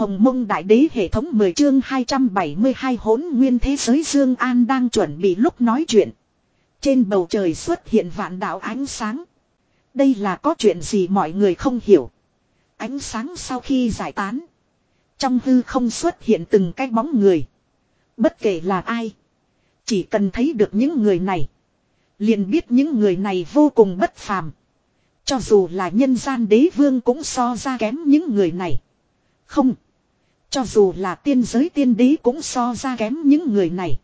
Hồng mông đại đế hệ thống 10 chương 272 hỗn nguyên thế giới Dương An đang chuẩn bị lúc nói chuyện. Trên bầu trời xuất hiện vạn đạo ánh sáng. Đây là có chuyện gì mọi người không hiểu. Ánh sáng sau khi giải tán. Trong hư không xuất hiện từng cái bóng người. Bất kể là ai. Chỉ cần thấy được những người này. Liền biết những người này vô cùng bất phàm. Cho dù là nhân gian đế vương cũng so ra kém những người này. Không. Cho dù là tiên giới tiên đế cũng so ra kém những người này.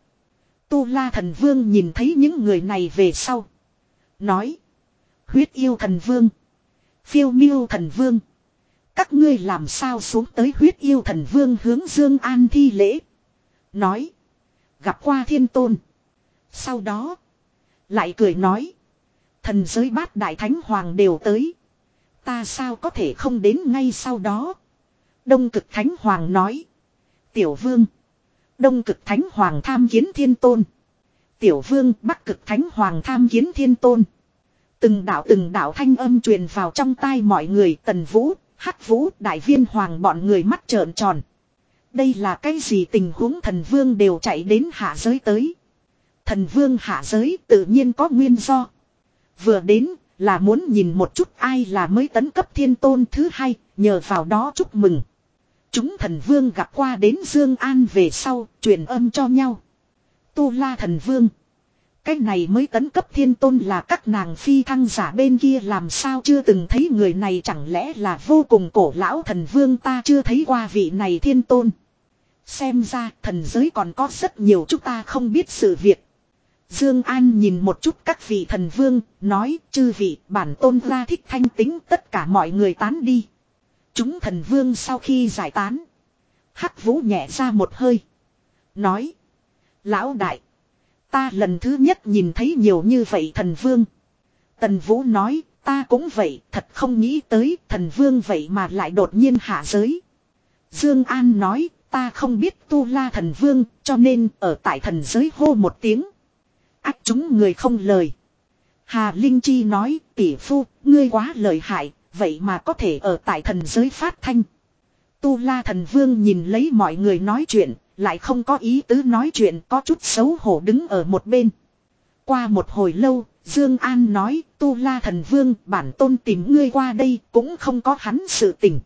Tu La thần vương nhìn thấy những người này về sau. Nói. Huyết yêu thần vương. Phiêu miêu thần vương. Các ngươi làm sao xuống tới huyết yêu thần vương hướng Dương An thi lễ. Nói. Gặp qua thiên tôn. Sau đó. Lại cười nói. Thần giới bát đại thánh hoàng đều tới. Ta sao có thể không đến ngay sau đó. Đông cực thánh hoàng nói. Tiểu vương. Đông cực thánh hoàng tham kiến thiên tôn. Tiểu vương bắc cực thánh hoàng tham kiến thiên tôn. Từng đạo từng đạo thanh âm truyền vào trong tai mọi người tần vũ, hắc vũ, đại viên hoàng bọn người mắt trợn tròn. Đây là cái gì tình huống thần vương đều chạy đến hạ giới tới. Thần vương hạ giới tự nhiên có nguyên do. Vừa đến là muốn nhìn một chút ai là mới tấn cấp thiên tôn thứ hai, nhờ vào đó chúc mừng. Chúng thần vương gặp qua đến Dương An về sau, truyền âm cho nhau. Tu La thần vương. Cái này mới tấn cấp thiên tôn là các nàng phi thăng giả bên kia làm sao chưa từng thấy người này chẳng lẽ là vô cùng cổ lão thần vương ta chưa thấy qua vị này thiên tôn. Xem ra thần giới còn có rất nhiều chúng ta không biết sự việc. Dương An nhìn một chút các vị thần vương, nói chư vị bản tôn ra thích thanh tính tất cả mọi người tán đi. Chúng thần vương sau khi giải tán. Hắc vũ nhẹ ra một hơi. Nói. Lão đại. Ta lần thứ nhất nhìn thấy nhiều như vậy thần vương. Tần vũ nói. Ta cũng vậy. Thật không nghĩ tới thần vương vậy mà lại đột nhiên hạ giới. Dương An nói. Ta không biết tu la thần vương. Cho nên ở tại thần giới hô một tiếng. Ác chúng người không lời. Hà Linh Chi nói. Tỷ phu. Ngươi quá lợi hại. Vậy mà có thể ở tại thần giới phát thanh. Tu la thần vương nhìn lấy mọi người nói chuyện, lại không có ý tứ nói chuyện có chút xấu hổ đứng ở một bên. Qua một hồi lâu, Dương An nói, Tu la thần vương bản tôn tìm ngươi qua đây cũng không có hắn sự tình.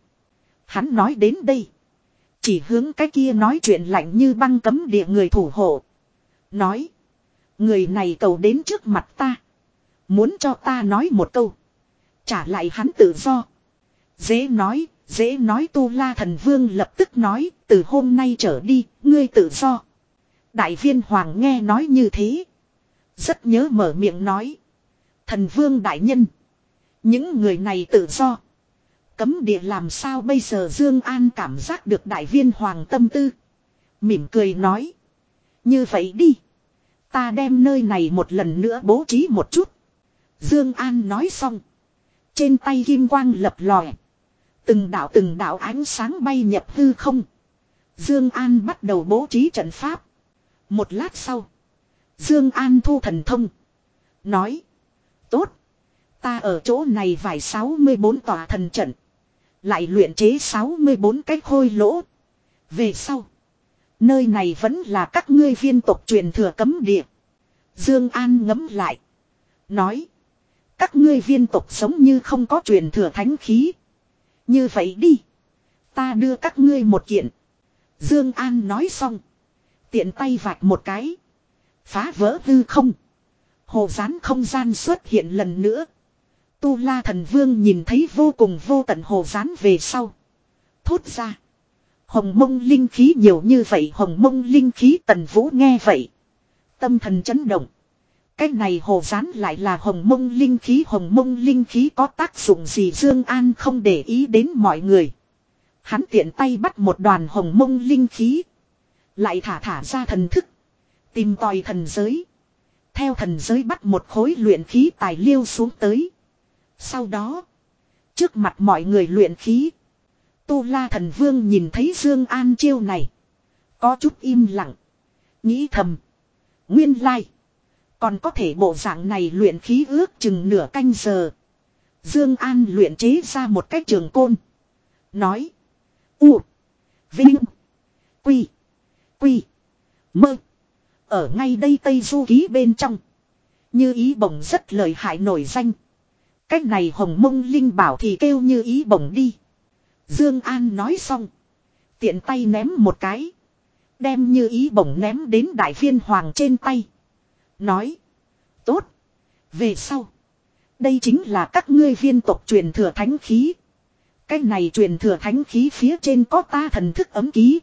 Hắn nói đến đây. Chỉ hướng cái kia nói chuyện lạnh như băng cấm địa người thủ hộ. Nói. Người này cầu đến trước mặt ta. Muốn cho ta nói một câu. Trả lại hắn tự do. Dễ nói, dễ nói tu la thần vương lập tức nói, từ hôm nay trở đi, ngươi tự do. Đại viên hoàng nghe nói như thế. Rất nhớ mở miệng nói. Thần vương đại nhân. Những người này tự do. Cấm địa làm sao bây giờ Dương An cảm giác được đại viên hoàng tâm tư. Mỉm cười nói. Như vậy đi. Ta đem nơi này một lần nữa bố trí một chút. Dương An nói xong. Trên tay kim quang lập lòe. Từng đạo từng đạo ánh sáng bay nhập hư không. Dương An bắt đầu bố trí trận pháp. Một lát sau. Dương An thu thần thông. Nói. Tốt. Ta ở chỗ này vài 64 tòa thần trận. Lại luyện chế 64 cái khôi lỗ. Về sau. Nơi này vẫn là các ngươi viên tộc truyền thừa cấm địa. Dương An ngấm lại. Nói. Các ngươi viên tộc sống như không có truyền thừa thánh khí. Như vậy đi. Ta đưa các ngươi một kiện. Dương An nói xong. Tiện tay vạch một cái. Phá vỡ hư không. Hồ gián không gian xuất hiện lần nữa. Tu La thần vương nhìn thấy vô cùng vô tận hồ gián về sau. Thốt ra. Hồng mông linh khí nhiều như vậy, hồng mông linh khí tần vũ nghe vậy. Tâm thần chấn động. Cái này hồ rán lại là hồng mông linh khí hồng mông linh khí có tác dụng gì Dương An không để ý đến mọi người. Hắn tiện tay bắt một đoàn hồng mông linh khí. Lại thả thả ra thần thức. Tìm tòi thần giới. Theo thần giới bắt một khối luyện khí tài liêu xuống tới. Sau đó. Trước mặt mọi người luyện khí. Tu la thần vương nhìn thấy Dương An chiêu này. Có chút im lặng. Nghĩ thầm. Nguyên lai. Like. Còn có thể bộ dạng này luyện khí ước chừng nửa canh giờ. Dương An luyện chế ra một cách trường côn. Nói. U. Vinh. Quy. Quy. Mơ. Ở ngay đây Tây Du Ký bên trong. Như ý bổng rất lời hại nổi danh. Cách này hồng mông linh bảo thì kêu như ý bổng đi. Dương An nói xong. Tiện tay ném một cái. Đem như ý bổng ném đến đại viên hoàng trên tay. Nói. Tốt. Về sau. Đây chính là các ngươi viên tộc truyền thừa thánh khí. Cái này truyền thừa thánh khí phía trên có ta thần thức ấm ký.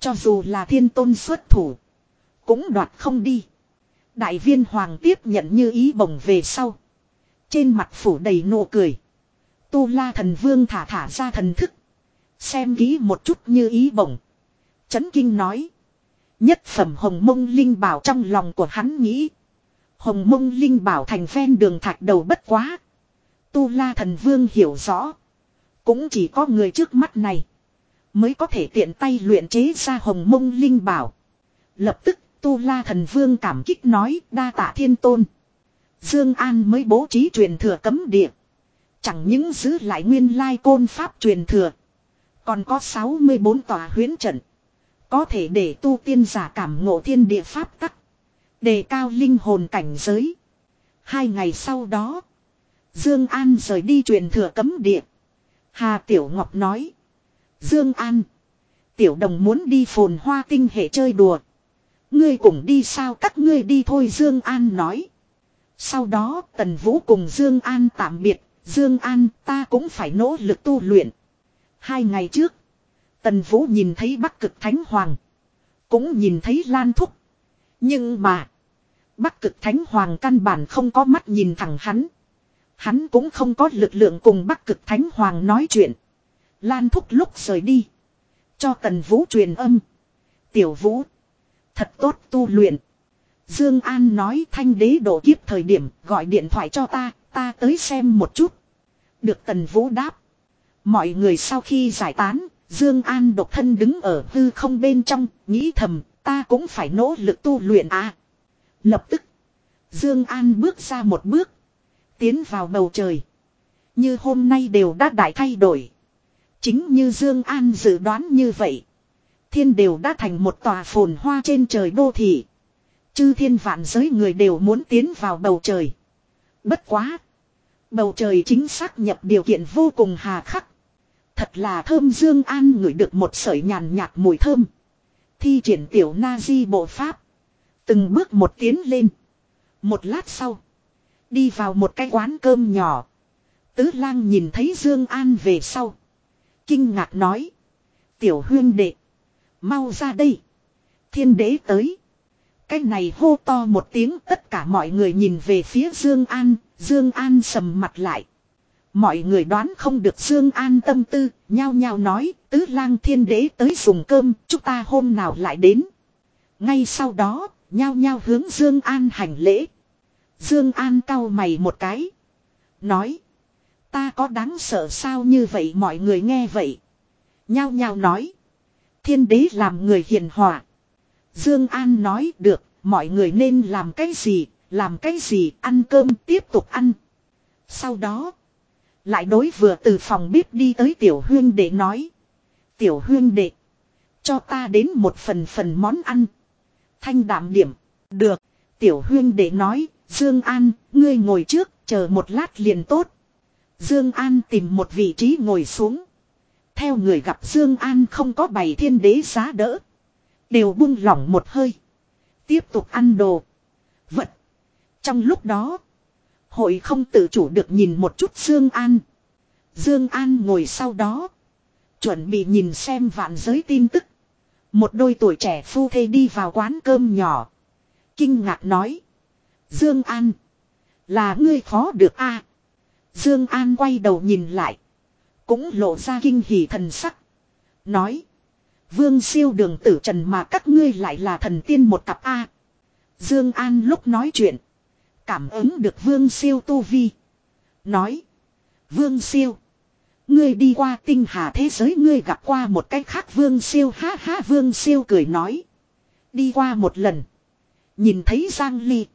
Cho dù là thiên tôn xuất thủ. Cũng đoạt không đi. Đại viên hoàng tiếp nhận như ý bổng về sau. Trên mặt phủ đầy nụ cười. Tu la thần vương thả thả ra thần thức. Xem kỹ một chút như ý bổng. Chấn kinh nói. Nhất phẩm hồng mông linh bảo trong lòng của hắn nghĩ. Hồng mông linh bảo thành ven đường thạch đầu bất quá. Tu la thần vương hiểu rõ. Cũng chỉ có người trước mắt này. Mới có thể tiện tay luyện chế ra hồng mông linh bảo. Lập tức, Tu La Thần Vương cảm kích nói, đa tạ thiên tôn. Dương An mới bố trí truyền thừa cấm địa. Chẳng những giữ lại nguyên lai côn pháp truyền thừa. Còn có 64 tòa huyến trận. Có thể để tu tiên giả cảm ngộ thiên địa pháp tắc. Đề cao linh hồn cảnh giới. Hai ngày sau đó. Dương An rời đi truyền thừa cấm địa. Hà Tiểu Ngọc nói. Dương An. Tiểu đồng muốn đi phồn hoa tinh hệ chơi đùa. Ngươi cùng đi sao các ngươi đi thôi, Dương An nói. Sau đó, Tần Vũ cùng Dương An tạm biệt. Dương An, ta cũng phải nỗ lực tu luyện. Hai ngày trước. Tần Vũ nhìn thấy Bắc Cực Thánh Hoàng. Cũng nhìn thấy Lan Thúc. Nhưng mà. Bắc Cực Thánh Hoàng căn bản không có mắt nhìn thẳng hắn. Hắn cũng không có lực lượng cùng Bắc Cực Thánh Hoàng nói chuyện. Lan Thúc lúc rời đi. Cho Tần Vũ truyền âm. Tiểu Vũ. Thật tốt tu luyện. Dương An nói thanh đế độ kiếp thời điểm gọi điện thoại cho ta, ta tới xem một chút. Được Tần Vũ đáp. Mọi người sau khi giải tán, Dương An độc thân đứng ở hư không bên trong, nghĩ thầm, ta cũng phải nỗ lực tu luyện à. Lập tức, Dương An bước ra một bước, tiến vào bầu trời. Như hôm nay đều đã đại thay đổi. Chính như Dương An dự đoán như vậy, thiên đều đã thành một tòa phồn hoa trên trời đô thị. Chư thiên vạn giới người đều muốn tiến vào bầu trời. Bất quá. Bầu trời chính xác nhập điều kiện vô cùng hà khắc. Thật là thơm Dương An ngửi được một sợi nhàn nhạt mùi thơm. Thi triển tiểu na di bộ pháp. Từng bước một tiến lên. Một lát sau. Đi vào một cái quán cơm nhỏ. Tứ lang nhìn thấy Dương An về sau. Kinh ngạc nói. Tiểu huyên đệ. Mau ra đây. Thiên đế tới. Cái này hô to một tiếng tất cả mọi người nhìn về phía Dương An. Dương An sầm mặt lại. Mọi người đoán không được Dương An tâm tư, nhao nhao nói, tứ lang thiên đế tới dùng cơm, chúng ta hôm nào lại đến. Ngay sau đó, nhao nhao hướng Dương An hành lễ. Dương An cau mày một cái. Nói. Ta có đáng sợ sao như vậy mọi người nghe vậy. Nhao nhao nói. Thiên đế làm người hiền hòa. Dương An nói được, mọi người nên làm cái gì, làm cái gì, ăn cơm tiếp tục ăn. Sau đó, lại đối vừa từ phòng bếp đi tới tiểu huyên để nói. Tiểu huyên đệ, cho ta đến một phần phần món ăn. Thanh đạm điểm, được, tiểu huyên đệ nói, Dương An, ngươi ngồi trước, chờ một lát liền tốt. Dương An tìm một vị trí ngồi xuống. Theo người gặp Dương An không có bày thiên đế giá đỡ. Đều buông lỏng một hơi. Tiếp tục ăn đồ. Vật. Trong lúc đó. Hội không tự chủ được nhìn một chút Dương An. Dương An ngồi sau đó. Chuẩn bị nhìn xem vạn giới tin tức. Một đôi tuổi trẻ phu thê đi vào quán cơm nhỏ. Kinh ngạc nói. Dương An. Là ngươi khó được a Dương An quay đầu nhìn lại. Cũng lộ ra kinh hỉ thần sắc. Nói. Vương siêu đường tử trần mà các ngươi lại là thần tiên một cặp A. Dương An lúc nói chuyện. Cảm ứng được vương siêu tu vi. Nói. Vương siêu. Ngươi đi qua tinh hà thế giới, ngươi gặp qua một cách khác vương siêu ha ha, vương siêu cười nói. Đi qua một lần. Nhìn thấy Giang Ly.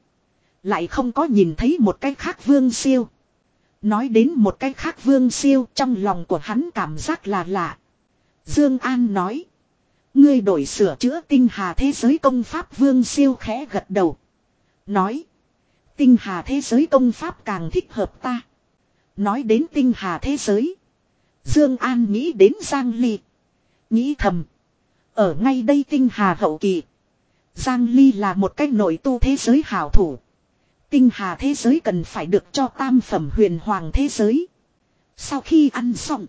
Lại không có nhìn thấy một cách khác vương siêu. Nói đến một cách khác vương siêu, trong lòng của hắn cảm giác là lạ. Dương An nói. Ngươi đổi sửa chữa tinh hà thế giới công pháp vương siêu khẽ gật đầu. Nói. Tinh hà thế giới công pháp càng thích hợp ta. Nói đến tinh hà thế giới. Dương An nghĩ đến Giang Ly. Nghĩ thầm. Ở ngay đây tinh hà hậu kỳ. Giang Ly là một cách nội tu thế giới hảo thủ. Tinh hà thế giới cần phải được cho tam phẩm huyền hoàng thế giới. Sau khi ăn xong.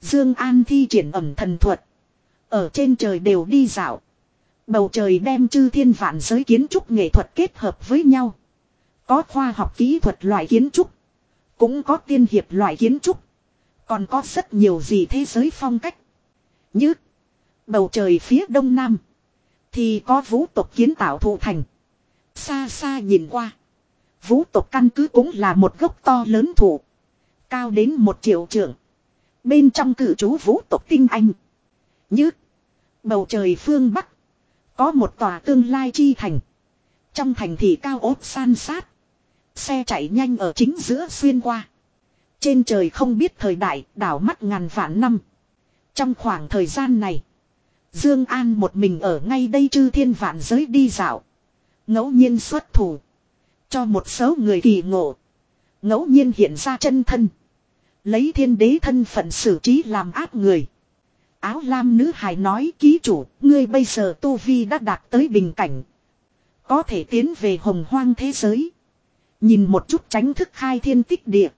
Dương An thi triển ẩm thần thuật. Ở trên trời đều đi dạo. Bầu trời đem chư thiên vạn giới kiến trúc nghệ thuật kết hợp với nhau. Có khoa học kỹ thuật loại kiến trúc. Cũng có tiên hiệp loại kiến trúc. Còn có rất nhiều gì thế giới phong cách. Như, bầu trời phía đông nam. Thì có vũ tộc kiến tạo thụ thành. Xa xa nhìn qua. Vũ tộc căn cứ cũng là một gốc to lớn thụ. Cao đến một triệu trượng. Bên trong cử trú vũ tộc tinh anh. Như, bầu trời phương Bắc. Có một tòa tương lai chi thành. Trong thành thì cao ốt san sát. Xe chạy nhanh ở chính giữa xuyên qua. Trên trời không biết thời đại đảo mắt ngàn vạn năm. Trong khoảng thời gian này. Dương An một mình ở ngay đây chư thiên vạn giới đi dạo. ngẫu nhiên xuất thủ. Cho một số người kỳ ngộ. ngẫu nhiên hiện ra chân thân. Lấy thiên đế thân phận xử trí làm ác người. Áo lam nữ hài nói ký chủ, ngươi bây giờ tu vi đã đạt tới bình cảnh. Có thể tiến về hồng hoang thế giới. Nhìn một chút tránh thức khai thiên tích địa.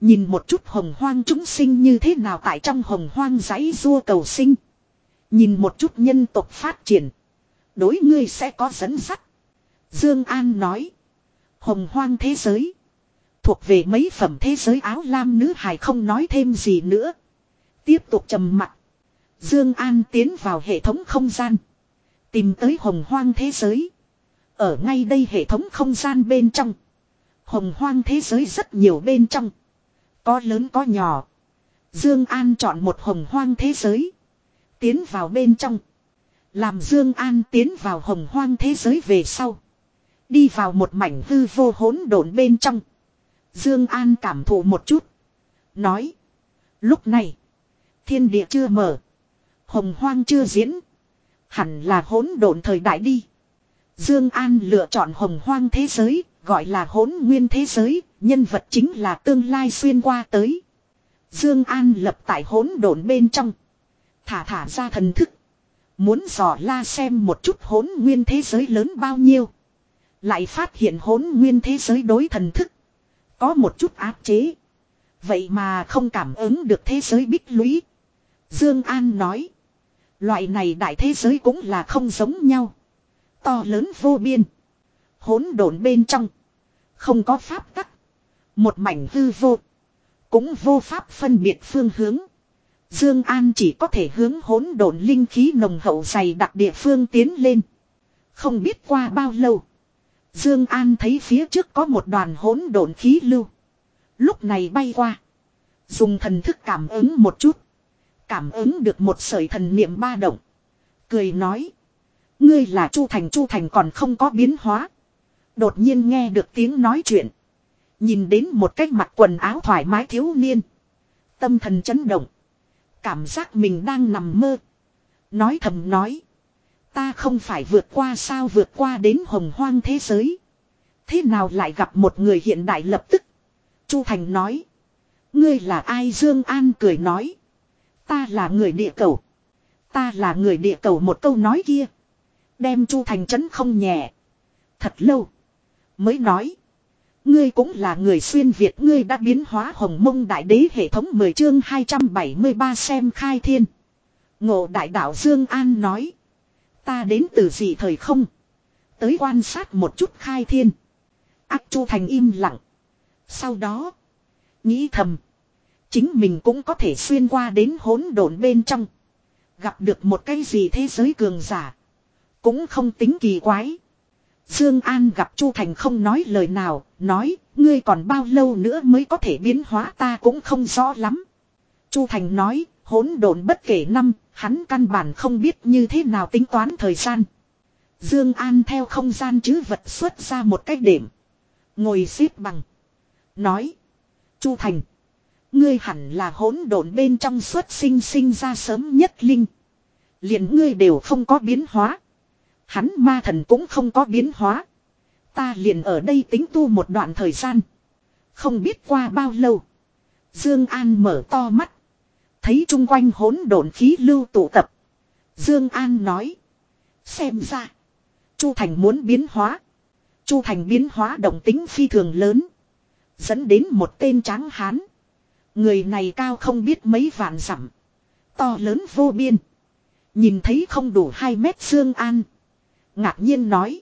Nhìn một chút hồng hoang chúng sinh như thế nào tại trong hồng hoang giấy rua cầu sinh. Nhìn một chút nhân tộc phát triển. Đối ngươi sẽ có dẫn dắt. Dương An nói. Hồng hoang thế giới. Thuộc về mấy phẩm thế giới áo lam nữ hài không nói thêm gì nữa. Tiếp tục trầm mặt. Dương An tiến vào hệ thống không gian. Tìm tới hồng hoang thế giới. Ở ngay đây hệ thống không gian bên trong. Hồng hoang thế giới rất nhiều bên trong. Có lớn có nhỏ. Dương An chọn một hồng hoang thế giới. Tiến vào bên trong. Làm Dương An tiến vào hồng hoang thế giới về sau. Đi vào một mảnh hư vô hỗn độn bên trong. Dương An cảm thụ một chút. Nói. Lúc này. Thiên địa chưa mở. Hồng hoang chưa diễn. Hẳn là hỗn độn thời đại đi. Dương An lựa chọn hồng hoang thế giới. Gọi là hỗn nguyên thế giới. Nhân vật chính là tương lai xuyên qua tới. Dương An lập tại hỗn độn bên trong. Thả thả ra thần thức. Muốn dò la xem một chút hỗn nguyên thế giới lớn bao nhiêu. Lại phát hiện hỗn nguyên thế giới đối thần thức. Có một chút áp chế. Vậy mà không cảm ứng được thế giới bích lũy. Dương An nói. Loại này đại thế giới cũng là không giống nhau. To lớn vô biên. Hỗn độn bên trong. Không có pháp tắc. Một mảnh hư vô. Cũng vô pháp phân biệt phương hướng. Dương An chỉ có thể hướng hỗn độn linh khí nồng hậu dày đặc địa phương tiến lên. Không biết qua bao lâu. Dương An thấy phía trước có một đoàn hỗn độn khí lưu. Lúc này bay qua. Dùng thần thức cảm ứng một chút. Cảm ứng được một sợi thần niệm ba động. Cười nói. Ngươi là Chu Thành Chu Thành còn không có biến hóa. Đột nhiên nghe được tiếng nói chuyện. Nhìn đến một cách mặt quần áo thoải mái thiếu niên. Tâm thần chấn động. Cảm giác mình đang nằm mơ. Nói thầm nói. Ta không phải vượt qua sao vượt qua đến hồng hoang thế giới. Thế nào lại gặp một người hiện đại lập tức. Chu Thành nói. Ngươi là ai Dương An cười nói. Ta là người địa cầu. Ta là người địa cầu một câu nói kia. Đem Chu Thành chấn không nhẹ. Thật lâu. Mới nói. Ngươi cũng là người xuyên Việt, ngươi đã biến hóa hồng mông đại đế hệ thống 10 chương 273 xem khai thiên. Ngộ đại đạo Dương An nói. Ta đến từ gì thời không. Tới quan sát một chút khai thiên. Ác Chu Thành im lặng. Sau đó. Nghĩ thầm. Chính mình cũng có thể xuyên qua đến hỗn độn bên trong. Gặp được một cái gì thế giới cường giả. Cũng không tính kỳ quái. Dương An gặp Chu Thành không nói lời nào, nói, ngươi còn bao lâu nữa mới có thể biến hóa ta cũng không rõ lắm. Chu Thành nói, hỗn độn bất kể năm, hắn căn bản không biết như thế nào tính toán thời gian. Dương An theo không gian chứ vật xuất ra một cái điểm. Ngồi xếp bằng. Nói. Chu Thành. Ngươi hẳn là hỗn độn bên trong xuất sinh sinh ra sớm nhất linh. liền ngươi đều không có biến hóa. Hắn ma thần cũng không có biến hóa. Ta liền ở đây tính tu một đoạn thời gian. Không biết qua bao lâu. Dương An mở to mắt. Thấy chung quanh hỗn độn khí lưu tụ tập. Dương An nói. Xem ra. Chu Thành muốn biến hóa. Chu Thành biến hóa động tính phi thường lớn. Dẫn đến một tên tráng hán. Người này cao không biết mấy vạn dặm. To lớn vô biên. Nhìn thấy không đủ 2 mét Dương An. Ngạc nhiên nói.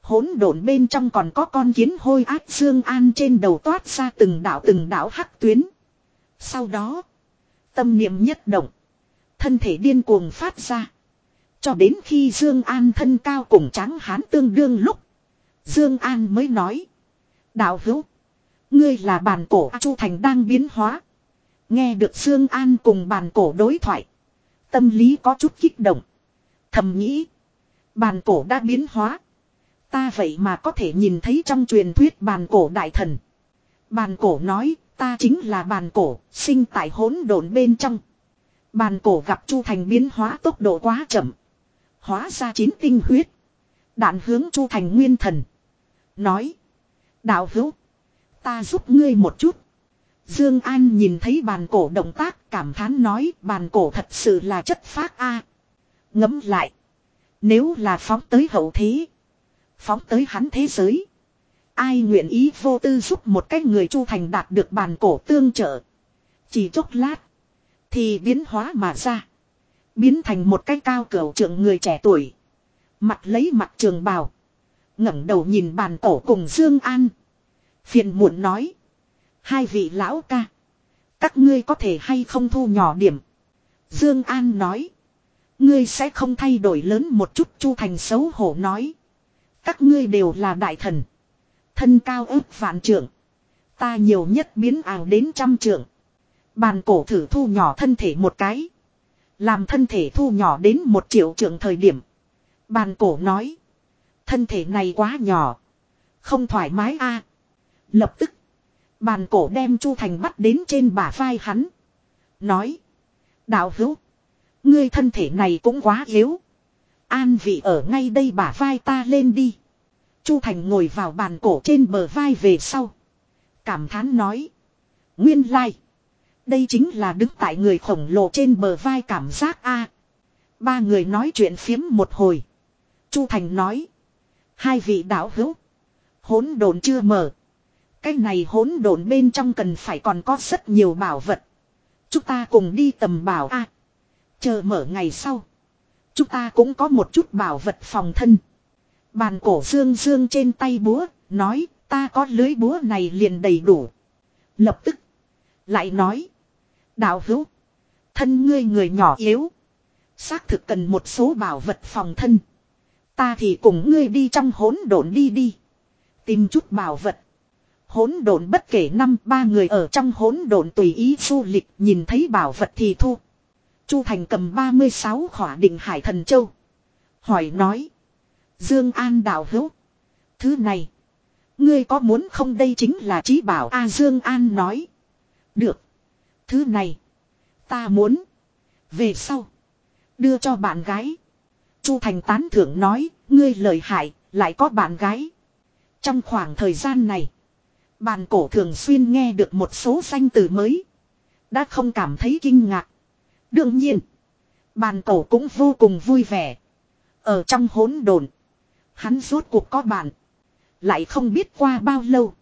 Hỗn độn bên trong còn có con kiến hôi ác Dương An trên đầu toát ra từng đảo từng đảo hắc tuyến. Sau đó. Tâm niệm nhất động. Thân thể điên cuồng phát ra. Cho đến khi Dương An thân cao cùng trắng hán tương đương lúc. Dương An mới nói. Đạo hữu. Ngươi là bàn cổ Chu Thành đang biến hóa. Nghe được Dương An cùng bàn cổ đối thoại. Tâm lý có chút kích động. Thầm nghĩ. Bàn cổ đã biến hóa. Ta vậy mà có thể nhìn thấy trong truyền thuyết bàn cổ đại thần. Bàn cổ nói ta chính là bàn cổ, sinh tại hỗn độn bên trong. Bàn cổ gặp Chu Thành biến hóa tốc độ quá chậm. Hóa ra chín tinh huyết. Đạn hướng Chu Thành nguyên thần. Nói. Đạo hữu. Ta giúp ngươi một chút. Dương An nhìn thấy bàn cổ động tác cảm thán nói bàn cổ thật sự là chất phác a. Ngẫm lại. Nếu là phóng tới hậu thế. Phóng tới hắn thế giới. Ai nguyện ý vô tư giúp một cái người chu thành đạt được bàn cổ tương trợ. Chỉ chốc lát. Thì biến hóa mà ra. Biến thành một cái cao cửu trưởng người trẻ tuổi. Mặt lấy mặt trường bào. ngẩng đầu nhìn bàn cổ cùng Dương An. Phiền muộn nói. Hai vị lão ca. Các ngươi có thể hay không thu nhỏ điểm. Dương An nói. Ngươi sẽ không thay đổi lớn một chút, Chu Thành xấu hổ nói. Các ngươi đều là đại thần. Thân cao ước vạn trưởng Ta nhiều nhất biến ảo đến trăm trưởng Bàn cổ thử thu nhỏ thân thể một cái. Làm thân thể thu nhỏ đến một triệu trưởng thời điểm. Bàn cổ nói. Thân thể này quá nhỏ. Không thoải mái a. Lập tức. Bàn cổ đem Chu Thành bắt đến trên bả vai hắn. Nói. Đạo hữu. Ngươi thân thể này cũng quá yếu. An vị ở ngay đây bả vai ta lên đi. Chu Thành ngồi vào bàn cổ trên bờ vai về sau. Cảm thán nói. Nguyên lai. Đây chính là đứng tại người khổng lồ trên bờ vai cảm giác a. Ba người nói chuyện phiếm một hồi. Chu Thành nói. Hai vị đạo hữu. Hốn đồn chưa mở. Cái này hỗn đồn bên trong cần phải còn có rất nhiều bảo vật. Chúng ta cùng đi tầm bảo a chờ mở ngày sau. Chúng ta cũng có một chút bảo vật phòng thân. Bàn cổ dương dương trên tay búa, nói, ta có lưới búa này liền đầy đủ. Lập tức, lại nói, đạo hữu, thân ngươi người nhỏ yếu. Xác thực cần một số bảo vật phòng thân. Ta thì cùng ngươi đi trong hỗn độn đi đi. Tìm chút bảo vật hỗn độn bất kể năm ba người ở trong hỗn độn tùy ý du lịch nhìn thấy bảo vật thì thu. Chu Thành cầm 36 khỏa định hải thần châu. Hỏi nói. Dương An đào hữu. Thứ này. Ngươi có muốn không đây chính là trí bảo A Dương An nói. Được. Thứ này. Ta muốn. Về sau. Đưa cho bạn gái. Chu Thành tán thưởng nói. Ngươi lời hại. Lại có bạn gái. Trong khoảng thời gian này. Bàn cổ thường xuyên nghe được một số danh từ mới. Đã không cảm thấy kinh ngạc. Đương nhiên. Bàn cổ cũng vô cùng vui vẻ. Ở trong hỗn độn, Hắn rốt cuộc có bạn. Lại không biết qua bao lâu.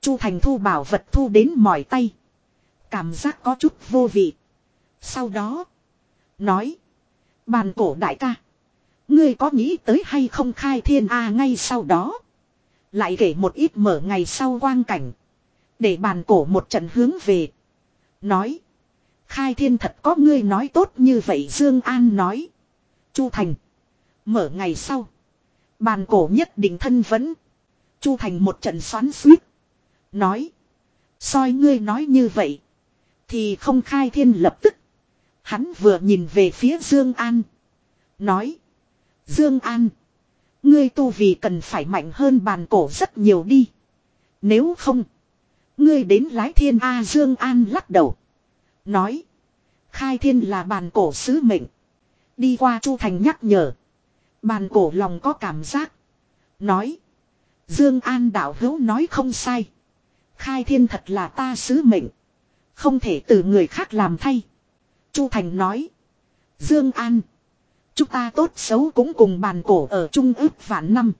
Chu Thành thu bảo vật thu đến mỏi tay. Cảm giác có chút vô vị. Sau đó. Nói. Bàn cổ đại ca. Ngươi có nghĩ tới hay không khai thiên A ngay sau đó. Lại kể một ít mở ngày sau quang cảnh. Để bàn cổ một trận hướng về. Nói. Khai thiên thật có ngươi nói tốt như vậy, Dương An nói. Chu Thành. Mở ngày sau. Bàn cổ nhất định thân vẫn. Chu Thành một trận xoắn suýt. Nói. soi ngươi nói như vậy. Thì không khai thiên lập tức. Hắn vừa nhìn về phía Dương An. Nói. Dương An. Ngươi tu vì cần phải mạnh hơn bàn cổ rất nhiều đi. Nếu không. Ngươi đến lái thiên A Dương An lắc đầu. Nói. Khai thiên là bàn cổ sứ mệnh. Đi qua Chu Thành nhắc nhở. Bàn cổ lòng có cảm giác. Nói. Dương An đạo hữu nói không sai. Khai thiên thật là ta sứ mệnh. Không thể từ người khác làm thay. Chu Thành nói. Dương An. Chúng ta tốt xấu cũng cùng bàn cổ ở chung ước vạn năm.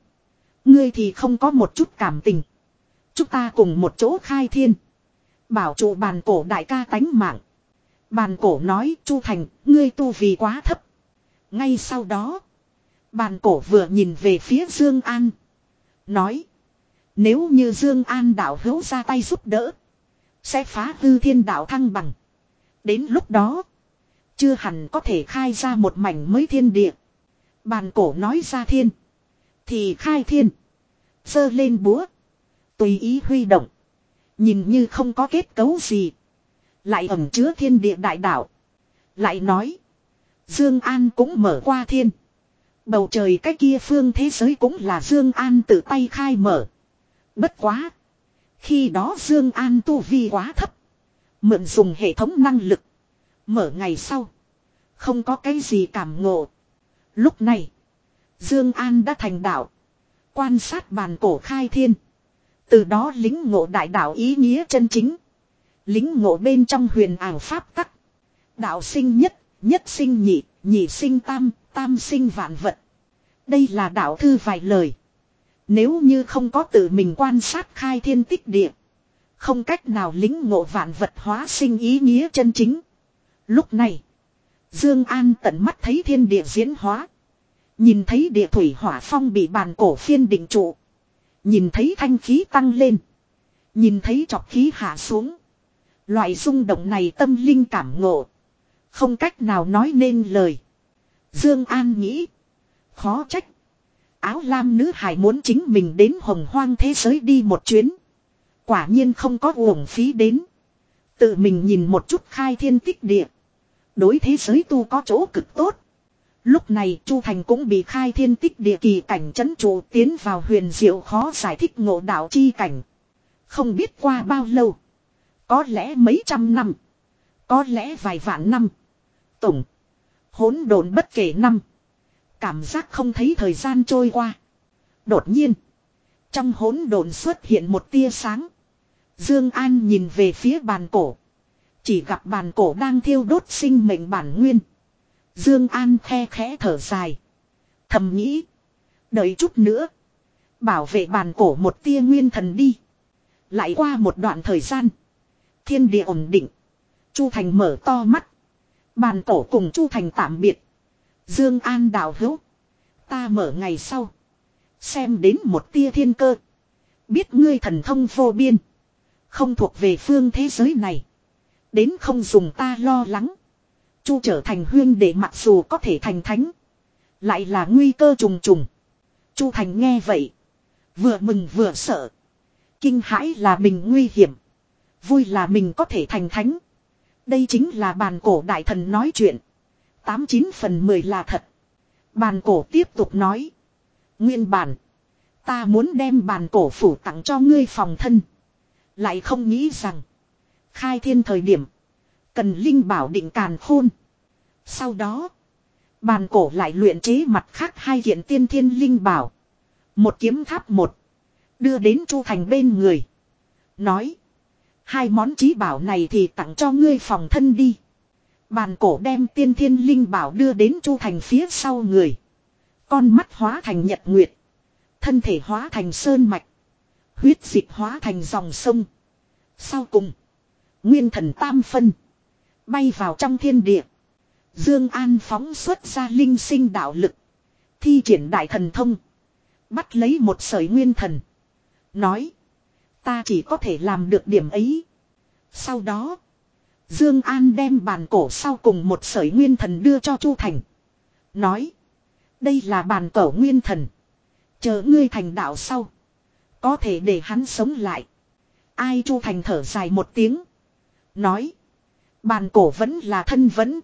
Ngươi thì không có một chút cảm tình. Chúng ta cùng một chỗ khai thiên. Bảo trụ bàn cổ đại ca tánh mạng. Bàn cổ nói Chu Thành, ngươi tu vì quá thấp. Ngay sau đó, bàn cổ vừa nhìn về phía Dương An. Nói, nếu như Dương An đạo hữu ra tay giúp đỡ, sẽ phá hư thiên đạo thăng bằng. Đến lúc đó, chưa hẳn có thể khai ra một mảnh mới thiên địa. Bàn cổ nói ra thiên, thì khai thiên. Sơ lên búa, tùy ý huy động. Nhìn như không có kết cấu gì. Lại ẩm chứa thiên địa đại đạo. Lại nói. Dương An cũng mở qua thiên. Bầu trời cái kia phương thế giới cũng là Dương An tự tay khai mở. Bất quá. Khi đó Dương An tu vi quá thấp. Mượn dùng hệ thống năng lực. Mở ngày sau. Không có cái gì cảm ngộ. Lúc này. Dương An đã thành đạo. Quan sát bàn cổ khai thiên. Từ đó lính ngộ đại đạo ý nghĩa chân chính. Lính ngộ bên trong huyền ảo pháp tắc. Đạo sinh nhất, nhất sinh nhị, nhị sinh tam, tam sinh vạn vật. Đây là đạo thư vài lời. Nếu như không có tự mình quan sát khai thiên tích địa. Không cách nào lính ngộ vạn vật hóa sinh ý nghĩa chân chính. Lúc này. Dương An tận mắt thấy thiên địa diễn hóa. Nhìn thấy địa thủy hỏa phong bị bàn cổ phiên định trụ. Nhìn thấy thanh khí tăng lên. Nhìn thấy trọc khí hạ xuống. Loại rung động này tâm linh cảm ngộ. Không cách nào nói nên lời. Dương An nghĩ. Khó trách. Áo lam nữ hải muốn chính mình đến hồng hoang thế giới đi một chuyến. Quả nhiên không có uổng phí đến. Tự mình nhìn một chút khai thiên tích địa. Đối thế giới tu có chỗ cực tốt. Lúc này Chu Thành cũng bị khai thiên tích địa kỳ cảnh chấn trụ tiến vào huyền diệu khó giải thích ngộ đạo chi cảnh. Không biết qua bao lâu. Có lẽ mấy trăm năm. Có lẽ vài vạn năm. Tổng. Hỗn độn bất kể năm. Cảm giác không thấy thời gian trôi qua. Đột nhiên. Trong hỗn độn xuất hiện một tia sáng. Dương An nhìn về phía bàn cổ. Chỉ gặp bàn cổ đang thiêu đốt sinh mệnh bản nguyên. Dương An khe khẽ thở dài. Thầm nghĩ. Đợi chút nữa. Bảo vệ bàn cổ một tia nguyên thần đi. Lại qua một đoạn thời gian. Thiên địa ổn định. Chu Thành mở to mắt. Bàn cổ cùng Chu Thành tạm biệt. Dương An đào hữu. Ta mở ngày sau. Xem đến một tia thiên cơ. Biết ngươi thần thông vô biên. Không thuộc về phương thế giới này. Đến không dùng ta lo lắng. Chu trở thành huyên để mặc dù có thể thành thánh. Lại là nguy cơ trùng trùng. Chu thành nghe vậy. Vừa mừng vừa sợ. Kinh hãi là mình nguy hiểm. Vui là mình có thể thành thánh. Đây chính là bàn cổ đại thần nói chuyện. Tám chín phần mười là thật. Bàn cổ tiếp tục nói. Nguyên bản. Ta muốn đem bàn cổ phủ tặng cho ngươi phòng thân. Lại không nghĩ rằng. Khai thiên thời điểm. Cần linh bảo định càn khôn. Sau đó. Bàn cổ lại luyện chế mặt khác hai kiện tiên thiên linh bảo. Một kiếm tháp một. Đưa đến Chu Thành bên người. Nói. Hai món trí bảo này thì tặng cho ngươi phòng thân đi. Bàn cổ đem tiên thiên linh bảo đưa đến Chu Thành phía sau người. Con mắt hóa thành nhật nguyệt. Thân thể hóa thành sơn mạch. Huyết dịch hóa thành dòng sông. Sau cùng. Nguyên thần tam phân. Bay vào trong thiên địa. Dương An phóng xuất ra linh sinh đạo lực. Thi triển đại thần thông. Bắt lấy một sợi nguyên thần. Nói. Ta chỉ có thể làm được điểm ấy. Sau đó. Dương An đem bàn cổ sau cùng một sợi nguyên thần đưa cho Chu Thành. Nói. Đây là bàn cổ nguyên thần. Chờ ngươi thành đạo sau. Có thể để hắn sống lại. Ai Chu Thành thở dài một tiếng. Nói. Bàn cổ vẫn là thân vẫn.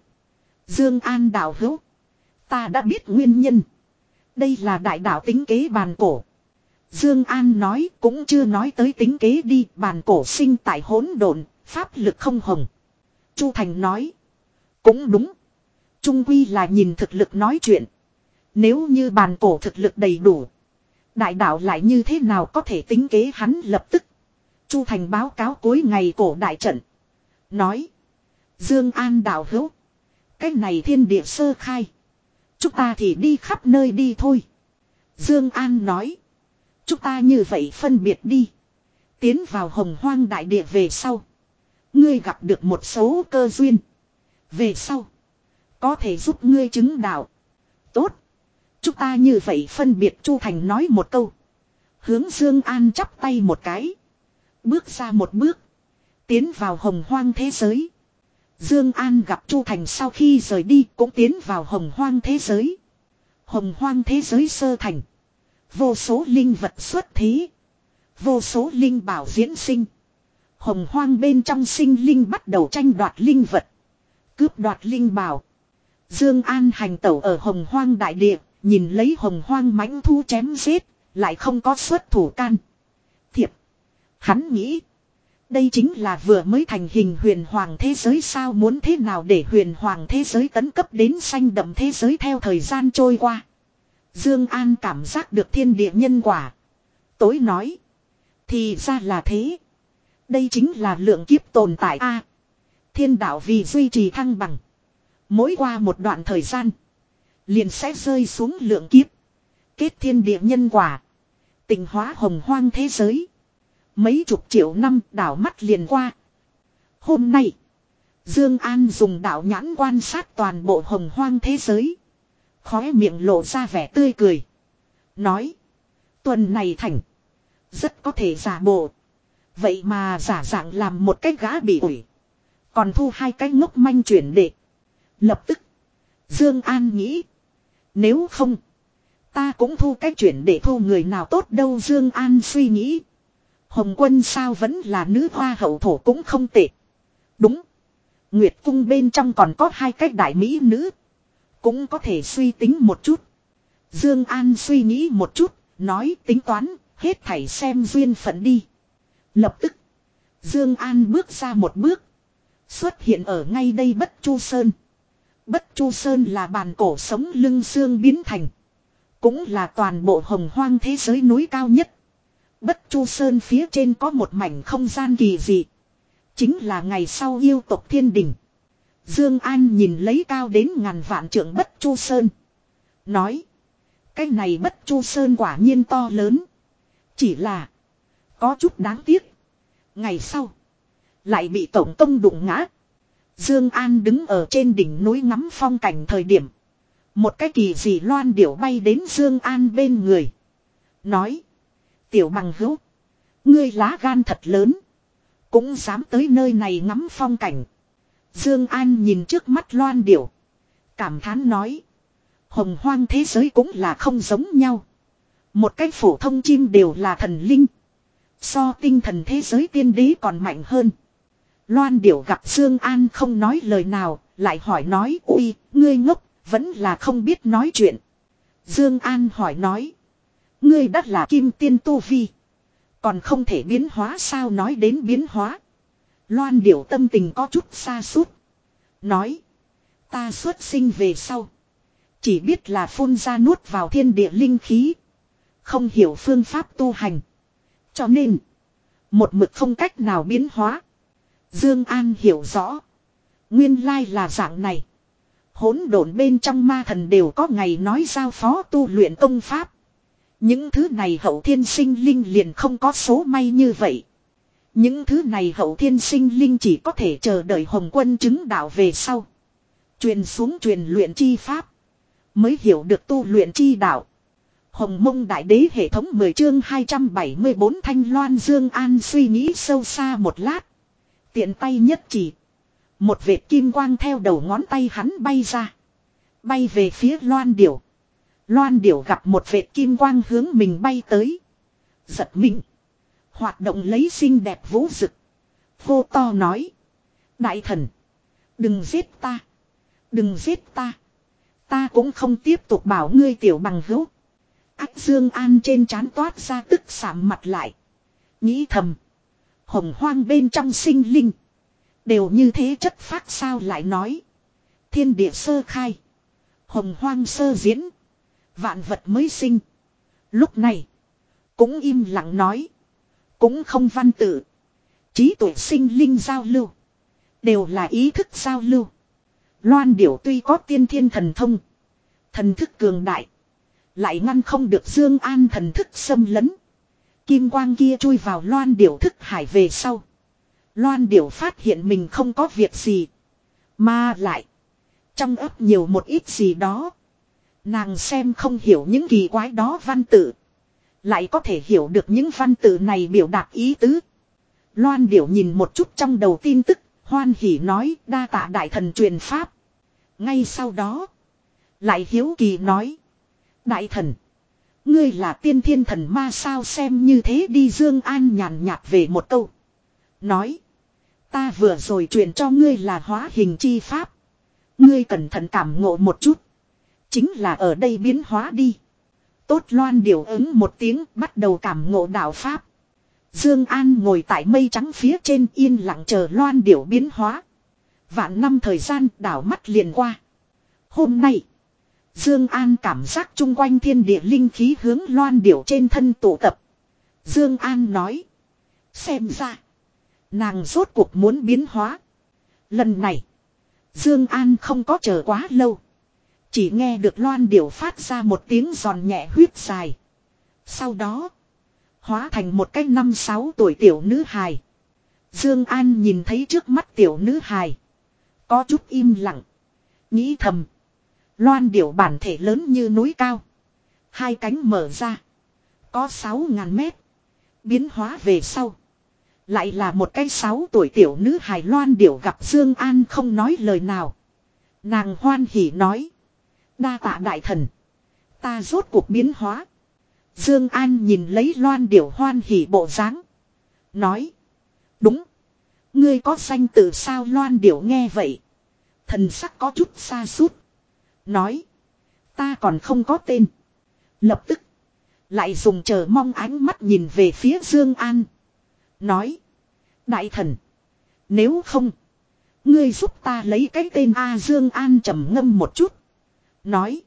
Dương An đạo hữu. Ta đã biết nguyên nhân. Đây là đại đạo tính kế bàn cổ. Dương An nói cũng chưa nói tới tính kế đi. Bàn cổ sinh tại hỗn độn, pháp lực không hồng. Chu Thành nói. Cũng đúng. Trung quy là nhìn thực lực nói chuyện. Nếu như bàn cổ thực lực đầy đủ. Đại đạo lại như thế nào có thể tính kế hắn lập tức. Chu Thành báo cáo cuối ngày cổ đại trận. Nói. Dương An đạo hữu. Cái này thiên địa sơ khai. Chúng ta thì đi khắp nơi đi thôi. Dương An nói. Chúng ta như vậy phân biệt đi. Tiến vào hồng hoang đại địa về sau. Ngươi gặp được một số cơ duyên. Về sau. Có thể giúp ngươi chứng đạo. Tốt. Chúng ta như vậy phân biệt, Chu Thành nói một câu. Hướng Dương An chắp tay một cái. Bước ra một bước. Tiến vào hồng hoang thế giới. Dương An gặp Chu Thành sau khi rời đi, cũng tiến vào hồng hoang thế giới. Hồng hoang thế giới sơ thành. Vô số linh vật xuất thế. Vô số linh bảo diễn sinh. Hồng hoang bên trong sinh linh bắt đầu tranh đoạt linh vật. Cướp đoạt linh bảo. Dương An hành tẩu ở hồng hoang đại địa, nhìn lấy hồng hoang mãnh thu chém giết, lại không có xuất thủ can. Thiệp. Hắn nghĩ. Đây chính là vừa mới thành hình huyền hoàng thế giới sao muốn thế nào để huyền hoàng thế giới tấn cấp đến xanh đậm thế giới theo thời gian trôi qua. Dương An cảm giác được thiên địa nhân quả. Tối nói. Thì ra là thế. Đây chính là lượng kiếp tồn tại a. thiên đạo vì duy trì thăng bằng. Mỗi qua một đoạn thời gian. Liền sẽ rơi xuống lượng kiếp. Kết thiên địa nhân quả. Tình hóa hồng hoang thế giới. Mấy chục triệu năm đảo mắt liền qua. Hôm nay. Dương An dùng đạo nhãn quan sát toàn bộ hồng hoang thế giới. Khóe miệng lộ ra vẻ tươi cười. Nói. Tuần này thành. Rất có thể giả bộ. Vậy mà giả dạng làm một cái gã bị ủi. Còn thu hai cái ngốc manh chuyển đệ. Lập tức. Dương An nghĩ. Nếu không. Ta cũng thu cái chuyển để thu người nào tốt đâu Dương An suy nghĩ. Hồng quân sao vẫn là nữ hoa hậu thổ cũng không tệ. Đúng. Nguyệt cung bên trong còn có hai cái đại mỹ nữ. Cũng có thể suy tính một chút. Dương An suy nghĩ một chút, nói tính toán, hết thảy xem duyên phận đi. Lập tức, Dương An bước ra một bước, xuất hiện ở ngay đây Bất Chu Sơn. Bất Chu Sơn là bàn cổ sống lưng xương biến thành, cũng là toàn bộ hồng hoang thế giới núi cao nhất. Bất Chu Sơn phía trên có một mảnh không gian kỳ dị, chính là ngày sau yêu tộc Thiên Đình. Dương An nhìn lấy cao đến ngàn vạn trượng Bất Chu Sơn, nói: "Cái này Bất Chu Sơn quả nhiên to lớn, chỉ là có chút đáng tiếc. Ngày sau lại bị tổng công đụng ngã." Dương An đứng ở trên đỉnh núi ngắm phong cảnh thời điểm, một cái kỳ dị loan điểu bay đến Dương An bên người, nói: "Tiểu bằng hữu, ngươi lá gan thật lớn, cũng dám tới nơi này ngắm phong cảnh." Dương An nhìn trước mắt loan điểu. Cảm thán nói. Hồng hoang thế giới cũng là không giống nhau. Một cái phổ thông chim đều là thần linh. So tinh thần thế giới tiên đế còn mạnh hơn. Loan điểu gặp Dương An không nói lời nào, lại hỏi nói Uy, ngươi ngốc, vẫn là không biết nói chuyện. Dương An hỏi nói. Ngươi đắt là kim tiên tu vi. Còn không thể biến hóa sao nói đến biến hóa. Loan điểu tâm tình có chút xa suốt. Nói. Ta xuất sinh về sau. Chỉ biết là phun ra nuốt vào thiên địa linh khí. Không hiểu phương pháp tu hành. Cho nên. Một mực không cách nào biến hóa. Dương An hiểu rõ. Nguyên lai là dạng này. Hỗn độn bên trong ma thần đều có ngày nói giao phó tu luyện công pháp. Những thứ này hậu thiên sinh linh liền không có số may như vậy. Những thứ này hậu thiên sinh linh chỉ có thể chờ đợi hồng quân chứng đạo về sau. Truyền xuống truyền luyện chi pháp. Mới hiểu được tu luyện chi đạo. Hồng mông đại đế hệ thống 10 chương 274 thanh loan dương an suy nghĩ sâu xa một lát. Tiện tay nhất chỉ. Một vệt kim quang theo đầu ngón tay hắn bay ra. Bay về phía loan điểu. Loan điểu gặp một vệt kim quang hướng mình bay tới. Giật mình. Hoạt động lấy xinh đẹp vũ rực. Vô to nói. Đại thần. Đừng giết ta. Đừng giết ta. Ta cũng không tiếp tục bảo ngươi tiểu bằng hữu. Ác Dương An trên trán toát ra tức sạm mặt lại. Nghĩ thầm. Hồng hoang bên trong sinh linh. Đều như thế chất phát sao lại nói. Thiên địa sơ khai. Hồng hoang sơ diễn. Vạn vật mới sinh. Lúc này. Cũng im lặng nói. Cũng không văn tự. Trí tuệ sinh linh giao lưu. Đều là ý thức giao lưu. Loan điểu tuy có tiên thiên thần thông. Thần thức cường đại. Lại ngăn không được Dương An thần thức xâm lấn. Kim quang kia chui vào loan điểu thức hải về sau. Loan điểu phát hiện mình không có việc gì. Mà lại. Trong ấp nhiều một ít gì đó. Nàng xem không hiểu những kỳ quái đó văn tự. Lại có thể hiểu được những văn tự này biểu đạt ý tứ. Loan điểu nhìn một chút trong đầu tin tức. Hoan hỉ nói, đa tạ đại thần truyền pháp. Ngay sau đó. Lại hiếu kỳ nói. Đại thần. Ngươi là tiên thiên thần ma sao xem như thế đi Dương An nhàn nhạt về một câu. Nói. Ta vừa rồi truyền cho ngươi là hóa hình chi pháp. Ngươi cẩn thận cảm ngộ một chút. Chính là ở đây biến hóa đi. Tốt loan điều ứng một tiếng bắt đầu cảm ngộ đạo pháp. Dương An ngồi tại mây trắng phía trên yên lặng chờ loan điểu biến hóa. Vạn năm thời gian đảo mắt liền qua. Hôm nay, Dương An cảm giác chung quanh thiên địa linh khí hướng loan điểu trên thân tụ tập. Dương An nói, xem ra, nàng rốt cuộc muốn biến hóa. Lần này, Dương An không có chờ quá lâu. Chỉ nghe được loan điểu phát ra một tiếng giòn nhẹ huyết dài. Sau đó, Hóa thành một cái năm sáu tuổi tiểu nữ hài. Dương An nhìn thấy trước mắt tiểu nữ hài. Có chút im lặng. Nghĩ thầm. Loan điểu bản thể lớn như núi cao. Hai cánh mở ra. Có sáu ngàn mét. Biến hóa về sau. Lại là một cái sáu tuổi tiểu nữ hài loan điểu gặp Dương An không nói lời nào. Nàng hoan hỉ nói. Đa tạ đại thần. Ta rốt cuộc biến hóa. Dương An nhìn lấy loan điểu hoan hỉ bộ dáng, Nói. Đúng. Ngươi có danh tự sao loan điểu nghe vậy. Thần sắc có chút xa sút Nói. Ta còn không có tên. Lập tức. Lại dùng chờ mong ánh mắt nhìn về phía Dương An. Nói. Đại thần. Nếu không. Ngươi giúp ta lấy cái tên A Dương An trầm ngâm một chút. Nói.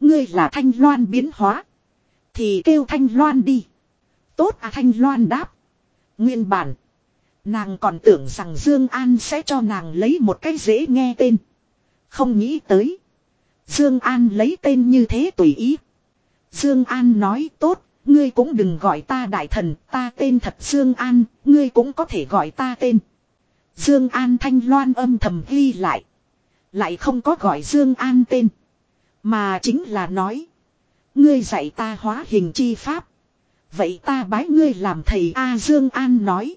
Ngươi là thanh loan biến hóa. Thì kêu Thanh Loan đi. Tốt à Thanh Loan đáp. Nguyên bản. Nàng còn tưởng rằng Dương An sẽ cho nàng lấy một cái dễ nghe tên. Không nghĩ tới. Dương An lấy tên như thế tùy ý. Dương An nói tốt, ngươi cũng đừng gọi ta đại thần, ta tên thật Dương An, ngươi cũng có thể gọi ta tên. Dương An thanh loan âm thầm ghi lại. Lại không có gọi Dương An tên. Mà chính là nói. Ngươi dạy ta hóa hình chi pháp. Vậy ta bái ngươi làm thầy A Dương An nói.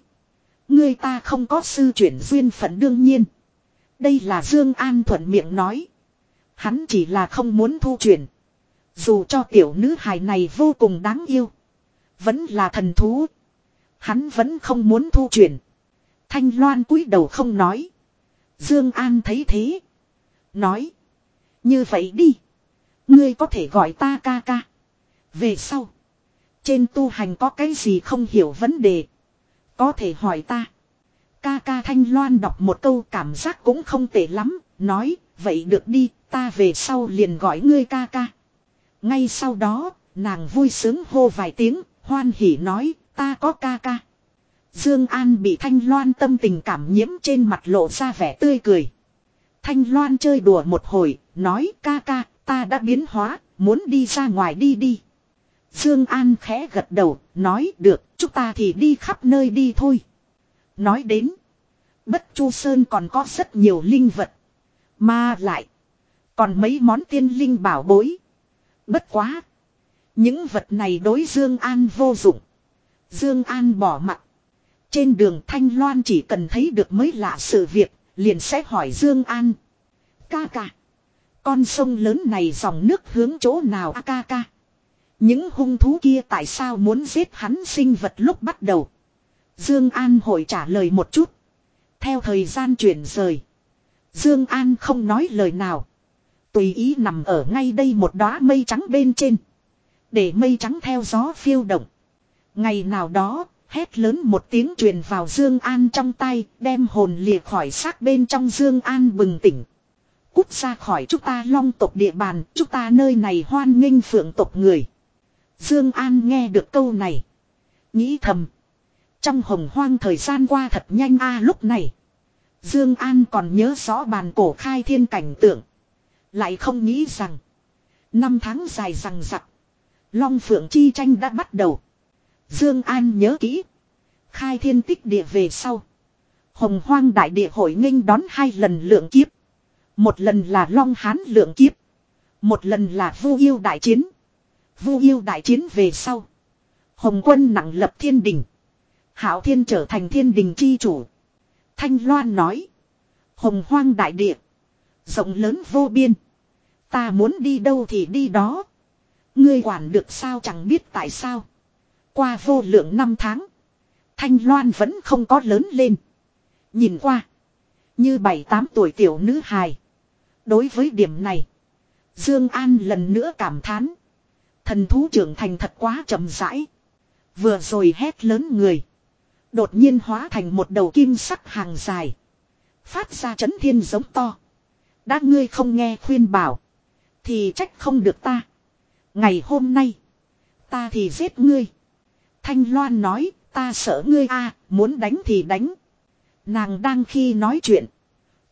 Ngươi ta không có sư chuyển duyên phận đương nhiên. Đây là Dương An thuận miệng nói. Hắn chỉ là không muốn thu chuyển. Dù cho tiểu nữ hài này vô cùng đáng yêu. Vẫn là thần thú. Hắn vẫn không muốn thu chuyển. Thanh Loan cúi đầu không nói. Dương An thấy thế. Nói. Như vậy đi. Ngươi có thể gọi ta ca ca. Về sau. Trên tu hành có cái gì không hiểu vấn đề. Có thể hỏi ta. Ca ca Thanh Loan đọc một câu cảm giác cũng không tệ lắm. Nói, vậy được đi, ta về sau liền gọi ngươi ca ca. Ngay sau đó, nàng vui sướng hô vài tiếng, hoan hỉ nói, ta có ca ca. Dương An bị Thanh Loan tâm tình cảm nhiễm trên mặt lộ ra vẻ tươi cười. Thanh Loan chơi đùa một hồi, nói ca ca, Ta đã biến hóa, muốn đi ra ngoài đi đi. Dương An khẽ gật đầu, nói được, chúng ta thì đi khắp nơi đi thôi. Nói đến, Bất Chu Sơn còn có rất nhiều linh vật. Mà lại, còn mấy món tiên linh bảo bối. Bất quá. Những vật này đối Dương An vô dụng. Dương An bỏ mặt. Trên đường Thanh Loan chỉ cần thấy được mới lạ sự việc, liền sẽ hỏi Dương An. Ca ca. Con sông lớn này dòng nước hướng chỗ nào a ca ca. Những hung thú kia tại sao muốn giết hắn sinh vật lúc bắt đầu. Dương An hồi trả lời một chút. Theo thời gian chuyển rời. Dương An không nói lời nào. Tùy ý nằm ở ngay đây một đóa mây trắng bên trên. Để mây trắng theo gió phiêu động. Ngày nào đó, hét lớn một tiếng truyền vào Dương An trong tay, đem hồn lìa khỏi xác bên trong Dương An bừng tỉnh. Cút ra khỏi chúng ta long tộc địa bàn, chúng ta nơi này hoan nghênh phượng tộc người. Dương An nghe được câu này. Nghĩ thầm. Trong hồng hoang thời gian qua thật nhanh a à, lúc này. Dương An còn nhớ rõ bàn cổ khai thiên cảnh tượng. Lại không nghĩ rằng. Năm tháng dài rằng rặc. Long Phượng chi tranh đã bắt đầu. Dương An nhớ kỹ. Khai thiên tích địa về sau. Hồng hoang đại địa hội nghênh đón hai lần lượng kiếp. Một lần là Long Hán lượng kiếp. Một lần là vu yêu đại chiến. Vu yêu đại chiến về sau. Hồng quân nặng lập thiên đình. Hảo thiên trở thành thiên đình chi chủ. Thanh Loan nói. Hồng hoang đại địa. Rộng lớn vô biên. Ta muốn đi đâu thì đi đó. Ngươi quản được sao chẳng biết tại sao. Qua vô lượng năm tháng. Thanh Loan vẫn không có lớn lên. Nhìn qua. Như bảy tám tuổi tiểu nữ hài. Đối với điểm này. Dương An lần nữa cảm thán. Thần thú trưởng thành thật quá chậm rãi. Vừa rồi hét lớn người. Đột nhiên hóa thành một đầu kim sắc hàng dài. Phát ra chấn thiên giống to. Đã ngươi không nghe khuyên bảo. Thì trách không được ta. Ngày hôm nay. Ta thì giết ngươi. Thanh Loan nói. Ta sợ ngươi a, muốn đánh thì đánh. Nàng đang khi nói chuyện.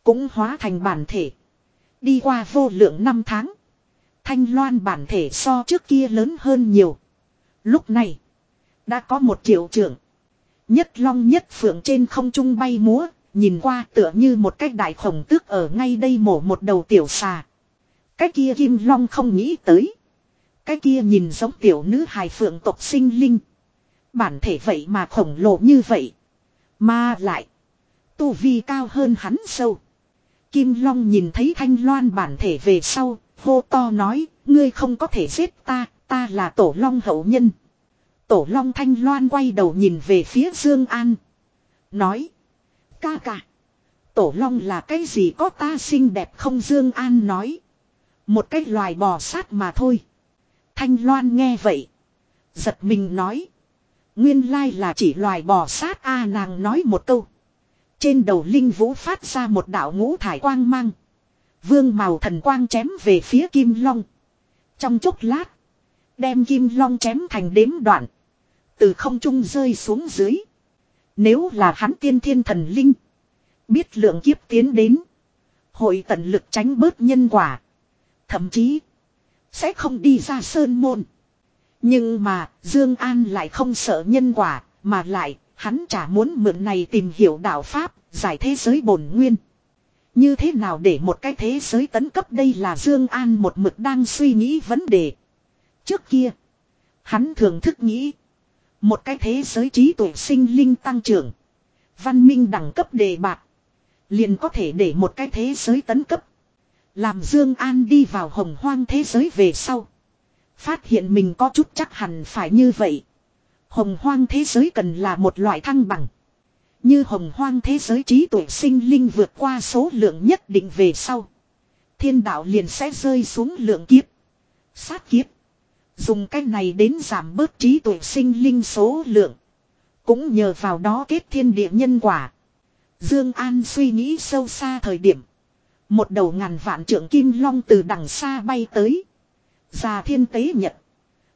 Cũng hóa thành bản thể. Đi qua vô lượng năm tháng. Thanh Loan bản thể so trước kia lớn hơn nhiều. Lúc này. Đã có một triệu trưởng. Nhất long nhất phượng trên không trung bay múa. Nhìn qua tựa như một cái đại khổng tước ở ngay đây mổ một đầu tiểu xà. Cái kia kim long không nghĩ tới. Cái kia nhìn giống tiểu nữ hài phượng tộc sinh linh. Bản thể vậy mà khổng lồ như vậy. Mà lại. Tu vi cao hơn hắn sâu. Kim Long nhìn thấy thanh loan bản thể về sau. Hô to nói. Ngươi không có thể giết ta. Ta là tổ long hậu nhân. Tổ long thanh loan quay đầu nhìn về phía Dương An. Nói. Ca ca. Tổ long là cái gì có ta xinh đẹp không Dương An nói. Một cái loài bò sát mà thôi. Thanh loan nghe vậy. Giật mình nói. Nguyên lai là chỉ loài bò sát a, nàng nói một câu. Trên đầu linh vũ phát ra một đạo ngũ thải quang mang. Vương màu thần quang chém về phía kim long. Trong chốc lát. Đem kim long chém thành đếm đoạn. Từ không trung rơi xuống dưới. Nếu là hắn tiên thiên thần linh. Biết lượng kiếp tiến đến. Hội tận lực tránh bớt nhân quả. Thậm chí. Sẽ không đi ra sơn môn. Nhưng mà Dương An lại không sợ nhân quả. Mà lại hắn chả muốn mượn này tìm hiểu đạo Pháp. Giải thế giới bổn nguyên. Như thế nào để một cái thế giới tấn cấp đây là Dương An một mực đang suy nghĩ vấn đề. Trước kia. Hắn thường thức nghĩ. Một cái thế giới trí tuệ sinh linh tăng trưởng. Văn minh đẳng cấp đề bạc. Liền có thể để một cái thế giới tấn cấp. Làm Dương An đi vào hồng hoang thế giới về sau. Phát hiện mình có chút chắc hẳn phải như vậy. Hồng hoang thế giới cần là một loại thăng bằng. Như hồng hoang thế giới trí tuệ sinh linh vượt qua số lượng nhất định về sau. Thiên đạo liền sẽ rơi xuống lượng kiếp. Sát kiếp. Dùng cách này đến giảm bớt trí tuệ sinh linh số lượng. Cũng nhờ vào đó kết thiên địa nhân quả. Dương An suy nghĩ sâu xa thời điểm. Một đầu ngàn vạn trượng kim long từ đằng xa bay tới. Già thiên tế nhật.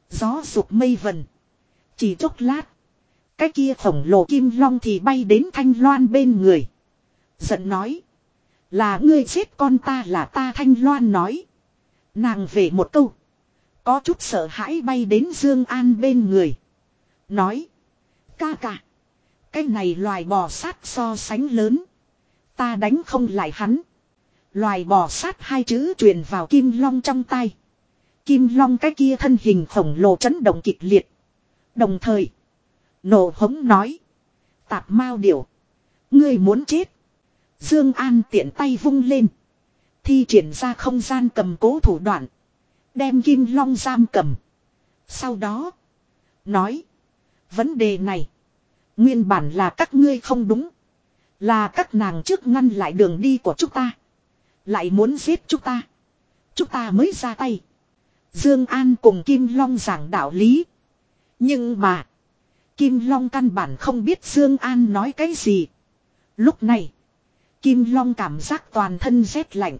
Gió dục mây vần. Chỉ chốc lát. Cái kia khổng lồ kim long thì bay đến thanh loan bên người. Giận nói. Là ngươi giết con ta là ta thanh loan nói. Nàng về một câu. Có chút sợ hãi bay đến Dương An bên người. Nói. Ca ca. Cái này loài bò sát so sánh lớn. Ta đánh không lại hắn. Loài bò sát hai chữ truyền vào kim long trong tay. Kim long cái kia thân hình khổng lồ chấn động kịch liệt. Đồng thời. Nổ hống nói. Tạp mao điểu. Ngươi muốn chết. Dương An tiện tay vung lên. Thi triển ra không gian cầm cố thủ đoạn. Đem kim long giam cầm. Sau đó. Nói. Vấn đề này. Nguyên bản là các ngươi không đúng. Là các nàng trước ngăn lại đường đi của chúng ta. Lại muốn giết chúng ta. Chúng ta mới ra tay. Dương An cùng Kim Long giảng đạo lý. Nhưng mà. Kim Long căn bản không biết Dương An nói cái gì. Lúc này. Kim Long cảm giác toàn thân rét lạnh.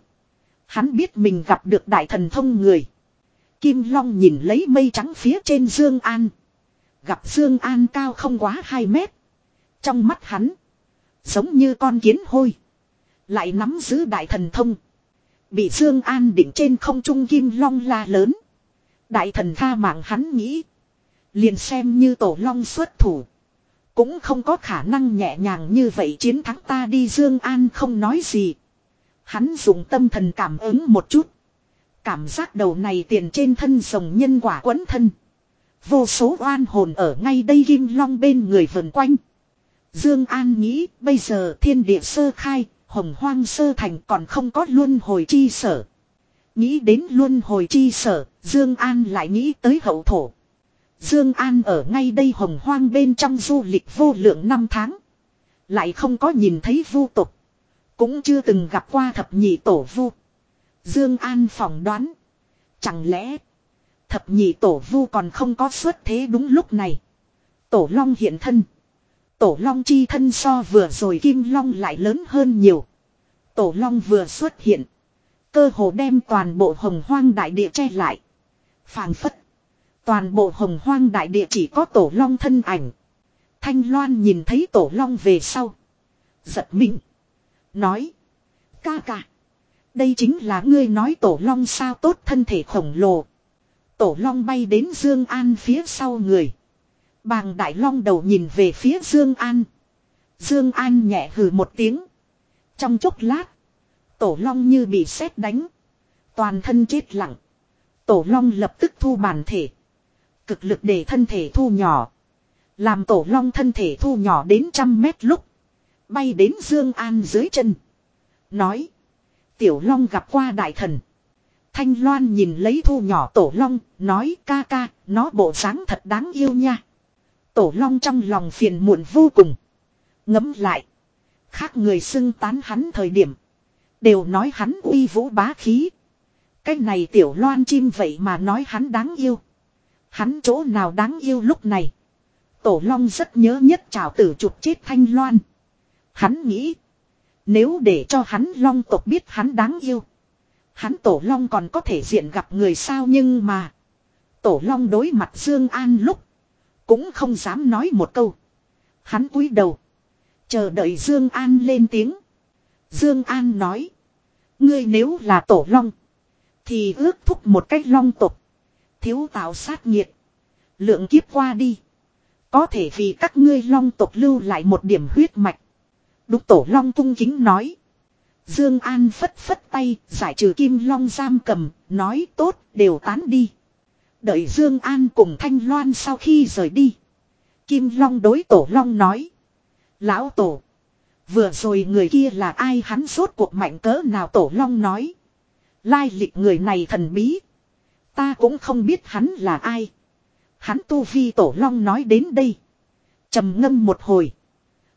Hắn biết mình gặp được đại thần thông người. Kim Long nhìn lấy mây trắng phía trên Dương An. Gặp Dương An cao không quá 2 mét. Trong mắt hắn. Giống như con kiến hôi. Lại nắm giữ đại thần thông. Bị Dương An định trên không trung Kim Long la lớn. Đại thần tha mạng hắn nghĩ. Liền xem như tổ long xuất thủ. Cũng không có khả năng nhẹ nhàng như vậy chiến thắng ta đi Dương An không nói gì. Hắn dùng tâm thần cảm ứng một chút. Cảm giác đầu này tiền trên thân rồng nhân quả quấn thân. Vô số oan hồn ở ngay đây kim long bên người vần quanh. Dương An nghĩ bây giờ thiên địa sơ khai, hồng hoang sơ thành còn không có luân hồi chi sở. Nghĩ đến luân hồi chi sở, Dương An lại nghĩ tới hậu thổ. Dương An ở ngay đây hồng hoang bên trong du lịch vô lượng năm tháng. Lại không có nhìn thấy vu tộc, Cũng chưa từng gặp qua thập nhị tổ vu. Dương An phỏng đoán. Chẳng lẽ. Thập nhị tổ vu còn không có xuất thế đúng lúc này. Tổ long hiện thân. Tổ long chi thân so vừa rồi kim long lại lớn hơn nhiều. Tổ long vừa xuất hiện. Cơ hồ đem toàn bộ hồng hoang đại địa che lại. phảng phất. Toàn bộ hồng hoang đại địa chỉ có tổ long thân ảnh. Thanh Loan nhìn thấy tổ long về sau. Giật mình. Nói. Ca ca. Đây chính là ngươi nói tổ long sao tốt thân thể khổng lồ. Tổ long bay đến Dương An phía sau người. Bàng đại long đầu nhìn về phía Dương An. Dương An nhẹ hừ một tiếng. Trong chốc lát. Tổ long như bị sét đánh. Toàn thân chết lặng. Tổ long lập tức thu bản thể. Cực lực để thân thể thu nhỏ. Làm tổ long thân thể thu nhỏ đến trăm mét lúc. Bay đến Dương An dưới chân. Nói. Tiểu long gặp qua đại thần. Thanh Loan nhìn lấy thu nhỏ tổ long. Nói, ca ca. Nó bộ dáng thật đáng yêu nha. Tổ long trong lòng phiền muộn vô cùng. Ngấm lại. Khác người xưng tán hắn thời điểm. Đều nói hắn uy vũ bá khí. Cái này tiểu loan chim vậy mà nói hắn đáng yêu. Hắn chỗ nào đáng yêu lúc này. Tổ long rất nhớ nhất trào tử chụp chết thanh loan. Hắn nghĩ. Nếu để cho hắn long tộc biết hắn đáng yêu. Hắn tổ long còn có thể diện gặp người sao nhưng mà. Tổ long đối mặt Dương An lúc. Cũng không dám nói một câu. Hắn cúi đầu. Chờ đợi Dương An lên tiếng. Dương An nói. Ngươi nếu là tổ long. Thì ước thúc một cách long tộc. Thiếu tạo sát nhiệt Lượng kiếp qua đi. Có thể vì các ngươi long tộc lưu lại một điểm huyết mạch. Đúc tổ long cung kính nói. Dương An phất phất tay, giải trừ kim long giam cầm, nói tốt, đều tán đi. Đợi Dương An cùng Thanh Loan sau khi rời đi. Kim Long đối tổ long nói. Lão tổ. Vừa rồi người kia là ai hắn suốt cuộc mạnh cỡ nào tổ long nói. Lai lịch người này thần bí. Ta cũng không biết hắn là ai. Hắn tu vi tổ long nói đến đây. trầm ngâm một hồi.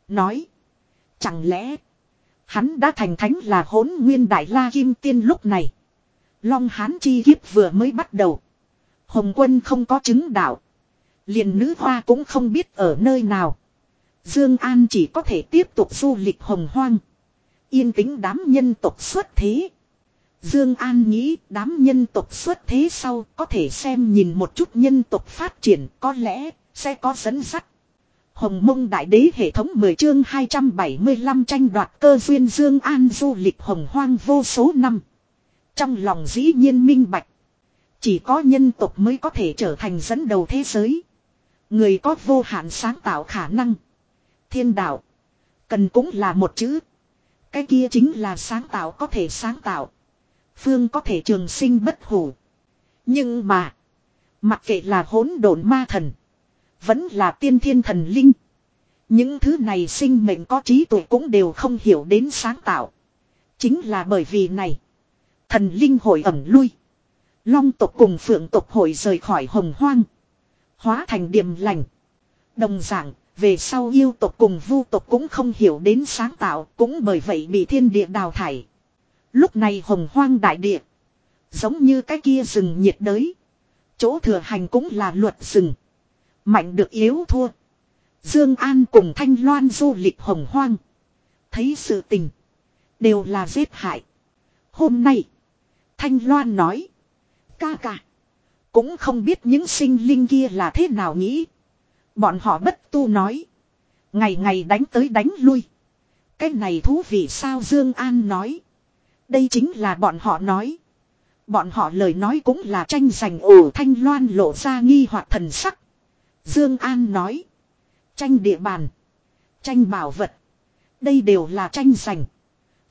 Nói. Chẳng lẽ. Hắn đã thành thánh là hỗn nguyên đại la kim tiên lúc này. Long hán chi kiếp vừa mới bắt đầu. Hồng quân không có chứng đạo. liền nữ hoa cũng không biết ở nơi nào. Dương An chỉ có thể tiếp tục du lịch hồng hoang. Yên tĩnh đám nhân tộc xuất thế. Dương An nghĩ đám nhân tộc xuất thế sau có thể xem nhìn một chút nhân tộc phát triển, có lẽ sẽ có dẫn dắt. Hồng mông đại đế hệ thống 10 chương 275 tranh đoạt cơ duyên Dương An du lịch hồng hoang vô số năm. Trong lòng dĩ nhiên minh bạch. Chỉ có nhân tộc mới có thể trở thành dẫn đầu thế giới. Người có vô hạn sáng tạo khả năng. Thiên đạo. Cần cũng là một chữ. Cái kia chính là sáng tạo có thể sáng tạo. Phương có thể trường sinh bất hủ. Nhưng mà. Mặc kệ là hỗn độn ma thần. Vẫn là tiên thiên thần linh. Những thứ này sinh mệnh có trí tuệ cũng đều không hiểu đến sáng tạo. Chính là bởi vì này. Thần linh hội ẩm lui. Long tộc cùng phượng tộc hội rời khỏi hồng hoang. Hóa thành điểm lành. Đồng dạng, về sau yêu tộc cùng vu tộc cũng không hiểu đến sáng tạo, cũng bởi vậy bị thiên địa đào thải. Lúc này hồng hoang đại địa. Giống như cái kia rừng nhiệt đới. Chỗ thừa hành cũng là luật rừng. Mạnh được yếu thua. Dương An cùng Thanh Loan du lịch hồng hoang. Thấy sự tình. Đều là giết hại. Hôm nay. Thanh Loan nói. Ca ca. Cũng không biết những sinh linh kia là thế nào nghĩ. Bọn họ bất tu nói. Ngày ngày đánh tới đánh lui. Cái này thú vị sao Dương An nói. Đây chính là bọn họ nói. Bọn họ lời nói cũng là tranh giành ổ thanh loan lộ ra nghi hoặc thần sắc. Dương An nói. Tranh địa bàn. Tranh bảo vật. Đây đều là tranh giành.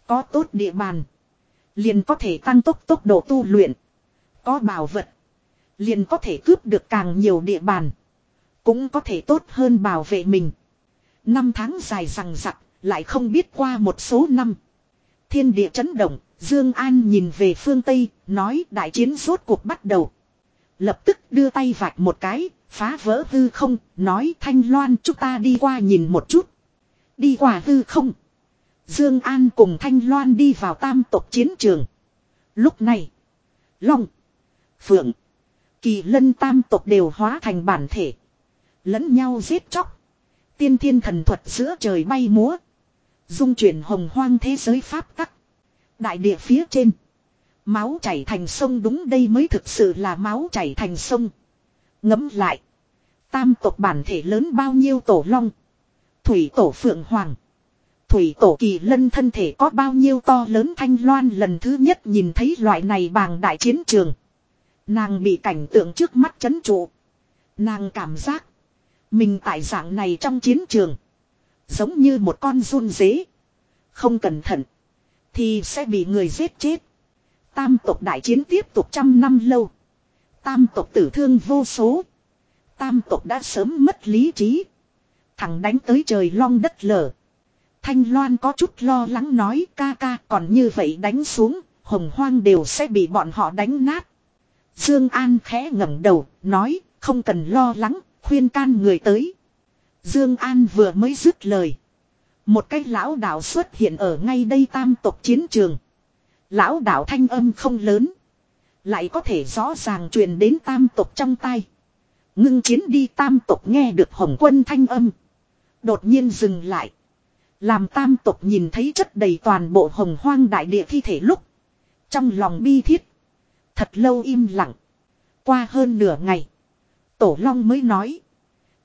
Có tốt địa bàn. Liền có thể tăng tốc tốc độ tu luyện. Có bảo vật. Liền có thể cướp được càng nhiều địa bàn. Cũng có thể tốt hơn bảo vệ mình. Năm tháng dài rằng rặc, lại không biết qua một số năm. Thiên địa chấn động, Dương An nhìn về phương Tây, nói đại chiến rốt cuộc bắt đầu. Lập tức đưa tay vạch một cái, phá vỡ hư không, nói Thanh Loan chúng ta đi qua nhìn một chút. Đi qua hư không. Dương An cùng Thanh Loan đi vào tam tộc chiến trường. Lúc này, Long, Phượng, Kỳ Lân tam tộc đều hóa thành bản thể. Lẫn nhau giết chóc. Tiên thiên thần thuật giữa trời bay múa. Dung chuyển hồng hoang thế giới pháp tắc. Đại địa phía trên. Máu chảy thành sông đúng đây mới thực sự là máu chảy thành sông. Ngấm lại. Tam tộc bản thể lớn bao nhiêu tổ long. Thủy tổ phượng hoàng. Thủy tổ kỳ lân thân thể có bao nhiêu to lớn thanh loan lần thứ nhất nhìn thấy loại này bàng đại chiến trường. Nàng bị cảnh tượng trước mắt chấn trụ. Nàng cảm giác. Mình tại dạng này trong chiến trường. Giống như một con run dế. Không cẩn thận. Thì sẽ bị người giết chết. Tam tộc đại chiến tiếp tục trăm năm lâu. Tam tộc tử thương vô số. Tam tộc đã sớm mất lý trí. Thằng đánh tới trời long đất lở. Thanh Loan có chút lo lắng nói ca ca còn như vậy đánh xuống, hồng hoang đều sẽ bị bọn họ đánh nát. Dương An khẽ ngẩng đầu, nói không cần lo lắng, khuyên can người tới. Dương An vừa mới dứt lời. Một cái lão đạo xuất hiện ở ngay đây tam tộc chiến trường. Lão đạo thanh âm không lớn. Lại có thể rõ ràng truyền đến tam tộc trong tai. Ngưng chiến đi tam tộc nghe được hồng quân thanh âm. Đột nhiên dừng lại. Làm tam tộc nhìn thấy chất đầy toàn bộ hồng hoang đại địa thi thể lúc. Trong lòng bi thiết. Thật lâu im lặng. Qua hơn nửa ngày. Tổ Long mới nói.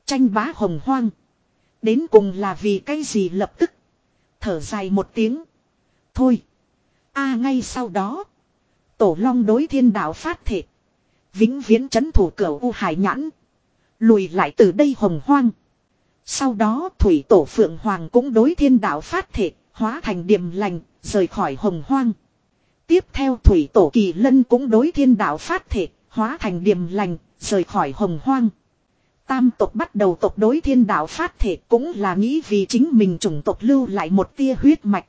Tranh bá hồng hoang. Đến cùng là vì cái gì lập tức. Thở dài một tiếng. Thôi. a à, ngay sau đó. Tổ Long đối thiên đạo phát thể. Vĩnh viễn chấn thủ cửa U Hải Nhãn. Lùi lại từ đây hồng hoang. Sau đó Thủy Tổ Phượng Hoàng cũng đối thiên đạo phát thể. Hóa thành điềm lành. Rời khỏi hồng hoang. Tiếp theo Thủy Tổ Kỳ Lân cũng đối thiên đạo phát thể. Hóa thành điềm lành. Rời khỏi hồng hoang. Tam tộc bắt đầu tộc đối thiên đạo phát thể cũng là nghĩ vì chính mình chủng tộc lưu lại một tia huyết mạch.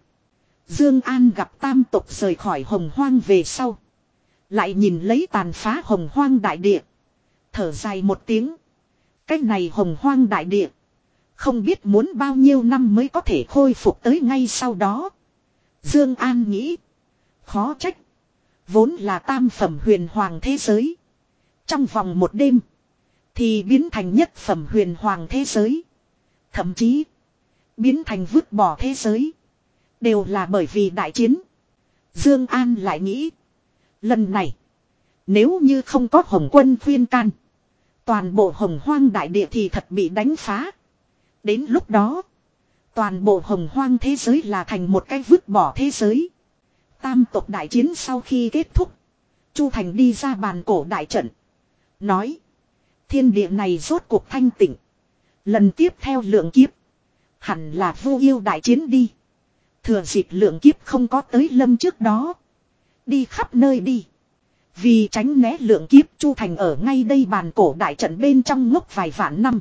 Dương An gặp tam tộc rời khỏi hồng hoang về sau. Lại nhìn lấy tàn phá hồng hoang đại địa. Thở dài một tiếng. Cách này hồng hoang đại địa. Không biết muốn bao nhiêu năm mới có thể khôi phục tới ngay sau đó. Dương An nghĩ. Khó trách. Vốn là tam phẩm huyền hoàng thế giới. Trong vòng một đêm. Thì biến thành nhất phẩm huyền hoàng thế giới. Thậm chí. Biến thành vứt bỏ thế giới. Đều là bởi vì đại chiến. Dương An lại nghĩ. Lần này. Nếu như không có hồng quân khuyên can. Toàn bộ hồng hoang đại địa thì thật bị đánh phá. Đến lúc đó. Toàn bộ hồng hoang thế giới là thành một cái vứt bỏ thế giới. Tam tộc đại chiến sau khi kết thúc. Chu Thành đi ra bàn cổ đại trận. Nói. Thiên địa này rốt cuộc thanh tịnh. Lần tiếp theo lượng kiếp. Hẳn là vô yêu đại chiến đi. Thừa dịp lượng kiếp không có tới lâm trước đó. Đi khắp nơi đi. Vì tránh né lượng kiếp Chu Thành ở ngay đây bàn cổ đại trận bên trong ngốc vài vạn năm.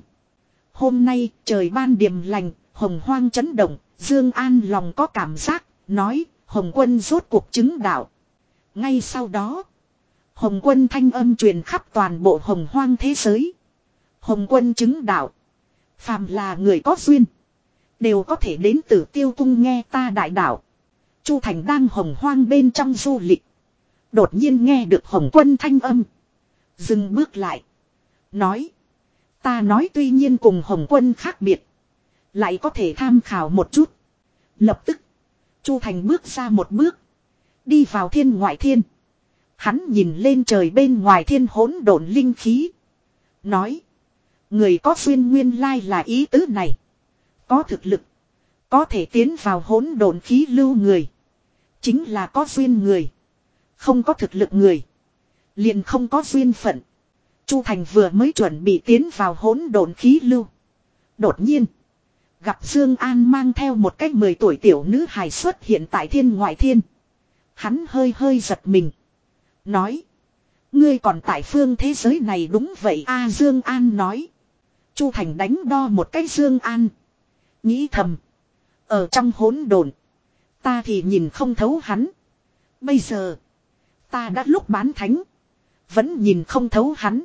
Hôm nay trời ban điềm lành, hồng hoang chấn động, Dương An lòng có cảm giác, nói, hồng quân rốt cuộc chứng đạo. Ngay sau đó, Hồng quân thanh âm truyền khắp toàn bộ hồng hoang thế giới. Hồng quân chứng đạo. Phàm là người có duyên. Đều có thể đến từ tiêu cung nghe ta đại đạo. Chu Thành đang hồng hoang bên trong du lịch. Đột nhiên nghe được hồng quân thanh âm. Dừng bước lại. Nói. Ta nói tuy nhiên cùng hồng quân khác biệt. Lại có thể tham khảo một chút. Lập tức. Chu Thành bước ra một bước. Đi vào thiên ngoại thiên. Hắn nhìn lên trời bên ngoài thiên hỗn độn linh khí. Nói. Người có xuyên nguyên lai là ý tứ này. Có thực lực. Có thể tiến vào hỗn độn khí lưu người. Chính là có duyên người. Không có thực lực người. Liền không có duyên phận. Chu Thành vừa mới chuẩn bị tiến vào hỗn độn khí lưu. Đột nhiên. Gặp Dương An mang theo một cách 10 tuổi tiểu nữ hài xuất hiện tại thiên ngoại thiên. Hắn hơi hơi giật mình. Nói. Ngươi còn tại phương thế giới này đúng vậy a Dương An nói. Chu Thành đánh đo một cái Dương An. Nghĩ thầm. Ở trong hỗn độn. Ta thì nhìn không thấu hắn. Bây giờ. Ta đã lúc bán thánh. Vẫn nhìn không thấu hắn.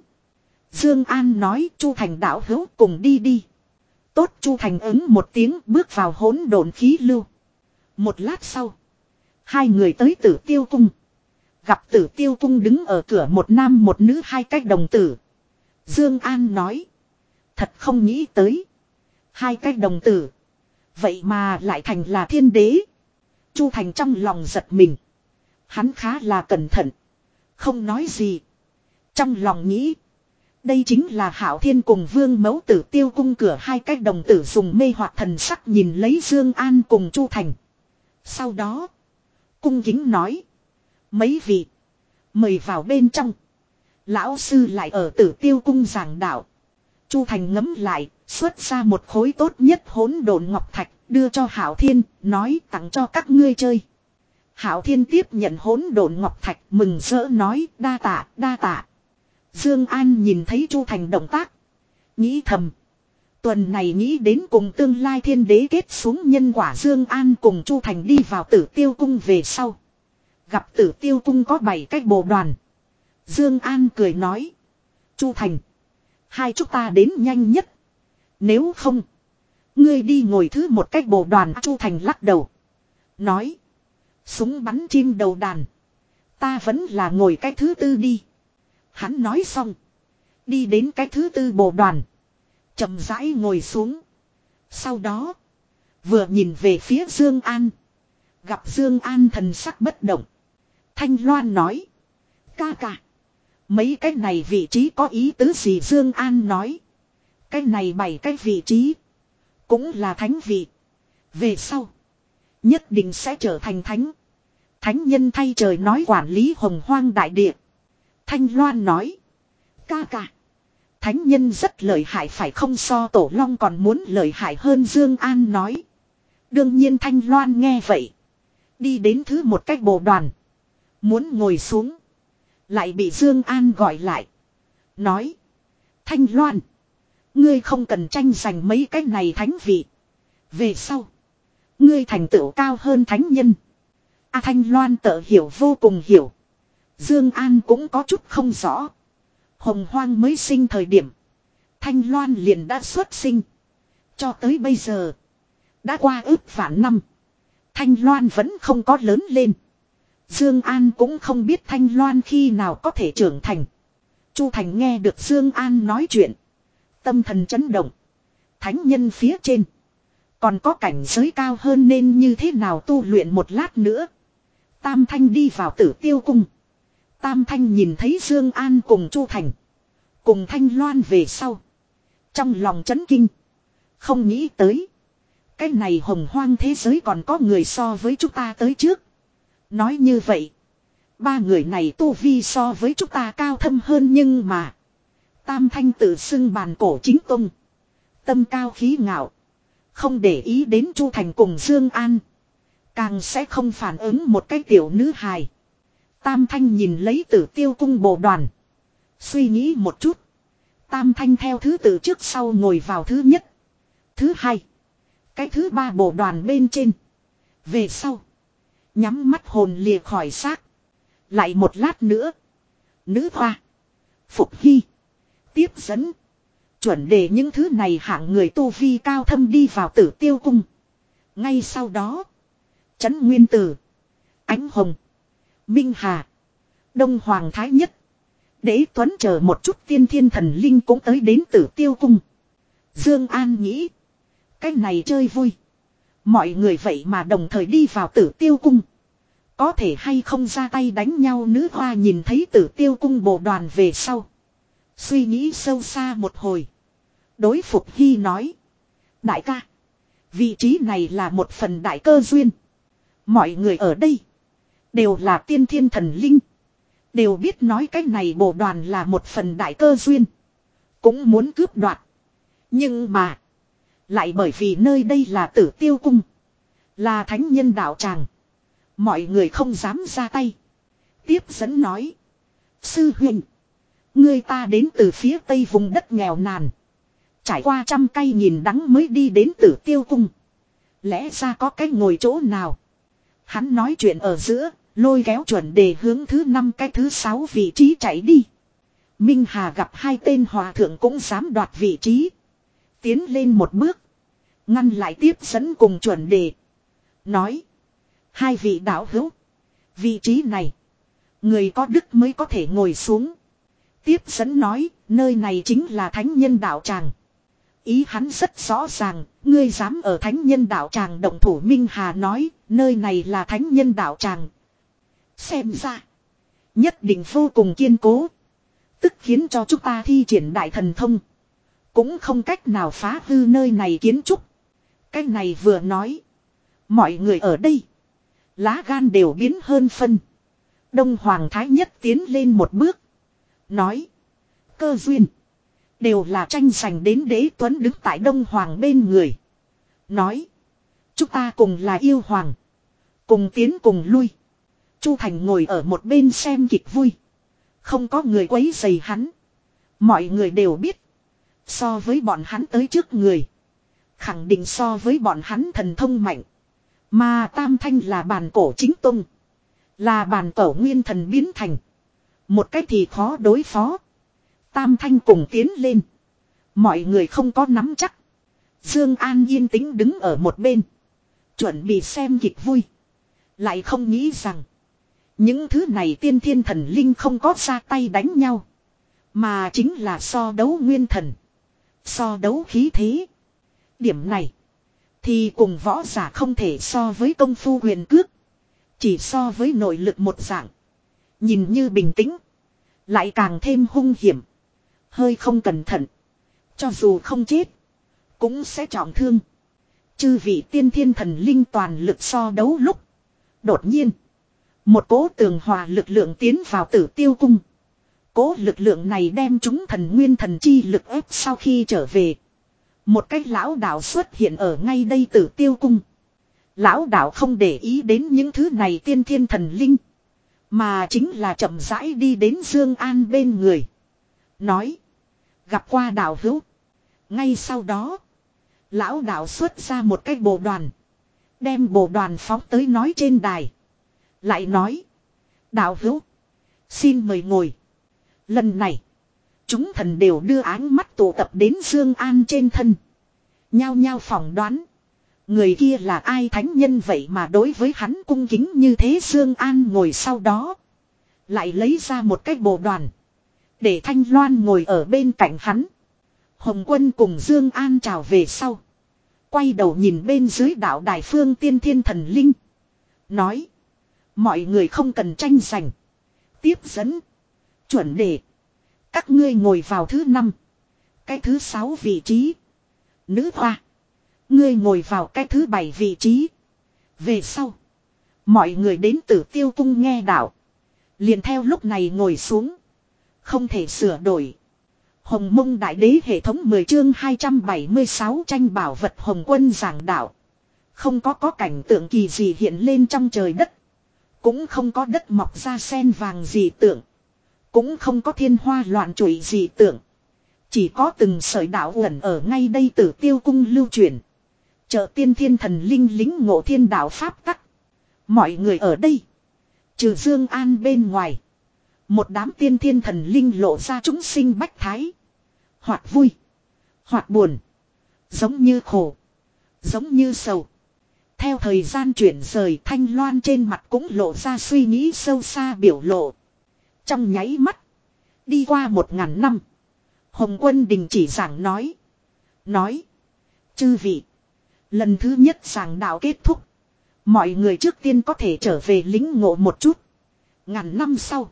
Dương An nói Chu Thành đạo hữu cùng đi đi. Tốt Chu Thành ứng một tiếng bước vào hỗn độn khí lưu. Một lát sau. Hai người tới tử tiêu cung. Gặp tử tiêu cung đứng ở cửa một nam một nữ hai cách đồng tử. Dương An nói. Thật không nghĩ tới. Hai cách đồng tử. Vậy mà lại thành là thiên đế. Chu Thành trong lòng giật mình. Hắn khá là cẩn thận. Không nói gì. Trong lòng nghĩ. Đây chính là Hảo Thiên cùng Vương Mẫu Tử Tiêu cung cửa hai cách đồng tử dùng mê hoặc thần sắc nhìn lấy Dương An cùng Chu Thành. Sau đó, cung kính nói: "Mấy vị, mời vào bên trong." Lão sư lại ở Tử Tiêu cung giảng đạo. Chu Thành ngấm lại, xuất ra một khối tốt nhất hỗn độn ngọc thạch, đưa cho Hảo Thiên, nói tặng cho các ngươi chơi. Hảo Thiên tiếp nhận hỗn độn ngọc thạch, mừng rỡ nói, đa tạ, đa tạ. Dương An nhìn thấy Chu Thành động tác, nghĩ thầm, tuần này nghĩ đến cùng tương lai thiên đế kết xuống nhân quả Dương An cùng Chu Thành đi vào Tử Tiêu cung về sau, gặp Tử Tiêu cung có bảy cách bộ đoàn. Dương An cười nói, "Chu Thành, hai chúng ta đến nhanh nhất. Nếu không, ngươi đi ngồi thứ một cách bộ đoàn." Chu Thành lắc đầu, nói, "Súng bắn chim đầu đàn, ta vẫn là ngồi cái thứ tư đi." Hắn nói xong. Đi đến cái thứ tư bộ đoàn. chậm rãi ngồi xuống. Sau đó. Vừa nhìn về phía Dương An. Gặp Dương An thần sắc bất động. Thanh Loan nói. Ca ca. Mấy cái này vị trí có ý tứ gì Dương An nói. Cái này bảy cái vị trí. Cũng là thánh vị. Về sau. Nhất định sẽ trở thành thánh. Thánh nhân thay trời nói quản lý hồng hoang đại địa. Thanh Loan nói. Ca ca. Thánh nhân rất lợi hại phải không so tổ long còn muốn lợi hại hơn Dương An nói. Đương nhiên Thanh Loan nghe vậy. Đi đến thứ một cách bộ đoàn. Muốn ngồi xuống. Lại bị Dương An gọi lại. Nói. Thanh Loan. Ngươi không cần tranh giành mấy cái này thánh vị. Về sau. Ngươi thành tựu cao hơn thánh nhân. A à, Thanh Loan tự hiểu vô cùng hiểu. Dương An cũng có chút không rõ. Hồng Hoang mới sinh thời điểm. Thanh Loan liền đã xuất sinh. Cho tới bây giờ. Đã qua ước vạn năm. Thanh Loan vẫn không có lớn lên. Dương An cũng không biết Thanh Loan khi nào có thể trưởng thành. Chu Thành nghe được Dương An nói chuyện. Tâm thần chấn động. Thánh nhân phía trên. Còn có cảnh giới cao hơn nên như thế nào tu luyện một lát nữa. Tam Thanh đi vào tử tiêu cung. Tam Thanh nhìn thấy Dương An cùng Chu Thành. Cùng Thanh Loan về sau. Trong lòng chấn kinh. Không nghĩ tới. Cái này hồng hoang thế giới còn có người so với chúng ta tới trước. Nói như vậy. Ba người này tu vi so với chúng ta cao thâm hơn nhưng mà. Tam Thanh tự xưng bàn cổ chính tung. Tâm cao khí ngạo. Không để ý đến Chu Thành cùng Dương An. Càng sẽ không phản ứng một cái tiểu nữ hài. Tam Thanh nhìn lấy tử tiêu cung bộ đoàn. Suy nghĩ một chút. Tam Thanh theo thứ tự trước sau ngồi vào thứ nhất. Thứ hai. Cái thứ ba bộ đoàn bên trên. Về sau. Nhắm mắt hồn lìa khỏi xác. Lại một lát nữa. Nữ hoa. Phục hy. Tiếp dẫn. Chuẩn để những thứ này hạng người tu vi cao thâm đi vào tử tiêu cung. Ngay sau đó. Trấn Nguyên Tử. Ánh Hồng. Minh Hà. Đông Hoàng Thái Nhất. Đế Tuấn chờ một chút tiên thiên thần linh cũng tới đến tử tiêu cung. Dương An nghĩ. Cái này chơi vui. Mọi người vậy mà đồng thời đi vào tử tiêu cung. Có thể hay không ra tay đánh nhau nữ hoa nhìn thấy tử tiêu cung bộ đoàn về sau. Suy nghĩ sâu xa một hồi. Đối phục hy nói. Đại ca. Vị trí này là một phần đại cơ duyên. Mọi người ở đây. Đều là tiên thiên thần linh. Đều biết nói cái này bộ đoàn là một phần đại cơ duyên. Cũng muốn cướp đoạt. Nhưng mà. Lại bởi vì nơi đây là tử tiêu cung. Là thánh nhân đạo tràng. Mọi người không dám ra tay. Tiếp dẫn nói. Sư huynh. Người ta đến từ phía tây vùng đất nghèo nàn. Trải qua trăm cây nhìn đắng mới đi đến tử tiêu cung. Lẽ ra có cái ngồi chỗ nào. Hắn nói chuyện ở giữa, lôi kéo chuẩn đề hướng thứ năm cái thứ sáu vị trí chạy đi. Minh Hà gặp hai tên hòa thượng cũng dám đoạt vị trí. Tiến lên một bước. Ngăn lại tiếp dẫn cùng chuẩn đề. Nói. Hai vị đạo hữu. Vị trí này. Người có đức mới có thể ngồi xuống. Tiếp dẫn nói. Nơi này chính là thánh nhân đạo tràng. Ý hắn rất rõ ràng. Ngươi dám ở thánh nhân đạo tràng động thủ Minh Hà nói. Nơi này là thánh nhân đạo tràng. Xem ra. Nhất định vô cùng kiên cố. Tức khiến cho chúng ta thi triển đại thần thông. Cũng không cách nào phá hư nơi này kiến trúc. Cái này vừa nói. Mọi người ở đây. Lá gan đều biến hơn phân. Đông Hoàng Thái Nhất tiến lên một bước. Nói. Cơ duyên. Đều là tranh giành đến đế tuấn đứng tại Đông Hoàng bên người. Nói. Chúng ta cùng là yêu hoàng. Cùng tiến cùng lui. Chu Thành ngồi ở một bên xem kịch vui. Không có người quấy dày hắn. Mọi người đều biết. So với bọn hắn tới trước người. Khẳng định so với bọn hắn thần thông mạnh. Mà Tam Thanh là bàn cổ chính tung. Là bàn cổ nguyên thần biến thành. Một cách thì khó đối phó. Tam Thanh cùng tiến lên. Mọi người không có nắm chắc. Dương An yên tĩnh đứng ở một bên. Chuẩn bị xem kịch vui. Lại không nghĩ rằng. Những thứ này tiên thiên thần linh không có ra tay đánh nhau. Mà chính là so đấu nguyên thần. So đấu khí thế. Điểm này. Thì cùng võ giả không thể so với công phu huyền cước. Chỉ so với nội lực một dạng. Nhìn như bình tĩnh. Lại càng thêm hung hiểm. Hơi không cẩn thận. Cho dù không chết. Cũng sẽ trọng thương. Chư vị tiên thiên thần linh toàn lực so đấu lúc. Đột nhiên. Một cố tường hòa lực lượng tiến vào tử tiêu cung. Cố lực lượng này đem chúng thần nguyên thần chi lực ép sau khi trở về. Một cách lão đạo xuất hiện ở ngay đây tử tiêu cung. Lão đạo không để ý đến những thứ này tiên thiên thần linh. Mà chính là chậm rãi đi đến Dương An bên người. Nói. Gặp qua đạo hữu. Ngay sau đó. Lão đạo xuất ra một cái bộ đoàn. Đem bộ đoàn phóng tới nói trên đài. Lại nói. Đạo hữu. Xin mời ngồi. Lần này. Chúng thần đều đưa ánh mắt tụ tập đến Dương An trên thân. Nhao nhao phỏng đoán. Người kia là ai thánh nhân vậy mà đối với hắn cung kính như thế Dương An ngồi sau đó. Lại lấy ra một cái bộ đoàn. Để Thanh Loan ngồi ở bên cạnh hắn. Hồng quân cùng Dương An chào về sau. Quay đầu nhìn bên dưới đạo Đài Phương Tiên Thiên Thần Linh. Nói. Mọi người không cần tranh giành. Tiếp dẫn. Chuẩn đề. Các ngươi ngồi vào thứ năm. Cái thứ sáu vị trí. Nữ hoa. Ngươi ngồi vào cái thứ bảy vị trí. Về sau. Mọi người đến tử tiêu cung nghe đạo. Liền theo lúc này ngồi xuống. Không thể sửa đổi. Hồng mông đại đế hệ thống 10 chương 276 tranh bảo vật hồng quân giảng đạo. Không có có cảnh tượng kỳ gì hiện lên trong trời đất. Cũng không có đất mọc ra sen vàng gì tượng. Cũng không có thiên hoa loạn trụy gì tưởng Chỉ có từng sợi đạo ẩn ở ngay đây tử tiêu cung lưu truyền. Chợ tiên thiên thần linh lính ngộ thiên đạo pháp tắc. Mọi người ở đây. Trừ Dương An bên ngoài. Một đám tiên thiên thần linh lộ ra chúng sinh bách thái. Hoặc vui. Hoặc buồn. Giống như khổ. Giống như sầu. Theo thời gian chuyển rời thanh loan trên mặt cũng lộ ra suy nghĩ sâu xa biểu lộ. Trong nháy mắt. Đi qua một ngàn năm. Hồng quân đình chỉ giảng nói. Nói. Chư vị. Lần thứ nhất giảng đạo kết thúc. Mọi người trước tiên có thể trở về lính ngộ một chút. Ngàn năm sau.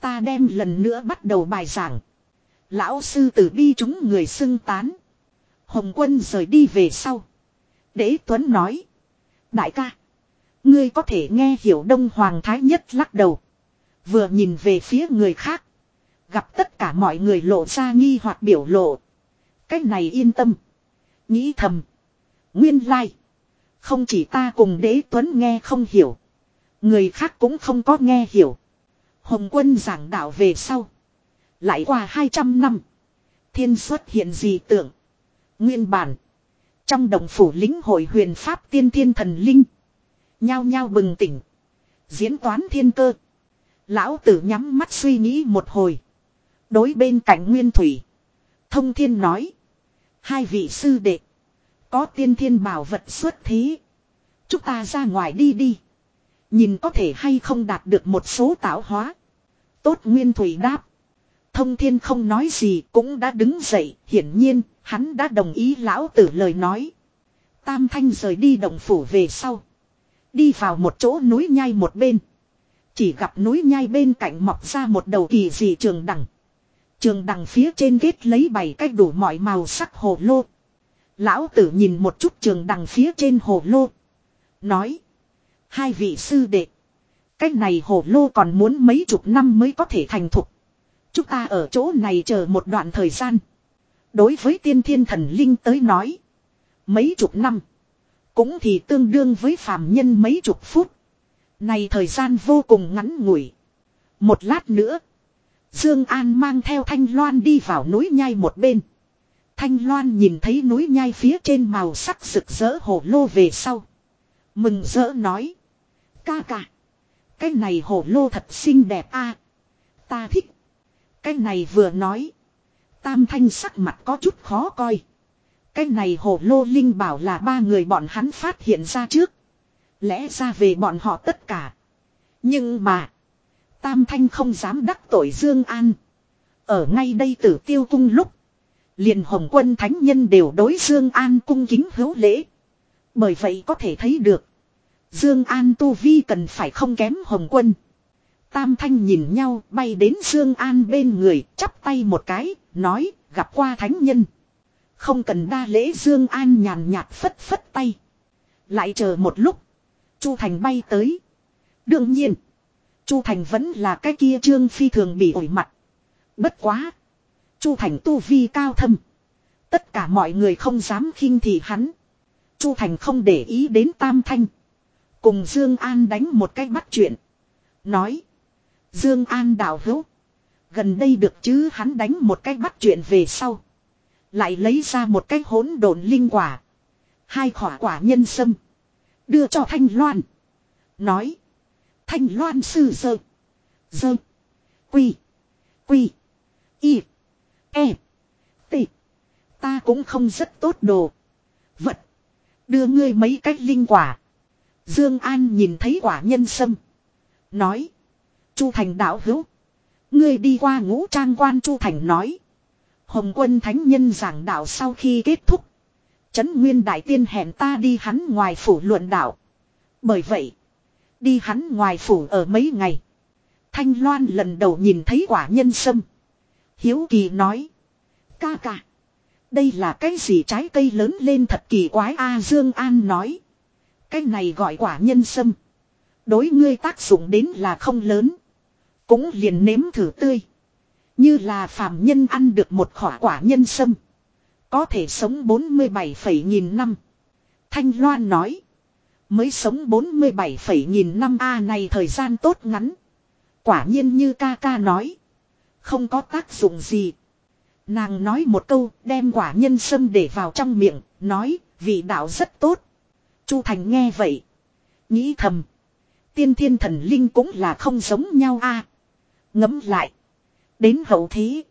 Ta đem lần nữa bắt đầu bài giảng. Lão sư tử bi chúng người xưng tán. Hồng quân rời đi về sau. Đế Tuấn nói. Đại ca. Ngươi có thể nghe hiểu Đông Hoàng Thái Nhất lắc đầu. Vừa nhìn về phía người khác. Gặp tất cả mọi người lộ ra nghi hoặc biểu lộ. Cách này yên tâm. Nghĩ thầm. Nguyên lai. Không chỉ ta cùng đế tuấn nghe không hiểu. Người khác cũng không có nghe hiểu. Hồng quân giảng đạo về sau. Lại qua 200 năm. Thiên xuất hiện gì tưởng. Nguyên bản. Trong đồng phủ lính hội huyền pháp tiên thiên thần linh. Nhao nhao bừng tỉnh. Diễn toán thiên cơ. Lão tử nhắm mắt suy nghĩ một hồi. Đối bên cạnh Nguyên Thủy. Thông thiên nói. Hai vị sư đệ. Có tiên thiên bảo vật xuất thí. Chúng ta ra ngoài đi đi. Nhìn có thể hay không đạt được một số tạo hóa. Tốt Nguyên Thủy đáp. Thông thiên không nói gì cũng đã đứng dậy. Hiển nhiên, hắn đã đồng ý lão tử lời nói. Tam thanh rời đi động phủ về sau. Đi vào một chỗ núi nhai một bên. Chỉ gặp núi nhai bên cạnh mọc ra một đầu kỳ dị trường đằng. Trường đằng phía trên ghét lấy bảy cách đủ mọi màu sắc hồ lô. Lão tử nhìn một chút trường đằng phía trên hồ lô. Nói. Hai vị sư đệ. Cách này hồ lô còn muốn mấy chục năm mới có thể thành thục. Chúng ta ở chỗ này chờ một đoạn thời gian. Đối với tiên thiên thần linh tới nói. Mấy chục năm. Cũng thì tương đương với phàm nhân mấy chục phút. Này thời gian vô cùng ngắn ngủi. Một lát nữa. Dương An mang theo Thanh Loan đi vào núi nhai một bên. Thanh Loan nhìn thấy núi nhai phía trên màu sắc rực rỡ hồ lô về sau. Mừng rỡ nói. Ca ca. Cái này hồ lô thật xinh đẹp a. Ta thích. Cái này vừa nói. Tam thanh sắc mặt có chút khó coi. Cái này hồ lô linh bảo là ba người bọn hắn phát hiện ra trước. Lẽ ra về bọn họ tất cả. Nhưng mà. Tam thanh không dám đắc tội Dương An. Ở ngay đây tử tiêu cung lúc. Liền hồng quân thánh nhân đều đối Dương An cung kính hữu lễ. Bởi vậy có thể thấy được. Dương An tu vi cần phải không kém hồng quân. Tam thanh nhìn nhau, bay đến Dương An bên người, chắp tay một cái. Nói, gặp qua thánh nhân. Không cần đa lễ Dương An nhàn nhạt phất phất tay. Lại chờ một lúc. Chu Thành bay tới. Đương nhiên. Chu Thành vẫn là cái kia trương phi thường bị ổi mặt. Bất quá. Chu Thành tu vi cao thâm. Tất cả mọi người không dám khinh thị hắn. Chu Thành không để ý đến Tam Thanh. Cùng Dương An đánh một cái bắt chuyện. Nói. Dương An đào hữu. Gần đây được chứ hắn đánh một cái bắt chuyện về sau. Lại lấy ra một cái hỗn độn linh quả. Hai khỏa quả nhân sâm. Đưa cho Thanh Loan. Nói. Thanh Loan sư dơ. Dơ. Quy. Quy. Y. E. T. Ta cũng không rất tốt đồ. Vật. Đưa ngươi mấy cách linh quả. Dương An nhìn thấy quả nhân sâm. Nói. Chu Thành đạo hữu. Ngươi đi qua ngũ trang quan Chu Thành nói. Hồng quân thánh nhân giảng đạo sau khi kết thúc. Trấn Nguyên Đại Tiên hẹn ta đi hắn ngoài phủ luận đạo. Bởi vậy. Đi hắn ngoài phủ ở mấy ngày. Thanh Loan lần đầu nhìn thấy quả nhân sâm. Hiếu Kỳ nói. Ca ca. Đây là cái gì trái cây lớn lên thật kỳ quái A Dương An nói. Cái này gọi quả nhân sâm. Đối ngươi tác dụng đến là không lớn. Cũng liền nếm thử tươi. Như là phàm nhân ăn được một khỏa quả nhân sâm. Có thể sống 47 nghìn năm. Thanh Loan nói. Mới sống 47 nghìn năm A này thời gian tốt ngắn. Quả nhiên như ca ca nói. Không có tác dụng gì. Nàng nói một câu, đem quả nhân sâm để vào trong miệng. Nói, vị đạo rất tốt. Chu Thành nghe vậy. Nghĩ thầm. Tiên thiên thần linh cũng là không giống nhau a. Ngấm lại. Đến hậu thế.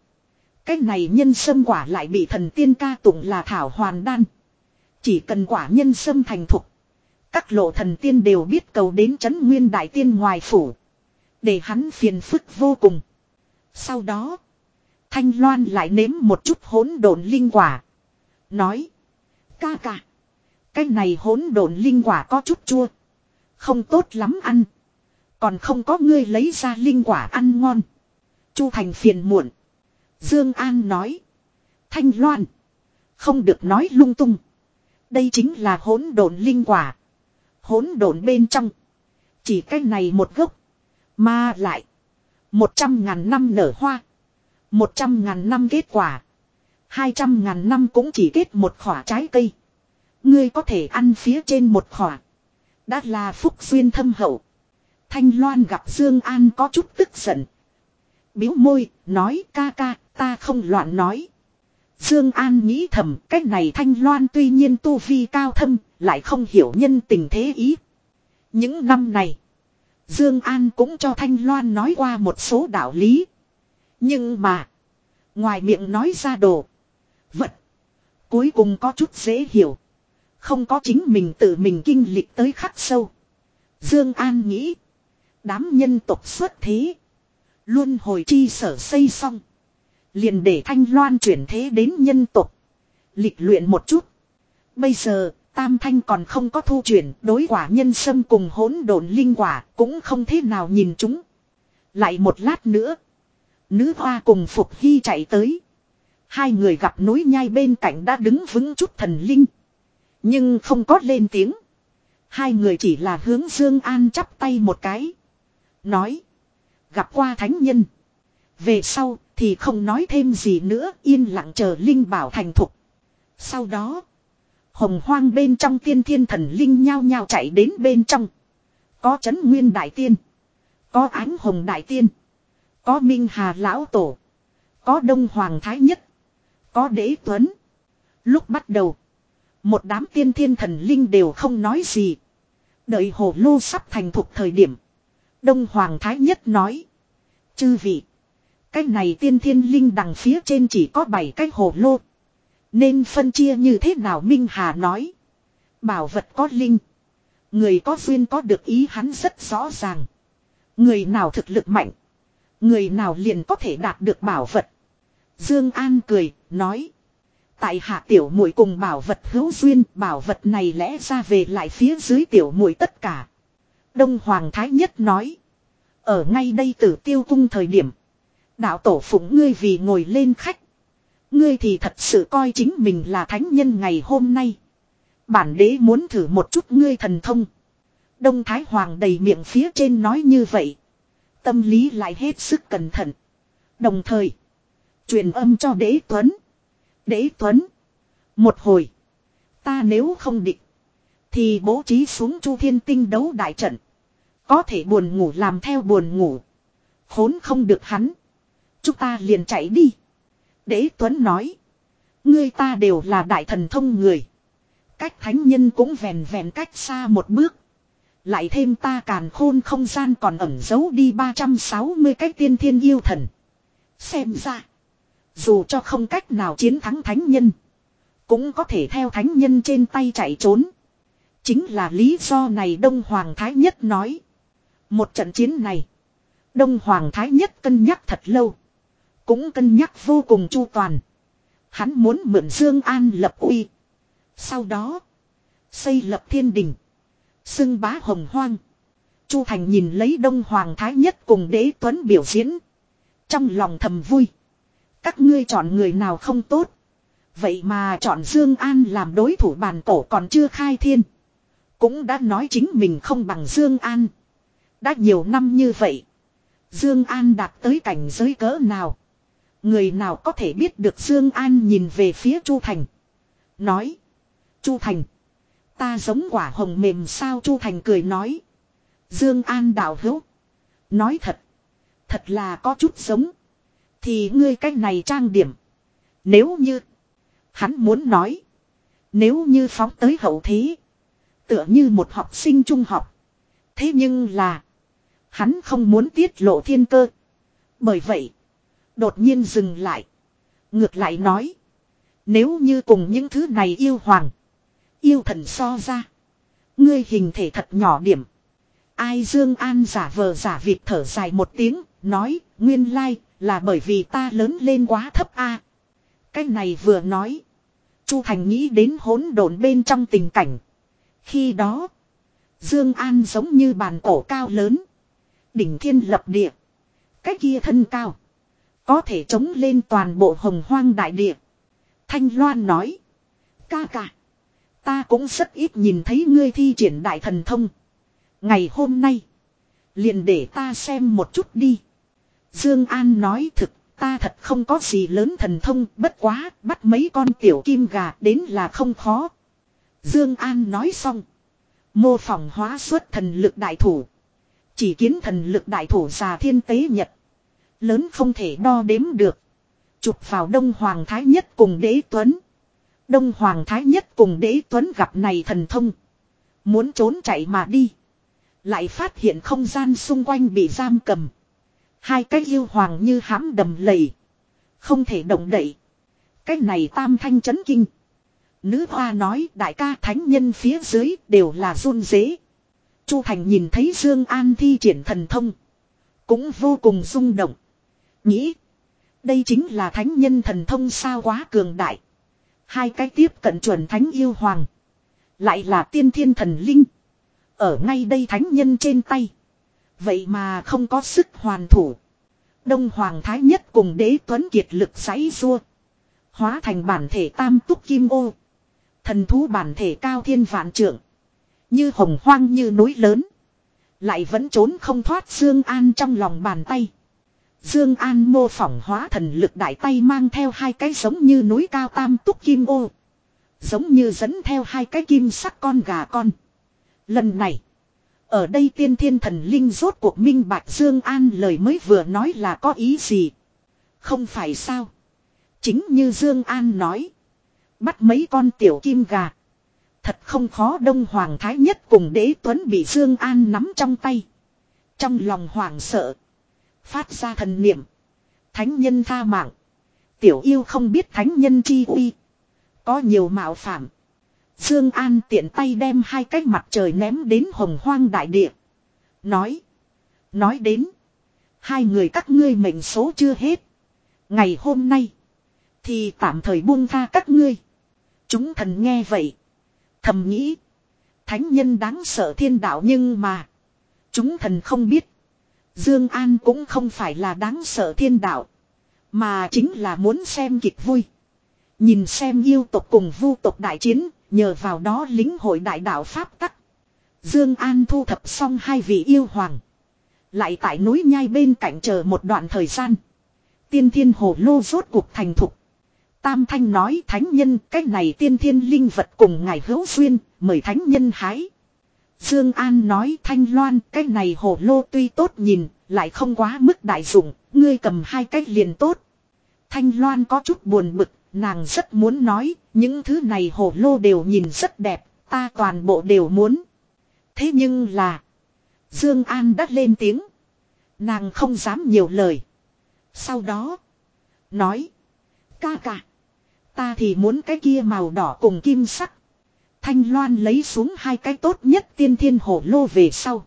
Cái này nhân sâm quả lại bị thần tiên ca tụng là thảo hoàn đan. Chỉ cần quả nhân sâm thành thục. Các lộ thần tiên đều biết cầu đến chấn nguyên đại tiên ngoài phủ. Để hắn phiền phức vô cùng. Sau đó. Thanh Loan lại nếm một chút hỗn độn linh quả. Nói. Ca ca. Cái này hỗn độn linh quả có chút chua. Không tốt lắm ăn. Còn không có ngươi lấy ra linh quả ăn ngon. Chu Thành phiền muộn. Dương An nói. Thanh Loan. Không được nói lung tung. Đây chính là hỗn độn linh quả. Hỗn độn bên trong. Chỉ cái này một gốc. Mà lại. Một trăm ngàn năm nở hoa. Một trăm ngàn năm kết quả. Hai trăm ngàn năm cũng chỉ kết một khỏa trái cây. Ngươi có thể ăn phía trên một khỏa. Đã là phúc duyên thâm hậu. Thanh Loan gặp Dương An có chút tức giận. Biếu môi, nói ca ca, ta không loạn nói. Dương An nghĩ thầm, cái này Thanh Loan tuy nhiên tu vi cao thâm, lại không hiểu nhân tình thế ý. Những năm này, Dương An cũng cho Thanh Loan nói qua một số đạo lý. Nhưng mà, ngoài miệng nói ra đồ, vật, cuối cùng có chút dễ hiểu. Không có chính mình tự mình kinh lịch tới khắc sâu. Dương An nghĩ, đám nhân tộc xuất thế, luôn hồi chi sở xây xong, liền để Thanh Loan chuyển thế đến nhân tộc, lịch luyện một chút. Bây giờ, Tam Thanh còn không có thu chuyển, đối quả nhân sâm cùng hỗn độn linh quả cũng không thế nào nhìn chúng. Lại một lát nữa, nữ hoa cùng Phục Hy chạy tới. Hai người gặp núi nhai bên cạnh đã đứng vững chút thần linh. Nhưng không có lên tiếng. Hai người chỉ là hướng Dương An chắp tay một cái. Nói. Gặp qua thánh nhân. Về sau thì không nói thêm gì nữa, yên lặng chờ Linh bảo thành thục. Sau đó. Hồng hoang bên trong tiên thiên thần linh nhao nhao chạy đến bên trong. Có chấn nguyên đại tiên. Có ánh hồng đại tiên. Có minh hà lão tổ. Có đông hoàng thái nhất. Có đế tuấn. Lúc bắt đầu. Một đám tiên thiên thần linh đều không nói gì. Đợi hồ lô sắp thành thục thời điểm. Đông Hoàng Thái Nhất nói. Chư vị. Cái này tiên thiên linh đằng phía trên chỉ có 7 cái hồ lô. Nên phân chia như thế nào Minh Hà nói. Bảo vật có linh. Người có duyên có được ý hắn rất rõ ràng. Người nào thực lực mạnh. Người nào liền có thể đạt được bảo vật. Dương An cười, nói. Tại hạ tiểu muội cùng bảo vật hữu duyên, bảo vật này lẽ ra về lại phía dưới tiểu muội tất cả. Đông Hoàng Thái Nhất nói. Ở ngay đây tử tiêu cung thời điểm. Đạo tổ phụng ngươi vì ngồi lên khách. Ngươi thì thật sự coi chính mình là thánh nhân ngày hôm nay. Bản đế muốn thử một chút ngươi thần thông. Đông Thái Hoàng đầy miệng phía trên nói như vậy. Tâm lý lại hết sức cẩn thận. Đồng thời. Truyền âm cho đế tuấn. Đế tuấn. Một hồi. Ta nếu không định. Thì bố trí xuống chu thiên tinh đấu đại trận. Có thể buồn ngủ làm theo buồn ngủ. Khốn không được hắn. Chúng ta liền chạy đi. Đế Tuấn nói. Ngươi ta đều là đại thần thông người. Cách thánh nhân cũng vèn vèn cách xa một bước. Lại thêm ta càn khôn không gian còn ẩn giấu đi 360 cách tiên thiên yêu thần. Xem ra. Dù cho không cách nào chiến thắng thánh nhân. Cũng có thể theo thánh nhân trên tay chạy trốn. Chính là lý do này Đông Hoàng Thái Nhất nói. Một trận chiến này. Đông Hoàng Thái Nhất cân nhắc thật lâu. Cũng cân nhắc vô cùng chu toàn. Hắn muốn mượn Dương An lập uy. Sau đó. Xây lập thiên đình. Xưng bá hồng hoang. Chu Thành nhìn lấy Đông Hoàng Thái Nhất cùng đế tuấn biểu diễn. Trong lòng thầm vui. Các ngươi chọn người nào không tốt. Vậy mà chọn Dương An làm đối thủ bàn cổ còn chưa khai thiên. Cũng đã nói chính mình không bằng Dương An. Đã nhiều năm như vậy. Dương An đạt tới cảnh giới cỡ nào. Người nào có thể biết được Dương An nhìn về phía Chu Thành. Nói. Chu Thành. Ta giống quả hồng mềm sao Chu Thành cười nói. Dương An đào hữu. Nói thật. Thật là có chút giống. Thì ngươi cách này trang điểm. Nếu như. Hắn muốn nói. Nếu như phóng tới hậu thế. Tựa như một học sinh trung học. Thế nhưng là. Hắn không muốn tiết lộ thiên cơ. Bởi vậy. Đột nhiên dừng lại. Ngược lại nói. Nếu như cùng những thứ này yêu hoàng. Yêu thần so ra. Ngươi hình thể thật nhỏ điểm. Ai Dương An giả vờ giả vịt thở dài một tiếng. Nói. Nguyên lai, là bởi vì ta lớn lên quá thấp a. Cái này vừa nói. Chu Thành nghĩ đến hỗn độn bên trong tình cảnh. Khi đó. Dương An giống như bàn cổ cao lớn. Đỉnh thiên lập địa. Cái kia thân cao. Có thể chống lên toàn bộ hồng hoang đại địa. Thanh Loan nói. Ca ca. Ta cũng rất ít nhìn thấy ngươi thi triển đại thần thông. Ngày hôm nay. Liền để ta xem một chút đi. Dương An nói thực. Ta thật không có gì lớn thần thông. Bất quá. Bắt mấy con tiểu kim gà đến là không khó. Dương An nói xong. Mô phỏng hóa xuất thần lực đại thủ. Chỉ kiến thần lực đại thủ già thiên tế nhật. Lớn không thể đo đếm được. Chụp vào Đông Hoàng Thái Nhất cùng đế tuấn. Đông Hoàng Thái Nhất cùng đế tuấn gặp này thần thông. Muốn trốn chạy mà đi. Lại phát hiện không gian xung quanh bị giam cầm. Hai cái yêu hoàng như hãm đầm lầy. Không thể động đậy. Cái này tam thanh chấn kinh. Nữ hoa nói đại ca thánh nhân phía dưới đều là run dế. Chu Thành nhìn thấy Dương An thi triển thần thông. Cũng vô cùng rung động. Nghĩ. Đây chính là thánh nhân thần thông sao quá cường đại. Hai cái tiếp cận chuẩn thánh yêu hoàng. Lại là tiên thiên thần linh. Ở ngay đây thánh nhân trên tay. Vậy mà không có sức hoàn thủ. Đông Hoàng Thái Nhất cùng đế tuấn kiệt lực giấy rua. Hóa thành bản thể tam túc kim ô. Thần thú bản thể cao thiên vạn trượng. Như hồng hoang như núi lớn. Lại vẫn trốn không thoát xương An trong lòng bàn tay. Dương An mô phỏng hóa thần lực đại tay mang theo hai cái giống như núi cao tam túc kim ô. Giống như dẫn theo hai cái kim sắc con gà con. Lần này. Ở đây tiên thiên thần linh rốt cuộc minh bạch Dương An lời mới vừa nói là có ý gì. Không phải sao. Chính như Dương An nói. Bắt mấy con tiểu kim gà. Thật không khó Đông Hoàng Thái Nhất cùng đế tuấn bị Dương An nắm trong tay. Trong lòng hoàng sợ. Phát ra thần niệm. Thánh nhân tha mạng. Tiểu yêu không biết thánh nhân chi uy. Có nhiều mạo phạm. Dương An tiện tay đem hai cái mặt trời ném đến hồng hoang đại địa. Nói. Nói đến. Hai người các ngươi mệnh số chưa hết. Ngày hôm nay. Thì tạm thời buông tha các ngươi. Chúng thần nghe vậy. Thầm nghĩ. Thánh nhân đáng sợ thiên đạo nhưng mà. Chúng thần không biết. Dương An cũng không phải là đáng sợ thiên đạo. Mà chính là muốn xem kịch vui. Nhìn xem yêu tộc cùng vu tộc đại chiến. Nhờ vào đó lính hội đại đạo Pháp tắc. Dương An thu thập xong hai vị yêu hoàng. Lại tại núi nhai bên cạnh chờ một đoạn thời gian. Tiên thiên hồ lô rốt cuộc thành thục. Tam Thanh nói thánh nhân cái này tiên thiên linh vật cùng ngài hữu duyên, mời thánh nhân hái. Dương An nói Thanh Loan cái này hồ lô tuy tốt nhìn, lại không quá mức đại dụng, ngươi cầm hai cái liền tốt. Thanh Loan có chút buồn bực, nàng rất muốn nói, những thứ này hồ lô đều nhìn rất đẹp, ta toàn bộ đều muốn. Thế nhưng là, Dương An đã lên tiếng. Nàng không dám nhiều lời. Sau đó, nói, ca ca. Ta thì muốn cái kia màu đỏ cùng kim sắc. Thanh Loan lấy xuống hai cái tốt nhất tiên thiên hổ lô về sau.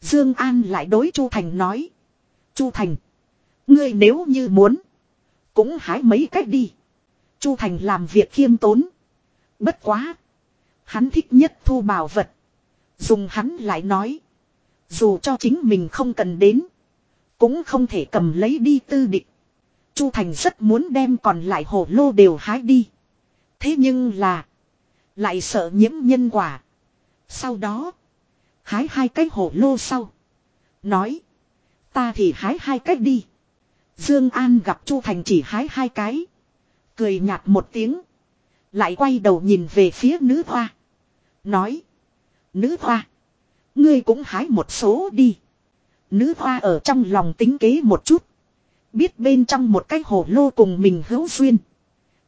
Dương An lại đối Chu Thành nói. Chu Thành. Ngươi nếu như muốn. Cũng hái mấy cách đi. Chu Thành làm việc khiêm tốn. Bất quá. Hắn thích nhất thu bảo vật. Dùng hắn lại nói. Dù cho chính mình không cần đến. Cũng không thể cầm lấy đi tư địch. Chu Thành rất muốn đem còn lại hồ lô đều hái đi. Thế nhưng là. Lại sợ nhiễm nhân quả. Sau đó. Hái hai cái hồ lô sau. Nói. Ta thì hái hai cái đi. Dương An gặp Chu Thành chỉ hái hai cái. Cười nhạt một tiếng. Lại quay đầu nhìn về phía nữ hoa. Nói. Nữ hoa. Ngươi cũng hái một số đi. Nữ hoa ở trong lòng tính kế một chút. Biết bên trong một cái hồ lô cùng mình hữu duyên.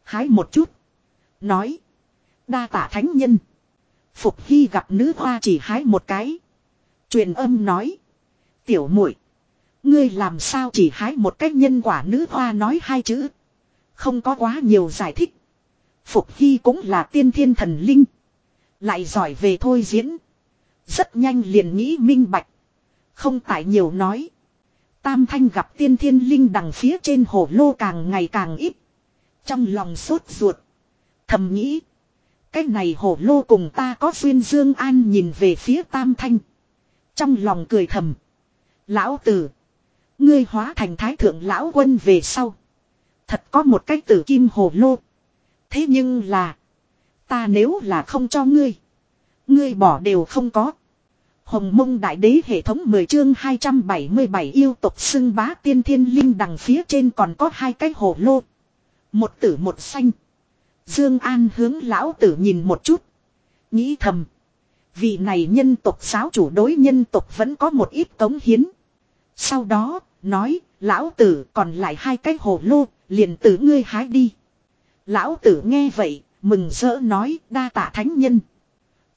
Hái một chút. Nói. Đa tả thánh nhân. Phục Hy gặp nữ hoa chỉ hái một cái. Truyền âm nói. Tiểu muội, Ngươi làm sao chỉ hái một cái nhân quả nữ hoa nói hai chữ. Không có quá nhiều giải thích. Phục Hy cũng là tiên thiên thần linh. Lại giỏi về thôi diễn. Rất nhanh liền nghĩ minh bạch. Không tại nhiều nói. Tam thanh gặp tiên thiên linh đằng phía trên hồ lô càng ngày càng ít. Trong lòng sốt ruột. Thầm nghĩ. Cái này hổ lô cùng ta có duyên Dương An nhìn về phía Tam Thanh. Trong lòng cười thầm. Lão tử. Ngươi hóa thành thái thượng lão quân về sau. Thật có một cái tử kim hồ lô. Thế nhưng là. Ta nếu là không cho ngươi. Ngươi bỏ đều không có. Hồng mông đại đế hệ thống 10 chương 277 yêu tộc xưng bá tiên thiên linh đằng phía trên còn có hai cái hồ lô. Một tử một xanh. Dương An hướng lão tử nhìn một chút. Nghĩ thầm. Vị này nhân tộc giáo chủ đối nhân tộc vẫn có một ít cống hiến. Sau đó, nói, lão tử còn lại hai cái hồ lô, liền tử ngươi hái đi. Lão tử nghe vậy, mừng rỡ nói đa tạ thánh nhân.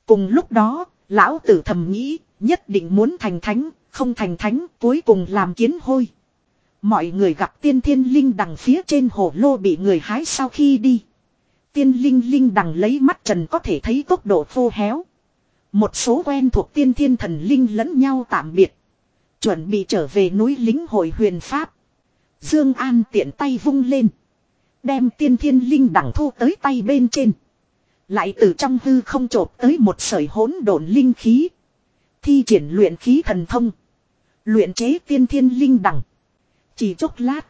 Cùng lúc đó, lão tử thầm nghĩ, nhất định muốn thành thánh, không thành thánh, cuối cùng làm kiến hôi. Mọi người gặp tiên thiên linh đằng phía trên hồ lô bị người hái sau khi đi. Tiên linh linh đằng lấy mắt trần có thể thấy tốc độ khô héo. Một số quen thuộc tiên thiên thần linh lẫn nhau tạm biệt. Chuẩn bị trở về núi lính hội huyền pháp. Dương An tiện tay vung lên. Đem tiên thiên linh đằng thu tới tay bên trên. Lại từ trong hư không trộp tới một sợi hỗn độn linh khí. Thi triển luyện khí thần thông. Luyện chế tiên thiên linh đằng. Chỉ chốc lát.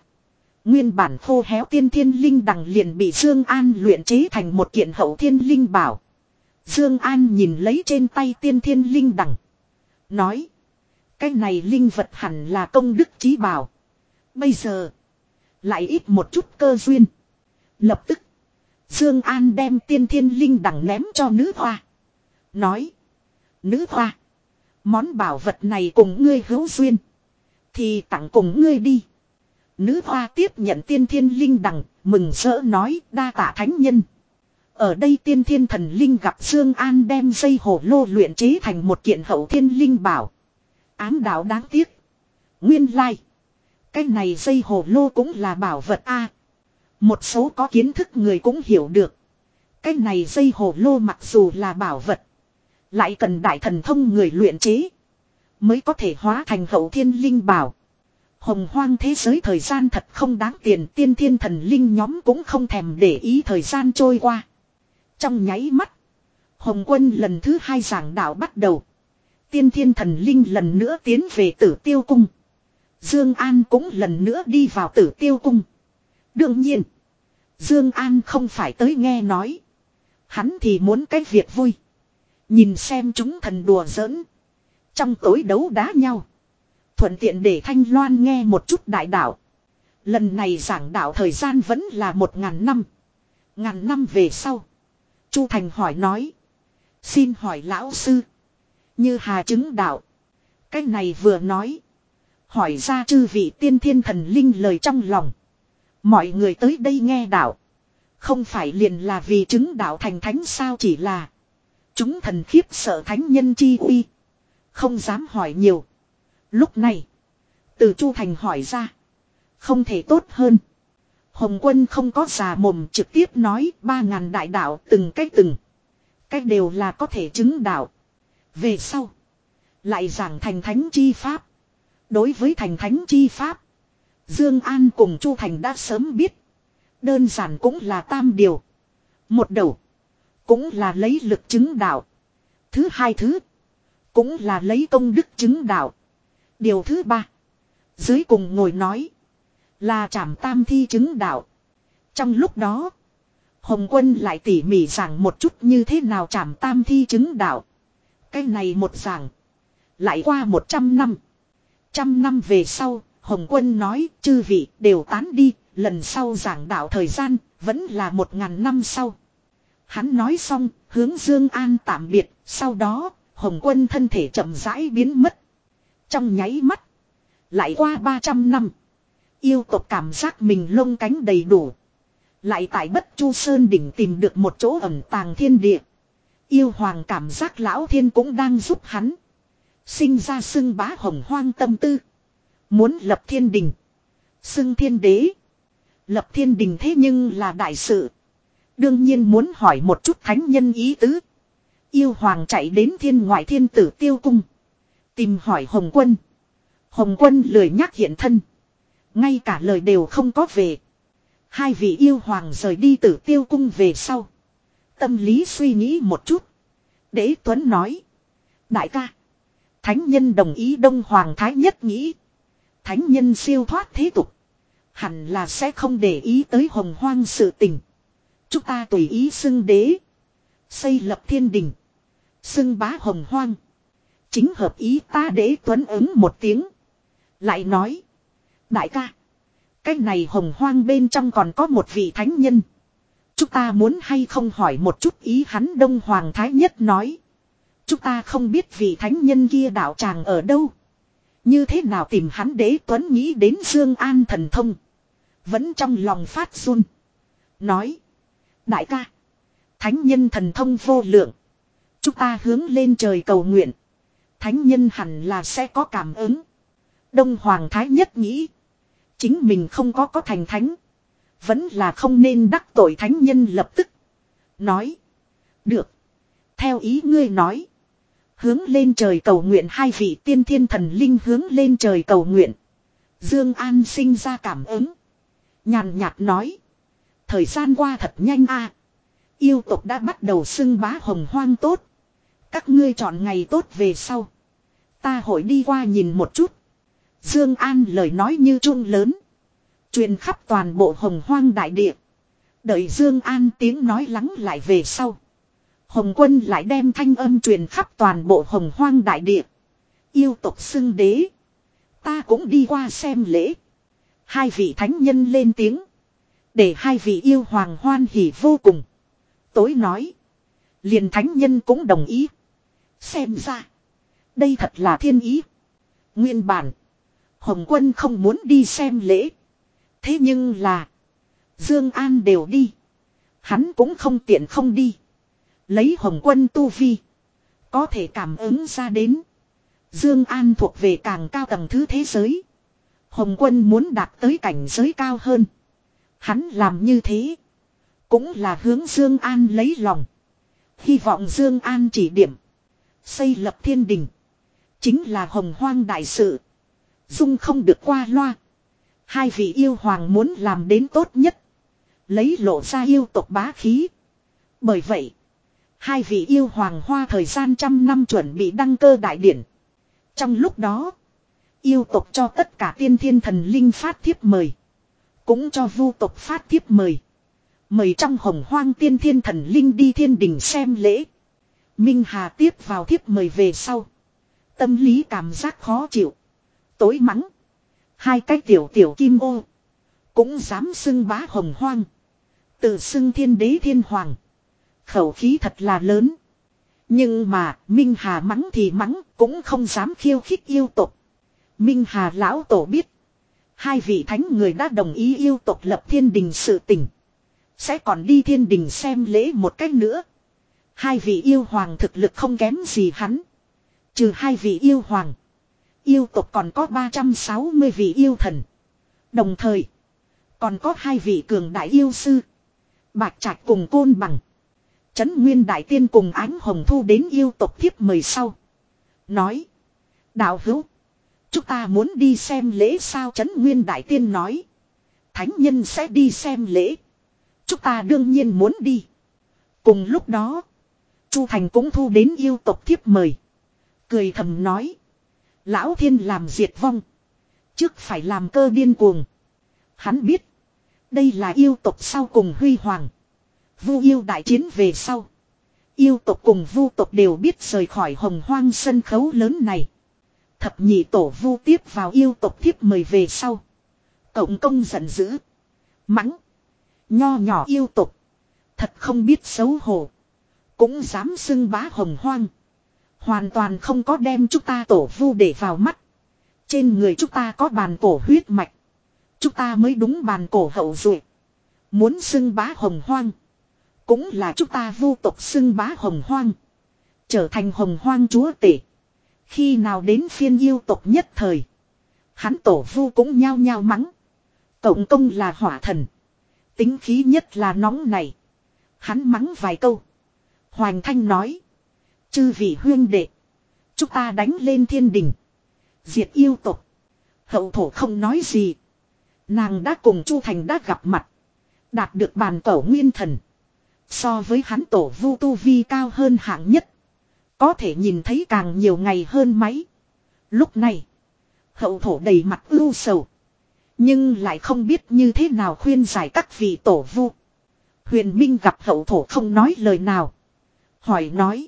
Nguyên bản khô héo tiên thiên linh đằng liền bị Dương An luyện chế thành một kiện hậu thiên linh bảo. Dương An nhìn lấy trên tay tiên thiên linh đằng. Nói. Cái này linh vật hẳn là công đức trí bảo. Bây giờ. Lại ít một chút cơ duyên. Lập tức. Dương An đem tiên thiên linh đằng ném cho nữ hoa. Nói. Nữ hoa. Món bảo vật này cùng ngươi hữu duyên. Thì tặng cùng ngươi đi. Nữ hoa tiếp nhận tiên thiên linh đằng, mừng rỡ nói đa tạ thánh nhân. Ở đây tiên thiên thần linh gặp Dương An đem dây hồ lô luyện chế thành một kiện hậu thiên linh bảo. Ám đạo đáng tiếc. Nguyên lai. Cái này dây hồ lô cũng là bảo vật A. một số có kiến thức người cũng hiểu được. Cái này dây hồ lô mặc dù là bảo vật. Lại cần đại thần thông người luyện chế. Mới có thể hóa thành hậu thiên linh bảo. Hồng hoang thế giới thời gian thật không đáng tiền, tiên thiên thần linh nhóm cũng không thèm để ý thời gian trôi qua. Trong nháy mắt. Hồng quân lần thứ hai giảng đạo bắt đầu. Tiên thiên thần linh lần nữa tiến về tử tiêu cung. Dương An cũng lần nữa đi vào tử tiêu cung. Đương nhiên. Dương An không phải tới nghe nói. Hắn thì muốn cái việc vui. Nhìn xem chúng thần đùa giỡn. Trong tối đấu đá nhau. Thuận tiện để Thanh Loan nghe một chút đại đạo. Lần này giảng đạo thời gian vẫn là một ngàn năm. Ngàn năm về sau. Chu Thành hỏi nói. Xin hỏi lão sư. Như hà chứng đạo. Cái này vừa nói. Hỏi ra chư vị tiên thiên thần linh lời trong lòng. Mọi người tới đây nghe đạo. Không phải liền là vì chứng đạo thành thánh sao chỉ là. Chúng thần khiếp sợ thánh nhân chi uy. Không dám hỏi nhiều. Lúc này. Từ Chu Thành hỏi ra. Không thể tốt hơn. Hồng quân không có già mồm trực tiếp nói ba ngàn đại đạo từng cách từng. Cách đều là có thể chứng đạo. Về sau. Lại giảng thành thánh chi pháp. Đối với thành thánh chi pháp. Dương An cùng Chu Thành đã sớm biết. Đơn giản cũng là tam điều. Một đầu. Cũng là lấy lực chứng đạo. Thứ hai thứ. Cũng là lấy công đức chứng đạo. Điều thứ ba. Dưới cùng ngồi nói. Là trảm tam thi chứng đạo. Trong lúc đó. Hồng quân lại tỉ mỉ giảng một chút như thế nào trảm tam thi chứng đạo. Cái này một giảng. Lại qua một trăm năm. Trăm năm về sau, Hồng quân nói chư vị đều tán đi, lần sau giảng đạo thời gian, vẫn là một ngàn năm sau. Hắn nói xong, hướng Dương An tạm biệt, sau đó, Hồng quân thân thể chậm rãi biến mất. Trong nháy mắt. Lại qua 300 năm. Yêu tộc cảm giác mình lông cánh đầy đủ. Lại tại bất chu sơn đỉnh tìm được một chỗ ẩn tàng thiên địa. Yêu hoàng cảm giác lão thiên cũng đang giúp hắn. Sinh ra xưng bá hồng hoang tâm tư. Muốn lập thiên đình. Xưng thiên đế. Lập thiên đình thế nhưng là đại sự. Đương nhiên muốn hỏi một chút thánh nhân ý tứ. Yêu hoàng chạy đến thiên ngoại thiên tử tiêu cung. Tìm hỏi Hồng quân. Hồng quân lười nhắc hiện thân. Ngay cả lời đều không có về. Hai vị yêu hoàng rời đi tử tiêu cung về sau. Tâm lý suy nghĩ một chút. Đế Tuấn nói. Đại ca. Thánh nhân đồng ý Đông Hoàng Thái Nhất nghĩ. Thánh nhân siêu thoát thế tục. Hẳn là sẽ không để ý tới hồng hoang sự tình. Chúng ta tùy ý xưng đế. Xây lập thiên đình. Xưng bá hồng hoang. Chính hợp ý ta đế tuấn ứng một tiếng. Lại nói. Đại ca. Cái này hồng hoang bên trong còn có một vị thánh nhân. Chúng ta muốn hay không hỏi một chút ý hắn Đông Hoàng Thái Nhất nói. Chúng ta không biết vị thánh nhân kia đạo tràng ở đâu. Như thế nào tìm hắn đế tuấn nghĩ đến Dương An thần thông. Vẫn trong lòng phát run. Nói. Đại ca. Thánh nhân thần thông vô lượng. Chúng ta hướng lên trời cầu nguyện. Thánh nhân hẳn là sẽ có cảm ứng. Đông Hoàng Thái Nhất nghĩ. Chính mình không có có thành thánh. Vẫn là không nên đắc tội thánh nhân lập tức. Nói. Được. Theo ý ngươi nói. Hướng lên trời cầu nguyện hai vị tiên thiên thần linh hướng lên trời cầu nguyện. Dương An sinh ra cảm ứng. Nhàn nhạt nói. Thời gian qua thật nhanh a. Yêu tộc đã bắt đầu xưng bá hồng hoang tốt. Các ngươi chọn ngày tốt về sau. Ta hội đi qua nhìn một chút. Dương An lời nói như trung lớn. Truyền khắp toàn bộ hồng hoang đại địa. Đợi Dương An tiếng nói lắng lại về sau. Hồng quân lại đem thanh âm truyền khắp toàn bộ hồng hoang đại địa. Yêu tộc xưng đế. Ta cũng đi qua xem lễ. Hai vị thánh nhân lên tiếng. Để hai vị yêu hoàng hoan hỉ vô cùng. Tối nói. Liền thánh nhân cũng đồng ý. Xem ra. Đây thật là thiên ý. Nguyên bản. Hồng quân không muốn đi xem lễ. Thế nhưng là. Dương An đều đi. Hắn cũng không tiện không đi. Lấy hồng quân tu vi. Có thể cảm ứng ra đến. Dương An thuộc về càng cao tầng thứ thế giới. Hồng quân muốn đạt tới cảnh giới cao hơn. Hắn làm như thế. Cũng là hướng Dương An lấy lòng. Hy vọng Dương An chỉ điểm. Xây lập thiên đình. Chính là hồng hoang đại sự. Dung không được qua loa. Hai vị yêu hoàng muốn làm đến tốt nhất. Lấy lộ ra yêu tộc bá khí. Bởi vậy. Hai vị yêu hoàng hoa thời gian trăm năm chuẩn bị đăng cơ đại điển. Trong lúc đó. Yêu tộc cho tất cả tiên thiên thần linh phát thiếp mời. Cũng cho vu tộc phát thiếp mời. Mời trong hồng hoang tiên thiên thần linh đi thiên đình xem lễ. Minh Hà tiếp vào thiếp mời về sau. Tâm lý cảm giác khó chịu. Tối mắng. Hai cái tiểu tiểu kim ô. Cũng dám xưng bá hồng hoang. Tự xưng thiên đế thiên hoàng. Khẩu khí thật là lớn. Nhưng mà, Minh Hà mắng thì mắng, cũng không dám khiêu khích yêu tục. Minh Hà lão tổ biết. Hai vị thánh người đã đồng ý yêu tộc lập thiên đình sự tình. Sẽ còn đi thiên đình xem lễ một cách nữa. Hai vị yêu hoàng thực lực không kém gì hắn. Trừ hai vị yêu hoàng. Yêu tộc còn có 360 vị yêu thần. Đồng thời. Còn có hai vị cường đại yêu sư. Bạch Trạch cùng côn bằng. Trấn Nguyên Đại Tiên cùng ánh hồng thu đến yêu tộc thiếp mời sau. Nói. Đạo hữu. Chúng ta muốn đi xem lễ sao Trấn Nguyên Đại Tiên nói. Thánh nhân sẽ đi xem lễ. Chúng ta đương nhiên muốn đi. Cùng lúc đó. Chu Thành cũng thu đến yêu tộc thiếp mời. Cười thầm nói. Lão thiên làm diệt vong. Trước phải làm cơ điên cuồng. Hắn biết. Đây là yêu tộc sau cùng huy hoàng. Vu yêu đại chiến về sau. Yêu tộc cùng vu tộc đều biết rời khỏi hồng hoang sân khấu lớn này. Thập nhị tổ vu tiếp vào yêu tộc thiếp mời về sau. Cộng công giận dữ. Mắng. Nho nhỏ yêu tộc. Thật không biết xấu hổ. Cũng dám xưng bá hồng hoang. Hoàn toàn không có đem chúng ta tổ vu để vào mắt. Trên người chúng ta có bàn cổ huyết mạch. Chúng ta mới đúng bàn cổ hậu duệ Muốn xưng bá hồng hoang. Cũng là chúng ta vu tộc xưng bá hồng hoang. Trở thành hồng hoang chúa tể. Khi nào đến phiên yêu tộc nhất thời. Hắn tổ vu cũng nhao nhao mắng. Cộng công là hỏa thần. Tính khí nhất là nóng này. Hắn mắng vài câu. Hoành Thanh nói. Chư vị huyên đệ. Chúng ta đánh lên thiên đình. Diệt yêu tộc. Hậu thổ không nói gì. Nàng đã cùng Chu Thành đã gặp mặt. Đạt được bàn cẩu nguyên thần. So với hắn tổ vu tu vi cao hơn hạng nhất. Có thể nhìn thấy càng nhiều ngày hơn máy. Lúc này. Hậu thổ đầy mặt ưu sầu. Nhưng lại không biết như thế nào khuyên giải các vị tổ vu. Huyền Minh gặp hậu thổ không nói lời nào. Hỏi nói.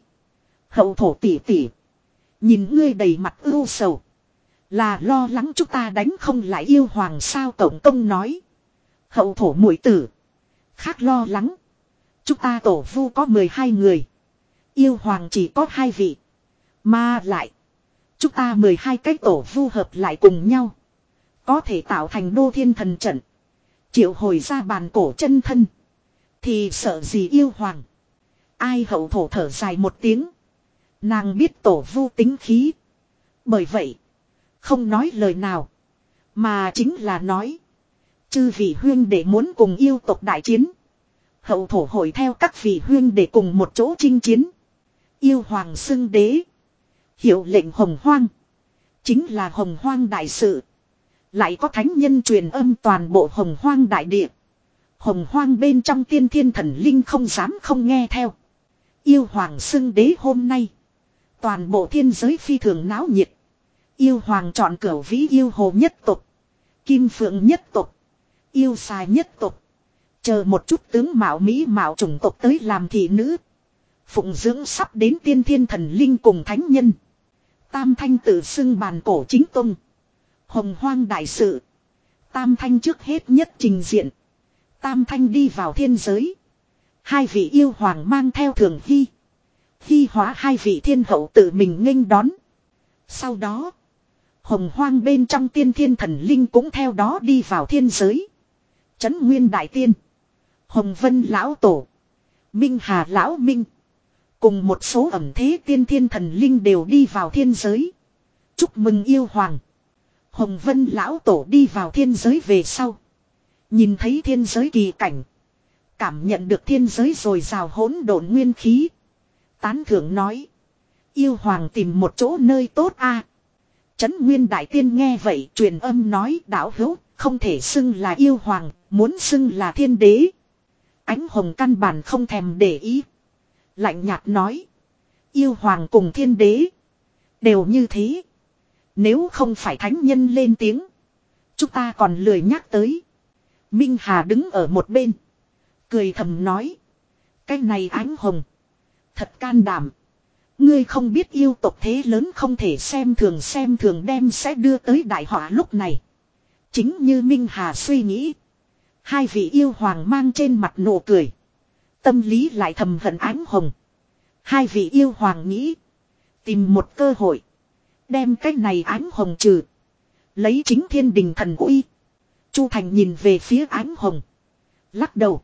Hậu thổ tỉ tỉ. Nhìn ngươi đầy mặt ưu sầu. Là lo lắng chúng ta đánh không lại yêu hoàng sao tổng công nói. Hậu thổ mũi tử. Khác lo lắng. Chúng ta tổ vu có 12 người. Yêu hoàng chỉ có hai vị. Mà lại. Chúng ta 12 cái tổ vu hợp lại cùng nhau. Có thể tạo thành đô thiên thần trận. Triệu hồi ra bàn cổ chân thân. Thì sợ gì yêu hoàng. Ai hậu thổ thở dài một tiếng. Nàng biết tổ vu tính khí. Bởi vậy. Không nói lời nào. Mà chính là nói. Chư vị huyên để muốn cùng yêu tộc đại chiến. Hậu thổ hội theo các vị huyên để cùng một chỗ chinh chiến. Yêu hoàng xưng đế. Hiệu lệnh hồng hoang. Chính là hồng hoang đại sự. Lại có thánh nhân truyền âm toàn bộ hồng hoang đại địa. Hồng hoang bên trong tiên thiên thần linh không dám không nghe theo. Yêu hoàng xưng đế hôm nay. Toàn bộ thiên giới phi thường náo nhiệt. Yêu hoàng chọn cửu vĩ yêu hồ nhất tục. Kim phượng nhất tục. Yêu xài nhất tục. Chờ một chút tướng mạo Mỹ mạo chủng tộc tới làm thị nữ. Phụng dưỡng sắp đến tiên thiên thần linh cùng thánh nhân. Tam thanh tự xưng bàn cổ chính tung. Hồng hoang đại sự. Tam thanh trước hết nhất trình diện. Tam thanh đi vào thiên giới. Hai vị yêu hoàng mang theo thường hy. Hy hóa hai vị thiên hậu tự mình nghênh đón. Sau đó. Hồng hoang bên trong tiên thiên thần linh cũng theo đó đi vào thiên giới. Trấn Nguyên Đại Tiên. Hồng Vân Lão Tổ. Minh Hà Lão Minh. Cùng một số ẩm thế tiên thiên thần linh đều đi vào thiên giới. Chúc mừng yêu hoàng. Hồng Vân Lão Tổ đi vào thiên giới về sau. Nhìn thấy thiên giới kỳ cảnh. Cảm nhận được thiên giới rồi rào hỗn độn nguyên khí. Tán thưởng nói. Yêu hoàng tìm một chỗ nơi tốt a. Trấn Nguyên Đại Tiên nghe vậy truyền âm nói đạo hữu không thể xưng là yêu hoàng, muốn xưng là thiên đế. Ánh hồng căn bản không thèm để ý. Lạnh nhạt nói. Yêu hoàng cùng thiên đế. Đều như thế. Nếu không phải thánh nhân lên tiếng. Chúng ta còn lười nhắc tới. Minh Hà đứng ở một bên. Cười thầm nói. Cái này ánh hồng. Thật can đảm. Ngươi không biết yêu tộc thế lớn không thể xem thường xem thường đem sẽ đưa tới đại họa lúc này. Chính như Minh Hà suy nghĩ. Hai vị yêu hoàng mang trên mặt nụ cười. Tâm lý lại thầm hận ánh hồng. Hai vị yêu hoàng nghĩ. Tìm một cơ hội. Đem cái này ánh hồng trừ. Lấy chính thiên đình thần uy. Chu Thành nhìn về phía ánh hồng. Lắc đầu.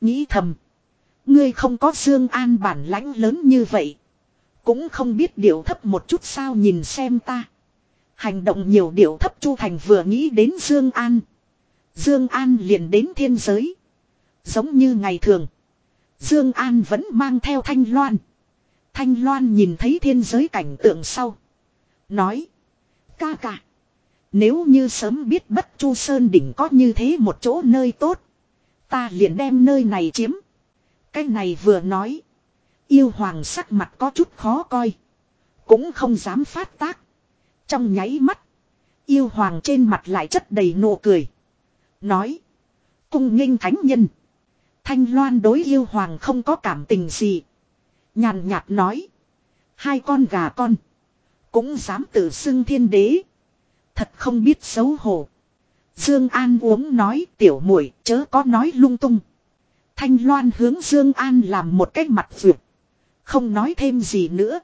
Nghĩ thầm. Ngươi không có Dương An bản lãnh lớn như vậy. Cũng không biết điệu thấp một chút sao nhìn xem ta. Hành động nhiều điệu thấp Chu Thành vừa nghĩ đến Dương An. Dương An liền đến thiên giới. Giống như ngày thường. Dương An vẫn mang theo Thanh Loan. Thanh Loan nhìn thấy thiên giới cảnh tượng sau. Nói. Ca ca. Nếu như sớm biết bất chu sơn đỉnh có như thế một chỗ nơi tốt. Ta liền đem nơi này chiếm. Cái này vừa nói. Yêu hoàng sắc mặt có chút khó coi. Cũng không dám phát tác. Trong nháy mắt. Yêu hoàng trên mặt lại chất đầy nụ cười. Nói. Cung nghênh thánh nhân. Thanh loan đối yêu hoàng không có cảm tình gì. Nhàn nhạt nói. Hai con gà con. Cũng dám tự xưng thiên đế. Thật không biết xấu hổ. Dương An uống nói, tiểu muội chớ có nói lung tung. Thanh Loan hướng Dương An làm một cái mặt vượt. Không nói thêm gì nữa.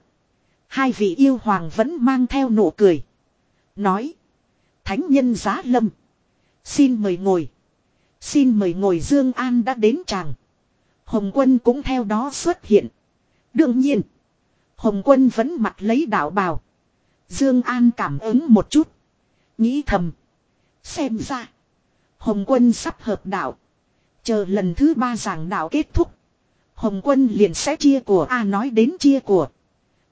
Hai vị yêu hoàng vẫn mang theo nụ cười. Nói. Thánh nhân giá lâm. Xin mời ngồi. Xin mời ngồi Dương An đã đến chàng. Hồng quân cũng theo đó xuất hiện. Đương nhiên. Hồng quân vẫn mặt lấy đạo bào. Dương An cảm ứng một chút. Nghĩ thầm. Xem ra. Hồng quân sắp hợp đạo. Chờ lần thứ ba giảng đạo kết thúc. Hồng quân liền sẽ chia của A nói đến chia của.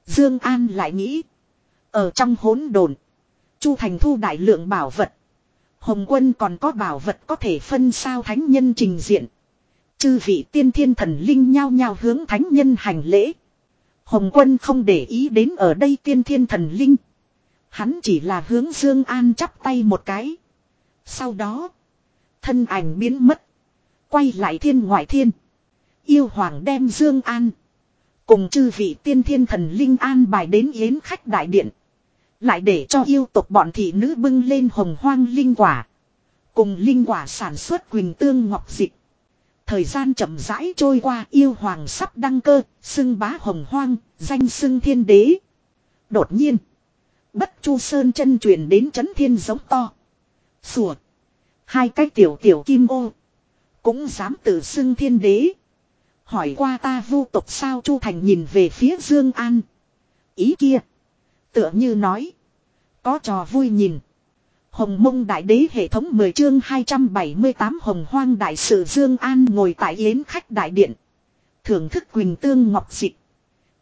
Dương An lại nghĩ. Ở trong hỗn độn. Chu Thành thu đại lượng bảo vật. Hồng quân còn có bảo vật có thể phân sao thánh nhân trình diện. Chư vị tiên thiên thần linh nhao nhao hướng thánh nhân hành lễ. Hồng quân không để ý đến ở đây tiên thiên thần linh. Hắn chỉ là hướng Dương An chắp tay một cái. Sau đó, thân ảnh biến mất. Quay lại thiên ngoại thiên. Yêu hoàng đem Dương An. Cùng chư vị tiên thiên thần linh an bài đến yến khách đại điện. Lại để cho yêu tộc bọn thị nữ bưng lên hồng hoang linh quả. Cùng linh quả sản xuất quỳnh tương ngọc dịch. Thời gian chậm rãi trôi qua yêu hoàng sắp đăng cơ, xưng bá hồng hoang, danh xưng thiên đế. Đột nhiên, bất chu sơn chân truyền đến chấn thiên giống to. Sủa. Hai cái tiểu tiểu kim ô. Cũng dám tự xưng thiên đế. Hỏi qua ta vu tộc sao Chu Thành nhìn về phía Dương An. Ý kia. Tựa như nói. Có trò vui nhìn. Hồng mông đại đế hệ thống 10 chương 278 hồng hoang đại Sử Dương An ngồi tại yến khách đại điện. Thưởng thức quỳnh tương ngọc dịch.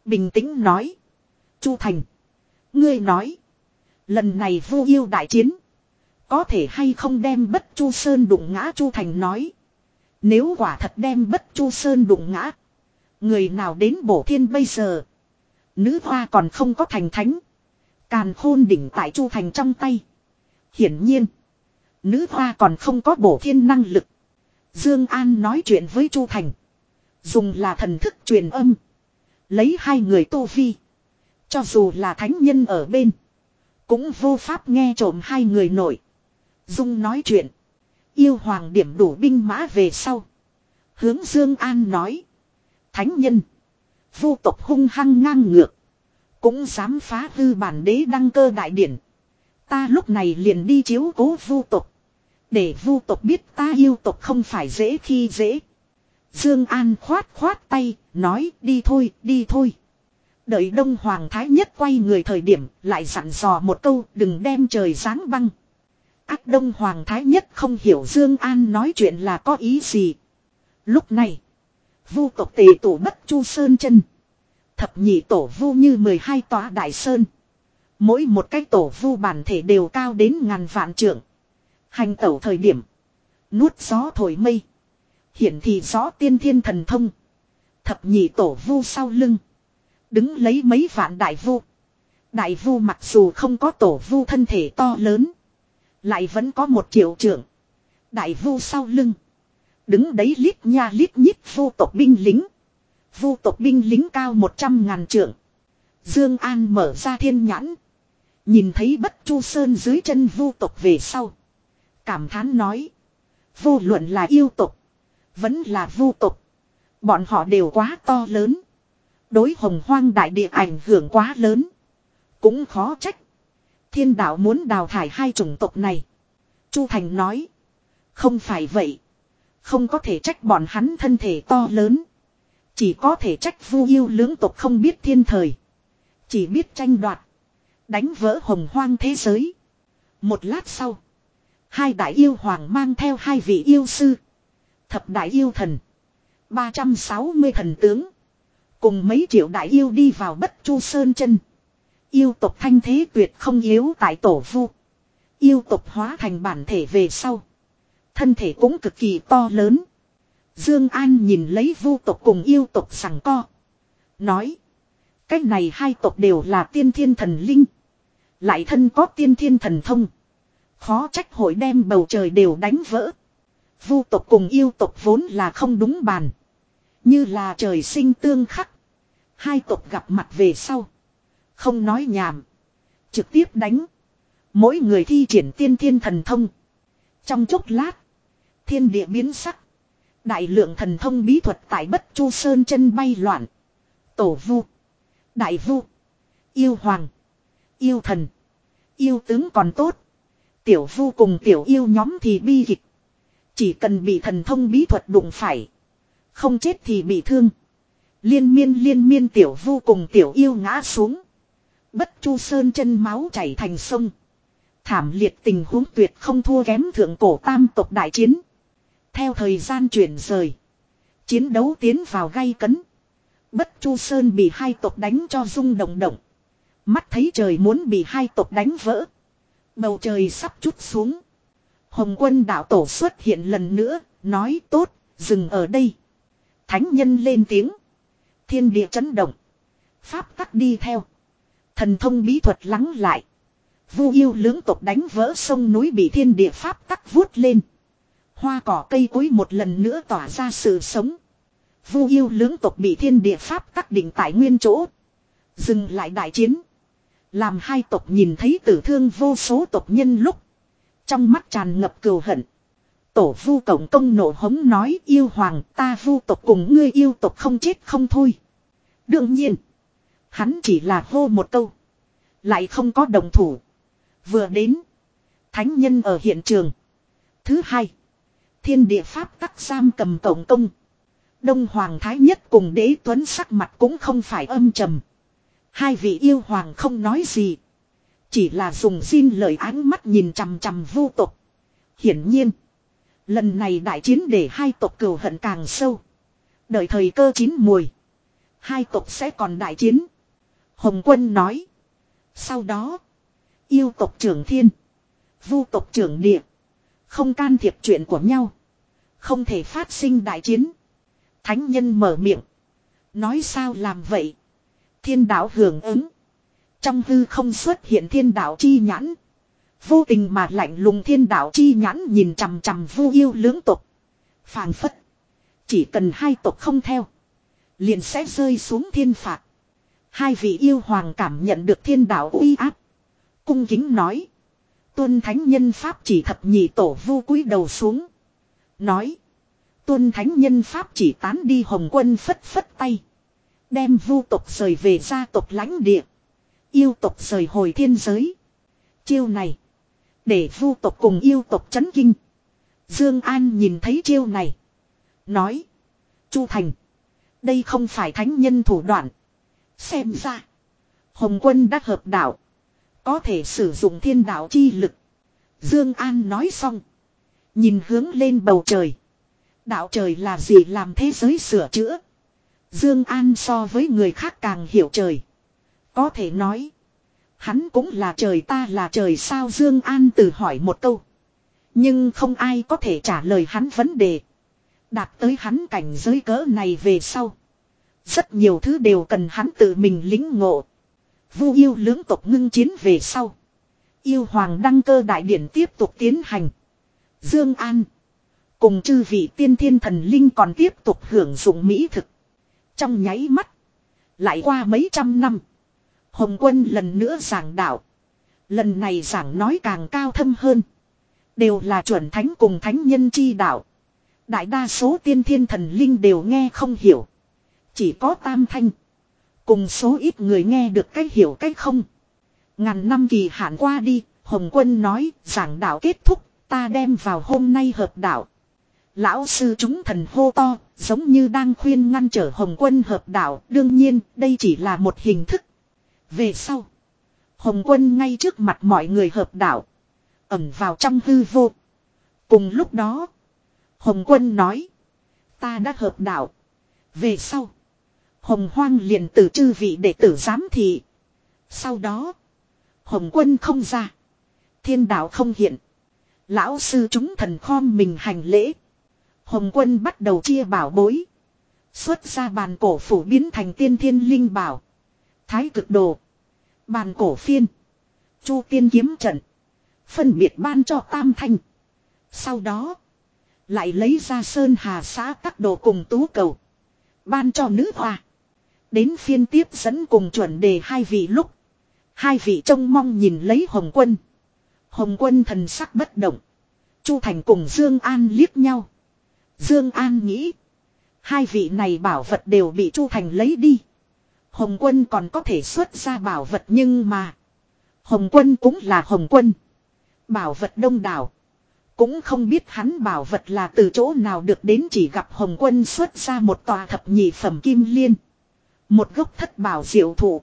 Bình tĩnh nói. Chu Thành. Ngươi nói. Lần này vu yêu đại chiến. Có thể hay không đem bất chu sơn đụng ngã Chu Thành nói. Nếu quả thật đem bất chu sơn đụng ngã. Người nào đến bổ thiên bây giờ. Nữ hoa còn không có thành thánh. Càn khôn đỉnh tại chu thành trong tay. Hiển nhiên. Nữ hoa còn không có bổ thiên năng lực. Dương An nói chuyện với Chu Thành. Dùng là thần thức truyền âm. Lấy hai người tô vi. Cho dù là thánh nhân ở bên. Cũng vô pháp nghe trộm hai người nổi. Dung nói chuyện. Yêu hoàng điểm đủ binh mã về sau. Hướng Dương An nói. Thánh nhân. Vu tộc hung hăng ngang ngược. Cũng dám phá hư bản đế đăng cơ đại điển. Ta lúc này liền đi chiếu cố vu tộc. Để vu tộc biết ta yêu tộc không phải dễ khi dễ. Dương An khoát khoát tay, nói đi thôi, đi thôi. Đợi Đông Hoàng Thái Nhất quay người thời điểm, lại dặn dò một câu, đừng đem trời sáng băng. Ác Đông Hoàng Thái Nhất không hiểu Dương An nói chuyện là có ý gì. Lúc này, vu tộc tề tổ bất chu sơn chân. Thập nhị tổ vu như 12 tòa đại sơn. Mỗi một cái tổ vu bản thể đều cao đến ngàn vạn trượng. Hành tẩu thời điểm. Nuốt gió thổi mây. Hiển thị rõ tiên thiên thần thông. Thập nhị tổ vu sau lưng. Đứng lấy mấy vạn đại vu. Đại vu mặc dù không có tổ vu thân thể to lớn. Lại vẫn có một triệu trưởng. Đại vu sau lưng. Đứng đấy lít nha lít nhít vu tộc binh lính. Vu tộc binh lính cao một trăm ngàn trưởng Dương An mở ra thiên nhãn. Nhìn thấy bất chu sơn dưới chân vu tộc về sau. Cảm thán nói. Vô luận là yêu tộc. Vẫn là vu tộc. Bọn họ đều quá to lớn. Đối hồng hoang đại địa ảnh hưởng quá lớn. Cũng khó trách. Thiên đạo muốn đào thải hai chủng tộc này. Chu Thành nói. Không phải vậy. Không có thể trách bọn hắn thân thể to lớn. Chỉ có thể trách vu yêu lưỡng tộc không biết thiên thời. Chỉ biết tranh đoạt. Đánh vỡ hồng hoang thế giới. Một lát sau. Hai đại yêu hoàng mang theo hai vị yêu sư. Thập đại yêu thần. 360 thần tướng. Cùng mấy triệu đại yêu đi vào bất chu sơn chân. Yêu tộc thanh thế tuyệt không yếu tại tổ vu. Yêu tộc hóa thành bản thể về sau. Thân thể cũng cực kỳ to lớn. Dương An nhìn lấy vu tộc cùng yêu tộc sằng co. Nói. Cách này hai tộc đều là tiên thiên thần linh. Lại thân có tiên thiên thần thông. Khó trách hội đem bầu trời đều đánh vỡ. Vu tộc cùng yêu tộc vốn là không đúng bàn. Như là trời sinh tương khắc. Hai tộc gặp mặt về sau. Không nói nhảm. Trực tiếp đánh. Mỗi người thi triển tiên thiên thần thông. Trong chốc lát. Thiên địa biến sắc. Đại lượng thần thông bí thuật tại bất chu sơn chân bay loạn. Tổ vu. Đại vu. Yêu hoàng. Yêu thần. Yêu tướng còn tốt. Tiểu vu cùng tiểu yêu nhóm thì bi kịch. Chỉ cần bị thần thông bí thuật đụng phải. Không chết thì bị thương. Liên miên liên miên tiểu vu cùng tiểu yêu ngã xuống. Bất chu sơn chân máu chảy thành sông. Thảm liệt tình huống tuyệt không thua kém thượng cổ tam tộc đại chiến. Theo thời gian chuyển rời. Chiến đấu tiến vào gay cấn. Bất chu sơn bị hai tộc đánh cho rung động động. Mắt thấy trời muốn bị hai tộc đánh vỡ. Bầu trời sắp chút xuống. Hồng quân đạo tổ xuất hiện lần nữa, nói tốt, dừng ở đây. Thánh nhân lên tiếng. Thiên địa chấn động. Pháp tắc đi theo. Thần thông bí thuật lắng lại. Vu yêu lưỡng tộc đánh vỡ sông núi bị thiên địa pháp tắc vuốt lên. Hoa cỏ cây cối một lần nữa tỏa ra sự sống. Vu yêu lưỡng tộc bị thiên địa pháp tắc định tại nguyên chỗ. Dừng lại đại chiến. Làm hai tộc nhìn thấy tử thương vô số tộc nhân lúc. Trong mắt tràn ngập cừu hận. Tổ vu tổng công nổ hống nói, yêu hoàng, ta vu tộc cùng ngươi yêu tộc không chết không thôi. Đương nhiên. Hắn chỉ là hô một câu. Lại không có đồng thủ. Vừa đến. Thánh nhân ở hiện trường. Thứ hai. Thiên địa pháp tắc giam cầm tổng công. Đông Hoàng Thái Nhất cùng đế tuấn sắc mặt cũng không phải âm trầm. Hai vị yêu hoàng không nói gì. Chỉ là dùng xin lời ánh mắt nhìn chằm chằm vu tộc. Hiển nhiên. Lần này đại chiến để hai tộc cừu hận càng sâu. Đợi thời cơ chín mùi. Hai tộc sẽ còn đại chiến. Hồng quân nói. Sau đó. Yêu tộc trưởng thiên. Vu tộc trưởng địa. Không can thiệp chuyện của nhau. Không thể phát sinh đại chiến. Thánh nhân mở miệng. Nói sao làm vậy. Thiên đạo hưởng ứng. Trong hư không xuất hiện thiên đạo chi nhãn. Vô tình mà lạnh lùng thiên đạo chi nhãn nhìn chằm chằm vu yêu lưỡng tộc. phảng phất. Chỉ cần hai tộc không theo. Liền sẽ rơi xuống thiên phạt. Hai vị yêu hoàng cảm nhận được thiên đạo uy áp. Cung kính nói. Tuân thánh nhân pháp chỉ thập nhị tổ vu cúi đầu xuống. Nói. Tuân thánh nhân pháp chỉ tán đi hồng quân phất phất tay. Đem vu tộc rời về gia tộc lãnh địa. Yêu tộc rời hồi thiên giới. Chiêu này. Để vu tộc cùng yêu tộc chấn kinh. Dương An nhìn thấy chiêu này. Nói. Chu Thành. Đây không phải thánh nhân thủ đoạn. Xem ra. Hồng quân đã hợp đạo. Có thể sử dụng thiên đạo chi lực. Dương An nói xong. Nhìn hướng lên bầu trời. Đạo trời là gì làm thế giới sửa chữa. Dương An so với người khác càng hiểu trời. Có thể nói. Hắn cũng là trời ta là trời sao Dương An tự hỏi một câu. Nhưng không ai có thể trả lời hắn vấn đề. Đạt tới hắn cảnh giới cỡ này về sau. Rất nhiều thứ đều cần hắn tự mình lính ngộ. Vu yêu lưỡng tộc ngưng chiến về sau. Yêu hoàng đăng cơ đại điển tiếp tục tiến hành. Dương An. Cùng chư vị tiên thiên thần linh còn tiếp tục hưởng dụng mỹ thực. Trong nháy mắt. Lại qua mấy trăm năm. Hồng quân lần nữa giảng đạo. Lần này giảng nói càng cao thâm hơn. Đều là chuẩn thánh cùng thánh nhân chi đạo. Đại đa số tiên thiên thần linh đều nghe không hiểu. Chỉ có tam thanh. Cùng số ít người nghe được cách hiểu cách không. Ngàn năm kỳ hạn qua đi, Hồng quân nói giảng đạo kết thúc, ta đem vào hôm nay hợp đạo. Lão sư chúng thần hô to, giống như đang khuyên ngăn trở Hồng quân hợp đạo, đương nhiên, đây chỉ là một hình thức. Về sau, Hồng quân ngay trước mặt mọi người hợp đạo, ẩn vào trong hư vô. Cùng lúc đó, Hồng quân nói, ta đã hợp đạo. Về sau, Hồng hoang liền từ chư vị đệ tử giám thị. Sau đó, Hồng quân không ra. Thiên đạo không hiện. Lão sư chúng thần khom mình hành lễ. Hồng quân bắt đầu chia bảo bối. Xuất ra bàn cổ phủ biến thành tiên thiên linh bảo. Thái cực đồ. Bàn cổ phiên. Chu tiên kiếm trận. Phân biệt ban cho tam thanh. Sau đó. Lại lấy ra sơn hà xã các đồ cùng tú cầu. Ban cho nữ hoa. Đến phiên tiếp dẫn cùng chuẩn đề hai vị lúc. Hai vị trông mong nhìn lấy Hồng quân. Hồng quân thần sắc bất động. Chu Thành cùng Dương An liếc nhau. Dương An nghĩ. Hai vị này bảo vật đều bị Chu Thành lấy đi. Hồng quân còn có thể xuất ra bảo vật nhưng mà. Hồng quân cũng là Hồng quân. Bảo vật đông đảo. Cũng không biết hắn bảo vật là từ chỗ nào được đến chỉ gặp Hồng quân xuất ra một tòa thập nhị phẩm kim liên. Một gốc thất bảo diệu thụ.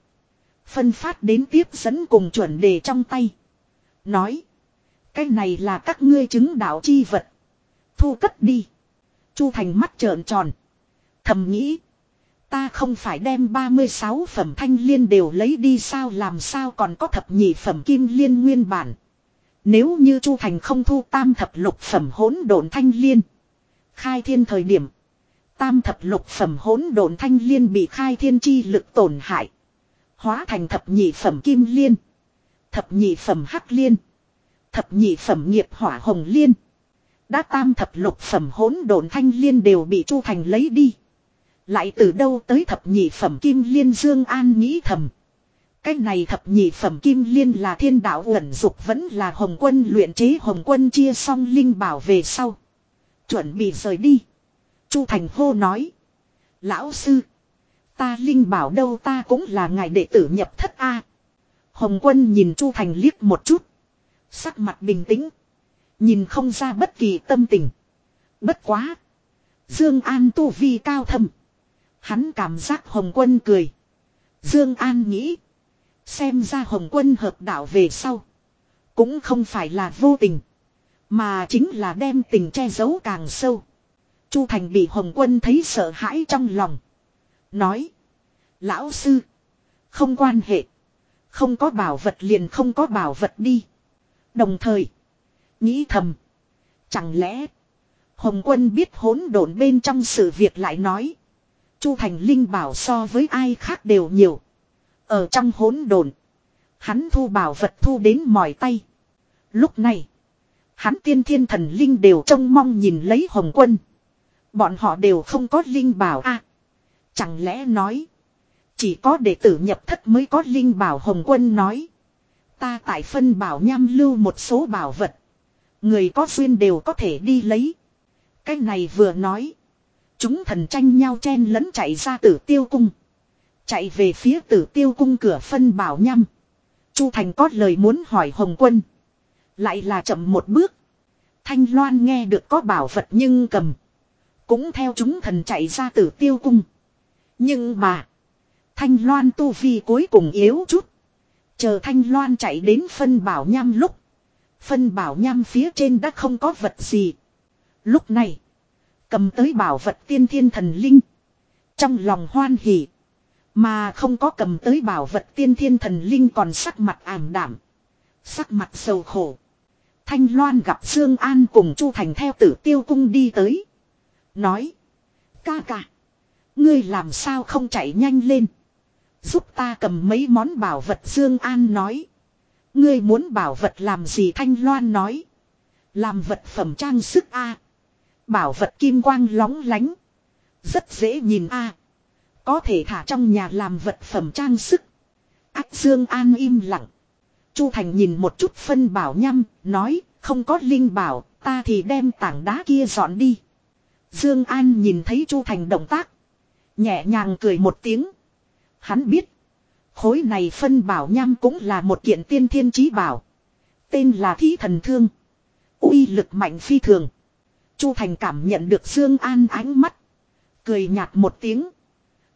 Phân phát đến tiếp dẫn cùng chuẩn đề trong tay. Nói. Cái này là các ngươi chứng đạo chi vật. Thu cất đi. Chu Thành mắt trợn tròn. Thầm nghĩ. Ta không phải đem 36 phẩm thanh liên đều lấy đi sao, làm sao còn có thập nhị phẩm kim liên nguyên bản. Nếu như Chu Thành không thu tam thập lục phẩm hỗn độn thanh liên. Khai thiên thời điểm. Tam thập lục phẩm hỗn độn thanh liên bị khai thiên chi lực tổn hại. Hóa thành thập nhị phẩm kim liên. Thập nhị phẩm hắc liên. Thập nhị phẩm nghiệp hỏa hồng liên. Đã tam thập lục phẩm hỗn độn thanh liên đều bị Chu Thành lấy đi. Lại từ đâu tới thập nhị phẩm kim liên Dương An nghĩ thầm. Cái này thập nhị phẩm kim liên là thiên đạo ẩn dục vẫn là hồng quân luyện chế hồng quân chia xong linh bảo về sau. Chuẩn bị rời đi. Chu Thành hô nói. Lão sư. Ta linh bảo đâu ta cũng là ngài đệ tử nhập thất A. Hồng quân nhìn Chu Thành liếc một chút. Sắc mặt bình tĩnh. Nhìn không ra bất kỳ tâm tình. Bất quá. Dương An tu vi cao thâm. Hắn cảm giác Hồng quân cười. Dương An nghĩ. Xem ra Hồng quân hợp đạo về sau. Cũng không phải là vô tình. Mà chính là đem tình che giấu càng sâu. Chu Thành bị Hồng quân thấy sợ hãi trong lòng. Nói. Lão sư. Không quan hệ. Không có bảo vật liền không có bảo vật đi. Đồng thời. Nghĩ thầm. Chẳng lẽ. Hồng quân biết hỗn độn bên trong sự việc lại nói. Chu Thành Linh bảo so với ai khác đều nhiều. Ở trong hỗn độn. Hắn thu bảo vật thu đến mỏi tay. Lúc này. Hắn tiên thiên thần linh đều trông mong nhìn lấy Hồng quân. Bọn họ đều không có linh bảo a Chẳng lẽ nói. Chỉ có đệ tử nhập thất mới có linh bảo Hồng quân nói. Ta tại phân bảo nham lưu một số bảo vật. Người có duyên đều có thể đi lấy. Cái này vừa nói. Chúng thần tranh nhau chen lẫn chạy ra tử tiêu cung. Chạy về phía tử tiêu cung cửa phân bảo nhăm. Chu Thành có lời muốn hỏi Hồng Quân. Lại là chậm một bước. Thanh Loan nghe được có bảo vật nhưng cầm. Cũng theo chúng thần chạy ra tử tiêu cung. Nhưng mà. Thanh Loan tu vi cuối cùng yếu chút. Chờ Thanh Loan chạy đến phân bảo nham lúc. Phân bảo nham phía trên đã không có vật gì. Lúc này. Cầm tới bảo vật tiên thiên thần linh. Trong lòng hoan hỉ. Mà không có cầm tới bảo vật tiên thiên thần linh còn sắc mặt ảm đảm. Sắc mặt sầu khổ. Thanh Loan gặp Dương An cùng Chu Thành theo tử tiêu cung đi tới. Nói. Ca ca. Ngươi làm sao không chạy nhanh lên. Giúp ta cầm mấy món bảo vật Dương An nói. Ngươi muốn bảo vật làm gì Thanh Loan nói. Làm vật phẩm trang sức a. Bảo vật kim quang lóng lánh. Rất dễ nhìn a. Có thể thả trong nhà làm vật phẩm trang sức. Ác Dương An im lặng. Chu Thành nhìn một chút phân bảo nhăm, nói, không có linh bảo, ta thì đem tảng đá kia dọn đi. Dương An nhìn thấy Chu Thành động tác, nhẹ nhàng cười một tiếng. Hắn biết, khối này phân bảo nham cũng là một kiện tiên thiên chí bảo, tên là Thí Thần Thương, uy lực mạnh phi thường. Chu Thành cảm nhận được Dương An ánh mắt, cười nhạt một tiếng,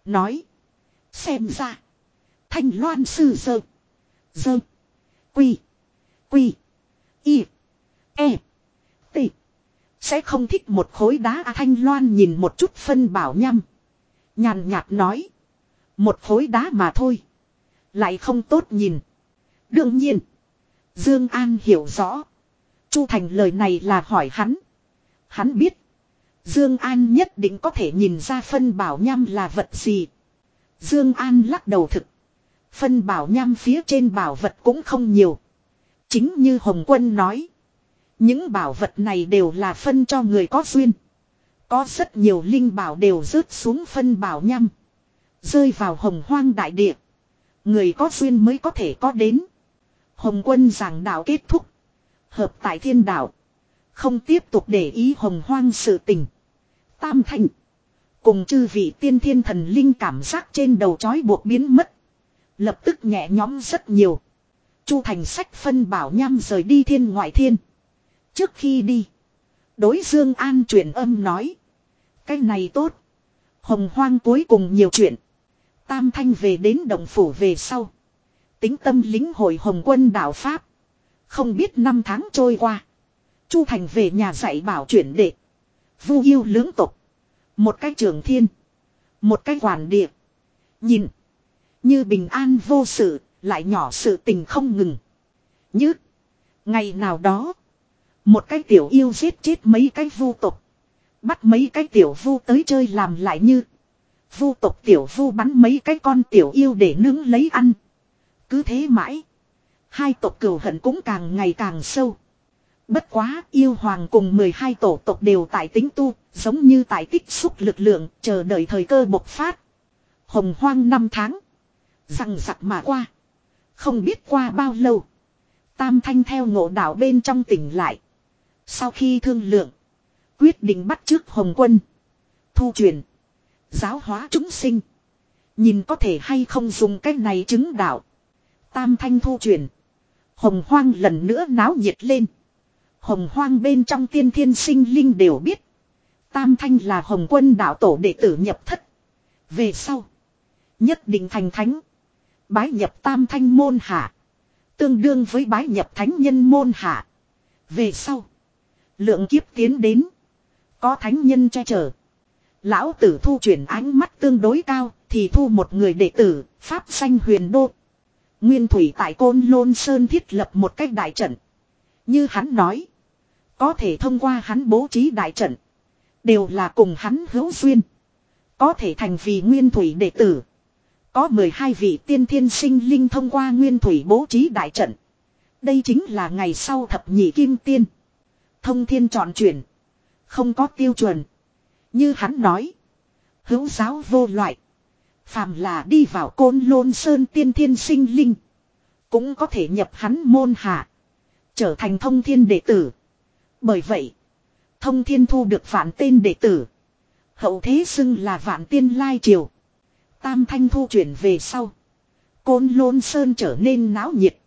nói: "Xem ra, Thanh Loan sư dơ, dơ, quy, quy, y, e, t, sẽ không thích một khối đá à, Thanh Loan nhìn một chút phân bảo nhăm, nhàn nhạt nói: "Một khối đá mà thôi, lại không tốt nhìn." Đương nhiên, Dương An hiểu rõ, Chu Thành lời này là hỏi hắn. Hắn biết. Dương An nhất định có thể nhìn ra phân bảo nham là vật gì. Dương An lắc đầu thực. Phân bảo nham phía trên bảo vật cũng không nhiều. Chính như Hồng Quân nói. Những bảo vật này đều là phân cho người có duyên. Có rất nhiều linh bảo đều rớt xuống phân bảo nhăm. Rơi vào hồng hoang đại địa. Người có duyên mới có thể có đến. Hồng quân giảng đạo kết thúc. Hợp tại thiên đạo. Không tiếp tục để ý hồng hoang sự tình. Tam thành. Cùng chư vị tiên thiên thần linh cảm giác trên đầu chói buộc biến mất. Lập tức nhẹ nhóm rất nhiều. Chu thành sách phân bảo nham rời đi thiên ngoại thiên. Trước khi đi. Đối Dương An truyền âm nói. Cái này tốt. Hồng hoang cuối cùng nhiều chuyện. Tam thanh về đến đồng phủ về sau. Tính tâm lính hội hồng quân đạo Pháp. Không biết năm tháng trôi qua. Chu Thành về nhà dạy bảo chuyển đệ. Vu yêu lưỡng tục. Một cái trường thiên. Một cái quản địa. Nhìn. Như bình an vô sự, lại nhỏ sự tình không ngừng. Như. Ngày nào đó. Một cái tiểu yêu giết chết mấy cái vu tục. Bắt mấy cái tiểu vu tới chơi làm lại như. Vu tộc tiểu vu bắn mấy cái con tiểu yêu để nướng lấy ăn. Cứ thế mãi. Hai tộc cửu hận cũng càng ngày càng sâu. Bất quá yêu hoàng cùng 12 tổ tộc đều tại tính tu, giống như tại tích xúc lực lượng, chờ đợi thời cơ bộc phát. Hồng hoang năm tháng. Răng rặc mà qua. Không biết qua bao lâu. Tam thanh theo ngộ đạo bên trong tỉnh lại. Sau khi thương lượng. Quyết định bắt trước Hồng quân. Thu truyền. Giáo hóa chúng sinh. Nhìn có thể hay không dùng cách này chứng đạo. Tam thanh thu truyền. Hồng hoang lần nữa náo nhiệt lên. Hồng hoang bên trong tiên thiên sinh linh đều biết. Tam thanh là hồng quân đạo tổ đệ tử nhập thất. Về sau. Nhất định thành thánh. Bái nhập tam thanh môn hạ. Tương đương với bái nhập thánh nhân môn hạ. Về sau. Lượng kiếp tiến đến. Có thánh nhân che chở. Lão tử thu chuyển ánh mắt tương đối cao. Thì thu một người đệ tử. Pháp sanh huyền đô. Nguyên thủy tại côn lôn sơn thiết lập một cách đại trận. Như hắn nói. Có thể thông qua hắn bố trí đại trận. Đều là cùng hắn hữu duyên. Có thể thành vì nguyên thủy đệ tử. Có 12 vị tiên thiên sinh linh thông qua nguyên thủy bố trí đại trận. Đây chính là ngày sau thập nhị kim tiên. Thông thiên chọn chuyển. Không có tiêu chuẩn. Như hắn nói. Hữu giáo vô loại. Phàm là đi vào côn lôn sơn tiên thiên sinh linh. Cũng có thể nhập hắn môn hạ. Trở thành thông thiên đệ tử. Bởi vậy. Thông thiên thu được vạn tên đệ tử. Hậu thế xưng là vạn tiên lai triều. Tam thanh thu chuyển về sau. Côn lôn sơn trở nên náo nhiệt.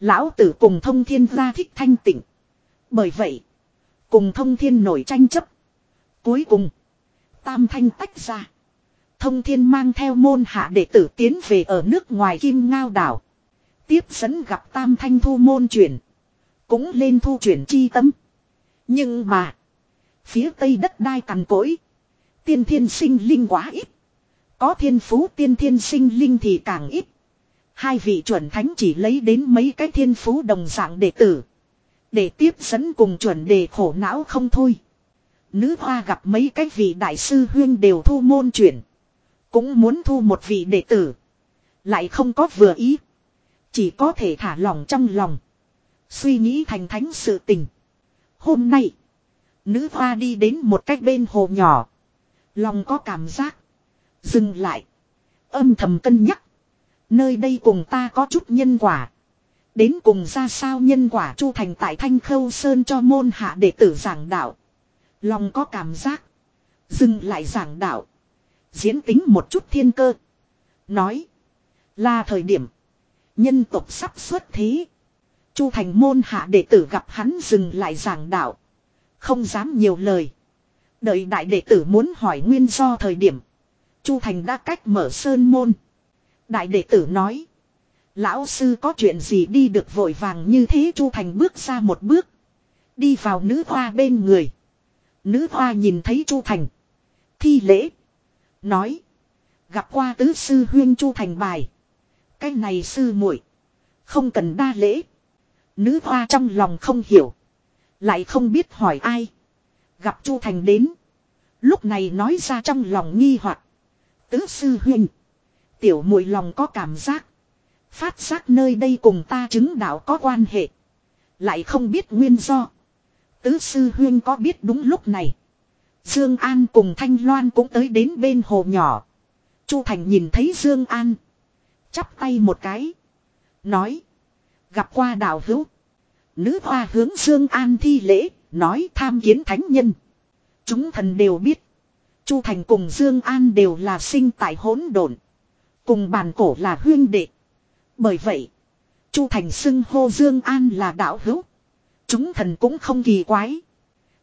Lão tử cùng thông thiên gia thích thanh tịnh. Bởi vậy. Cùng thông thiên nổi tranh chấp. Cuối cùng. Tam thanh tách ra. Thông thiên mang theo môn hạ đệ tử tiến về ở nước ngoài kim ngao đảo. Tiếp dẫn gặp tam thanh thu môn chuyển. Cũng lên thu chuyển chi tâm. Nhưng mà. Phía tây đất đai cằn cỗi. Tiên thiên sinh linh quá ít. Có thiên phú tiên thiên sinh linh thì càng ít. Hai vị chuẩn thánh chỉ lấy đến mấy cái thiên phú đồng dạng đệ tử. Để tiếp dẫn cùng chuẩn đề khổ não không thôi. Nữ hoa gặp mấy cái vị đại sư huyên đều thu môn chuyển. Cũng muốn thu một vị đệ tử. Lại không có vừa ý. Chỉ có thể thả lòng trong lòng. Suy nghĩ thành thánh sự tình. Hôm nay. Nữ hoa đi đến một cách bên hồ nhỏ. Lòng có cảm giác. Dừng lại. Âm thầm cân nhắc. Nơi đây cùng ta có chút nhân quả. Đến cùng ra sao nhân quả chu thành tại thanh khâu sơn cho môn hạ đệ tử giảng đạo. Lòng có cảm giác. Dừng lại giảng đạo. Diễn tính một chút thiên cơ. Nói. Là thời điểm. Nhân tộc sắp xuất thế. Chu thành môn hạ đệ tử gặp hắn dừng lại giảng đạo. Không dám nhiều lời. Đợi đại đệ tử muốn hỏi nguyên do thời điểm. Chu Thành đã cách mở sơn môn. Đại đệ tử nói. Lão sư có chuyện gì đi được vội vàng như thế Chu Thành bước ra một bước. Đi vào nữ hoa bên người. Nữ hoa nhìn thấy Chu Thành. Thi lễ. Nói. Gặp qua tứ sư huyên Chu Thành bài. Cái này sư muội Không cần đa lễ. Nữ hoa trong lòng không hiểu. Lại không biết hỏi ai. Gặp Chu Thành đến. Lúc này nói ra trong lòng nghi hoặc Tứ sư huyên Tiểu muội lòng có cảm giác. Phát giác nơi đây cùng ta chứng đạo có quan hệ. Lại không biết nguyên do. Tứ sư huyên có biết đúng lúc này. Dương An cùng Thanh Loan cũng tới đến bên hồ nhỏ. Chu Thành nhìn thấy Dương An. Chắp tay một cái. Nói. Gặp qua đạo hữu. Nữ hoa hướng Dương An thi lễ. Nói tham kiến thánh nhân. Chúng thần đều biết. Chu Thành cùng Dương An đều là sinh tại hỗn độn, cùng bàn cổ là huyên đệ. Bởi vậy, Chu Thành xưng hô Dương An là đạo hữu. Chúng thần cũng không kỳ quái.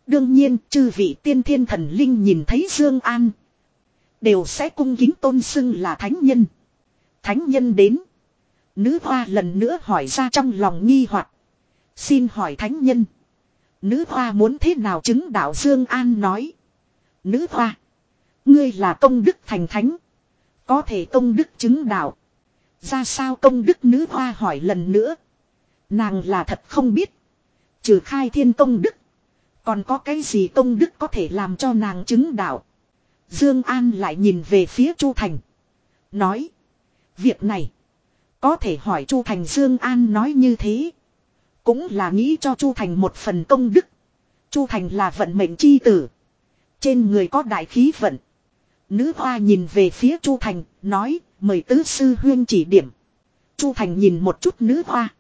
Đương nhiên, chư vị tiên thiên thần linh nhìn thấy Dương An, đều sẽ cung kính tôn xưng là thánh nhân. Thánh nhân đến, nữ hoa lần nữa hỏi ra trong lòng nghi hoặc. Xin hỏi thánh nhân, nữ hoa muốn thế nào chứng đạo Dương An nói. Nữ hoa, Ngươi là công đức thành thánh. Có thể công đức chứng đạo. Ra sao công đức nữ hoa hỏi lần nữa. Nàng là thật không biết. Trừ khai thiên công đức. Còn có cái gì công đức có thể làm cho nàng chứng đạo. Dương An lại nhìn về phía Chu Thành. Nói. Việc này. Có thể hỏi Chu Thành Dương An nói như thế. Cũng là nghĩ cho Chu Thành một phần công đức. Chu Thành là vận mệnh chi tử. Trên người có đại khí vận. Nữ hoa nhìn về phía Chu Thành, nói, mời tứ sư huyên chỉ điểm. Chu Thành nhìn một chút nữ hoa.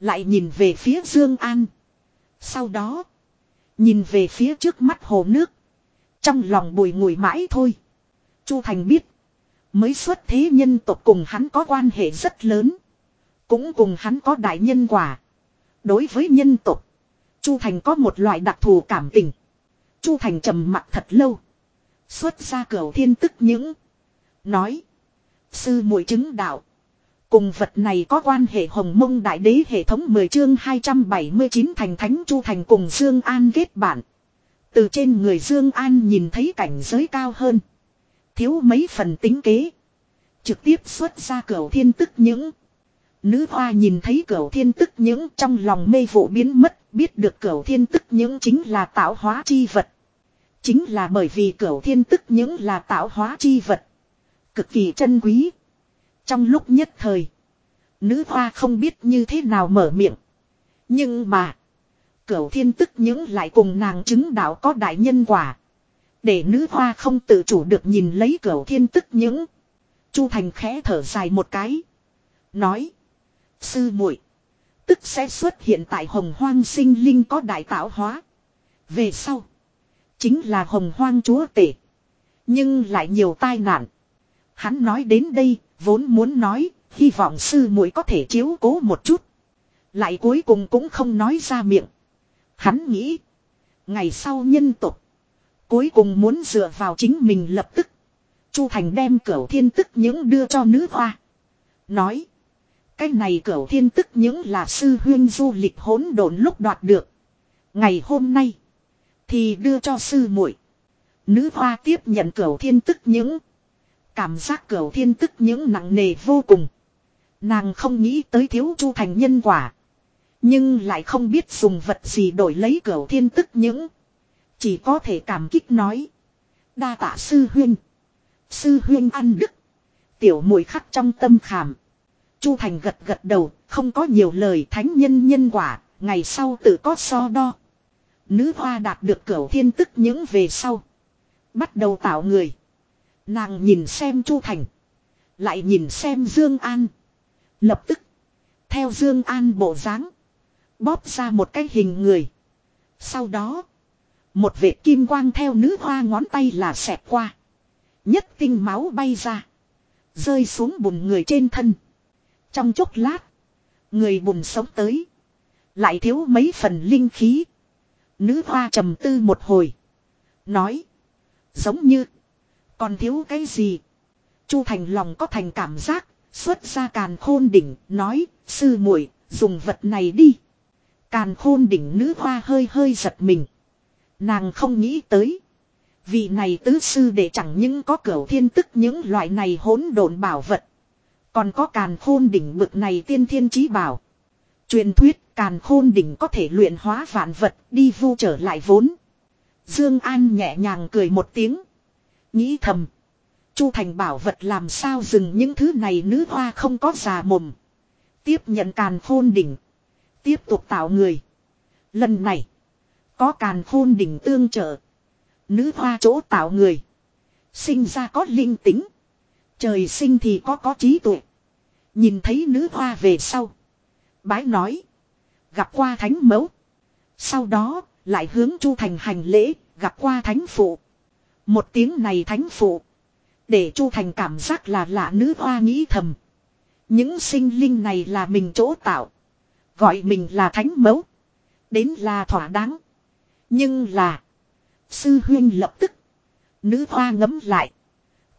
Lại nhìn về phía Dương An. Sau đó, nhìn về phía trước mắt hồ nước. Trong lòng bùi ngùi mãi thôi. Chu Thành biết, mới xuất thế nhân tộc cùng hắn có quan hệ rất lớn. Cũng cùng hắn có đại nhân quả. Đối với nhân tộc, Chu Thành có một loại đặc thù cảm tình. Chu Thành trầm mặt thật lâu. Xuất ra cửa thiên tức những. Nói. Sư muội chứng đạo. Cùng vật này có quan hệ hồng mông đại đế hệ thống 10 chương 279 thành thánh chu thành cùng Dương An kết bạn. Từ trên người Dương An nhìn thấy cảnh giới cao hơn. Thiếu mấy phần tính kế. Trực tiếp xuất ra cửa thiên tức những. Nữ hoa nhìn thấy cửa thiên tức những trong lòng mê vụ biến mất. Biết được cửa thiên tức những chính là tạo hóa chi vật. Chính là bởi vì cửa thiên tức những là tạo hóa chi vật. Cực kỳ chân quý. Trong lúc nhất thời. Nữ hoa không biết như thế nào mở miệng. Nhưng mà. Cửu thiên tức những lại cùng nàng chứng đạo có đại nhân quả. Để nữ hoa không tự chủ được nhìn lấy cửu thiên tức những. Chu Thành khẽ thở dài một cái. Nói. Sư muội, Tức sẽ xuất hiện tại hồng hoang sinh linh có đại tạo hóa. Về sau. Chính là hồng hoang chúa tể. Nhưng lại nhiều tai nạn. Hắn nói đến đây, vốn muốn nói, hy vọng sư muội có thể chiếu cố một chút. Lại cuối cùng cũng không nói ra miệng. Hắn nghĩ, ngày sau nhân tục, cuối cùng muốn dựa vào chính mình lập tức. Chu Thành đem cửu thiên tức những đưa cho nữ hoa. Nói, cái này cửu thiên tức những là sư huyên du lịch hỗn độn lúc đoạt được. Ngày hôm nay, thì đưa cho sư muội. Nữ hoa tiếp nhận cửu thiên tức những. Cảm giác cửa thiên tức những nặng nề vô cùng. Nàng không nghĩ tới thiếu chu thành nhân quả. Nhưng lại không biết dùng vật gì đổi lấy cửa thiên tức những. Chỉ có thể cảm kích nói. Đa tạ sư huyên. Sư huyên ăn đức. Tiểu mùi khắc trong tâm khảm. Chu Thành gật gật đầu, không có nhiều lời thánh nhân nhân quả, ngày sau tự có so đo. Nữ hoa đạt được cửu thiên tức những về sau. Bắt đầu tạo người. Nàng nhìn xem Chu Thành. Lại nhìn xem Dương An. Lập tức. Theo Dương An bộ dáng, Bóp ra một cái hình người. Sau đó. Một vệt kim quang theo nữ hoa ngón tay là xẹp qua. Nhất tinh máu bay ra. Rơi xuống bùn người trên thân. Trong chốc lát. Người bùn sống tới. Lại thiếu mấy phần linh khí. Nữ hoa trầm tư một hồi. Nói. Giống như. Còn thiếu cái gì? Chu Thành lòng có thành cảm giác. Xuất ra càn khôn đỉnh. Nói. Sư muội, dùng vật này đi. Càn khôn đỉnh nữ hoa hơi hơi giật mình. Nàng không nghĩ tới. Vị này tứ sư để chẳng những có cửa thiên tức những loại này hỗn độn bảo vật. Còn có càn khôn đỉnh bực này tiên thiên trí bảo. Truyền thuyết, càn khôn đỉnh có thể luyện hóa vạn vật, đi vu trở lại vốn. Dương An nhẹ nhàng cười một tiếng. Nghĩ thầm. Chu Thành bảo vật làm sao dừng những thứ này nữ hoa không có già mồm. Tiếp nhận càn khôn đỉnh. Tiếp tục tạo người. Lần này. Có càn khôn đỉnh tương trợ. Nữ hoa chỗ tạo người. Sinh ra có linh tính. Trời sinh thì có có trí tuệ. Nhìn thấy nữ hoa về sau. Bái nói. Gặp qua thánh mẫu. Sau đó, lại hướng Chu Thành hành lễ, gặp qua thánh phụ. Một tiếng này thánh phụ. Để Chu Thành cảm giác là lạ nữ hoa nghĩ thầm. Những sinh linh này là mình chỗ tạo. Gọi mình là thánh mẫu. Đến là thỏa đáng. Nhưng là. Sư huyên lập tức. Nữ hoa ngấm lại.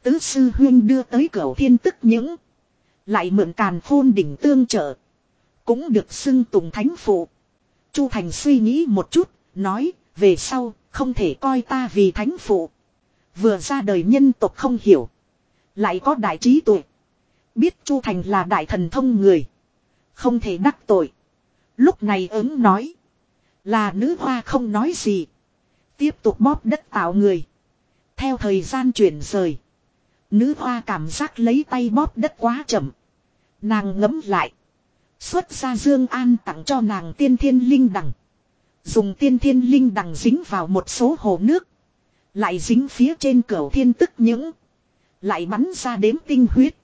Tứ sư huyên đưa tới cửa thiên tức những. Lại mượn càn khôn đỉnh tương trợ. Cũng được xưng tùng thánh phụ. Chu Thành suy nghĩ một chút, nói, về sau, không thể coi ta vì thánh phụ. Vừa ra đời nhân tộc không hiểu. Lại có đại trí tuệ. Biết Chu Thành là đại thần thông người. Không thể đắc tội. Lúc này ứng nói. Là nữ hoa không nói gì. Tiếp tục bóp đất tạo người. Theo thời gian chuyển rời. Nữ hoa cảm giác lấy tay bóp đất quá chậm. Nàng ngấm lại. Xuất ra Dương An tặng cho nàng tiên thiên linh đằng. Dùng tiên thiên linh đằng dính vào một số hồ nước. Lại dính phía trên cửa thiên tức những. Lại bắn ra đếm tinh huyết.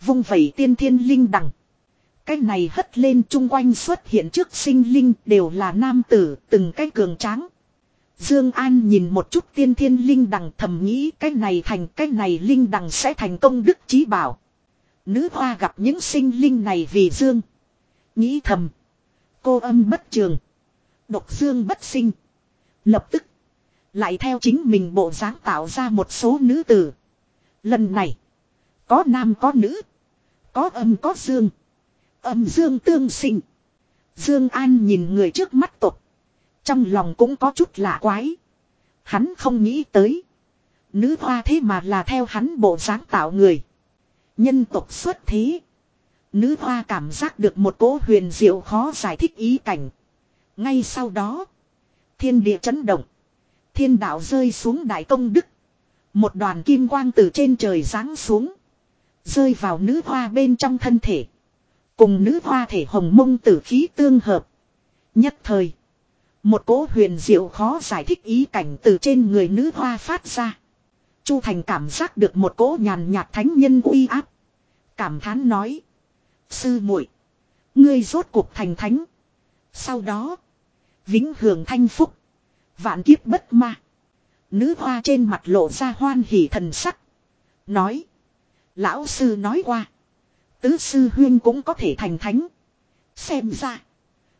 Vung vẩy tiên thiên linh đằng. Cái này hất lên chung quanh xuất hiện trước sinh linh đều là nam tử, từng cái cường tráng. Dương An nhìn một chút tiên thiên linh đằng thầm nghĩ cái này thành cái này linh đằng sẽ thành công đức trí bảo. Nữ hoa gặp những sinh linh này vì Dương. Nghĩ thầm. Cô âm bất trường. Độc Dương bất sinh. Lập tức. Lại theo chính mình bộ dáng tạo ra một số nữ tử. Lần này. Có nam có nữ. Có âm có dương. Âm dương tương sinh. Dương An nhìn người trước mắt tục. Trong lòng cũng có chút lạ quái. Hắn không nghĩ tới. Nữ hoa thế mà là theo hắn bộ dáng tạo người. Nhân tộc xuất thế. Nữ hoa cảm giác được một cỗ huyền diệu khó giải thích ý cảnh. Ngay sau đó. Thiên địa chấn động. Thiên đạo rơi xuống đại công đức. Một đoàn kim quang từ trên trời giáng xuống. Rơi vào nữ hoa bên trong thân thể. Cùng nữ hoa thể hồng mông tử khí tương hợp. Nhất thời. Một cỗ huyền diệu khó giải thích ý cảnh từ trên người nữ hoa phát ra. Chu Thành cảm giác được một cỗ nhàn nhạt thánh nhân uy áp. Cảm thán nói. Sư muội, Ngươi rốt cuộc thành thánh. Sau đó. Vĩnh hưởng thanh phúc. Vạn kiếp bất ma. Nữ hoa trên mặt lộ ra hoan hỉ thần sắc. Nói. Lão sư nói qua. Tứ sư huyên cũng có thể thành thánh. Xem ra.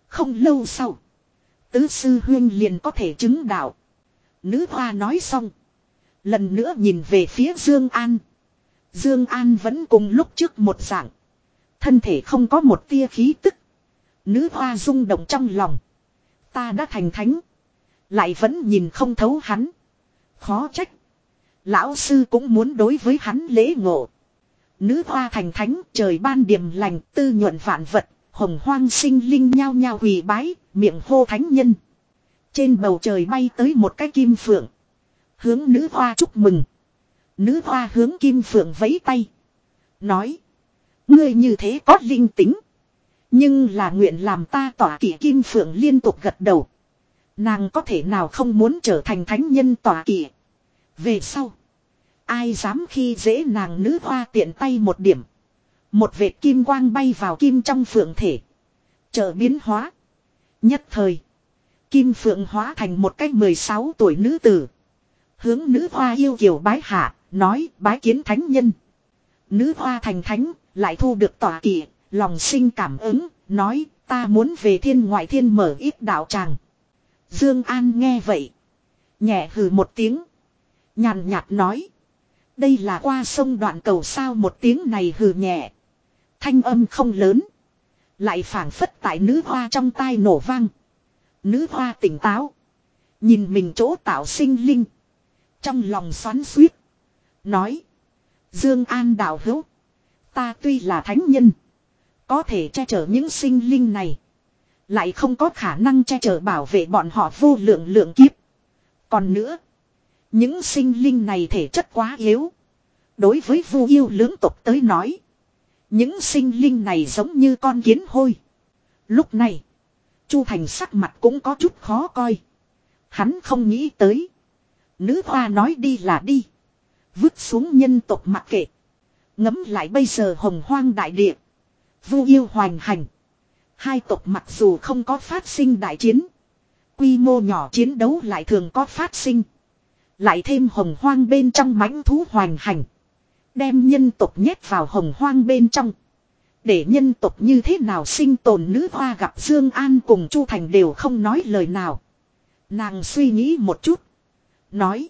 Không lâu sau. Tứ sư huyên liền có thể chứng đạo. Nữ hoa nói xong. Lần nữa nhìn về phía Dương An. Dương An vẫn cùng lúc trước một dạng. Thân thể không có một tia khí tức. Nữ hoa rung động trong lòng. Ta đã thành thánh. Lại vẫn nhìn không thấu hắn. Khó trách. Lão sư cũng muốn đối với hắn lễ ngộ. Nữ hoa thành thánh trời ban điểm lành tư nhuận vạn vật. Hồng hoang sinh linh nhao nhao hủy bái, miệng hô thánh nhân. Trên bầu trời bay tới một cái kim phượng. Hướng nữ hoa chúc mừng. Nữ hoa hướng kim phượng vẫy tay. Nói. Ngươi như thế có linh tính. Nhưng là nguyện làm ta tỏa kỷ kim phượng liên tục gật đầu. Nàng có thể nào không muốn trở thành thánh nhân tỏa kỷ? Về sau. Ai dám khi dễ nàng nữ hoa tiện tay một điểm. Một vệt kim quang bay vào kim trong phượng thể. Trở biến hóa. Nhất thời. Kim phượng hóa thành một cách 16 tuổi nữ tử. Hướng nữ hoa yêu kiều bái hạ, nói bái kiến thánh nhân. Nữ hoa thành thánh, lại thu được tỏa kỷ, lòng sinh cảm ứng, nói ta muốn về thiên ngoại thiên mở ít đạo tràng. Dương An nghe vậy. Nhẹ hừ một tiếng. Nhàn nhạt nói. Đây là qua sông đoạn cầu sao một tiếng này hừ nhẹ. Thanh âm không lớn. Lại phảng phất tại nữ hoa trong tai nổ vang. Nữ hoa tỉnh táo. Nhìn mình chỗ tạo sinh linh. Trong lòng xoắn suýt. Nói. Dương An đạo hữu. Ta tuy là thánh nhân. Có thể che chở những sinh linh này. Lại không có khả năng che chở bảo vệ bọn họ vô lượng lượng kiếp. Còn nữa. Những sinh linh này thể chất quá yếu. Đối với vu yêu lưỡng tộc tới nói. Những sinh linh này giống như con kiến hôi. Lúc này. Chu Thành sắc mặt cũng có chút khó coi. Hắn không nghĩ tới. Nữ hoa nói đi là đi. Vứt xuống nhân tộc mặc kệ. Ngấm lại bây giờ hồng hoang đại địa. Vu yêu hoành hành. Hai tộc mặc dù không có phát sinh đại chiến. Quy mô nhỏ chiến đấu lại thường có phát sinh. Lại thêm hồng hoang bên trong mãnh thú hoành hành. Đem nhân tộc nhét vào hồng hoang bên trong. Để nhân tộc như thế nào sinh tồn nữ hoa gặp Dương An cùng Chu Thành đều không nói lời nào. Nàng suy nghĩ một chút. Nói.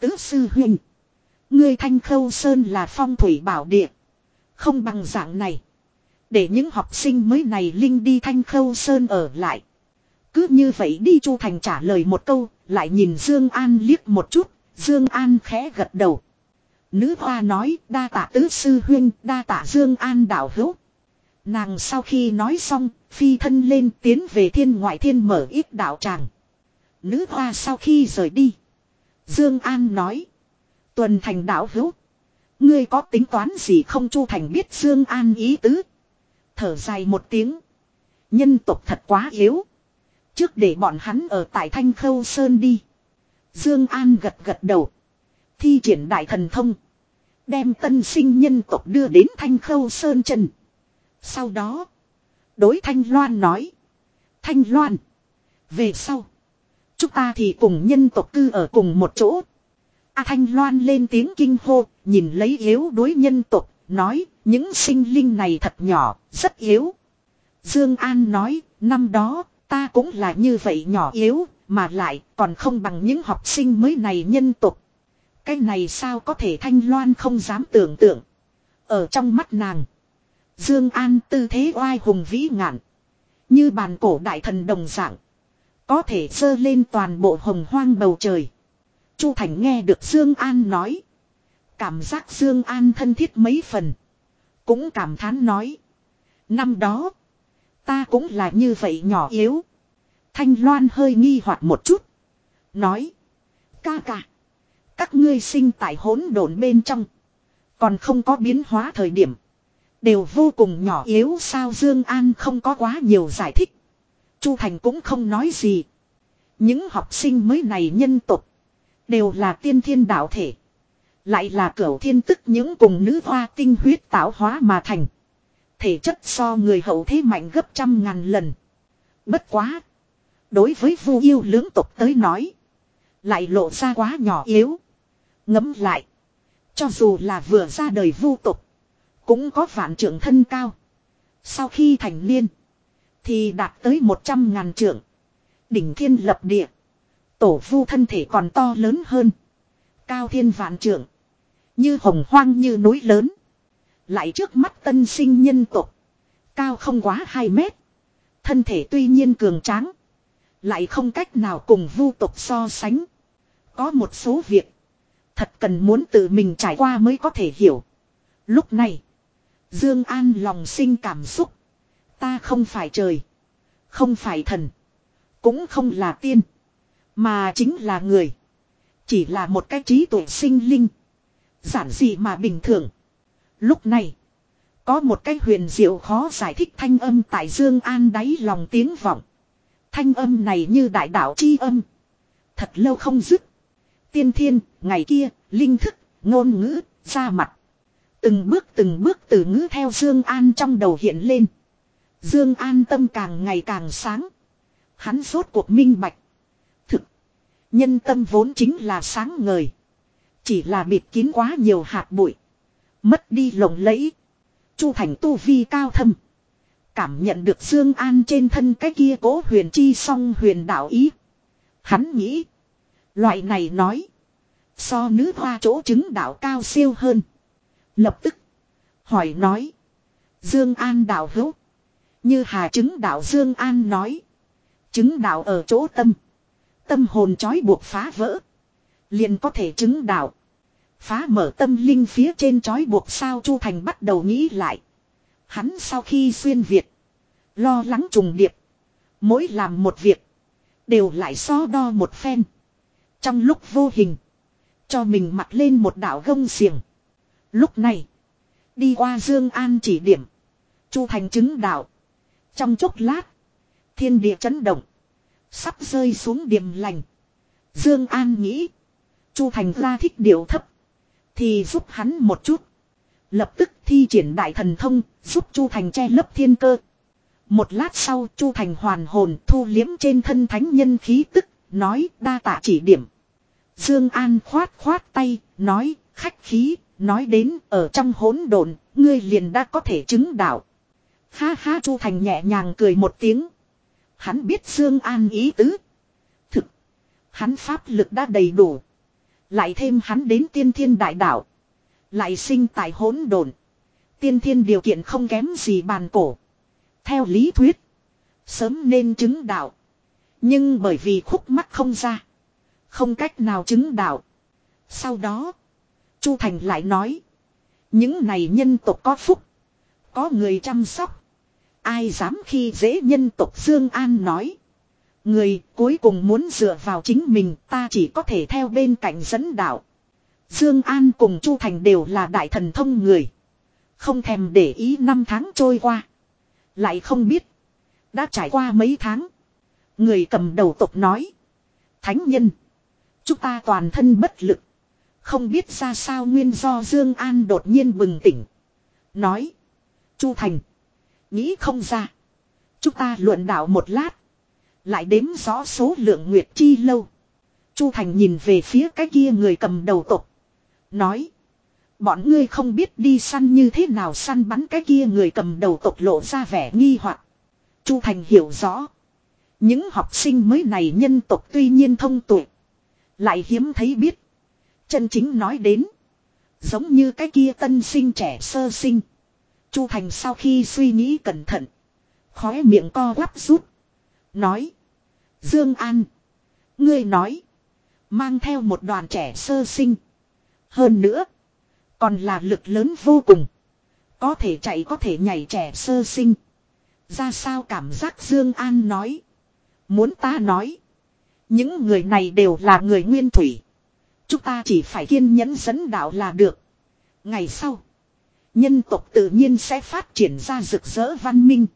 Tứ sư huynh. Ngươi thanh khâu sơn là phong thủy bảo địa. Không bằng dạng này. Để những học sinh mới này linh đi thanh khâu sơn ở lại. Cứ như vậy đi Chu Thành trả lời một câu, lại nhìn Dương An liếc một chút, Dương An khẽ gật đầu. Nữ hoa nói đa tạ tứ sư huyên, đa tạ Dương An đạo hữu. Nàng sau khi nói xong, phi thân lên tiến về thiên ngoại thiên mở ít đạo tràng. Nữ hoa sau khi rời đi. Dương An nói. Tuần thành đạo hữu. Ngươi có tính toán gì không Chu Thành biết Dương An ý tứ. Thở dài một tiếng. Nhân tộc thật quá yếu. Trước để bọn hắn ở tại Thanh Khâu Sơn đi. Dương An gật gật đầu. Thi triển đại thần thông. Đem tân sinh nhân tộc đưa đến Thanh Khâu Sơn chân. Sau đó. Đối Thanh Loan nói. Thanh Loan. Về sau. Chúng ta thì cùng nhân tộc cư ở cùng một chỗ. A Thanh Loan lên tiếng kinh hô, nhìn lấy yếu đối nhân tộc, nói, những sinh linh này thật nhỏ, rất yếu. Dương An nói, năm đó, ta cũng là như vậy nhỏ yếu, mà lại còn không bằng những học sinh mới này nhân tộc. Cái này sao có thể Thanh Loan không dám tưởng tượng. Ở trong mắt nàng, Dương An tư thế oai hùng vĩ ngạn, như bàn cổ đại thần đồng dạng, có thể sơ lên toàn bộ hồng hoang bầu trời. Chu Thành nghe được Dương An nói. Cảm giác Dương An thân thiết mấy phần. Cũng cảm thán nói. Năm đó. Ta cũng là như vậy nhỏ yếu. Thanh Loan hơi nghi hoặc một chút. Nói. Ca ca. Các ngươi sinh tại hỗn độn bên trong. Còn không có biến hóa thời điểm. Đều vô cùng nhỏ yếu sao Dương An không có quá nhiều giải thích. Chu Thành cũng không nói gì. Những học sinh mới này nhân tục. Đều là tiên thiên đạo thể. Lại là cửu thiên tức những cùng nữ hoa tinh huyết tạo hóa mà thành. Thể chất so người hậu thế mạnh gấp trăm ngàn lần. Bất quá. Đối với vu yêu lưỡng tục tới nói. Lại lộ ra quá nhỏ yếu. Ngấm lại. Cho dù là vừa ra đời vu tục. Cũng có vạn trưởng thân cao. Sau khi thành niên. Thì đạt tới một trăm ngàn trưởng. Đỉnh thiên lập địa. Tổ vu thân thể còn to lớn hơn. Cao thiên vạn trưởng. Như hồng hoang như núi lớn. Lại trước mắt tân sinh nhân tộc Cao không quá 2 mét. Thân thể tuy nhiên cường tráng. Lại không cách nào cùng vu tộc so sánh. Có một số việc. Thật cần muốn tự mình trải qua mới có thể hiểu. Lúc này. Dương An lòng sinh cảm xúc. Ta không phải trời. Không phải thần. Cũng không là tiên. Mà chính là người. Chỉ là một cái trí tuệ sinh linh. Giản dị mà bình thường. Lúc này. Có một cái huyền diệu khó giải thích thanh âm tại Dương An đáy lòng tiếng vọng. Thanh âm này như đại đạo chi âm. Thật lâu không dứt. Tiên thiên, ngày kia, linh thức, ngôn ngữ, ra mặt. Từng bước từng bước từ ngữ theo Dương An trong đầu hiện lên. Dương An tâm càng ngày càng sáng. Hắn rốt cuộc minh bạch. Thực. Nhân tâm vốn chính là sáng ngời. Chỉ là bịt kín quá nhiều hạt bụi. Mất đi lồng lẫy. Chu thành tu vi cao thâm. Cảm nhận được Dương An trên thân cái kia cố huyền chi song huyền đạo ý. Hắn nghĩ. Loại này nói. So nữ hoa chỗ chứng đạo cao siêu hơn. Lập tức. Hỏi nói. Dương An đạo hữu. Như hà chứng đạo Dương An nói. Chứng đạo ở chỗ tâm. Tâm hồn trói buộc phá vỡ. Liền có thể chứng đạo. Phá mở tâm linh phía trên trói buộc sao Chu Thành bắt đầu nghĩ lại. Hắn sau khi xuyên Việt. Lo lắng trùng điệp. Mỗi làm một việc. Đều lại so đo một phen. Trong lúc vô hình. Cho mình mặc lên một đảo gông xiềng. Lúc này. Đi qua Dương An chỉ điểm. Chu Thành chứng đạo. Trong chốc lát. Thiên địa chấn động. Sắp rơi xuống điểm lành. Dương An nghĩ. Chu Thành ra thích điệu thấp. Thì giúp hắn một chút. Lập tức thi triển đại thần thông, giúp Chu Thành che lấp thiên cơ. Một lát sau Chu Thành hoàn hồn thu liếm trên thân thánh nhân khí tức, nói đa tạ chỉ điểm. Dương An khoát khoát tay, nói, khách khí, nói đến ở trong hỗn độn, ngươi liền đã có thể chứng đạo. Ha ha Chu Thành nhẹ nhàng cười một tiếng. Hắn biết Dương An ý tứ. Thực, hắn pháp lực đã đầy đủ. Lại thêm hắn đến tiên thiên đại đạo. Lại sinh tại hỗn độn. Tiên thiên điều kiện không kém gì bàn cổ. Theo lý thuyết. Sớm nên chứng đạo. Nhưng bởi vì khúc mắt không ra. Không cách nào chứng đạo. Sau đó. Chu Thành lại nói. Những này nhân tộc có phúc. Có người chăm sóc. Ai dám khi dễ nhân tộc Dương An nói. Người cuối cùng muốn dựa vào chính mình, ta chỉ có thể theo bên cạnh dẫn đạo. Dương An cùng Chu Thành đều là đại thần thông người. Không thèm để ý năm tháng trôi qua. Lại không biết. Đã trải qua mấy tháng. Người cầm đầu tộc nói. Thánh nhân. Chúng ta toàn thân bất lực. Không biết ra sao nguyên do Dương An đột nhiên bừng tỉnh. Nói. Chu Thành. Nghĩ không ra. Chúng ta luận đạo một lát. Lại đếm rõ số lượng nguyệt chi lâu. Chu Thành nhìn về phía cái kia người cầm đầu tộc. Nói. Bọn ngươi không biết đi săn như thế nào săn bắn cái kia người cầm đầu tộc lộ ra vẻ nghi hoặc. Chu Thành hiểu rõ. Những học sinh mới này nhân tộc tuy nhiên thông tuệ. Lại hiếm thấy biết. Chân chính nói đến. Giống như cái kia tân sinh trẻ sơ sinh. Chu Thành sau khi suy nghĩ cẩn thận. Khóe miệng co quắp rút. Nói. Dương An. Ngươi nói. Mang theo một đoàn trẻ sơ sinh. Hơn nữa. Còn là lực lớn vô cùng. Có thể chạy có thể nhảy trẻ sơ sinh. Ra sao cảm giác Dương An nói. Muốn ta nói. Những người này đều là người nguyên thủy. Chúng ta chỉ phải kiên nhẫn dẫn đạo là được. Ngày sau. Nhân tộc tự nhiên sẽ phát triển ra rực rỡ văn minh.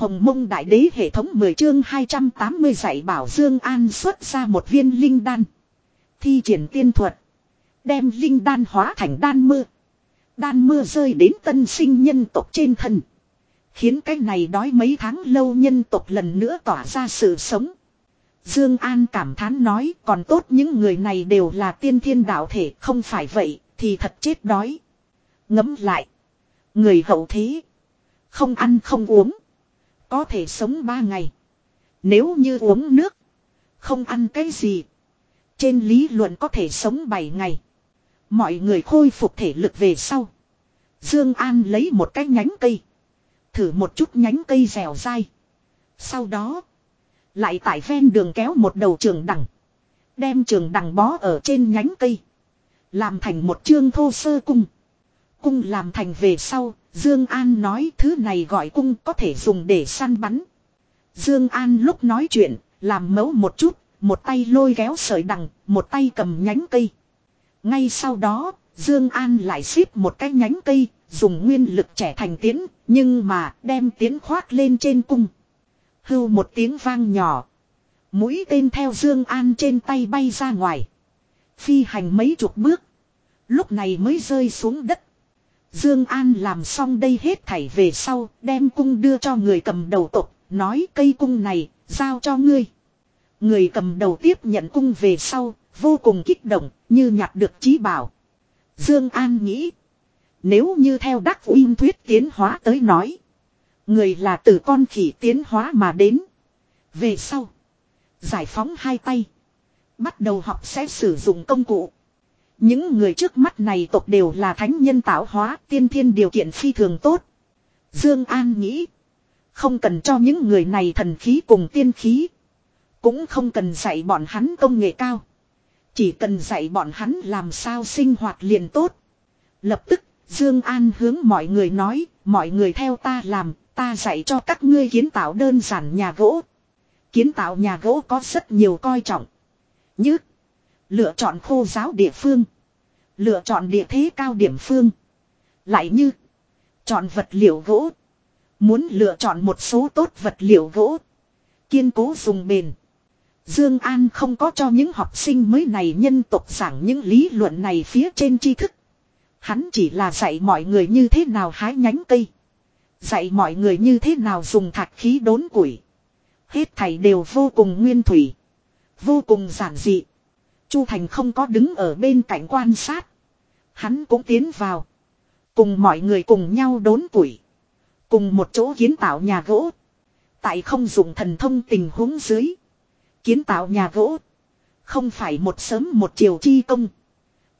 Hồng mông đại đế hệ thống 10 chương 280 dạy bảo Dương An xuất ra một viên linh đan. Thi triển tiên thuật. Đem linh đan hóa thành đan mưa. Đan mưa rơi đến tân sinh nhân tộc trên thân. Khiến cái này đói mấy tháng lâu nhân tộc lần nữa tỏa ra sự sống. Dương An cảm thán nói, còn tốt những người này đều là tiên thiên đạo thể, không phải vậy thì thật chết đói. Ngấm lại. Người hậu thế. Không ăn không uống. Có thể sống ba ngày. Nếu như uống nước. Không ăn cái gì. Trên lý luận có thể sống bảy ngày. Mọi người khôi phục thể lực về sau. Dương An lấy một cái nhánh cây. Thử một chút nhánh cây dẻo dai. Sau đó. Lại tại ven đường kéo một đầu trường đằng. Đem trường đằng bó ở trên nhánh cây. Làm thành một chương thô sơ cung. Cung làm thành về sau. Dương An nói thứ này gọi cung có thể dùng để săn bắn. Dương An lúc nói chuyện. Làm mấu một chút. Một tay lôi kéo sợi đằng. Một tay cầm nhánh cây. Ngay sau đó. Dương An lại xếp một cái nhánh cây. Dùng nguyên lực trẻ thành tiến. Nhưng mà đem tiến khoác lên trên cung. Hưu một tiếng vang nhỏ. Mũi tên theo Dương An trên tay bay ra ngoài. Phi hành mấy chục bước. Lúc này mới rơi xuống đất. Dương An làm xong đây hết thảy về sau, đem cung đưa cho người cầm đầu tộc, nói cây cung này, giao cho ngươi. Người cầm đầu tiếp nhận cung về sau, vô cùng kích động, như nhặt được trí bảo. Dương An nghĩ, nếu như theo đắc uyên thuyết tiến hóa tới nói, người là từ con khỉ tiến hóa mà đến. Về sau, giải phóng hai tay, bắt đầu học sẽ sử dụng công cụ. Những người trước mắt này tộc đều là thánh nhân tạo hóa tiên thiên điều kiện phi thường tốt. Dương An nghĩ. Không cần cho những người này thần khí cùng tiên khí. Cũng không cần dạy bọn hắn công nghệ cao. Chỉ cần dạy bọn hắn làm sao sinh hoạt liền tốt. Lập tức, Dương An hướng mọi người nói, mọi người theo ta làm, ta dạy cho các ngươi kiến tạo đơn giản nhà gỗ. Kiến tạo nhà gỗ có rất nhiều coi trọng. Như Lựa chọn khô giáo địa phương. Lựa chọn địa thế cao điểm phương. Lại như. Chọn vật liệu gỗ. Muốn lựa chọn một số tốt vật liệu gỗ. Kiên cố dùng bền. Dương An không có cho những học sinh mới này nhân tộc giảng những lý luận này phía trên tri thức. Hắn chỉ là dạy mọi người như thế nào hái nhánh cây. Dạy mọi người như thế nào dùng thạch khí đốn củi. Hết thảy đều vô cùng nguyên thủy. Vô cùng giản dị. Chu Thành không có đứng ở bên cạnh quan sát. Hắn cũng tiến vào. Cùng mọi người cùng nhau đốn củi. Cùng một chỗ kiến tạo nhà gỗ. Tại không dùng thần thông tình huống dưới. Kiến tạo nhà gỗ. Không phải một sớm một chiều chi công.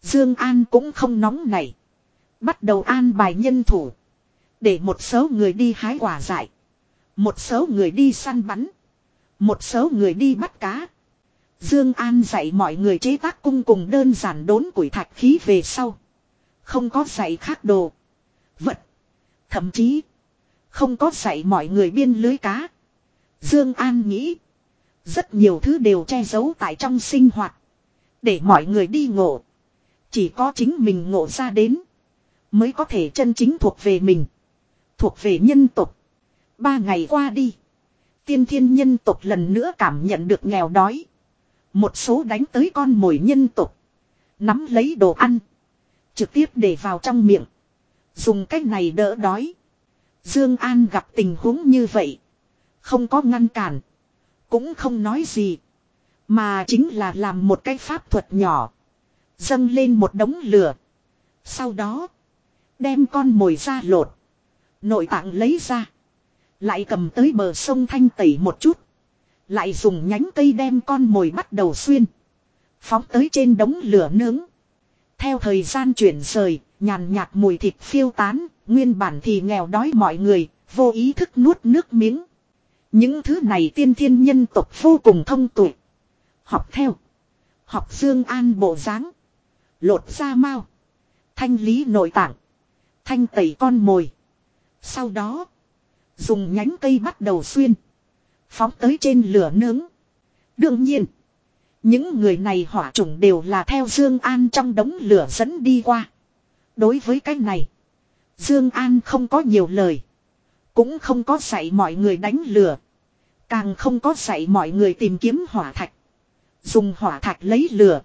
Dương An cũng không nóng nảy. Bắt đầu an bài nhân thủ. Để một số người đi hái quả dại. Một số người đi săn bắn. Một số người đi bắt cá. Dương An dạy mọi người chế tác cung cùng đơn giản đốn củi thạch khí về sau. Không có dạy khác đồ. Vật. Thậm chí. Không có dạy mọi người biên lưới cá. Dương An nghĩ. Rất nhiều thứ đều che giấu tại trong sinh hoạt. Để mọi người đi ngộ. Chỉ có chính mình ngộ ra đến. Mới có thể chân chính thuộc về mình. Thuộc về nhân tục. Ba ngày qua đi. Tiên thiên nhân tục lần nữa cảm nhận được nghèo đói. Một số đánh tới con mồi nhân tục. Nắm lấy đồ ăn. Trực tiếp để vào trong miệng. Dùng cách này đỡ đói. Dương An gặp tình huống như vậy. Không có ngăn cản. Cũng không nói gì. Mà chính là làm một cái pháp thuật nhỏ. Dâng lên một đống lửa. Sau đó. Đem con mồi ra lột. Nội tạng lấy ra. Lại cầm tới bờ sông thanh tẩy một chút. Lại dùng nhánh cây đem con mồi bắt đầu xuyên. Phóng tới trên đống lửa nướng. Theo thời gian chuyển rời, nhàn nhạt mùi thịt phiêu tán, nguyên bản thì nghèo đói mọi người, vô ý thức nuốt nước miếng. Những thứ này tiên thiên nhân tộc vô cùng thông tuệ. Học theo. Học Dương An bộ dáng Lột ra mau. Thanh lý nội tạng. Thanh tẩy con mồi. Sau đó. Dùng nhánh cây bắt đầu xuyên. Phóng tới trên lửa nướng. Đương nhiên. Những người này hỏa chủng đều là theo Dương An trong đống lửa dẫn đi qua. Đối với cái này. Dương An không có nhiều lời. Cũng không có dạy mọi người đánh lửa. Càng không có dạy mọi người tìm kiếm hỏa thạch. Dùng hỏa thạch lấy lửa.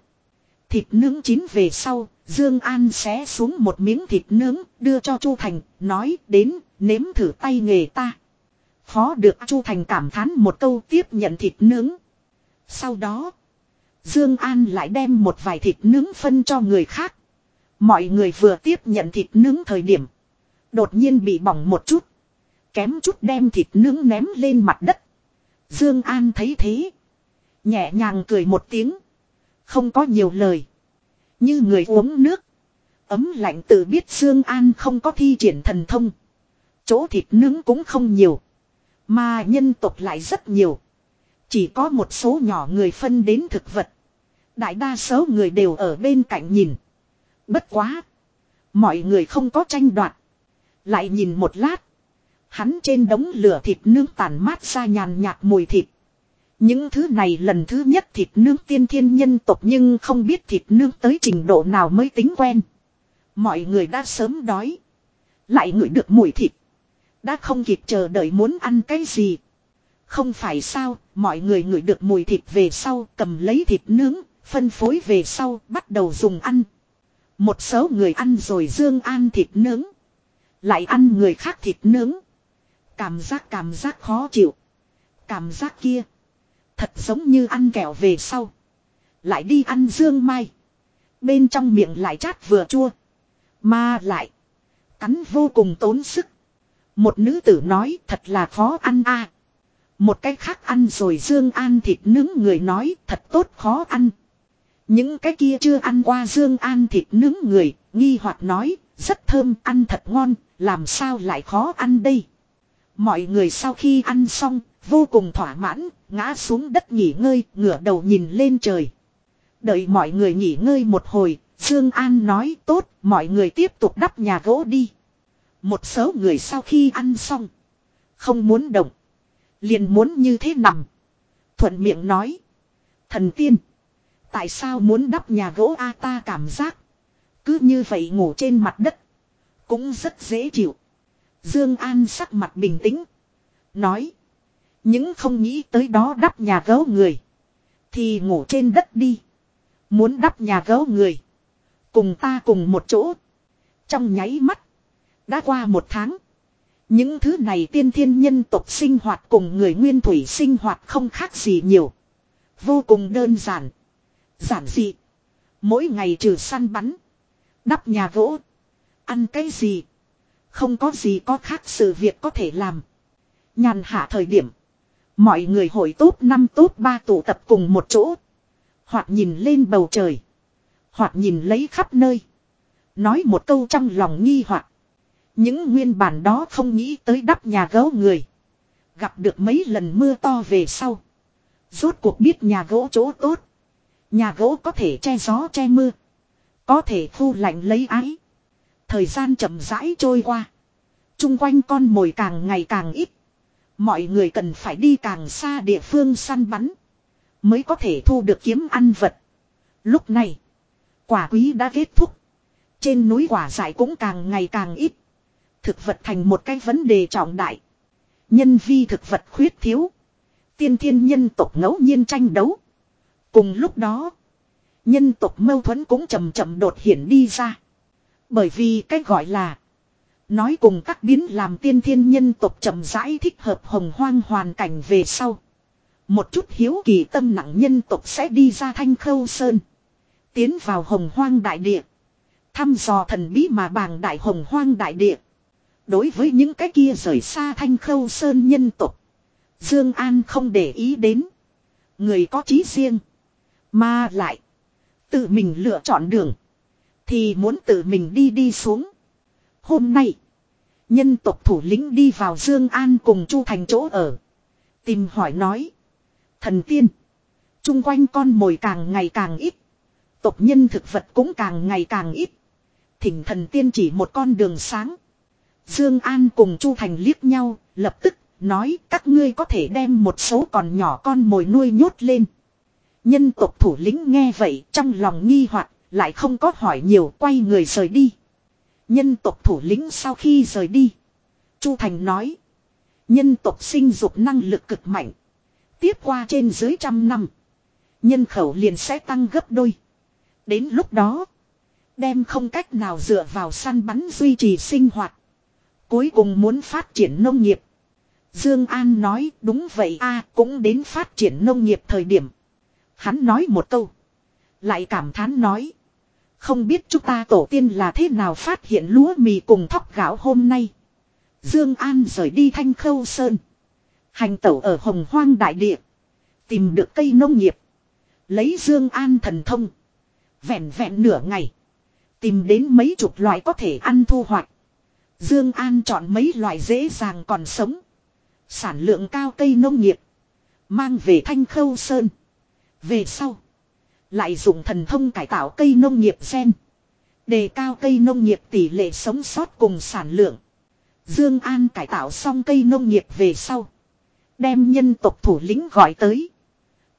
Thịt nướng chín về sau, Dương An xé xuống một miếng thịt nướng, đưa cho Chu Thành, nói đến, nếm thử tay nghề ta. Phó được Chu Thành cảm thán một câu tiếp nhận thịt nướng. Sau đó, Dương An lại đem một vài thịt nướng phân cho người khác. Mọi người vừa tiếp nhận thịt nướng thời điểm, đột nhiên bị bỏng một chút, kém chút đem thịt nướng ném lên mặt đất. Dương An thấy thế, nhẹ nhàng cười một tiếng, không có nhiều lời, như người uống nước. Ấm lạnh tự biết Dương An không có thi triển thần thông, chỗ thịt nướng cũng không nhiều, mà nhân tộc lại rất nhiều. Chỉ có một số nhỏ người phân đến thực vật. Đại đa số người đều ở bên cạnh nhìn. Bất quá. Mọi người không có tranh đoạt. Lại nhìn một lát. Hắn trên đống lửa thịt nướng tàn mát ra nhàn nhạt mùi thịt. Những thứ này lần thứ nhất thịt nướng tiên thiên nhân tộc nhưng không biết thịt nướng tới trình độ nào mới tính quen. Mọi người đã sớm đói. Lại ngửi được mùi thịt. Đã không kịp chờ đợi muốn ăn cái gì. Không phải sao, mọi người ngửi được mùi thịt về sau cầm lấy thịt nướng, phân phối về sau bắt đầu dùng ăn. Một số người ăn rồi dương an thịt nướng. Lại ăn người khác thịt nướng. Cảm giác cảm giác khó chịu. Cảm giác kia. Thật giống như ăn kẹo về sau. Lại đi ăn dương mai. Bên trong miệng lại chát vừa chua. Mà lại. Cắn vô cùng tốn sức. Một nữ tử nói thật là khó ăn a. Một cái khác ăn rồi dương an thịt nướng người nói thật tốt khó ăn. Những cái kia chưa ăn qua dương an thịt nướng người, nghi hoặc nói, rất thơm, ăn thật ngon, làm sao lại khó ăn đây. Mọi người sau khi ăn xong, vô cùng thỏa mãn, ngã xuống đất nghỉ ngơi, ngửa đầu nhìn lên trời. Đợi mọi người nghỉ ngơi một hồi, Dương An nói tốt, mọi người tiếp tục đắp nhà gỗ đi. Một số người sau khi ăn xong, không muốn động, liền muốn như thế nằm. Thuận miệng nói, thần tiên. Tại sao muốn đắp nhà gỗ a ta cảm giác. Cứ như vậy ngủ trên mặt đất. Cũng rất dễ chịu. Dương An sắc mặt bình tĩnh. Nói. Những không nghĩ tới đó đắp nhà gấu người. Thì ngủ trên đất đi. Muốn đắp nhà gấu người. Cùng ta cùng một chỗ. Trong nháy mắt. Đã qua một tháng. Những thứ này tiên thiên nhân tộc sinh hoạt cùng người nguyên thủy sinh hoạt không khác gì nhiều. Vô cùng đơn giản. Giản dị. Mỗi ngày trừ săn bắn. Đắp nhà gỗ. Ăn cái gì. Không có gì có khác sự việc có thể làm. Nhàn hạ thời điểm. Mọi người hội tốt năm tốt ba tụ tập cùng một chỗ. Hoặc nhìn lên bầu trời. Hoặc nhìn lấy khắp nơi. Nói một câu trong lòng nghi hoặc những nguyên bản đó không nghĩ tới đắp nhà gỗ người. Gặp được mấy lần mưa to về sau. Rốt cuộc biết nhà gỗ chỗ tốt. Nhà gỗ có thể che gió che mưa. Có thể thu lạnh lấy ái. Thời gian chậm rãi trôi qua. Trung quanh con mồi càng ngày càng ít. Mọi người cần phải đi càng xa địa phương săn bắn. Mới có thể thu được kiếm ăn vật. Lúc này. Quả quý đã kết thúc. Trên núi quả dại cũng càng ngày càng ít. Thực vật thành một cái vấn đề trọng đại. Nhân vi thực vật khuyết thiếu. Tiên thiên nhân tộc ngẫu nhiên tranh đấu. Cùng lúc đó. Nhân tộc mâu thuẫn cũng chậm chậm đột hiện đi ra. Bởi vì cái gọi là. Nói cùng các biến làm tiên thiên nhân tộc chậm rãi thích hợp hồng hoang hoàn cảnh về sau. Một chút hiếu kỳ tâm nặng nhân tộc sẽ đi ra thanh khâu sơn. Tiến vào hồng hoang đại địa. Thăm dò thần bí mà bàng đại hồng hoang đại địa. Đối với những cái kia rời xa thanh khâu sơn nhân tộc, Dương An không để ý đến. Người có trí riêng. Mà lại. Tự mình lựa chọn đường. Thì muốn tự mình đi đi xuống. Hôm nay. Nhân tộc thủ lĩnh đi vào Dương An cùng Chu Thành chỗ ở. Tìm hỏi nói. Thần tiên. Trung quanh con mồi càng ngày càng ít. Tộc nhân thực vật cũng càng ngày càng ít. Thỉnh thần tiên chỉ một con đường sáng. Dương An cùng Chu Thành liếc nhau, lập tức nói các ngươi có thể đem một số còn nhỏ con mồi nuôi nhốt lên. Nhân tộc thủ lĩnh nghe vậy trong lòng nghi hoặc lại không có hỏi nhiều quay người rời đi. Nhân tộc thủ lĩnh sau khi rời đi. Chu Thành nói. Nhân tộc sinh dục năng lực cực mạnh. Tiếp qua trên dưới trăm năm. Nhân khẩu liền sẽ tăng gấp đôi. Đến lúc đó. Đem không cách nào dựa vào săn bắn duy trì sinh hoạt. Cuối cùng muốn phát triển nông nghiệp. Dương An nói, đúng vậy a, cũng đến phát triển nông nghiệp thời điểm. Hắn nói một câu. Lại cảm thán nói. Không biết chúng ta tổ tiên là thế nào phát hiện lúa mì cùng thóc gạo hôm nay. Dương An rời đi thanh khâu sơn. Hành tẩu ở hồng hoang đại địa. Tìm được cây nông nghiệp. Lấy Dương An thần thông. Vẹn vẹn nửa ngày. Tìm đến mấy chục loại có thể ăn thu hoạch. Dương An chọn mấy loại dễ dàng còn sống. Sản lượng cao cây nông nghiệp. Mang về thanh khâu sơn. Về sau. Lại dùng thần thông cải tạo cây nông nghiệp sen. Đề cao cây nông nghiệp tỷ lệ sống sót cùng sản lượng. Dương An cải tạo xong cây nông nghiệp về sau. Đem nhân tộc thủ lĩnh gọi tới.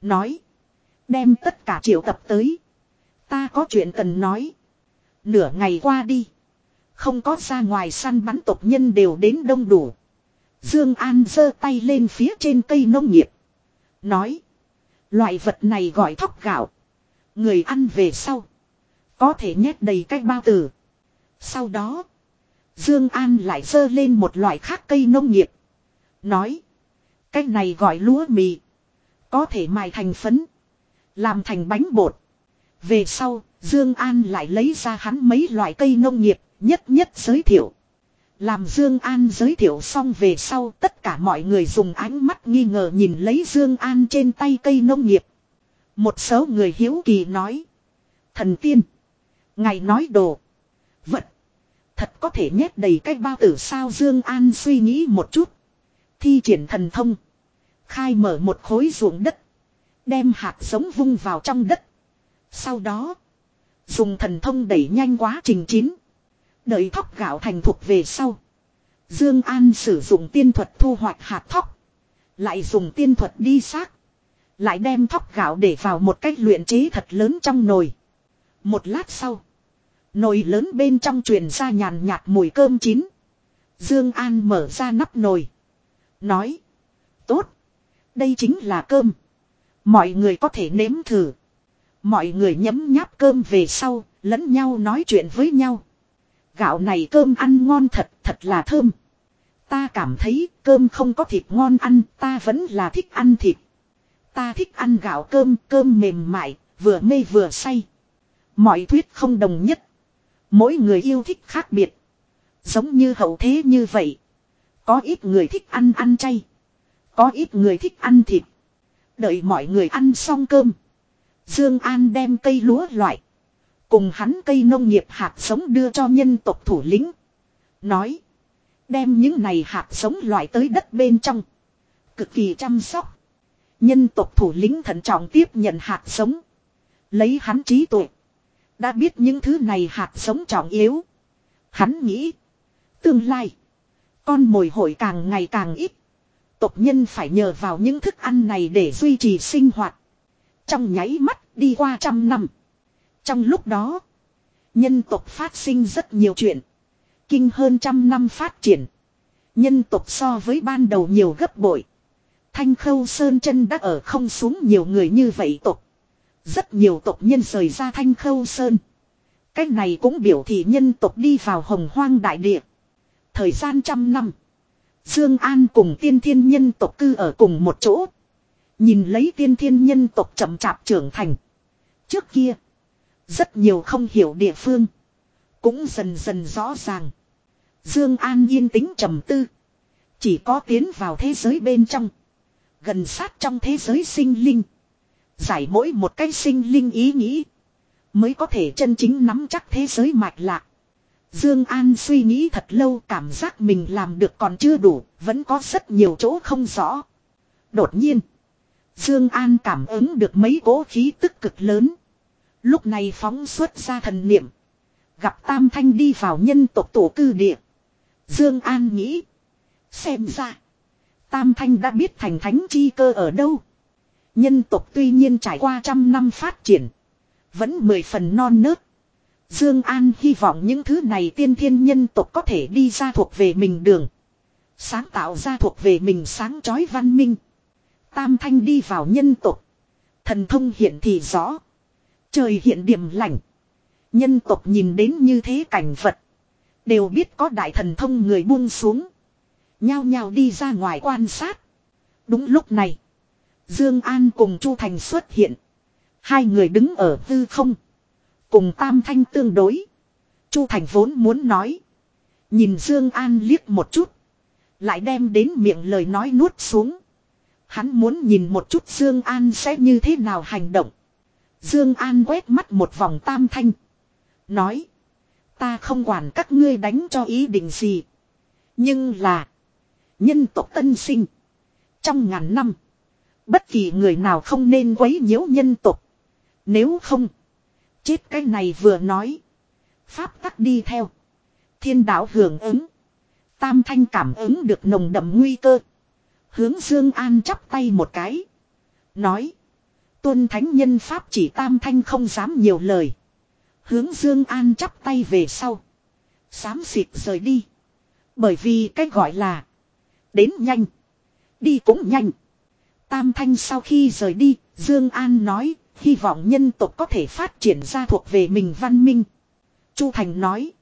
Nói. Đem tất cả triệu tập tới. Ta có chuyện cần nói. Nửa ngày qua đi. Không có ra ngoài săn bắn tộc nhân đều đến đông đủ. Dương An giơ tay lên phía trên cây nông nghiệp. Nói. Loại vật này gọi thóc gạo. Người ăn về sau. Có thể nhét đầy cái bao tử. Sau đó. Dương An lại giơ lên một loại khác cây nông nghiệp. Nói. Cái này gọi lúa mì. Có thể mài thành phấn. Làm thành bánh bột. Về sau, Dương An lại lấy ra hắn mấy loại cây nông nghiệp, nhất nhất giới thiệu. Làm Dương An giới thiệu xong về sau, tất cả mọi người dùng ánh mắt nghi ngờ nhìn lấy Dương An trên tay cây nông nghiệp. Một số người hiếu kỳ nói. Thần tiên. Ngài nói đồ. Vật. Thật có thể nhét đầy cái bao tử sao Dương An suy nghĩ một chút. Thi triển thần thông. Khai mở một khối ruộng đất. Đem hạt giống vung vào trong đất. Sau đó. Dùng thần thông đẩy nhanh quá trình chín. Đợi thóc gạo thành thục về sau. Dương An sử dụng tiên thuật thu hoạch hạt thóc. Lại dùng tiên thuật đi xác. Lại đem thóc gạo để vào một cách luyện chế thật lớn trong nồi. Một lát sau. Nồi lớn bên trong truyền ra nhàn nhạt mùi cơm chín. Dương An mở ra nắp nồi. Nói. Tốt. Đây chính là cơm. Mọi người có thể nếm thử. Mọi người nhấm nháp cơm về sau, lẫn nhau nói chuyện với nhau. Gạo này cơm ăn ngon thật, thật là thơm. Ta cảm thấy cơm không có thịt ngon ăn, ta vẫn là thích ăn thịt. Ta thích ăn gạo cơm, cơm mềm mại, vừa mê vừa say. Mọi thuyết không đồng nhất. Mỗi người yêu thích khác biệt. Giống như hậu thế như vậy. Có ít người thích ăn ăn chay. Có ít người thích ăn thịt. Đợi mọi người ăn xong cơm. Dương An đem cây lúa loại. Cùng hắn cây nông nghiệp hạt giống đưa cho nhân tộc thủ lĩnh. Nói. Đem những này hạt giống loại tới đất bên trong. Cực kỳ chăm sóc. Nhân tộc thủ lĩnh thận trọng tiếp nhận hạt giống. Lấy hắn trí tuệ. Đã biết những thứ này hạt giống trọng yếu. Hắn nghĩ. Tương lai. Con mồi hội càng ngày càng ít. Tộc nhân phải nhờ vào những thức ăn này để duy trì sinh hoạt. Trong nháy mắt đi qua trăm năm. Trong lúc đó, nhân tộc phát sinh rất nhiều chuyện. Kinh hơn trăm năm phát triển. Nhân tộc so với ban đầu nhiều gấp bội. Thanh khâu sơn chân đã ở không xuống nhiều người như vậy tộc. Rất nhiều tộc nhân rời ra thanh khâu sơn. Cách này cũng biểu thị nhân tộc đi vào hồng hoang đại địa. Thời gian trăm năm. Dương An cùng tiên thiên nhân tộc cư ở cùng một chỗ. Nhìn lấy tiên thiên nhân tộc chậm chạp trưởng thành. Trước kia. Rất nhiều không hiểu địa phương. Cũng dần dần rõ ràng. Dương An yên tĩnh trầm tư. Chỉ có tiến vào thế giới bên trong. Gần sát trong thế giới sinh linh. Giải mỗi một cái sinh linh ý nghĩ. Mới có thể chân chính nắm chắc thế giới mạch lạc. Dương An suy nghĩ thật lâu cảm giác mình làm được còn chưa đủ. Vẫn có rất nhiều chỗ không rõ. Đột nhiên. Dương An cảm ứng được mấy cỗ khí tức cực lớn. Lúc này phóng xuất ra thần niệm. Gặp Tam Thanh đi vào nhân tộc tổ cư địa. Dương An nghĩ. Xem ra. Tam Thanh đã biết thành thánh chi cơ ở đâu. Nhân tộc tuy nhiên trải qua trăm năm phát triển. Vẫn mười phần non nớt. Dương An hy vọng những thứ này tiên thiên nhân tộc có thể đi ra thuộc về mình đường. Sáng tạo ra thuộc về mình sáng chói văn minh. Tam Thanh đi vào nhân tộc. Thần thông hiện thì rõ. Trời hiện điểm lạnh. Nhân tộc nhìn đến như thế cảnh vật. Đều biết có đại thần thông người buông xuống. Nhao nhao đi ra ngoài quan sát. Đúng lúc này. Dương An cùng Chu Thành xuất hiện. Hai người đứng ở tư không. Cùng Tam Thanh tương đối. Chu Thành vốn muốn nói. Nhìn Dương An liếc một chút. Lại đem đến miệng lời nói nuốt xuống. Hắn muốn nhìn một chút Dương An sẽ như thế nào hành động. Dương An quét mắt một vòng Tam Thanh. Nói. Ta không quản các ngươi đánh cho ý định gì. Nhưng là. Nhân tộc tân sinh. Trong ngàn năm. Bất kỳ người nào không nên quấy nhiễu nhân tộc. Nếu không. Chết cái này vừa nói. Pháp tắc đi theo. Thiên đạo hưởng ứng. Tam thanh cảm ứng được nồng đậm nguy cơ. Hướng Dương An chắp tay một cái. Nói. Tuân thánh nhân pháp chỉ tam thanh không dám nhiều lời. Hướng Dương An chắp tay về sau. Xám xịt rời đi. Bởi vì cách gọi là. Đến nhanh. Đi cũng nhanh. Tam Thanh sau khi rời đi, Dương An nói, hy vọng nhân tộc có thể phát triển ra thuộc về mình văn minh. Chu Thành nói,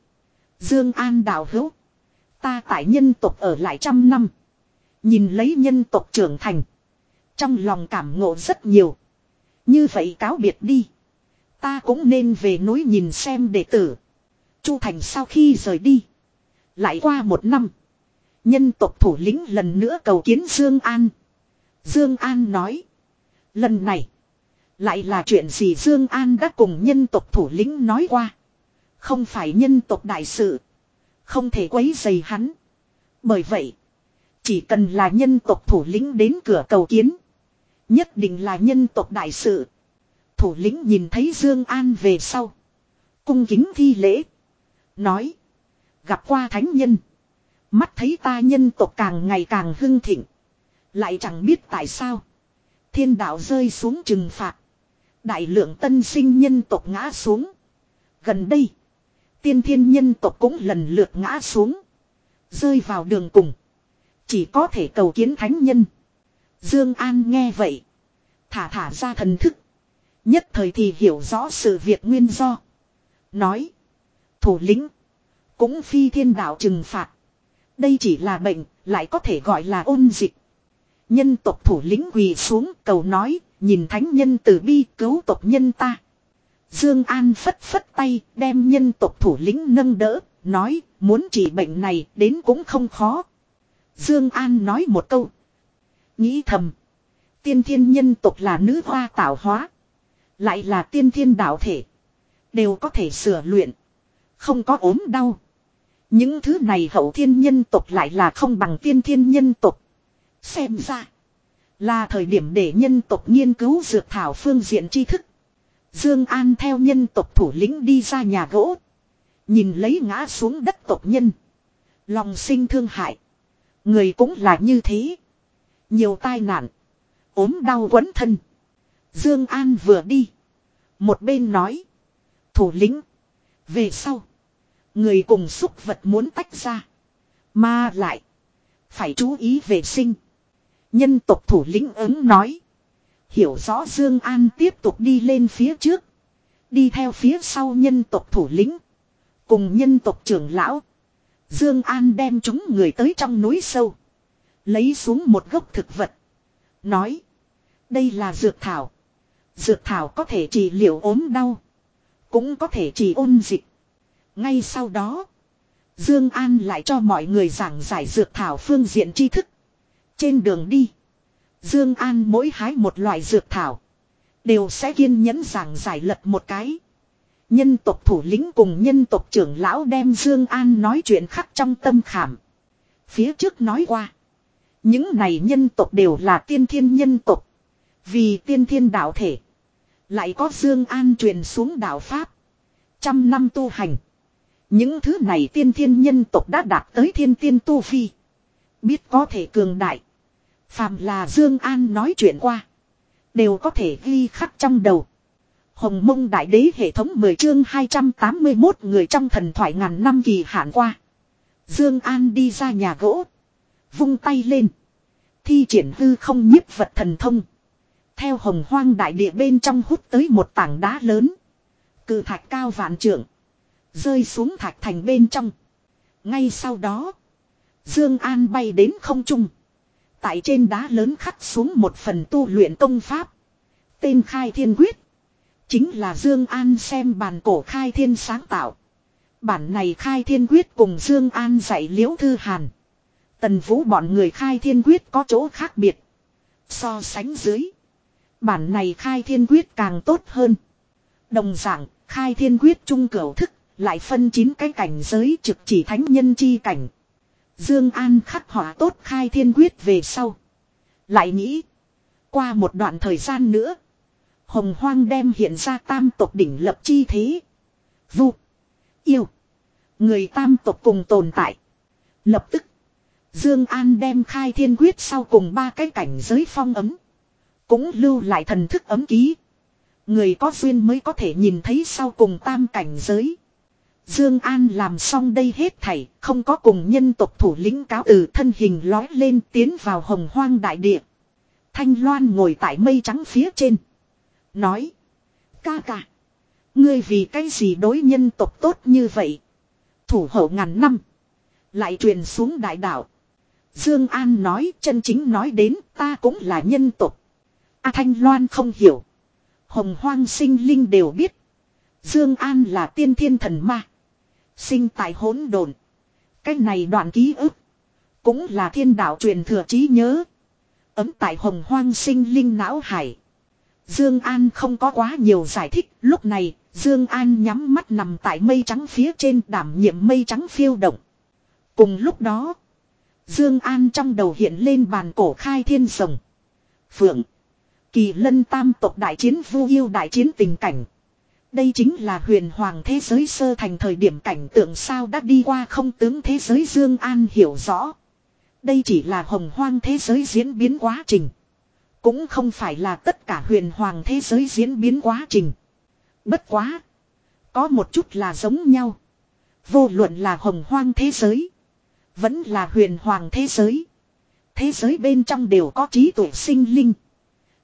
Dương An đạo hữu, ta tại nhân tộc ở lại trăm năm, nhìn lấy nhân tộc trưởng thành, trong lòng cảm ngộ rất nhiều. Như vậy cáo biệt đi, ta cũng nên về núi nhìn xem đệ tử. Chu Thành sau khi rời đi, lại qua một năm, nhân tộc thủ lĩnh lần nữa cầu kiến Dương An. Dương An nói. Lần này. Lại là chuyện gì Dương An đã cùng nhân tộc thủ lĩnh nói qua. Không phải nhân tộc đại sự. Không thể quấy rầy hắn. Bởi vậy. Chỉ cần là nhân tộc thủ lĩnh đến cửa cầu kiến. Nhất định là nhân tộc đại sự. Thủ lĩnh nhìn thấy Dương An về sau. Cung kính thi lễ. Nói. Gặp qua thánh nhân. Mắt thấy ta nhân tộc càng ngày càng hưng thịnh. Lại chẳng biết tại sao. Thiên đạo rơi xuống trừng phạt. Đại lượng tân sinh nhân tộc ngã xuống. Gần đây. Tiên thiên nhân tộc cũng lần lượt ngã xuống. Rơi vào đường cùng. Chỉ có thể cầu kiến thánh nhân. Dương An nghe vậy. Thả thả ra thần thức. Nhất thời thì hiểu rõ sự việc nguyên do. Nói. Thủ lĩnh. Cũng phi thiên đạo trừng phạt. Đây chỉ là bệnh, lại có thể gọi là ôn dịch. Nhân tộc thủ lĩnh quỳ xuống cầu nói, nhìn thánh nhân từ bi cứu tộc nhân ta. Dương An phất phất tay, đem nhân tộc thủ lĩnh nâng đỡ, nói, muốn trị bệnh này đến cũng không khó. Dương An nói một câu. Nghĩ thầm. Tiên thiên nhân tộc là nữ hoa tạo hóa. Lại là tiên thiên đạo thể. Đều có thể sửa luyện. Không có ốm đau. Những thứ này hậu thiên nhân tộc lại là không bằng tiên thiên nhân tộc. Xem ra. Là thời điểm để nhân tộc nghiên cứu dược thảo phương diện tri thức. Dương An theo nhân tộc thủ lĩnh đi ra nhà gỗ. Nhìn lấy ngã xuống đất tộc nhân. Lòng sinh thương hại. Người cũng là như thế. Nhiều tai nạn. ốm đau quấn thân. Dương An vừa đi. Một bên nói. Thủ lĩnh. Về sau. Người cùng xúc vật muốn tách ra. Mà lại. Phải chú ý vệ sinh. Nhân tộc thủ lĩnh ứng nói. Hiểu rõ Dương An tiếp tục đi lên phía trước. Đi theo phía sau nhân tộc thủ lĩnh. Cùng nhân tộc trưởng lão. Dương An đem chúng người tới trong núi sâu. Lấy xuống một gốc thực vật. Nói. Đây là dược thảo. Dược thảo có thể trị liệu ốm đau. Cũng có thể trị ôn dịch. Ngay sau đó. Dương An lại cho mọi người giảng giải dược thảo phương diện tri thức. Trên đường đi. Dương An mỗi hái một loại dược thảo. Đều sẽ kiên nhẫn giảng giải lật một cái. Nhân tộc thủ lĩnh cùng nhân tộc trưởng lão đem Dương An nói chuyện khắc trong tâm khảm. Phía trước nói qua. Những này nhân tộc đều là tiên thiên nhân tộc. Vì tiên thiên đạo thể. Lại có Dương An truyền xuống đạo Pháp. Trăm năm tu hành. Những thứ này tiên thiên nhân tộc đã đạt tới thiên tiên tu phi. Biết có thể cường đại. Phàm là Dương An nói chuyện qua. Đều có thể ghi khắc trong đầu. Hồng mông đại đế hệ thống 10 chương 281 người trong thần thoại ngàn năm kỳ hạn qua. Dương An đi ra nhà gỗ. Vung tay lên. Thi triển hư không nhiếp vật thần thông. Theo hồng hoang đại địa bên trong hút tới một tảng đá lớn. Cự thạch cao vạn trượng. Rơi xuống thạch thành bên trong. Ngay sau đó. Dương An bay đến không trung. Tại trên đá lớn khắc xuống một phần tu luyện công pháp. Tên khai thiên quyết. Chính là Dương An xem bàn cổ khai thiên sáng tạo. Bản này khai thiên quyết cùng Dương An dạy liễu thư hàn. Tần vũ bọn người khai thiên quyết có chỗ khác biệt. So sánh dưới. Bản này khai thiên quyết càng tốt hơn. Đồng dạng, khai thiên quyết trung cửu thức, lại phân chín cái cảnh giới trực chỉ thánh nhân chi cảnh. Dương An khắc họa tốt khai thiên quyết về sau. Lại nghĩ. Qua một đoạn thời gian nữa. Hồng hoang đem hiện ra tam tộc đỉnh lập chi thế. Vu. Yêu. Người tam tộc cùng tồn tại. Lập tức. Dương An đem khai thiên quyết sau cùng ba cái cảnh giới phong ấm. Cũng lưu lại thần thức ấm ký. Người có duyên mới có thể nhìn thấy sau cùng tam cảnh giới. Dương An làm xong đây hết thảy, không có cùng nhân tộc thủ lĩnh cáo từ thân hình lói lên tiến vào hồng hoang đại địa. Thanh Loan ngồi tại mây trắng phía trên. Nói. Ca ca. Ngươi vì cái gì đối nhân tộc tốt như vậy. Thủ hộ ngàn năm. Lại truyền xuống đại đạo. Dương An nói chân chính nói đến ta cũng là nhân tộc. A Thanh Loan không hiểu. Hồng hoang sinh linh đều biết. Dương An là tiên thiên thần ma. Sinh tại hỗn độn. Cái này đoạn ký ức. Cũng là thiên đạo truyền thừa trí nhớ. Ấm tại hồng hoang sinh linh não hải. Dương An không có quá nhiều giải thích. Lúc này, Dương An nhắm mắt nằm tại mây trắng phía trên đảm nhiệm mây trắng phiêu động. Cùng lúc đó, Dương An trong đầu hiện lên bàn cổ khai thiên rồng. Phượng. Kỳ lân tam tộc đại chiến vu yêu đại chiến tình cảnh. Đây chính là huyền hoàng thế giới sơ thành thời điểm cảnh tượng sao đã đi qua không tướng thế giới Dương An hiểu rõ. Đây chỉ là hồng hoang thế giới diễn biến quá trình. Cũng không phải là tất cả huyền hoàng thế giới diễn biến quá trình. Bất quá. Có một chút là giống nhau. Vô luận là hồng hoang thế giới. Vẫn là huyền hoàng thế giới. Thế giới bên trong đều có trí tuệ sinh linh.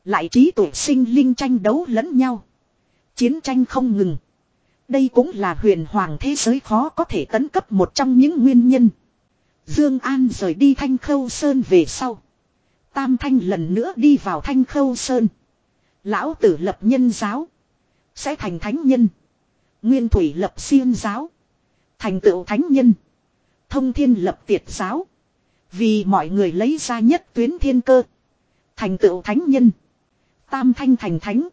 Lại trí tuệ sinh linh tranh đấu lẫn nhau. Chiến tranh không ngừng. Đây cũng là huyền hoàng thế giới khó có thể tấn cấp một trong những nguyên nhân. Dương An rời đi Thanh Khâu Sơn về sau. Tam Thanh lần nữa đi vào Thanh Khâu Sơn. Lão tử lập nhân giáo. Sẽ thành thánh nhân. Nguyên Thủy lập siêng giáo. Thành tựu thánh nhân. Thông thiên lập tiệt giáo. Vì mọi người lấy ra nhất tuyến thiên cơ. Thành tựu thánh nhân. Tam thanh thành thánh.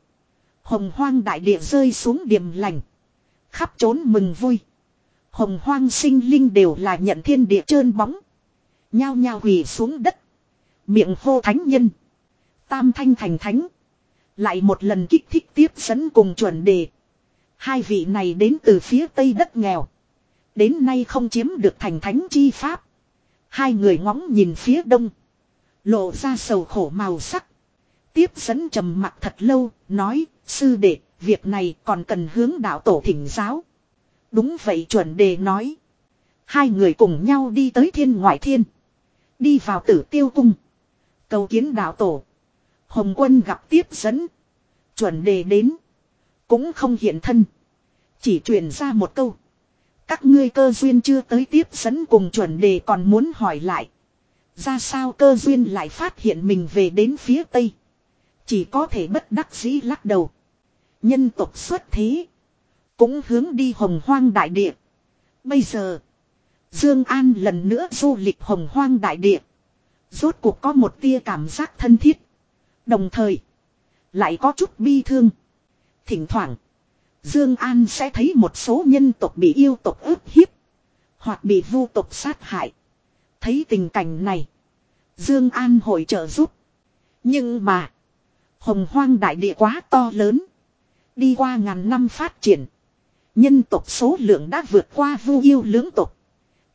Hồng hoang đại địa rơi xuống điểm lành. Khắp trốn mừng vui. Hồng hoang sinh linh đều là nhận thiên địa trơn bóng. Nhao nhao hủy xuống đất. Miệng hô thánh nhân. Tam thanh thành thánh. Lại một lần kích thích tiếp dẫn cùng chuẩn đề. Hai vị này đến từ phía tây đất nghèo. Đến nay không chiếm được thành thánh chi pháp. Hai người ngóng nhìn phía đông. Lộ ra sầu khổ màu sắc. tiếp dẫn trầm mặt thật lâu, nói, sư đệ, việc này còn cần hướng đạo tổ thỉnh giáo. Đúng vậy chuẩn đề nói. Hai người cùng nhau đi tới thiên ngoại thiên. Đi vào tử tiêu cung. Cầu kiến đạo tổ. Hồng quân gặp tiếp dẫn. Chuẩn đề đến. Cũng không hiện thân. Chỉ truyền ra một câu. Các ngươi cơ duyên chưa tới tiếp dẫn cùng chuẩn đề còn muốn hỏi lại. Ra sao cơ duyên lại phát hiện mình về đến phía tây. Chỉ có thể bất đắc dĩ lắc đầu. Nhân tộc xuất thế. Cũng hướng đi hồng hoang đại địa. Bây giờ. Dương An lần nữa du lịch hồng hoang đại địa. Rốt cuộc có một tia cảm giác thân thiết. Đồng thời. Lại có chút bi thương. Thỉnh thoảng. Dương An sẽ thấy một số nhân tộc bị yêu tộc ức hiếp. Hoặc bị vu tộc sát hại. Thấy tình cảnh này. Dương An hội trợ giúp. Nhưng mà. Hồng hoang đại địa quá to lớn. Đi qua ngàn năm phát triển. Nhân tộc số lượng đã vượt qua vu yêu lưỡng tộc.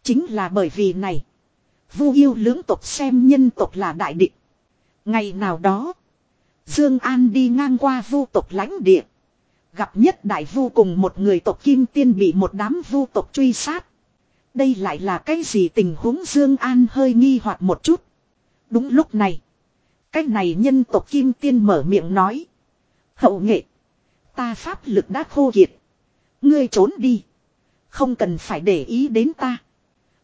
Chính là bởi vì này. Vu yêu lưỡng tộc xem nhân tộc là đại địch. Ngày nào đó. Dương An đi ngang qua vu tộc lãnh địa. Gặp nhất đại vu cùng một người tộc kim tiên bị một đám vu tộc truy sát. Đây lại là cái gì tình huống Dương An hơi nghi hoặc một chút. Đúng lúc này. Cái này nhân tộc kim tiên mở miệng nói. Hậu nghệ. Ta pháp lực đã khô kiệt. Ngươi trốn đi. Không cần phải để ý đến ta.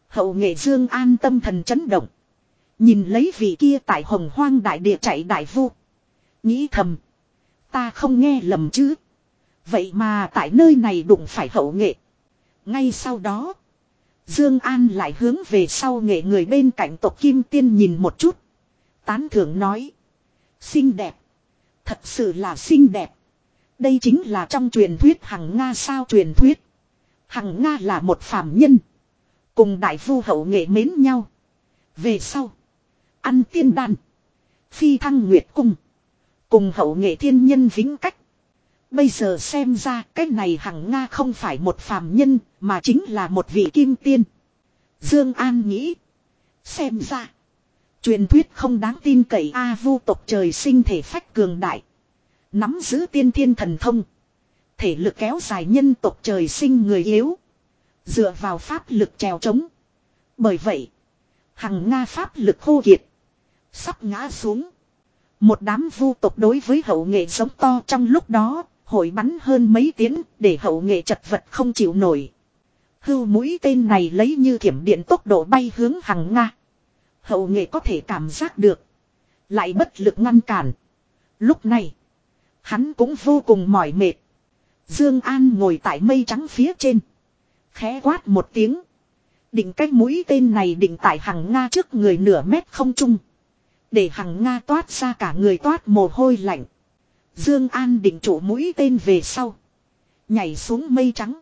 Hậu nghệ Dương an tâm thần chấn động. Nhìn lấy vị kia tại hồng hoang đại địa chạy đại vu. Nghĩ thầm. Ta không nghe lầm chứ. Vậy mà tại nơi này đụng phải hậu nghệ. Ngay sau đó. Dương An lại hướng về sau nghệ người bên cạnh tộc Kim Tiên nhìn một chút. Tán thưởng nói. Xinh đẹp. Thật sự là xinh đẹp. Đây chính là trong truyền thuyết Hằng Nga sao truyền thuyết. Hằng Nga là một phàm nhân. Cùng đại phu hậu nghệ mến nhau. Về sau. Ăn tiên đan. Phi thăng nguyệt cung. Cùng hậu nghệ thiên nhân vĩnh cách. Bây giờ xem ra, cái này hằng Nga không phải một phàm nhân, mà chính là một vị kim tiên. Dương An nghĩ. Xem ra. Truyền thuyết không đáng tin cậy A vu tộc trời sinh thể phách cường đại. Nắm giữ tiên thiên thần thông. Thể lực kéo dài nhân tộc trời sinh người yếu. Dựa vào pháp lực trèo trống. Bởi vậy. Hằng Nga pháp lực khô kiệt. Sắp ngã xuống. Một đám vu tộc đối với hậu nghệ giống to trong lúc đó. Hội bắn hơn mấy tiếng, để hậu nghệ chật vật không chịu nổi. Hưu mũi tên này lấy như thiểm điện tốc độ bay hướng hằng Nga. Hậu nghệ có thể cảm giác được. Lại bất lực ngăn cản. Lúc này. Hắn cũng vô cùng mỏi mệt. Dương An ngồi tại mây trắng phía trên. Khẽ quát một tiếng. Định cách mũi tên này định tại hằng Nga trước người nửa mét không trung. Để hằng Nga toát ra cả người toát mồ hôi lạnh. Dương An định trụ mũi tên về sau. Nhảy xuống mây trắng.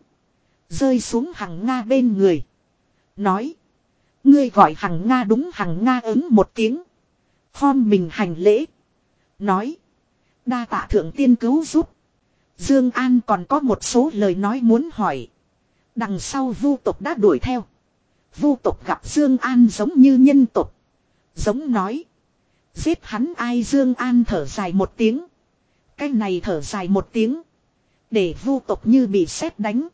Rơi xuống hằng Nga bên người. Nói. Ngươi gọi hằng Nga đúng hằng Nga ứng một tiếng. Khom mình hành lễ. Nói. Đa tạ thượng tiên cứu giúp. Dương An còn có một số lời nói muốn hỏi. Đằng sau vu tộc đã đuổi theo. Vu tộc gặp Dương An giống như nhân tộc. Giống nói. Giết hắn ai Dương An thở dài một tiếng. Cái này thở dài một tiếng. Để vu tộc như bị sét đánh.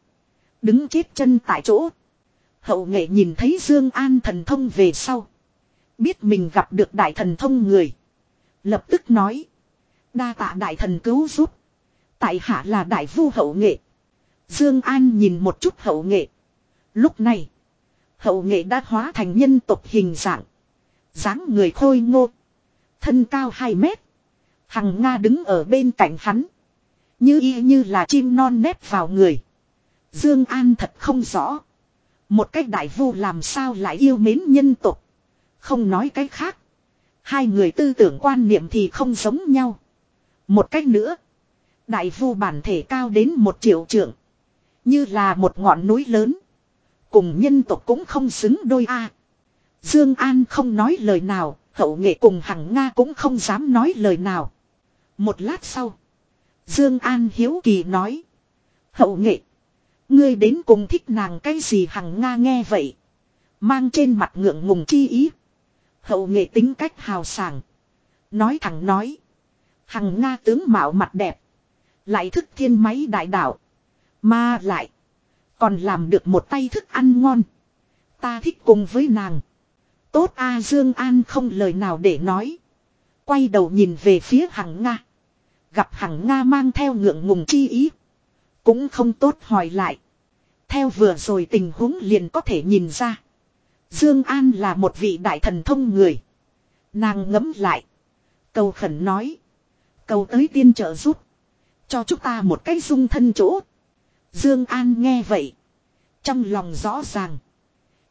Đứng chết chân tại chỗ. Hậu nghệ nhìn thấy Dương An thần thông về sau. Biết mình gặp được đại thần thông người. Lập tức nói. Đa tạ đại thần cứu giúp. Tại hạ là đại vu hậu nghệ. Dương An nhìn một chút hậu nghệ. Lúc này. Hậu nghệ đã hóa thành nhân tộc hình dạng. dáng người khôi ngô. Thân cao 2 mét. Hằng Nga đứng ở bên cạnh hắn. Như y như là chim non nép vào người. Dương An thật không rõ. Một cách đại vu làm sao lại yêu mến nhân tộc. Không nói cách khác. Hai người tư tưởng quan niệm thì không giống nhau. Một cách nữa. Đại vu bản thể cao đến một triệu trượng. Như là một ngọn núi lớn. Cùng nhân tộc cũng không xứng đôi a. Dương An không nói lời nào, hậu nghệ cùng hằng Nga cũng không dám nói lời nào. Một lát sau. Dương An hiếu kỳ nói. Hậu nghệ. Ngươi đến cùng thích nàng cái gì hằng Nga nghe vậy. Mang trên mặt ngượng ngùng chi ý. Hậu nghệ tính cách hào sảng. Nói thẳng nói. Hằng Nga tướng mạo mặt đẹp. Lại thức thiên máy đại đạo. Mà lại. Còn làm được một tay thức ăn ngon. Ta thích cùng với nàng. Tốt A, Dương An không lời nào để nói. Quay đầu nhìn về phía Hằng Nga. Gặp Hằng Nga mang theo ngượng ngùng chi ý. Cũng không tốt hỏi lại. Theo vừa rồi tình huống liền có thể nhìn ra. Dương An là một vị đại thần thông người. Nàng ngẫm lại. Cầu khẩn nói. Cầu tới tiên trợ giúp. Cho chúng ta một cái dung thân chỗ. Dương An nghe vậy. Trong lòng rõ ràng.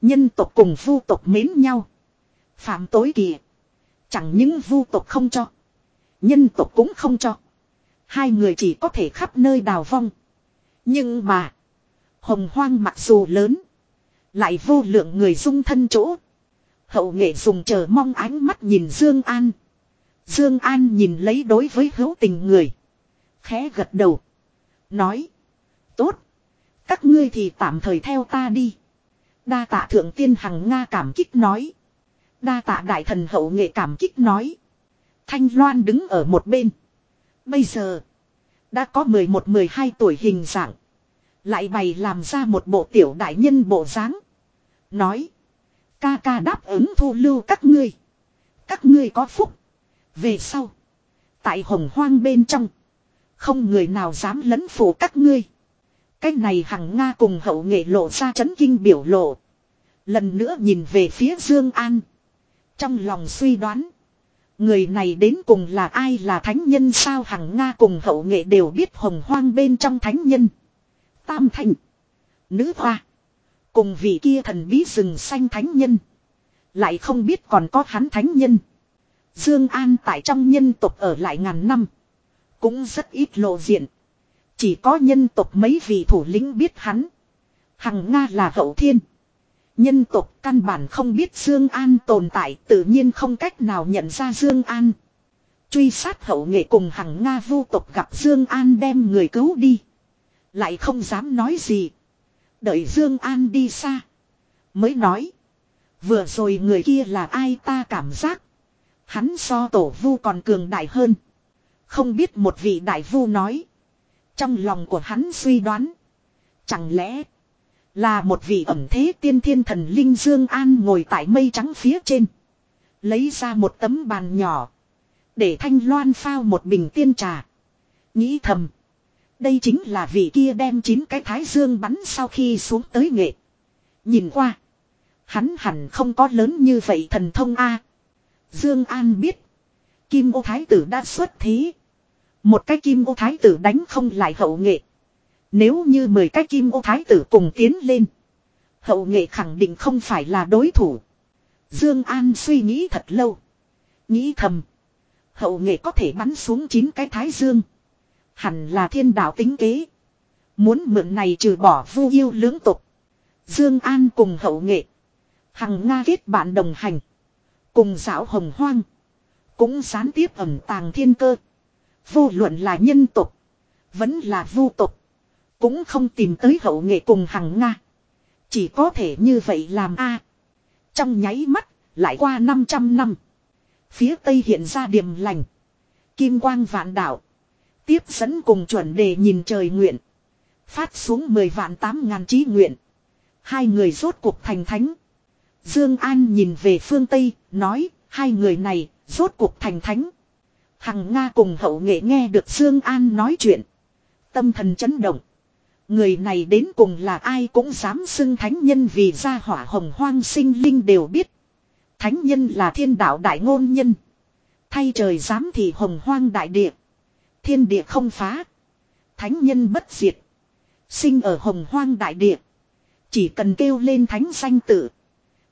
Nhân tộc cùng vu tộc mến nhau. Phạm tối kỳ. Chẳng những vu tộc không cho. Nhân tộc cũng không cho. Hai người chỉ có thể khắp nơi đào vong. Nhưng mà. Hồng hoang mặc dù lớn. Lại vô lượng người dung thân chỗ. Hậu nghệ dùng chờ mong ánh mắt nhìn Dương An. Dương An nhìn lấy đối với hữu tình người. Khẽ gật đầu. Nói. Tốt. Các ngươi thì tạm thời theo ta đi. Đa tạ thượng tiên hằng Nga cảm kích nói. Đa tạ đại thần hậu nghệ cảm kích nói. Thanh Loan đứng ở một bên. Bây giờ. Đã có 11-12 tuổi hình dạng. Lại bày làm ra một bộ tiểu đại nhân bộ dáng. Nói. Ca ca đáp ứng thu lưu các ngươi. Các ngươi có phúc. Về sau. Tại hồng hoang bên trong. Không người nào dám lấn phủ các ngươi. Cái này hằng Nga cùng hậu nghệ lộ ra chấn kinh biểu lộ. Lần nữa nhìn về phía Dương An. Trong lòng suy đoán. Người này đến cùng là ai là thánh nhân sao hằng Nga cùng hậu nghệ đều biết hồng hoang bên trong thánh nhân. Tam thành. Nữ hoa. Cùng vị kia thần bí rừng xanh thánh nhân. Lại không biết còn có hắn thánh nhân. Dương An tại trong nhân tộc ở lại ngàn năm. Cũng rất ít lộ diện. Chỉ có nhân tộc mấy vị thủ lĩnh biết hắn. Hằng Nga là hậu thiên. Nhân tộc căn bản không biết Dương An tồn tại, tự nhiên không cách nào nhận ra Dương An. Truy sát hậu nghệ cùng hàng Nga vu tộc gặp Dương An đem người cứu đi. Lại không dám nói gì. Đợi Dương An đi xa. Mới nói. Vừa rồi người kia là ai ta cảm giác. Hắn so tổ vu còn cường đại hơn. Không biết một vị đại vu nói. Trong lòng của hắn suy đoán. Chẳng lẽ. Là một vị ẩm thế tiên thiên thần linh Dương An ngồi tại mây trắng phía trên. Lấy ra một tấm bàn nhỏ. Để thanh loan phao một bình tiên trà. Nghĩ thầm. Đây chính là vị kia đem chín cái thái dương bắn sau khi xuống tới nghệ. Nhìn qua. Hắn hẳn không có lớn như vậy thần thông A. Dương An biết. Kim ô thái tử đã xuất thế. Một cái kim ô thái tử đánh không lại hậu nghệ. Nếu như mười cái kim ô thái tử cùng tiến lên. Hậu nghệ khẳng định không phải là đối thủ. Dương An suy nghĩ thật lâu. Nghĩ thầm. Hậu nghệ có thể bắn xuống chín cái thái dương. Hẳn là thiên đạo tính kế. Muốn mượn này trừ bỏ vu yêu lưỡng tục. Dương An cùng hậu nghệ. Hằng Nga kết bạn đồng hành. Cùng giáo hồng hoang. Cũng gián tiếp ẩm tàng thiên cơ. Vô luận là nhân tục. Vẫn là vu tục. Cũng không tìm tới hậu nghệ cùng hằng Nga. Chỉ có thể như vậy làm a Trong nháy mắt, lại qua 500 năm. Phía tây hiện ra điểm lành. Kim quang vạn đạo. Tiếp dẫn cùng chuẩn đề nhìn trời nguyện. Phát xuống 10 vạn 8 ngàn trí nguyện. Hai người rốt cuộc thành thánh. Dương An nhìn về phương Tây, nói, hai người này, rốt cuộc thành thánh. Hằng Nga cùng hậu nghệ nghe được Dương An nói chuyện. Tâm thần chấn động. Người này đến cùng là ai cũng dám xưng thánh nhân vì gia hỏa hồng hoang sinh linh đều biết. Thánh nhân là thiên đạo đại ngôn nhân. Thay trời dám thì hồng hoang đại địa. Thiên địa không phá. Thánh nhân bất diệt. Sinh ở hồng hoang đại địa. Chỉ cần kêu lên thánh danh tự.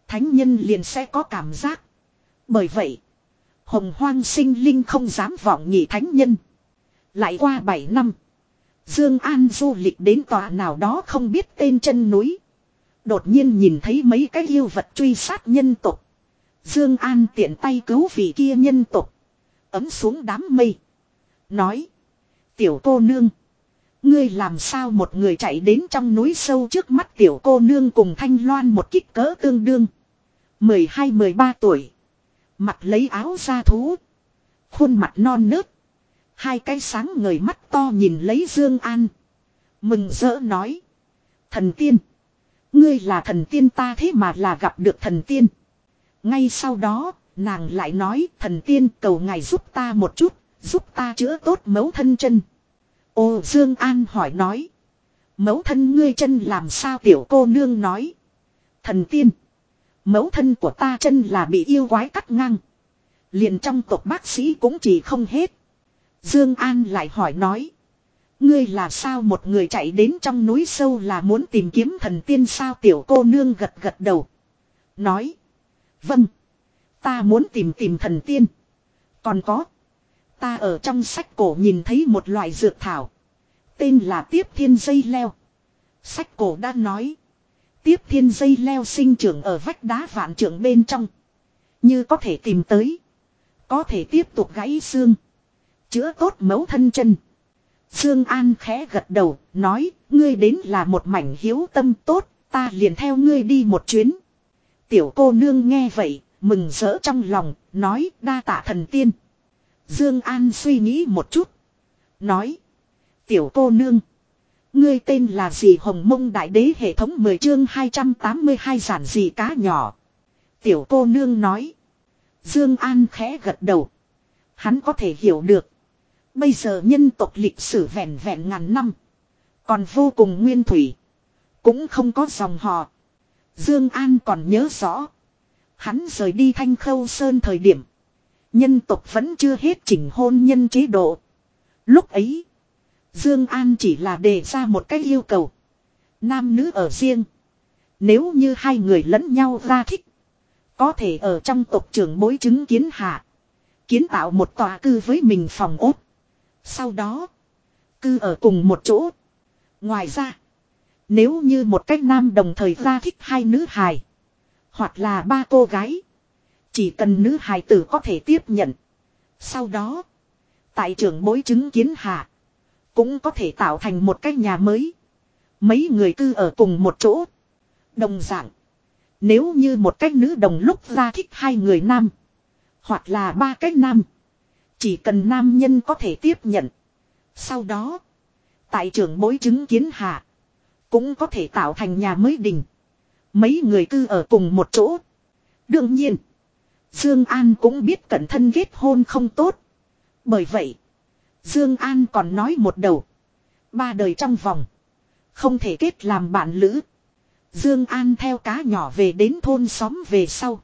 Thánh nhân liền sẽ có cảm giác. Bởi vậy. Hồng hoang sinh linh không dám vọng nhị thánh nhân. Lại qua 7 năm. Dương An du lịch đến tòa nào đó không biết tên chân núi. Đột nhiên nhìn thấy mấy cái yêu vật truy sát nhân tộc. Dương An tiện tay cứu vị kia nhân tộc. Ấm xuống đám mây. Nói. Tiểu cô nương. Ngươi làm sao một người chạy đến trong núi sâu trước mắt tiểu cô nương cùng thanh loan một kích cỡ tương đương. 12-13 tuổi. Mặt lấy áo da thú. Khuôn mặt non nớt. Hai cái sáng người mắt to nhìn lấy Dương An. Mừng rỡ nói. Thần tiên. Ngươi là thần tiên ta thế mà là gặp được thần tiên. Ngay sau đó, nàng lại nói thần tiên cầu ngài giúp ta một chút, giúp ta chữa tốt mấu thân chân. Ô Dương An hỏi nói. Mấu thân ngươi chân làm sao tiểu cô nương nói. Thần tiên. Mấu thân của ta chân là bị yêu quái cắt ngang. Liền trong tộc bác sĩ cũng chỉ không hết. Dương An lại hỏi nói. Ngươi là sao một người chạy đến trong núi sâu là muốn tìm kiếm thần tiên sao tiểu cô nương gật gật đầu. Nói. Vâng. Ta muốn tìm tìm thần tiên. Còn có. Ta ở trong sách cổ nhìn thấy một loại dược thảo. Tên là tiếp thiên dây leo. Sách cổ đã nói. Tiếp thiên dây leo sinh trưởng ở vách đá vạn trưởng bên trong. Như có thể tìm tới. Có thể tiếp tục gãy xương. Chữa tốt mấu thân chân. Dương An khẽ gật đầu, nói, ngươi đến là một mảnh hiếu tâm tốt, ta liền theo ngươi đi một chuyến. Tiểu cô nương nghe vậy, mừng rỡ trong lòng, nói, đa tạ thần tiên. Dương An suy nghĩ một chút, nói, tiểu cô nương, ngươi tên là gì Hồng Mông Đại Đế hệ thống 10 chương 282 giản dị cá nhỏ. Tiểu cô nương nói, Dương An khẽ gật đầu, hắn có thể hiểu được. Bây giờ nhân tộc lịch sử vẹn vẹn ngàn năm. Còn vô cùng nguyên thủy. Cũng không có dòng họ. Dương An còn nhớ rõ. Hắn rời đi thanh khâu sơn thời điểm. Nhân tộc vẫn chưa hết chỉnh hôn nhân chế độ. Lúc ấy. Dương An chỉ là đề ra một cái yêu cầu. Nam nữ ở riêng. Nếu như hai người lẫn nhau ra thích. Có thể ở trong tộc trưởng bối chứng kiến hạ. Kiến tạo một tòa cư với mình phòng ốt. Sau đó, cư ở cùng một chỗ. Ngoài ra, nếu như một cách nam đồng thời ra thích hai nữ hài, hoặc là ba cô gái, chỉ cần nữ hài tử có thể tiếp nhận. Sau đó, tại trưởng bối chứng kiến hạ, cũng có thể tạo thành một cái nhà mới. Mấy người cư ở cùng một chỗ. Đồng dạng, nếu như một cách nữ đồng lúc ra thích hai người nam, hoặc là ba cách nam, chỉ cần nam nhân có thể tiếp nhận. Sau đó, tại trưởng bối chứng kiến hạ, cũng có thể tạo thành nhà mới đình. Mấy người cư ở cùng một chỗ. Đương nhiên, Dương An cũng biết cẩn thân kết hôn không tốt. Bởi vậy, Dương An còn nói một đầu. Ba đời trong vòng. Không thể kết làm bạn lữ. Dương An theo cá nhỏ về đến thôn xóm về sau.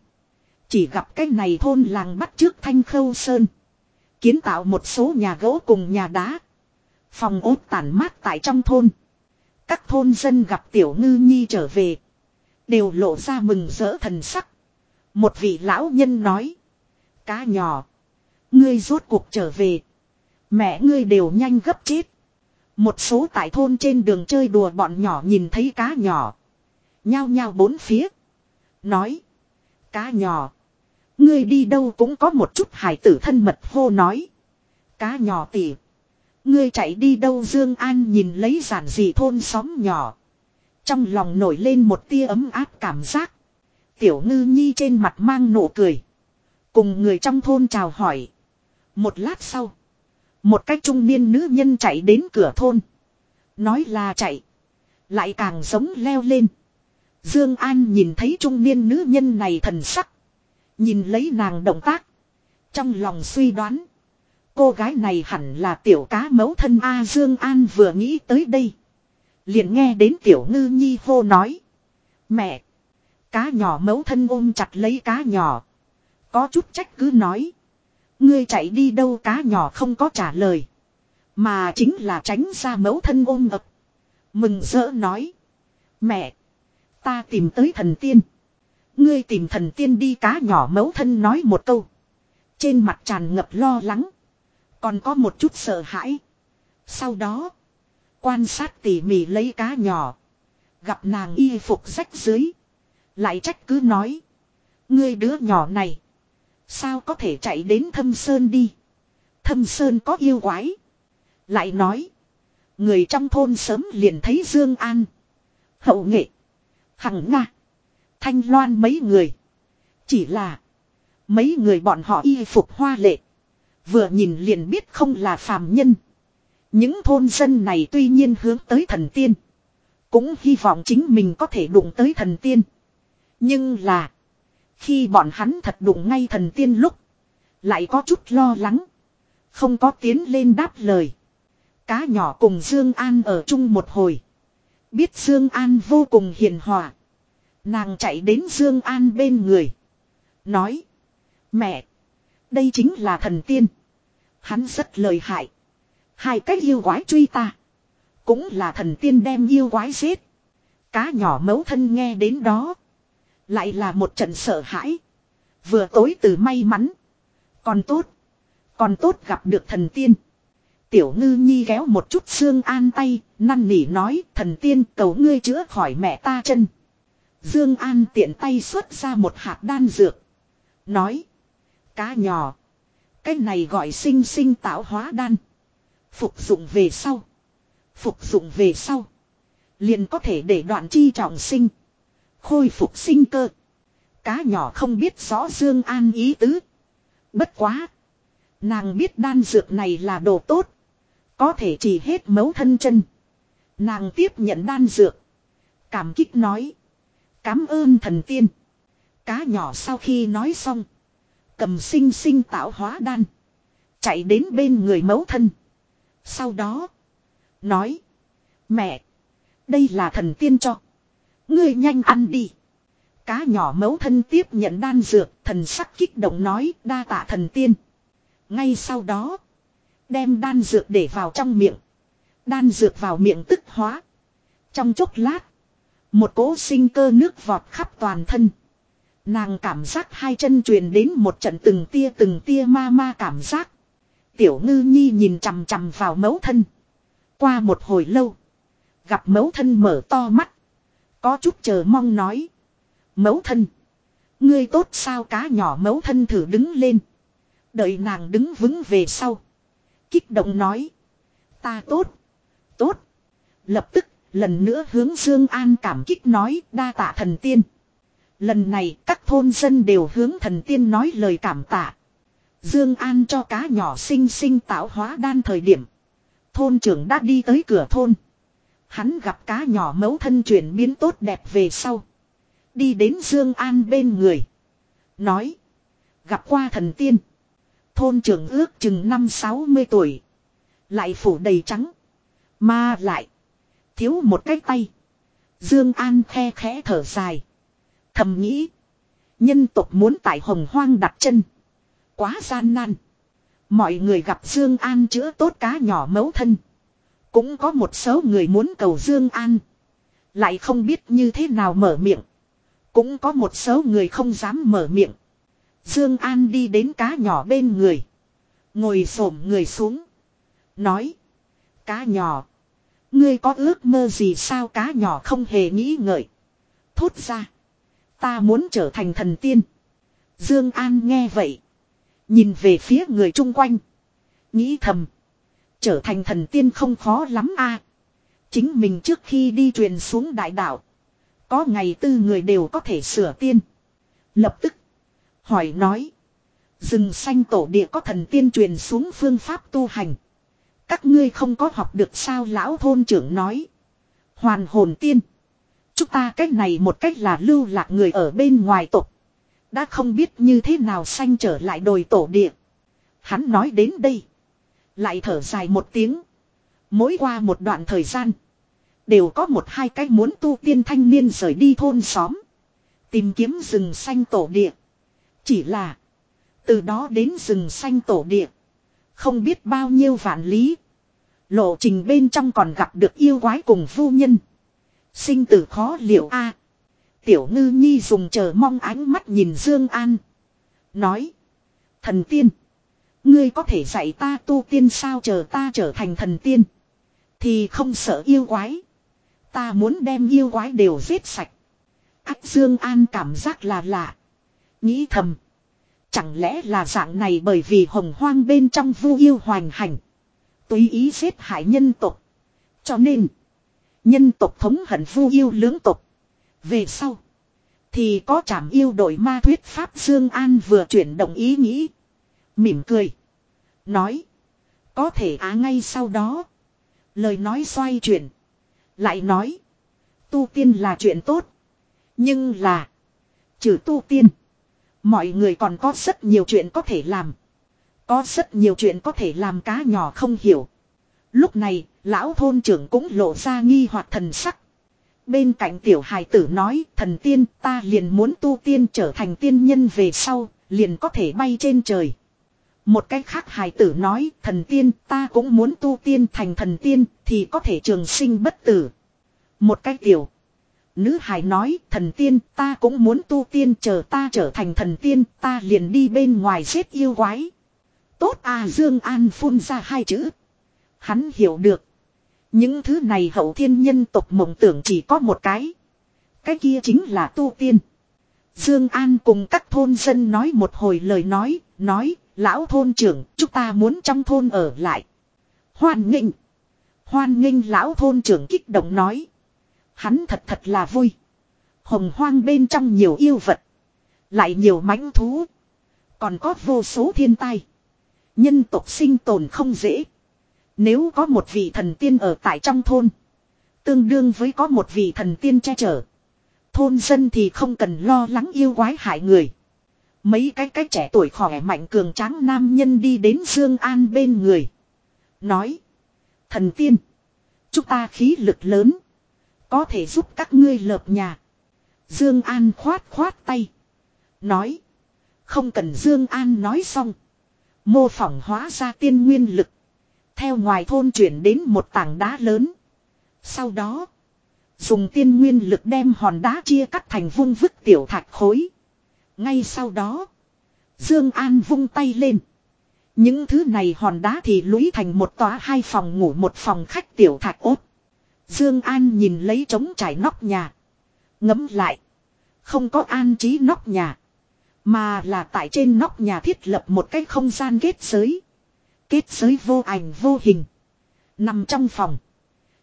Chỉ gặp cái này thôn làng bắt trước thanh khâu sơn. Kiến tạo một số nhà gỗ cùng nhà đá. Phòng ốt tản mát tại trong thôn. Các thôn dân gặp tiểu ngư nhi trở về. Đều lộ ra mừng rỡ thần sắc. Một vị lão nhân nói. Cá nhỏ. Ngươi rốt cuộc trở về. Mẹ ngươi đều nhanh gấp chết. Một số tại thôn trên đường chơi đùa bọn nhỏ nhìn thấy cá nhỏ. Nhao nhao bốn phía. Nói. Cá nhỏ. Ngươi đi đâu cũng có một chút hải tử thân mật hô nói. Cá nhỏ tỉ. Ngươi chạy đi đâu Dương An nhìn lấy giản dị thôn xóm nhỏ. Trong lòng nổi lên một tia ấm áp cảm giác. Tiểu ngư nhi trên mặt mang nụ cười. Cùng người trong thôn chào hỏi. Một lát sau. Một cách trung niên nữ nhân chạy đến cửa thôn. Nói là chạy. Lại càng giống leo lên. Dương An nhìn thấy trung niên nữ nhân này thần sắc. Nhìn lấy nàng động tác. Trong lòng suy đoán. Cô gái này hẳn là tiểu cá mấu thân A Dương An vừa nghĩ tới đây. Liền nghe đến tiểu ngư nhi hô nói. Mẹ. Cá nhỏ mấu thân ôm chặt lấy cá nhỏ. Có chút trách cứ nói. Ngươi chạy đi đâu cá nhỏ không có trả lời. Mà chính là tránh ra mấu thân ôm ập. Mừng rỡ nói. Mẹ. Ta tìm tới thần tiên. Ngươi tìm thần tiên đi cá nhỏ mấu thân nói một câu. Trên mặt tràn ngập lo lắng. Còn có một chút sợ hãi. Sau đó. Quan sát tỉ mỉ lấy cá nhỏ. Gặp nàng y phục rách dưới. Lại trách cứ nói. Ngươi đứa nhỏ này. Sao có thể chạy đến thâm sơn đi. Thâm sơn có yêu quái. Lại nói. Người trong thôn sớm liền thấy Dương An. Hậu nghệ. Hằng Nga. Thanh Loan mấy người. Chỉ là. Mấy người bọn họ y phục hoa lệ. Vừa nhìn liền biết không là phàm nhân. Những thôn dân này tuy nhiên hướng tới thần tiên. Cũng hy vọng chính mình có thể đụng tới thần tiên. Nhưng là. Khi bọn hắn thật đụng ngay thần tiên lúc. Lại có chút lo lắng. Không có tiến lên đáp lời. Cá nhỏ cùng Dương An ở chung một hồi. Biết Dương An vô cùng hiền hòa. Nàng chạy đến Dương An bên người. Nói. Mẹ. Đây chính là thần tiên. Hắn rất lợi hại. Hai cái yêu quái truy ta. Cũng là thần tiên đem yêu quái giết. Cá nhỏ mấu thân nghe đến đó. Lại là một trận sợ hãi. Vừa tối từ may mắn. Còn tốt. Còn tốt gặp được thần tiên. Tiểu ngư nhi kéo một chút xương an tay, năn nỉ nói thần tiên cầu ngươi chữa khỏi mẹ ta chân. Dương An tiện tay xuất ra một hạt đan dược. Nói. Cá nhỏ. Cái này gọi sinh sinh tạo hóa đan. Phục dụng về sau. Phục dụng về sau. Liền có thể để đoạn chi trọng sinh. Khôi phục sinh cơ. Cá nhỏ không biết rõ Dương An ý tứ. Bất quá. Nàng biết đan dược này là đồ tốt. Có thể chỉ hết mấu thân chân. Nàng tiếp nhận đan dược. Cảm kích nói. Cám ơn thần tiên. Cá nhỏ sau khi nói xong. Cầm sinh sinh tạo hóa đan. Chạy đến bên người mấu thân. Sau đó. Nói. Mẹ. Đây là thần tiên cho. Ngươi nhanh ăn đi. Cá nhỏ mấu thân tiếp nhận đan dược. Thần sắc kích động nói, đa tạ thần tiên. Ngay sau đó. Đem đan dược để vào trong miệng. Đan dược vào miệng tức hóa. Trong chốc lát. Một cỗ sinh cơ nước vọt khắp toàn thân. Nàng cảm giác hai chân truyền đến một trận từng tia từng tia ma ma cảm giác. Tiểu ngư nhi nhìn chằm chằm vào mẫu thân. Qua một hồi lâu. Gặp mẫu thân mở to mắt. Có chút chờ mong nói. Mẫu thân. Ngươi tốt sao cá nhỏ mẫu thân thử đứng lên. Đợi nàng đứng vững về sau. Kích động nói. Ta tốt. Tốt. Lập tức lần nữa hướng Dương An cảm kích nói, đa tạ thần tiên. Lần này, các thôn dân đều hướng thần tiên nói lời cảm tạ. Dương An cho cá nhỏ sinh sinh tạo hóa đan thời điểm. Thôn trưởng đã đi tới cửa thôn. Hắn gặp cá nhỏ mấu thân chuyển biến tốt đẹp về sau. Đi đến Dương An bên người. Nói. Gặp qua thần tiên. Thôn trưởng ước chừng năm sáu mươi tuổi. Lại phủ đầy trắng. Mà lại. Thiếu một cái tay. Dương An khe khẽ thở dài. Thầm nghĩ. Nhân tộc muốn tại hồng hoang đặt chân. Quá gian nan. Mọi người gặp Dương An chữa tốt cá nhỏ mấu thân. Cũng có một số người muốn cầu Dương An. Lại không biết như thế nào mở miệng. Cũng có một số người không dám mở miệng. Dương An đi đến cá nhỏ bên người. Ngồi xổm người xuống. Nói. Cá nhỏ. Ngươi có ước mơ gì sao cá nhỏ không hề nghĩ ngợi. Thốt ra. Ta muốn trở thành thần tiên. Dương An nghe vậy. Nhìn về phía người chung quanh. Nghĩ thầm. Trở thành thần tiên không khó lắm a. Chính mình trước khi đi truyền xuống đại đạo. Có ngày tư người đều có thể sửa tiên. Lập tức. Hỏi nói. Rừng xanh tổ địa có thần tiên truyền xuống phương pháp tu hành. Các ngươi không có học được sao lão thôn trưởng nói. Hoàn hồn tiên. Chúng ta cách này một cách là lưu lạc người ở bên ngoài tộc. Đã không biết như thế nào xanh trở lại đồi tổ địa. Hắn nói đến đây. Lại thở dài một tiếng. Mỗi qua một đoạn thời gian. Đều có một hai cái muốn tu tiên thanh niên rời đi thôn xóm. Tìm kiếm rừng xanh tổ địa. Chỉ là. Từ đó đến rừng xanh tổ địa. Không biết bao nhiêu vạn lý. Lộ trình bên trong còn gặp được yêu quái cùng phu nhân. Sinh tử khó liệu a. Tiểu ngư nhi dùng chờ mong ánh mắt nhìn Dương An. Nói. Thần tiên. Ngươi có thể dạy ta tu tiên sao chờ ta trở thành thần tiên. Thì không sợ yêu quái. Ta muốn đem yêu quái đều giết sạch. Ác Dương An cảm giác là lạ. Nghĩ thầm. Chẳng lẽ là dạng này bởi vì hồng hoang bên trong vu yêu hoành hành. Tùy ý giết hại nhân tộc. Cho nên. Nhân tộc thống hận vu yêu lưỡng tộc. Về sau. Thì có chảm yêu đội ma thuyết pháp Dương An vừa chuyển động ý nghĩ. Mỉm cười. Nói. Có thể á ngay sau đó. Lời nói xoay chuyển. Lại nói. Tu tiên là chuyện tốt. Nhưng là. Trừ tu tiên. Mọi người còn có rất nhiều chuyện có thể làm. Có rất nhiều chuyện có thể làm cá nhỏ không hiểu. Lúc này, lão thôn trưởng cũng lộ ra nghi hoặc thần sắc. Bên cạnh tiểu hài tử nói, thần tiên ta liền muốn tu tiên trở thành tiên nhân về sau, liền có thể bay trên trời. Một cách khác hài tử nói, thần tiên ta cũng muốn tu tiên thành thần tiên, thì có thể trường sinh bất tử. Một cách tiểu. Nữ hài nói, thần tiên ta cũng muốn tu tiên chờ ta trở thành thần tiên, ta liền đi bên ngoài giết yêu quái. Tốt à Dương An phun ra hai chữ. Hắn hiểu được. Những thứ này hậu thiên nhân tộc mộng tưởng chỉ có một cái. Cái kia chính là tu tiên. Dương An cùng các thôn dân nói một hồi lời nói, nói, lão thôn trưởng, chúng ta muốn trong thôn ở lại. Hoan nghênh. Hoan nghênh lão thôn trưởng kích động nói. Hắn thật thật là vui. Hồng hoang bên trong nhiều yêu vật. Lại nhiều mãnh thú. Còn có vô số thiên tai. Nhân tộc sinh tồn không dễ. Nếu có một vị thần tiên ở tại trong thôn. Tương đương với có một vị thần tiên che chở. Thôn dân thì không cần lo lắng yêu quái hại người. Mấy cái cái trẻ tuổi khỏe mạnh cường tráng nam nhân đi đến Dương An bên người. Nói. Thần tiên. Chúng ta khí lực lớn. Có thể giúp các ngươi lợp nhà. Dương An khoát khoát tay. Nói. Không cần Dương An nói xong. Mô phỏng hóa ra tiên nguyên lực. Theo ngoài thôn chuyển đến một tảng đá lớn. Sau đó. Dùng tiên nguyên lực đem hòn đá chia cắt thành vung vứt tiểu thạch khối. Ngay sau đó. Dương An vung tay lên. Những thứ này hòn đá thì lũy thành một tòa hai phòng ngủ một phòng khách tiểu thạch ốt. Dương An nhìn lấy trống trải nóc nhà. Ngấm lại. Không có an trí nóc nhà. Mà là tại trên nóc nhà thiết lập một cái không gian kết giới. Kết giới vô ảnh vô hình. Nằm trong phòng.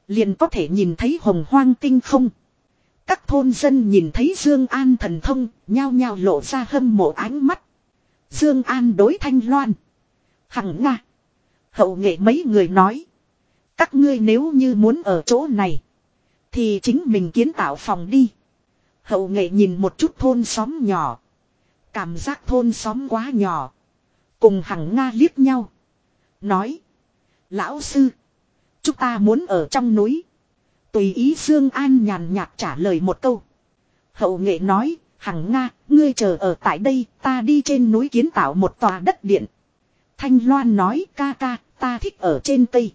Liền có thể nhìn thấy hồng hoang tinh không. Các thôn dân nhìn thấy Dương An thần thông, nhao nhao lộ ra hâm mộ ánh mắt. Dương An đối Thanh Loan. Hằng Nga. Hậu nghệ mấy người nói. Các ngươi nếu như muốn ở chỗ này. Thì chính mình kiến tạo phòng đi. Hậu nghệ nhìn một chút thôn xóm nhỏ. Cảm giác thôn xóm quá nhỏ. Cùng hằng Nga liếc nhau. Nói. Lão sư. Chúng ta muốn ở trong núi. Tùy ý Dương An nhàn nhạt trả lời một câu. Hậu nghệ nói. Hằng Nga, ngươi chờ ở tại đây, ta đi trên núi kiến tạo một tòa đất điện. Thanh Loan nói ca ca, ta thích ở trên cây.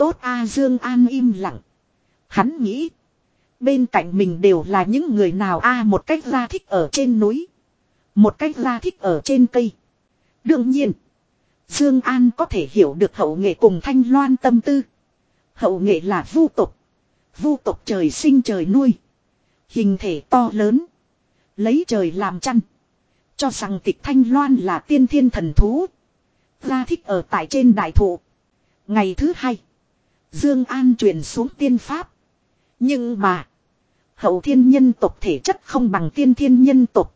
Tốt A Dương An im lặng. Hắn nghĩ. Bên cạnh mình đều là những người nào A một cách ra thích ở trên núi. Một cách ra thích ở trên cây. Đương nhiên. Dương An có thể hiểu được hậu nghệ cùng thanh loan tâm tư. Hậu nghệ là vu tục. Vu tục trời sinh trời nuôi. Hình thể to lớn. Lấy trời làm chăn. Cho rằng tịch thanh loan là tiên thiên thần thú. Ra thích ở tại trên đại thụ. Ngày thứ hai. Dương An truyền xuống tiên pháp. Nhưng mà. Hậu thiên nhân tộc thể chất không bằng tiên thiên nhân tộc.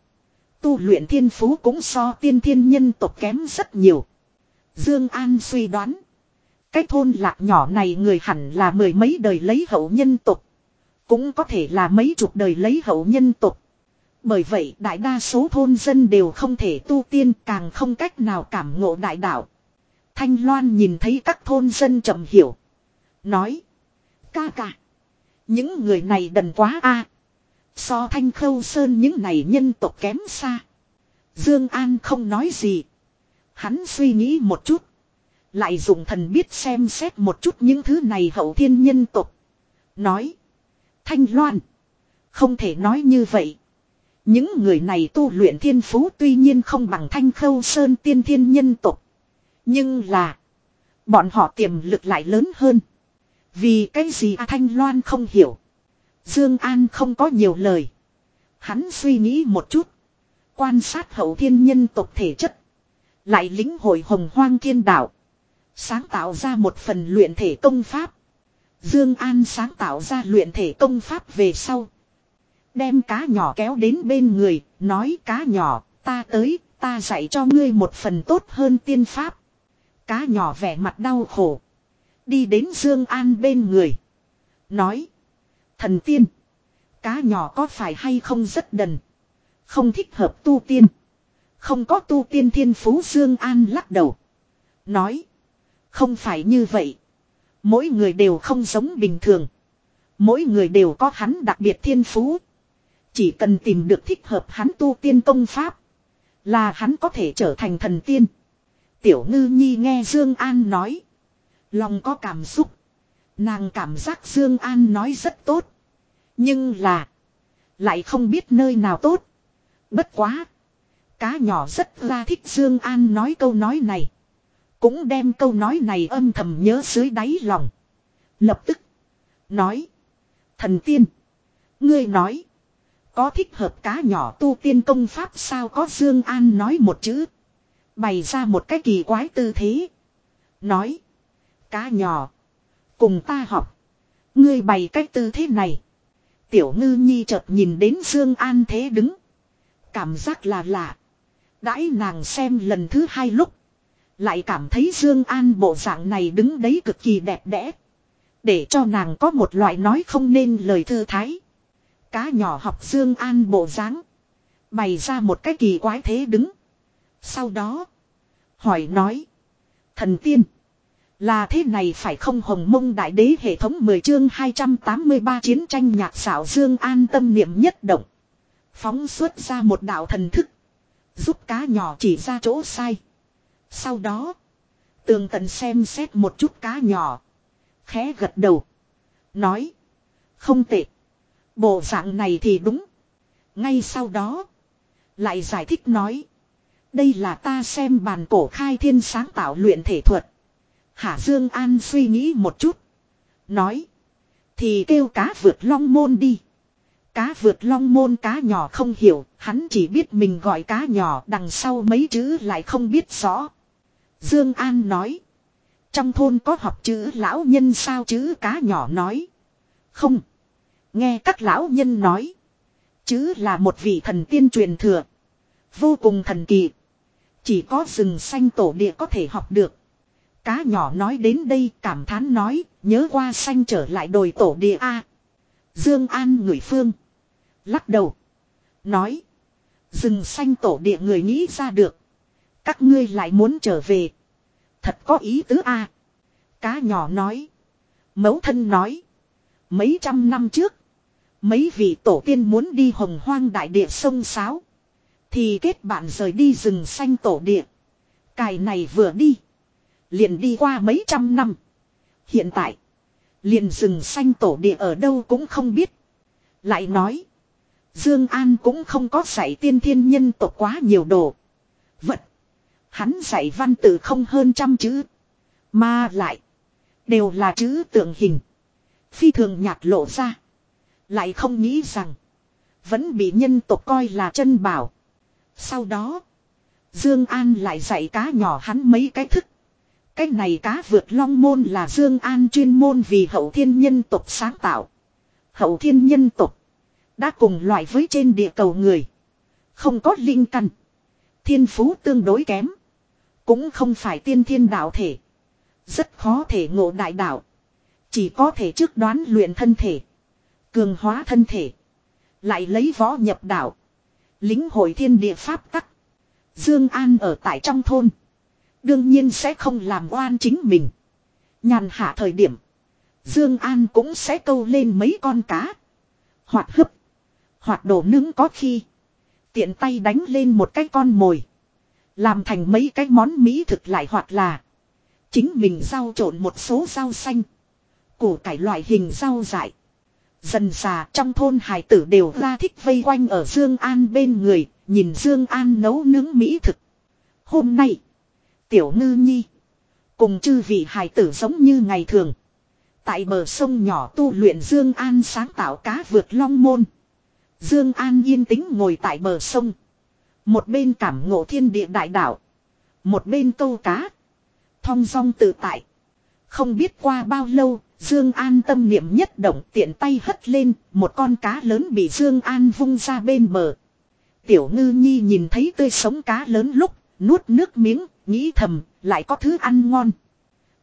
Tu luyện thiên phú cũng so tiên thiên nhân tộc kém rất nhiều. Dương An suy đoán. Cái thôn lạc nhỏ này người hẳn là mười mấy đời lấy hậu nhân tộc. Cũng có thể là mấy chục đời lấy hậu nhân tộc. Bởi vậy, đại đa số thôn dân đều không thể tu tiên, càng không cách nào cảm ngộ đại đạo. Thanh Loan nhìn thấy các thôn dân chậm hiểu. Nói. Ca ca. Những người này đần quá a. So thanh khâu sơn những này nhân tộc kém xa. Dương An không nói gì. Hắn suy nghĩ một chút. Lại dùng thần biết xem xét một chút những thứ này hậu thiên nhân tộc. Nói. Thanh Loan. Không thể nói như vậy. Những người này tu luyện thiên phú tuy nhiên không bằng thanh khâu sơn tiên thiên nhân tộc. Nhưng là. Bọn họ tiềm lực lại lớn hơn. Vì cái gì A Thanh Loan không hiểu. Dương An không có nhiều lời. Hắn suy nghĩ một chút. Quan sát hậu thiên nhân tộc thể chất. Lại lính hội hồng hoang thiên đạo. Sáng tạo ra một phần luyện thể công pháp. Dương An sáng tạo ra luyện thể công pháp về sau. Đem cá nhỏ kéo đến bên người, nói cá nhỏ, ta tới, ta dạy cho ngươi một phần tốt hơn tiên pháp. Cá nhỏ vẻ mặt đau khổ. Đi đến Dương An bên người. Nói. Thần tiên. Cá nhỏ có phải hay không rất đần. Không thích hợp tu tiên. Không có tu tiên thiên phú Dương An lắc đầu. Nói. Không phải như vậy. Mỗi người đều không giống bình thường. Mỗi người đều có hắn đặc biệt thiên phú. Chỉ cần tìm được thích hợp hắn tu tiên công pháp. Là hắn có thể trở thành thần tiên. Tiểu ngư nhi nghe Dương An nói. Lòng có cảm xúc. Nàng cảm giác Dương An nói rất tốt. Nhưng là. Lại không biết nơi nào tốt. Bất quá. Cá nhỏ rất ra thích Dương An nói câu nói này. Cũng đem câu nói này âm thầm nhớ dưới đáy lòng. Lập tức. Nói. Thần tiên. Ngươi nói. Có thích hợp cá nhỏ tu tiên công pháp sao có Dương An nói một chữ. Bày ra một cái kỳ quái tư thế. Nói. Cá nhỏ. Cùng ta học. Ngươi bày cách tư thế này. Tiểu ngư nhi chợt nhìn đến Dương An thế đứng. Cảm giác là lạ. Đãi nàng xem lần thứ hai lúc. Lại cảm thấy Dương An bộ dạng này đứng đấy cực kỳ đẹp đẽ. Để cho nàng có một loại nói không nên lời thư thái. Cá nhỏ học Dương An bộ dáng, bày ra một cái kỳ quái thế đứng. Sau đó, hỏi nói: "Thần tiên, là thế này phải không Hồng Mông Đại Đế hệ thống 10 chương 283 chiến tranh nhạc xảo Dương An tâm niệm nhất động, phóng xuất ra một đạo thần thức, giúp cá nhỏ chỉ ra chỗ sai." Sau đó, Tường tận xem xét một chút cá nhỏ, khẽ gật đầu, nói: "Không tệ." Bộ dạng này thì đúng. Ngay sau đó. Lại giải thích nói. Đây là ta xem bàn cổ khai thiên sáng tạo luyện thể thuật. Hạ Dương An suy nghĩ một chút. Nói. Thì kêu cá vượt long môn đi. Cá vượt long môn cá nhỏ không hiểu. Hắn chỉ biết mình gọi cá nhỏ đằng sau mấy chữ lại không biết rõ. Dương An nói. Trong thôn có học chữ lão nhân sao chữ cá nhỏ nói. Không. Nghe các lão nhân nói. Chứ là một vị thần tiên truyền thừa. Vô cùng thần kỳ. Chỉ có rừng xanh tổ địa có thể học được. Cá nhỏ nói đến đây cảm thán nói. Nhớ qua xanh trở lại đồi tổ địa A. Dương An người phương. Lắc đầu. Nói. Rừng xanh tổ địa người nghĩ ra được. Các ngươi lại muốn trở về. Thật có ý tứ A. Cá nhỏ nói. Mấu thân nói. Mấy trăm năm trước. Mấy vị tổ tiên muốn đi hồng hoang đại địa sông Sáo. Thì kết bạn rời đi rừng xanh tổ địa. Cài này vừa đi. Liền đi qua mấy trăm năm. Hiện tại. Liền rừng xanh tổ địa ở đâu cũng không biết. Lại nói. Dương An cũng không có dạy tiên thiên nhân tộc quá nhiều đồ. Vật. Hắn dạy văn tự không hơn trăm chữ. Mà lại. Đều là chữ tượng hình. Phi thường nhạt lộ ra. Lại không nghĩ rằng. Vẫn bị nhân tộc coi là chân bảo. Sau đó. Dương An lại dạy cá nhỏ hắn mấy cái thức. Cái này cá vượt long môn là Dương An chuyên môn vì hậu thiên nhân tộc sáng tạo. Hậu thiên nhân tộc. Đã cùng loại với trên địa cầu người. Không có linh căn. Thiên phú tương đối kém. Cũng không phải tiên thiên đạo thể. Rất khó thể ngộ đại đạo. Chỉ có thể trước đoán luyện thân thể. Cường hóa thân thể. Lại lấy võ nhập đạo. lĩnh hội thiên địa pháp tắc. Dương An ở tại trong thôn. Đương nhiên sẽ không làm oan chính mình. Nhàn hạ thời điểm. Dương An cũng sẽ câu lên mấy con cá. Hoặc hấp. Hoặc đổ nướng có khi. Tiện tay đánh lên một cái con mồi. Làm thành mấy cái món mỹ thực lại hoặc là. Chính mình rau trộn một số rau xanh. Củ cải loại hình rau dại. Dần già trong thôn hải tử đều ra thích vây quanh ở Dương An bên người, nhìn Dương An nấu nướng mỹ thực. Hôm nay, Tiểu Ngư Nhi cùng chư vị hài tử giống như ngày thường, tại bờ sông nhỏ tu luyện Dương An sáng tạo cá vượt long môn. Dương An yên tĩnh ngồi tại bờ sông, một bên cảm ngộ thiên địa đại đạo, một bên câu cá, thong dong tự tại. Không biết qua bao lâu, Dương An tâm niệm nhất động tiện tay hất lên, một con cá lớn bị Dương An vung ra bên bờ. Tiểu ngư nhi nhìn thấy tươi sống cá lớn lúc, nuốt nước miếng, nghĩ thầm, Lại có thứ ăn ngon.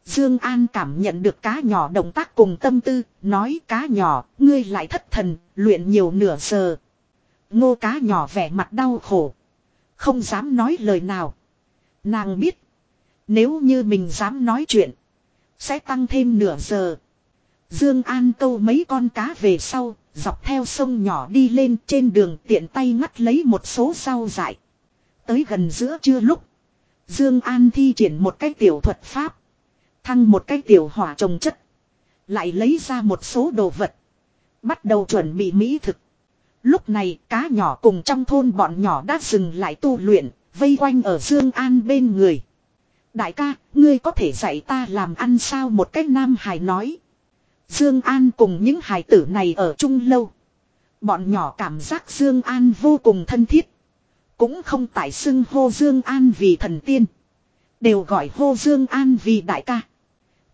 Dương An cảm nhận được cá nhỏ động tác cùng tâm tư, nói cá nhỏ, ngươi lại thất thần, luyện nhiều nửa giờ. Ngô cá nhỏ vẻ mặt đau khổ. Không dám nói lời nào. Nàng biết. Nếu như mình dám nói chuyện. Sẽ tăng thêm nửa giờ. Dương An câu mấy con cá về sau. Dọc theo sông nhỏ đi lên trên đường tiện tay ngắt lấy một số rau dại. Tới gần giữa trưa lúc. Dương An thi triển một cái tiểu thuật pháp. Thăng một cái tiểu hỏa trồng chất. Lại lấy ra một số đồ vật. Bắt đầu chuẩn bị mỹ thực. Lúc này cá nhỏ cùng trong thôn bọn nhỏ đã dừng lại tu luyện, vây quanh ở Dương An bên người. Đại ca, ngươi có thể dạy ta làm ăn sao một cách nam hài nói. Dương An cùng những hài tử này ở chung lâu. Bọn nhỏ cảm giác Dương An vô cùng thân thiết. Cũng không tại xưng hô Dương An vì thần tiên. Đều gọi hô Dương An vì đại ca.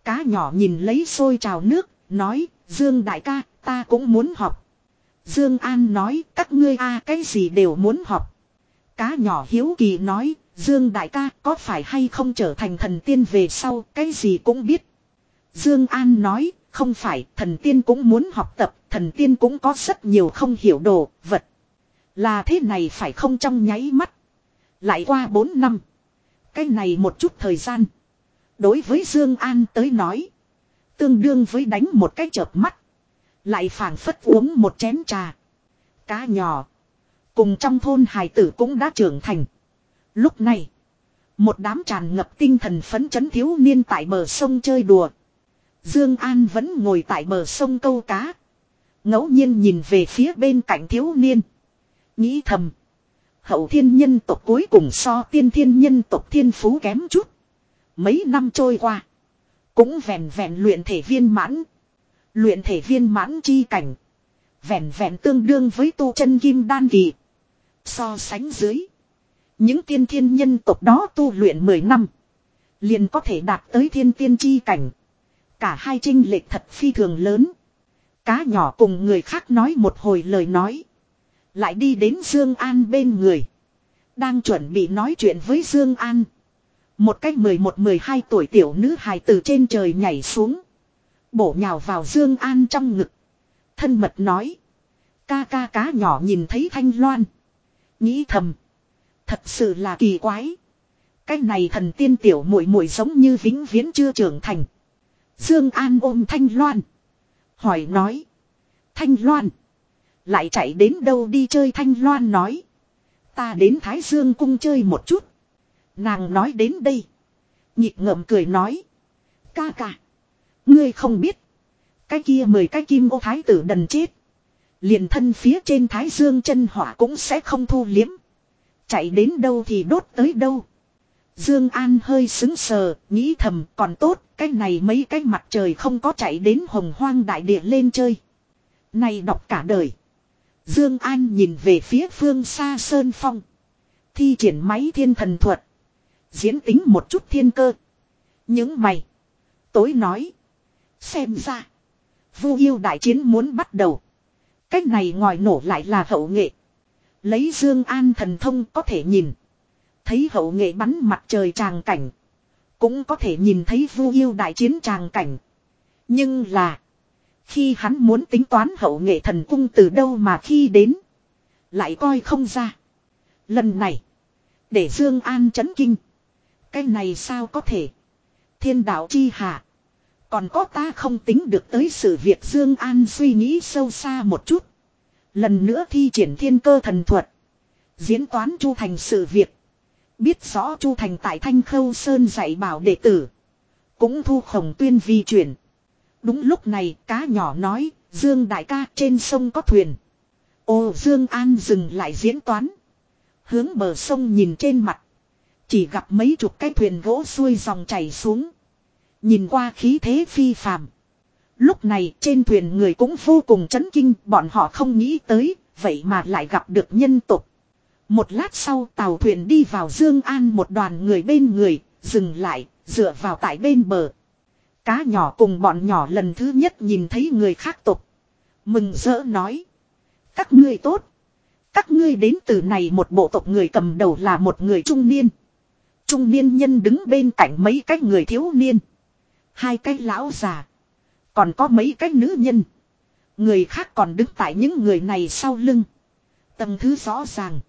Cá nhỏ nhìn lấy sôi trào nước, nói, Dương đại ca, ta cũng muốn học. Dương An nói, các ngươi a cái gì đều muốn học. Cá nhỏ hiếu kỳ nói, Dương đại ca có phải hay không trở thành thần tiên về sau, cái gì cũng biết. Dương An nói, không phải, thần tiên cũng muốn học tập, thần tiên cũng có rất nhiều không hiểu đồ, vật. Là thế này phải không trong nháy mắt. Lại qua 4 năm. Cái này một chút thời gian. Đối với Dương An tới nói. Tương đương với đánh một cái chợp mắt. Lại phảng phất uống một chén trà. Cá nhỏ. Cùng trong thôn hài tử cũng đã trưởng thành. Lúc này. Một đám tràn ngập tinh thần phấn chấn thiếu niên tại bờ sông chơi đùa. Dương An vẫn ngồi tại bờ sông câu cá. ngẫu nhiên nhìn về phía bên cạnh thiếu niên. Nghĩ thầm. Hậu thiên nhân tộc cuối cùng so tiên thiên nhân tộc thiên phú kém chút. Mấy năm trôi qua. Cũng vẹn vẹn luyện thể viên mãn. Luyện thể viên mãn chi cảnh. Vẹn vẹn tương đương với tu chân kim đan kỳ. So sánh dưới. Những tiên thiên nhân tộc đó tu luyện 10 năm. Liền có thể đạt tới thiên tiên chi cảnh. Cả hai trinh lệch thật phi thường lớn. Cá nhỏ cùng người khác nói một hồi lời nói. Lại đi đến Dương An bên người. Đang chuẩn bị nói chuyện với Dương An. Một cách 11-12 tuổi tiểu nữ hài từ trên trời nhảy xuống. Bổ nhào vào Dương An trong ngực. Thân mật nói. Ca ca cá nhỏ nhìn thấy thanh loan. Nghĩ thầm. Thật sự là kỳ quái. Cái này thần tiên tiểu muội muội giống như vĩnh viễn chưa trưởng thành. Dương An ôm Thanh Loan. Hỏi nói. Thanh Loan. Lại chạy đến đâu đi chơi Thanh Loan nói. Ta đến Thái Dương cung chơi một chút. Nàng nói đến đây. Nhịp ngậm cười nói. Ca ca. Ngươi không biết. Cái kia mười cái kim ô thái tử đần chết. Liền thân phía trên Thái Dương chân hỏa cũng sẽ không thu liếm. Chạy đến đâu thì đốt tới đâu. Dương An hơi xứng sờ, nghĩ thầm còn tốt, cái này mấy cái mặt trời không có chạy đến hồng hoang đại địa lên chơi. Này đọc cả đời. Dương An nhìn về phía phương xa sơn phong. Thi triển máy thiên thần thuật. Diễn tính một chút thiên cơ. Những mày. Tối nói. Xem ra. Vu yêu đại chiến muốn bắt đầu. Cách này ngoài nổ lại là hậu nghệ. Lấy Dương An thần thông có thể nhìn. Thấy hậu nghệ bắn mặt trời tràng cảnh. Cũng có thể nhìn thấy vu yêu đại chiến tràng cảnh. Nhưng là. Khi hắn muốn tính toán hậu nghệ thần cung từ đâu mà khi đến. Lại coi không ra. Lần này. Để Dương An chấn kinh. Cái này sao có thể. Thiên đạo chi hạ. Còn có ta không tính được tới sự việc Dương An suy nghĩ sâu xa một chút. Lần nữa thi triển thiên cơ thần thuật. Diễn toán chu thành sự việc. Biết rõ Chu Thành tại Thanh Khâu Sơn dạy bảo đệ tử. Cũng thu khổng tuyên vi chuyển. Đúng lúc này cá nhỏ nói, Dương đại ca trên sông có thuyền. Ô Dương An dừng lại diễn toán. Hướng bờ sông nhìn trên mặt. Chỉ gặp mấy chục cái thuyền gỗ xuôi dòng chảy xuống. Nhìn qua khí thế phi phàm. Lúc này trên thuyền người cũng vô cùng chấn kinh, bọn họ không nghĩ tới, vậy mà lại gặp được nhân tục. Một lát sau tàu thuyền đi vào Dương An một đoàn người bên người, dừng lại, dựa vào tại bên bờ. Cá nhỏ cùng bọn nhỏ lần thứ nhất nhìn thấy người khác tục. Mừng rỡ nói. Các ngươi tốt. Các ngươi đến từ này một bộ tộc người cầm đầu là một người trung niên. Trung niên nhân đứng bên cạnh mấy cái người thiếu niên. Hai cái lão già. Còn có mấy cái nữ nhân. Người khác còn đứng tại những người này sau lưng. Tầng thứ rõ ràng.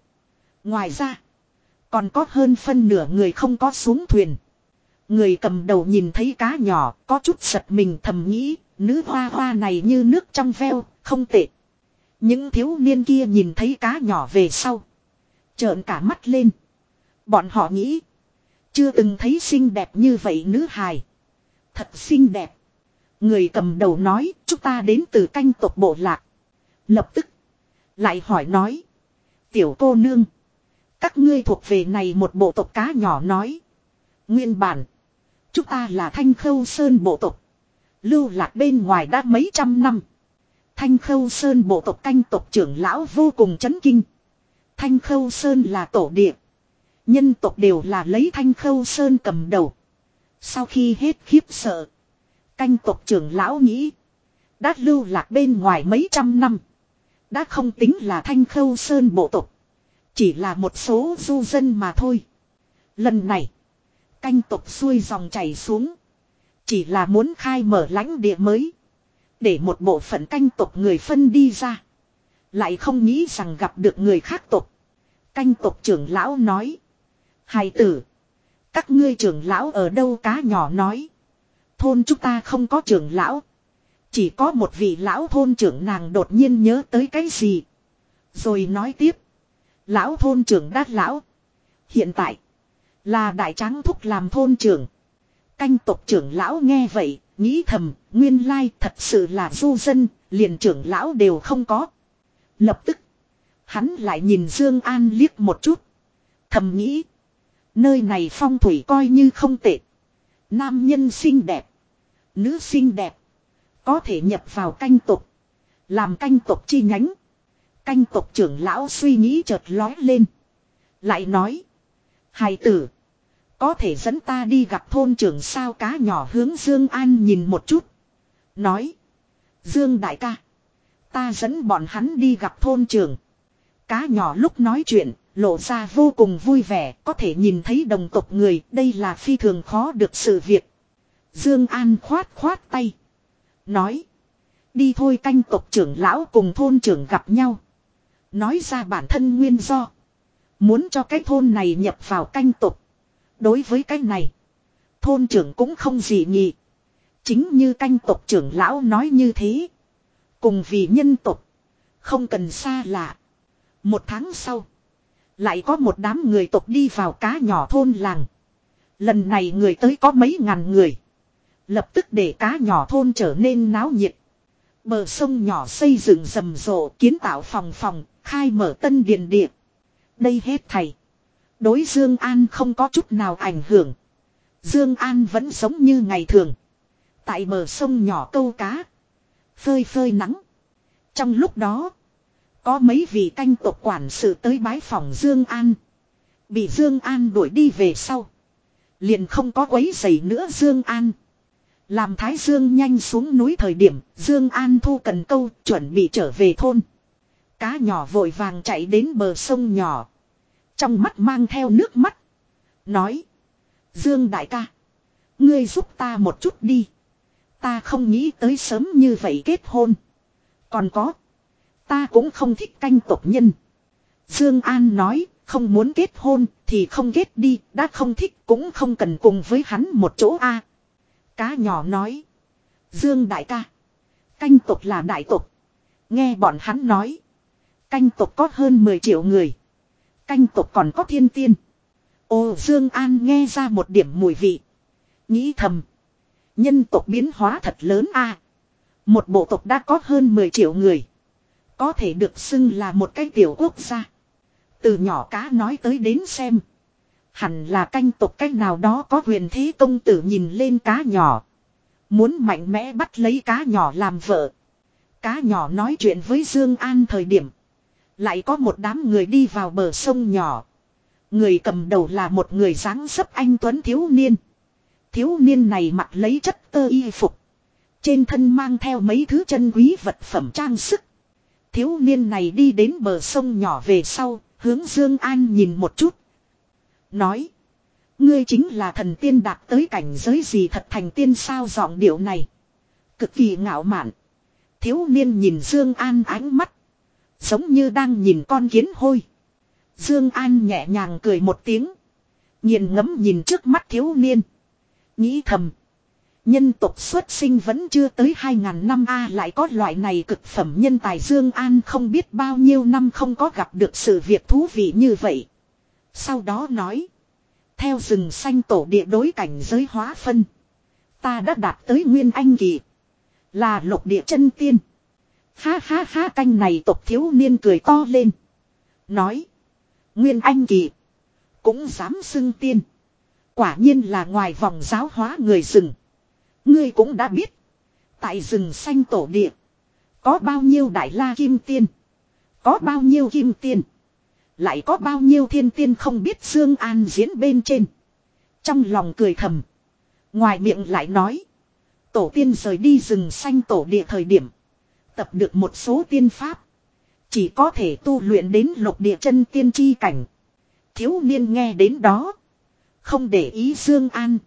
Ngoài ra. Còn có hơn phân nửa người không có xuống thuyền. Người cầm đầu nhìn thấy cá nhỏ, có chút giật mình thầm nghĩ. Nữ hoa hoa này như nước trong veo. Không tệ. Những thiếu niên kia nhìn thấy cá nhỏ về sau. Trợn cả mắt lên. Bọn họ nghĩ. Chưa từng thấy xinh đẹp như vậy nữ hài. Thật xinh đẹp. Người cầm đầu nói, chúng ta đến từ canh tộc bộ lạc. Lập tức. Lại hỏi nói. Tiểu cô nương. Các ngươi thuộc về này một bộ tộc cá nhỏ nói. Nguyên bản. Chúng ta là thanh khâu sơn bộ tộc. Lưu lạc bên ngoài đã mấy trăm năm. Thanh khâu sơn bộ tộc canh tộc trưởng lão vô cùng chấn kinh. Thanh khâu sơn là tổ địa. Nhân tộc đều là lấy thanh khâu sơn cầm đầu. Sau khi hết khiếp sợ. Canh tộc trưởng lão nghĩ. Đã lưu lạc bên ngoài mấy trăm năm. Đã không tính là thanh khâu sơn bộ tộc. Chỉ là một số du dân mà thôi. Lần này. Canh tộc xuôi dòng chảy xuống. Chỉ là muốn khai mở lãnh địa mới. Để một bộ phận canh tộc người phân đi ra. Lại không nghĩ rằng gặp được người khác tộc. Canh tộc trưởng lão nói. Hài tử. Các ngươi trưởng lão ở đâu cá nhỏ nói. Thôn chúng ta không có trưởng lão. Chỉ có một vị lão thôn trưởng nàng đột nhiên nhớ tới cái gì. Rồi nói tiếp. Lão thôn trưởng đát lão. Hiện tại. Là đại tráng thúc làm thôn trưởng. Canh tộc trưởng lão nghe vậy. Nghĩ thầm. Nguyên lai thật sự là du dân. Liền trưởng lão đều không có. Lập tức. Hắn lại nhìn Dương An liếc một chút. Thầm nghĩ. Nơi này phong thủy coi như không tệ. Nam nhân xinh đẹp. Nữ xinh đẹp. Có thể nhập vào canh tộc, Làm canh tộc chi nhánh. Canh tộc trưởng lão suy nghĩ chợt lóe lên. Lại nói. Hài tử. Có thể dẫn ta đi gặp thôn trưởng sao cá nhỏ hướng Dương An nhìn một chút. Nói. Dương đại ca. Ta dẫn bọn hắn đi gặp thôn trưởng. Cá nhỏ lúc nói chuyện, lộ ra vô cùng vui vẻ, có thể nhìn thấy đồng tộc người, đây là phi thường khó được sự việc. Dương An khoát khoát tay. Nói. Đi thôi canh tộc trưởng lão cùng thôn trưởng gặp nhau. Nói ra bản thân nguyên do. Muốn cho cái thôn này nhập vào canh tộc. Đối với cái này. Thôn trưởng cũng không gì nhị. Chính như canh tộc trưởng lão nói như thế. Cùng vì nhân tộc. Không cần xa lạ. Một tháng sau. Lại có một đám người tộc đi vào cá nhỏ thôn làng. Lần này người tới có mấy ngàn người. Lập tức để cá nhỏ thôn trở nên náo nhiệt. Bờ sông nhỏ xây dựng rầm rộ kiến tạo phòng phòng, khai mở tân điền địa. Đây hết thầy. Đối Dương An không có chút nào ảnh hưởng. Dương An vẫn sống như ngày thường. Tại bờ sông nhỏ câu cá. Phơi phơi nắng. Trong lúc đó. Có mấy vị canh tộc quản sự tới bái phòng Dương An. Bị Dương An đuổi đi về sau. Liền không có quấy giày nữa Dương An. Làm Thái Dương nhanh xuống núi thời điểm, Dương An thu cần câu, chuẩn bị trở về thôn. Cá nhỏ vội vàng chạy đến bờ sông nhỏ. Trong mắt mang theo nước mắt. Nói. Dương đại ca. Ngươi giúp ta một chút đi. Ta không nghĩ tới sớm như vậy kết hôn. Còn có. Ta cũng không thích canh tộc nhân. Dương An nói, không muốn kết hôn thì không kết đi, đã không thích cũng không cần cùng với hắn một chỗ a. Cá nhỏ nói. Dương đại ca. Canh tộc là đại tộc. Nghe bọn hắn nói. Canh tộc có hơn 10 triệu người. Canh tộc còn có thiên tiên. Ô Dương An nghe ra một điểm mùi vị. Nghĩ thầm. Nhân tộc biến hóa thật lớn a. Một bộ tộc đã có hơn 10 triệu người. Có thể được xưng là một cái tiểu quốc gia. Từ nhỏ cá nói tới đến xem. Hẳn là canh tộc cách nào đó có huyền thế công tử nhìn lên cá nhỏ. Muốn mạnh mẽ bắt lấy cá nhỏ làm vợ. Cá nhỏ nói chuyện với Dương An thời điểm. Lại có một đám người đi vào bờ sông nhỏ. Người cầm đầu là một người dáng dấp anh Tuấn thiếu niên. Thiếu niên này mặc lấy chất tơ y phục. Trên thân mang theo mấy thứ chân quý vật phẩm trang sức. Thiếu niên này đi đến bờ sông nhỏ về sau, hướng Dương An nhìn một chút. Nói. Ngươi chính là thần tiên đạt tới cảnh giới gì thật thành tiên sao giọng điệu này. Cực kỳ ngạo mạn. Thiếu niên nhìn Dương An ánh mắt. Giống như đang nhìn con kiến hôi. Dương An nhẹ nhàng cười một tiếng. Nhìn ngấm nhìn trước mắt thiếu niên. Nghĩ thầm. Nhân tộc xuất sinh vẫn chưa tới 2.000 năm A lại có loại này cực phẩm nhân tài Dương An không biết bao nhiêu năm không có gặp được sự việc thú vị như vậy. Sau đó nói. Theo rừng xanh tổ địa đối cảnh giới hóa phân. Ta đã đạt tới nguyên anh kỳ. Là lục địa chân tiên. Ha ha ha, canh này tộc thiếu niên cười to lên. Nói. Nguyên anh kỳ. Cũng dám xưng tiên. Quả nhiên là ngoài vòng giáo hóa người rừng. Ngươi cũng đã biết. Tại rừng xanh tổ địa. Có bao nhiêu đại la kim tiên. Có bao nhiêu kim tiên. Lại có bao nhiêu thiên tiên không biết Dương An diễn bên trên. Trong lòng cười thầm. Ngoài miệng lại nói. Tổ tiên rời đi rừng xanh tổ địa thời điểm. Tập được một số tiên pháp. Chỉ có thể tu luyện đến lục địa chân tiên chi cảnh. Thiếu niên nghe đến đó. Không để ý Dương An.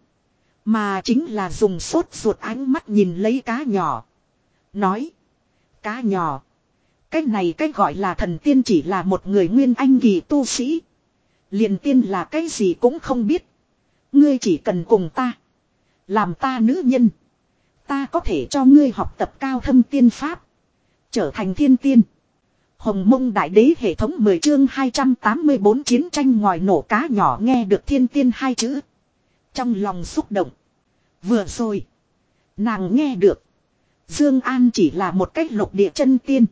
Mà chính là dùng sốt ruột ánh mắt nhìn lấy cá nhỏ. Nói. Cá nhỏ. Cái này cái gọi là thần tiên chỉ là một người nguyên anh kỳ tu sĩ. liền tiên là cái gì cũng không biết. Ngươi chỉ cần cùng ta. Làm ta nữ nhân. Ta có thể cho ngươi học tập cao thâm tiên pháp. Trở thành thiên tiên. Hồng mông đại đế hệ thống 10 chương 284 chiến tranh ngoài nổ cá nhỏ nghe được thiên tiên hai chữ. Trong lòng xúc động. Vừa rồi. Nàng nghe được. Dương An chỉ là một cách lục địa chân tiên.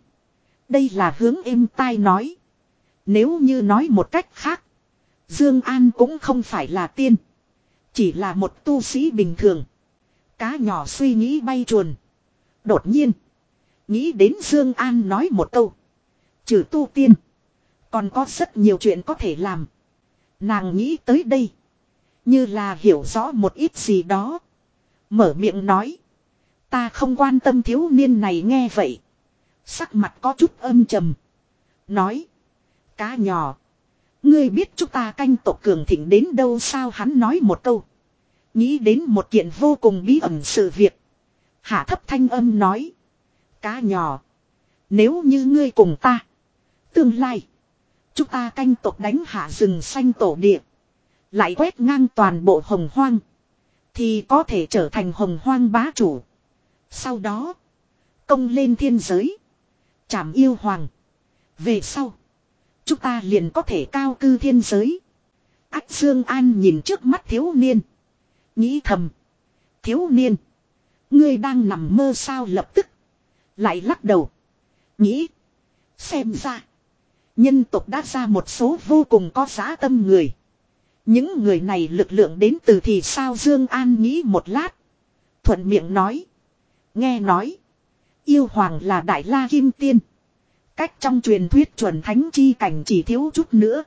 Đây là hướng êm tai nói. Nếu như nói một cách khác. Dương An cũng không phải là tiên. Chỉ là một tu sĩ bình thường. Cá nhỏ suy nghĩ bay chuồn. Đột nhiên. Nghĩ đến Dương An nói một câu. Trừ tu tiên. Còn có rất nhiều chuyện có thể làm. Nàng nghĩ tới đây. Như là hiểu rõ một ít gì đó. Mở miệng nói. Ta không quan tâm thiếu niên này nghe vậy. Sắc mặt có chút âm trầm. Nói. Cá nhỏ. Ngươi biết chúng ta canh tộc cường thịnh đến đâu sao hắn nói một câu. Nghĩ đến một kiện vô cùng bí ẩn sự việc. Hạ thấp thanh âm nói. Cá nhỏ. Nếu như ngươi cùng ta. Tương lai. Chúng ta canh tộc đánh hạ rừng xanh tổ địa. Lại quét ngang toàn bộ hồng hoang. Thì có thể trở thành hồng hoang bá chủ. Sau đó. Công lên thiên giới. Chảm yêu hoàng. Về sau. Chúng ta liền có thể cao cư thiên giới. Ách Dương An nhìn trước mắt thiếu niên. Nghĩ thầm. Thiếu niên. Ngươi đang nằm mơ sao lập tức. Lại lắc đầu. Nghĩ. Xem ra. Nhân tộc đã ra một số vô cùng có giá tâm người. Những người này lực lượng đến từ thì sao Dương An nghĩ một lát. Thuận miệng nói. Nghe nói. Yêu hoàng là đại la kim tiên. Cách trong truyền thuyết chuẩn thánh chi cảnh chỉ thiếu chút nữa.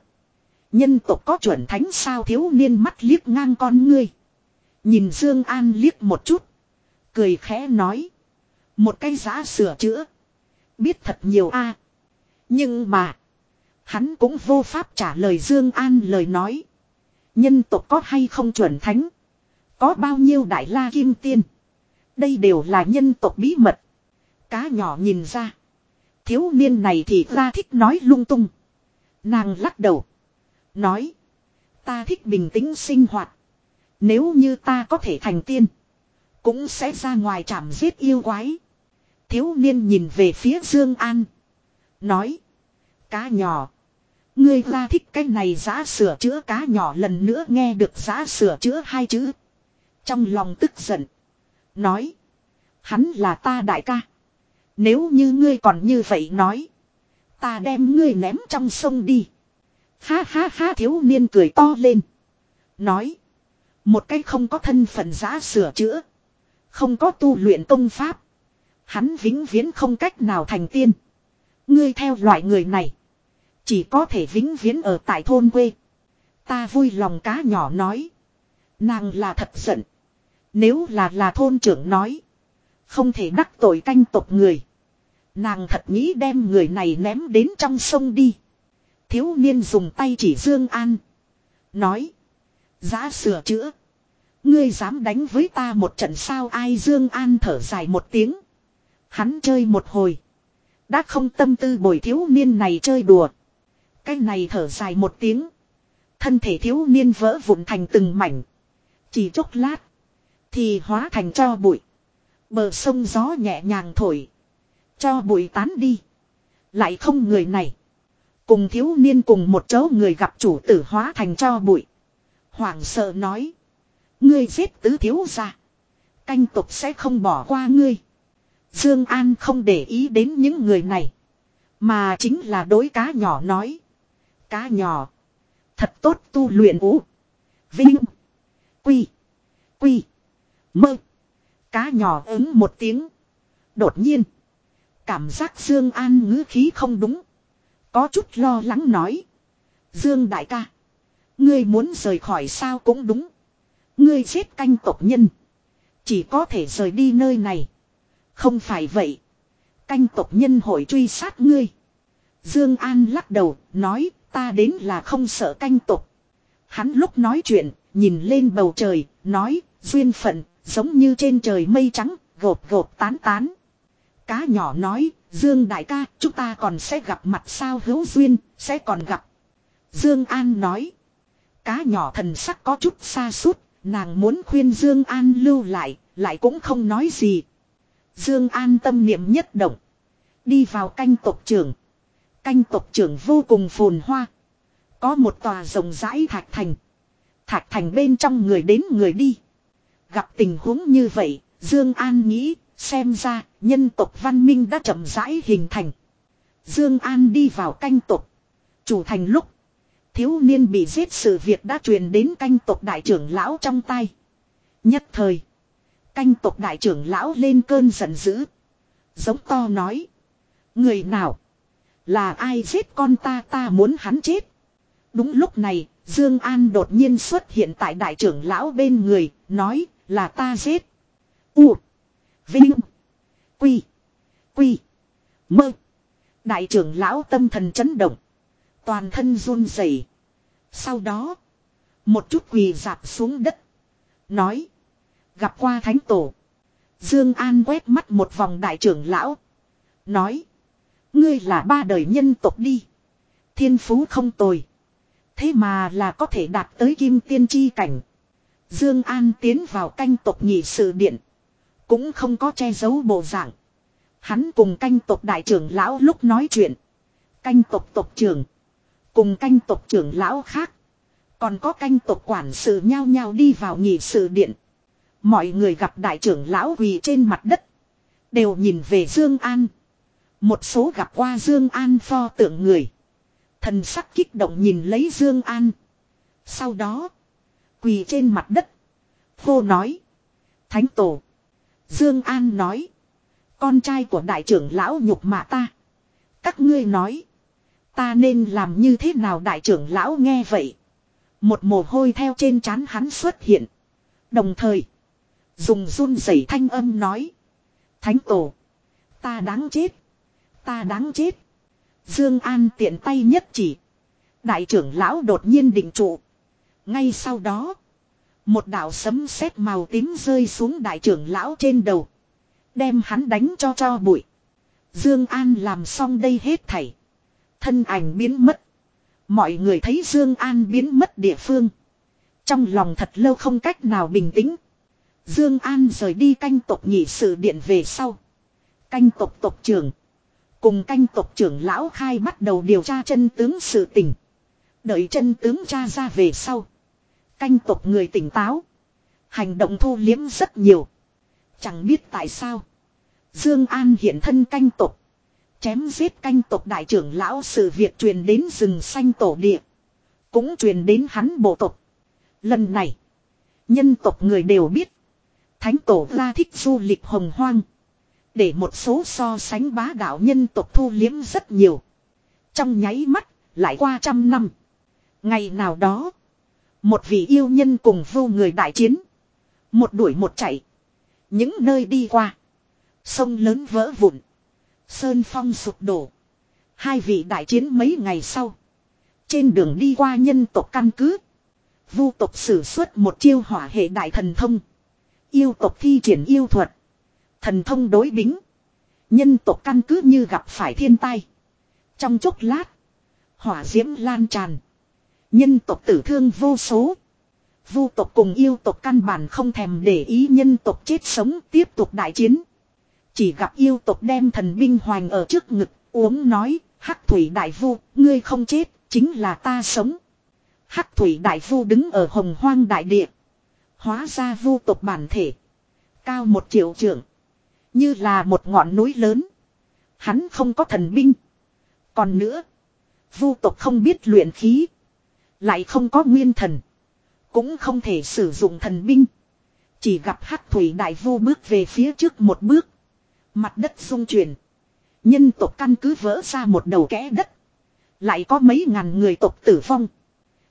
Nhân tộc có chuẩn thánh sao thiếu niên mắt liếc ngang con ngươi. Nhìn Dương An liếc một chút. Cười khẽ nói. Một cái giá sửa chữa. Biết thật nhiều a Nhưng mà. Hắn cũng vô pháp trả lời Dương An lời nói. Nhân tộc có hay không chuẩn thánh. Có bao nhiêu đại la kim tiên. Đây đều là nhân tộc bí mật. Cá nhỏ nhìn ra. Thiếu niên này thì ra thích nói lung tung. Nàng lắc đầu. Nói. Ta thích bình tĩnh sinh hoạt. Nếu như ta có thể thành tiên. Cũng sẽ ra ngoài chạm giết yêu quái. Thiếu niên nhìn về phía Dương An. Nói. Cá nhỏ. Ngươi ra thích cái này giá sửa chữa cá nhỏ lần nữa nghe được giá sửa chữa hai chữ. Trong lòng tức giận. Nói. Hắn là ta đại ca. Nếu như ngươi còn như vậy nói. Ta đem ngươi ném trong sông đi. Ha ha ha thiếu niên cười to lên. Nói. Một cái không có thân phận giá sửa chữa. Không có tu luyện công pháp. Hắn vĩnh viễn không cách nào thành tiên. Ngươi theo loại người này. Chỉ có thể vĩnh viễn ở tại thôn quê. Ta vui lòng cá nhỏ nói. Nàng là thật giận. Nếu là là thôn trưởng nói. Không thể đắc tội canh tộc người. Nàng thật nghĩ đem người này ném đến trong sông đi. Thiếu niên dùng tay chỉ Dương An. Nói. Giá sửa chữa. Ngươi dám đánh với ta một trận sao ai Dương An thở dài một tiếng. Hắn chơi một hồi. Đã không tâm tư bồi thiếu niên này chơi đùa. Cái này thở dài một tiếng. Thân thể thiếu niên vỡ vụn thành từng mảnh. Chỉ chốc lát. Thì hóa thành cho bụi. Bờ sông gió nhẹ nhàng thổi. Cho bụi tán đi. Lại không người này. Cùng thiếu niên cùng một chỗ người gặp chủ tử hóa thành cho bụi. Hoàng sợ nói. Ngươi giết tứ thiếu ra. Canh tục sẽ không bỏ qua ngươi. Dương An không để ý đến những người này. Mà chính là đối cá nhỏ nói. Cá nhỏ. Thật tốt tu luyện ú. Vinh. Quy. Quy. Mơ. Cá nhỏ ứng một tiếng. Đột nhiên. Cảm giác Dương An ngữ khí không đúng. Có chút lo lắng nói. Dương đại ca. Ngươi muốn rời khỏi sao cũng đúng. Ngươi giết canh tộc nhân. Chỉ có thể rời đi nơi này. Không phải vậy. Canh tộc nhân hội truy sát ngươi. Dương An lắc đầu, nói, ta đến là không sợ canh tộc. Hắn lúc nói chuyện, nhìn lên bầu trời, nói, duyên phận, giống như trên trời mây trắng, gộp gộp tán tán. Cá nhỏ nói, Dương đại ca, chúng ta còn sẽ gặp mặt sao hữu duyên, sẽ còn gặp. Dương An nói. Cá nhỏ thần sắc có chút xa suốt, nàng muốn khuyên Dương An lưu lại, lại cũng không nói gì. Dương An tâm niệm nhất động, đi vào canh tộc trưởng. Canh tộc trưởng vô cùng phồn hoa, có một tòa rộng rãi thạch thành. Thạch thành bên trong người đến người đi. Gặp tình huống như vậy, Dương An nghĩ, xem ra nhân tộc văn minh đã chậm rãi hình thành. Dương An đi vào canh tộc, chủ thành lúc Thiếu niên bị giết sự việc đã truyền đến canh tộc đại trưởng lão trong tay. Nhất thời. Canh tộc đại trưởng lão lên cơn giận dữ. Giống to nói. Người nào? Là ai giết con ta ta muốn hắn chết. Đúng lúc này, Dương An đột nhiên xuất hiện tại đại trưởng lão bên người, nói là ta giết. U. Vinh. Quy. Quy. Mơ. Đại trưởng lão tâm thần chấn động. Toàn thân run rẩy. Sau đó. Một chút quỳ dạp xuống đất. Nói. Gặp qua thánh tổ. Dương An quét mắt một vòng đại trưởng lão. Nói. Ngươi là ba đời nhân tộc đi. Thiên phú không tồi. Thế mà là có thể đạt tới kim tiên chi cảnh. Dương An tiến vào canh tộc nhị sự điện. Cũng không có che giấu bộ dạng. Hắn cùng canh tộc đại trưởng lão lúc nói chuyện. Canh tộc tộc trưởng. Cùng canh tộc trưởng lão khác. Còn có canh tộc quản sự nhao nhao đi vào nhị sự điện. Mọi người gặp đại trưởng lão quỳ trên mặt đất. Đều nhìn về Dương An. Một số gặp qua Dương An pho tượng người. Thần sắc kích động nhìn lấy Dương An. Sau đó. Quỳ trên mặt đất. cô nói. Thánh tổ. Dương An nói. Con trai của đại trưởng lão nhục mạ ta. Các ngươi nói. Ta nên làm như thế nào đại trưởng lão nghe vậy. Một mồ hôi theo trên trán hắn xuất hiện. Đồng thời. Dùng run rẩy thanh âm nói. Thánh tổ. Ta đáng chết. Ta đáng chết. Dương An tiện tay nhất chỉ. Đại trưởng lão đột nhiên định trụ. Ngay sau đó. Một đạo sấm sét màu tím rơi xuống đại trưởng lão trên đầu. Đem hắn đánh cho cho bụi. Dương An làm xong đây hết thảy. Thân ảnh biến mất. Mọi người thấy Dương An biến mất địa phương. Trong lòng thật lâu không cách nào bình tĩnh. Dương An rời đi canh tộc nhị sự điện về sau. Canh tộc tộc trưởng. Cùng canh tộc trưởng lão khai bắt đầu điều tra chân tướng sự tình. Đợi chân tướng tra ra về sau. Canh tộc người tỉnh táo. Hành động thu liếm rất nhiều. Chẳng biết tại sao. Dương An hiện thân canh tộc. Chém giết canh tộc đại trưởng lão sự việc truyền đến rừng xanh tổ địa. Cũng truyền đến hắn bộ tộc. Lần này. Nhân tộc người đều biết. Thánh tổ ra thích du lịch hồng hoang. Để một số so sánh bá đạo nhân tộc thu liếm rất nhiều. Trong nháy mắt, lại qua trăm năm. Ngày nào đó, một vị yêu nhân cùng vô người đại chiến. Một đuổi một chạy. Những nơi đi qua. Sông lớn vỡ vụn. Sơn phong sụp đổ. Hai vị đại chiến mấy ngày sau. Trên đường đi qua nhân tộc căn cứ. Vu tộc sử xuất một chiêu hỏa hệ đại thần thông. Yêu tộc thi triển yêu thuật. Thần thông đối bính. Nhân tộc căn cứ như gặp phải thiên tai. Trong chốc lát. Hỏa diễm lan tràn. Nhân tộc tử thương vô số. Vu tộc cùng yêu tộc căn bản không thèm để ý nhân tộc chết sống tiếp tục đại chiến. Chỉ gặp yêu tộc đem thần binh hoành ở trước ngực, uống nói, hắc thủy đại vu, ngươi không chết, chính là ta sống. Hắc thủy đại vu đứng ở hồng hoang đại địa. Hóa ra vu tộc bản thể. Cao một triệu trượng. Như là một ngọn núi lớn. Hắn không có thần binh. Còn nữa. Vu tộc không biết luyện khí. Lại không có nguyên thần. Cũng không thể sử dụng thần binh. Chỉ gặp hắc thủy đại vu bước về phía trước một bước. Mặt đất rung chuyển. Nhân tộc căn cứ vỡ ra một đầu kẽ đất. Lại có mấy ngàn người tộc tử vong.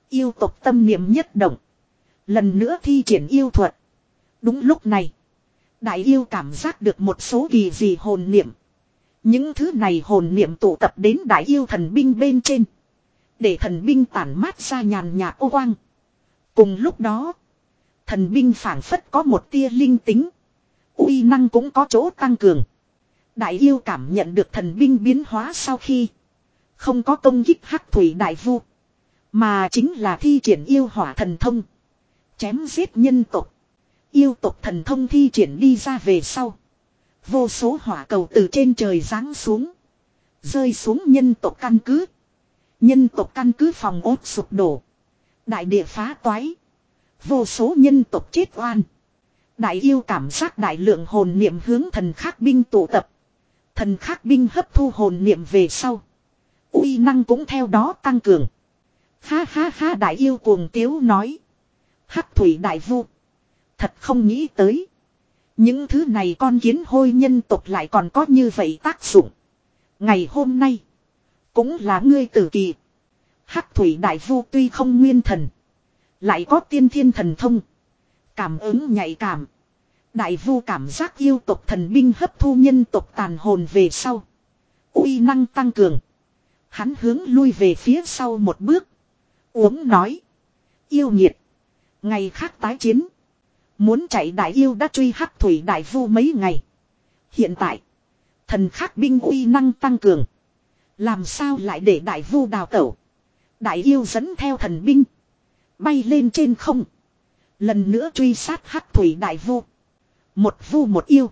Yêu tộc tâm niệm nhất động. Lần nữa thi triển yêu thuật. Đúng lúc này. Đại yêu cảm giác được một số kỳ gì hồn niệm. Những thứ này hồn niệm tụ tập đến đại yêu thần binh bên trên. Để thần binh tản mát ra nhàn nhạt ô quang. Cùng lúc đó. Thần binh phản phất có một tia linh tính. uy năng cũng có chỗ tăng cường. Đại yêu cảm nhận được thần binh biến hóa sau khi. Không có công kích hắc thủy đại vu. Mà chính là thi triển yêu hỏa thần thông. Chém giết nhân tộc. Yêu tộc thần thông thi triển đi ra về sau. Vô số hỏa cầu từ trên trời giáng xuống. Rơi xuống nhân tộc căn cứ. Nhân tộc căn cứ phòng ốt sụp đổ. Đại địa phá toái. Vô số nhân tộc chết oan. Đại yêu cảm giác đại lượng hồn niệm hướng thần khắc binh tụ tập. Thần khắc binh hấp thu hồn niệm về sau. uy năng cũng theo đó tăng cường. Ha ha ha đại yêu cuồng tiếu nói. Hắc thủy đại vu. Thật không nghĩ tới. Những thứ này con kiến hôi nhân tộc lại còn có như vậy tác dụng. Ngày hôm nay. Cũng là ngươi tử kỳ. Hắc thủy đại vu tuy không nguyên thần. Lại có tiên thiên thần thông. Cảm ứng nhạy cảm. Đại vu cảm giác yêu tộc thần binh hấp thu nhân tộc tàn hồn về sau. uy năng tăng cường. Hắn hướng lui về phía sau một bước. Uống nói. Yêu nhiệt. Ngày khác tái chiến. Muốn chạy đại yêu đã truy hắc thủy đại vu mấy ngày. Hiện tại. Thần khắc binh uy năng tăng cường. Làm sao lại để đại vu đào tẩu. Đại yêu dẫn theo thần binh. Bay lên trên không. Lần nữa truy sát hắc thủy đại vu. Một vu một yêu.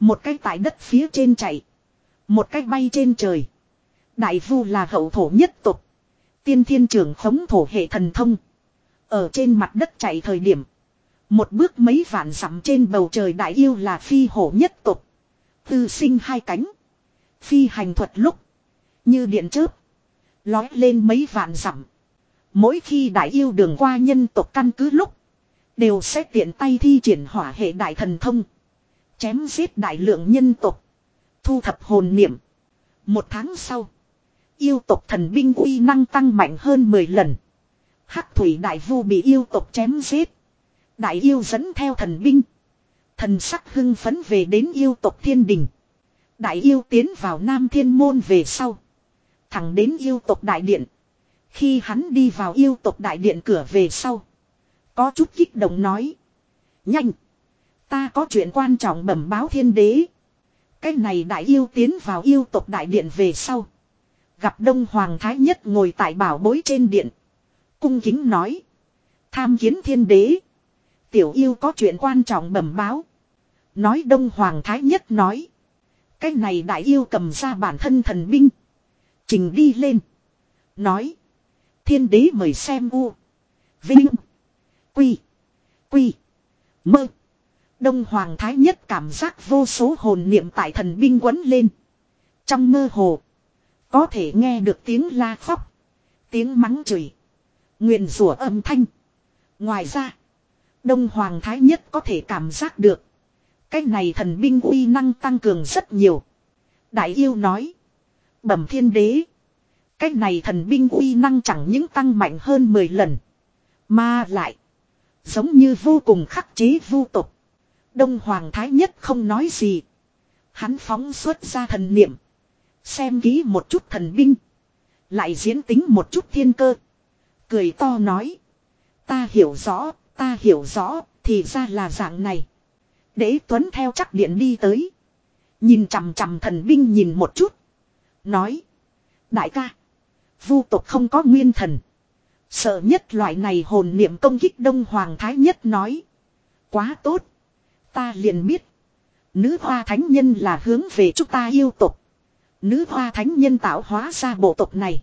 Một cái tại đất phía trên chạy. Một cái bay trên trời. Đại vu là hậu thổ nhất tục. Tiên thiên trưởng khống thổ hệ thần thông. Ở trên mặt đất chạy thời điểm. Một bước mấy vạn dặm trên bầu trời đại yêu là phi hổ nhất tục. Tư sinh hai cánh. Phi hành thuật lúc. Như điện chớp. Lói lên mấy vạn dặm. Mỗi khi đại yêu đường qua nhân tộc căn cứ lúc. Đều sẽ tiện tay thi triển hỏa hệ đại thần thông. Chém giết đại lượng nhân tộc. Thu thập hồn niệm. Một tháng sau. Yêu tộc thần binh uy năng tăng mạnh hơn 10 lần. Hắc thủy đại vu bị yêu tộc chém giết. Đại yêu dẫn theo thần binh. Thần sắc hưng phấn về đến yêu tộc thiên đình. Đại yêu tiến vào nam thiên môn về sau. Thẳng đến yêu tộc đại điện. Khi hắn đi vào yêu tộc đại điện cửa về sau. Có chút kích động nói. Nhanh. Ta có chuyện quan trọng bẩm báo thiên đế. Cái này đại yêu tiến vào yêu tộc đại điện về sau. Gặp Đông Hoàng Thái Nhất ngồi tại bảo bối trên điện. Cung kính nói. Tham kiến thiên đế. Tiểu yêu có chuyện quan trọng bẩm báo. Nói Đông Hoàng Thái Nhất nói. Cái này đại yêu cầm ra bản thân thần binh. Trình đi lên. Nói. Thiên đế mời xem u. Vinh. Quy. Quy. Mơ. Đông Hoàng Thái Nhất cảm giác vô số hồn niệm tại thần binh quấn lên. Trong mơ hồ. Có thể nghe được tiếng la khóc. Tiếng mắng chửi. Nguyện rủa âm thanh. Ngoài ra. Đông Hoàng Thái Nhất có thể cảm giác được. Cái này thần binh uy năng tăng cường rất nhiều. Đại yêu nói. Bẩm thiên đế. Cái này thần binh uy năng chẳng những tăng mạnh hơn 10 lần. Mà lại. Giống như vô cùng khắc chế vô tục. Đông Hoàng Thái Nhất không nói gì. Hắn phóng xuất ra thần niệm. Xem kỹ một chút thần binh. Lại diễn tính một chút thiên cơ. Cười to nói. Ta hiểu rõ, ta hiểu rõ, thì ra là dạng này. Đế Tuấn theo chắc điện đi tới. Nhìn chằm chằm thần binh nhìn một chút. Nói. Đại ca. Vu tộc không có nguyên thần. Sợ nhất loại này hồn niệm công kích Đông Hoàng Thái Nhất nói. Quá tốt. Ta liền biết. Nữ hoa thánh nhân là hướng về chúng ta yêu tộc. Nữ hoa thánh nhân tạo hóa ra bộ tộc này.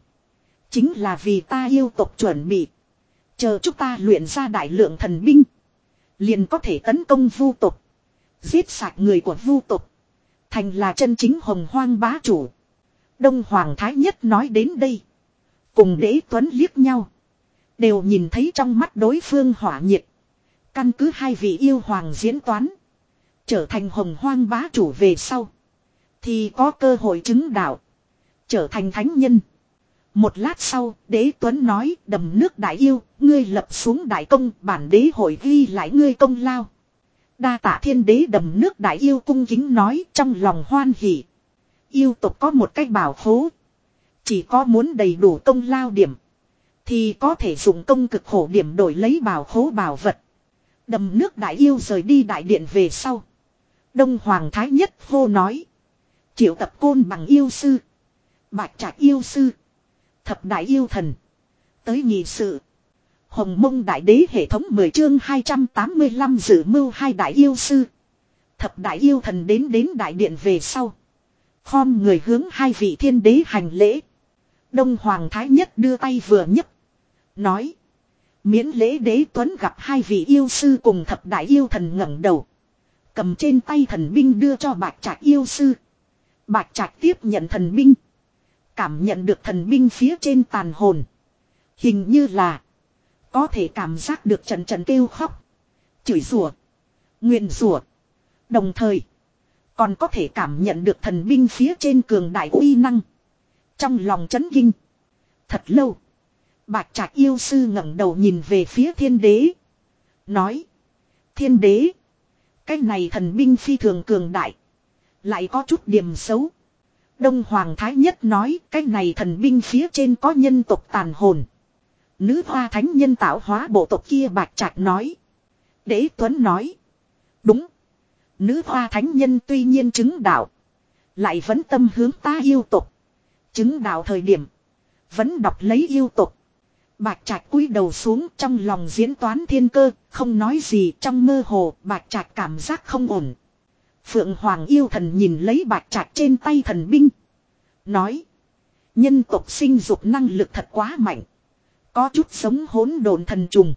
Chính là vì ta yêu tộc chuẩn bị. Chờ chúng ta luyện ra đại lượng thần binh. Liền có thể tấn công vu tộc. Giết sạch người của vu tộc. Thành là chân chính hồng hoang bá chủ. Đông Hoàng Thái Nhất nói đến đây. Cùng đế tuấn liếc nhau. Đều nhìn thấy trong mắt đối phương hỏa nhiệt. Căn cứ hai vị yêu hoàng diễn toán. Trở thành hồng hoang bá chủ về sau. Thì có cơ hội chứng đạo. Trở thành thánh nhân. Một lát sau, đế tuấn nói đầm nước đại yêu, ngươi lập xuống đại công, bản đế hội ghi lại ngươi công lao. Đa tạ thiên đế đầm nước đại yêu cung kính nói trong lòng hoan hỉ. Yêu tộc có một cách bảo khố. Chỉ có muốn đầy đủ công lao điểm. Thì có thể dùng công cực khổ điểm đổi lấy bảo khố bảo vật. Đầm nước đại yêu rời đi đại điện về sau. Đông Hoàng Thái Nhất hô nói. Triệu tập côn bằng yêu sư. Bạch trạch yêu sư. Thập đại yêu thần. Tới nghị sự. Hồng mông đại đế hệ thống 10 chương 285 dự mưu hai đại yêu sư. Thập đại yêu thần đến đến đại điện về sau. Khom người hướng hai vị thiên đế hành lễ. Đông Hoàng Thái Nhất đưa tay vừa nhấc. Nói. Miễn lễ đế tuấn gặp hai vị yêu sư cùng thập đại yêu thần ngẩng đầu. Cầm trên tay thần binh đưa cho bạch trạch yêu sư. Bạch trạch tiếp nhận thần binh. Cảm nhận được thần binh phía trên tàn hồn. Hình như là. Có thể cảm giác được trần trần kêu khóc. Chửi rủa Nguyện rủa Đồng thời. Còn có thể cảm nhận được thần binh phía trên cường đại uy năng. Trong lòng chấn kinh. Thật lâu. Bạch trạc yêu sư ngẩng đầu nhìn về phía thiên đế. Nói. Thiên đế. Cái này thần binh phi thường cường đại. Lại có chút điểm xấu. Đông Hoàng Thái Nhất nói, cái này thần binh phía trên có nhân tộc tàn hồn. Nữ hoa thánh nhân tạo hóa bộ tộc kia bạch trạch nói. Đế Tuấn nói. Đúng. Nữ hoa thánh nhân tuy nhiên chứng đạo. Lại vẫn tâm hướng ta yêu tộc. Chứng đạo thời điểm. Vẫn đọc lấy yêu tộc. Bạch trạch cúi đầu xuống trong lòng diễn toán thiên cơ. Không nói gì, trong mơ hồ. Bạch trạch cảm giác không ổn. Phượng Hoàng yêu thần nhìn lấy bạch trạch trên tay thần binh. Nói. Nhân tộc sinh dục năng lực thật quá mạnh. Có chút sống hỗn độn thần trùng.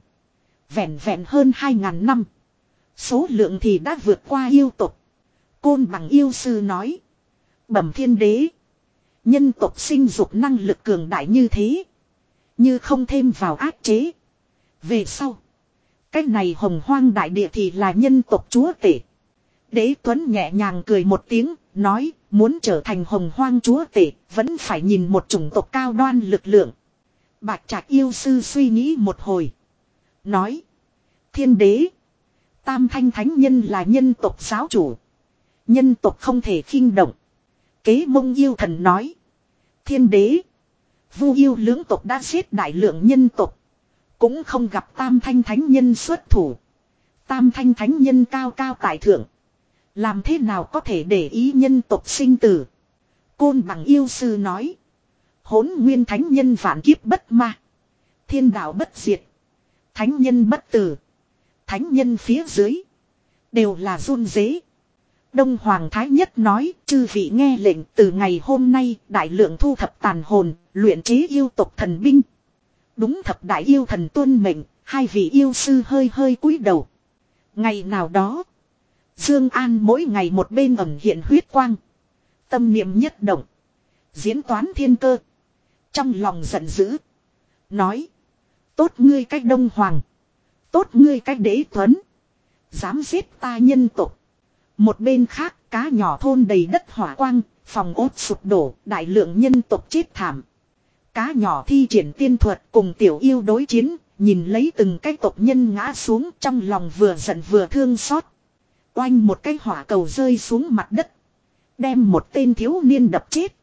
Vẹn vẹn hơn hai ngàn năm. Số lượng thì đã vượt qua yêu tộc. Côn bằng yêu sư nói. Bẩm thiên đế. Nhân tộc sinh dục năng lực cường đại như thế. Như không thêm vào áp chế. Về sau. cách này hồng hoang đại địa thì là nhân tộc chúa tể. Đế Tuấn nhẹ nhàng cười một tiếng, nói, muốn trở thành hồng hoang chúa tể, vẫn phải nhìn một chủng tộc cao đoan lực lượng. Bạch trạch yêu sư suy nghĩ một hồi. Nói, thiên đế, tam thanh thánh nhân là nhân tộc giáo chủ. Nhân tộc không thể khinh động. Kế mông yêu thần nói, thiên đế, vu yêu lưỡng tộc đã giết đại lượng nhân tộc. Cũng không gặp tam thanh thánh nhân xuất thủ. Tam thanh thánh nhân cao cao tại thượng. Làm thế nào có thể để ý nhân tộc sinh tử. Côn bằng yêu sư nói. Hốn nguyên thánh nhân vạn kiếp bất ma. Thiên đạo bất diệt. Thánh nhân bất tử. Thánh nhân phía dưới. Đều là run dế. Đông Hoàng Thái Nhất nói, chư vị nghe lệnh từ ngày hôm nay đại lượng thu thập tàn hồn, luyện chế yêu tộc thần binh. Đúng thập đại yêu thần tuân mệnh, hai vị yêu sư hơi hơi cúi đầu. Ngày nào đó, Dương An mỗi ngày một bên ẩn hiện huyết quang. Tâm niệm nhất động. Diễn toán thiên cơ. Trong lòng giận dữ. Nói. Tốt ngươi cách đông hoàng. Tốt ngươi cách đế tuấn. Dám giết ta nhân tộc. Một bên khác, cá nhỏ thôn đầy đất hỏa quang. Phòng ốt sụp đổ. Đại lượng nhân tộc chết thảm. Cá nhỏ thi triển tiên thuật cùng tiểu yêu đối chiến. Nhìn lấy từng cái tộc nhân ngã xuống trong lòng vừa giận vừa thương xót. Oanh một cái hỏa cầu rơi xuống mặt đất. Đem một tên thiếu niên đập chết.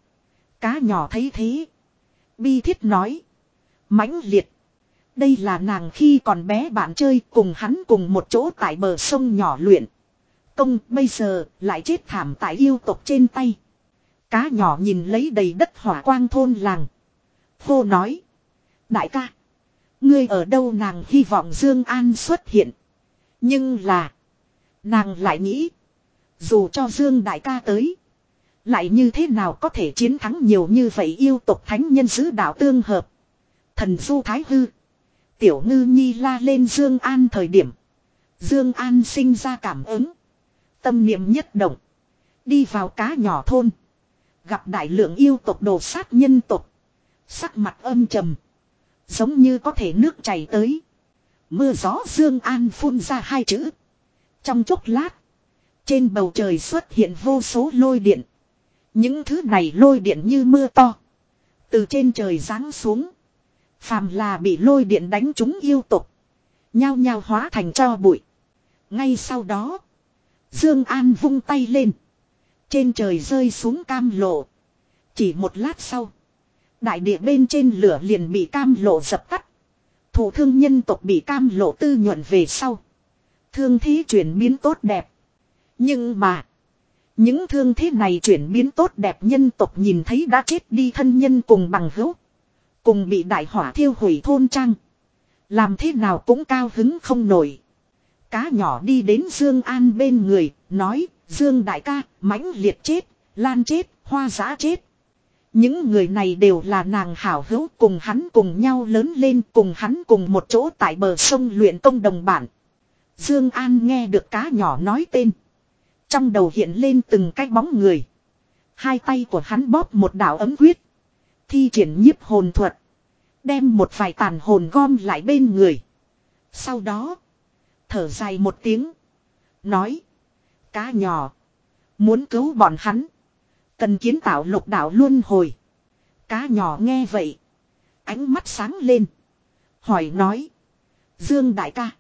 Cá nhỏ thấy thế. Bi thiết nói. mãnh liệt. Đây là nàng khi còn bé bạn chơi cùng hắn cùng một chỗ tại bờ sông nhỏ luyện. Công bây giờ lại chết thảm tại yêu tộc trên tay. Cá nhỏ nhìn lấy đầy đất hỏa quang thôn làng. Hô nói. Đại ca. Ngươi ở đâu nàng hy vọng Dương An xuất hiện. Nhưng là. Nàng lại nghĩ. Dù cho Dương Đại ca tới. Lại như thế nào có thể chiến thắng nhiều như vậy yêu tộc thánh nhân giữ đạo tương hợp. Thần du thái hư. Tiểu ngư nhi la lên Dương An thời điểm. Dương An sinh ra cảm ứng. Tâm niệm nhất động. Đi vào cá nhỏ thôn. Gặp đại lượng yêu tộc đồ sát nhân tộc. Sắc mặt âm trầm. Giống như có thể nước chảy tới. Mưa gió Dương An phun ra hai chữ. Trong chốc lát. Trên bầu trời xuất hiện vô số lôi điện. Những thứ này lôi điện như mưa to. Từ trên trời giáng xuống. Phàm là bị lôi điện đánh chúng yêu tục. Nhao nhao hóa thành cho bụi. Ngay sau đó. Dương An vung tay lên. Trên trời rơi xuống cam lộ. Chỉ một lát sau. Đại địa bên trên lửa liền bị cam lộ dập tắt. Thủ thương nhân tộc bị cam lộ tư nhuận về sau. Thương thế chuyển biến tốt đẹp. Nhưng mà. Những thương thế này chuyển biến tốt đẹp nhân tộc nhìn thấy đã chết đi thân nhân cùng bằng hữu. Cùng bị đại hỏa thiêu hủy thôn trang. Làm thế nào cũng cao hứng không nổi. Cá nhỏ đi đến Dương An bên người, nói, Dương đại ca, mãnh liệt chết, lan chết, hoa giã chết. Những người này đều là nàng hảo hữu cùng hắn cùng nhau lớn lên cùng hắn cùng một chỗ tại bờ sông luyện công đồng bản. Dương An nghe được cá nhỏ nói tên. Trong đầu hiện lên từng cái bóng người. Hai tay của hắn bóp một đạo ấm quyết. Thi triển nhiếp hồn thuật. Đem một vài tàn hồn gom lại bên người. Sau đó. Thở dài một tiếng. Nói. Cá nhỏ. Muốn cứu bọn hắn. Cần kiến tạo lục đạo luôn hồi. Cá nhỏ nghe vậy. Ánh mắt sáng lên. Hỏi nói. Dương đại ca.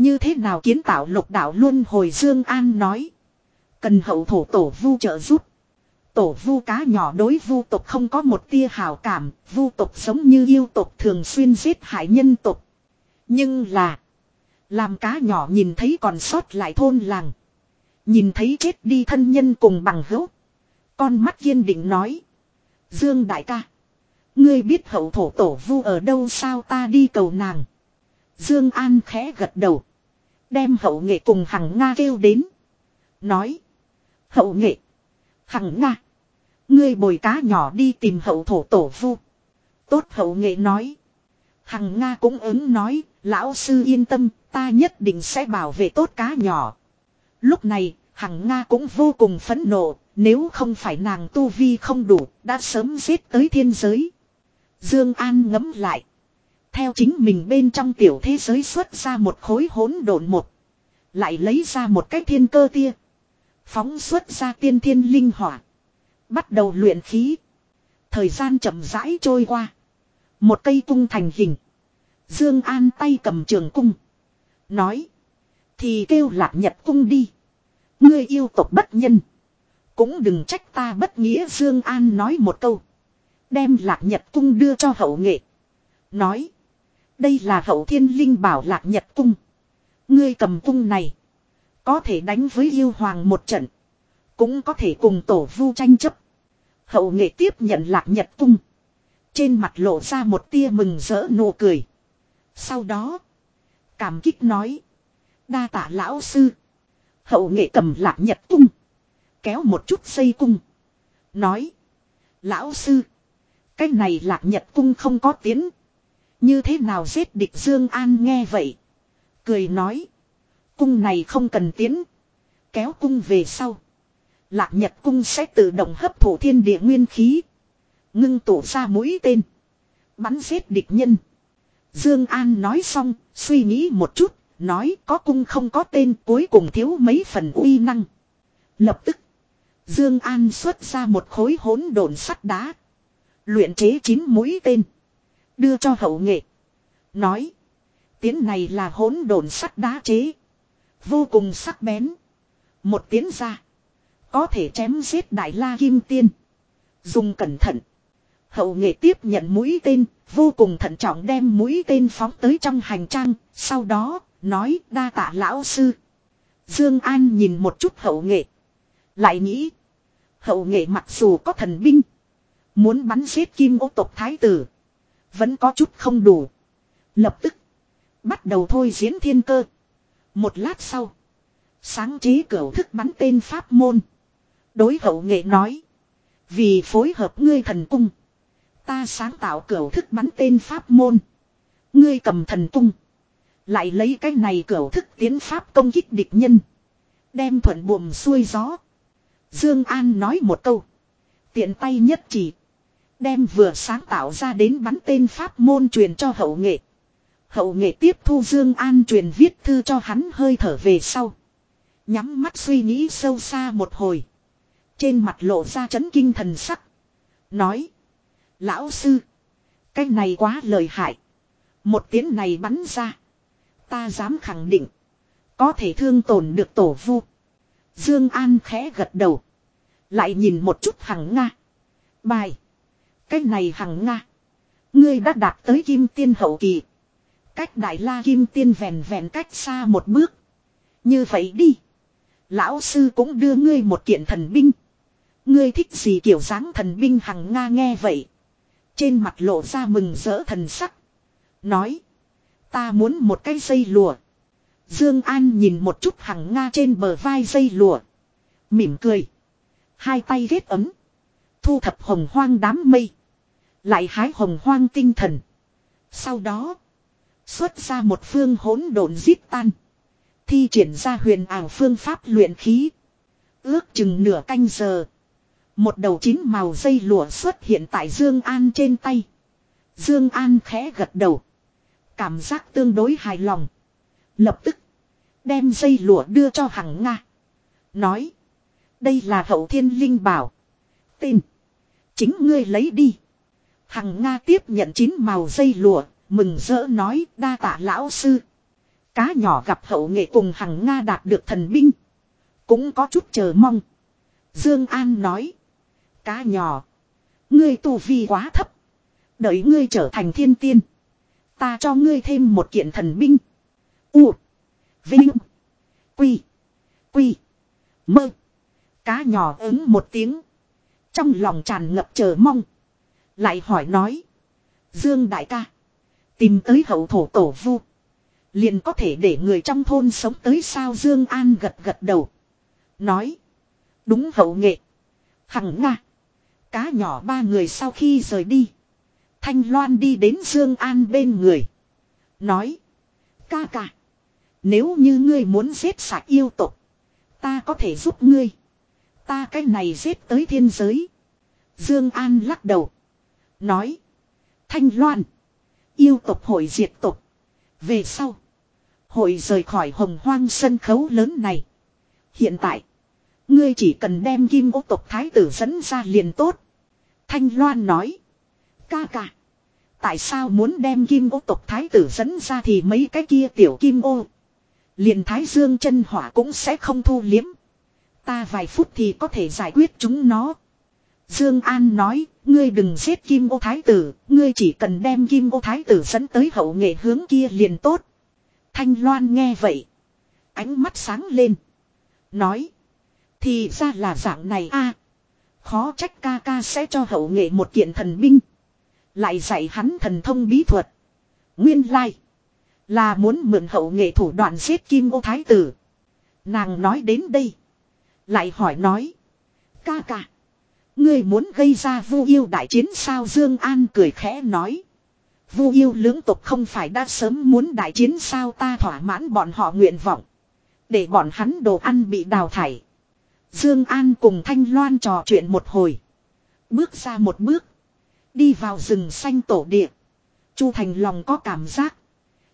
Như thế nào kiến tạo lục đạo luôn hồi Dương An nói. Cần hậu thổ tổ vu trợ giúp. Tổ vu cá nhỏ đối vu tộc không có một tia hào cảm, vu tộc giống như yêu tộc thường xuyên giết hại nhân tộc. Nhưng là, làm cá nhỏ nhìn thấy còn sót lại thôn làng. Nhìn thấy chết đi thân nhân cùng bằng hữu. Con mắt kiên định nói. Dương đại ca. Ngươi biết hậu thổ tổ vu ở đâu sao ta đi cầu nàng. Dương An khẽ gật đầu. Đem hậu nghệ cùng hằng Nga kêu đến. Nói. Hậu nghệ. Hằng Nga. Ngươi bồi cá nhỏ đi tìm hậu thổ tổ vu. Tốt hậu nghệ nói. Hằng Nga cũng ứng nói. Lão sư yên tâm. Ta nhất định sẽ bảo vệ tốt cá nhỏ. Lúc này. Hằng Nga cũng vô cùng phẫn nộ. Nếu không phải nàng tu vi không đủ. Đã sớm giết tới thiên giới. Dương An ngấm lại. Theo chính mình bên trong tiểu thế giới xuất ra một khối hỗn độn một. Lại lấy ra một cái thiên cơ tia. Phóng xuất ra tiên thiên linh hỏa. Bắt đầu luyện khí. Thời gian chậm rãi trôi qua. Một cây cung thành hình. Dương An tay cầm trường cung. Nói. Thì kêu lạc nhật cung đi. Ngươi yêu tộc bất nhân. Cũng đừng trách ta bất nghĩa Dương An nói một câu. Đem lạc nhật cung đưa cho hậu nghệ. Nói. Đây là hậu thiên linh bảo lạc nhật cung. Ngươi cầm cung này. Có thể đánh với yêu hoàng một trận. Cũng có thể cùng tổ vu tranh chấp. Hậu nghệ tiếp nhận lạc nhật cung. Trên mặt lộ ra một tia mừng rỡ nụ cười. Sau đó. Cảm kích nói. Đa tả lão sư. Hậu nghệ cầm lạc nhật cung. Kéo một chút xây cung. Nói. Lão sư. Cái này lạc nhật cung không có tiến. Như thế nào giết địch Dương An nghe vậy. Cười nói. Cung này không cần tiến. Kéo cung về sau. Lạc nhật cung sẽ tự động hấp thụ thiên địa nguyên khí. Ngưng tụ ra mũi tên. Bắn giết địch nhân. Dương An nói xong, suy nghĩ một chút, nói có cung không có tên cuối cùng thiếu mấy phần uy năng. Lập tức, Dương An xuất ra một khối hỗn độn sắt đá. Luyện chế chín mũi tên. Đưa cho hậu nghệ. Nói. Tiến này là hỗn độn sắt đá chế. Vô cùng sắc bén. Một tiến ra. Có thể chém giết đại la kim tiên. Dùng cẩn thận. Hậu nghệ tiếp nhận mũi tên, vô cùng thận trọng đem mũi tên phóng tới trong hành trang, sau đó, nói đa tạ lão sư. Dương An nhìn một chút hậu nghệ. Lại nghĩ, hậu nghệ mặc dù có thần binh, muốn bắn giết kim ô tộc thái tử, vẫn có chút không đủ. Lập tức, bắt đầu thôi diễn thiên cơ. Một lát sau, sáng chế cửu thức bắn tên pháp môn. Đối hậu nghệ nói, vì phối hợp ngươi thần cung, ta sáng tạo cửu thức bắn tên pháp môn. Ngươi cầm thần cung, lại lấy cái này cửu thức tiến pháp công kích địch nhân. Đem thuận buồm xuôi gió. Dương An nói một câu. Tiện tay nhất chỉ. Đem vừa sáng tạo ra đến bắn tên pháp môn truyền cho hậu nghệ. Hậu nghệ tiếp thu Dương An truyền viết thư cho hắn hơi thở về sau. Nhắm mắt suy nghĩ sâu xa một hồi. Trên mặt lộ ra chấn kinh thần sắc. Nói. Lão sư. Cái này quá lợi hại. Một tiếng này bắn ra. Ta dám khẳng định. Có thể thương tổn được tổ vu. Dương An khẽ gật đầu. Lại nhìn một chút hằng Nga. Bài. Cái này hằng Nga. Ngươi đã đạt tới kim tiên hậu kỳ. Cách đại la kim tiên vẹn vẹn cách xa một bước. Như vậy đi. Lão sư cũng đưa ngươi một kiện thần binh. Ngươi thích gì kiểu dáng thần binh hằng Nga nghe vậy. Trên mặt lộ ra mừng rỡ thần sắc. Nói. Ta muốn một cái dây lùa. Dương An nhìn một chút hằng Nga trên bờ vai dây lùa. Mỉm cười. Hai tay ghét ấm. Thu thập hồng hoang đám mây. Lại hái hồng hoang tinh thần. Sau đó. Xuất ra một phương hỗn độn giết tan. Thi triển ra huyền ảo phương pháp luyện khí. Ước chừng nửa canh giờ. Một đầu chín màu dây lụa xuất hiện tại Dương An trên tay. Dương An khẽ gật đầu. Cảm giác tương đối hài lòng. Lập tức. Đem dây lụa đưa cho Hằng Nga. Nói. Đây là hậu thiên linh bảo. tin, Chính ngươi lấy đi. Hằng Nga tiếp nhận chín màu dây lụa. Mừng rỡ nói, đa tạ lão sư. Cá nhỏ gặp hậu nghệ cùng Hằng Nga đạt được thần binh. Cũng có chút chờ mong. Dương An nói. Cá nhỏ. Ngươi tu vi quá thấp. Đợi ngươi trở thành thiên tiên. Ta cho ngươi thêm một kiện thần binh. U. Vinh. Quy. Quy. Mơ. Cá nhỏ ứng một tiếng. Trong lòng tràn ngập chờ mong. Lại hỏi nói. Dương đại ca. Tìm tới hậu thổ tổ vu. Liền có thể để người trong thôn sống tới sao Dương An gật gật đầu. Nói. Đúng hậu nghệ. Hằng Nga. Cá nhỏ ba người sau khi rời đi. Thanh Loan đi đến Dương An bên người. Nói. Ca ca. Nếu như ngươi muốn giết sạch yêu tộc. Ta có thể giúp ngươi. Ta cái này giết tới thiên giới. Dương An lắc đầu. Nói. Thanh Loan. Yêu tộc hội diệt tộc. Về sau. Hội rời khỏi hồng hoang sân khấu lớn này. Hiện tại. Ngươi chỉ cần đem kim ô tộc thái tử dẫn ra liền tốt. Thanh Loan nói. Ca ca. Tại sao muốn đem kim ô tộc thái tử dẫn ra thì mấy cái kia tiểu kim ô. Liền thái dương chân hỏa cũng sẽ không thu liếm. Ta vài phút thì có thể giải quyết chúng nó. Dương An nói, ngươi đừng giết kim ô thái tử, ngươi chỉ cần đem kim ô thái tử dẫn tới hậu nghệ hướng kia liền tốt. Thanh Loan nghe vậy. Ánh mắt sáng lên. Nói. Thì ra là dạng này a Khó trách ca ca sẽ cho hậu nghệ một kiện thần binh. Lại dạy hắn thần thông bí thuật. Nguyên lai. Là muốn mượn hậu nghệ thủ đoạn giết kim ô thái tử. Nàng nói đến đây. Lại hỏi nói. Ca ca. Ngươi muốn gây ra vu yêu đại chiến sao Dương An cười khẽ nói. Vu yêu lưỡng tộc không phải đã sớm muốn đại chiến sao ta thỏa mãn bọn họ nguyện vọng. Để bọn hắn đồ ăn bị đào thải. Dương An cùng Thanh Loan trò chuyện một hồi. Bước ra một bước. Đi vào rừng xanh tổ địa. Chu Thành lòng có cảm giác.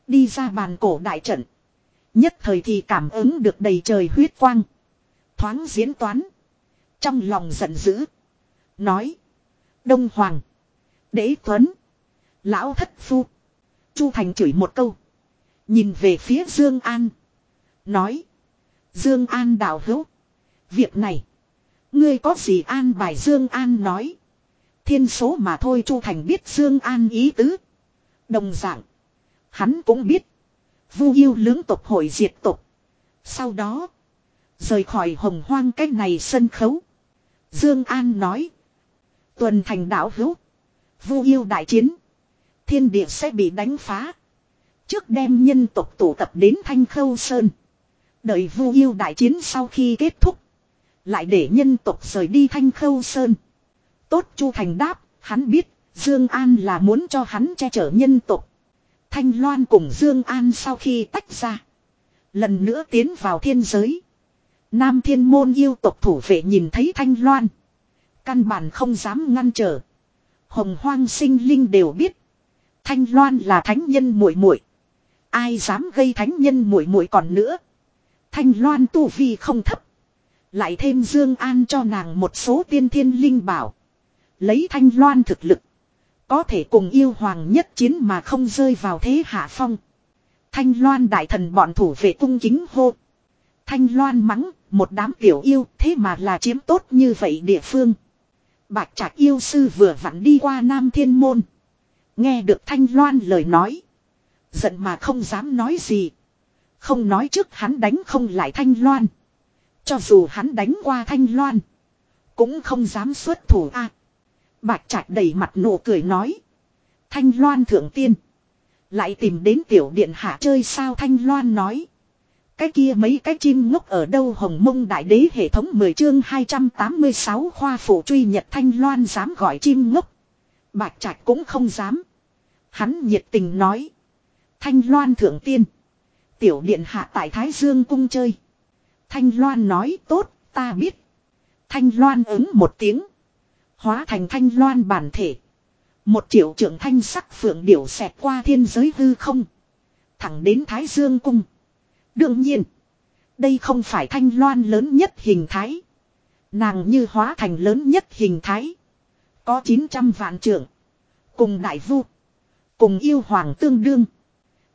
Đi ra bàn cổ đại trận. Nhất thời thì cảm ứng được đầy trời huyết quang. Thoáng diễn toán. Trong lòng giận dữ. Nói. Đông Hoàng. Đế Tuấn. Lão thất phu. Chu Thành chửi một câu. Nhìn về phía Dương An. Nói. Dương An đạo hữu. Việc này. Ngươi có gì an bài Dương An nói. Thiên số mà thôi Chu Thành biết Dương An ý tứ. Đồng dạng. Hắn cũng biết. Vu yêu lưỡng tộc hội diệt tộc. Sau đó. Rời khỏi hồng hoang cách này sân khấu. Dương An nói. Tuần thành đảo hữu. Vu yêu đại chiến. Thiên địa sẽ bị đánh phá. Trước đem nhân tộc tụ tập đến Thanh Khâu Sơn. Đợi vu yêu đại chiến sau khi kết thúc. Lại để nhân tộc rời đi Thanh Khâu Sơn. Tốt Chu Thành đáp, hắn biết, Dương An là muốn cho hắn che chở nhân tộc. Thanh Loan cùng Dương An sau khi tách ra. Lần nữa tiến vào thiên giới. Nam thiên môn yêu tộc thủ vệ nhìn thấy Thanh Loan. Căn bản không dám ngăn trở. Hồng hoang sinh linh đều biết. Thanh Loan là thánh nhân muội muội. Ai dám gây thánh nhân muội muội còn nữa. Thanh Loan tu vi không thấp. Lại thêm Dương An cho nàng một số tiên thiên linh bảo. Lấy Thanh Loan thực lực. Có thể cùng yêu hoàng nhất chiến mà không rơi vào thế hạ phong. Thanh Loan đại thần bọn thủ vệ cung kính hô. Thanh Loan mắng, một đám tiểu yêu thế mà là chiếm tốt như vậy địa phương. Bạch trạc yêu sư vừa vặn đi qua Nam Thiên Môn. Nghe được Thanh Loan lời nói. Giận mà không dám nói gì. Không nói trước hắn đánh không lại Thanh Loan. Cho dù hắn đánh qua Thanh Loan. Cũng không dám xuất thủ a. Bạch trạc đầy mặt nụ cười nói. Thanh Loan thượng tiên. Lại tìm đến tiểu điện hạ chơi sao Thanh Loan nói. Cái kia mấy cái chim ngốc ở đâu hồng mông đại đế hệ thống 10 chương 286 khoa phủ truy nhật Thanh Loan dám gọi chim ngốc. Bạch Trạch cũng không dám. Hắn nhiệt tình nói. Thanh Loan thượng tiên. Tiểu điện hạ tại Thái Dương cung chơi. Thanh Loan nói tốt, ta biết. Thanh Loan ứng một tiếng. Hóa thành Thanh Loan bản thể. Một triệu trưởng thanh sắc phượng điểu xẹt qua thiên giới hư không. Thẳng đến Thái Dương cung. Đương nhiên. Đây không phải Thanh Loan lớn nhất hình thái. Nàng như hóa thành lớn nhất hình thái. Có 900 vạn trưởng. Cùng đại vu. Cùng yêu hoàng tương đương.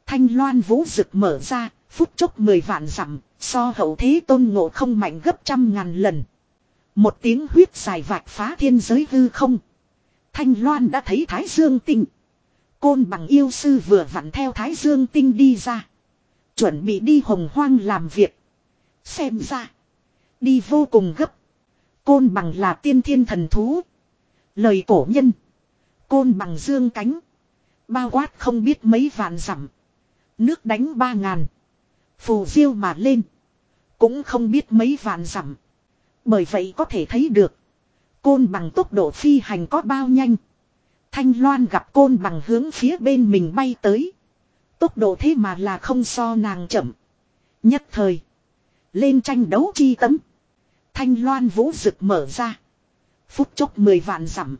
Thanh loan vũ rực mở ra, phút chốc mười vạn dặm so hậu thế tôn ngộ không mạnh gấp trăm ngàn lần. Một tiếng huyết dài vạch phá thiên giới hư không. Thanh loan đã thấy Thái Dương tinh. Côn bằng yêu sư vừa vặn theo Thái Dương tinh đi ra. Chuẩn bị đi hồng hoang làm việc. Xem ra. Đi vô cùng gấp. Côn bằng là tiên thiên thần thú. Lời cổ nhân. Côn bằng dương cánh. Bao quát không biết mấy vạn dặm. Nước đánh ba ngàn. Phù diêu mà lên. Cũng không biết mấy vạn dặm. Bởi vậy có thể thấy được. Côn bằng tốc độ phi hành có bao nhanh. Thanh Loan gặp côn bằng hướng phía bên mình bay tới. Tốc độ thế mà là không so nàng chậm. Nhất thời. Lên tranh đấu chi tấm. Thanh Loan vũ rực mở ra. Phút chốc mười vạn dặm.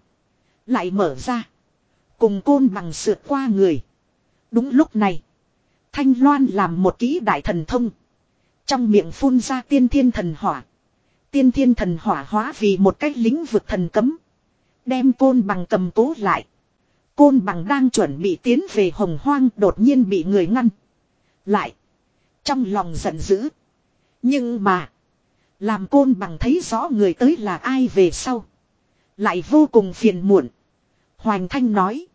Lại mở ra. Cùng côn bằng sượt qua người. Đúng lúc này. Thanh Loan làm một kỹ đại thần thông. Trong miệng phun ra tiên thiên thần hỏa. Tiên thiên thần hỏa hóa vì một cách lĩnh vực thần cấm. Đem côn bằng cầm cố lại. Côn bằng đang chuẩn bị tiến về hồng hoang đột nhiên bị người ngăn. Lại. Trong lòng giận dữ. Nhưng mà. Làm côn bằng thấy rõ người tới là ai về sau. Lại vô cùng phiền muộn. Hoành Thanh nói.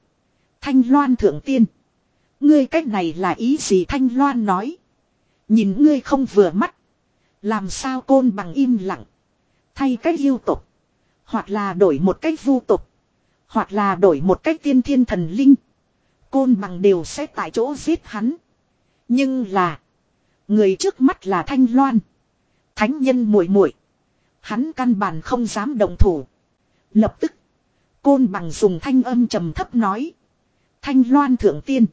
Thanh Loan thượng tiên. Ngươi cách này là ý gì Thanh Loan nói. Nhìn ngươi không vừa mắt. Làm sao côn bằng im lặng. Thay cách yêu tục. Hoặc là đổi một cách vu tục. Hoặc là đổi một cách tiên thiên thần linh. Côn bằng đều sẽ tại chỗ giết hắn. Nhưng là. Người trước mắt là Thanh Loan. Thánh nhân muội muội Hắn căn bản không dám động thủ. Lập tức. Côn bằng dùng thanh âm trầm thấp nói. Thanh Loan thượng tiên.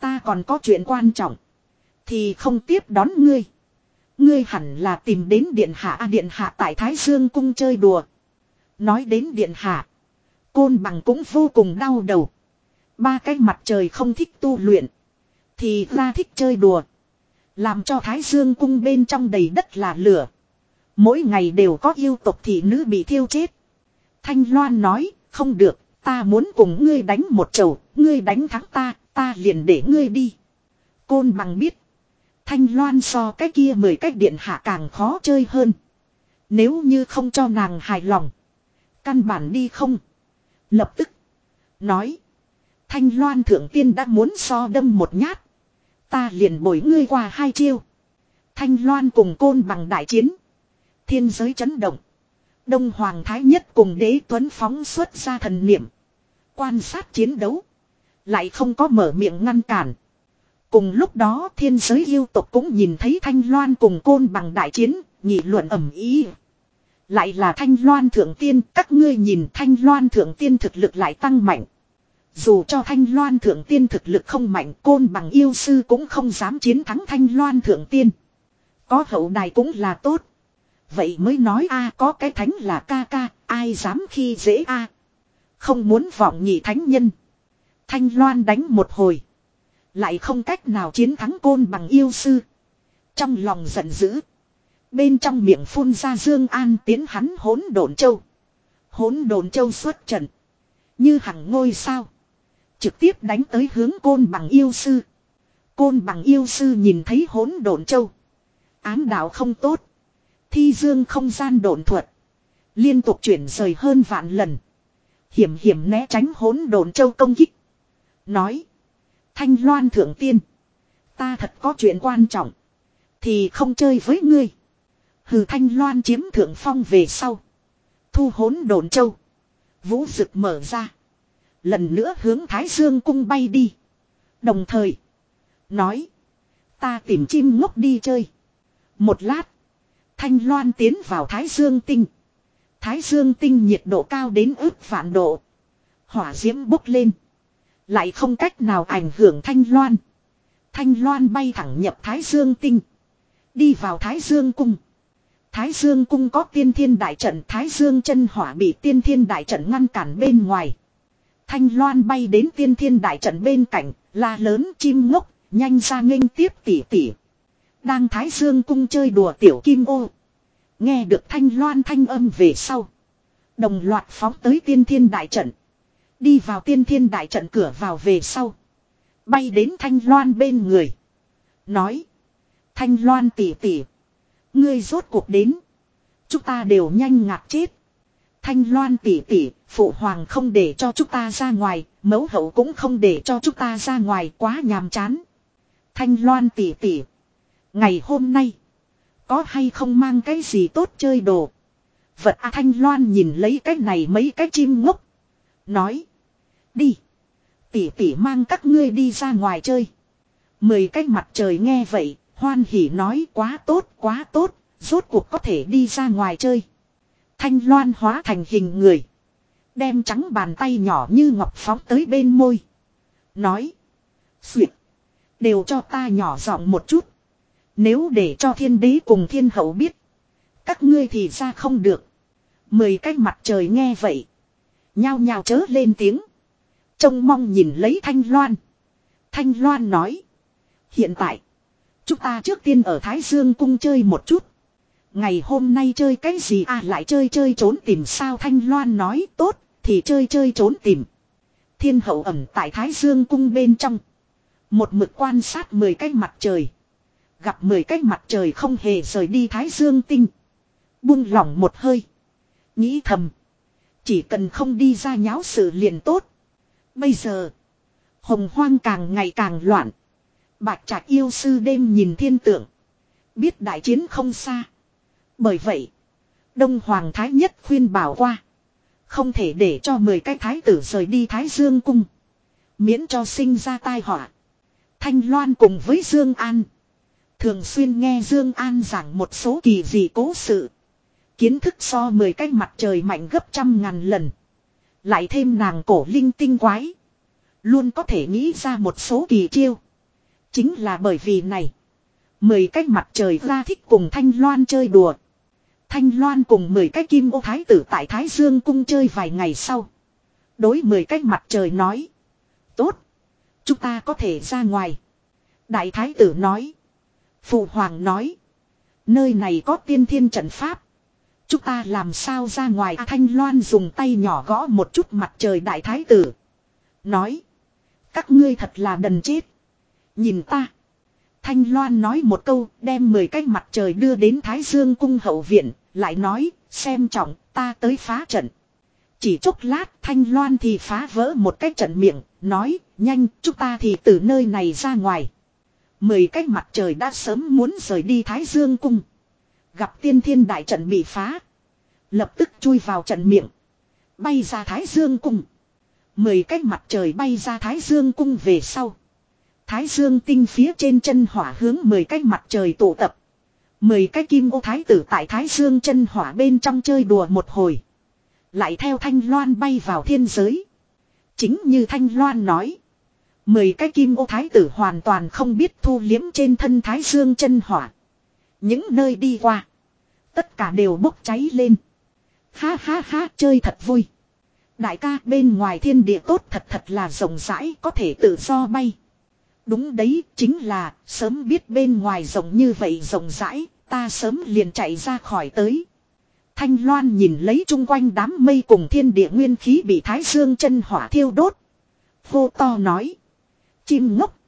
Ta còn có chuyện quan trọng. Thì không tiếp đón ngươi. Ngươi hẳn là tìm đến điện hạ À, điện hạ tại Thái Dương cung chơi đùa. Nói đến điện hạ. Côn bằng cũng vô cùng đau đầu. Ba cái mặt trời không thích tu luyện. Thì ra thích chơi đùa. Làm cho Thái Dương cung bên trong đầy đất là lửa. Mỗi ngày đều có yêu tộc thị nữ bị thiêu chết. Thanh Loan nói, không được, ta muốn cùng ngươi đánh một chầu, ngươi đánh thắng ta, Ta liền để ngươi đi. Côn bằng biết. Thanh loan so cái kia mười cách điện hạ càng khó chơi hơn. Nếu như không cho nàng hài lòng. Căn bản đi không. Lập tức. Nói. Thanh loan thượng tiên đã muốn so đâm một nhát. Ta liền bồi ngươi qua hai chiêu. Thanh loan cùng côn bằng đại chiến. Thiên giới chấn động. Đông Hoàng Thái Nhất cùng đế tuấn phóng xuất ra thần niệm. Quan sát chiến đấu. Lại không có mở miệng ngăn cản. Cùng lúc đó thiên giới yêu tộc cũng nhìn thấy Thanh Loan cùng côn bằng đại chiến, nghị luận ẩm ý. Lại là Thanh Loan thượng tiên, các ngươi nhìn Thanh Loan thượng tiên thực lực lại tăng mạnh. Dù cho Thanh Loan thượng tiên thực lực không mạnh, côn bằng yêu sư cũng không dám chiến thắng Thanh Loan thượng tiên. Có hậu đài cũng là tốt. Vậy mới nói a có cái thánh là ca ca, ai dám khi dễ a Không muốn vọng nhị thánh nhân. Thanh Loan đánh một hồi. Lại không cách nào chiến thắng côn bằng yêu sư. Trong lòng giận dữ. Bên trong miệng phun ra Dương An tiến hắn hỗn độn châu. Hỗn độn châu xuất trận. Như hằng ngôi sao. Trực tiếp đánh tới hướng côn bằng yêu sư. Côn bằng yêu sư nhìn thấy hỗn độn châu. Ám đạo không tốt. Thi dương không gian độn thuật. Liên tục chuyển rời hơn vạn lần. Hiểm hiểm né tránh hỗn độn châu công kích. Nói. Thanh loan thượng tiên. Ta thật có chuyện quan trọng. Thì không chơi với ngươi. Hừ thanh loan chiếm thượng phong về sau. Thu hốn đồn châu. Vũ rực mở ra. Lần nữa hướng Thái Dương cung bay đi. Đồng thời. Nói. Ta tìm chim ngốc đi chơi. Một lát. Thanh loan tiến vào Thái Dương tinh. Thái Dương tinh nhiệt độ cao đến ước vạn độ. Hỏa diễm bốc lên. Lại không cách nào ảnh hưởng Thanh Loan. Thanh Loan bay thẳng nhập Thái Dương tinh. Đi vào Thái Dương cung. Thái Dương cung có tiên thiên đại trận Thái Dương chân hỏa bị tiên thiên đại trận ngăn cản bên ngoài. Thanh Loan bay đến tiên thiên đại trận bên cạnh, la lớn chim ngốc, nhanh ra nghênh tiếp tỉ tỉ. Đang Thái Dương cung chơi đùa tiểu kim ô. Nghe được Thanh Loan thanh âm về sau. Đồng loạt phóng tới tiên thiên đại trận. Đi vào tiên thiên đại trận cửa vào về sau. Bay đến Thanh Loan bên người. Nói. Thanh Loan tỉ tỉ. Ngươi rốt cuộc đến. Chúng ta đều nhanh ngạc chết. Thanh Loan tỉ tỉ, phụ hoàng không để cho chúng ta ra ngoài, mẫu hậu cũng không để cho chúng ta ra ngoài quá nhàm chán. Thanh Loan tỉ tỉ. Ngày hôm nay, có hay không mang cái gì tốt chơi đồ. Vật A Thanh Loan nhìn lấy cái này mấy cái chim ngốc. Nói. Đi. Tỷ tỷ mang các ngươi đi ra ngoài chơi. Mười cái mặt trời nghe vậy, hoan hỉ nói quá tốt, quá tốt, rốt cuộc có thể đi ra ngoài chơi. Thanh loan hóa thành hình người. Đem trắng bàn tay nhỏ như ngọc phóng tới bên môi. Nói. Xuyệt. Đều cho ta nhỏ giọng một chút. Nếu để cho thiên đế cùng thiên hậu biết. Các ngươi thì ra không được. Mười cái mặt trời nghe vậy. Nhao nhao chớ lên tiếng. Trông mong nhìn lấy Thanh Loan. Thanh Loan nói. Hiện tại. Chúng ta trước tiên ở Thái Dương cung chơi một chút. Ngày hôm nay chơi cái gì à lại chơi chơi trốn tìm sao Thanh Loan nói, tốt, thì chơi chơi trốn tìm. Thiên hậu ẩm tại Thái Dương cung bên trong. Một mực quan sát 10 cái mặt trời. Gặp 10 cái mặt trời không hề rời đi Thái Dương tinh. Buông lỏng một hơi. Nghĩ thầm. Chỉ cần không đi ra nháo sự liền tốt. Bây giờ. Hồng hoang càng ngày càng loạn. Bạch trạch yêu sư đêm nhìn thiên tượng. Biết đại chiến không xa. Bởi vậy. Đông Hoàng Thái Nhất khuyên bảo qua. Không thể để cho 10 cái thái tử rời đi Thái Dương cung. Miễn cho sinh ra tai họa. Thanh Loan cùng với Dương An. Thường xuyên nghe Dương An giảng một số kỳ dị cố sự. Kiến thức so 10 cái mặt trời mạnh gấp trăm ngàn lần. Lại thêm nàng cổ linh tinh quái. Luôn có thể nghĩ ra một số kỳ chiêu. Chính là bởi vì này. Mười cách mặt trời ra thích cùng Thanh Loan chơi đùa. Thanh Loan cùng mười cái kim ô thái tử tại Thái Dương cung chơi vài ngày sau. Đối mười cách mặt trời nói. Tốt. Chúng ta có thể ra ngoài. Đại thái tử nói. Phụ hoàng nói. Nơi này có tiên thiên trận pháp. Chúng ta làm sao ra ngoài à, Thanh Loan dùng tay nhỏ gõ một chút mặt trời đại thái tử. Nói. Các ngươi thật là đần chết. Nhìn ta. Thanh Loan nói một câu đem 10 cái mặt trời đưa đến Thái Dương cung hậu viện. Lại nói xem trọng ta tới phá trận. Chỉ chốc lát Thanh Loan thì phá vỡ một cái trận miệng, nói, nhanh, chúng ta thì từ nơi này ra ngoài. Mười cái mặt trời đã sớm muốn rời đi Thái Dương Cung. Gặp tiên thiên đại trận bị phá. Lập tức chui vào trận miệng. Bay ra Thái Dương Cung. Mười cái mặt trời bay ra Thái Dương Cung về sau. Thái Dương tinh phía trên chân hỏa hướng mười cái mặt trời tụ tập. Mười cái kim ô thái tử tại Thái Dương chân hỏa bên trong chơi đùa một hồi. Lại theo Thanh Loan bay vào thiên giới. Chính như Thanh Loan nói. Mười cái kim ô thái tử hoàn toàn không biết thu liếm trên thân Thái Dương chân hỏa. Những nơi đi qua. Tất cả đều bốc cháy lên. Ha ha ha, chơi thật vui. Đại ca, bên ngoài thiên địa tốt thật thật là rộng rãi, có thể tự do bay. Đúng đấy, chính là, sớm biết bên ngoài rộng như vậy rộng rãi, ta sớm liền chạy ra khỏi tới. Thanh Loan nhìn lấy chung quanh đám mây cùng thiên địa nguyên khí bị thái dương chân hỏa thiêu đốt. Vô to nói. Chim ngốc.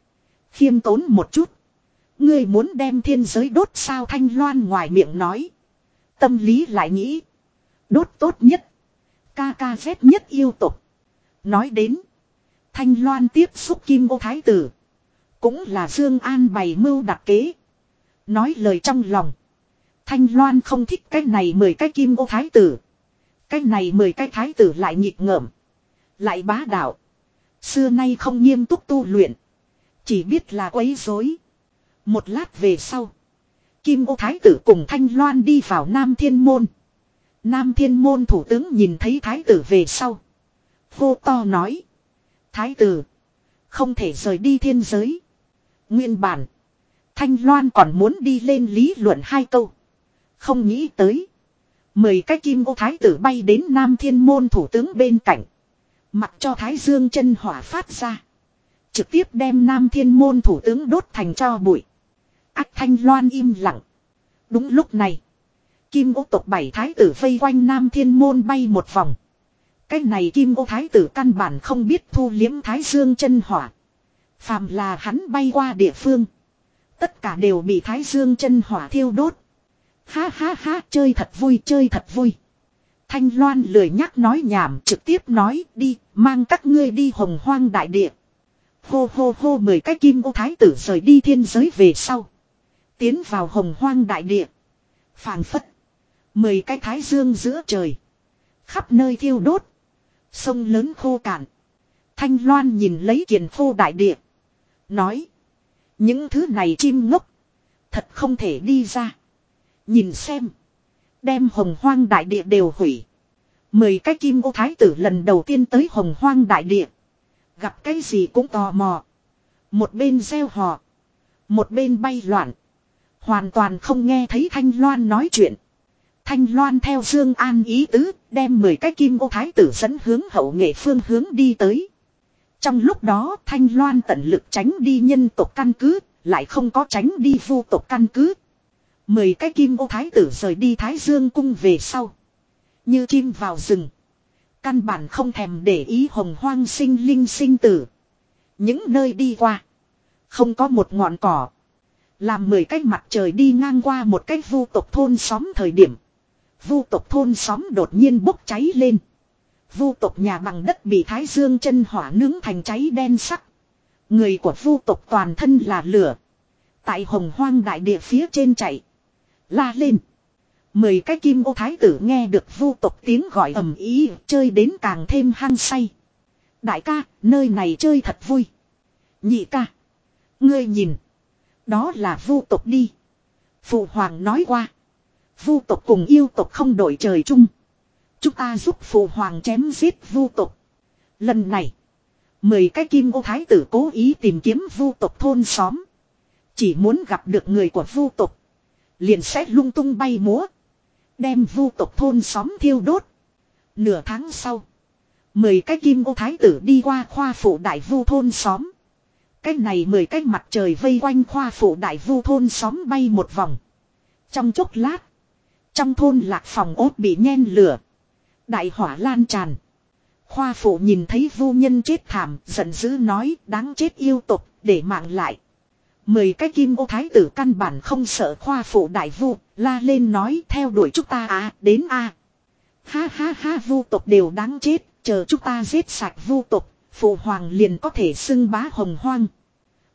Khiêm tốn một chút. Ngươi muốn đem thiên giới đốt sao Thanh Loan ngoài miệng nói. Tâm lý lại nghĩ. Đốt tốt nhất. Ca ca phép nhất yêu tục. Nói đến. Thanh Loan tiếp xúc kim ô thái tử. Cũng là Dương An bày mưu đặc kế. Nói lời trong lòng. Thanh Loan không thích cái này mười cái kim ô thái tử. Cái này mười cái thái tử lại nhịp ngợm. Lại bá đạo. Xưa nay không nghiêm túc tu luyện. Chỉ biết là quấy rối. Một lát về sau. Kim ô thái tử cùng Thanh Loan đi vào Nam Thiên Môn. Nam Thiên Môn thủ tướng nhìn thấy thái tử về sau. Vô to nói. Thái tử. Không thể rời đi thiên giới. Nguyên bản. Thanh Loan còn muốn đi lên lý luận hai câu. Không nghĩ tới. mười cái kim ô thái tử bay đến Nam Thiên Môn thủ tướng bên cạnh. Mặc cho Thái Dương chân hỏa phát ra. Trực tiếp đem Nam Thiên Môn thủ tướng đốt thành cho bụi. Ác Thanh Loan im lặng. Đúng lúc này. Kim ô tộc bảy thái tử vây quanh Nam Thiên Môn bay một vòng. Cái này Kim ô thái tử căn bản không biết thu liếm Thái Dương chân hỏa. Phàm là hắn bay qua địa phương. Tất cả đều bị Thái Dương chân hỏa thiêu đốt. Ha ha ha, chơi thật vui, chơi thật vui. Thanh Loan lười nhắc nói nhảm, trực tiếp nói, đi, mang các ngươi đi hồng hoang đại địa. Hô hô hô, mười cái kim ô thái tử rời đi thiên giới về sau. Tiến vào hồng hoang đại địa. Phàng phất. Mười cái thái dương giữa trời. Khắp nơi thiêu đốt. Sông lớn khô cạn. Thanh Loan nhìn lấy kiền khô đại địa. Nói. Những thứ này chim ngốc. Thật không thể đi ra. Nhìn xem. Đem hồng hoang đại địa đều hủy. Mười cái kim ô thái tử lần đầu tiên tới hồng hoang đại địa. Gặp cái gì cũng tò mò. Một bên gieo hò. Một bên bay loạn. Hoàn toàn không nghe thấy Thanh Loan nói chuyện. Thanh Loan theo Dương An ý tứ, đem 10 cái kim ô thái tử dẫn hướng hậu nghệ phương hướng đi tới. Trong lúc đó Thanh Loan tận lực tránh đi nhân tộc căn cứ, lại không có tránh đi vu tộc căn cứ. Mười cái kim ô thái tử rời đi Thái Dương cung về sau. Như chim vào rừng. Căn bản không thèm để ý hồng hoang sinh linh sinh tử. Những nơi đi qua. Không có một ngọn cỏ. Làm mười cái mặt trời đi ngang qua một cái vu tộc thôn xóm thời điểm. Vu tộc thôn xóm đột nhiên bốc cháy lên. Vu tộc nhà bằng đất bị thái dương chân hỏa nướng thành cháy đen sắc. Người của vu tộc toàn thân là lửa. Tại hồng hoang đại địa phía trên chạy. La lên. Mười cái kim ô thái tử nghe được vu tộc tiếng gọi ầm ý chơi đến càng thêm hăng say. Đại ca, nơi này chơi thật vui. Nhị ca. Ngươi nhìn. Đó là vu tộc đi. Phụ hoàng nói qua. Vu tộc cùng yêu tộc không đổi trời chung. Chúng ta giúp phụ hoàng chém giết vu tộc. Lần này. Mười cái kim ô thái tử cố ý tìm kiếm vu tộc thôn xóm. Chỉ muốn gặp được người của vu tộc. Liền sẽ lung tung bay múa. Đem vu tộc thôn xóm thiêu đốt. Nửa tháng sau. Mười cái kim ô thái tử đi qua khoa phủ đại vu thôn xóm. Cái này mười cái mặt trời vây quanh khoa phủ đại vu thôn xóm bay một vòng. Trong chốc lát. Trong thôn lạc phòng ốt bị nhen lửa. Đại hỏa lan tràn. Khoa phụ nhìn thấy vu nhân chết thảm, giận dữ nói đáng chết yêu tục, để mạng lại. Mười cái kim ô thái tử căn bản không sợ khoa phụ đại vu, la lên nói theo đuổi chúng ta à, đến a Ha ha ha vu tộc đều đáng chết, chờ chúng ta giết sạch vu tộc, phụ hoàng liền có thể xưng bá hồng hoang.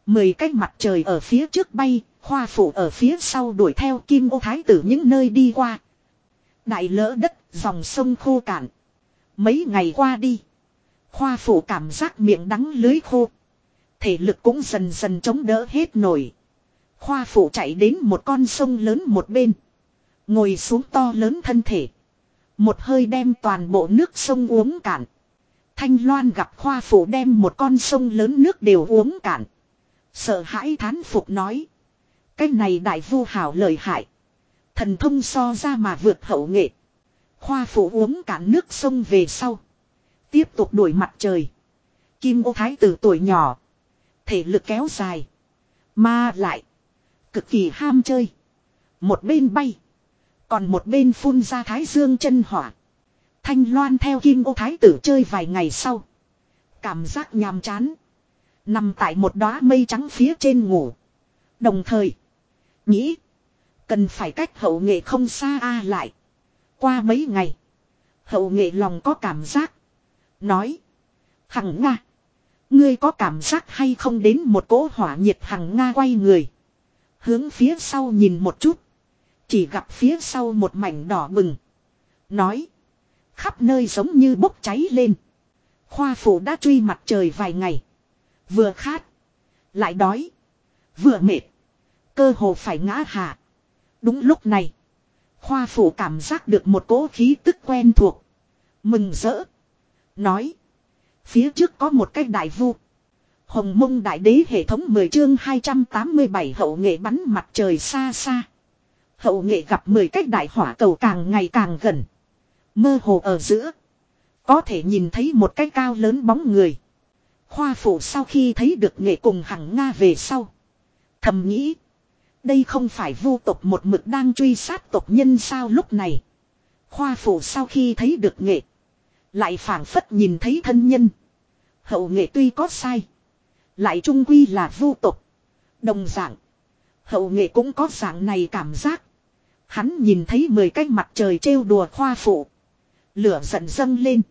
Mười cái mặt trời ở phía trước bay, khoa phụ ở phía sau đuổi theo kim ô thái tử những nơi đi qua. Đại lỡ đất, dòng sông khô cạn. Mấy ngày qua đi. Khoa phụ cảm giác miệng đắng lưới khô. Thể lực cũng dần dần chống đỡ hết nổi. Khoa phụ chạy đến một con sông lớn một bên. Ngồi xuống to lớn thân thể. Một hơi đem toàn bộ nước sông uống cạn. Thanh Loan gặp khoa phụ đem một con sông lớn nước đều uống cạn. Sợ hãi thán phục nói. Cái này đại vu hảo lợi hại. Thần thông so ra mà vượt hậu nghệ. Khoa phụ uống cạn nước sông về sau. Tiếp tục đuổi mặt trời. Kim ô thái tử tuổi nhỏ. Thể lực kéo dài. Mà lại. Cực kỳ ham chơi. Một bên bay. Còn một bên phun ra thái dương chân hỏa. Thanh loan theo kim ô thái tử chơi vài ngày sau. Cảm giác nhàm chán. Nằm tại một đóa mây trắng phía trên ngủ. Đồng thời. Nghĩ. Cần phải cách hậu nghệ không xa a lại. Qua mấy ngày. Hậu nghệ lòng có cảm giác. Nói. Hằng Nga. Ngươi có cảm giác hay không đến một cỗ hỏa nhiệt hằng Nga quay người. Hướng phía sau nhìn một chút. Chỉ gặp phía sau một mảnh đỏ bừng. Nói. Khắp nơi giống như bốc cháy lên. Khoa phủ đã truy mặt trời vài ngày. Vừa khát. Lại đói. Vừa mệt. Cơ hồ phải ngã hạ. Đúng lúc này. Khoa phủ cảm giác được một cỗ khí tức quen thuộc. Mừng rỡ. Nói. Phía trước có một cái đại vu. Hồng mông đại đế hệ thống 10 chương 287 hậu nghệ bắn mặt trời xa xa. Hậu nghệ gặp 10 cách đại hỏa cầu càng ngày càng gần. Mơ hồ ở giữa. Có thể nhìn thấy một cái cao lớn bóng người. Khoa phủ sau khi thấy được nghệ cùng hằng Nga về sau. Thầm nghĩ. Đây không phải vu tộc một mực đang truy sát tộc nhân sao lúc này. Khoa phủ sau khi thấy được nghệ. Lại phảng phất nhìn thấy thân nhân. Hậu nghệ tuy có sai. Lại trung quy là vu tộc. Đồng dạng. Hậu nghệ cũng có dạng này cảm giác. Hắn nhìn thấy mười cái mặt trời trêu đùa khoa phụ. Lửa giận dâng lên.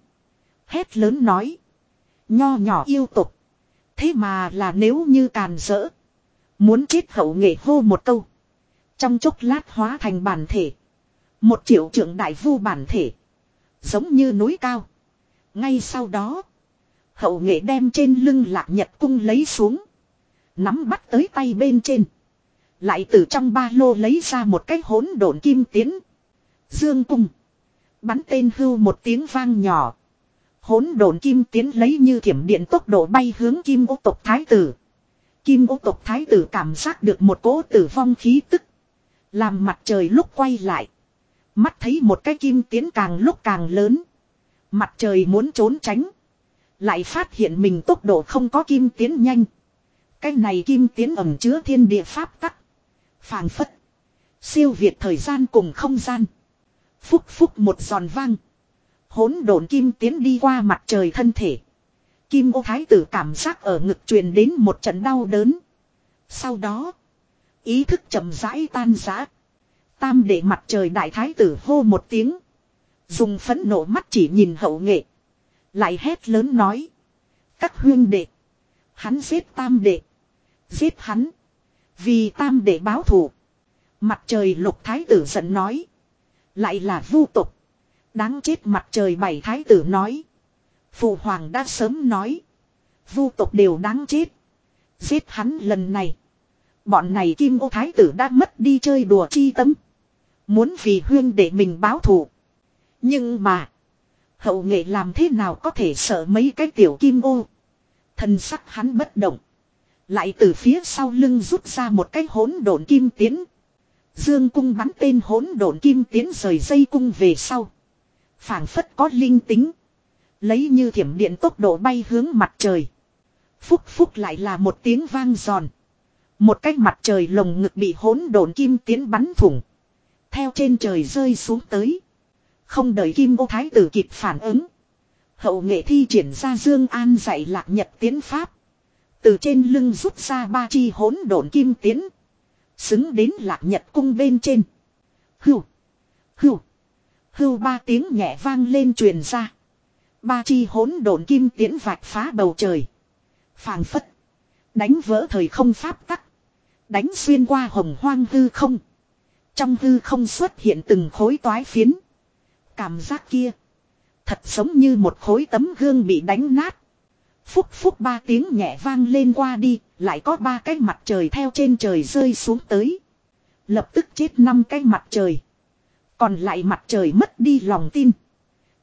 Hét lớn nói. Nho nhỏ yêu tục. Thế mà là nếu như càn rỡ. Muốn chết hậu nghệ hô một câu. Trong chốc lát hóa thành bản thể. Một triệu trưởng đại vu bản thể. Giống như núi cao. Ngay sau đó. Hậu nghệ đem trên lưng lạc nhật cung lấy xuống. Nắm bắt tới tay bên trên. Lại từ trong ba lô lấy ra một cái hỗn độn kim tiến. Dương cung. Bắn tên hưu một tiếng vang nhỏ. Hỗn độn kim tiến lấy như thiểm điện tốc độ bay hướng kim ô tộc thái tử. Kim ô tộc thái tử cảm giác được một cỗ tử vong khí tức. Làm mặt trời lúc quay lại. Mắt thấy một cái kim tiến càng lúc càng lớn. Mặt trời muốn trốn tránh. Lại phát hiện mình tốc độ không có kim tiến nhanh. Cái này kim tiến ẩm chứa thiên địa pháp tắc. phảng phất. Siêu việt thời gian cùng không gian. Phúc phúc một giòn vang. Hỗn độn kim tiến đi qua mặt trời thân thể. Kim ô thái tử cảm giác ở ngực truyền đến một trận đau đớn. Sau đó. Ý thức chậm rãi tan rã. Tam để mặt trời đại thái tử hô một tiếng. Dùng phấn nộ mắt chỉ nhìn hậu nghệ. Lại hét lớn nói. Các huyên đệ. Hắn giết tam đệ. Giết hắn. Vì tam đệ báo thù. Mặt trời lục thái tử giận nói. Lại là vu tục. Đáng chết mặt trời bảy thái tử nói. Phụ hoàng đã sớm nói. Vu tộc đều đáng chết. Giết hắn lần này. Bọn này kim ô thái tử đã mất đi chơi đùa chi tâm. Muốn vì huyên để mình báo thù. Nhưng mà. Hậu nghệ làm thế nào có thể sợ mấy cái tiểu kim ô. Thần sắc hắn bất động. Lại từ phía sau lưng rút ra một cái hỗn độn kim tiến. Dương cung bắn tên hỗn độn kim tiến rời dây cung về sau. phảng phất có linh tính. Lấy như thiểm điện tốc độ bay hướng mặt trời. Phúc phúc lại là một tiếng vang giòn. Một cái mặt trời lồng ngực bị hỗn độn kim tiến bắn thủng. Theo trên trời rơi xuống tới. Không đợi kim ô thái tử kịp phản ứng. Hậu nghệ thi triển ra Dương An dạy lạc nhật tiến pháp. Từ trên lưng rút ra ba chi hỗn độn kim tiến. Xứng đến lạc nhật cung bên trên. Hưu. Hưu. Hưu ba tiếng nhẹ vang lên truyền ra. Ba chi hỗn độn kim tiễn vạch phá bầu trời. Phàng phất. Đánh vỡ thời không pháp tắc. Đánh xuyên qua hồng hoang hư không. Trong hư không xuất hiện từng khối toái phiến. Cảm giác kia. Thật giống như một khối tấm gương bị đánh nát. Phúc phúc ba tiếng nhẹ vang lên qua đi. Lại có ba cái mặt trời theo trên trời rơi xuống tới. Lập tức chết năm cái mặt trời. Còn lại mặt trời mất đi lòng tin.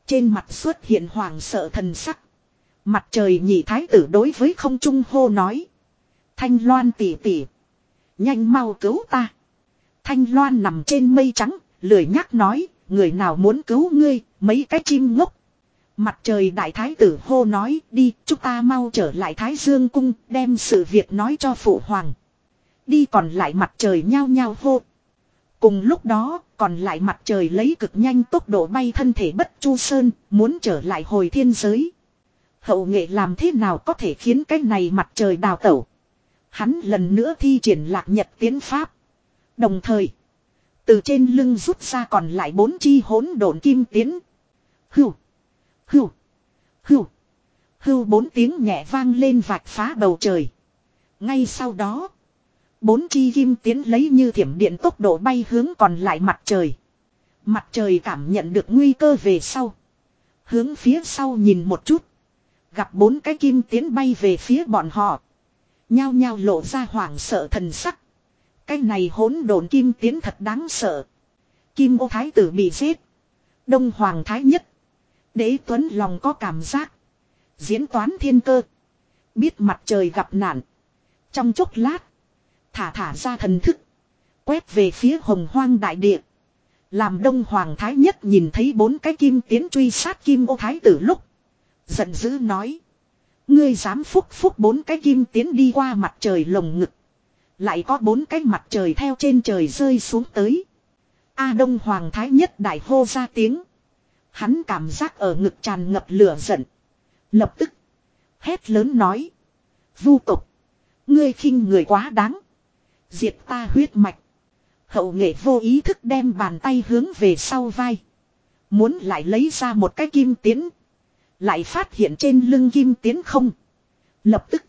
Trên mặt xuất hiện hoàng sợ thần sắc. Mặt trời nhị thái tử đối với không trung hô nói. Thanh loan tỉ tỉ. Nhanh mau cứu ta. Thanh loan nằm trên mây trắng, lười nhắc nói, người nào muốn cứu ngươi, mấy cái chim ngốc. Mặt trời đại thái tử hô nói, đi, chúng ta mau trở lại thái dương cung, đem sự việc nói cho phụ hoàng. Đi còn lại mặt trời nhao nhao hô. Cùng lúc đó, còn lại mặt trời lấy cực nhanh tốc độ bay thân thể bất chu sơn, muốn trở lại hồi thiên giới. Hậu nghệ làm thế nào có thể khiến cái này mặt trời đào tẩu. Hắn lần nữa thi triển lạc nhật tiến pháp. Đồng thời, từ trên lưng rút ra còn lại bốn chi hỗn độn kim tiến. Hưu, hưu, hưu, hưu bốn tiếng nhẹ vang lên vạch phá bầu trời. Ngay sau đó, bốn chi kim tiến lấy như thiểm điện tốc độ bay hướng còn lại mặt trời. Mặt trời cảm nhận được nguy cơ về sau. Hướng phía sau nhìn một chút. Gặp bốn cái kim tiến bay về phía bọn họ. Nhao nhao lộ ra hoảng sợ thần sắc. Cái này hỗn độn kim tiến thật đáng sợ. Kim ô thái tử bị giết. Đông hoàng thái nhất. Đế tuấn lòng có cảm giác. Diễn toán thiên cơ. Biết mặt trời gặp nạn. Trong chốc lát. Thả thả ra thần thức. Quét về phía hồng hoang đại địa. Làm đông hoàng thái nhất nhìn thấy bốn cái kim tiến truy sát kim ô thái tử lúc. Giận dữ nói. Ngươi dám phúc phúc bốn cái kim tiến đi qua mặt trời lồng ngực. Lại có bốn cái mặt trời theo trên trời rơi xuống tới. A Đông Hoàng Thái Nhất đại hô ra tiếng. Hắn cảm giác ở ngực tràn ngập lửa giận. Lập tức. Hét lớn nói. Vu tục. Ngươi khinh người quá đáng. Diệt ta huyết mạch. Hậu nghệ vô ý thức đem bàn tay hướng về sau vai. Muốn lại lấy ra một cái kim tiến. Lại phát hiện trên lưng kim tiến không. Lập tức.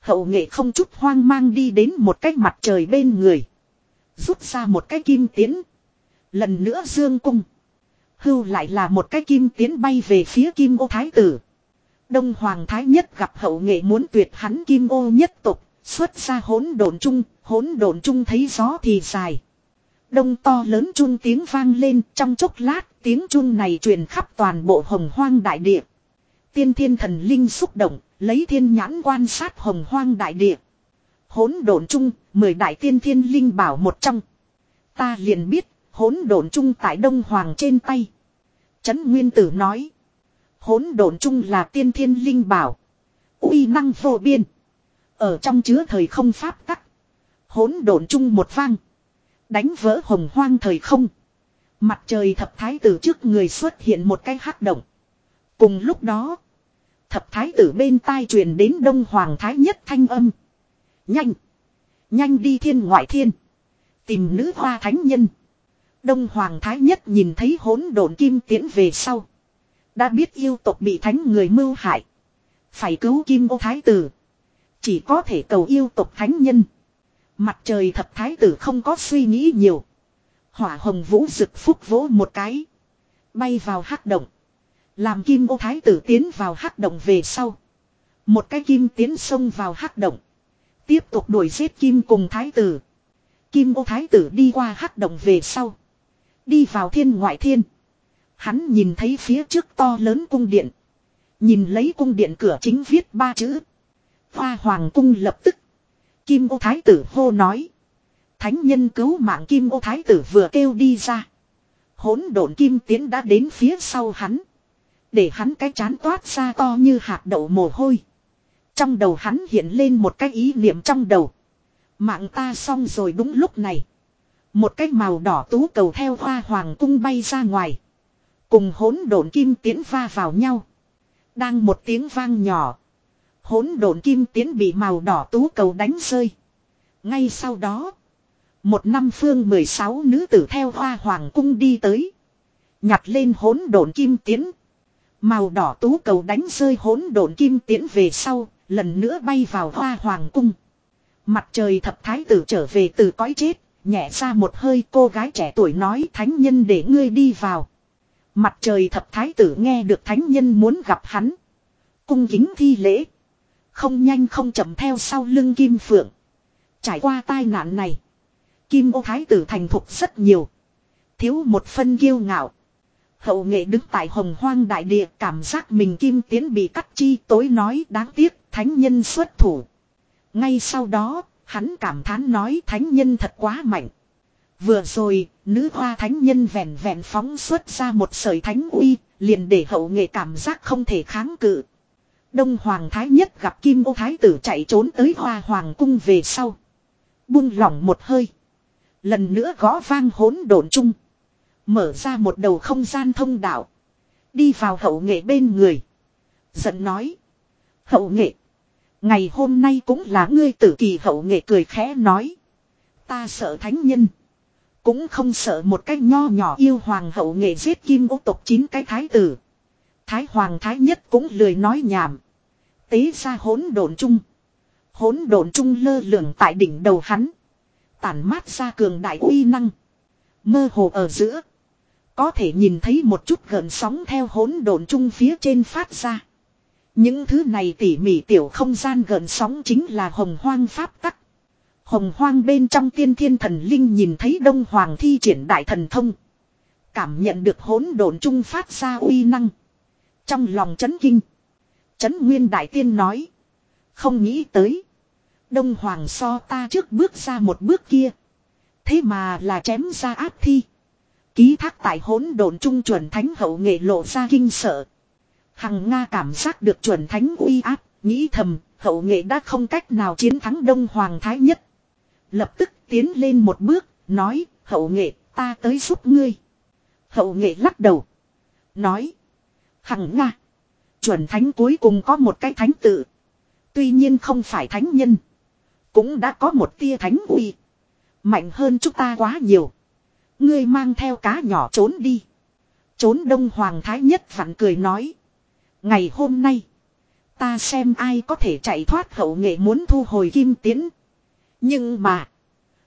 Hậu nghệ không chút hoang mang đi đến một cái mặt trời bên người. Rút ra một cái kim tiến. Lần nữa dương cung. Hưu lại là một cái kim tiến bay về phía kim ô thái tử. Đông Hoàng Thái Nhất gặp hậu nghệ muốn tuyệt hắn kim ô nhất tục. Xuất ra hỗn độn chung, hỗn độn chung thấy gió thì dài. Đông to lớn chung tiếng vang lên trong chốc lát tiếng chung này truyền khắp toàn bộ hồng hoang đại địa. Tiên thiên thần linh xúc động, lấy thiên nhãn quan sát hồng hoang đại địa. Hỗn độn chung, mười đại tiên thiên linh bảo một trong. Ta liền biết, hỗn độn chung tại Đông Hoàng trên tay. Trấn Nguyên Tử nói. Hỗn độn chung là tiên thiên linh bảo. uy năng vô biên. Ở trong chứa thời không pháp tắc. Hỗn độn chung một vang. Đánh vỡ hồng hoang thời không. Mặt trời thập thái tử trước người xuất hiện một cái hắc động. Cùng lúc đó. Thập thái tử bên tai truyền đến đông hoàng thái nhất thanh âm. Nhanh. Nhanh đi thiên ngoại thiên. Tìm nữ hoa thánh nhân. Đông hoàng thái nhất nhìn thấy hỗn độn kim tiễn về sau. Đã biết yêu tộc bị thánh người mưu hại. Phải cứu kim ô thái tử. Chỉ có thể cầu yêu tộc thánh nhân. Mặt trời thập thái tử không có suy nghĩ nhiều. Hỏa hồng vũ rực phúc vỗ một cái. Bay vào hắc động. Làm kim ô thái tử tiến vào hắc động về sau. Một cái kim tiến xông vào hắc động. Tiếp tục đuổi giết kim cùng thái tử. Kim ô thái tử đi qua hắc động về sau. Đi vào thiên ngoại thiên. Hắn nhìn thấy phía trước to lớn cung điện. Nhìn lấy cung điện cửa chính viết ba chữ. Hoa hoàng cung lập tức. Kim ô thái tử hô nói. Thánh nhân cứu mạng kim ô thái tử vừa kêu đi ra. Hỗn độn kim tiến đã đến phía sau hắn. Để hắn cái chán toát ra to như hạt đậu mồ hôi. Trong đầu hắn hiện lên một cái ý niệm trong đầu. Mạng ta xong rồi đúng lúc này. Một cái màu đỏ tú cầu theo hoa hoàng cung bay ra ngoài. Cùng hỗn độn kim tiến va vào nhau. Đang một tiếng vang nhỏ. Hỗn độn kim tiến bị màu đỏ tú cầu đánh rơi. Ngay sau đó. Một năm phương 16 nữ tử theo hoa hoàng cung đi tới. Nhặt lên hỗn độn kim tiến. Màu đỏ tú cầu đánh rơi hỗn độn kim tiến về sau, lần nữa bay vào hoa hoàng cung. Mặt trời thập thái tử trở về từ cõi chết, nhẹ ra một hơi cô gái trẻ tuổi nói thánh nhân để ngươi đi vào. Mặt trời thập thái tử nghe được thánh nhân muốn gặp hắn. Cung kính thi lễ. Không nhanh không chậm theo sau lưng kim phượng. Trải qua tai nạn này. Kim ô thái tử thành thục rất nhiều. Thiếu một phân kiêu ngạo. Hậu nghệ đứng tại hồng hoang đại địa cảm giác mình kim tiến bị cắt chi tối nói đáng tiếc thánh nhân xuất thủ. Ngay sau đó, hắn cảm thán nói thánh nhân thật quá mạnh. Vừa rồi, nữ hoa thánh nhân vẹn vẹn phóng xuất ra một sợi thánh uy, liền để hậu nghệ cảm giác không thể kháng cự. Đông Hoàng Thái Nhất gặp Kim ô Thái tử chạy trốn tới hoa hoàng cung về sau. Buông lỏng một hơi. Lần nữa gõ vang hỗn độn chung. Mở ra một đầu không gian thông đạo. Đi vào hậu nghệ bên người. Giận nói. Hậu nghệ. Ngày hôm nay cũng là ngươi tử kỳ hậu nghệ cười khẽ nói. Ta sợ thánh nhân. Cũng không sợ một cái nho nhỏ yêu hoàng hậu nghệ giết kim ô tộc chín cái thái tử. Thái hoàng thái nhất cũng lười nói nhảm. Tế ra hỗn độn chung. Hỗn độn chung lơ lửng tại đỉnh đầu hắn. Tản mát ra cường đại uy năng. Mơ hồ ở giữa. Có thể nhìn thấy một chút gần sóng theo hỗn độn chung phía trên phát ra. Những thứ này tỉ mỉ tiểu không gian gần sóng chính là hồng hoang pháp tắc. Hồng hoang bên trong tiên thiên thần linh nhìn thấy đông hoàng thi triển đại thần thông. Cảm nhận được hỗn độn chung phát ra uy năng. Trong lòng chấn kinh. Chấn nguyên đại tiên nói. Không nghĩ tới. Đông hoàng so ta trước bước ra một bước kia. Thế mà là chém ra áp thi. Ký thác tại hỗn độn trung chuẩn thánh hậu nghệ lộ ra kinh sợ. Hằng Nga cảm giác được chuẩn thánh uy áp, nghĩ thầm, hậu nghệ đã không cách nào chiến thắng Đông Hoàng Thái Nhất. Lập tức tiến lên một bước, nói, hậu nghệ, ta tới giúp ngươi. Hậu nghệ lắc đầu. Nói, Hằng Nga. Chuẩn thánh cuối cùng có một cái thánh tự. Tuy nhiên không phải thánh nhân. Cũng đã có một tia thánh uy. Mạnh hơn chúng ta quá nhiều. Ngươi mang theo cá nhỏ trốn đi. Trốn đông hoàng thái nhất vặn cười nói. Ngày hôm nay. Ta xem ai có thể chạy thoát hậu nghệ muốn thu hồi kim tiến. Nhưng mà.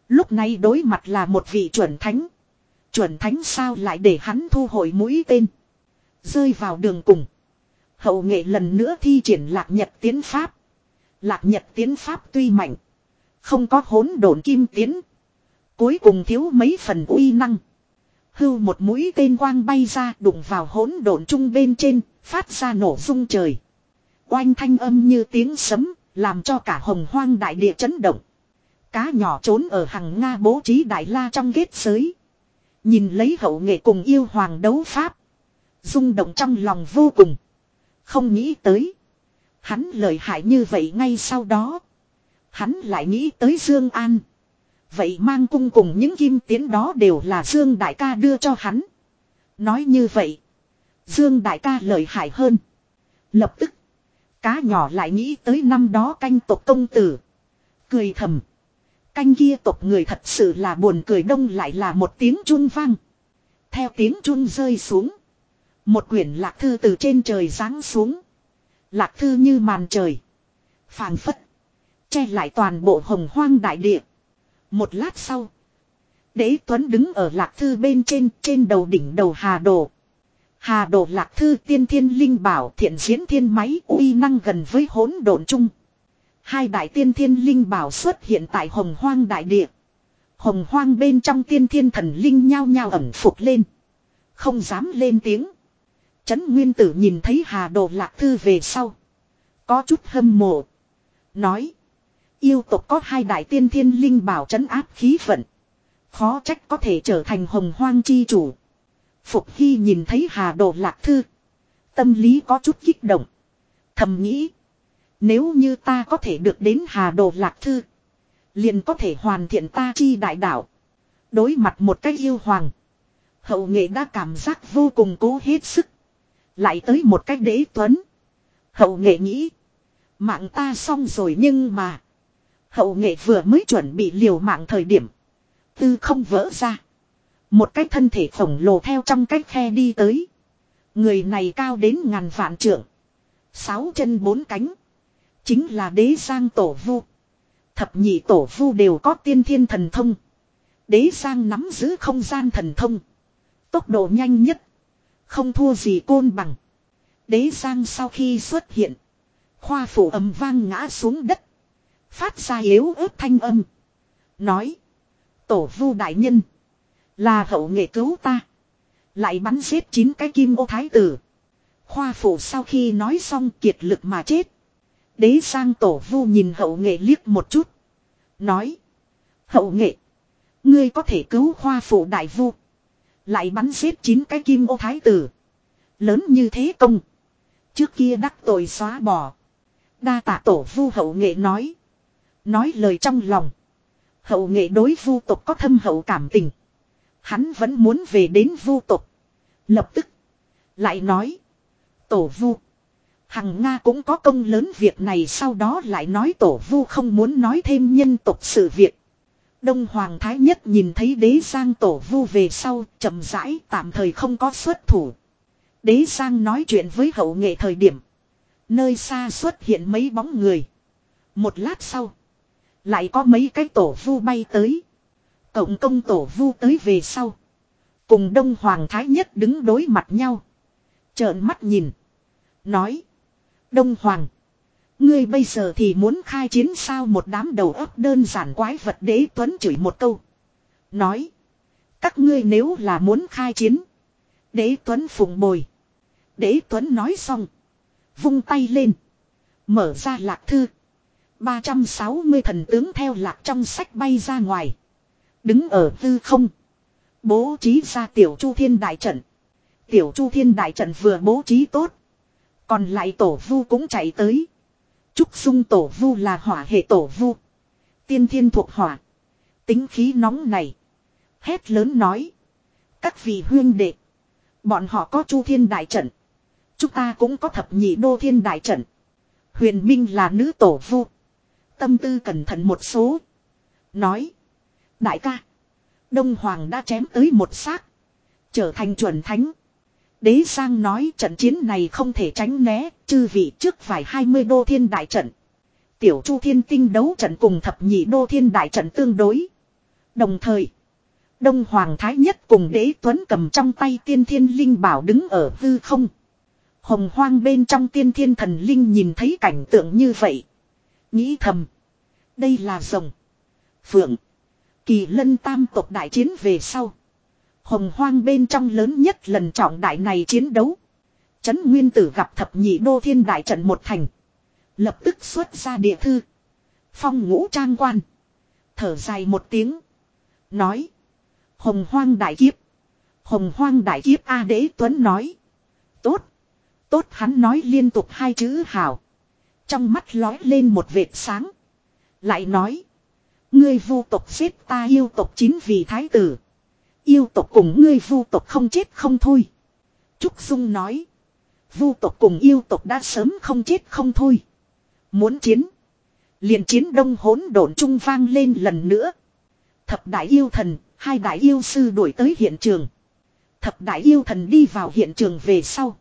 Lúc này đối mặt là một vị chuẩn thánh. Chuẩn thánh sao lại để hắn thu hồi mũi tên. Rơi vào đường cùng. Hậu nghệ lần nữa thi triển lạc nhật tiến pháp. Lạc nhật tiến pháp tuy mạnh. Không có hỗn độn kim tiến. Cuối cùng thiếu mấy phần uy năng. Hưu một mũi tên quang bay ra đụng vào hỗn độn trung bên trên, phát ra nổ rung trời. Oanh thanh âm như tiếng sấm, làm cho cả hồng hoang đại địa chấn động. Cá nhỏ trốn ở hàng Nga bố trí đại la trong ghét giới. Nhìn lấy hậu nghệ cùng yêu hoàng đấu pháp. rung động trong lòng vô cùng. Không nghĩ tới. Hắn lợi hại như vậy ngay sau đó. Hắn lại nghĩ tới Dương An. Vậy mang cung cùng những kim tiến đó đều là Dương Đại ca đưa cho hắn. Nói như vậy. Dương Đại ca lợi hại hơn. Lập tức. Cá nhỏ lại nghĩ tới năm đó canh tộc công tử. Cười thầm. Canh kia tộc người thật sự là buồn cười đông lại là một tiếng chun vang. Theo tiếng chun rơi xuống. Một quyển lạc thư từ trên trời giáng xuống. Lạc thư như màn trời. phảng phất. Che lại toàn bộ hồng hoang đại địa. Một lát sau. Đế Tuấn đứng ở lạc thư bên trên, trên đầu đỉnh đầu Hà Đồ. Hà Đồ lạc thư tiên thiên linh bảo thiện diễn thiên máy uy năng gần với hỗn độn chung. Hai đại tiên thiên linh bảo xuất hiện tại hồng hoang đại địa. Hồng hoang bên trong tiên thiên thần linh nhao nhao ẩm phục lên. Không dám lên tiếng. Trấn Nguyên Tử nhìn thấy Hà Đồ Lạc Thư về sau. Có chút hâm mộ. Nói. Yêu tộc có hai đại tiên thiên linh bảo trấn áp khí vận. Khó trách có thể trở thành hồng hoang chi chủ. Phục Hy nhìn thấy Hà Đồ Lạc Thư. Tâm lý có chút kích động. Thầm nghĩ. Nếu như ta có thể được đến Hà Đồ Lạc Thư. Liền có thể hoàn thiện ta chi đại đạo. Đối mặt một cách yêu hoàng. Hậu nghệ đã cảm giác vô cùng cố hết sức. Lại tới một cách đế tuấn. Hậu nghệ nghĩ. Mạng ta xong rồi nhưng mà. Hậu nghệ vừa mới chuẩn bị liều mạng thời điểm. Tư không vỡ ra. Một cái thân thể khổng lồ theo trong cái khe đi tới. Người này cao đến ngàn vạn trượng. Sáu chân bốn cánh. Chính là đế sang tổ vu. Thập nhị tổ vu đều có tiên thiên thần thông. Đế sang nắm giữ không gian thần thông. Tốc độ nhanh nhất. Không thua gì côn bằng. Đế giang sau khi xuất hiện. Khoa phủ ầm vang ngã xuống đất. Phát ra yếu ớt thanh âm. Nói. Tổ vu đại nhân. Là hậu nghệ cứu ta. Lại bắn giết chín cái kim ô thái tử. Khoa phủ sau khi nói xong kiệt lực mà chết. Đế sang tổ vu nhìn hậu nghệ liếc một chút. Nói. Hậu nghệ. Ngươi có thể cứu khoa phủ đại vu. Lại bắn giết chín cái kim ô thái tử. Lớn như thế công. Trước kia đắc tội xóa bỏ. Đa tạ tổ vu hậu nghệ nói. Nói lời trong lòng. Hậu nghệ đối vu tộc có thâm hậu cảm tình. Hắn vẫn muốn về đến vu tộc. Lập tức. Lại nói. Tổ vu. Hằng Nga cũng có công lớn việc này sau đó lại nói tổ vu không muốn nói thêm nhân tộc sự việc. Đông Hoàng Thái Nhất nhìn thấy đế giang tổ vu về sau, chậm rãi, tạm thời không có xuất thủ. Đế giang nói chuyện với hậu nghệ thời điểm. Nơi xa xuất hiện mấy bóng người. Một lát sau. Lại có mấy cái tổ vu bay tới. Cộng công tổ vu tới về sau. Cùng Đông Hoàng Thái Nhất đứng đối mặt nhau. Trợn mắt nhìn. Nói. Đông Hoàng. Ngươi bây giờ thì muốn khai chiến sao một đám đầu óc đơn giản quái vật đế tuấn chửi một câu. Nói. Các ngươi nếu là muốn khai chiến. Đế tuấn phụng bồi. Đế tuấn nói xong. Vung tay lên. Mở ra lạc thư. 360 thần tướng theo lạc trong sách bay ra ngoài. Đứng ở tư không. Bố trí ra tiểu chu thiên đại trận. Tiểu chu thiên đại trận vừa bố trí tốt. Còn lại tổ vu cũng chạy tới. Trúc dung tổ vu là hỏa hệ tổ vu. Tiên thiên thuộc hỏa. Tính khí nóng này. Hét lớn nói. Các vị huyên đệ. Bọn họ có chu thiên đại trận. Chúng ta cũng có thập nhị đô thiên đại trận. Huyền Minh là nữ tổ vu. Tâm tư cẩn thận một số. Nói. Đại ca. Đông Hoàng đã chém tới một xác. Trở thành chuẩn thánh. Đế Giang nói trận chiến này không thể tránh né, chư vị trước phải 20 đô thiên đại trận. Tiểu Chu Thiên Tinh đấu trận cùng thập nhị đô thiên đại trận tương đối. Đồng thời, Đông Hoàng Thái Nhất cùng đế Tuấn cầm trong tay tiên thiên linh bảo đứng ở hư không. Hồng hoang bên trong tiên thiên thần linh nhìn thấy cảnh tượng như vậy. Nghĩ thầm. Đây là rồng. Phượng. Kỳ lân tam tộc đại chiến về sau. Hồng hoang bên trong lớn nhất lần trọng đại này chiến đấu. Trấn Nguyên Tử gặp thập nhị đô thiên đại trận một thành. Lập tức xuất ra địa thư. Phong ngũ trang quan. Thở dài một tiếng. Nói. Hồng hoang đại kiếp. Hồng hoang đại kiếp A Đế Tuấn nói. Tốt. Tốt hắn nói liên tục hai chữ hảo. Trong mắt lói lên một vệt sáng. Lại nói. Ngươi vu tộc giết ta yêu tộc chính vì thái tử. Yêu tộc cùng ngươi vu tộc không chết không thôi. Trúc Dung nói. Vu tộc cùng yêu tộc đã sớm không chết không thôi. Muốn chiến. liền chiến đông hỗn độn trung vang lên lần nữa. Thập đại yêu thần, hai đại yêu sư đuổi tới hiện trường. Thập đại yêu thần đi vào hiện trường về sau.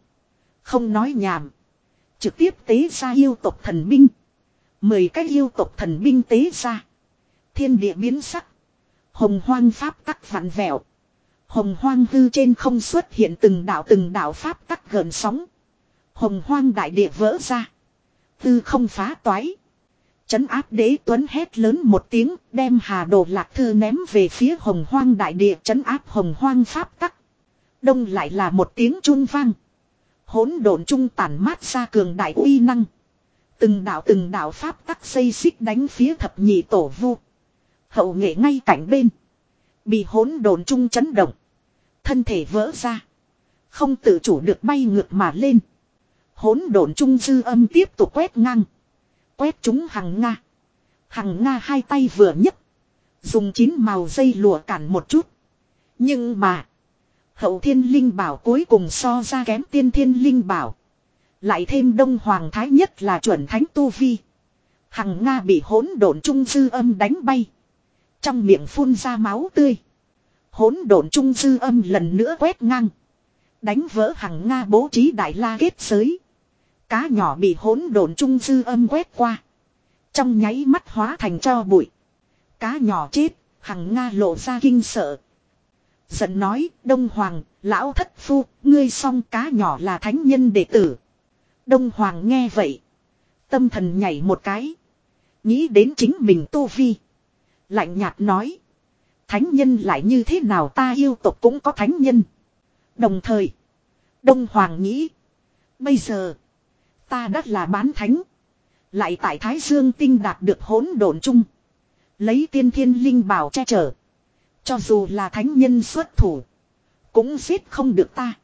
Không nói nhảm. Trực tiếp tế ra yêu tộc thần binh. Mười cái yêu tộc thần binh tế ra. Thiên địa biến sắc. Hồng hoang pháp tắc vặn vẹo. Hồng hoang hư trên không xuất hiện từng đạo từng đạo pháp tắc gần sóng. Hồng hoang đại địa vỡ ra. Hư không phá toái. Chấn áp đế tuấn hét lớn một tiếng, đem hà đồ lạc thư ném về phía hồng hoang đại địa, chấn áp hồng hoang pháp tắc. Đông lại là một tiếng chun vang. Hỗn độn trung tản mát ra cường đại uy năng. Từng đạo từng đạo pháp tắc xây xích đánh phía thập nhị tổ vu. Hậu nghệ ngay cạnh bên. Bị hỗn độn trung chấn động. Thân thể vỡ ra. Không tự chủ được bay ngược mà lên. Hỗn độn trung dư âm tiếp tục quét ngang. Quét chúng hằng Nga. Hằng Nga hai tay vừa nhấc. Dùng chín màu dây lụa cản một chút. Nhưng mà. Hậu thiên linh bảo cuối cùng so ra kém tiên thiên linh bảo. Lại thêm đông hoàng thái nhất là chuẩn thánh tu vi. Hằng Nga bị hỗn độn trung dư âm đánh bay. Trong miệng phun ra máu tươi. Hỗn độn trung dư âm lần nữa quét ngang. Đánh vỡ hằng Nga bố trí đại la kết giới. Cá nhỏ bị hỗn độn trung dư âm quét qua. Trong nháy mắt hóa thành cho bụi. Cá nhỏ chết, hằng Nga lộ ra kinh sợ. Giận nói, Đông Hoàng, lão thất phu, ngươi song cá nhỏ là thánh nhân đệ tử. Đông Hoàng nghe vậy. Tâm thần nhảy một cái. Nghĩ đến chính mình tu vi. Lạnh nhạt nói. Thánh nhân lại như thế nào ta yêu tộc cũng có thánh nhân. Đồng thời. Đông Hoàng nghĩ. Bây giờ. Ta đã là bán thánh. Lại tại Thái Dương tinh đạt được hỗn độn chung. Lấy tiên thiên linh bảo che chở. Cho dù là thánh nhân xuất thủ. Cũng giết không được ta.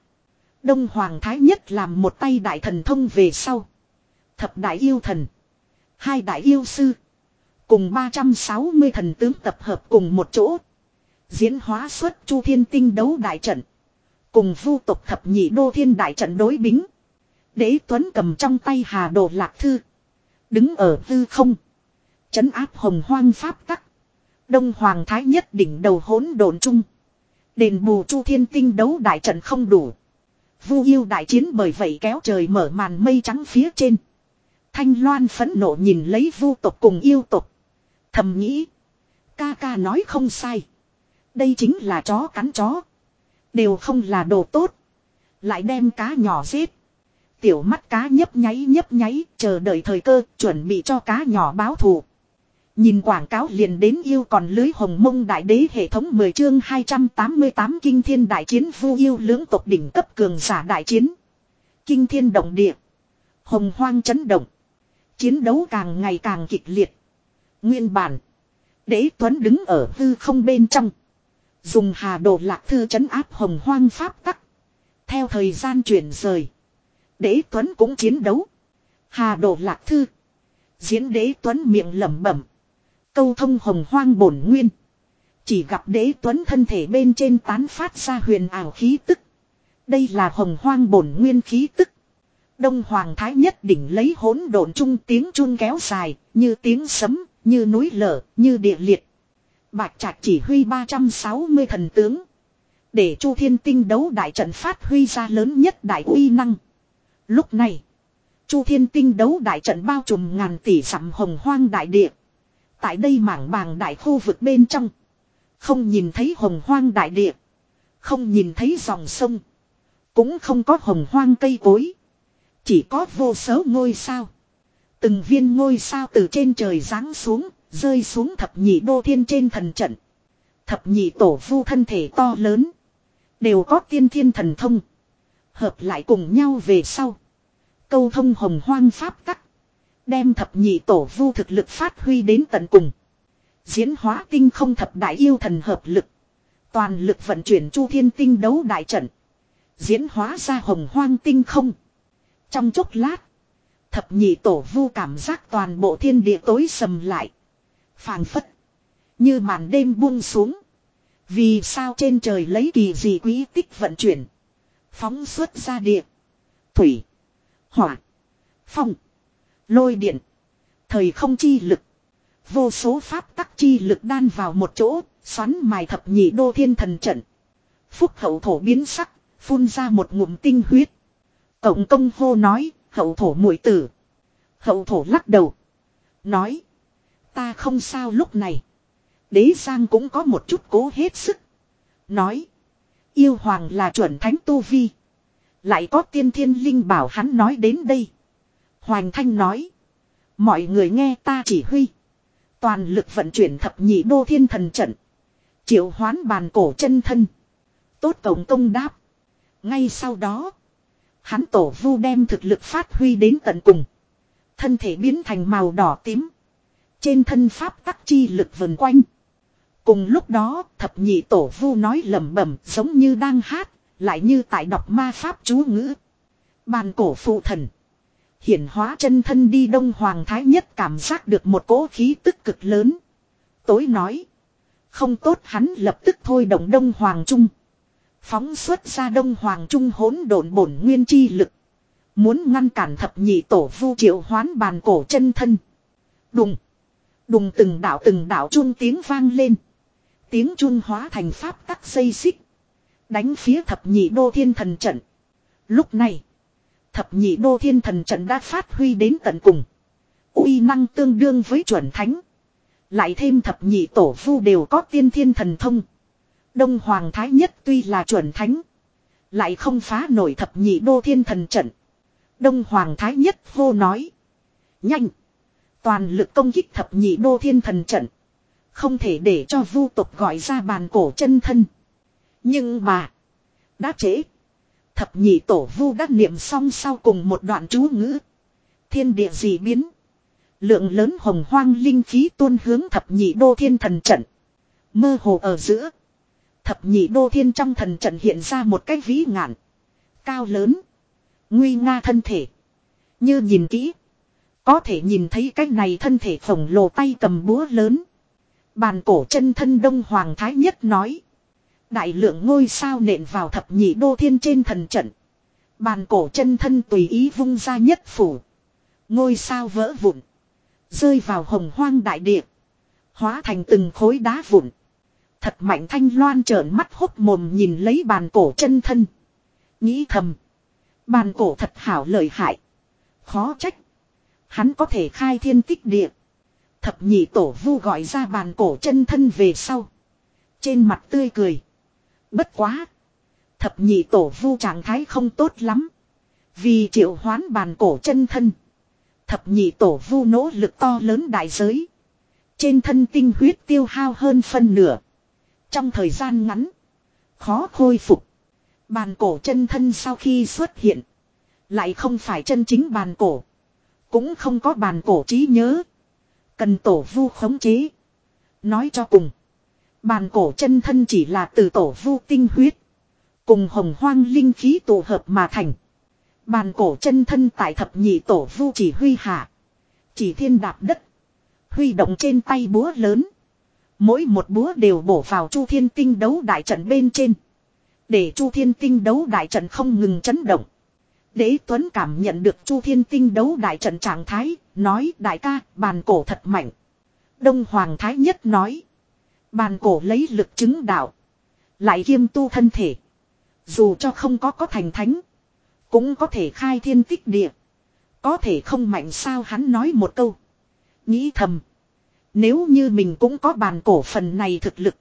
Đông Hoàng Thái Nhất làm một tay đại thần thông về sau. Thập đại yêu thần. Hai đại yêu sư. Cùng 360 thần tướng tập hợp cùng một chỗ. Diễn hóa xuất chu thiên tinh đấu đại trận. Cùng vu tục thập nhị đô thiên đại trận đối bính. Đế Tuấn cầm trong tay hà đồ lạc thư. Đứng ở tư không. Chấn áp hồng hoang pháp tắc. Đông Hoàng Thái nhất đỉnh đầu hỗn độn chung. Đền bù chu thiên tinh đấu đại trận không đủ. Vu yêu đại chiến bởi vậy kéo trời mở màn mây trắng phía trên. Thanh Loan phẫn nộ nhìn lấy vu tộc cùng yêu tộc. Thầm nghĩ. Ca ca nói không sai. Đây chính là chó cắn chó. Đều không là đồ tốt. Lại đem cá nhỏ giết. Tiểu mắt cá nhấp nháy nhấp nháy, chờ đợi thời cơ, chuẩn bị cho cá nhỏ báo thù. Nhìn quảng cáo liền đến yêu còn lưới hồng mông đại đế hệ thống 10 chương 288 kinh thiên đại chiến vu yêu lưỡng tộc đỉnh cấp cường giả đại chiến. Kinh thiên động địa. Hồng hoang chấn động. Chiến đấu càng ngày càng kịch liệt. Nguyên bản. Đế Tuấn đứng ở hư không bên trong. Dùng hà đồ lạc thư chấn áp hồng hoang pháp tắc. Theo thời gian chuyển rời. Đế Tuấn cũng chiến đấu. Hà đồ lạc thư. Diễn đế Tuấn miệng lẩm bẩm. Câu thông hồng hoang bổn nguyên. Chỉ gặp đế Tuấn thân thể bên trên tán phát ra huyền ảo khí tức. Đây là hồng hoang bổn nguyên khí tức. Đông Hoàng Thái nhất đỉnh lấy hỗn độn trung tiếng chuông kéo dài, như tiếng sấm, như núi lở, như địa liệt. Bạch Trạch chỉ huy 360 thần tướng. Để Chu Thiên Tinh đấu đại trận phát huy ra lớn nhất đại uy năng. Lúc này, Chu Thiên Tinh đấu đại trận bao trùm ngàn tỷ sắm hồng hoang đại địa. Tại đây mảng bàng đại khu vực bên trong. Không nhìn thấy hồng hoang đại địa. Không nhìn thấy dòng sông. Cũng không có hồng hoang cây cối. Chỉ có vô số ngôi sao. Từng viên ngôi sao từ trên trời giáng xuống, rơi xuống thập nhị đô thiên trên thần trận. Thập nhị tổ vu thân thể to lớn. Đều có tiên thiên thần thông. Hợp lại cùng nhau về sau. Câu thông hồng hoang pháp tắc. Đem thập nhị tổ vu thực lực phát huy đến tận cùng. Diễn hóa tinh không thập đại yêu thần hợp lực. Toàn lực vận chuyển chu thiên tinh đấu đại trận. Diễn hóa ra hồng hoang tinh không. Trong chốc lát. Thập nhị tổ vu cảm giác toàn bộ thiên địa tối sầm lại. phảng phất. Như màn đêm buông xuống. Vì sao trên trời lấy kỳ gì quý tích vận chuyển. Phóng xuất ra địa. Thủy. Hỏa. Phong. Lôi điện. Thời không chi lực. Vô số pháp tắc chi lực đan vào một chỗ. Xoắn mài thập nhị đô thiên thần trận. Phúc hậu thổ biến sắc. Phun ra một ngụm tinh huyết. Cộng công hô nói. Hậu thổ muội tử. Hậu thổ lắc đầu. Nói. Ta không sao lúc này. Đế Giang cũng có một chút cố hết sức. Nói. Yêu hoàng là chuẩn thánh tu vi. Lại có tiên thiên linh bảo hắn nói đến đây. hoàng Thanh nói. Mọi người nghe ta chỉ huy. Toàn lực vận chuyển thập nhị đô thiên thần trận. Triệu hoán bàn cổ chân thân. Tốt tổng công đáp. Ngay sau đó. Hắn tổ vu đem thực lực phát huy đến tận cùng. Thân thể biến thành màu đỏ tím. Trên thân pháp tắc chi lực vần quanh. Cùng lúc đó, thập nhị tổ vu nói lẩm bẩm giống như đang hát. Lại như tại đọc ma pháp chú ngữ. Bàn cổ phụ thần. Hiển hóa chân thân đi đông hoàng thái nhất cảm giác được một cỗ khí tức cực lớn. Tối nói. Không tốt hắn lập tức thôi động đông hoàng trung. Phóng xuất ra đông hoàng trung hỗn độn bổn nguyên chi lực. Muốn ngăn cản thập nhị tổ vu triệu hoán bàn cổ chân thân. Đùng. Đùng từng đạo từng đạo trung tiếng vang lên. Tiếng chun hóa thành pháp tắc xây xích. Đánh phía thập nhị đô thiên thần trận. Lúc này. Thập nhị đô thiên thần trận đã phát huy đến tận cùng. uy năng tương đương với chuẩn thánh. Lại thêm thập nhị tổ vu đều có tiên thiên thần thông. Đông Hoàng Thái Nhất tuy là chuẩn thánh. Lại không phá nổi thập nhị đô thiên thần trận. Đông Hoàng Thái Nhất vô nói. Nhanh. Toàn lực công kích thập nhị đô thiên thần trận. Không thể để cho vu tộc gọi ra bàn cổ chân thân. Nhưng mà. Đã trễ. Thập nhị tổ vu đã niệm xong sau cùng một đoạn chú ngữ. Thiên địa gì biến. Lượng lớn hồng hoang linh khí tuôn hướng thập nhị đô thiên thần trận. Mơ hồ ở giữa. Thập nhị đô thiên trong thần trận hiện ra một cái vĩ ngạn. Cao lớn. Nguy nga thân thể. Như nhìn kỹ. Có thể nhìn thấy cái này thân thể khổng lồ tay cầm búa lớn. Bàn cổ chân thân đông hoàng thái nhất nói. Đại lượng ngôi sao nện vào thập nhị đô thiên trên thần trận. Bàn cổ chân thân tùy ý vung ra nhất phủ. Ngôi sao vỡ vụn. Rơi vào hồng hoang đại địa. Hóa thành từng khối đá vụn. Thật mạnh thanh loan trợn mắt hốc mồm nhìn lấy bàn cổ chân thân. Nghĩ thầm. Bàn cổ thật hảo lợi hại. Khó trách. Hắn có thể khai thiên tích địa. Thập nhị tổ vu gọi ra bàn cổ chân thân về sau. Trên mặt tươi cười. Bất quá. Thập nhị tổ vu trạng thái không tốt lắm. Vì triệu hoán bàn cổ chân thân. Thập nhị tổ vu nỗ lực to lớn đại giới. Trên thân tinh huyết tiêu hao hơn phân nửa. Trong thời gian ngắn. Khó khôi phục. Bàn cổ chân thân sau khi xuất hiện. Lại không phải chân chính bàn cổ. Cũng không có bàn cổ trí nhớ. Cần tổ vu khống chế. Nói cho cùng. Bàn cổ chân thân chỉ là từ tổ vu tinh huyết. Cùng hồng hoang linh khí tụ hợp mà thành. Bàn cổ chân thân tại thập nhị tổ vu chỉ huy hạ. Chỉ thiên đạp đất. Huy động trên tay búa lớn. Mỗi một búa đều bổ vào chu thiên tinh đấu đại trận bên trên. Để chu thiên tinh đấu đại trận không ngừng chấn động. Đế Tuấn cảm nhận được chu thiên tinh đấu đại trận trạng thái. Nói, đại ca, bàn cổ thật mạnh. Đông Hoàng Thái Nhất nói. Bàn cổ lấy lực chứng đạo. Lại kiêm tu thân thể. Dù cho không có có thành thánh. Cũng có thể khai thiên tích địa. Có thể không mạnh sao hắn nói một câu. Nghĩ thầm. Nếu như mình cũng có bàn cổ phần này thực lực.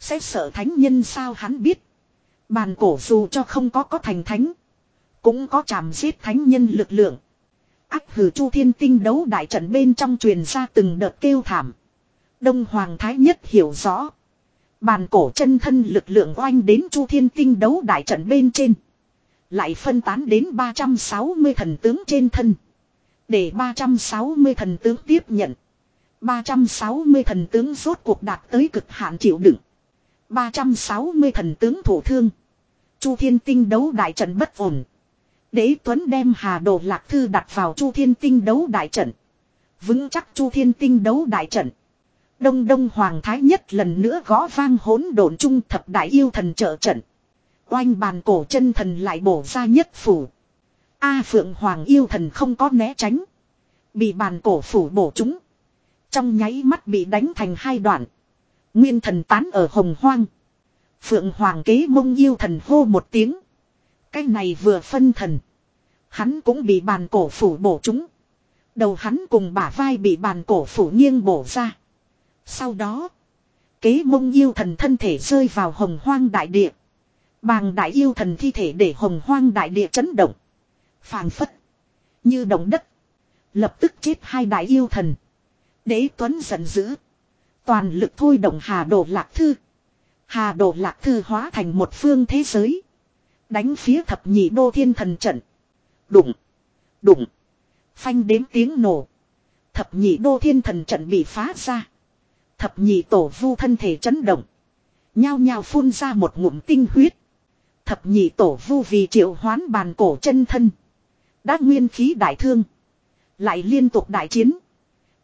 Sẽ sợ thánh nhân sao hắn biết. Bàn cổ dù cho không có có thành thánh. Cũng có chạm giết thánh nhân lực lượng. Ác hử chu thiên tinh đấu đại trận bên trong truyền ra từng đợt kêu thảm. Đông Hoàng Thái Nhất hiểu rõ. Bàn cổ chân thân lực lượng oanh đến chu thiên tinh đấu đại trận bên trên. Lại phân tán đến 360 thần tướng trên thân. Để 360 thần tướng tiếp nhận. 360 thần tướng rốt cuộc đạt tới cực hạn chịu đựng. 360 thần tướng thủ thương. Chu thiên tinh đấu đại trận bất ổn. Đế Tuấn đem Hà Đồ Lạc Thư đặt vào Chu Thiên Tinh đấu đại trận. Vững chắc Chu Thiên Tinh đấu đại trận. Đông Đông Hoàng Thái nhất lần nữa gõ vang hỗn độn trung thập đại yêu thần trợ trận. Oanh bàn cổ chân thần lại bổ ra nhất phủ. A Phượng Hoàng yêu thần không có né tránh. Bị bàn cổ phủ bổ chúng. Trong nháy mắt bị đánh thành hai đoạn. Nguyên thần tán ở hồng hoang. Phượng Hoàng kế mông yêu thần hô một tiếng. Cái này vừa phân thần. Hắn cũng bị bàn cổ phủ bổ chúng. Đầu hắn cùng bả vai bị bàn cổ phủ nghiêng bổ ra. Sau đó. Kế mông yêu thần thân thể rơi vào hồng hoang đại địa. Bàng đại yêu thần thi thể để hồng hoang đại địa chấn động. phảng phất. Như động đất. Lập tức chết hai đại yêu thần. Đế Tuấn giận dữ. Toàn lực thôi động Hà Đồ Lạc Thư. Hà Đồ Lạc Thư hóa thành một phương thế giới. Đánh phía thập nhị đô thiên thần trận. Đụng. Đụng. Phanh đếm tiếng nổ. Thập nhị đô thiên thần trận bị phá ra. Thập nhị tổ vu thân thể chấn động. Nhao nhao phun ra một ngụm tinh huyết. Thập nhị tổ vu vì triệu hoán bàn cổ chân thân. Đã nguyên khí đại thương. Lại liên tục đại chiến.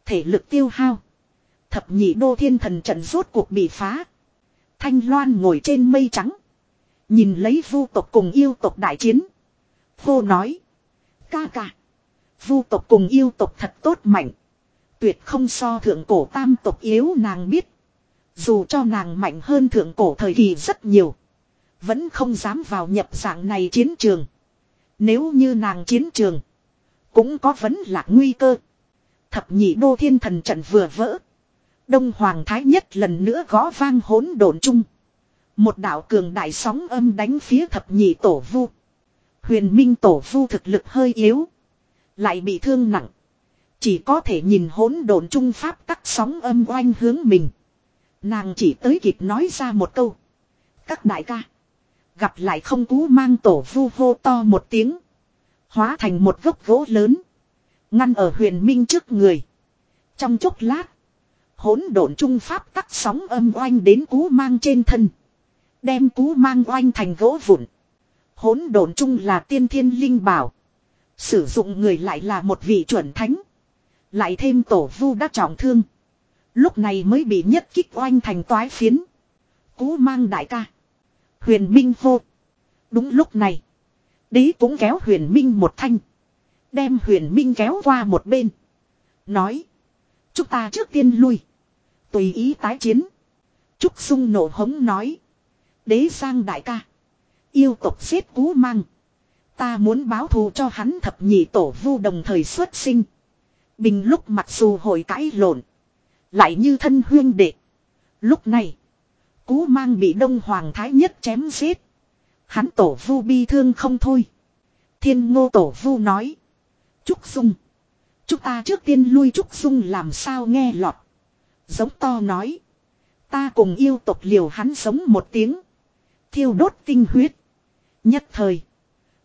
Thể lực tiêu hao. Thập nhị đô thiên thần trận rốt cuộc bị phá. Thanh Loan ngồi trên mây trắng. Nhìn lấy vu tộc cùng yêu tộc đại chiến. Vô nói. Ca ca. Vu tộc cùng yêu tộc thật tốt mạnh. Tuyệt không so thượng cổ tam tộc yếu nàng biết. Dù cho nàng mạnh hơn thượng cổ thời kỳ rất nhiều. Vẫn không dám vào nhập dạng này chiến trường. Nếu như nàng chiến trường. Cũng có vấn là nguy cơ. Thập nhị đô thiên thần trận vừa vỡ. Đông Hoàng Thái nhất lần nữa gõ vang hỗn độn chung. Một đạo cường đại sóng âm đánh phía thập nhị tổ vu. Huyền Minh tổ vu thực lực hơi yếu. Lại bị thương nặng. Chỉ có thể nhìn hỗn độn trung pháp tắc sóng âm oanh hướng mình. Nàng chỉ tới kịp nói ra một câu. Các đại ca. Gặp lại không cú mang tổ vu hô to một tiếng. Hóa thành một gốc gỗ lớn. Ngăn ở huyền minh trước người. Trong chốc lát. Hỗn độn trung pháp tắc sóng âm oanh đến cú mang trên thân. Đem cú mang oanh thành gỗ vụn. Hỗn độn trung là tiên thiên linh bảo. Sử dụng người lại là một vị chuẩn thánh. Lại thêm tổ vu đã trọng thương. Lúc này mới bị nhất kích oanh thành toái phiến. Cú mang đại ca. Huyền Minh hô. Đúng lúc này. Đế cũng kéo huyền Minh một thanh. Đem huyền Minh kéo qua một bên. Nói. Chúng ta trước tiên lui. Tùy ý tái chiến. Trúc Sung nổ hống nói. Đế sang đại ca. Yêu tộc xếp cú mang. Ta muốn báo thù cho hắn thập nhị tổ vu đồng thời xuất sinh. Bình lúc mặc dù hồi cãi lộn. Lại như thân huyên đệ. Lúc này. Cú mang bị đông hoàng thái nhất chém giết. Hắn tổ vu bi thương không thôi. Thiên ngô tổ vu nói. Trúc Dung. Chúng ta trước tiên lui Trúc Dung làm sao nghe lọt. Giống to nói. Ta cùng yêu tộc liều hắn sống một tiếng. Thiêu đốt tinh huyết. Nhất thời.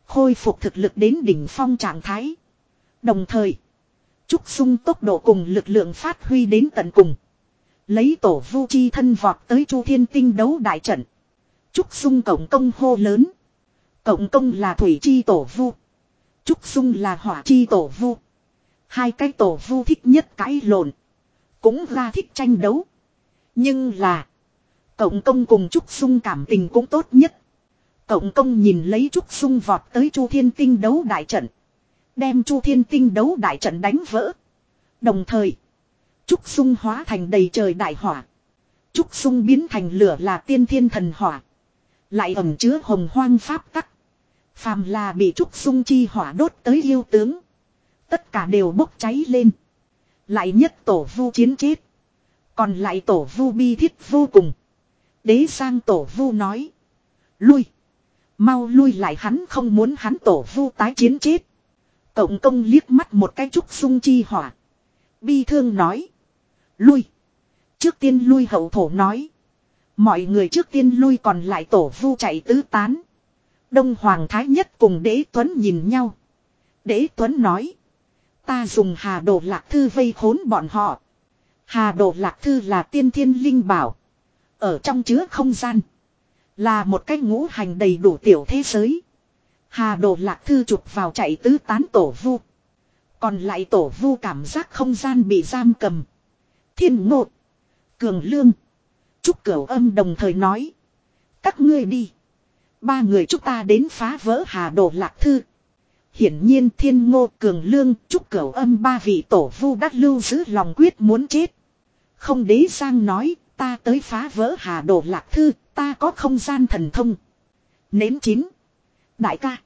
Khôi phục thực lực đến đỉnh phong trạng thái. Đồng thời. Trúc Dung tốc độ cùng lực lượng phát huy đến tận cùng. Lấy tổ vu chi thân vọt tới Chu Thiên Tinh đấu đại trận. Trúc Dung cộng công hô lớn. Cộng công là thủy chi tổ vu. Trúc Dung là hỏa chi tổ vu. Hai cái tổ vu thích nhất cãi lộn. Cũng ra thích tranh đấu. Nhưng là. Cộng công cùng Trúc Dung cảm tình cũng tốt nhất. Cộng công nhìn lấy Trúc Dung vọt tới Chu Thiên Tinh đấu đại trận. Đem Chu Thiên Tinh đấu đại trận đánh vỡ. Đồng thời. Trúc Dung hóa thành đầy trời đại hỏa. Trúc Dung biến thành lửa là tiên thiên thần hỏa. Lại ẩm chứa hồng hoang pháp tắc. Phàm là bị Trúc Dung chi hỏa đốt tới yêu tướng. Tất cả đều bốc cháy lên. Lại nhất tổ vu chiến chết. Còn lại tổ vu bi thiết vô cùng. Đế sang tổ vu nói. Lui. Mau lui lại hắn không muốn hắn tổ vu tái chiến chết. Cộng công liếc mắt một cái trúc sung chi hỏa. Bi thương nói. Lui. Trước tiên lui hậu thổ nói. Mọi người trước tiên lui còn lại tổ vu chạy tứ tán. Đông Hoàng Thái Nhất cùng đế Tuấn nhìn nhau. Đế Tuấn nói. Ta dùng hà đồ lạc thư vây khốn bọn họ. Hà đồ lạc thư là tiên thiên linh bảo. Ở trong chứa không gian. Là một cái ngũ hành đầy đủ tiểu thế giới. Hà đồ lạc thư chụp vào chạy tứ tán tổ vu. Còn lại tổ vu cảm giác không gian bị giam cầm. Thiên ngộ. Cường lương. Trúc cửu âm đồng thời nói. Các ngươi đi. Ba người chúng ta đến phá vỡ hà đồ lạc thư. Hiển nhiên thiên ngô cường lương, trúc cửu âm ba vị tổ vu đắc lưu giữ lòng quyết muốn chết. Không đế sang nói, ta tới phá vỡ hà đồ lạc thư, ta có không gian thần thông. Nếm chín. Đại ca.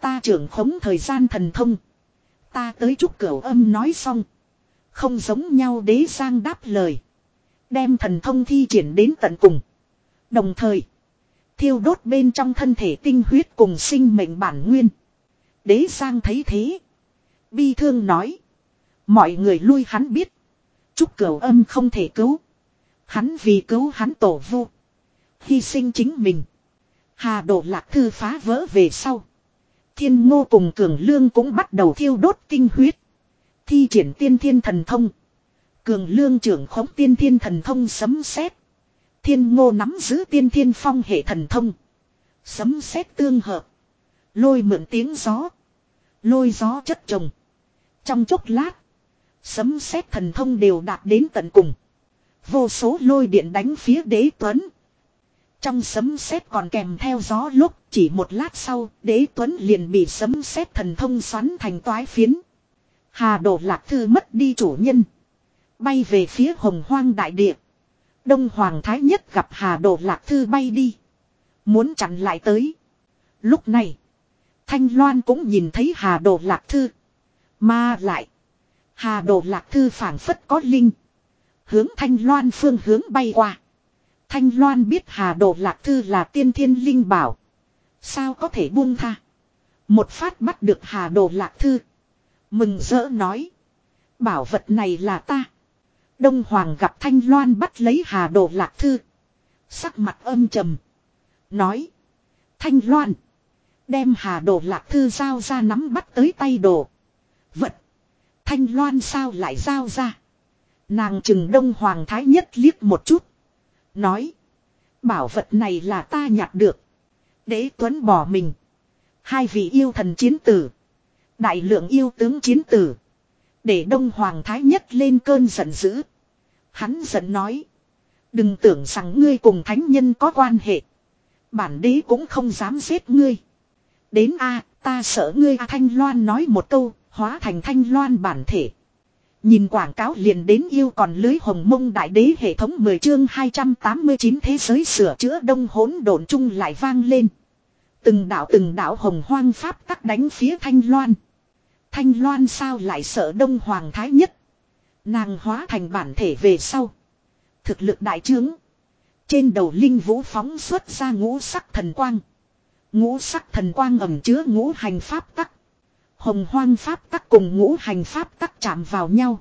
Ta trưởng khống thời gian thần thông. Ta tới chúc cửu âm nói xong. Không giống nhau đế sang đáp lời. Đem thần thông thi triển đến tận cùng. Đồng thời. Thiêu đốt bên trong thân thể tinh huyết cùng sinh mệnh bản nguyên. Đế sang thấy thế. Bi thương nói. Mọi người lui hắn biết. Trúc cửu âm không thể cứu. Hắn vì cứu hắn tổ vu. Hy sinh chính mình. Hà đổ lạc thư phá vỡ về sau. Thiên ngô cùng cường lương cũng bắt đầu thiêu đốt tinh huyết. Thi triển tiên thiên thần thông. Cường lương trưởng khống tiên thiên thần thông sấm sét. Thiên ngô nắm giữ tiên thiên phong hệ thần thông. Sấm sét tương hợp. Lôi mượn tiếng gió. Lôi gió chất trồng. Trong chốc lát. Sấm sét thần thông đều đạt đến tận cùng. Vô số lôi điện đánh phía đế tuấn. Trong sấm sét còn kèm theo gió lúc, chỉ một lát sau, đế tuấn liền bị sấm sét thần thông xoắn thành toái phiến. Hà đổ lạc thư mất đi chủ nhân. Bay về phía hồng hoang đại địa. Đông Hoàng Thái Nhất gặp Hà Đồ Lạc Thư bay đi. Muốn chặn lại tới. Lúc này. Thanh Loan cũng nhìn thấy Hà Đồ Lạc Thư. Mà lại. Hà Đồ Lạc Thư phảng phất có linh. Hướng Thanh Loan phương hướng bay qua. Thanh Loan biết Hà Đồ Lạc Thư là tiên thiên linh bảo. Sao có thể buông tha. Một phát bắt được Hà Đồ Lạc Thư. Mừng rỡ nói. Bảo vật này là ta. Đông Hoàng gặp Thanh Loan bắt lấy Hà Đồ Lạc Thư. Sắc mặt âm trầm. Nói. Thanh Loan. Đem Hà Đồ Lạc Thư giao ra nắm bắt tới tay đồ. Vật. Thanh Loan sao lại giao ra. Nàng chừng Đông Hoàng Thái Nhất liếc một chút. Nói. Bảo vật này là ta nhặt được. Đế Tuấn bỏ mình. Hai vị yêu thần chiến tử. Đại lượng yêu tướng chiến tử. Để Đông Hoàng Thái Nhất lên cơn giận dữ. Hắn giận nói. Đừng tưởng rằng ngươi cùng thánh nhân có quan hệ. Bản đế cũng không dám giết ngươi. Đến a ta sợ ngươi a Thanh Loan nói một câu, hóa thành Thanh Loan bản thể. Nhìn quảng cáo liền đến yêu còn lưới hồng mông đại đế hệ thống 10 chương 289 thế giới sửa chữa đông hỗn độn chung lại vang lên. Từng đạo từng đạo hồng hoang pháp tắc đánh phía Thanh Loan. Thanh Loan sao lại sợ đông hoàng thái nhất. Nàng hóa thành bản thể về sau. Thực lực đại trướng. Trên đầu linh vũ phóng xuất ra ngũ sắc thần quang. Ngũ sắc thần quang ẩm chứa ngũ hành pháp tắc. Hồng hoang pháp tắc cùng ngũ hành pháp tắc chạm vào nhau.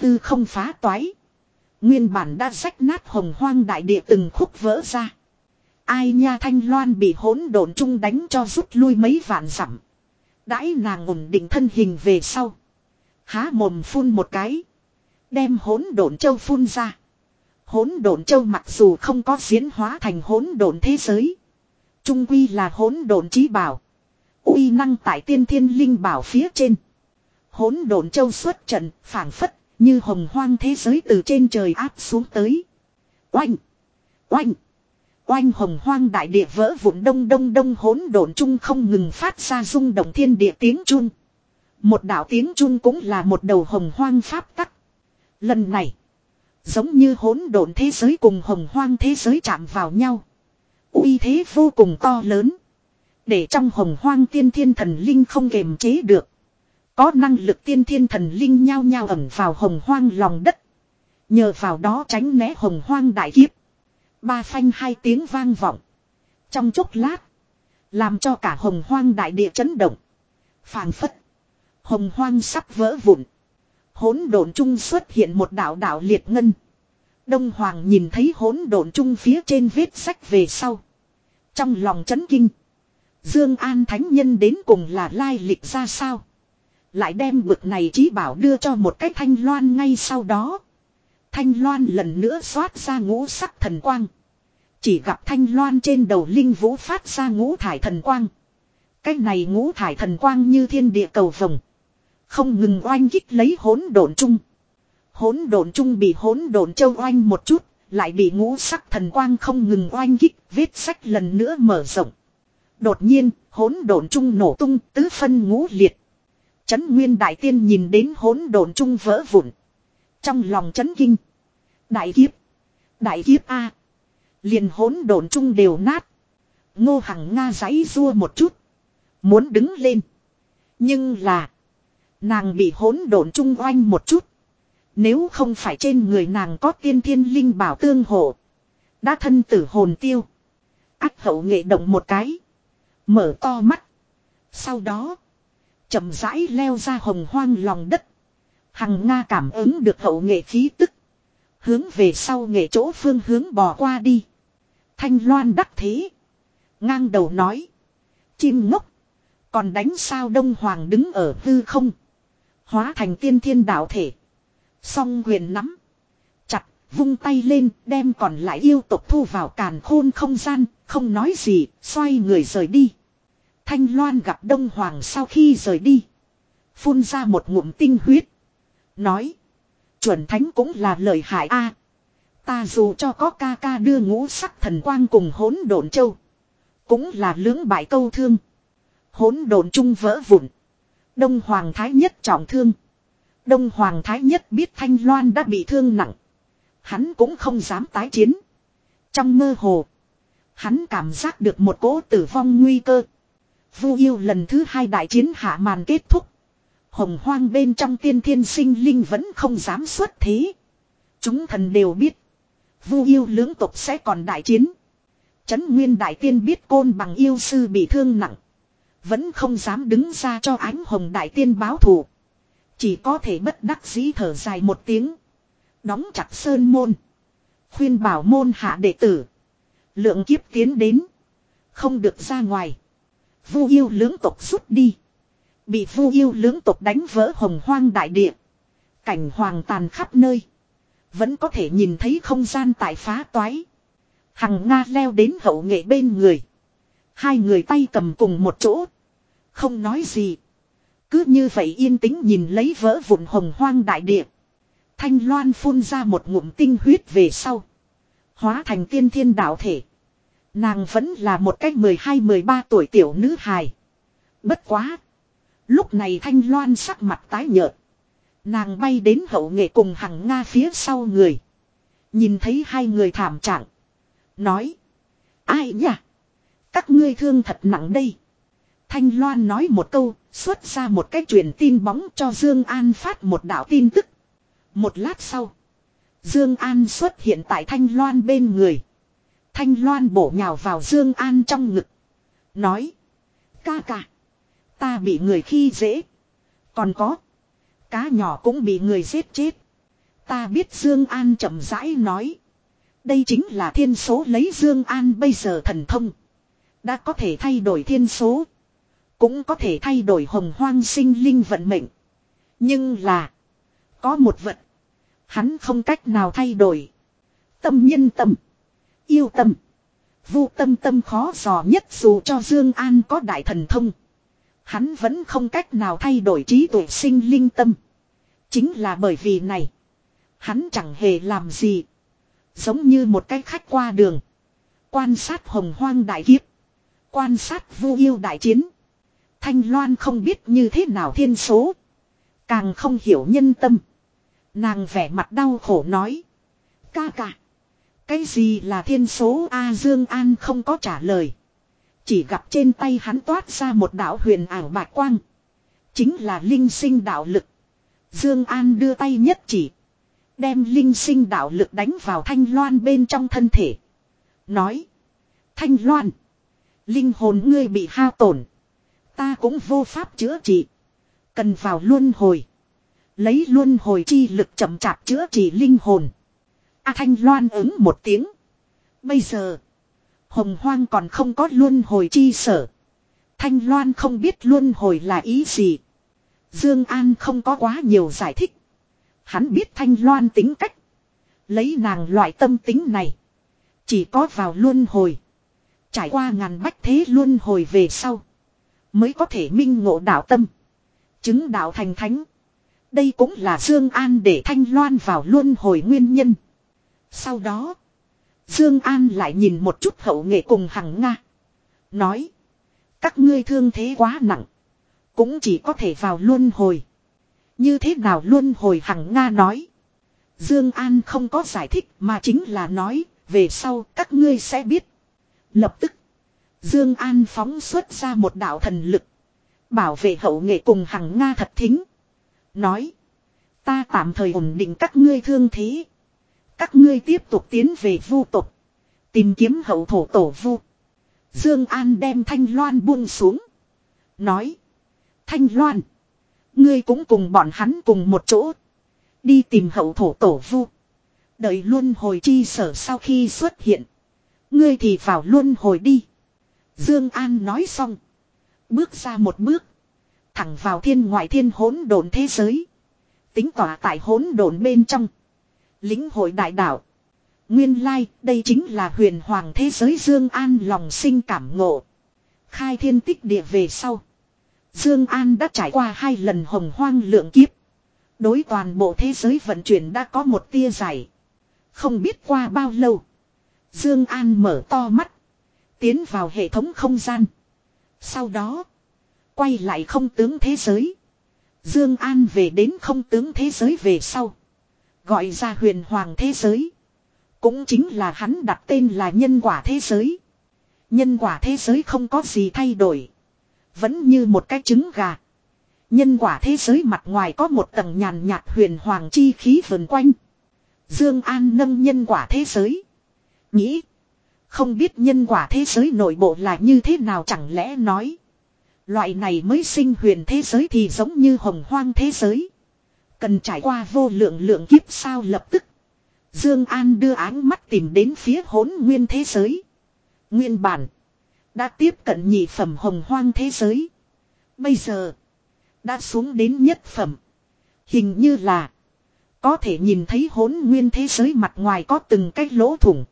Tư không phá toái. Nguyên bản đã rách nát hồng hoang đại địa từng khúc vỡ ra. Ai nha thanh loan bị hỗn độn chung đánh cho rút lui mấy vạn dặm. Đãi nàng ổn định thân hình về sau. Há mồm phun một cái. Đem hỗn độn châu phun ra. Hỗn độn châu mặc dù không có diễn hóa thành hỗn độn thế giới. Trung quy là hỗn độn trí bảo. uy năng tại tiên thiên linh bảo phía trên. Hỗn độn châu xuất trận, phảng phất, như hồng hoang thế giới từ trên trời áp xuống tới. Oanh! Oanh! Oanh hồng hoang đại địa vỡ vụn đông đông đông hỗn độn chung không ngừng phát ra rung động thiên địa tiếng chung. Một đạo tiếng chung cũng là một đầu hồng hoang pháp tắc. Lần này, giống như hỗn độn thế giới cùng hồng hoang thế giới chạm vào nhau. uy thế vô cùng to lớn. Để trong hồng hoang tiên thiên thần linh không kềm chế được. Có năng lực tiên thiên thần linh nhao nhao ẩn vào hồng hoang lòng đất. Nhờ vào đó tránh né hồng hoang đại kiếp. Ba phanh hai tiếng vang vọng. Trong chốc lát. Làm cho cả hồng hoang đại địa chấn động. Phàng phất. Hồng hoang sắp vỡ vụn. Hỗn độn trung xuất hiện một đạo đạo liệt ngân. Đông Hoàng nhìn thấy hỗn độn trung phía trên vết sách về sau. Trong lòng chấn kinh. Dương An Thánh Nhân đến cùng là lai lịch ra sao? Lại đem bực này trí bảo đưa cho một cái thanh loan ngay sau đó. Thanh loan lần nữa xoát ra ngũ sắc thần quang. Chỉ gặp thanh loan trên đầu linh vũ phát ra ngũ thải thần quang. Cái này ngũ thải thần quang như thiên địa cầu vồng. Không ngừng oanh kích lấy hỗn độn chung. Hỗn độn chung bị hỗn độn châu oanh một chút, lại bị ngũ sắc thần quang không ngừng oanh kích, vết sách lần nữa mở rộng. Đột nhiên, hỗn độn chung nổ tung, tứ phân ngũ liệt. Chấn Nguyên Đại Tiên nhìn đến hỗn độn chung vỡ vụn. Trong lòng chấn kinh. Đại kiếp. Đại kiếp A. Liền hỗn độn chung đều nát. Ngô Hằng Nga giấy rua một chút. Muốn đứng lên. Nhưng là. Nàng bị hỗn độn chung oanh một chút. Nếu không phải trên người nàng có tiên thiên linh bảo tương hộ. Đã thân tử hồn tiêu. Ác hậu nghệ động một cái. Mở to mắt. Sau đó. chậm rãi leo ra hồng hoang lòng đất. Hằng Nga cảm ứng được hậu nghệ khí tức. Hướng về sau nghệ chỗ phương hướng bò qua đi. Thanh Loan đắc thế. Ngang đầu nói. Chim ngốc. Còn đánh sao Đông Hoàng đứng ở hư không. Hóa thành tiên thiên đạo thể. Song quyền nắm. Chặt, vung tay lên, đem còn lại yêu tộc thu vào càn khôn không gian, không nói gì, xoay người rời đi. Thanh Loan gặp Đông Hoàng sau khi rời đi. Phun ra một ngụm tinh huyết. Nói. Chuẩn thánh cũng là lời hại a. ta dù cho có ca ca đưa ngũ sắc thần quang cùng hỗn độn châu. Cũng là lưỡng bại câu thương. Hỗn độn chung vỡ vụn. Đông Hoàng Thái Nhất trọng thương. Đông Hoàng Thái Nhất biết Thanh Loan đã bị thương nặng. Hắn cũng không dám tái chiến. Trong mơ hồ. Hắn cảm giác được một cỗ tử vong nguy cơ. Vu yêu lần thứ hai đại chiến hạ màn kết thúc. Hồng hoang bên trong tiên thiên sinh linh vẫn không dám xuất thế. Chúng thần đều biết. Vu yêu lưỡng tộc sẽ còn đại chiến. Chấn nguyên đại tiên biết côn bằng yêu sư bị thương nặng. Vẫn không dám đứng ra cho ánh hồng đại tiên báo thù. Chỉ có thể bất đắc dĩ thở dài một tiếng. Đóng chặt sơn môn. Khuyên bảo môn hạ đệ tử. Lượng kiếp tiến đến. Không được ra ngoài. Vu yêu lưỡng tộc rút đi. Bị vu yêu lưỡng tộc đánh vỡ hồng hoang đại địa. Cảnh hoàng tàn khắp nơi. Vẫn có thể nhìn thấy không gian tại phá toái. Hằng Nga leo đến hậu nghệ bên người. Hai người tay cầm cùng một chỗ. Không nói gì. Cứ như vậy yên tĩnh nhìn lấy vỡ vụn hồng hoang đại địa. Thanh loan phun ra một ngụm tinh huyết về sau. Hóa thành tiên thiên đạo thể. Nàng vẫn là một cách 12-13 tuổi tiểu nữ hài. Bất quá. Lúc này thanh loan sắc mặt tái nhợt. Nàng bay đến hậu nghệ cùng hằng Nga phía sau người. Nhìn thấy hai người thảm trạng. Nói. Ai nhỉ? Các ngươi thương thật nặng đây. Thanh Loan nói một câu, xuất ra một cái truyền tin bóng cho Dương An phát một đạo tin tức. Một lát sau, Dương An xuất hiện tại Thanh Loan bên người. Thanh Loan bổ nhào vào Dương An trong ngực, nói: "Ca ca, ta bị người khi dễ, còn có cá nhỏ cũng bị người giết chết." Ta biết Dương An chậm rãi nói, đây chính là thiên số lấy Dương An bây giờ thần thông, đã có thể thay đổi thiên số. Cũng có thể thay đổi hồng hoang sinh linh vận mệnh. Nhưng là. Có một vật. Hắn không cách nào thay đổi. Tâm nhân tâm. Yêu tâm. Vu tâm tâm khó dò nhất dù cho Dương An có đại thần thông. Hắn vẫn không cách nào thay đổi trí tuệ sinh linh tâm. Chính là bởi vì này. Hắn chẳng hề làm gì. Giống như một cái khách qua đường. Quan sát hồng hoang đại kiếp. Quan sát vu yêu đại chiến. Thanh Loan không biết như thế nào thiên số. Càng không hiểu nhân tâm. Nàng vẻ mặt đau khổ nói. Ca ca. Cái gì là thiên số A Dương An không có trả lời. Chỉ gặp trên tay hắn toát ra một đạo huyền ảo bạc quang. Chính là linh sinh đạo lực. Dương An đưa tay nhất chỉ. Đem linh sinh đạo lực đánh vào thanh loan bên trong thân thể. Nói. Thanh loan. Linh hồn ngươi bị hao tổn. Ta cũng vô pháp chữa trị. Cần vào luân hồi. Lấy luân hồi chi lực chậm chạp chữa trị linh hồn. A Thanh Loan ứng một tiếng. Bây giờ. Hồng Hoang còn không có luân hồi chi sở. Thanh Loan không biết luân hồi là ý gì. Dương An không có quá nhiều giải thích. Hắn biết Thanh Loan tính cách. Lấy nàng loại tâm tính này. Chỉ có vào luân hồi. Trải qua ngàn bách thế luân hồi về sau. Mới có thể minh ngộ đạo tâm. Chứng đạo thành thánh. Đây cũng là Dương An để Thanh Loan vào luân hồi nguyên nhân. Sau đó. Dương An lại nhìn một chút hậu nghệ cùng hằng Nga. Nói. Các ngươi thương thế quá nặng. Cũng chỉ có thể vào luân hồi. Như thế nào luân hồi hằng Nga nói. Dương An không có giải thích mà chính là nói. Về sau các ngươi sẽ biết. Lập tức. Dương An phóng xuất ra một đạo thần lực. Bảo vệ hậu nghệ cùng hằng Nga thật thính. Nói. Ta tạm thời ổn định các ngươi thương thế. Các ngươi tiếp tục tiến về vu tộc, Tìm kiếm hậu thổ tổ vu. Dương An đem Thanh Loan buông xuống. Nói. Thanh Loan. Ngươi cũng cùng bọn hắn cùng một chỗ. Đi tìm hậu thổ tổ vu. Đợi luân hồi chi sở sau khi xuất hiện. Ngươi thì vào luân hồi đi. Dương An nói xong. Bước ra một bước. Thẳng vào thiên ngoại thiên hỗn độn thế giới. Tính tỏa tại hỗn độn bên trong. lĩnh hội đại đạo. Nguyên lai, đây chính là huyền hoàng thế giới Dương An lòng sinh cảm ngộ. Khai thiên tích địa về sau. Dương An đã trải qua hai lần hồng hoang lượng kiếp. Đối toàn bộ thế giới vận chuyển đã có một tia giải. Không biết qua bao lâu. Dương An mở to mắt. Tiến vào hệ thống không gian. Sau đó. Quay lại không tướng thế giới. Dương An về đến không tướng thế giới về sau. Gọi ra huyền hoàng thế giới. Cũng chính là hắn đặt tên là nhân quả thế giới. Nhân quả thế giới không có gì thay đổi. Vẫn như một cái trứng gà. Nhân quả thế giới mặt ngoài có một tầng nhàn nhạt huyền hoàng chi khí vần quanh. Dương An nâng nhân quả thế giới. Nghĩ. Không biết nhân quả thế giới nội bộ là như thế nào chẳng lẽ nói. Loại này mới sinh huyền thế giới thì giống như hồng hoang thế giới. Cần trải qua vô lượng lượng kiếp sao lập tức. Dương An đưa ánh mắt tìm đến phía hỗn nguyên thế giới. Nguyên bản. Đã tiếp cận nhị phẩm hồng hoang thế giới. Bây giờ. Đã xuống đến nhất phẩm. Hình như là. Có thể nhìn thấy hỗn nguyên thế giới mặt ngoài có từng cái lỗ thủng.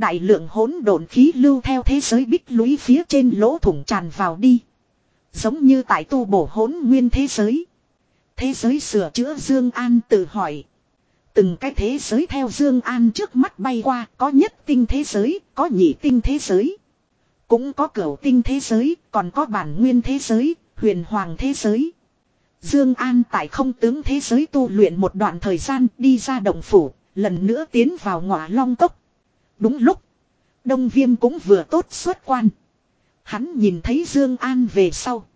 Đại lượng hỗn độn khí lưu theo thế giới bích lũy phía trên lỗ thủng tràn vào đi. Giống như tại tu bổ hỗn nguyên thế giới. Thế giới sửa chữa Dương An tự hỏi. Từng cái thế giới theo Dương An trước mắt bay qua, có nhất tinh thế giới, có nhị tinh thế giới. Cũng có cửu tinh thế giới, còn có bản nguyên thế giới, huyền hoàng thế giới. Dương An tại không tướng thế giới tu luyện một đoạn thời gian đi ra động phủ, lần nữa tiến vào ngọa long cốc. Đúng lúc, Đông Viêm cũng vừa tốt xuất quan. Hắn nhìn thấy Dương An về sau.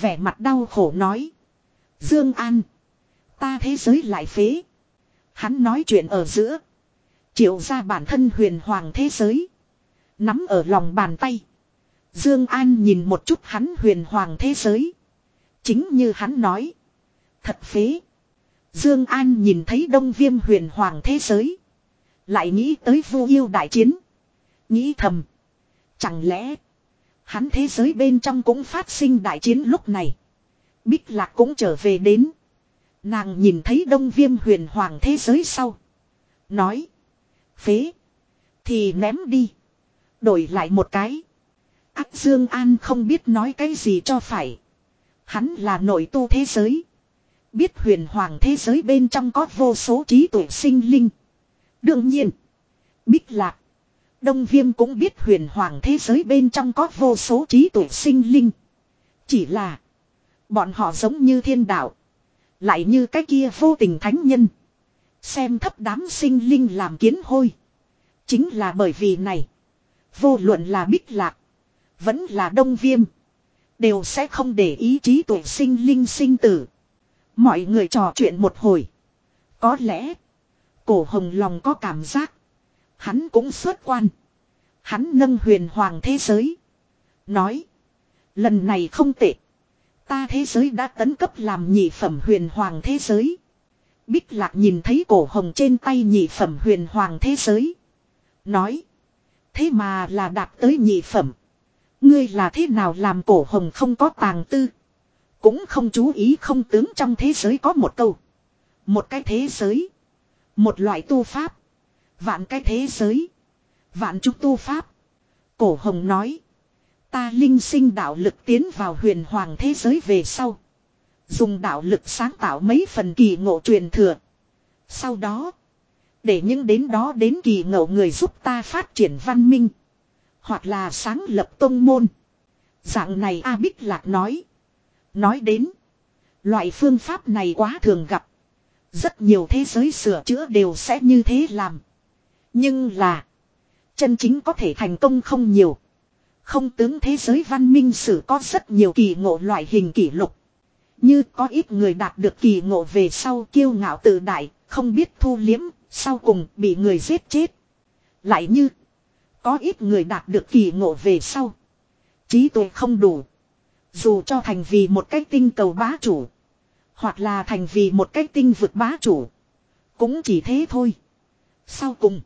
Vẻ mặt đau khổ nói. Dương An. Ta thế giới lại phế. Hắn nói chuyện ở giữa. Triệu ra bản thân huyền hoàng thế giới. Nắm ở lòng bàn tay. Dương An nhìn một chút hắn huyền hoàng thế giới. Chính như hắn nói. Thật phế. Dương An nhìn thấy đông viêm huyền hoàng thế giới. Lại nghĩ tới vu yêu đại chiến. Nghĩ thầm. Chẳng lẽ. Hắn thế giới bên trong cũng phát sinh đại chiến lúc này. Bích lạc cũng trở về đến. Nàng nhìn thấy đông viêm huyền hoàng thế giới sau. Nói. Phế. Thì ném đi. Đổi lại một cái. Ác Dương An không biết nói cái gì cho phải. Hắn là nội tu thế giới. Biết huyền hoàng thế giới bên trong có vô số trí tuệ sinh linh. Đương nhiên. Bích lạc. Đông Viêm cũng biết huyền hoàng thế giới bên trong có vô số trí tuệ sinh linh. Chỉ là. Bọn họ giống như thiên đạo. Lại như cái kia vô tình thánh nhân. Xem thấp đám sinh linh làm kiến hôi. Chính là bởi vì này. Vô luận là bích lạc. Vẫn là đông viêm. Đều sẽ không để ý trí tuệ sinh linh sinh tử. Mọi người trò chuyện một hồi. Có lẽ. Cổ hồng lòng có cảm giác. Hắn cũng xuất quan. Hắn nâng huyền hoàng thế giới. Nói. Lần này không tệ. Ta thế giới đã tấn cấp làm nhị phẩm huyền hoàng thế giới. Bích lạc nhìn thấy cổ hồng trên tay nhị phẩm huyền hoàng thế giới. Nói. Thế mà là đạt tới nhị phẩm. Ngươi là thế nào làm cổ hồng không có tàng tư. Cũng không chú ý không tướng trong thế giới có một câu. Một cái thế giới. Một loại tu pháp. Vạn cái thế giới. Vạn trúc tu pháp. Cổ hồng nói. Ta linh sinh đạo lực tiến vào huyền hoàng thế giới về sau. Dùng đạo lực sáng tạo mấy phần kỳ ngộ truyền thừa. Sau đó. Để những đến đó đến kỳ ngộ người giúp ta phát triển văn minh. Hoặc là sáng lập tông môn. Dạng này A Bích Lạc nói. Nói đến. Loại phương pháp này quá thường gặp. Rất nhiều thế giới sửa chữa đều sẽ như thế làm. Nhưng là. Chân chính có thể thành công không nhiều. Không tướng thế giới văn minh sử có rất nhiều kỳ ngộ loại hình kỷ lục. Như có ít người đạt được kỳ ngộ về sau kiêu ngạo tự đại, không biết thu liếm, sau cùng bị người giết chết. Lại như, có ít người đạt được kỳ ngộ về sau. Trí tuệ không đủ. Dù cho thành vì một cái tinh cầu bá chủ. Hoặc là thành vì một cái tinh vực bá chủ. Cũng chỉ thế thôi. Sau cùng.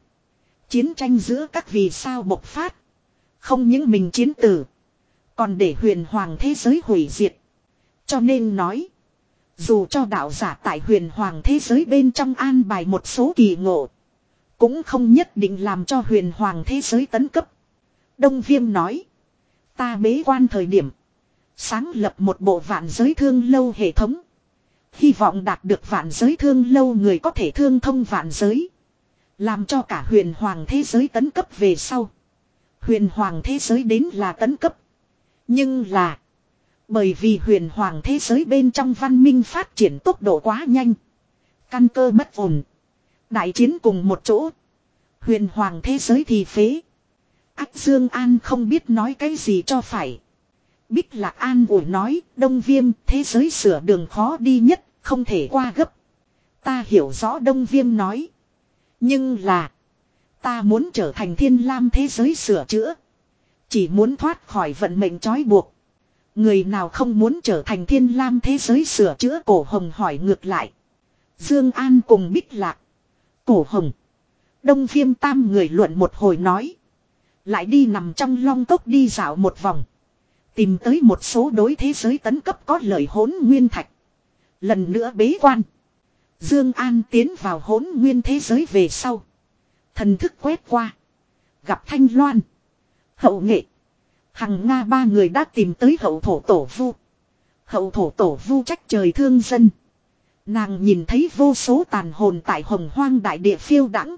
Chiến tranh giữa các vì sao bộc phát. Không những mình chiến tử. Còn để huyền hoàng thế giới hủy diệt. Cho nên nói. Dù cho đạo giả tại huyền hoàng thế giới bên trong an bài một số kỳ ngộ. Cũng không nhất định làm cho huyền hoàng thế giới tấn cấp. Đông Viêm nói. Ta bế quan thời điểm. Sáng lập một bộ vạn giới thương lâu hệ thống. Hy vọng đạt được vạn giới thương lâu người có thể thương thông vạn giới. Làm cho cả huyền hoàng thế giới tấn cấp về sau. Huyền hoàng thế giới đến là tấn cấp. Nhưng là. Bởi vì huyền hoàng thế giới bên trong văn minh phát triển tốc độ quá nhanh. Căn cơ bất ổn. Đại chiến cùng một chỗ. Huyền hoàng thế giới thì phế. Ách Dương An không biết nói cái gì cho phải. Bích Lạc An ủi nói, Đông Viêm, thế giới sửa đường khó đi nhất, không thể qua gấp. Ta hiểu rõ Đông Viêm nói. Nhưng là, ta muốn trở thành thiên lam thế giới sửa chữa. Chỉ muốn thoát khỏi vận mệnh trói buộc. Người nào không muốn trở thành thiên lam thế giới sửa chữa cổ hồng hỏi ngược lại. Dương An cùng Bích Lạc. Cổ hồng. Đông Viêm tam người luận một hồi nói. Lại đi nằm trong long cốc đi dạo một vòng. Tìm tới một số đối thế giới tấn cấp có lợi hỗn nguyên thạch. Lần nữa bế quan. Dương An tiến vào hỗn nguyên thế giới về sau. Thần thức quét qua. Gặp Thanh Loan. Hậu nghệ. Hằng Nga ba người đã tìm tới hậu thổ tổ vu. Hậu thổ tổ vu trách trời thương dân. Nàng nhìn thấy vô số tàn hồn tại hồng hoang đại địa phiêu đãng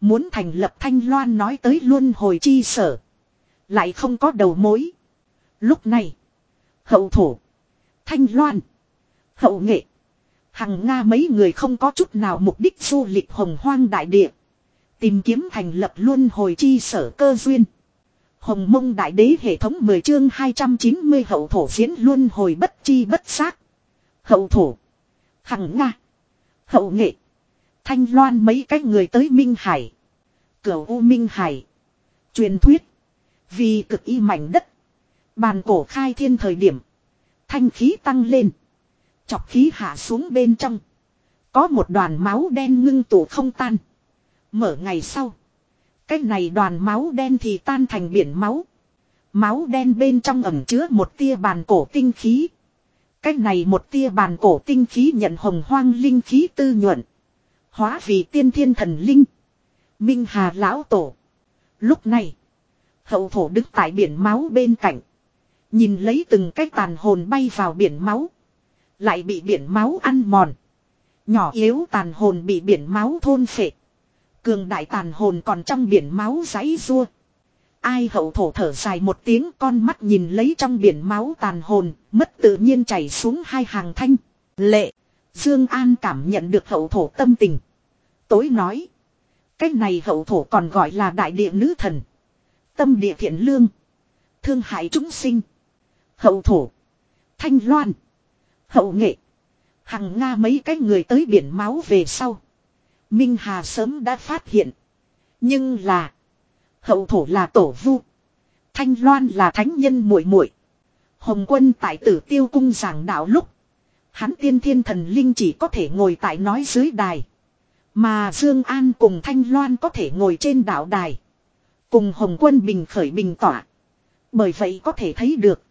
Muốn thành lập thanh loan nói tới luôn hồi chi sở. Lại không có đầu mối. Lúc này. Hậu thổ. Thanh loan. Hậu nghệ. Hằng Nga mấy người không có chút nào mục đích du lịch hồng hoang đại địa. Tìm kiếm thành lập luôn hồi chi sở cơ duyên. Hồng mông đại đế hệ thống 10 chương 290 hậu thổ diễn luôn hồi bất chi bất xác. Hậu thổ. Hằng Nga. Hậu nghệ. Thanh loan mấy cái người tới Minh Hải. Cửu U Minh Hải. Truyền thuyết. Vì cực y mảnh đất. Bàn cổ khai thiên thời điểm. Thanh khí tăng lên. Chọc khí hạ xuống bên trong. Có một đoàn máu đen ngưng tụ không tan. Mở ngày sau. Cái này đoàn máu đen thì tan thành biển máu. Máu đen bên trong ẩm chứa một tia bàn cổ tinh khí. Cái này một tia bàn cổ tinh khí nhận hồng hoang linh khí tư nhuận. Hóa vì tiên thiên thần linh. Minh Hà lão tổ. Lúc này. Hậu thổ đứng tại biển máu bên cạnh. Nhìn lấy từng cái tàn hồn bay vào biển máu. Lại bị biển máu ăn mòn. Nhỏ yếu tàn hồn bị biển máu thôn phệ. Cường đại tàn hồn còn trong biển máu giấy rua. Ai hậu thổ thở dài một tiếng con mắt nhìn lấy trong biển máu tàn hồn, mất tự nhiên chảy xuống hai hàng thanh. Lệ, Dương An cảm nhận được hậu thổ tâm tình. Tối nói, cái này hậu thổ còn gọi là đại địa nữ thần. Tâm địa thiện lương, thương hại chúng sinh. Hậu thổ, thanh loan, hậu nghệ, hằng nga mấy cái người tới biển máu về sau. Minh Hà sớm đã phát hiện. Nhưng là. Hậu thổ là tổ vu. Thanh Loan là thánh nhân muội muội. Hồng quân tại tử tiêu cung giảng đạo lúc. Hắn tiên thiên thần linh chỉ có thể ngồi tại nói dưới đài. Mà Dương An cùng Thanh Loan có thể ngồi trên đạo đài. Cùng Hồng quân bình khởi bình tỏa. Bởi vậy có thể thấy được.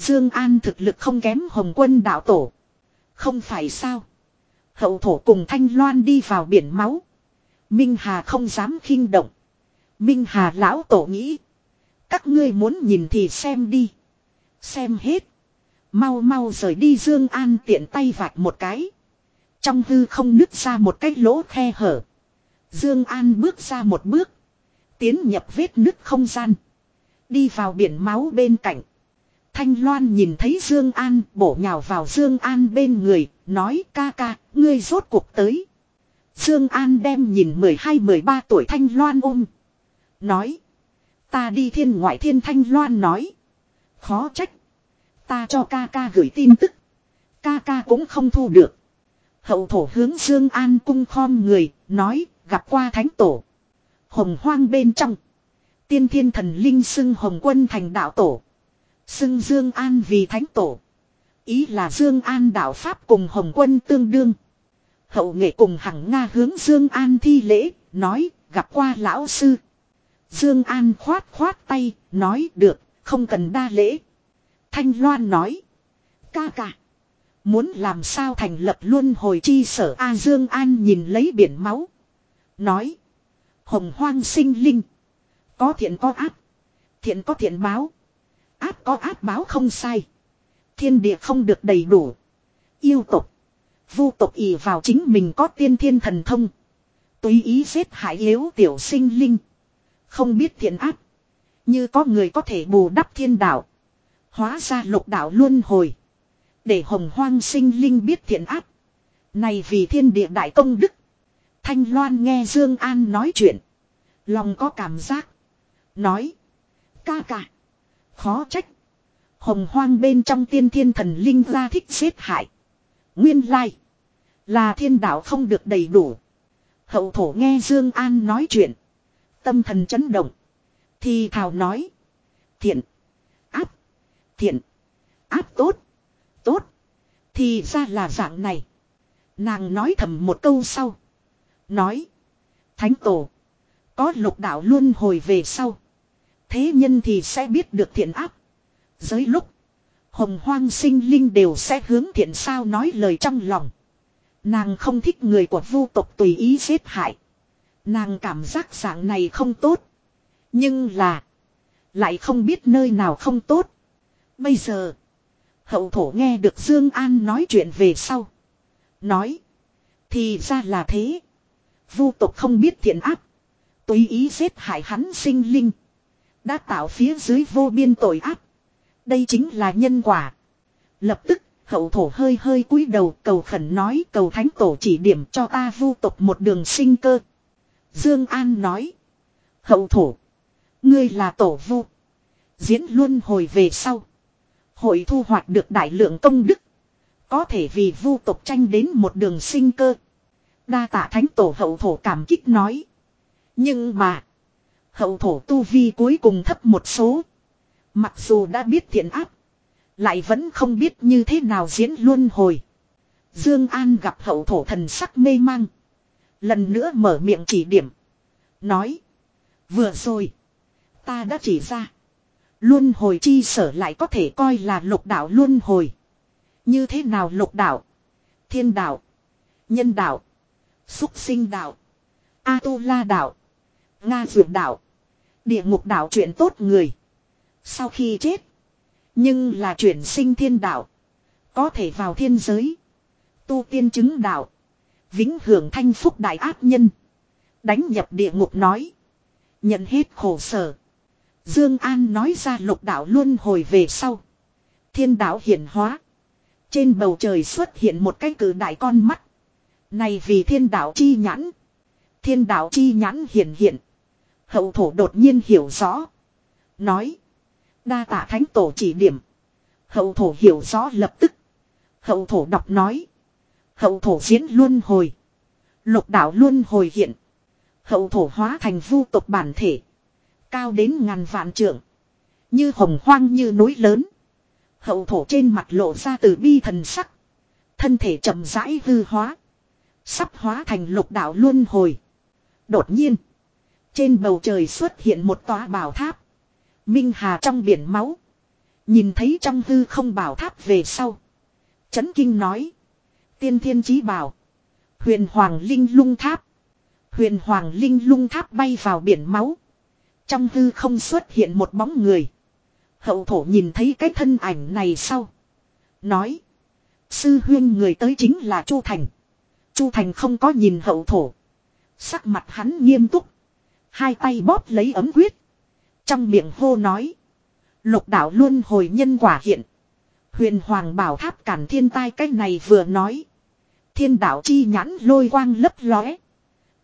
Dương An thực lực không kém Hồng quân đạo tổ. Không phải sao. Hậu thổ cùng Thanh Loan đi vào biển máu. Minh Hà không dám khinh động. Minh Hà lão tổ nghĩ. Các ngươi muốn nhìn thì xem đi. Xem hết. Mau mau rời đi Dương An tiện tay vạch một cái. Trong hư không nứt ra một cái lỗ khe hở. Dương An bước ra một bước. Tiến nhập vết nứt không gian. Đi vào biển máu bên cạnh. Thanh Loan nhìn thấy Dương An bổ nhào vào Dương An bên người, nói ca ca, ngươi rốt cuộc tới. Dương An đem nhìn 12-13 tuổi Thanh Loan ôm. Nói. Ta đi thiên ngoại thiên Thanh Loan nói. Khó trách. Ta cho ca ca gửi tin tức. Ca ca cũng không thu được. Hậu thổ hướng Dương An cung khom người, nói, gặp qua thánh tổ. Hồng hoang bên trong. Tiên thiên thần linh xưng hồng quân thành đạo tổ. Xưng Dương An vì thánh tổ. Ý là Dương An đạo Pháp cùng Hồng quân tương đương. Hậu nghệ cùng hằng Nga hướng Dương An thi lễ, nói, gặp qua lão sư. Dương An khoát khoát tay, nói được, không cần đa lễ. Thanh Loan nói, ca ca. Muốn làm sao thành lập luân hồi chi sở A Dương An nhìn lấy biển máu. Nói, hồng hoang sinh linh. Có thiện có ác. Thiện có thiện báo. Áp có áp báo không sai. Thiên địa không được đầy đủ. Yêu tục. Vu tục ỷ vào chính mình có tiên thiên thần thông. Tùy ý giết hại yếu tiểu sinh linh. Không biết thiện áp. Như có người có thể bù đắp thiên đạo. Hóa ra lục đạo luân hồi. Để hồng hoang sinh linh biết thiện áp. Này vì thiên địa đại công đức. Thanh Loan nghe Dương An nói chuyện. Lòng có cảm giác. Nói. Ca ca. Khó trách. Hồng hoang bên trong tiên thiên thần linh ra thích xếp hại. Nguyên lai. Là thiên đạo không được đầy đủ. Hậu thổ nghe Dương An nói chuyện. Tâm thần chấn động. Thì thảo nói. Thiện. Áp. Thiện. Áp tốt. Tốt. Thì ra là dạng này. Nàng nói thầm một câu sau. Nói. Thánh tổ. Có lục đạo luôn hồi về sau. Thế nhân thì sẽ biết được thiện áp. Giới lúc. Hồng hoang sinh linh đều sẽ hướng thiện sao nói lời trong lòng. Nàng không thích người của vu tộc tùy ý giết hại. Nàng cảm giác dạng này không tốt. Nhưng là. Lại không biết nơi nào không tốt. Bây giờ. Hậu thổ nghe được Dương An nói chuyện về sau. Nói. Thì ra là thế. Vu tộc không biết thiện ác. Tùy ý giết hại hắn sinh linh. Đã tạo phía dưới vô biên tội ác. Đây chính là nhân quả. Lập tức, hậu thổ hơi hơi cúi đầu cầu khẩn nói cầu thánh tổ chỉ điểm cho ta vu tộc một đường sinh cơ. Dương An nói. Hậu thổ. Ngươi là tổ vu. Diễn luôn hồi về sau. Hội thu hoạch được đại lượng công đức. Có thể vì vu tộc tranh đến một đường sinh cơ. Đa tạ thánh tổ hậu thổ cảm kích nói. Nhưng mà. Hậu thổ tu vi cuối cùng thấp một số. Mặc dù đã biết thiện áp. Lại vẫn không biết như thế nào diễn luân hồi. Dương An gặp hậu thổ thần sắc mê mang. Lần nữa mở miệng chỉ điểm. Nói. Vừa rồi. Ta đã chỉ ra. Luân hồi chi sở lại có thể coi là lục đạo luân hồi. Như thế nào lục đạo? Thiên đạo. Nhân đạo. Xúc sinh đạo. A-tu-la đạo. Nga dược đạo. Địa ngục đạo chuyện tốt người. Sau khi chết. Nhưng là chuyển sinh thiên đạo. Có thể vào thiên giới. Tu tiên chứng đạo. Vĩnh hưởng thanh phúc đại ác nhân. Đánh nhập địa ngục nói. Nhận hết khổ sở. Dương An nói ra lục đạo luôn hồi về sau. Thiên đạo hiển hóa. Trên bầu trời xuất hiện một cái cử đại con mắt. Này vì thiên đạo chi nhãn. Thiên đạo chi nhãn hiển hiện. Hậu thổ đột nhiên hiểu rõ. Nói. Đa tạ thánh tổ chỉ điểm. Hậu thổ hiểu rõ lập tức. Hậu thổ đọc nói. Hậu thổ diễn luân hồi. Lục đạo luân hồi hiện. Hậu thổ hóa thành vu tộc bản thể. Cao đến ngàn vạn trượng. Như hồng hoang như núi lớn. Hậu thổ trên mặt lộ ra từ bi thần sắc. Thân thể chậm rãi hư hóa. Sắp hóa thành lục đạo luân hồi. Đột nhiên. Trên bầu trời xuất hiện một tòa bảo tháp. Minh Hà trong biển máu. Nhìn thấy trong hư không bảo tháp về sau. Chấn kinh nói. Tiên thiên chí bảo. Huyền Hoàng Linh lung tháp. Huyền Hoàng Linh lung tháp bay vào biển máu. Trong hư không xuất hiện một bóng người. Hậu thổ nhìn thấy cái thân ảnh này sau. Nói. Sư huyên người tới chính là Chu Thành. Chu Thành không có nhìn hậu thổ. Sắc mặt hắn nghiêm túc. Hai tay bóp lấy ấm quyết. Trong miệng hô nói. Lục đạo luôn hồi nhân quả hiện. Huyền Hoàng bảo tháp cản thiên tai cái này vừa nói. Thiên đạo chi nhãn lôi quang lấp lóe.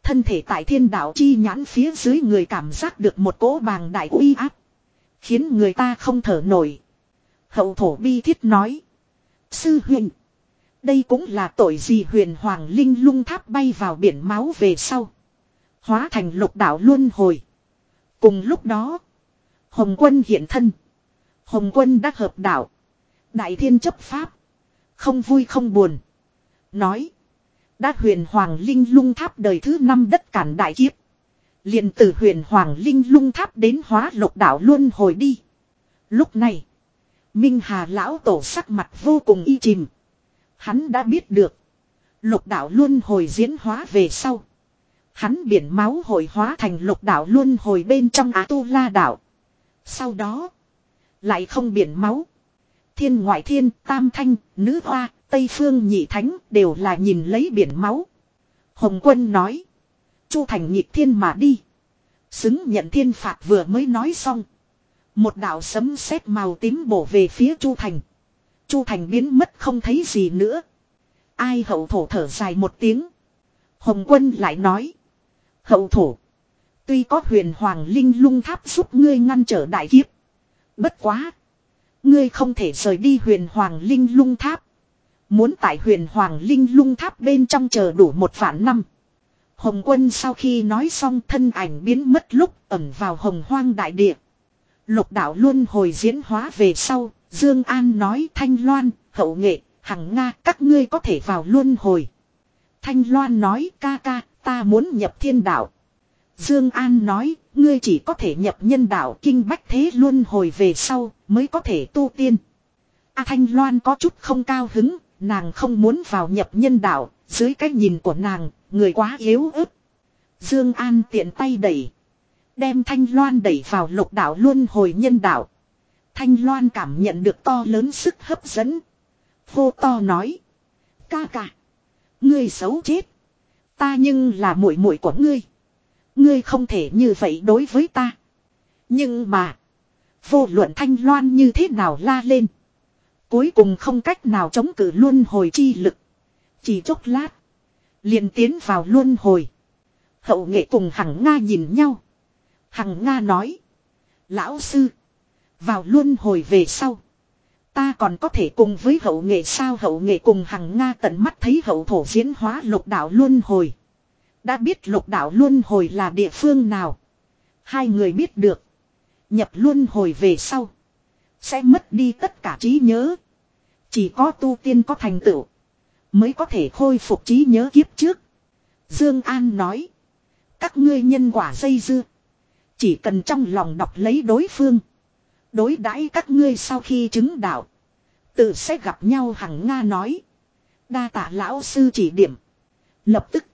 Thân thể tại thiên đạo chi nhãn phía dưới người cảm giác được một cỗ bàng đại uy áp. Khiến người ta không thở nổi. Hậu thổ bi thiết nói. Sư huynh, Đây cũng là tội gì huyền hoàng linh lung tháp bay vào biển máu về sau. Hóa thành lục đạo luân hồi. Cùng lúc đó. Hồng quân hiện thân. Hồng quân đã hợp đạo. Đại thiên chấp pháp. Không vui không buồn. Nói. Đã huyền hoàng linh lung tháp đời thứ năm đất cản đại kiếp. liền từ huyền hoàng linh lung tháp đến hóa lục đạo luân hồi đi. Lúc này. Minh Hà lão tổ sắc mặt vô cùng y chìm. Hắn đã biết được. Lục đạo luân hồi diễn hóa về sau. Hắn biển máu hồi hóa thành lục đạo luôn hồi bên trong Á Tu La đạo. Sau đó. Lại không biển máu. Thiên ngoại thiên, tam thanh, nữ hoa, Tây Phương nhị thánh đều là nhìn lấy biển máu. Hồng quân nói. Chu thành nhịp thiên mà đi. Xứng nhận thiên phạt vừa mới nói xong. Một đạo sấm sét màu tím bổ về phía Chu thành. Chu thành biến mất không thấy gì nữa. Ai hậu thổ thở dài một tiếng. Hồng quân lại nói. Hậu thổ. Tuy có huyền hoàng linh lung tháp giúp ngươi ngăn trở đại kiếp. Bất quá. Ngươi không thể rời đi huyền hoàng linh lung tháp. Muốn tại huyền hoàng linh lung tháp bên trong chờ đủ một vạn năm. Hồng quân sau khi nói xong thân ảnh biến mất lúc ẩn vào hồng hoang đại địa. Lục đạo luôn hồi diễn hóa về sau, Dương An nói Thanh Loan, hậu nghệ, hằng Nga các ngươi có thể vào luân hồi. Thanh Loan nói ca ca, ta muốn nhập thiên đạo. Dương An nói, ngươi chỉ có thể nhập nhân đạo kinh bách thế luân hồi về sau, mới có thể tu tiên. A Thanh Loan có chút không cao hứng, nàng không muốn vào nhập nhân đạo, dưới cái nhìn của nàng, người quá yếu ớt. Dương An tiện tay đẩy, đem Thanh Loan đẩy vào lục đạo luân hồi nhân đạo. Thanh Loan cảm nhận được to lớn sức hấp dẫn. Vô to nói: "Ca ca, ngươi xấu chết, ta nhưng là muội muội của ngươi." Ngươi không thể như vậy đối với ta. Nhưng mà. Vô luận thanh loan như thế nào la lên. Cuối cùng không cách nào chống cự luân hồi chi lực. Chỉ chốc lát. liền tiến vào luân hồi. Hậu nghệ cùng hằng Nga nhìn nhau. Hằng Nga nói. Lão sư. Vào luân hồi về sau. Ta còn có thể cùng với hậu nghệ sao hậu nghệ cùng hằng Nga tận mắt thấy hậu thổ diễn hóa lục đạo luân hồi. Đã biết lục đạo luân hồi là địa phương nào. Hai người biết được. Nhập luân hồi về sau. Sẽ mất đi tất cả trí nhớ. Chỉ có tu tiên có thành tựu. Mới có thể khôi phục trí nhớ kiếp trước. Dương An nói. Các ngươi nhân quả dây dưa. Chỉ cần trong lòng đọc lấy đối phương. Đối đãi các ngươi sau khi chứng đạo. Tự sẽ gặp nhau hằng Nga nói. Đa tạ lão sư chỉ điểm. Lập tức.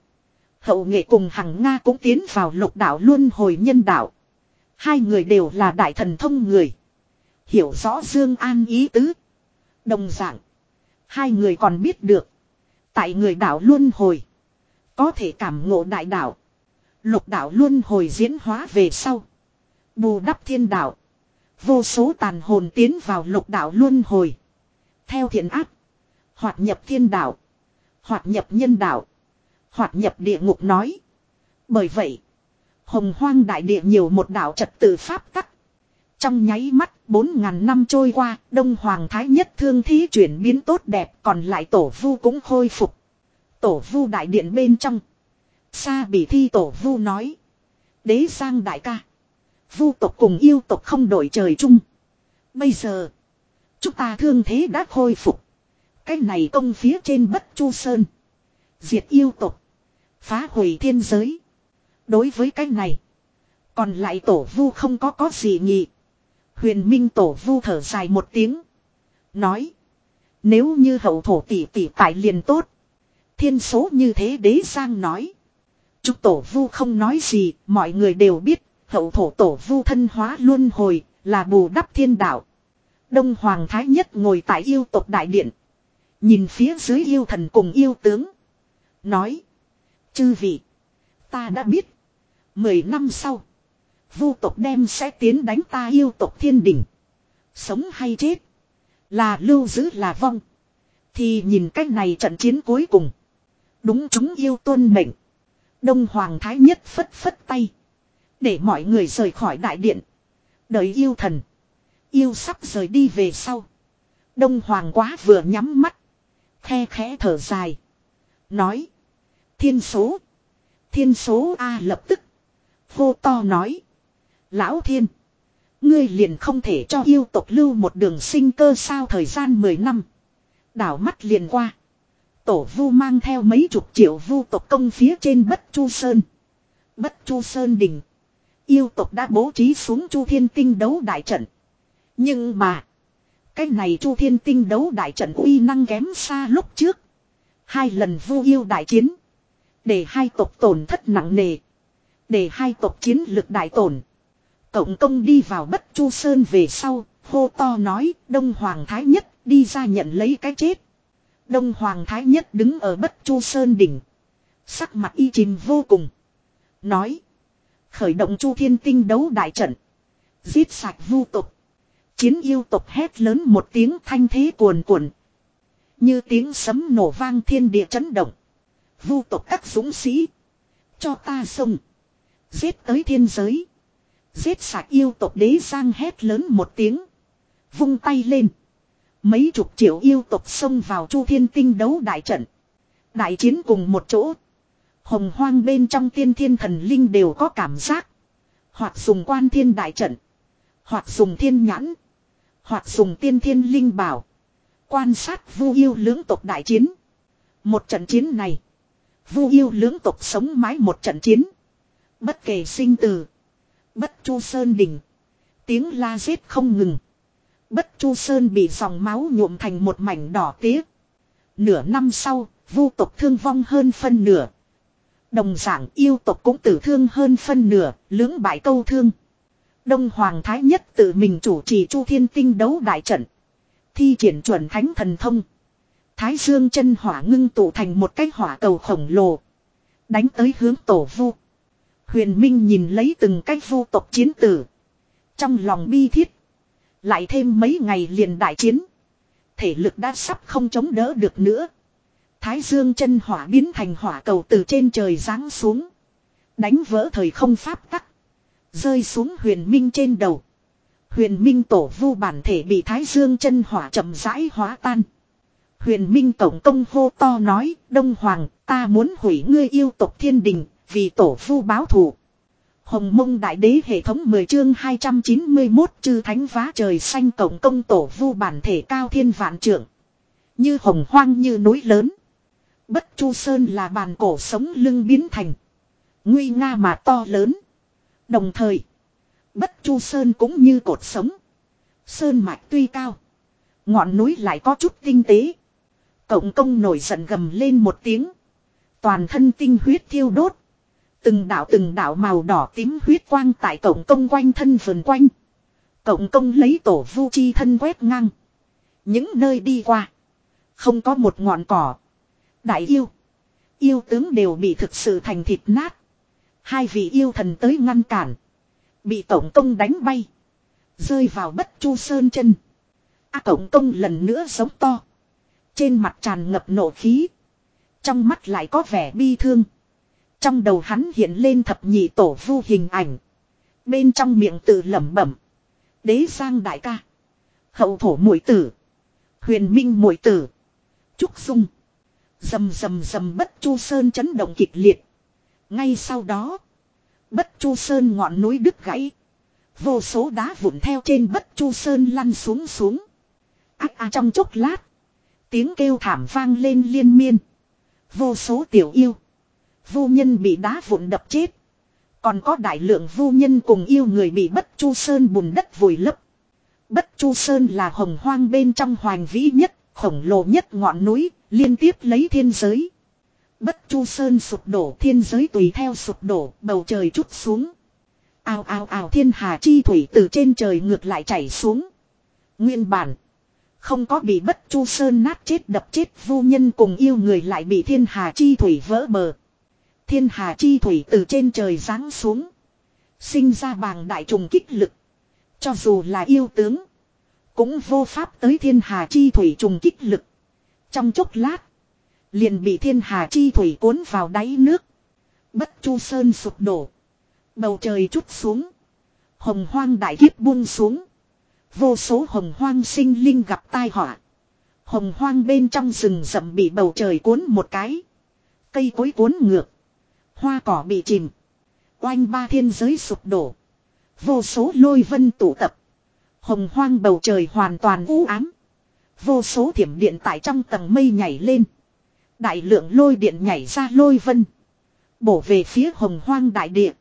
Hậu nghệ cùng hằng Nga cũng tiến vào lục đạo luân hồi nhân đạo. Hai người đều là đại thần thông người. Hiểu rõ Dương An ý tứ. Đồng dạng. Hai người còn biết được. Tại người đạo luân hồi. Có thể cảm ngộ đại đạo. Lục đạo luân hồi diễn hóa về sau. Bù đắp thiên đạo. Vô số tàn hồn tiến vào lục đạo luân hồi. Theo thiện ác, Hoạt nhập thiên đạo. Hoạt nhập nhân đạo. Hoạt nhập địa ngục nói. Bởi vậy. Hồng hoang đại địa nhiều một đạo trật tự pháp tắc. Trong nháy mắt, bốn ngàn năm trôi qua, Đông Hoàng Thái Nhất thương thí chuyển biến tốt đẹp, còn lại tổ vu cũng khôi phục. Tổ vu đại điện bên trong. Sa bị thi tổ vu nói. Đế sang đại ca. Vu tộc cùng yêu tộc không đổi trời chung. Bây giờ, chúng ta thương thế đã khôi phục. Cái này công phía trên bất chu sơn. Diệt yêu tộc. Phá hủy thiên giới. Đối với cái này. Còn lại tổ vu không có có gì nhị. Huyền Minh tổ vu thở dài một tiếng. Nói. Nếu như hậu thổ tỷ tỷ tại liền tốt. Thiên số như thế đế sang nói. Chúc tổ vu không nói gì. Mọi người đều biết. Hậu thổ tổ vu thân hóa luân hồi. Là bù đắp thiên đạo. Đông Hoàng Thái Nhất ngồi tại yêu tộc đại điện. Nhìn phía dưới yêu thần cùng yêu tướng. Nói. Chư vị. Ta đã biết. Mười năm sau. Vu tộc đem sẽ tiến đánh ta yêu tộc thiên đỉnh. Sống hay chết. Là lưu giữ là vong. Thì nhìn cách này trận chiến cuối cùng. Đúng chúng yêu tuân mệnh. Đông Hoàng Thái Nhất phất phất tay. Để mọi người rời khỏi đại điện. Đợi yêu thần. Yêu sắp rời đi về sau. Đông Hoàng quá vừa nhắm mắt. Khe khẽ thở dài. Nói. Thiên số. Thiên số A lập tức. vô to nói. Lão thiên. Ngươi liền không thể cho yêu tộc lưu một đường sinh cơ sao thời gian 10 năm. Đảo mắt liền qua. Tổ vu mang theo mấy chục triệu vu tộc công phía trên bất chu sơn. Bất chu sơn đỉnh. Yêu tộc đã bố trí xuống chu thiên tinh đấu đại trận. Nhưng mà. Cái này chu thiên tinh đấu đại trận uy năng kém xa lúc trước. Hai lần vu yêu đại chiến. Để hai tộc tổn thất nặng nề. Để hai tộc chiến lực đại tổn. Cộng công đi vào bất chu sơn về sau, hô to nói, Đông Hoàng Thái Nhất đi ra nhận lấy cái chết. Đông Hoàng Thái Nhất đứng ở bất chu sơn đỉnh. Sắc mặt y chìm vô cùng. Nói. Khởi động chu thiên tinh đấu đại trận. Giết sạch vu tục. Chiến yêu tục hét lớn một tiếng thanh thế cuồn cuộn. Như tiếng sấm nổ vang thiên địa chấn động. Vu tộc các dũng sĩ. Cho ta sông. Giết tới thiên giới. Giết sạch yêu tộc đế giang hét lớn một tiếng. Vung tay lên. Mấy chục triệu yêu tộc xông vào chu thiên tinh đấu đại trận. Đại chiến cùng một chỗ. Hồng hoang bên trong tiên thiên thần linh đều có cảm giác. Hoặc dùng quan thiên đại trận. Hoặc dùng thiên nhãn. Hoặc dùng tiên thiên linh bảo. Quan sát vu yêu lưỡng tộc đại chiến. Một trận chiến này. Vu yêu lưỡng tộc sống mãi một trận chiến. Bất kể sinh tử. Bất chu sơn đỉnh. Tiếng la giết không ngừng. Bất chu sơn bị dòng máu nhuộm thành một mảnh đỏ tía. Nửa năm sau, vu tộc thương vong hơn phân nửa. Đồng dạng yêu tộc cũng tử thương hơn phân nửa, lưỡng bại câu thương. Đông Hoàng Thái Nhất tự mình chủ trì Chu Thiên Tinh đấu đại trận. Thi triển chuẩn thánh thần thông. Thái Dương chân hỏa ngưng tụ thành một cái hỏa cầu khổng lồ. Đánh tới hướng tổ vu. Huyền Minh nhìn lấy từng cái vu tộc chiến tử. Trong lòng bi thiết. Lại thêm mấy ngày liền đại chiến. Thể lực đã sắp không chống đỡ được nữa. Thái dương chân hỏa biến thành hỏa cầu từ trên trời giáng xuống. Đánh vỡ thời không pháp tắc. Rơi xuống huyền minh trên đầu. Huyền minh tổ vu bản thể bị thái dương chân hỏa chậm rãi hóa tan. Huyền minh tổng công hô to nói, Đông Hoàng, ta muốn hủy ngươi yêu tộc thiên đình, vì tổ vu báo thù. Hồng mông đại đế hệ thống 10 chương 291 chư thánh vá trời xanh tổng công tổ vu bản thể cao thiên vạn trưởng. Như hồng hoang như núi lớn. Bất chu sơn là bàn cổ sống lưng biến thành. Nguy nga mà to lớn. Đồng thời. Bất chu sơn cũng như cột sống. Sơn mạch tuy cao. Ngọn núi lại có chút tinh tế. Cộng công nổi giận gầm lên một tiếng. Toàn thân tinh huyết thiêu đốt. Từng đạo từng đạo màu đỏ tím huyết quang tại cộng công quanh thân vườn quanh. Cộng công lấy tổ vu chi thân quét ngang. Những nơi đi qua. Không có một ngọn cỏ. Đại yêu. Yêu tướng đều bị thực sự thành thịt nát. Hai vị yêu thần tới ngăn cản. Bị tổng công đánh bay. Rơi vào bất chu sơn chân. A tổng công lần nữa giống to. Trên mặt tràn ngập nộ khí. Trong mắt lại có vẻ bi thương. Trong đầu hắn hiện lên thập nhị tổ vu hình ảnh. Bên trong miệng tự lẩm bẩm. Đế sang đại ca. Hậu thổ mũi tử. Huyền minh mũi tử. Trúc Dung. Dầm dầm dầm bất chu sơn chấn động kịch liệt. Ngay sau đó. Bất chu sơn ngọn núi đứt gãy. Vô số đá vụn theo trên bất chu sơn lăn xuống xuống. Ác à, trong chốc lát. Tiếng kêu thảm vang lên liên miên. Vô số tiểu yêu. Vô nhân bị đá vụn đập chết. Còn có đại lượng vô nhân cùng yêu người bị bất chu sơn bùn đất vùi lấp. Bất chu sơn là hồng hoang bên trong hoàng vĩ nhất, khổng lồ nhất ngọn núi, liên tiếp lấy thiên giới. Bất chu sơn sụp đổ thiên giới tùy theo sụp đổ, bầu trời chút xuống. ao ao ao thiên hà chi thủy từ trên trời ngược lại chảy xuống. Nguyên bản. Không có bị bất chu sơn nát chết đập chết vô nhân cùng yêu người lại bị thiên hà chi thủy vỡ bờ. Thiên hà chi thủy từ trên trời giáng xuống. Sinh ra bàng đại trùng kích lực. Cho dù là yêu tướng. Cũng vô pháp tới thiên hà chi thủy trùng kích lực. Trong chốc lát. Liền bị thiên hà chi thủy cuốn vào đáy nước. Bất chu sơn sụp đổ. Bầu trời chút xuống. Hồng hoang đại kiếp buông xuống. Vô số hồng hoang sinh linh gặp tai họa. Hồng hoang bên trong rừng rậm bị bầu trời cuốn một cái. Cây cối cuốn ngược. Hoa cỏ bị chìm. Oanh ba thiên giới sụp đổ. Vô số lôi vân tụ tập. Hồng hoang bầu trời hoàn toàn u ám. Vô số thiểm điện tại trong tầng mây nhảy lên. Đại lượng lôi điện nhảy ra lôi vân. Bổ về phía hồng hoang đại địa.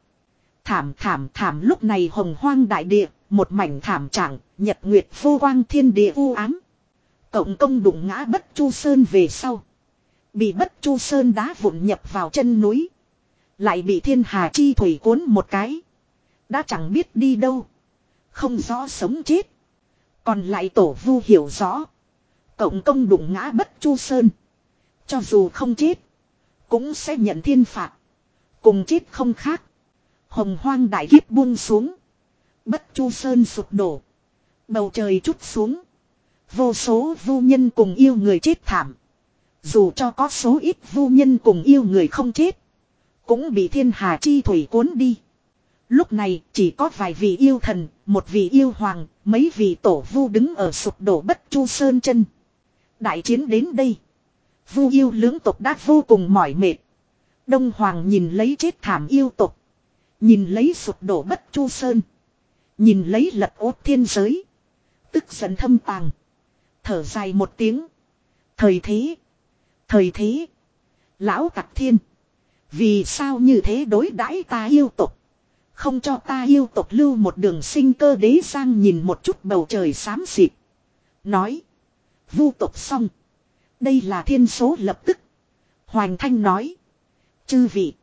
Thảm thảm thảm lúc này hồng hoang đại địa. Một mảnh thảm trạng, nhật nguyệt vô quang thiên địa u ám. Cộng công đụng ngã bất chu sơn về sau. Bị bất chu sơn đá vụn nhập vào chân núi. Lại bị thiên hà chi thủy cuốn một cái. Đã chẳng biết đi đâu. Không rõ sống chết. Còn lại tổ vu hiểu rõ. Cộng công đụng ngã bất chu sơn. Cho dù không chết. Cũng sẽ nhận thiên phạt. Cùng chết không khác. Hồng hoang đại kiếp buông xuống. Bất chu sơn sụp đổ. Bầu trời chút xuống. Vô số vu nhân cùng yêu người chết thảm. Dù cho có số ít vu nhân cùng yêu người không chết. Cũng bị thiên hà chi thủy cuốn đi. Lúc này chỉ có vài vị yêu thần, một vị yêu hoàng, mấy vị tổ vu đứng ở sụp đổ bất chu sơn chân. Đại chiến đến đây. Vu yêu lưỡng tộc đã vô cùng mỏi mệt. Đông hoàng nhìn lấy chết thảm yêu tộc. Nhìn lấy sụp đổ bất chu sơn. Nhìn lấy lật ốt thiên giới. Tức giận thâm tàng. Thở dài một tiếng. Thời thế. Thời thế. Lão tặc thiên. Vì sao như thế đối đãi ta yêu tộc? Không cho ta yêu tộc lưu một đường sinh cơ đế sang nhìn một chút bầu trời xám xịt. Nói. Vu tộc xong. Đây là thiên số lập tức. Hoành Thanh nói. Chư vị.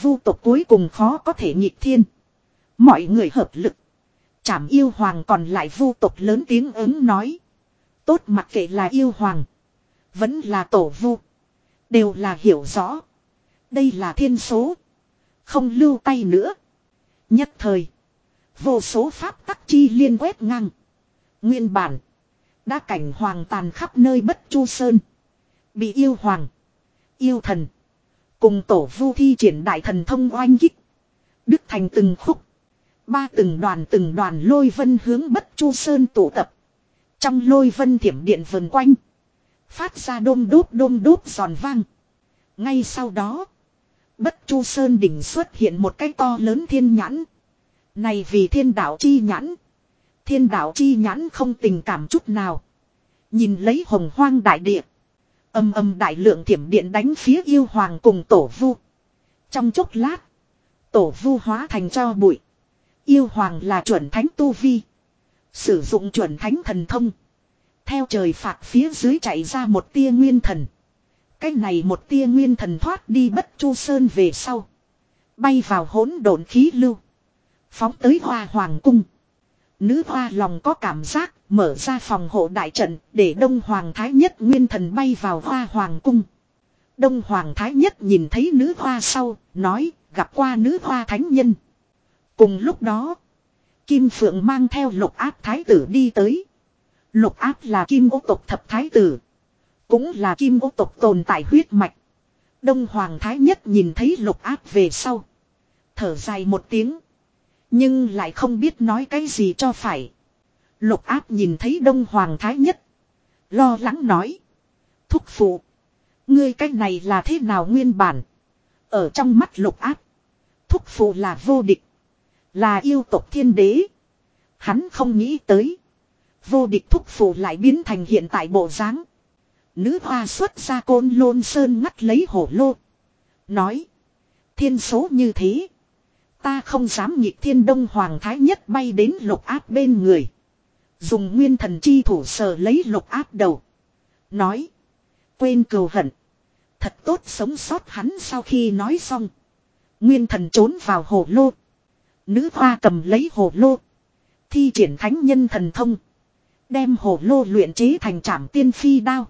Vu tộc cuối cùng khó có thể nhịp thiên. Mọi người hợp lực. Chảm yêu hoàng còn lại vu tộc lớn tiếng ứng nói. Tốt mặc kệ là yêu hoàng. Vẫn là tổ vu. Đều là hiểu rõ. Đây là thiên số. Không lưu tay nữa. Nhất thời. Vô số pháp tắc chi liên quét ngang. Nguyên bản. Đã cảnh hoàng tàn khắp nơi bất chu sơn. Bị yêu hoàng. Yêu thần. Cùng tổ vu thi triển đại thần thông oanh kích. Đức thành từng khúc. Ba từng đoàn từng đoàn lôi vân hướng bất chu sơn tụ tập. Trong lôi vân thiểm điện vần quanh. Phát ra đôm đốt đôm đốt giòn vang. Ngay sau đó. Bất chu sơn đỉnh xuất hiện một cái to lớn thiên nhãn. Này vì thiên đạo chi nhãn. Thiên đạo chi nhãn không tình cảm chút nào. Nhìn lấy hồng hoang đại địa. Âm âm đại lượng thiểm điện đánh phía yêu hoàng cùng tổ vu. Trong chốc lát. Tổ vu hóa thành cho bụi. Yêu hoàng là chuẩn thánh tu vi. Sử dụng chuẩn thánh thần thông. Theo trời phạt phía dưới chạy ra một tia nguyên thần. Cái này một tia nguyên thần thoát đi bất chu sơn về sau. Bay vào hỗn độn khí lưu. Phóng tới hoa hoàng cung. Nữ hoa lòng có cảm giác mở ra phòng hộ đại trận để đông hoàng thái nhất nguyên thần bay vào hoa hoàng cung. Đông hoàng thái nhất nhìn thấy nữ hoa sau, nói gặp qua nữ hoa thánh nhân. Cùng lúc đó, Kim Phượng mang theo lục áp thái tử đi tới. Lục áp là kim ô tộc thập thái tử. Cũng là kim ô tộc tồn tại huyết mạch. Đông Hoàng Thái Nhất nhìn thấy lục áp về sau. Thở dài một tiếng. Nhưng lại không biết nói cái gì cho phải. Lục áp nhìn thấy Đông Hoàng Thái Nhất. Lo lắng nói. Thúc phụ. Ngươi cái này là thế nào nguyên bản. Ở trong mắt lục áp. Thúc phụ là vô địch. Là yêu tộc thiên đế. Hắn không nghĩ tới. Vô địch thúc phụ lại biến thành hiện tại bộ dáng. Nữ hoa xuất ra côn lôn sơn ngắt lấy hổ lô. Nói. Thiên số như thế. Ta không dám nhịp thiên đông hoàng thái nhất bay đến lục áp bên người. Dùng nguyên thần chi thủ sờ lấy lục áp đầu. Nói. Quên cầu hận. Thật tốt sống sót hắn sau khi nói xong. Nguyên thần trốn vào hồ lô. Nữ hoa cầm lấy hồ lô. Thi triển thánh nhân thần thông. Đem hồ lô luyện chế thành trảm tiên phi đao.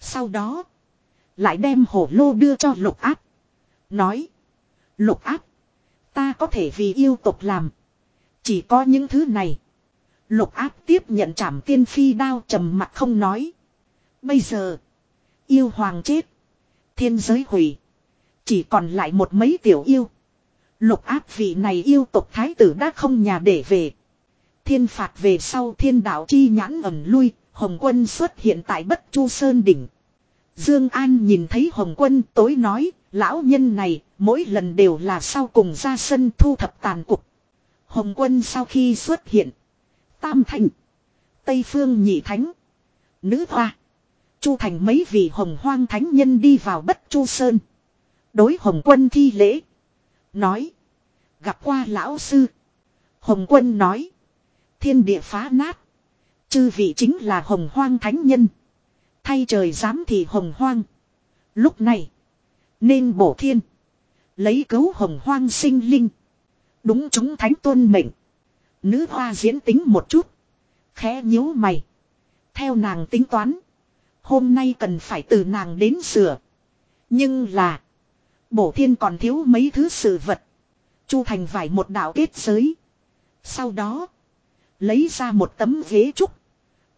Sau đó. Lại đem hồ lô đưa cho lục áp. Nói. Lục áp. Ta có thể vì yêu tục làm. Chỉ có những thứ này. Lục áp tiếp nhận trảm tiên phi đao trầm mặt không nói. Bây giờ. Yêu hoàng chết. Thiên giới hủy. Chỉ còn lại một mấy tiểu yêu. Lục áp vị này yêu tục thái tử đã không nhà để về. Thiên phạt về sau thiên đạo chi nhãn ẩn lui, Hồng quân xuất hiện tại Bất Chu Sơn Đỉnh. Dương An nhìn thấy Hồng quân tối nói, lão nhân này, mỗi lần đều là sau cùng ra sân thu thập tàn cục. Hồng quân sau khi xuất hiện. Tam Thành. Tây Phương Nhị Thánh. Nữ Hoa. Chu Thành mấy vị hồng hoang thánh nhân đi vào Bất Chu Sơn. Đối Hồng quân thi lễ. Nói. Gặp qua lão sư. Hồng quân nói. Thiên địa phá nát. Chư vị chính là hồng hoang thánh nhân. Thay trời dám thì hồng hoang. Lúc này. Nên bổ thiên. Lấy cứu hồng hoang sinh linh. Đúng chúng thánh tuân mệnh. Nữ hoa diễn tính một chút. Khẽ nhíu mày. Theo nàng tính toán. Hôm nay cần phải từ nàng đến sửa. Nhưng là. Bổ thiên còn thiếu mấy thứ sự vật. Chu thành vải một đạo kết giới. Sau đó. Lấy ra một tấm ghế trúc.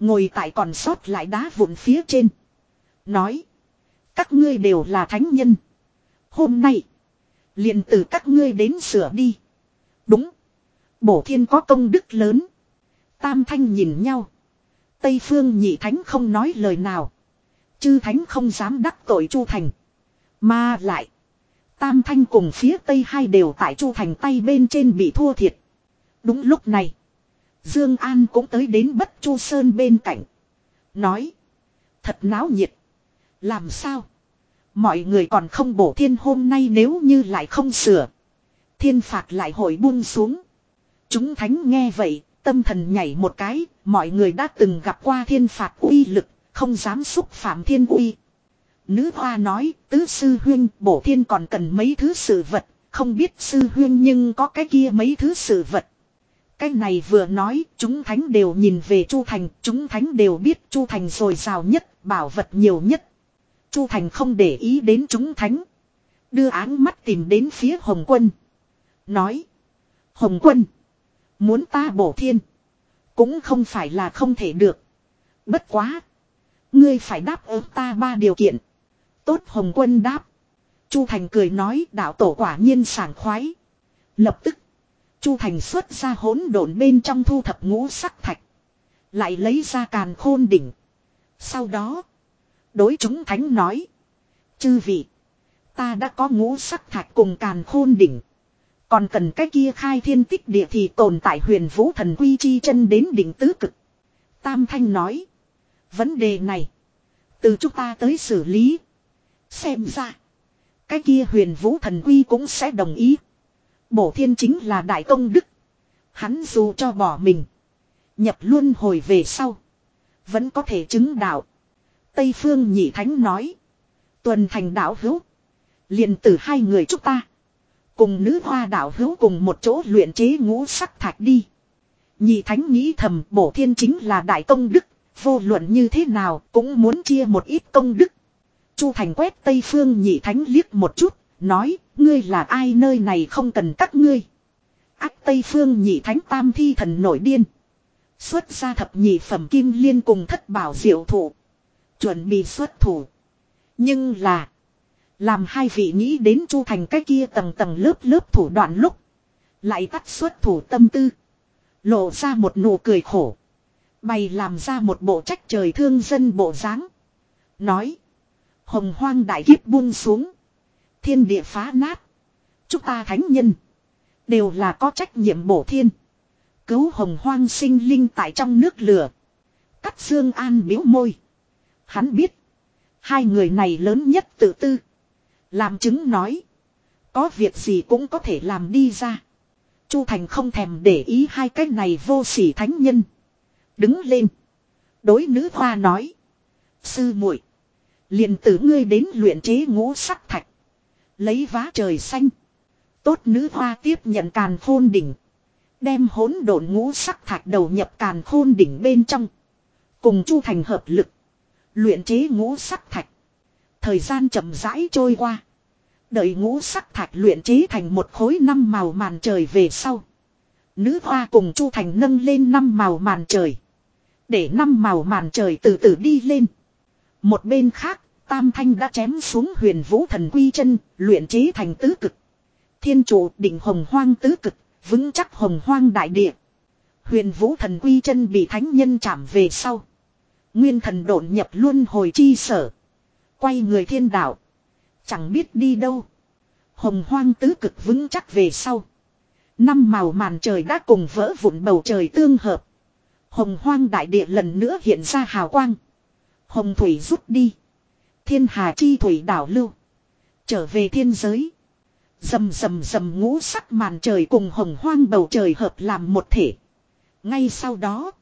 Ngồi tại còn sót lại đá vụn phía trên. Nói. Các ngươi đều là thánh nhân. Hôm nay liền từ các ngươi đến sửa đi. Đúng. Bổ thiên có công đức lớn. Tam thanh nhìn nhau. Tây phương nhị thánh không nói lời nào. Chư thánh không dám đắc tội Chu Thành. Mà lại. Tam thanh cùng phía tây hai đều tại Chu Thành tay bên trên bị thua thiệt. Đúng lúc này. Dương An cũng tới đến bất Chu Sơn bên cạnh. Nói. Thật náo nhiệt. Làm sao? Mọi người còn không bổ thiên hôm nay nếu như lại không sửa. Thiên phạt lại hội buông xuống. Chúng thánh nghe vậy, tâm thần nhảy một cái, mọi người đã từng gặp qua thiên phạt uy lực, không dám xúc phạm thiên uy. Nữ hoa nói, tứ sư huyên bổ thiên còn cần mấy thứ sự vật, không biết sư huyên nhưng có cái kia mấy thứ sự vật. Cái này vừa nói, chúng thánh đều nhìn về Chu Thành, chúng thánh đều biết Chu Thành rồi rào nhất, bảo vật nhiều nhất. Chu Thành không để ý đến chúng thánh. Đưa áng mắt tìm đến phía Hồng Quân. Nói. Hồng Quân. Muốn ta bổ thiên. Cũng không phải là không thể được. Bất quá. Ngươi phải đáp ứng ta ba điều kiện. Tốt Hồng Quân đáp. Chu Thành cười nói đạo tổ quả nhiên sảng khoái. Lập tức. Chu Thành xuất ra hỗn độn bên trong thu thập ngũ sắc thạch. Lại lấy ra càn khôn đỉnh. Sau đó. Đối chúng thánh nói. Chư vị. Ta đã có ngũ sắc thạch cùng càn khôn đỉnh. Còn cần cái kia khai thiên tích địa thì tồn tại huyền vũ thần quy chi chân đến đỉnh tứ cực. Tam Thanh nói. Vấn đề này. Từ chúng ta tới xử lý. Xem ra. Cái kia huyền vũ thần quy cũng sẽ đồng ý. Bổ thiên chính là đại công đức. Hắn dù cho bỏ mình. Nhập luôn hồi về sau. Vẫn có thể chứng đạo. Tây phương nhị thánh nói. Tuần thành đạo hữu. liền từ hai người chúng ta. Cùng nữ hoa đạo hữu cùng một chỗ luyện chế ngũ sắc thạch đi. Nhị thánh nghĩ thầm bổ thiên chính là đại công đức. Vô luận như thế nào cũng muốn chia một ít công đức. Chu Thành quét Tây Phương nhị thánh liếc một chút, nói, ngươi là ai nơi này không cần các ngươi. Ác Tây Phương nhị thánh tam thi thần nổi điên. Xuất ra thập nhị phẩm kim liên cùng thất bảo diệu thủ. Chuẩn bị xuất thủ. Nhưng là. Làm hai vị nghĩ đến Chu Thành cái kia tầng tầng lớp lớp thủ đoạn lúc. Lại tắt xuất thủ tâm tư. Lộ ra một nụ cười khổ. Bày làm ra một bộ trách trời thương dân bộ dáng Nói. Hồng hoang đại kiếp buông xuống. Thiên địa phá nát. Chúng ta thánh nhân. Đều là có trách nhiệm bổ thiên. Cứu hồng hoang sinh linh tại trong nước lửa. Cắt xương an biếu môi. Hắn biết. Hai người này lớn nhất tự tư. Làm chứng nói. Có việc gì cũng có thể làm đi ra. Chu Thành không thèm để ý hai cái này vô sỉ thánh nhân. Đứng lên. Đối nữ hoa nói. Sư muội, liền tử ngươi đến luyện chế ngũ sắc thạch. Lấy vá trời xanh. Tốt nữ hoa tiếp nhận càn khôn đỉnh. Đem hỗn độn ngũ sắc thạch đầu nhập càn khôn đỉnh bên trong. Cùng chu thành hợp lực. Luyện chế ngũ sắc thạch. Thời gian chậm rãi trôi qua. Đợi ngũ sắc thạch luyện chế thành một khối năm màu màn trời về sau. Nữ hoa cùng chu thành nâng lên năm màu màn trời. Để năm màu màn trời từ từ đi lên. Một bên khác, Tam Thanh đã chém xuống huyền vũ thần quy chân, luyện chế thành tứ cực. Thiên chủ định hồng hoang tứ cực, vững chắc hồng hoang đại địa. Huyền vũ thần quy chân bị thánh nhân chạm về sau. Nguyên thần độn nhập luôn hồi chi sở. Quay người thiên đạo. Chẳng biết đi đâu. Hồng hoang tứ cực vững chắc về sau. Năm màu màn trời đã cùng vỡ vụn bầu trời tương hợp. Hồng hoang đại địa lần nữa hiện ra hào quang. Hồng thủy rút đi. Thiên hà chi thủy đảo lưu. Trở về thiên giới. Dầm dầm dầm ngũ sắc màn trời cùng hồng hoang bầu trời hợp làm một thể. Ngay sau đó.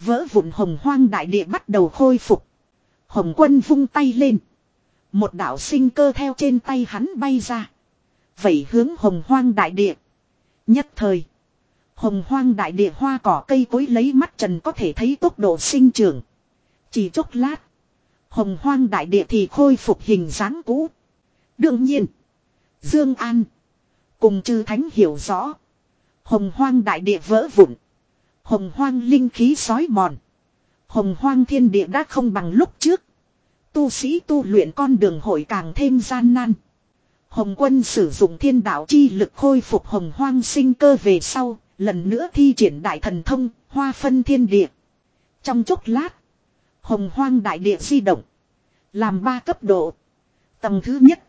Vỡ vụn hồng hoang đại địa bắt đầu khôi phục. Hồng quân vung tay lên. Một đạo sinh cơ theo trên tay hắn bay ra. Vậy hướng hồng hoang đại địa. Nhất thời. Hồng hoang đại địa hoa cỏ cây cối lấy mắt trần có thể thấy tốc độ sinh trưởng. Chỉ chốc lát. Hồng hoang đại địa thì khôi phục hình dáng cũ. Đương nhiên. Dương An. Cùng chư thánh hiểu rõ. Hồng hoang đại địa vỡ vụn. Hồng hoang linh khí sói mòn. Hồng hoang thiên địa đã không bằng lúc trước. Tu sĩ tu luyện con đường hội càng thêm gian nan. Hồng quân sử dụng thiên đạo chi lực khôi phục hồng hoang sinh cơ về sau, lần nữa thi triển đại thần thông, hoa phân thiên địa. Trong chốc lát, hồng hoang đại địa di động, làm ba cấp độ. Tầng thứ nhất,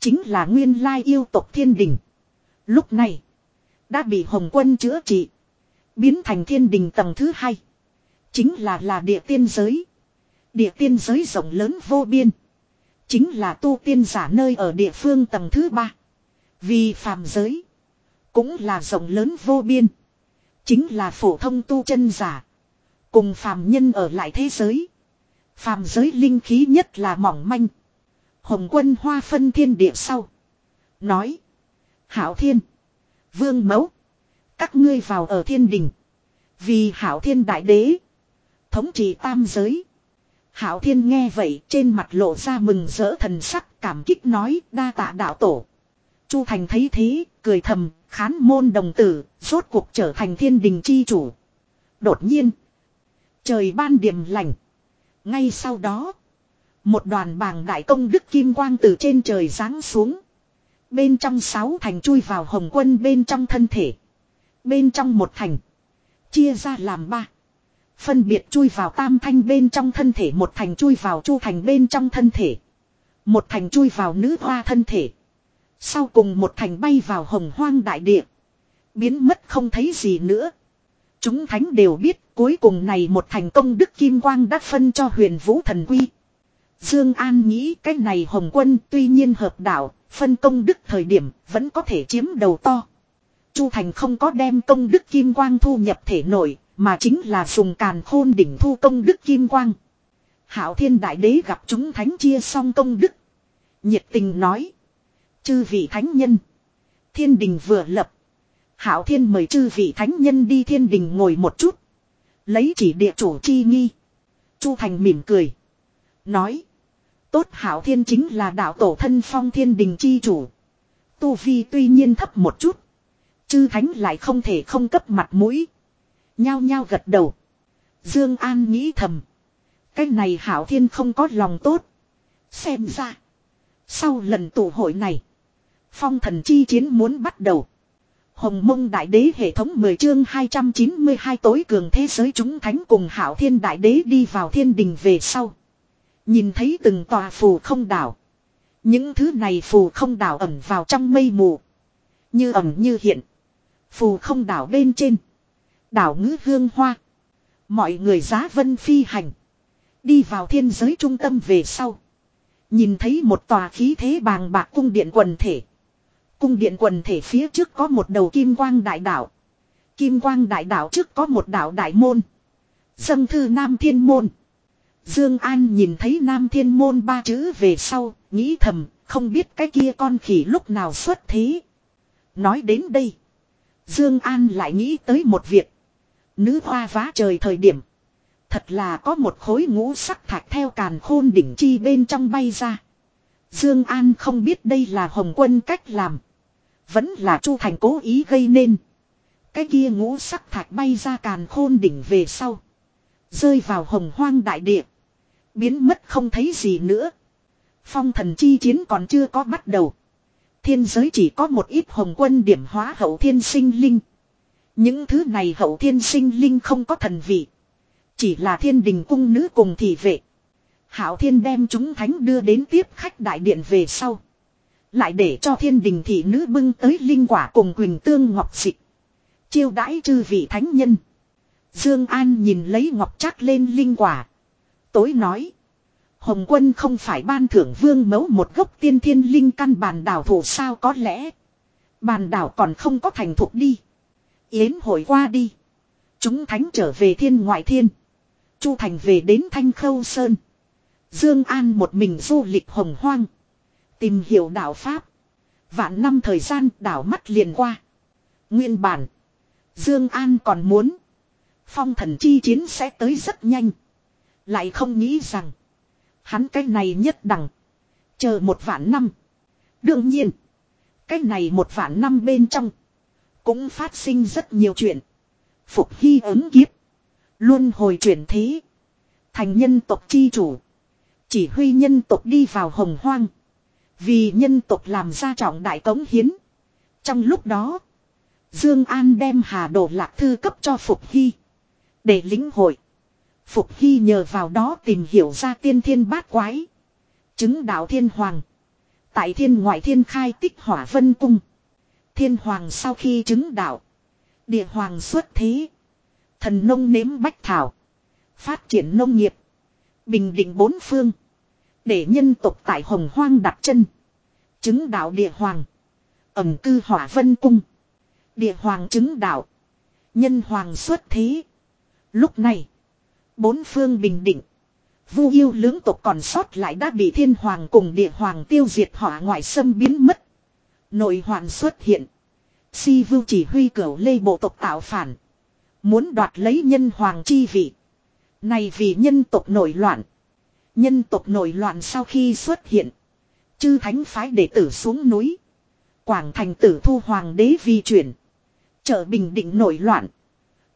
chính là nguyên lai yêu tộc thiên đình. Lúc này, đã bị hồng quân chữa trị, biến thành thiên đình tầng thứ hai. Chính là là địa tiên giới. Địa tiên giới rộng lớn vô biên. Chính là tu tiên giả nơi ở địa phương tầng thứ ba. Vì phàm giới. Cũng là rộng lớn vô biên. Chính là phổ thông tu chân giả. Cùng phàm nhân ở lại thế giới. Phàm giới linh khí nhất là mỏng manh. Hồng quân hoa phân thiên địa sau. Nói. Hảo thiên. Vương mẫu. Các ngươi vào ở thiên đình. Vì hảo thiên đại đế. Thống trị tam giới. Hảo Thiên nghe vậy trên mặt lộ ra mừng rỡ thần sắc cảm kích nói đa tạ đạo tổ. Chu Thành thấy thế, cười thầm, khán môn đồng tử, rốt cuộc trở thành thiên đình chi chủ. Đột nhiên, trời ban điểm lành. Ngay sau đó, một đoàn bàng đại công đức kim quang từ trên trời giáng xuống. Bên trong sáu thành chui vào hồng quân bên trong thân thể. Bên trong một thành, chia ra làm ba. Phân biệt chui vào tam thanh bên trong thân thể một thành chui vào chu thành bên trong thân thể. Một thành chui vào nữ hoa thân thể. Sau cùng một thành bay vào hồng hoang đại địa. Biến mất không thấy gì nữa. Chúng thánh đều biết cuối cùng này một thành công đức kim quang đã phân cho huyền vũ thần quy. Dương An nghĩ cái này hồng quân tuy nhiên hợp đạo, phân công đức thời điểm vẫn có thể chiếm đầu to. Chu Thành không có đem công đức kim quang thu nhập thể nội, mà chính là dùng càn khôn đỉnh thu công đức kim quang. Hảo thiên đại đế gặp chúng thánh chia xong công đức. Nhiệt tình nói. Chư vị thánh nhân. Thiên đình vừa lập. Hảo thiên mời chư vị thánh nhân đi thiên đình ngồi một chút. Lấy chỉ địa chủ chi nghi. Chu Thành mỉm cười. Nói. Tốt hảo thiên chính là đạo tổ thân phong thiên đình chi chủ. Tu vi tuy nhiên thấp một chút. Chư thánh lại không thể không cấp mặt mũi. Nhao nhao gật đầu. Dương An nghĩ thầm. Cái này hảo thiên không có lòng tốt. Xem ra. Sau lần tụ hội này. Phong thần chi chiến muốn bắt đầu. Hồng mông đại đế hệ thống 10 chương 292 tối cường thế giới chúng thánh cùng hảo thiên đại đế đi vào thiên đình về sau. Nhìn thấy từng tòa phù không đảo. Những thứ này phù không đảo ẩn vào trong mây mù. Như ẩn như hiện. Phù không đảo bên trên. Đảo ngữ hương hoa. Mọi người giá vân phi hành. Đi vào thiên giới trung tâm về sau. Nhìn thấy một tòa khí thế bàng bạc cung điện quần thể. Cung điện quần thể phía trước có một đầu kim quang đại đảo. Kim quang đại đảo trước có một đảo đại môn. Dâng thư Nam Thiên Môn. Dương An nhìn thấy Nam Thiên Môn ba chữ về sau, nghĩ thầm, không biết cái kia con khỉ lúc nào xuất thế. Nói đến đây. Dương An lại nghĩ tới một việc. Nữ hoa vá trời thời điểm. Thật là có một khối ngũ sắc thạch theo càn khôn đỉnh chi bên trong bay ra. Dương An không biết đây là Hồng Quân cách làm. Vẫn là Chu Thành cố ý gây nên. Cái kia ngũ sắc thạch bay ra càn khôn đỉnh về sau. Rơi vào hồng hoang đại địa. Biến mất không thấy gì nữa. Phong thần chi chiến còn chưa có bắt đầu. Thiên giới chỉ có một ít hồng quân điểm hóa hậu thiên sinh linh. Những thứ này hậu thiên sinh linh không có thần vị. Chỉ là thiên đình cung nữ cùng thị vệ. Hảo thiên đem chúng thánh đưa đến tiếp khách đại điện về sau. Lại để cho thiên đình thị nữ bưng tới linh quả cùng quỳnh tương ngọc dịch. Chiêu đãi chư vị thánh nhân. Dương An nhìn lấy ngọc chắc lên linh quả. Tối nói. Hồng quân không phải ban thưởng vương mẫu một gốc tiên thiên linh căn bàn đảo thủ sao có lẽ. Bàn đảo còn không có thành thục đi. Yến hội qua đi. Chúng thánh trở về thiên ngoại thiên. Chu Thành về đến Thanh Khâu Sơn. Dương An một mình du lịch hồng hoang. Tìm hiểu đạo Pháp. Vạn năm thời gian đảo mắt liền qua. Nguyên bản. Dương An còn muốn. Phong thần chi chiến sẽ tới rất nhanh. Lại không nghĩ rằng. Hắn cái này nhất đẳng. Chờ một vạn năm. Đương nhiên. Cái này một vạn năm bên trong. Cũng phát sinh rất nhiều chuyện. Phục hy ứng kiếp. Luôn hồi chuyển thế. Thành nhân tộc chi chủ. Chỉ huy nhân tộc đi vào hồng hoang. Vì nhân tộc làm ra trọng đại cống hiến. Trong lúc đó. Dương An đem Hà Đồ Lạc Thư cấp cho Phục Hy. Để lĩnh hội. Phục Hy nhờ vào đó tìm hiểu ra tiên thiên bát quái. Chứng đạo thiên hoàng. Tại thiên ngoại thiên khai tích hỏa vân cung. Thiên hoàng sau khi chứng đạo. Địa hoàng xuất thế. Thần nông nếm bách thảo. Phát triển nông nghiệp. Bình định bốn phương. Để nhân tộc tại hồng hoang đặt chân. Chứng đạo địa hoàng. Ẩm cư hỏa vân cung. Địa hoàng chứng đạo. Nhân hoàng xuất thế. Lúc này. Bốn phương bình định. Vu yêu lưỡng tộc còn sót lại đã bị thiên hoàng cùng địa hoàng tiêu diệt hỏa ngoại xâm biến mất. Nội hoàn xuất hiện. Si vưu chỉ huy cửu lê bộ tộc tạo phản. Muốn đoạt lấy nhân hoàng chi vị. Này vì nhân tộc nổi loạn. Nhân tộc nổi loạn sau khi xuất hiện. Chư thánh phái đệ tử xuống núi. Quảng thành tử thu hoàng đế vi chuyển. trở bình định nổi loạn.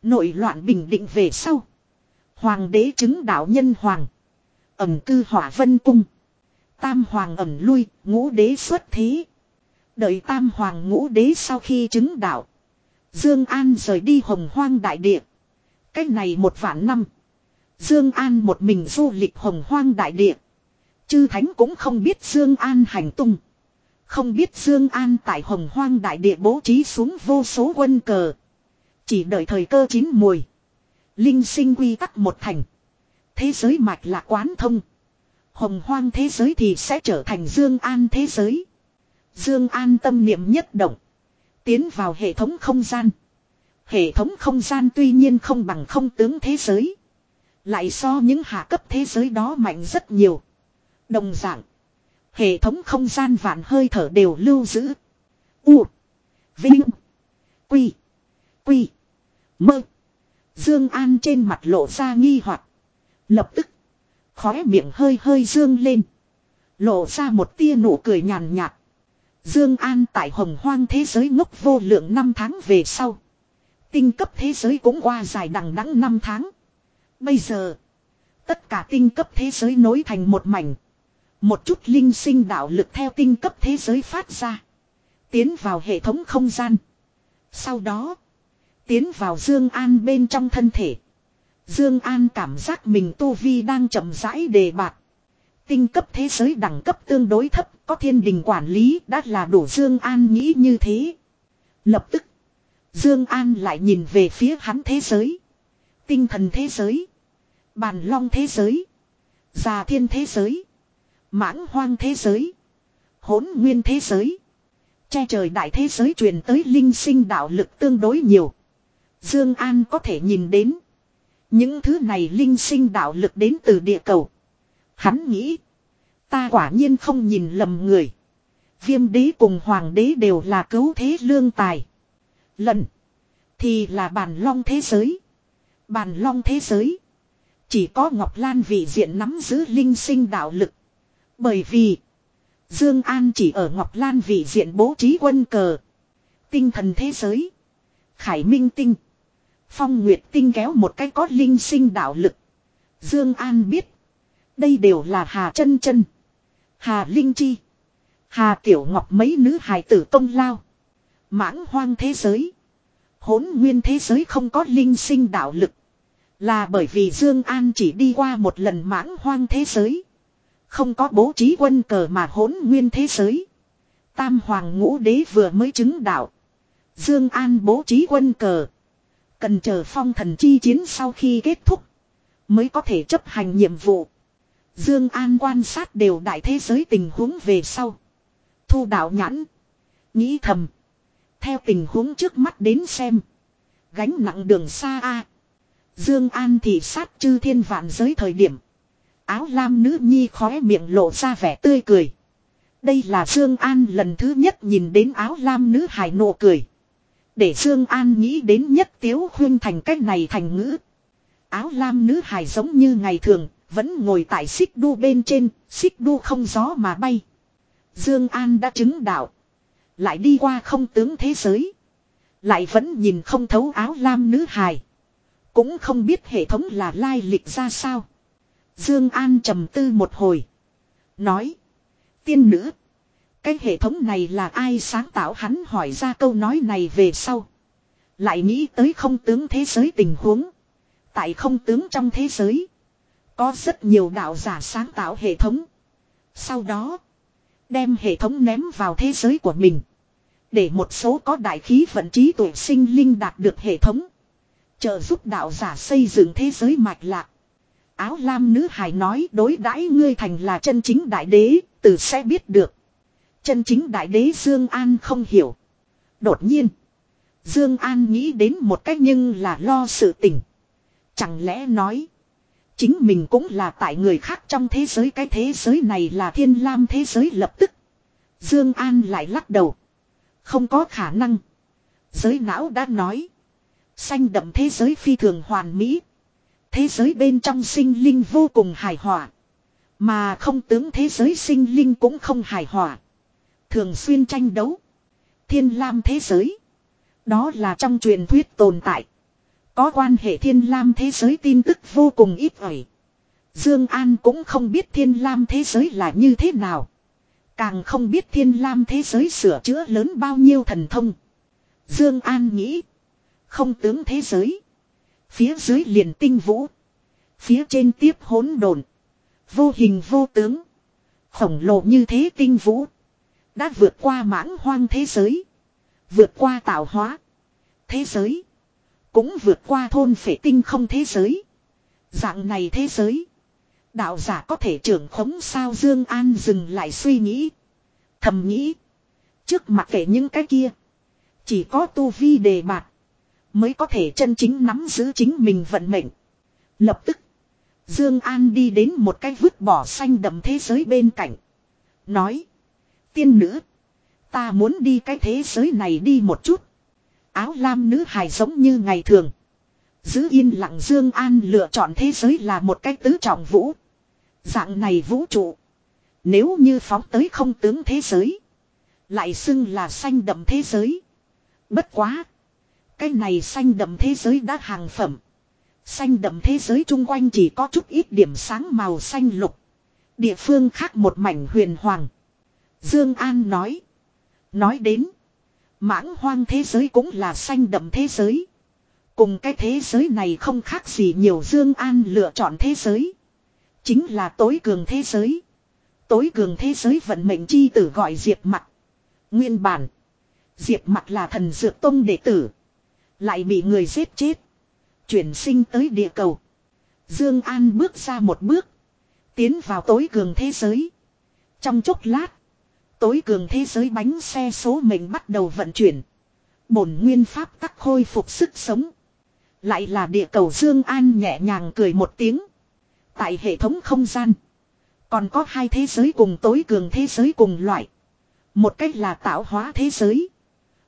Nổi loạn bình định về sau. Hoàng đế chứng đạo nhân hoàng. Ẩm cư hỏa vân cung. Tam hoàng ẩm lui, ngũ đế xuất thế. Đợi tam hoàng ngũ đế sau khi chứng đạo. Dương An rời đi hồng hoang đại địa. Cách này một vạn năm. Dương An một mình du lịch hồng hoang đại địa. Chư thánh cũng không biết Dương An hành tung. Không biết Dương An tại hồng hoang đại địa bố trí xuống vô số quân cờ. Chỉ đợi thời cơ chín mùi. Linh sinh quy tắc một thành. Thế giới mạch là quán thông. Hồng hoang thế giới thì sẽ trở thành Dương An thế giới. Dương An tâm niệm nhất động. Tiến vào hệ thống không gian. Hệ thống không gian tuy nhiên không bằng không tướng thế giới. Lại so những hạ cấp thế giới đó mạnh rất nhiều. Đồng dạng. Hệ thống không gian vạn hơi thở đều lưu giữ. U. Vinh. Quy. Quy. Mơ. Dương An trên mặt lộ ra nghi hoặc. Lập tức. Khóe miệng hơi hơi dương lên. Lộ ra một tia nụ cười nhàn nhạt. Dương An tại hồng hoang thế giới ngốc vô lượng năm tháng về sau. Tinh cấp thế giới cũng qua dài đằng đẵng năm tháng. Bây giờ. Tất cả tinh cấp thế giới nối thành một mảnh. Một chút linh sinh đạo lực theo tinh cấp thế giới phát ra. Tiến vào hệ thống không gian. Sau đó. Tiến vào Dương An bên trong thân thể. Dương An cảm giác mình tu vi đang chậm rãi đề bạt. Tinh cấp thế giới đẳng cấp tương đối thấp, có thiên đình quản lý đã là đủ Dương An nghĩ như thế. Lập tức, Dương An lại nhìn về phía hắn thế giới. Tinh thần thế giới, bàn long thế giới, già thiên thế giới, mãng hoang thế giới, hỗn nguyên thế giới. Che trời đại thế giới truyền tới linh sinh đạo lực tương đối nhiều. Dương An có thể nhìn đến. Những thứ này linh sinh đạo lực đến từ địa cầu. Hắn nghĩ. Ta quả nhiên không nhìn lầm người. Viêm đế cùng hoàng đế đều là cứu thế lương tài. Lần. Thì là bàn long thế giới. Bàn long thế giới. Chỉ có Ngọc Lan vị diện nắm giữ linh sinh đạo lực. Bởi vì. Dương An chỉ ở Ngọc Lan vị diện bố trí quân cờ. Tinh thần thế giới. Khải Minh Tinh. Phong Nguyệt Tinh kéo một cái có linh sinh đạo lực. Dương An biết. Đây đều là Hà chân chân. Hà Linh Chi. Hà Tiểu Ngọc mấy nữ hài tử công lao. Mãng hoang thế giới. hỗn nguyên thế giới không có linh sinh đạo lực. Là bởi vì Dương An chỉ đi qua một lần mãng hoang thế giới. Không có bố trí quân cờ mà hỗn nguyên thế giới. Tam Hoàng Ngũ Đế vừa mới chứng đạo. Dương An bố trí quân cờ. Cần chờ phong thần chi chiến sau khi kết thúc. Mới có thể chấp hành nhiệm vụ. Dương An quan sát đều đại thế giới tình huống về sau. Thu đạo nhãn. Nghĩ thầm. Theo tình huống trước mắt đến xem. Gánh nặng đường xa a. Dương An thì sát chư thiên vạn giới thời điểm. Áo lam nữ nhi khóe miệng lộ ra vẻ tươi cười. Đây là Dương An lần thứ nhất nhìn đến áo lam nữ hài nụ cười. Để Dương An nghĩ đến nhất tiếu huynh thành cách này thành ngữ. Áo lam nữ hài giống như ngày thường, vẫn ngồi tại xích đu bên trên, xích đu không gió mà bay. Dương An đã chứng đạo. Lại đi qua không tướng thế giới. Lại vẫn nhìn không thấu áo lam nữ hài. Cũng không biết hệ thống là lai lịch ra sao. Dương An trầm tư một hồi. Nói. Tiên nữ. Cái hệ thống này là ai sáng tạo hắn hỏi ra câu nói này về sau. Lại nghĩ tới không tướng thế giới tình huống. Tại không tướng trong thế giới. Có rất nhiều đạo giả sáng tạo hệ thống. Sau đó. Đem hệ thống ném vào thế giới của mình. Để một số có đại khí vận trí tuổi sinh linh đạt được hệ thống. Trợ giúp đạo giả xây dựng thế giới mạch lạc. Áo lam nữ hài nói đối đãi ngươi thành là chân chính đại đế, từ sẽ biết được. Chân chính đại đế Dương An không hiểu. Đột nhiên. Dương An nghĩ đến một cách nhưng là lo sự tình. Chẳng lẽ nói. Chính mình cũng là tại người khác trong thế giới, cái thế giới này là thiên lam thế giới lập tức. Dương An lại lắc đầu. Không có khả năng. Giới não đã nói. Xanh đậm thế giới phi thường hoàn mỹ. Thế giới bên trong sinh linh vô cùng hài hòa. Mà không tướng thế giới sinh linh cũng không hài hòa. Thường xuyên tranh đấu. Thiên lam thế giới. Đó là trong truyền thuyết tồn tại. Có quan hệ thiên lam thế giới tin tức vô cùng ít ỏi. Dương An cũng không biết thiên lam thế giới là như thế nào. Càng không biết thiên lam thế giới sửa chữa lớn bao nhiêu thần thông. Dương An nghĩ. Không tướng thế giới. Phía dưới liền tinh vũ. Phía trên tiếp hỗn độn. Vô hình vô tướng. Khổng lồ như thế tinh vũ. Đã vượt qua mãng hoang thế giới. Vượt qua tạo hóa. Thế giới. Cũng vượt qua thôn phệ tinh không thế giới. Dạng này thế giới. Đạo giả có thể trưởng khống sao Dương An dừng lại suy nghĩ. Thầm nghĩ. Trước mặt kể những cái kia. Chỉ có tu vi đề bạt. Mới có thể chân chính nắm giữ chính mình vận mệnh. Lập tức. Dương An đi đến một cái vứt bỏ xanh đậm thế giới bên cạnh. Nói. Tiên nữ. Ta muốn đi cái thế giới này đi một chút. Áo lam nữ hài giống như ngày thường. Giữ yên lặng Dương An lựa chọn thế giới là một cái tứ trọng vũ. Dạng này vũ trụ. Nếu như phóng tới không tướng thế giới. Lại xưng là xanh đậm thế giới. Bất quá. Cái này xanh đậm thế giới đã hàng phẩm. Xanh đậm thế giới chung quanh chỉ có chút ít điểm sáng màu xanh lục. Địa phương khác một mảnh huyền hoàng. Dương An nói. Nói đến. Mãng hoang thế giới cũng là xanh đậm thế giới. Cùng cái thế giới này không khác gì nhiều Dương An lựa chọn thế giới. Chính là tối cường thế giới. Tối cường thế giới vận mệnh chi tử gọi Diệp Mặt. Nguyên bản. Diệp Mặt là thần dược tông đệ tử. Lại bị người giết chết. Chuyển sinh tới địa cầu. Dương An bước ra một bước. Tiến vào tối cường thế giới. Trong chốc lát. Tối cường thế giới bánh xe số mệnh bắt đầu vận chuyển. Bổn nguyên pháp tắc khôi phục sức sống. Lại là địa cầu Dương An nhẹ nhàng cười một tiếng. Tại hệ thống không gian. Còn có hai thế giới cùng tối cường thế giới cùng loại. Một cách là tạo hóa thế giới.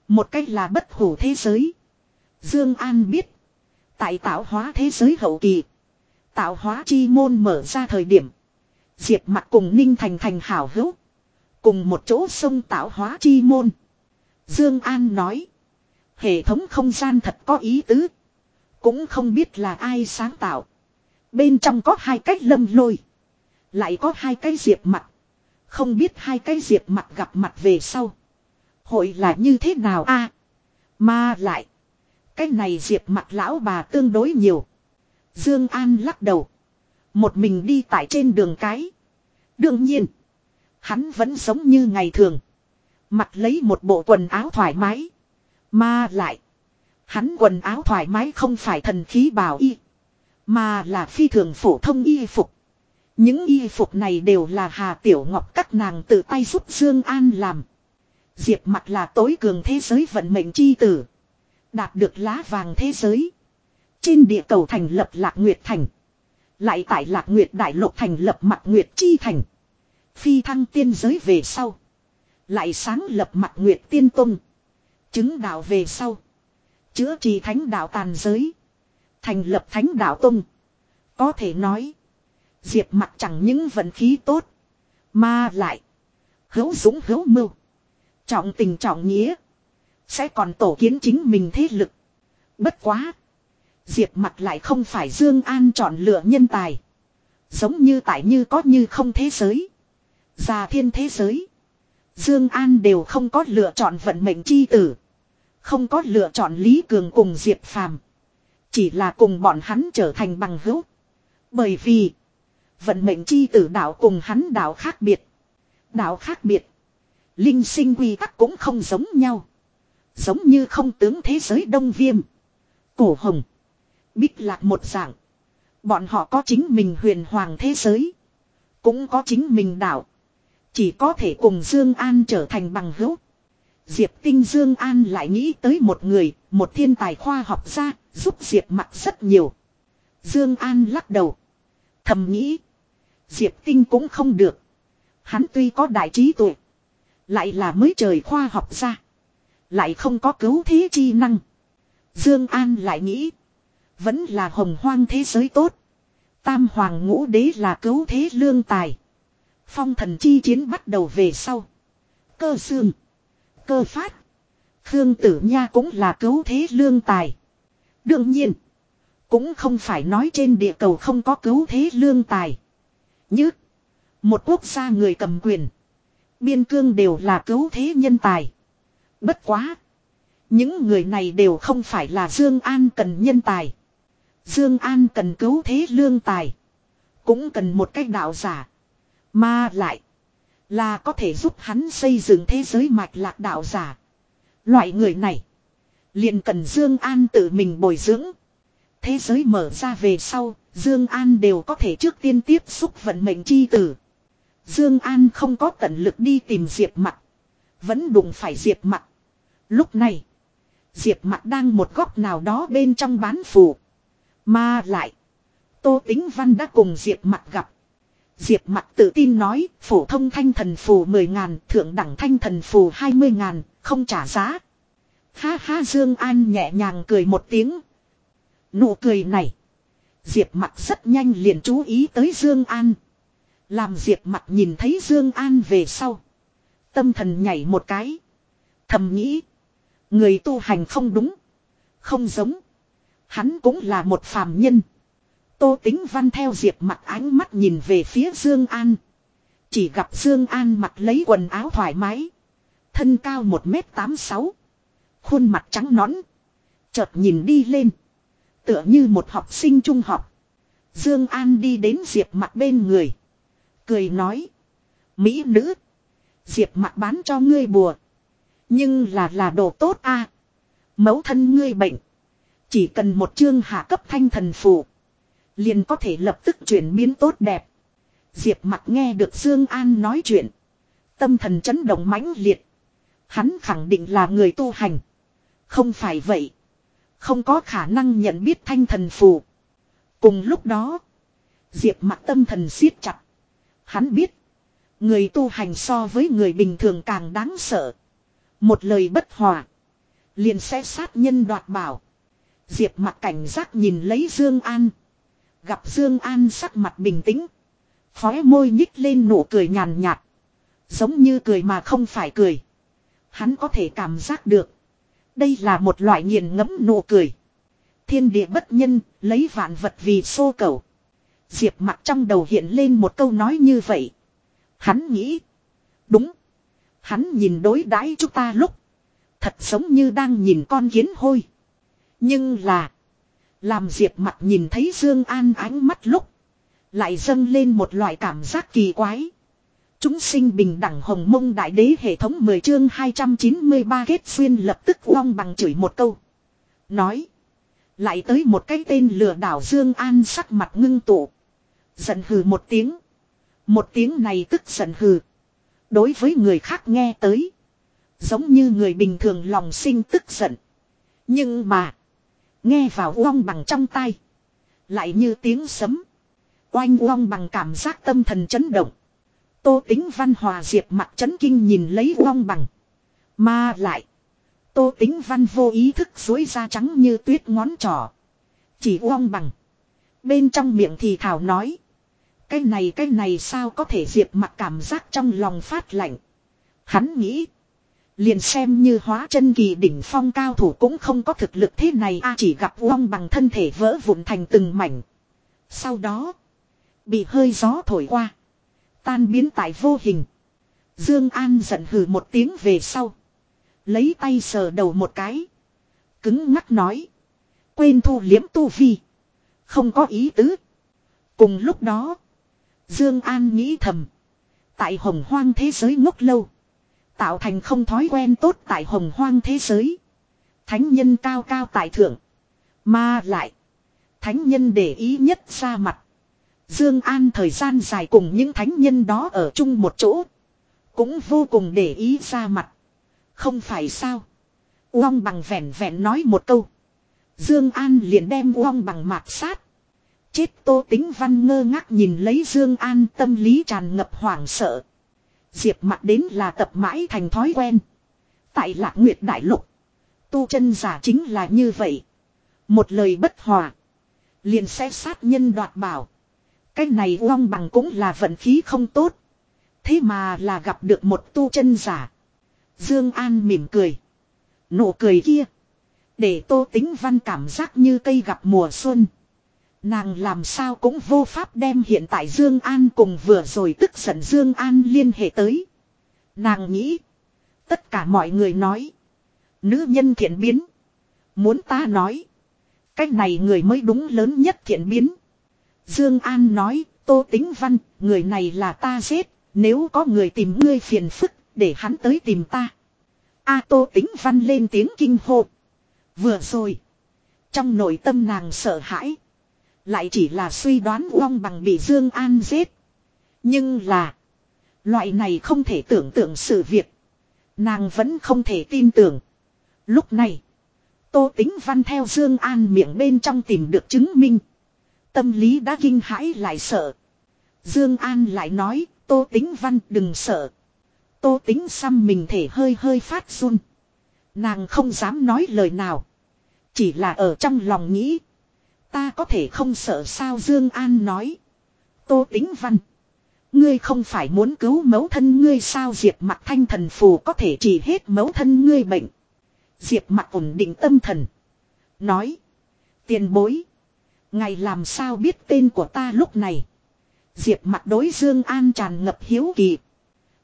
Một cách là bất hủ thế giới. Dương An biết. Tại tạo hóa thế giới hậu kỳ. Tạo hóa chi môn mở ra thời điểm. Diệp mặt cùng Ninh Thành thành hảo hữu. Cùng một chỗ sông tạo hóa chi môn. Dương An nói. Hệ thống không gian thật có ý tứ. Cũng không biết là ai sáng tạo. Bên trong có hai cách lâm lôi. Lại có hai cái diệp mặt. Không biết hai cái diệp mặt gặp mặt về sau. Hội là như thế nào a? mà lại. Cái này diệp mặt lão bà tương đối nhiều. Dương An lắc đầu. Một mình đi tại trên đường cái. Đương nhiên. Hắn vẫn giống như ngày thường. Mặc lấy một bộ quần áo thoải mái. Mà lại. Hắn quần áo thoải mái không phải thần khí bào y. Mà là phi thường phổ thông y phục. Những y phục này đều là Hà Tiểu Ngọc các nàng tự tay giúp Dương An làm. Diệp mặt là tối cường thế giới vận mệnh chi tử. Đạt được lá vàng thế giới. Trên địa cầu thành lập Lạc Nguyệt Thành. Lại tại Lạc Nguyệt Đại Lục thành lập Mặt Nguyệt Chi Thành. Phi thăng tiên giới về sau. Lại sáng lập Mặt Nguyệt Tiên Tông. Chứng đạo về sau. Chữa trì thánh đạo tàn giới. Thành lập thánh đạo Tông. Có thể nói. Diệp mặt chẳng những vận khí tốt. Mà lại. Hữu dũng hữu mưu. Trọng tình trọng nghĩa. Sẽ còn tổ kiến chính mình thế lực. Bất quá. Diệp mặt lại không phải Dương An chọn lựa nhân tài. Giống như tại như có như không thế giới. Già thiên thế giới. Dương An đều không có lựa chọn vận mệnh chi tử. Không có lựa chọn Lý Cường cùng Diệp Phàm. Chỉ là cùng bọn hắn trở thành bằng hữu. Bởi vì. Vận mệnh chi tử đạo cùng hắn đạo khác biệt. Đạo khác biệt. Linh sinh quy tắc cũng không giống nhau. Giống như không tướng thế giới đông viêm. Cổ hồng. Bích lạc một dạng. Bọn họ có chính mình huyền hoàng thế giới. Cũng có chính mình đạo. Chỉ có thể cùng Dương An trở thành bằng hữu. Diệp Tinh Dương An lại nghĩ tới một người, một thiên tài khoa học gia, giúp Diệp Mặc rất nhiều. Dương An lắc đầu, thầm nghĩ, Diệp Tinh cũng không được. Hắn tuy có đại trí tuệ, lại là mới trời khoa học gia, lại không có cứu thế chi năng. Dương An lại nghĩ, vẫn là hồng hoang thế giới tốt. Tam hoàng ngũ đế là cứu thế lương tài. Phong thần chi chiến bắt đầu về sau. Cơ xương. Cơ phát. Khương Tử Nha cũng là cứu thế lương tài. Đương nhiên. Cũng không phải nói trên địa cầu không có cứu thế lương tài. Như. Một quốc gia người cầm quyền. Biên cương đều là cứu thế nhân tài. Bất quá. Những người này đều không phải là Dương An cần nhân tài. Dương An cần cứu thế lương tài. Cũng cần một cách đạo giả. Mà lại. Là có thể giúp hắn xây dựng thế giới mạch lạc đạo giả. Loại người này. liền cần Dương An tự mình bồi dưỡng. Thế giới mở ra về sau. Dương An đều có thể trước tiên tiếp xúc vận mệnh chi tử. Dương An không có tận lực đi tìm Diệp Mặc, vẫn đụng phải Diệp Mặc. Lúc này, Diệp Mặc đang một góc nào đó bên trong bán phủ mà lại, Tô Tính Văn đã cùng Diệp Mặc gặp. Diệp mặt tự tin nói, phổ thông thanh thần phù 10 ngàn, thượng đẳng thanh thần phù 20 ngàn, không trả giá. Ha ha Dương An nhẹ nhàng cười một tiếng. Nụ cười này. Diệp mặt rất nhanh liền chú ý tới Dương An. Làm Diệp mặt nhìn thấy Dương An về sau. Tâm thần nhảy một cái. Thầm nghĩ. Người tu hành không đúng. Không giống. Hắn cũng là một phàm nhân. Tô tính văn theo diệp mặt ánh mắt nhìn về phía Dương An. Chỉ gặp Dương An mặc lấy quần áo thoải mái. Thân cao 1m86. Khuôn mặt trắng nõn. Chợt nhìn đi lên. Tựa như một học sinh trung học. Dương An đi đến diệp mặt bên người. Cười nói. Mỹ nữ. Diệp mặt bán cho ngươi bùa. Nhưng là là đồ tốt a. mẫu thân ngươi bệnh. Chỉ cần một chương hạ cấp thanh thần phù. Liền có thể lập tức chuyển biến tốt đẹp. Diệp mặt nghe được Dương An nói chuyện. Tâm thần chấn động mãnh liệt. Hắn khẳng định là người tu hành. Không phải vậy. Không có khả năng nhận biết thanh thần phù. Cùng lúc đó. Diệp mặt tâm thần siết chặt. Hắn biết. Người tu hành so với người bình thường càng đáng sợ. Một lời bất hòa. Liền sẽ sát nhân đoạt bảo. Diệp mặt cảnh giác nhìn lấy Dương An. Gặp Dương An sắc mặt bình tĩnh. Khóe môi nhích lên nụ cười nhàn nhạt. Giống như cười mà không phải cười. Hắn có thể cảm giác được. Đây là một loại nghiền ngẫm nụ cười. Thiên địa bất nhân, lấy vạn vật vì xô cầu. Diệp mặt trong đầu hiện lên một câu nói như vậy. Hắn nghĩ. Đúng. Hắn nhìn đối đãi chúng ta lúc. Thật giống như đang nhìn con kiến hôi. Nhưng là. Làm Diệp mặt nhìn thấy Dương An ánh mắt lúc. Lại dâng lên một loại cảm giác kỳ quái. Chúng sinh bình đẳng hồng mông đại đế hệ thống 10 chương 293 kết xuyên lập tức uong bằng chửi một câu. Nói. Lại tới một cái tên lừa đảo Dương An sắc mặt ngưng tụ. Giận hừ một tiếng. Một tiếng này tức giận hừ. Đối với người khác nghe tới. Giống như người bình thường lòng sinh tức giận. Nhưng mà. Nghe vào uong bằng trong tay. Lại như tiếng sấm. Oanh uong bằng cảm giác tâm thần chấn động. Tô tính văn hòa diệp mặt chấn kinh nhìn lấy uong bằng. Mà lại. Tô tính văn vô ý thức dối ra trắng như tuyết ngón trỏ. Chỉ uong bằng. Bên trong miệng thì thảo nói. Cái này cái này sao có thể diệp mặt cảm giác trong lòng phát lạnh. Hắn nghĩ. Liền xem như hóa chân kỳ đỉnh phong cao thủ cũng không có thực lực thế này a chỉ gặp uong bằng thân thể vỡ vụn thành từng mảnh. Sau đó, bị hơi gió thổi qua, tan biến tại vô hình. Dương An giận hừ một tiếng về sau. Lấy tay sờ đầu một cái. Cứng ngắc nói. Quên thu liếm tu vi. Không có ý tứ. Cùng lúc đó. Dương An nghĩ thầm. Tại hồng hoang thế giới ngốc lâu. Tạo thành không thói quen tốt tại hồng hoang thế giới. Thánh nhân cao cao tại thượng. Mà lại. Thánh nhân để ý nhất ra mặt. Dương An thời gian dài cùng những thánh nhân đó ở chung một chỗ. Cũng vô cùng để ý ra mặt. Không phải sao. Uông bằng vẻn vẹn nói một câu. Dương An liền đem Uông bằng mạt sát. Chết tô tính văn ngơ ngác nhìn lấy Dương An tâm lý tràn ngập hoảng sợ. Diệp mặt đến là tập mãi thành thói quen. Tại lạc nguyệt đại lục. Tu chân giả chính là như vậy. Một lời bất hòa. Liền sẽ sát nhân đoạt bảo. Cái này uong bằng cũng là vận khí không tốt. Thế mà là gặp được một tu chân giả. Dương An mỉm cười. Nụ cười kia. Để tô tính văn cảm giác như cây gặp mùa xuân. Nàng làm sao cũng vô pháp đem hiện tại Dương An cùng vừa rồi tức giận Dương An liên hệ tới. Nàng nghĩ. Tất cả mọi người nói. Nữ nhân thiện biến. Muốn ta nói. Cách này người mới đúng lớn nhất thiện biến. Dương An nói, Tô Tính Văn, người này là ta giết, nếu có người tìm ngươi phiền phức, để hắn tới tìm ta. A Tô Tính Văn lên tiếng kinh hô. Vừa rồi, trong nội tâm nàng sợ hãi, lại chỉ là suy đoán Long bằng bị Dương An giết. Nhưng là, loại này không thể tưởng tượng sự việc, nàng vẫn không thể tin tưởng. Lúc này, Tô Tính Văn theo Dương An miệng bên trong tìm được chứng minh. Tâm lý đã kinh hãi lại sợ. Dương An lại nói, Tô Tính Văn đừng sợ. Tô Tính xăm mình thể hơi hơi phát run. Nàng không dám nói lời nào. Chỉ là ở trong lòng nghĩ. Ta có thể không sợ sao Dương An nói. Tô Tĩnh Văn. Ngươi không phải muốn cứu mẫu thân ngươi sao Diệp mặt thanh thần phù có thể trị hết mẫu thân ngươi bệnh. Diệp mặt ổn định tâm thần. Nói. Tiền bối. Ngày làm sao biết tên của ta lúc này. Diệp mặt đối Dương An tràn ngập hiếu kỳ.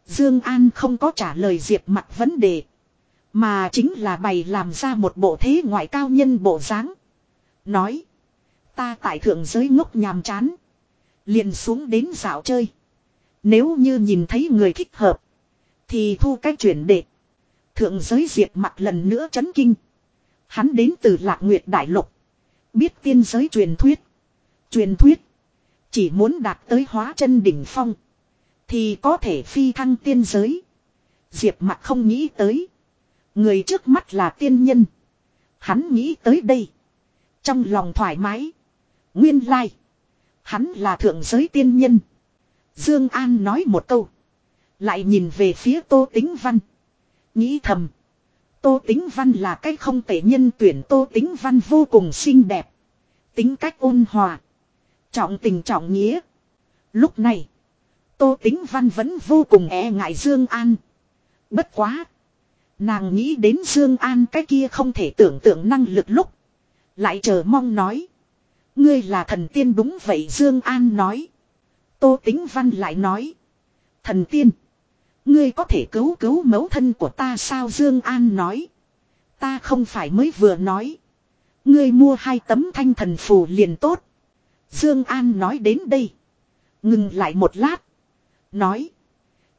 Dương An không có trả lời Diệp mặt vấn đề. Mà chính là bày làm ra một bộ thế ngoại cao nhân bộ dáng. Nói. Ta tại thượng giới ngốc nhàm chán. Liền xuống đến dạo chơi. Nếu như nhìn thấy người thích hợp. Thì thu cái chuyển đệ. Thượng giới diệt mặt lần nữa chấn kinh. Hắn đến từ lạc nguyệt đại lục. Biết tiên giới truyền thuyết. Truyền thuyết. Chỉ muốn đạt tới hóa chân đỉnh phong. Thì có thể phi thăng tiên giới. Diệp mặt không nghĩ tới. Người trước mắt là tiên nhân. Hắn nghĩ tới đây. Trong lòng thoải mái. Nguyên lai. Hắn là thượng giới tiên nhân. Dương An nói một câu. Lại nhìn về phía Tô Tính Văn. Nghĩ thầm. Tô Tính Văn là cái không tệ nhân tuyển Tô Tính Văn vô cùng xinh đẹp. Tính cách ôn hòa. Trọng tình trọng nghĩa. Lúc này. Tô Tính Văn vẫn vô cùng e ngại Dương An. Bất quá. Nàng nghĩ đến Dương An cái kia không thể tưởng tượng năng lực lúc. Lại chờ mong nói. Ngươi là thần tiên đúng vậy, Dương An nói. Tô Tính Văn lại nói. Thần tiên. Ngươi có thể cứu cứu mẫu thân của ta sao Dương An nói. Ta không phải mới vừa nói. Ngươi mua hai tấm thanh thần phù liền tốt. Dương An nói đến đây. Ngừng lại một lát. Nói.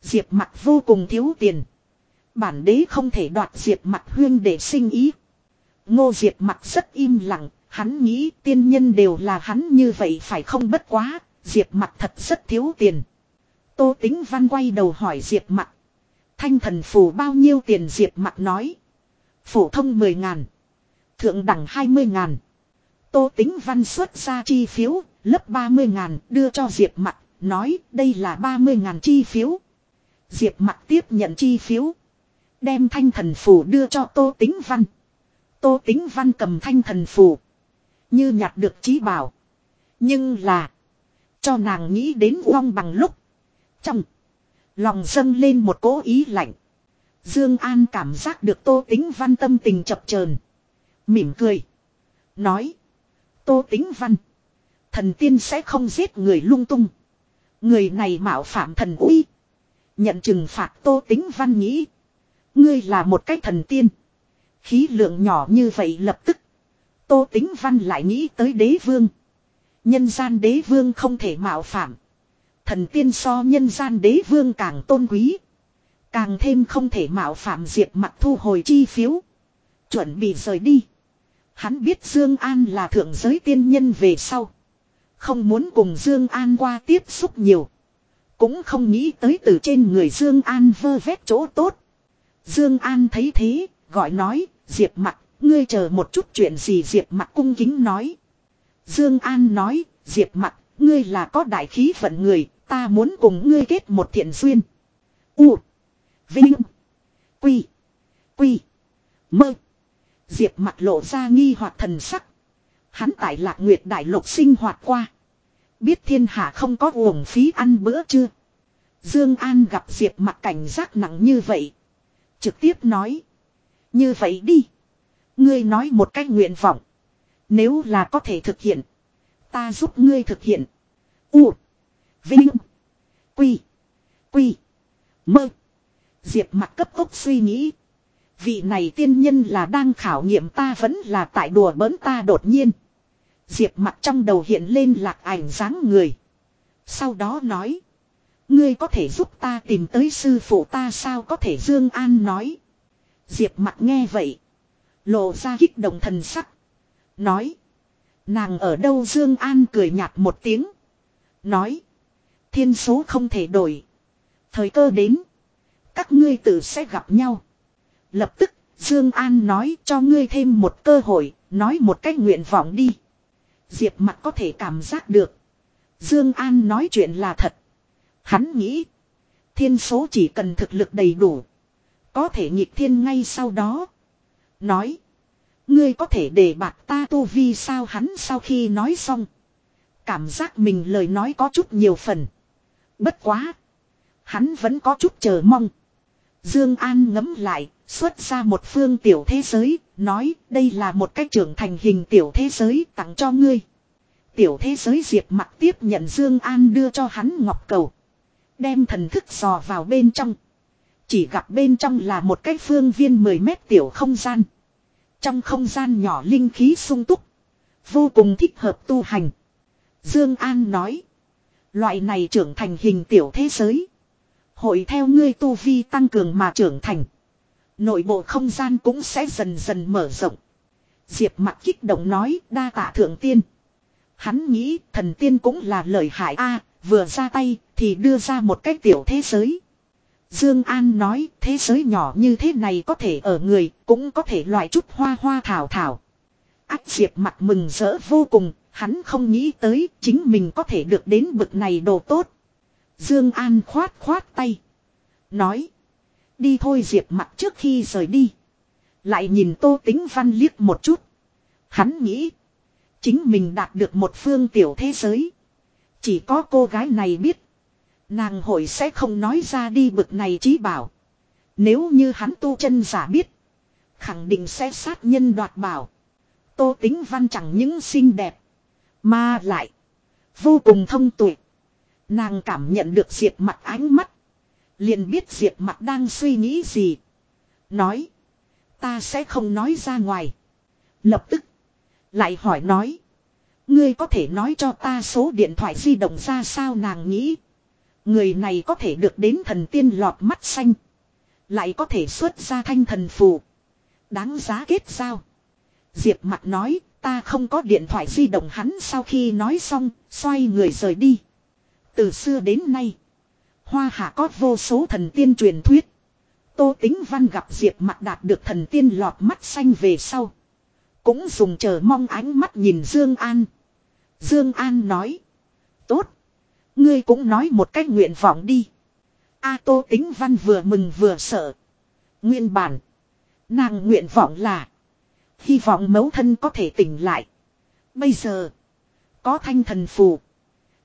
Diệp mặt vô cùng thiếu tiền. Bản đế không thể đoạt diệp mặt huyên để sinh ý. Ngô diệp mặt rất im lặng. Hắn nghĩ tiên nhân đều là hắn như vậy phải không bất quá. Diệp mặt thật rất thiếu tiền. Tô tính văn quay đầu hỏi Diệp mặt. Thanh thần phù bao nhiêu tiền Diệp mặt nói. Phổ thông 10 ngàn. Thượng đẳng 20 ngàn. Tô tính văn xuất ra chi phiếu, lấp 30 ngàn, đưa cho Diệp mặt, nói đây là 30 ngàn chi phiếu. Diệp mặt tiếp nhận chi phiếu. Đem thanh thần phù đưa cho Tô tính văn. Tô tính văn cầm thanh thần phù. Như nhặt được trí bảo. Nhưng là. Cho nàng nghĩ đến uong bằng lúc. Trong. Lòng dâng lên một cố ý lạnh. Dương An cảm giác được Tô Tính Văn tâm tình chập chờn, mỉm cười, nói: "Tô Tính Văn, thần tiên sẽ không giết người lung tung. Người này mạo phạm thần uy, Nhận trừng phạt tô tính văn nghĩ. Ngươi là một cái thần tiên. Khí lượng nhỏ như vậy lập tức. Tô tính văn lại nghĩ tới đế vương. Nhân gian đế vương không thể mạo phạm. Thần tiên so nhân gian đế vương càng tôn quý. Càng thêm không thể mạo phạm diệt mặt thu hồi chi phiếu. Chuẩn bị rời đi. Hắn biết Dương An là thượng giới tiên nhân về sau. Không muốn cùng Dương An qua tiếp xúc nhiều. Cũng không nghĩ tới từ trên người Dương An vơ vét chỗ tốt. Dương An thấy thế, gọi nói, Diệp mặt ngươi chờ một chút chuyện gì Diệp Mặc cung kính nói. Dương An nói, Diệp Mặc, ngươi là có đại khí vận người, ta muốn cùng ngươi kết một thiện duyên. U, Vinh, Quy, Quy, Mơ. Diệp Mặc lộ ra nghi hoặc thần sắc. Hắn tại Lạc Nguyệt Đại Lục sinh hoạt qua. Biết thiên hạ không có uổng phí ăn bữa chưa. Dương An gặp Diệp Mặc cảnh giác nặng như vậy, trực tiếp nói: "Như vậy đi, ngươi nói một cách nguyện vọng, nếu là có thể thực hiện, ta giúp ngươi thực hiện." U, Vinh, Quy, Quy, Mơ. Diệp mặt cấp tốc suy nghĩ, vị này tiên nhân là đang khảo nghiệm ta vẫn là tại đùa bỡn ta đột nhiên. Diệp mặt trong đầu hiện lên lạc ảnh dáng người. Sau đó nói. Ngươi có thể giúp ta tìm tới sư phụ ta sao có thể Dương An nói. Diệp mặt nghe vậy. Lộ ra kích động thần sắc. Nói. Nàng ở đâu Dương An cười nhạt một tiếng. Nói. Thiên số không thể đổi. Thời cơ đến. Các ngươi tự sẽ gặp nhau. Lập tức, Dương An nói cho ngươi thêm một cơ hội. Nói một cách nguyện vọng đi. Diệp mặt có thể cảm giác được. Dương An nói chuyện là thật. Hắn nghĩ. Thiên số chỉ cần thực lực đầy đủ. Có thể nhịp thiên ngay sau đó. Nói. Ngươi có thể để bạc ta tu vi sao hắn sau khi nói xong. Cảm giác mình lời nói có chút nhiều phần. Bất quá. Hắn vẫn có chút chờ mong. Dương An ngấm lại, xuất ra một phương tiểu thế giới, nói đây là một cách trưởng thành hình tiểu thế giới tặng cho ngươi. Tiểu thế giới diệp mặt tiếp nhận Dương An đưa cho hắn ngọc cầu. Đem thần thức dò vào bên trong. Chỉ gặp bên trong là một cái phương viên 10 mét tiểu không gian. Trong không gian nhỏ linh khí sung túc. Vô cùng thích hợp tu hành. Dương An nói. Loại này trưởng thành hình tiểu thế giới. Hội theo ngươi tu vi tăng cường mà trưởng thành. Nội bộ không gian cũng sẽ dần dần mở rộng. Diệp mặt kích động nói, đa tạ thượng tiên. Hắn nghĩ, thần tiên cũng là lợi hại a, vừa ra tay thì đưa ra một cái tiểu thế giới. Dương An nói thế giới nhỏ như thế này có thể ở người cũng có thể loại chút hoa hoa thảo thảo. Ác diệp mặt mừng rỡ vô cùng, hắn không nghĩ tới chính mình có thể được đến bực này đồ tốt. Dương An khoát khoát tay. Nói. Đi thôi diệp mặt trước khi rời đi. Lại nhìn tô tính văn liếc một chút. Hắn nghĩ. Chính mình đạt được một phương tiểu thế giới. Chỉ có cô gái này biết. Nàng hội sẽ không nói ra đi bực này chí bảo. Nếu như hắn tu chân giả biết. Khẳng định sẽ sát nhân đoạt bảo. Tô tính văn chẳng những xinh đẹp. Mà lại. Vô cùng thông tuệ. Nàng cảm nhận được diệp mặt ánh mắt. Liền biết diệp mặt đang suy nghĩ gì. Nói. Ta sẽ không nói ra ngoài. Lập tức. Lại hỏi nói. Ngươi có thể nói cho ta số điện thoại di động ra sao nàng nghĩ. Người này có thể được đến thần tiên lọt mắt xanh. Lại có thể xuất ra thanh thần phù. Đáng giá kết giao. Diệp mặt nói, ta không có điện thoại di động hắn sau khi nói xong, xoay người rời đi. Từ xưa đến nay. Hoa hạ có vô số thần tiên truyền thuyết. Tô tính văn gặp Diệp mặt đạt được thần tiên lọt mắt xanh về sau. Cũng dùng chờ mong ánh mắt nhìn Dương An. Dương An nói. Tốt. Ngươi cũng nói một cách nguyện vọng đi. A Tô Tính Văn vừa mừng vừa sợ. Nguyên bản. Nàng nguyện vọng là. Hy vọng mẫu thân có thể tỉnh lại. Bây giờ. Có thanh thần phù.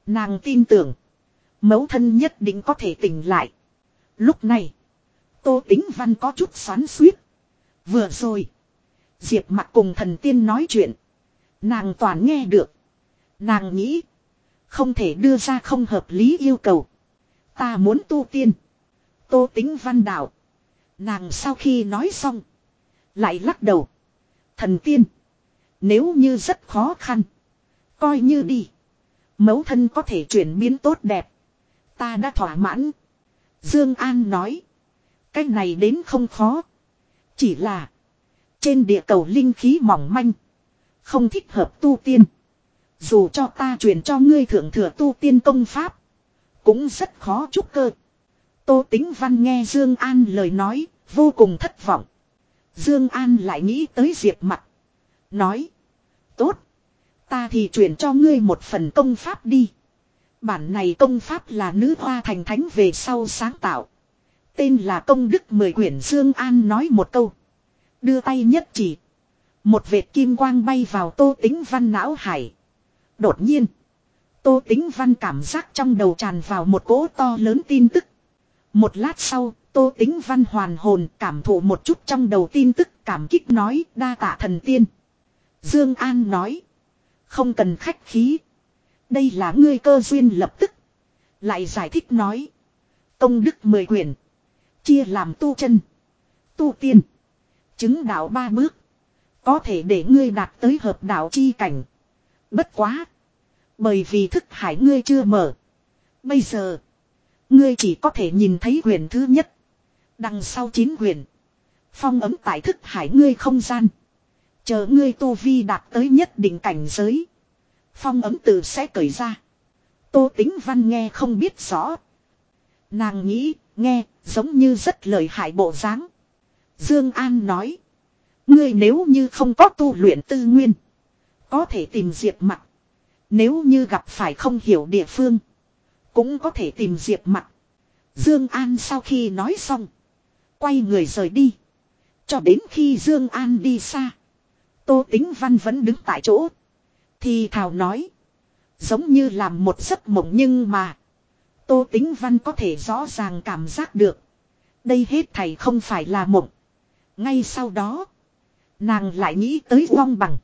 Nàng tin tưởng. Mẫu thân nhất định có thể tỉnh lại. Lúc này. Tô Tính Văn có chút xoắn suýt. Vừa rồi. Diệp mặt cùng thần tiên nói chuyện. Nàng toàn nghe được. Nàng nghĩ. Không thể đưa ra không hợp lý yêu cầu. Ta muốn tu tiên. Tô tính văn đạo. Nàng sau khi nói xong. Lại lắc đầu. Thần tiên. Nếu như rất khó khăn. Coi như đi. Mấu thân có thể chuyển biến tốt đẹp. Ta đã thỏa mãn. Dương An nói. Cái này đến không khó. Chỉ là. Trên địa cầu linh khí mỏng manh. Không thích hợp tu tiên. Dù cho ta truyền cho ngươi thượng thừa tu tiên công pháp. Cũng rất khó chúc cơ. Tô Tính Văn nghe Dương An lời nói. Vô cùng thất vọng. Dương An lại nghĩ tới Diệp Mặc. Nói. Tốt. Ta thì truyền cho ngươi một phần công pháp đi. Bản này công pháp là nữ hoa thành thánh về sau sáng tạo. Tên là công đức mười quyển Dương An nói một câu. Đưa tay nhất chỉ. Một vệt kim quang bay vào tô tính văn não hải. Đột nhiên. Tô tính văn cảm giác trong đầu tràn vào một cỗ to lớn tin tức. Một lát sau, tô tính văn hoàn hồn cảm thụ một chút trong đầu tin tức cảm kích nói đa tạ thần tiên. Dương An nói. Không cần khách khí. Đây là ngươi cơ duyên lập tức. Lại giải thích nói. Công đức mười quyển. Chia làm tu chân. Tu tiên. Chứng đạo ba bước. Có thể để ngươi đạt tới hợp đạo chi cảnh. Bất quá. Bởi vì thức hải ngươi chưa mở. Bây giờ. Ngươi chỉ có thể nhìn thấy quyền thứ nhất. Đằng sau chín quyền. Phong ấm tại thức hải ngươi không gian. Chờ ngươi tu vi đạt tới nhất định cảnh giới. Phong ấm tự sẽ cởi ra. Tô tính văn nghe không biết rõ. Nàng nghĩ, nghe, giống như rất lời hại bộ dáng. Dương An nói. Ngươi nếu như không có tu luyện tư nguyên. Có thể tìm Diệp mặt. Nếu như gặp phải không hiểu địa phương. Cũng có thể tìm Diệp mặt. Dương An sau khi nói xong. Quay người rời đi. Cho đến khi Dương An đi xa. Tô Tính Văn vẫn đứng tại chỗ. Thì thào nói. Giống như làm một giấc mộng nhưng mà. Tô Tính Văn có thể rõ ràng cảm giác được. Đây hết thầy không phải là mộng. Ngay sau đó. Nàng lại nghĩ tới Uông Bằng.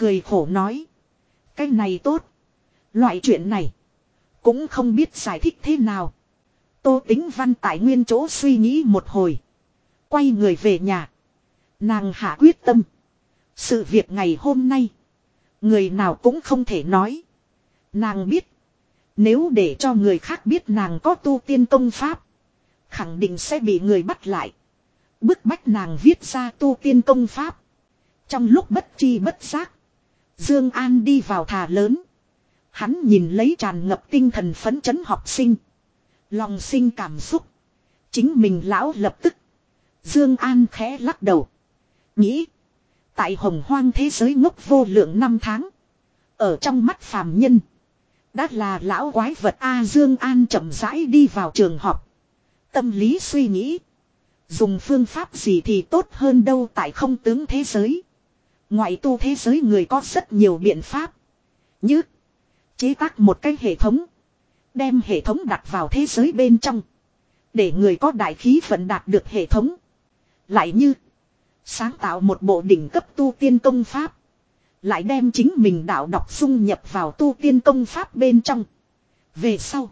Cười khổ nói. Cái này tốt. Loại chuyện này. Cũng không biết giải thích thế nào. Tô Tính Văn tại nguyên chỗ suy nghĩ một hồi. Quay người về nhà. Nàng hạ quyết tâm. Sự việc ngày hôm nay. Người nào cũng không thể nói. Nàng biết. Nếu để cho người khác biết nàng có tu tiên công pháp. Khẳng định sẽ bị người bắt lại. Bức bách nàng viết ra tu tiên công pháp. Trong lúc bất chi bất giác. Dương An đi vào thà lớn. Hắn nhìn lấy tràn ngập tinh thần phấn chấn học sinh. Lòng sinh cảm xúc. Chính mình lão lập tức. Dương An khẽ lắc đầu. Nghĩ. Tại hồng hoang thế giới ngốc vô lượng năm tháng. Ở trong mắt phàm nhân. Đã là lão quái vật A Dương An chậm rãi đi vào trường học. Tâm lý suy nghĩ. Dùng phương pháp gì thì tốt hơn đâu tại không tướng thế giới. Ngoại tu thế giới người có rất nhiều biện pháp. Như, chế tác một cái hệ thống. Đem hệ thống đặt vào thế giới bên trong. Để người có đại khí vận đạt được hệ thống. Lại như, sáng tạo một bộ đỉnh cấp tu tiên công pháp. Lại đem chính mình đạo đọc dung nhập vào tu tiên công pháp bên trong. Về sau.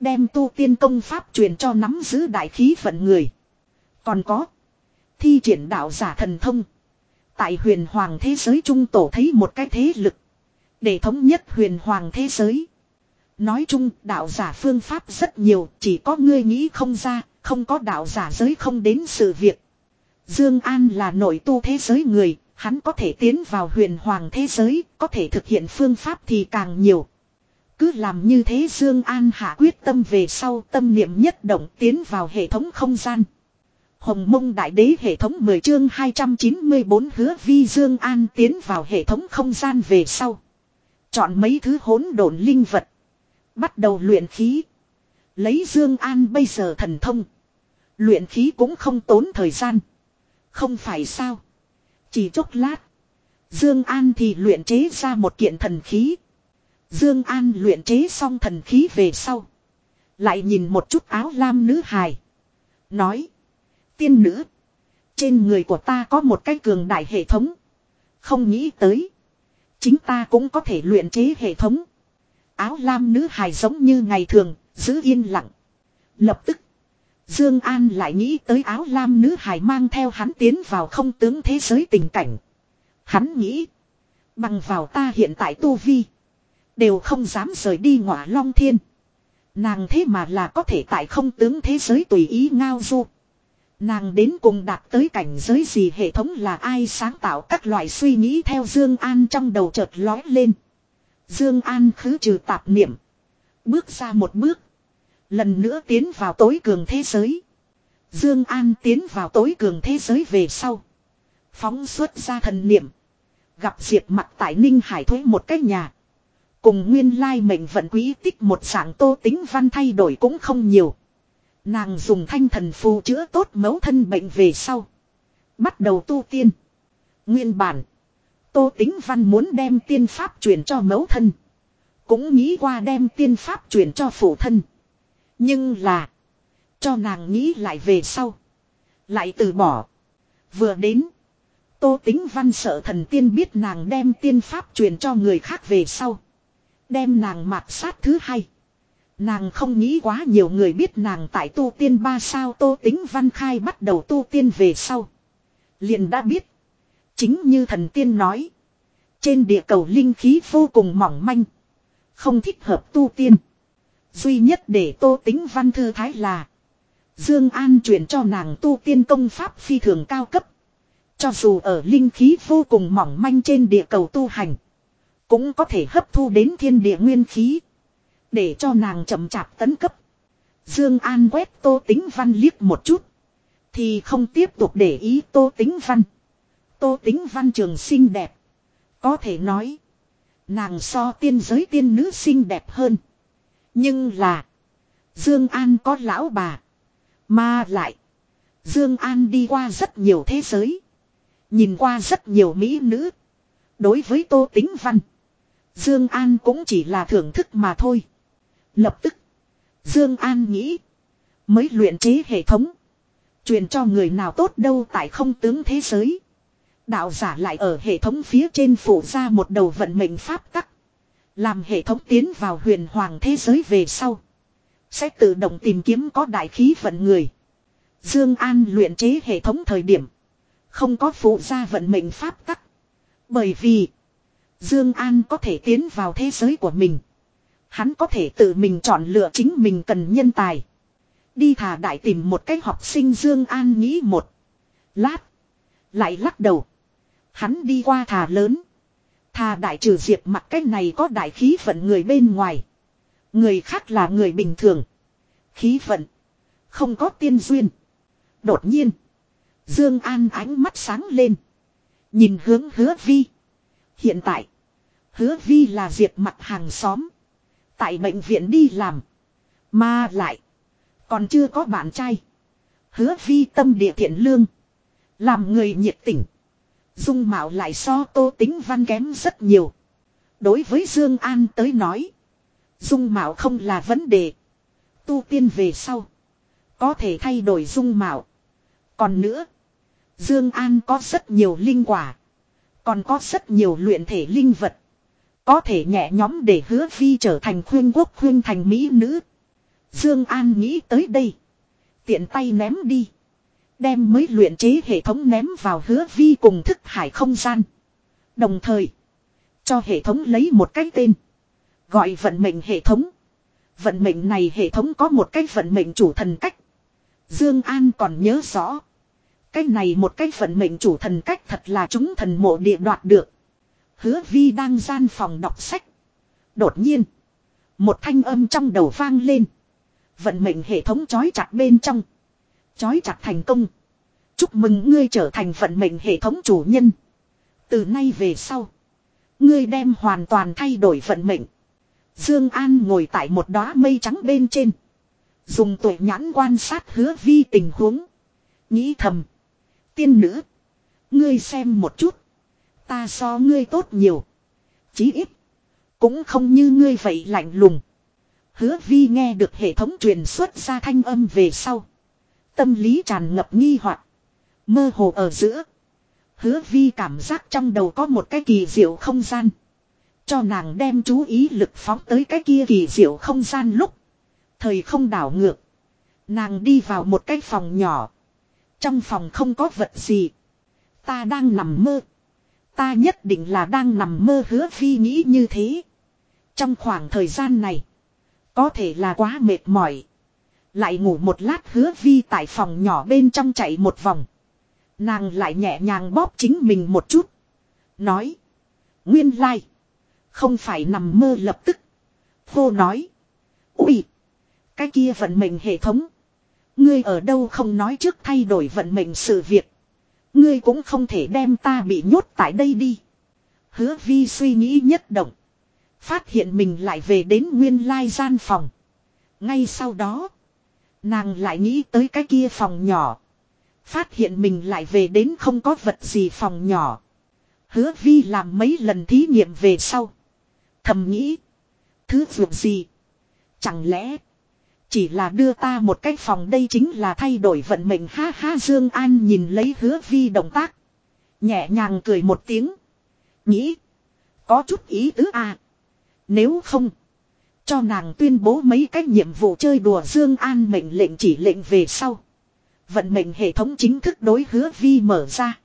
Đem tu tiên công pháp truyền cho nắm giữ đại khí vận người. Còn có. Thi triển đạo giả thần thông. Tại huyền hoàng thế giới trung tổ thấy một cái thế lực. Để thống nhất huyền hoàng thế giới. Nói chung, đạo giả phương pháp rất nhiều. Chỉ có ngươi nghĩ không ra. Không có đạo giả giới không đến sự việc. Dương An là nội tu thế giới người. Hắn có thể tiến vào huyền hoàng thế giới. Có thể thực hiện phương pháp thì càng nhiều. Cứ làm như thế Dương An hạ quyết tâm về sau, tâm niệm nhất động tiến vào hệ thống không gian. Hồng mông đại đế hệ thống 10 chương 294 hứa vi Dương An tiến vào hệ thống không gian về sau. Chọn mấy thứ hỗn độn linh vật. Bắt đầu luyện khí. Lấy Dương An bây giờ thần thông. Luyện khí cũng không tốn thời gian. Không phải sao. Chỉ chốc lát. Dương An thì luyện chế ra một kiện thần khí. Dương An luyện chế xong thần khí về sau. Lại nhìn một chút áo lam nữ hài. Nói. Tiên nữ. Trên người của ta có một cái cường đại hệ thống. Không nghĩ tới. Chính ta cũng có thể luyện chế hệ thống. Áo lam nữ hài giống như ngày thường, giữ yên lặng. Lập tức. Dương An lại nghĩ tới áo lam nữ hài mang theo hắn tiến vào không tướng thế giới tình cảnh. Hắn nghĩ. Bằng vào ta hiện tại tu vi. Đều không dám rời đi ngọa long thiên. Nàng thế mà là có thể tại không tướng thế giới tùy ý ngao du. Nàng đến cùng đạt tới cảnh giới gì hệ thống là ai sáng tạo các loại suy nghĩ theo Dương An trong đầu chợt lói lên. Dương An khứ trừ tạp niệm. Bước ra một bước. Lần nữa tiến vào tối cường thế giới. Dương An tiến vào tối cường thế giới về sau. Phóng xuất ra thần niệm. Gặp Diệp mặt tại Ninh Hải thuế một cái nhà. Cùng nguyên lai mệnh vận quý tích một dạng tô tính văn thay đổi cũng không nhiều. Nàng dùng thanh thần phù chữa tốt mấu thân bệnh về sau. Bắt đầu tu tiên. Nguyên bản. Tô tính văn muốn đem tiên pháp truyền cho mấu thân. Cũng nghĩ qua đem tiên pháp truyền cho phụ thân. Nhưng là. Cho nàng nghĩ lại về sau. Lại từ bỏ. Vừa đến. Tô tính văn sợ thần tiên biết nàng đem tiên pháp truyền cho người khác về sau. Đem nàng mạt sát thứ hai. Nàng không nghĩ quá nhiều người biết nàng tại tu tiên ba sao tô tính văn khai bắt đầu tu tiên về sau. Liền đã biết. Chính như thần tiên nói. Trên địa cầu linh khí vô cùng mỏng manh. Không thích hợp tu tiên. Duy nhất để tô tính văn thư thái là. Dương An truyền cho nàng tu tiên công pháp phi thường cao cấp. Cho dù ở linh khí vô cùng mỏng manh trên địa cầu tu hành. Cũng có thể hấp thu đến thiên địa nguyên khí. Để cho nàng chậm chạp tấn cấp. Dương An quét tô tính văn liếc một chút. Thì không tiếp tục để ý tô tính văn. Tô tính văn trường xinh đẹp. Có thể nói. Nàng so tiên giới tiên nữ xinh đẹp hơn. Nhưng là. Dương An có lão bà. Mà lại. Dương An đi qua rất nhiều thế giới. Nhìn qua rất nhiều mỹ nữ. Đối với Tô Tính Văn. Dương An cũng chỉ là thưởng thức mà thôi. Lập tức. Dương An nghĩ. Mới luyện chế hệ thống. Truyền cho người nào tốt đâu tại không tướng thế giới. Đạo giả lại ở hệ thống phía trên phủ ra một đầu vận mệnh pháp tắc. Làm hệ thống tiến vào huyền hoàng thế giới về sau. Sẽ tự động tìm kiếm có đại khí vận người. Dương An luyện chế hệ thống thời điểm. Không có phụ ra vận mệnh pháp tắc. Bởi vì. Dương An có thể tiến vào thế giới của mình. Hắn có thể tự mình chọn lựa chính mình cần nhân tài. Đi thả đại tìm một cái học sinh Dương An nghĩ một. Lát. Lại lắc đầu. Hắn đi qua thà lớn. Thà đại trừ diệp mặt cái này có đại khí vận người bên ngoài. Người khác là người bình thường. Khí vận. Không có tiên duyên. Đột nhiên. Dương An ánh mắt sáng lên. Nhìn hướng hứa vi. Hiện tại. Hứa vi là diệp mặt hàng xóm. Tại bệnh viện đi làm. Mà lại. Còn chưa có bạn trai. Hứa vi tâm địa thiện lương. Làm người nhiệt tình. Dung mạo lại so tô tính văn kém rất nhiều. Đối với Dương An tới nói. Dung mạo không là vấn đề. Tu tiên về sau. Có thể thay đổi dung mạo. Còn nữa. Dương An có rất nhiều linh quả. Còn có rất nhiều luyện thể linh vật. Có thể nhẹ nhóm để hứa phi trở thành khuyên quốc khuyên thành mỹ nữ. Dương An nghĩ tới đây. Tiện tay ném đi. Đem mới luyện chế hệ thống ném vào hứa vi cùng thức hải không gian. Đồng thời. Cho hệ thống lấy một cái tên. Gọi vận mệnh hệ thống. Vận mệnh này hệ thống có một cái vận mệnh chủ thần cách. Dương An còn nhớ rõ. Cái này một cái vận mệnh chủ thần cách thật là chúng thần mộ địa đoạt được. Hứa vi đang gian phòng đọc sách. Đột nhiên. Một thanh âm trong đầu vang lên. Vận mệnh hệ thống chói chặt bên trong. Chói chặt thành công. Chúc mừng ngươi trở thành vận mệnh hệ thống chủ nhân. Từ nay về sau. Ngươi đem hoàn toàn thay đổi vận mệnh. Dương An ngồi tại một đóa mây trắng bên trên. Dùng tuổi nhãn quan sát hứa vi tình huống. Nghĩ thầm. Tiên nữ. Ngươi xem một chút. Ta so ngươi tốt nhiều. Chí ít. Cũng không như ngươi vậy lạnh lùng. Hứa vi nghe được hệ thống truyền xuất ra thanh âm về sau. Tâm lý tràn ngập nghi hoặc, Mơ hồ ở giữa. Hứa vi cảm giác trong đầu có một cái kỳ diệu không gian. Cho nàng đem chú ý lực phóng tới cái kia kỳ diệu không gian lúc. Thời không đảo ngược. Nàng đi vào một cái phòng nhỏ. Trong phòng không có vật gì. Ta đang nằm mơ. Ta nhất định là đang nằm mơ hứa phi nghĩ như thế. Trong khoảng thời gian này. Có thể là quá mệt mỏi. Lại ngủ một lát hứa vi tại phòng nhỏ bên trong chạy một vòng. Nàng lại nhẹ nhàng bóp chính mình một chút. Nói. Nguyên lai. Like. Không phải nằm mơ lập tức. Vô nói. Ui. Cái kia vận mệnh hệ thống. Ngươi ở đâu không nói trước thay đổi vận mệnh sự việc. Ngươi cũng không thể đem ta bị nhốt tại đây đi. Hứa vi suy nghĩ nhất động. Phát hiện mình lại về đến nguyên lai gian phòng. Ngay sau đó. Nàng lại nghĩ tới cái kia phòng nhỏ. Phát hiện mình lại về đến không có vật gì phòng nhỏ. Hứa vi làm mấy lần thí nghiệm về sau. Thầm nghĩ. Thứ vượt gì. Chẳng lẽ. Chỉ là đưa ta một cái phòng đây chính là thay đổi vận mệnh ha ha, Dương An nhìn lấy hứa vi động tác. Nhẹ nhàng cười một tiếng. Nghĩ. Có chút ý tứ à. Nếu không. Cho nàng tuyên bố mấy cái nhiệm vụ chơi đùa Dương An mệnh lệnh chỉ lệnh về sau. Vận mệnh hệ thống chính thức đối hứa vi mở ra.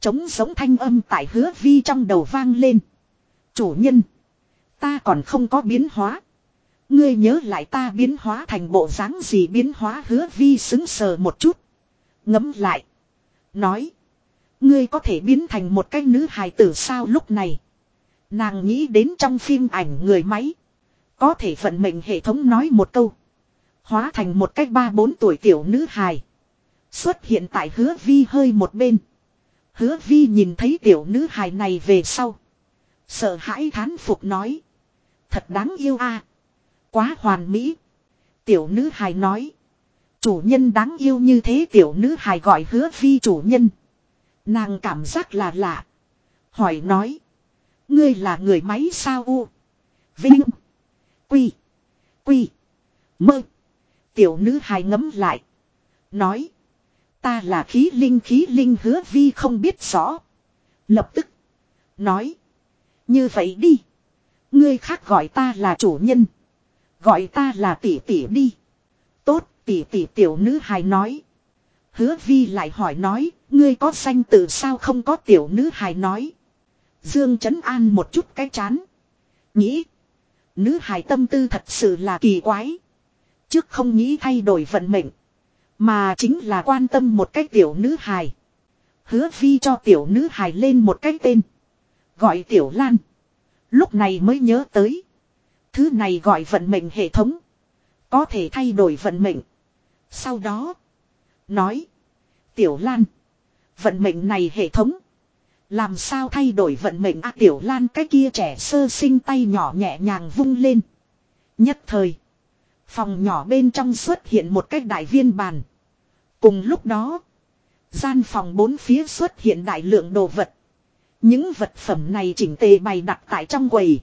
Chống sống thanh âm tại hứa vi trong đầu vang lên. Chủ nhân. Ta còn không có biến hóa. Ngươi nhớ lại ta biến hóa thành bộ dáng gì biến hóa hứa vi xứng sờ một chút. Ngấm lại. Nói. Ngươi có thể biến thành một cái nữ hài tử sao lúc này. Nàng nghĩ đến trong phim ảnh người máy. Có thể vận mệnh hệ thống nói một câu. Hóa thành một cách ba bốn tuổi tiểu nữ hài. Xuất hiện tại hứa vi hơi một bên. Hứa vi nhìn thấy tiểu nữ hài này về sau. Sợ hãi thán phục nói. Thật đáng yêu a Quá hoàn mỹ. Tiểu nữ hài nói. Chủ nhân đáng yêu như thế tiểu nữ hài gọi hứa vi chủ nhân. Nàng cảm giác là lạ. Hỏi nói. Ngươi là người máy sao u? Vinh. Quy. Quy. Mơ. Tiểu nữ hài ngấm lại. Nói. Ta là khí linh khí linh hứa vi không biết rõ. Lập tức. Nói. Như vậy đi. Ngươi khác gọi ta là chủ nhân. Gọi ta là tỷ tỷ đi. Tốt, tỷ tỷ tiểu nữ hài nói. Hứa vi lại hỏi nói. Ngươi có danh từ sao không có tiểu nữ hài nói. Dương chấn an một chút cái chán. Nghĩ. Nữ hài tâm tư thật sự là kỳ quái. Trước không nghĩ thay đổi vận mệnh. Mà chính là quan tâm một cái tiểu nữ hài. Hứa vi cho tiểu nữ hài lên một cái tên. Gọi tiểu lan. Lúc này mới nhớ tới. Thứ này gọi vận mệnh hệ thống. Có thể thay đổi vận mệnh. Sau đó. Nói. Tiểu Lan. Vận mệnh này hệ thống. Làm sao thay đổi vận mệnh a Tiểu Lan cái kia trẻ sơ sinh tay nhỏ nhẹ nhàng vung lên. Nhất thời. Phòng nhỏ bên trong xuất hiện một cái đại viên bàn. Cùng lúc đó. Gian phòng bốn phía xuất hiện đại lượng đồ vật. Những vật phẩm này chỉnh tề bày đặt tại trong quầy.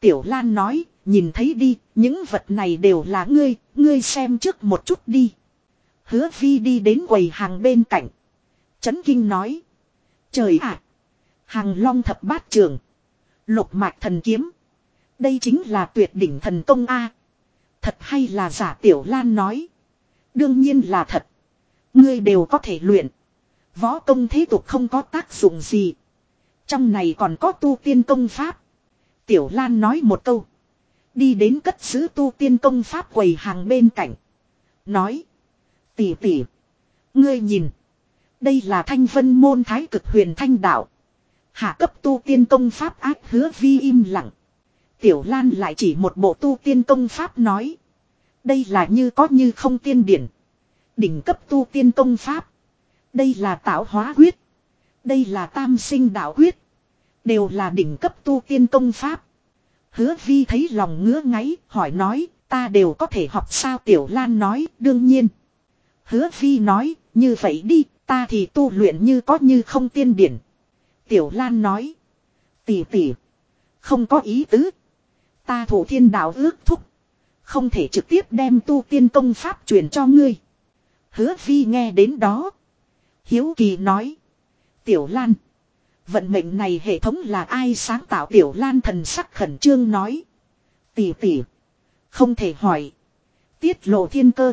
Tiểu Lan nói, nhìn thấy đi, những vật này đều là ngươi, ngươi xem trước một chút đi. Hứa Vi đi đến quầy hàng bên cạnh. Chấn Kinh nói. Trời ạ! hàng long thập bát trường. Lục mạch thần kiếm. Đây chính là tuyệt đỉnh thần công A. Thật hay là giả Tiểu Lan nói. Đương nhiên là thật. Ngươi đều có thể luyện. Võ công thế tục không có tác dụng gì. Trong này còn có tu tiên công pháp. Tiểu Lan nói một câu. Đi đến cất giữ tu tiên công pháp quầy hàng bên cạnh. Nói. Tỷ tỷ. Ngươi nhìn. Đây là thanh vân môn thái cực huyền thanh đạo. Hạ cấp tu tiên công pháp ác hứa vi im lặng. Tiểu Lan lại chỉ một bộ tu tiên công pháp nói. Đây là như có như không tiên điển. Đỉnh cấp tu tiên công pháp. Đây là tạo hóa huyết. Đây là tam sinh đạo huyết. Đều là đỉnh cấp tu tiên công pháp. Hứa vi thấy lòng ngứa ngáy, hỏi nói, ta đều có thể học sao Tiểu Lan nói, đương nhiên. Hứa vi nói, như vậy đi, ta thì tu luyện như có như không tiên điển. Tiểu Lan nói, tỷ tỷ, không có ý tứ. Ta thủ thiên đạo ước thúc. Không thể trực tiếp đem tu tiên công pháp truyền cho ngươi. Hứa vi nghe đến đó. Hiếu kỳ nói. Tiểu Lan. Vận mệnh này hệ thống là ai sáng tạo Tiểu Lan thần sắc khẩn trương nói. Tỷ tỷ. Không thể hỏi. Tiết lộ thiên cơ.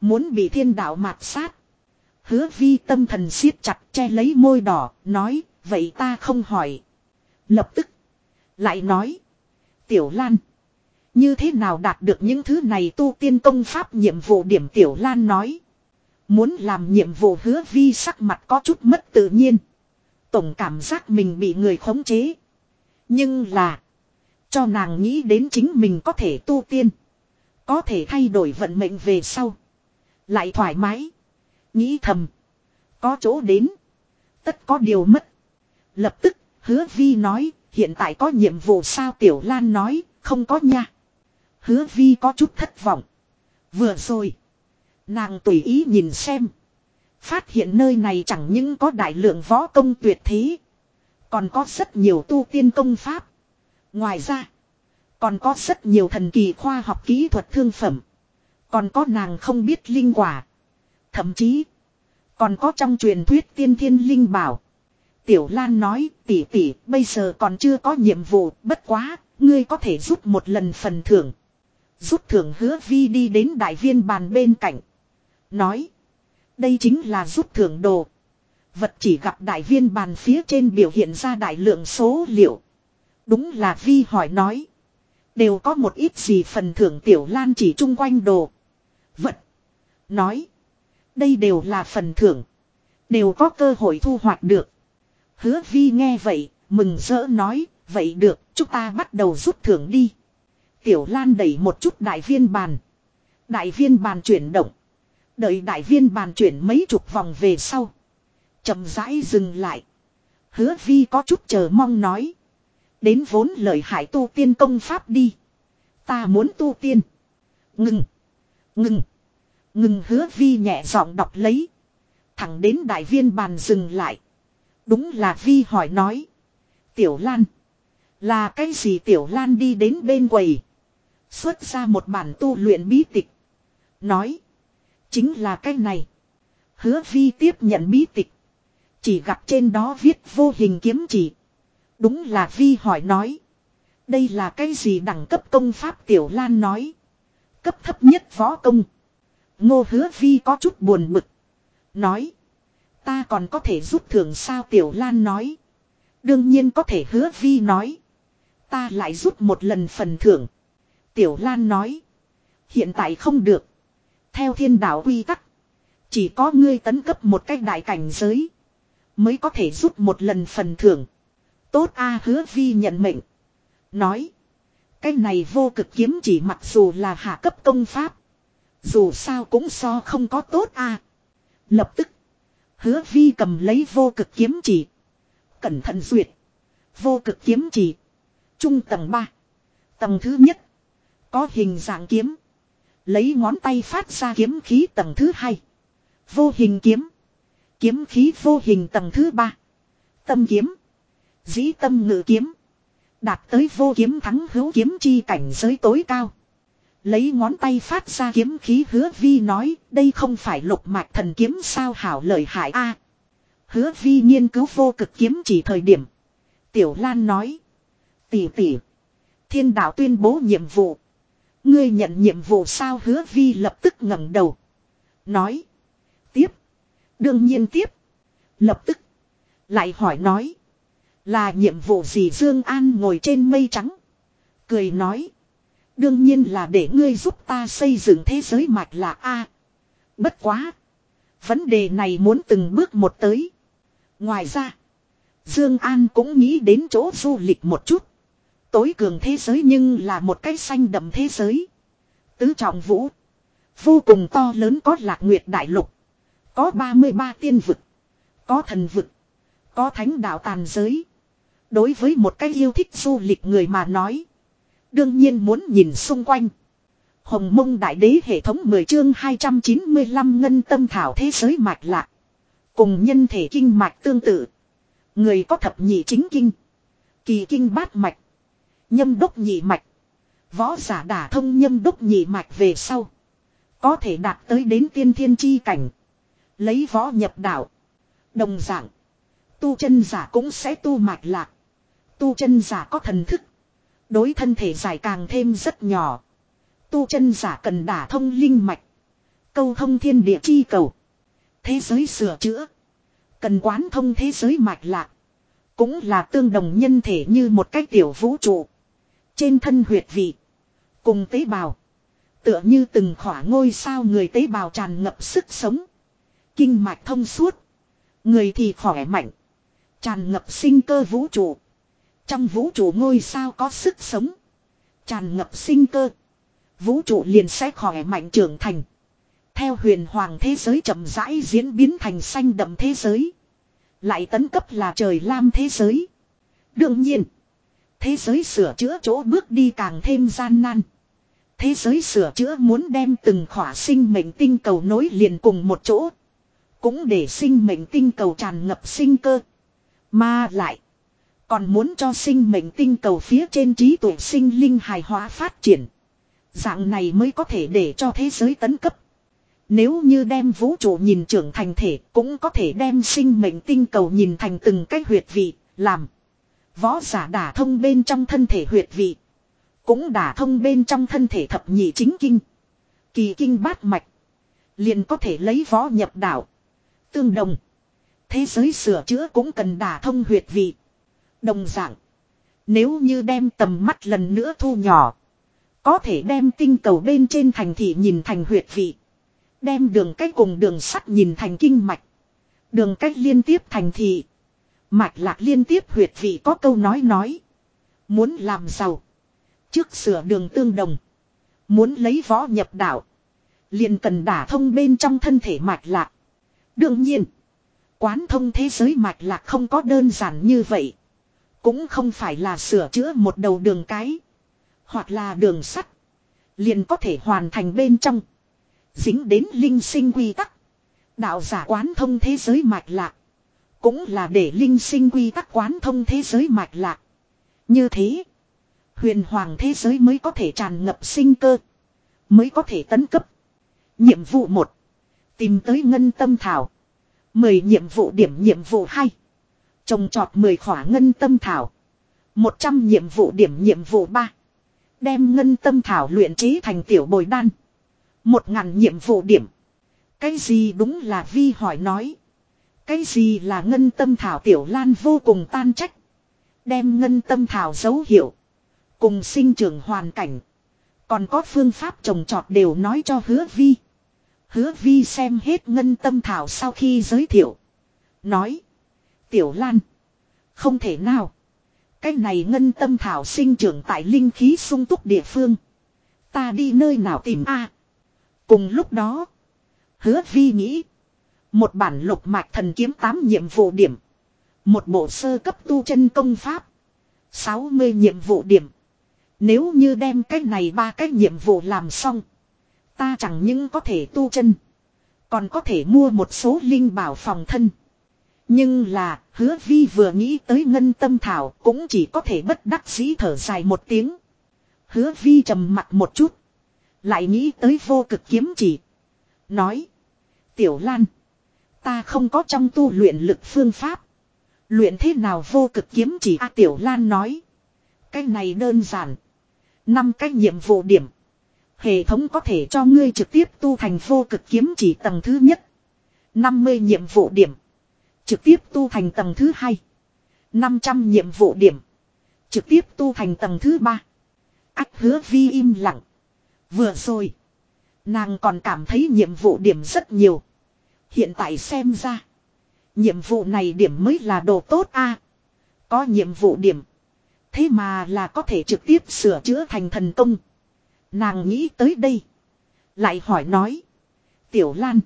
Muốn bị thiên đạo mạt sát. Hứa vi tâm thần siết chặt che lấy môi đỏ, nói, vậy ta không hỏi. Lập tức, lại nói, tiểu lan. Như thế nào đạt được những thứ này tu tiên công pháp nhiệm vụ điểm tiểu lan nói. Muốn làm nhiệm vụ hứa vi sắc mặt có chút mất tự nhiên. Tổng cảm giác mình bị người khống chế. Nhưng là. Cho nàng nghĩ đến chính mình có thể tu tiên. Có thể thay đổi vận mệnh về sau. Lại thoải mái. Nghĩ thầm. Có chỗ đến. Tất có điều mất. Lập tức, hứa vi nói. Hiện tại có nhiệm vụ sao Tiểu Lan nói. Không có nha. Hứa vi có chút thất vọng. Vừa rồi. Nàng tùy ý nhìn xem. Phát hiện nơi này chẳng những có đại lượng võ công tuyệt thế. Còn có rất nhiều tu tiên công pháp. Ngoài ra. Còn có rất nhiều thần kỳ khoa học kỹ thuật thương phẩm. Còn có nàng không biết linh quả. Thậm chí. Còn có trong truyền thuyết tiên thiên linh bảo. Tiểu Lan nói, tỷ tỷ, bây giờ còn chưa có nhiệm vụ, bất quá. Ngươi có thể rút một lần phần thưởng. Rút thưởng hứa vi đi đến đại viên bàn bên cạnh. Nói. Đây chính là rút thưởng đồ. Vật chỉ gặp đại viên bàn phía trên biểu hiện ra đại lượng số liệu. Đúng là vi hỏi nói. Đều có một ít gì phần thưởng tiểu lan chỉ chung quanh đồ. Vật. Nói. Đây đều là phần thưởng. Đều có cơ hội thu hoạch được. Hứa vi nghe vậy, mừng rỡ nói, vậy được, chúng ta bắt đầu rút thưởng đi. Tiểu Lan đẩy một chút đại viên bàn. Đại viên bàn chuyển động. Đợi đại viên bàn chuyển mấy chục vòng về sau. chậm rãi dừng lại. Hứa vi có chút chờ mong nói. Đến vốn lời hại tu tiên công pháp đi. Ta muốn tu tiên. Ngừng. Ngừng. Ngừng hứa vi nhẹ giọng đọc lấy. Thẳng đến đại viên bàn dừng lại. Đúng là vi hỏi nói. Tiểu Lan. Là cái gì Tiểu Lan đi đến bên quầy. Xuất ra một bản tu luyện bí tịch. Nói. Chính là cái này. Hứa vi tiếp nhận bí tịch. Chỉ gặp trên đó viết vô hình kiếm chỉ. Đúng là vi hỏi nói. Đây là cái gì đẳng cấp công pháp Tiểu Lan nói. Cấp thấp nhất võ công. Ngô hứa vi có chút buồn bực. Nói. Ta còn có thể rút thưởng sao Tiểu Lan nói. Đương nhiên có thể hứa vi nói. Ta lại rút một lần phần thưởng. Tiểu Lan nói. Hiện tại không được. Theo thiên đạo quy tắc. Chỉ có ngươi tấn cấp một cách đại cảnh giới. Mới có thể rút một lần phần thưởng. Tốt a hứa vi nhận mệnh. Nói. Cái này vô cực kiếm chỉ mặc dù là hạ cấp công pháp. Dù sao cũng so không có tốt a Lập tức. Hứa vi cầm lấy vô cực kiếm chỉ. Cẩn thận duyệt. Vô cực kiếm chỉ. Trung tầng 3. Tầng thứ nhất. Có hình dạng kiếm. Lấy ngón tay phát ra kiếm khí tầng thứ hai. Vô hình kiếm. Kiếm khí vô hình tầng thứ ba. Tâm kiếm. Dĩ tâm ngự kiếm. Đạt tới vô kiếm thắng hữu kiếm chi cảnh giới tối cao. Lấy ngón tay phát ra kiếm khí hứa vi nói, đây không phải lục mạch thần kiếm sao hảo lợi hại a Hứa vi nghiên cứu vô cực kiếm chỉ thời điểm. Tiểu Lan nói. Tỷ tỷ. Thiên đạo tuyên bố nhiệm vụ. Ngươi nhận nhiệm vụ sao hứa vi lập tức ngẩng đầu. Nói. Tiếp. Đương nhiên tiếp. Lập tức. Lại hỏi nói. Là nhiệm vụ gì Dương An ngồi trên mây trắng. Cười nói. Đương nhiên là để ngươi giúp ta xây dựng thế giới mạch là A. bất quá. Vấn đề này muốn từng bước một tới. Ngoài ra. Dương An cũng nghĩ đến chỗ du lịch một chút. Tối cường thế giới nhưng là một cái xanh đậm thế giới. Tứ trọng vũ. Vô cùng to lớn có lạc nguyệt đại lục. Có 33 tiên vực. Có thần vực. Có thánh đạo tàn giới. Đối với một cái yêu thích du lịch người mà nói. Đương nhiên muốn nhìn xung quanh. Hồng mông đại đế hệ thống 10 chương 295 ngân tâm thảo thế giới mạch lạc. Cùng nhân thể kinh mạch tương tự. Người có thập nhị chính kinh. Kỳ kinh bát mạch. Nhâm đốc nhị mạch. Võ giả đả thông nhâm đốc nhị mạch về sau. Có thể đạt tới đến tiên thiên chi cảnh. Lấy võ nhập đạo. Đồng dạng. Tu chân giả cũng sẽ tu mạch lạc. Tu chân giả có thần thức. Đối thân thể giải càng thêm rất nhỏ. Tu chân giả cần đả thông linh mạch. Câu thông thiên địa chi cầu. Thế giới sửa chữa. Cần quán thông thế giới mạch lạc. Cũng là tương đồng nhân thể như một cái tiểu vũ trụ. Trên thân huyệt vị. Cùng tế bào. Tựa như từng khỏa ngôi sao người tế bào tràn ngập sức sống. Kinh mạch thông suốt. Người thì khỏe mạnh. Tràn ngập sinh cơ vũ trụ. Trong vũ trụ ngôi sao có sức sống. Tràn ngập sinh cơ. Vũ trụ liền sẽ khỏe mạnh trưởng thành. Theo huyền hoàng thế giới chậm rãi diễn biến thành xanh đậm thế giới. Lại tấn cấp là trời lam thế giới. Đương nhiên. Thế giới sửa chữa chỗ bước đi càng thêm gian nan. Thế giới sửa chữa muốn đem từng khỏa sinh mệnh tinh cầu nối liền cùng một chỗ. Cũng để sinh mệnh tinh cầu tràn ngập sinh cơ. Mà lại. Còn muốn cho sinh mệnh tinh cầu phía trên trí tuệ sinh linh hài hóa phát triển. Dạng này mới có thể để cho thế giới tấn cấp. Nếu như đem vũ trụ nhìn trưởng thành thể cũng có thể đem sinh mệnh tinh cầu nhìn thành từng cái huyệt vị, làm. Võ giả đả thông bên trong thân thể huyệt vị. Cũng đả thông bên trong thân thể thập nhị chính kinh. Kỳ kinh bát mạch. Liền có thể lấy võ nhập đạo. Tương đồng. Thế giới sửa chữa cũng cần đả thông huyệt vị. Đồng dạng. Nếu như đem tầm mắt lần nữa thu nhỏ. Có thể đem tinh cầu bên trên thành thị nhìn thành huyệt vị. Đem đường cách cùng đường sắt nhìn thành kinh mạch. Đường cách liên tiếp thành thị. Mạch lạc liên tiếp huyệt vị có câu nói nói. Muốn làm giàu. Trước sửa đường tương đồng. Muốn lấy võ nhập đạo. Liền cần đả thông bên trong thân thể mạch lạc. Đương nhiên. Quán thông thế giới mạch lạc không có đơn giản như vậy. Cũng không phải là sửa chữa một đầu đường cái. Hoặc là đường sắt. Liền có thể hoàn thành bên trong. Dính đến linh sinh quy tắc. Đạo giả quán thông thế giới mạch lạc. Cũng là để linh sinh quy tắc quán thông thế giới mạch lạc. Như thế. Huyền hoàng thế giới mới có thể tràn ngập sinh cơ. Mới có thể tấn cấp. Nhiệm vụ 1. Tìm tới ngân tâm thảo. 10 nhiệm vụ điểm nhiệm vụ 2. Trồng trọt 10 khỏa ngân tâm thảo. 100 nhiệm vụ điểm nhiệm vụ 3. Đem ngân tâm thảo luyện trí thành tiểu bồi đan. 1.000 nhiệm vụ điểm. Cái gì đúng là vi hỏi nói. Cái gì là ngân tâm thảo tiểu lan vô cùng tan trách. Đem ngân tâm thảo dấu hiệu. Cùng sinh trưởng hoàn cảnh. Còn có phương pháp trồng trọt đều nói cho hứa vi. Hứa vi xem hết ngân tâm thảo sau khi giới thiệu. Nói. Tiểu lan. Không thể nào. Cái này ngân tâm thảo sinh trưởng tại linh khí sung túc địa phương. Ta đi nơi nào tìm a? Cùng lúc đó. Hứa vi nghĩ. Một bản lục mạch thần kiếm 8 nhiệm vụ điểm. Một bộ sơ cấp tu chân công pháp. 60 nhiệm vụ điểm. Nếu như đem cái này ba cái nhiệm vụ làm xong. Ta chẳng những có thể tu chân. Còn có thể mua một số linh bảo phòng thân. Nhưng là, hứa vi vừa nghĩ tới ngân tâm thảo cũng chỉ có thể bất đắc dĩ thở dài một tiếng. Hứa vi trầm mặt một chút. Lại nghĩ tới vô cực kiếm chỉ. Nói. Tiểu Lan. Ta không có trong tu luyện lực phương pháp. Luyện thế nào vô cực kiếm chỉ A Tiểu Lan nói. Cái này đơn giản. Năm cái nhiệm vụ điểm. Hệ thống có thể cho ngươi trực tiếp tu thành vô cực kiếm chỉ tầng thứ nhất. 50 nhiệm vụ điểm. Trực tiếp tu thành tầng thứ hai. 500 nhiệm vụ điểm. Trực tiếp tu thành tầng thứ ba. Ách hứa vi im lặng. Vừa rồi. Nàng còn cảm thấy nhiệm vụ điểm rất nhiều. Hiện tại xem ra. Nhiệm vụ này điểm mới là đồ tốt a. có nhiệm vụ điểm. Thế mà là có thể trực tiếp sửa chữa thành thần công. Nàng nghĩ tới đây. Lại hỏi nói. Tiểu Lan.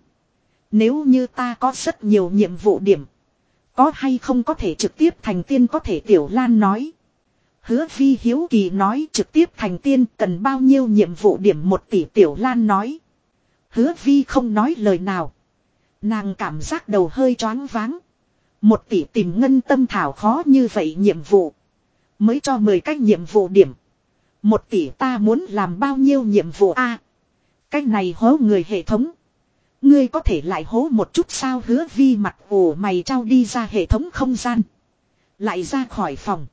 Nếu như ta có rất nhiều nhiệm vụ điểm. Có hay không có thể trực tiếp thành tiên có thể Tiểu Lan nói. Hứa phi Hiếu Kỳ nói trực tiếp thành tiên cần bao nhiêu nhiệm vụ điểm một tỷ Tiểu Lan nói. Hứa Vi không nói lời nào. Nàng cảm giác đầu hơi choáng váng. Một tỷ tìm ngân tâm thảo khó như vậy nhiệm vụ. Mới cho 10 cách nhiệm vụ điểm. Một tỷ ta muốn làm bao nhiêu nhiệm vụ a? À, cái này hố người hệ thống. Ngươi có thể lại hố một chút sao hứa vi mặt ủ mày trao đi ra hệ thống không gian. Lại ra khỏi phòng.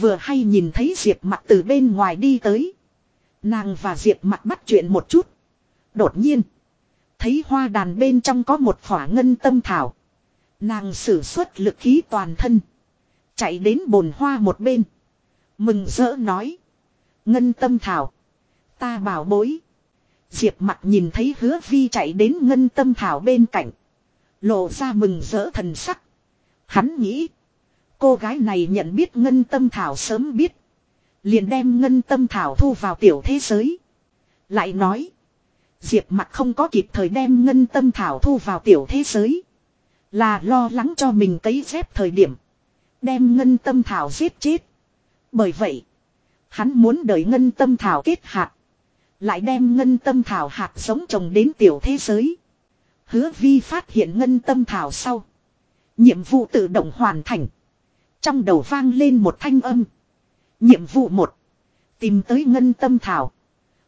Vừa hay nhìn thấy Diệp mặt từ bên ngoài đi tới. Nàng và Diệp mặt bắt chuyện một chút. Đột nhiên thấy hoa đàn bên trong có một khỏa ngân tâm thảo. Nàng sử xuất lực khí toàn thân. Chạy đến bồn hoa một bên. Mừng rỡ nói. Ngân tâm thảo. Ta bảo bối. Diệp mặt nhìn thấy hứa vi chạy đến ngân tâm thảo bên cạnh. Lộ ra mừng rỡ thần sắc. Hắn nghĩ. Cô gái này nhận biết ngân tâm thảo sớm biết. Liền đem ngân tâm thảo thu vào tiểu thế giới. Lại nói. Diệp mặt không có kịp thời đem ngân tâm thảo thu vào tiểu thế giới. Là lo lắng cho mình cấy dép thời điểm. Đem ngân tâm thảo giết chết. Bởi vậy. Hắn muốn đợi ngân tâm thảo kết hạt. Lại đem ngân tâm thảo hạt giống trồng đến tiểu thế giới. Hứa vi phát hiện ngân tâm thảo sau. Nhiệm vụ tự động hoàn thành. Trong đầu vang lên một thanh âm. Nhiệm vụ một Tìm tới ngân tâm thảo.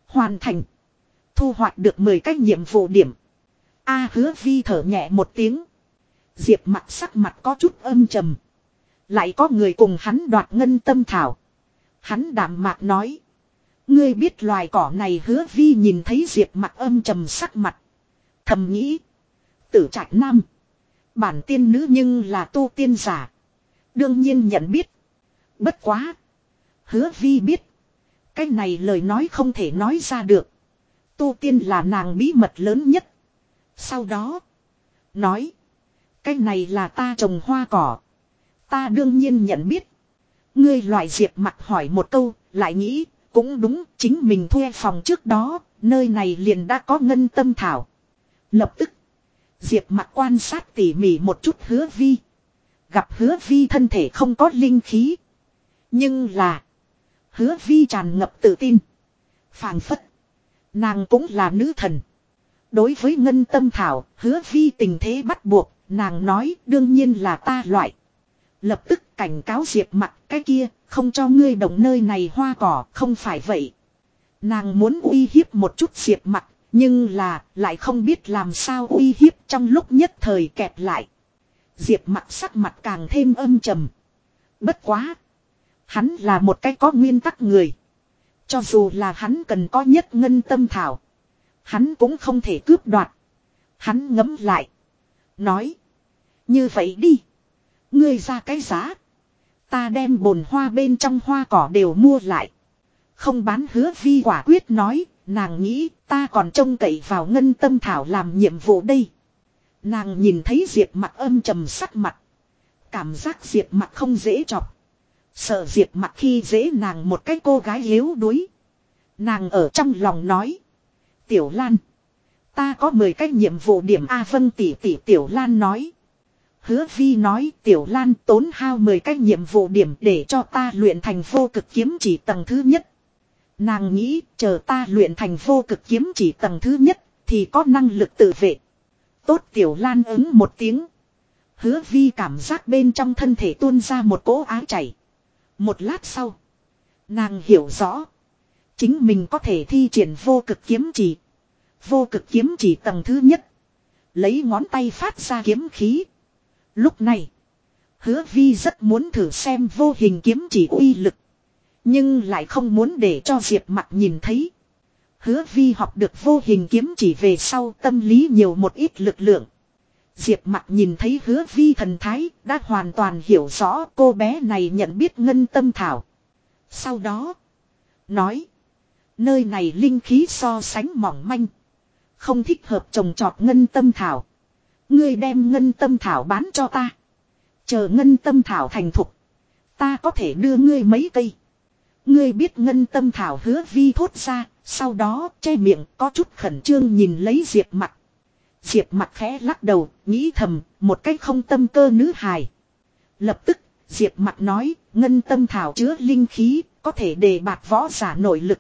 Hoàn thành. Thu hoạch được 10 cái nhiệm vụ điểm. A hứa vi thở nhẹ một tiếng. Diệp mặt sắc mặt có chút âm trầm. Lại có người cùng hắn đoạt ngân tâm thảo. Hắn đạm mạc nói. Ngươi biết loài cỏ này hứa vi nhìn thấy diệp mặt âm trầm sắc mặt. Thầm nghĩ. Tử trạch nam. Bản tiên nữ nhưng là tu tiên giả. Đương nhiên nhận biết. Bất quá. Hứa vi biết. Cái này lời nói không thể nói ra được. Tu tiên là nàng bí mật lớn nhất. Sau đó. Nói. Cái này là ta trồng hoa cỏ. Ta đương nhiên nhận biết. Ngươi loại diệp mặt hỏi một câu, lại nghĩ, cũng đúng, chính mình thuê phòng trước đó, nơi này liền đã có ngân tâm thảo. Lập tức, diệp mặt quan sát tỉ mỉ một chút hứa vi. Gặp hứa vi thân thể không có linh khí. Nhưng là, hứa vi tràn ngập tự tin. phảng phất, nàng cũng là nữ thần. Đối với ngân tâm thảo, hứa vi tình thế bắt buộc, nàng nói đương nhiên là ta loại. Lập tức cảnh cáo Diệp mặt cái kia, không cho ngươi động nơi này hoa cỏ, không phải vậy. Nàng muốn uy hiếp một chút Diệp mặt, nhưng là, lại không biết làm sao uy hiếp trong lúc nhất thời kẹp lại. Diệp mặt sắc mặt càng thêm âm trầm. Bất quá. Hắn là một cái có nguyên tắc người. Cho dù là hắn cần có nhất ngân tâm thảo. Hắn cũng không thể cướp đoạt. Hắn ngấm lại. Nói. Như vậy đi. Ngươi ra cái giá. Ta đem bồn hoa bên trong hoa cỏ đều mua lại. Không bán hứa vi quả quyết nói, nàng nghĩ ta còn trông cậy vào ngân tâm thảo làm nhiệm vụ đây. Nàng nhìn thấy Diệp mặt âm trầm sắc mặt. Cảm giác Diệp mặt không dễ chọc. Sợ diệt mặt khi dễ nàng một cái cô gái yếu đuối. Nàng ở trong lòng nói. Tiểu Lan. Ta có 10 cái nhiệm vụ điểm A Vân tỷ tỷ, Tiểu Lan nói. Hứa Vi nói, Tiểu Lan tốn hao 10 cái nhiệm vụ điểm để cho ta luyện thành vô cực kiếm chỉ tầng thứ nhất. Nàng nghĩ, chờ ta luyện thành vô cực kiếm chỉ tầng thứ nhất, thì có năng lực tự vệ. Tốt, Tiểu Lan ứng một tiếng. Hứa Vi cảm giác bên trong thân thể tuôn ra một cỗ áo chảy. Một lát sau. Nàng hiểu rõ. Chính mình có thể thi triển vô cực kiếm chỉ. Vô cực kiếm chỉ tầng thứ nhất. Lấy ngón tay phát ra kiếm khí. Lúc này, hứa vi rất muốn thử xem vô hình kiếm chỉ uy lực. Nhưng lại không muốn để cho Diệp mặt nhìn thấy. Hứa vi học được vô hình kiếm chỉ về sau tâm lý nhiều một ít lực lượng. Diệp mặt nhìn thấy hứa vi thần thái đã hoàn toàn hiểu rõ cô bé này nhận biết ngân tâm thảo. Sau đó, nói, nơi này linh khí so sánh mỏng manh. Không thích hợp trồng trọt ngân tâm thảo. Ngươi đem ngân tâm thảo bán cho ta. Chờ ngân tâm thảo thành thục. Ta có thể đưa ngươi mấy cây. Ngươi biết ngân tâm thảo hứa vi thốt ra. Sau đó che miệng có chút khẩn trương nhìn lấy diệp mặt. Diệp mặt khẽ lắc đầu, nghĩ thầm, một cách không tâm cơ nữ hài. Lập tức, Diệp mặt nói, ngân tâm thảo chứa linh khí, có thể đề bạt võ giả nội lực.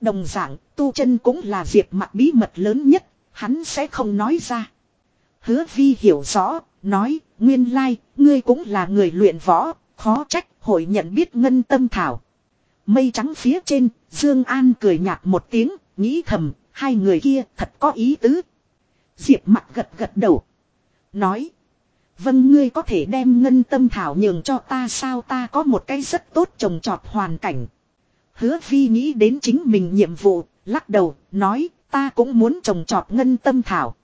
Đồng dạng, tu chân cũng là Diệp mặt bí mật lớn nhất, hắn sẽ không nói ra. Hứa vi hiểu rõ, nói, nguyên lai, ngươi cũng là người luyện võ, khó trách, hội nhận biết ngân tâm thảo. Mây trắng phía trên, Dương An cười nhạt một tiếng, nghĩ thầm, hai người kia thật có ý tứ. Diệp mặt gật gật đầu. Nói. Vâng ngươi có thể đem ngân tâm thảo nhường cho ta sao ta có một cái rất tốt trồng trọt hoàn cảnh. Hứa vi nghĩ đến chính mình nhiệm vụ, lắc đầu, nói ta cũng muốn trồng trọt ngân tâm thảo.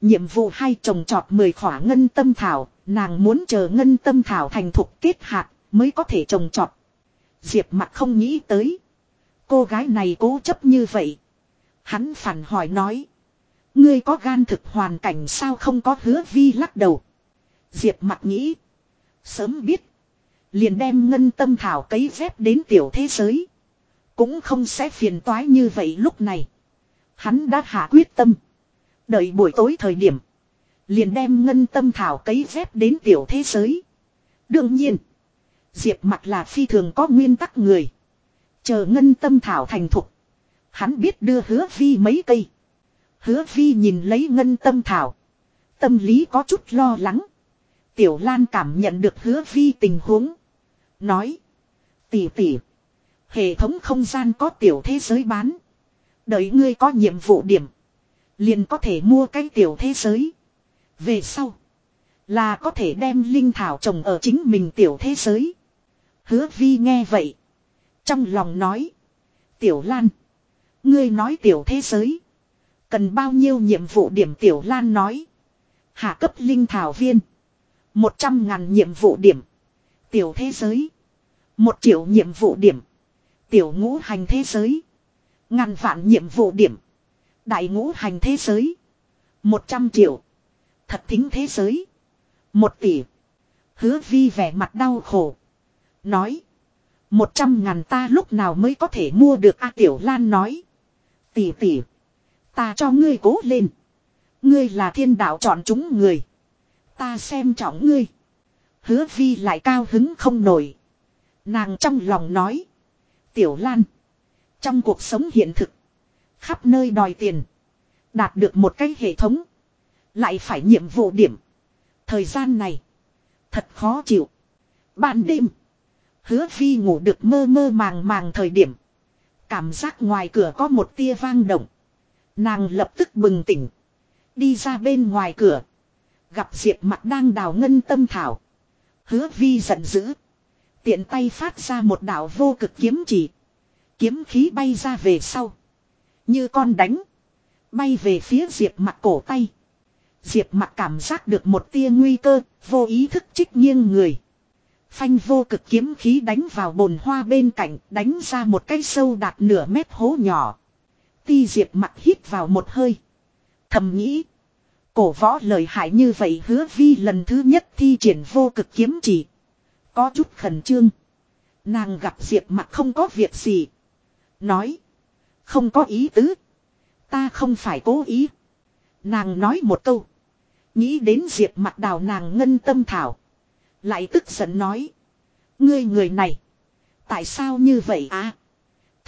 Nhiệm vụ hai trồng trọt 10 khỏa ngân tâm thảo, nàng muốn chờ ngân tâm thảo thành thục kết hạt mới có thể trồng trọt. Diệp mặt không nghĩ tới. Cô gái này cố chấp như vậy. Hắn phản hỏi nói. Ngươi có gan thực hoàn cảnh sao không có hứa vi lắc đầu. Diệp mặt nghĩ. Sớm biết. Liền đem ngân tâm thảo cấy phép đến tiểu thế giới. Cũng không sẽ phiền toái như vậy lúc này. Hắn đã hạ quyết tâm. Đợi buổi tối thời điểm. Liền đem ngân tâm thảo cấy phép đến tiểu thế giới. Đương nhiên. Diệp mặt là phi thường có nguyên tắc người. Chờ ngân tâm thảo thành thục. Hắn biết đưa hứa vi mấy cây. Hứa vi nhìn lấy ngân tâm thảo. Tâm lý có chút lo lắng. Tiểu Lan cảm nhận được hứa vi tình huống. Nói. Tỉ tỉ. Hệ thống không gian có tiểu thế giới bán. Đợi ngươi có nhiệm vụ điểm. Liền có thể mua cái tiểu thế giới. Về sau. Là có thể đem linh thảo trồng ở chính mình tiểu thế giới. Hứa vi nghe vậy. Trong lòng nói. Tiểu Lan. Ngươi nói tiểu thế giới. Cần bao nhiêu nhiệm vụ điểm Tiểu Lan nói. Hạ cấp linh thảo viên. Một trăm ngàn nhiệm vụ điểm. Tiểu thế giới. Một triệu nhiệm vụ điểm. Tiểu ngũ hành thế giới. Ngàn vạn nhiệm vụ điểm. Đại ngũ hành thế giới. Một trăm triệu. Thật thính thế giới. Một tỷ. Hứa vi vẻ mặt đau khổ. Nói. Một trăm ngàn ta lúc nào mới có thể mua được A Tiểu Lan nói. Tỷ tỷ. Ta cho ngươi cố lên. Ngươi là thiên đạo chọn chúng người. Ta xem trọng ngươi. Hứa vi lại cao hứng không nổi. Nàng trong lòng nói. Tiểu Lan. Trong cuộc sống hiện thực. Khắp nơi đòi tiền. Đạt được một cái hệ thống. Lại phải nhiệm vụ điểm. Thời gian này. Thật khó chịu. Ban đêm. Hứa vi ngủ được mơ mơ màng màng thời điểm. Cảm giác ngoài cửa có một tia vang động. Nàng lập tức bừng tỉnh. Đi ra bên ngoài cửa. Gặp Diệp mặt đang đào ngân tâm thảo. Hứa vi giận dữ. Tiện tay phát ra một đạo vô cực kiếm chỉ. Kiếm khí bay ra về sau. Như con đánh. Bay về phía Diệp mặt cổ tay. Diệp mặt cảm giác được một tia nguy cơ, vô ý thức trích nghiêng người. Phanh vô cực kiếm khí đánh vào bồn hoa bên cạnh, đánh ra một cái sâu đạt nửa mét hố nhỏ. Ti Diệp mặt hít vào một hơi. Thầm nghĩ. Cổ võ lời hại như vậy hứa vi lần thứ nhất thi triển vô cực kiếm chỉ. Có chút khẩn trương. Nàng gặp Diệp mặt không có việc gì. Nói. Không có ý tứ. Ta không phải cố ý. Nàng nói một câu. Nghĩ đến Diệp mặt đào nàng ngân tâm thảo. Lại tức giận nói. Ngươi người này. Tại sao như vậy à?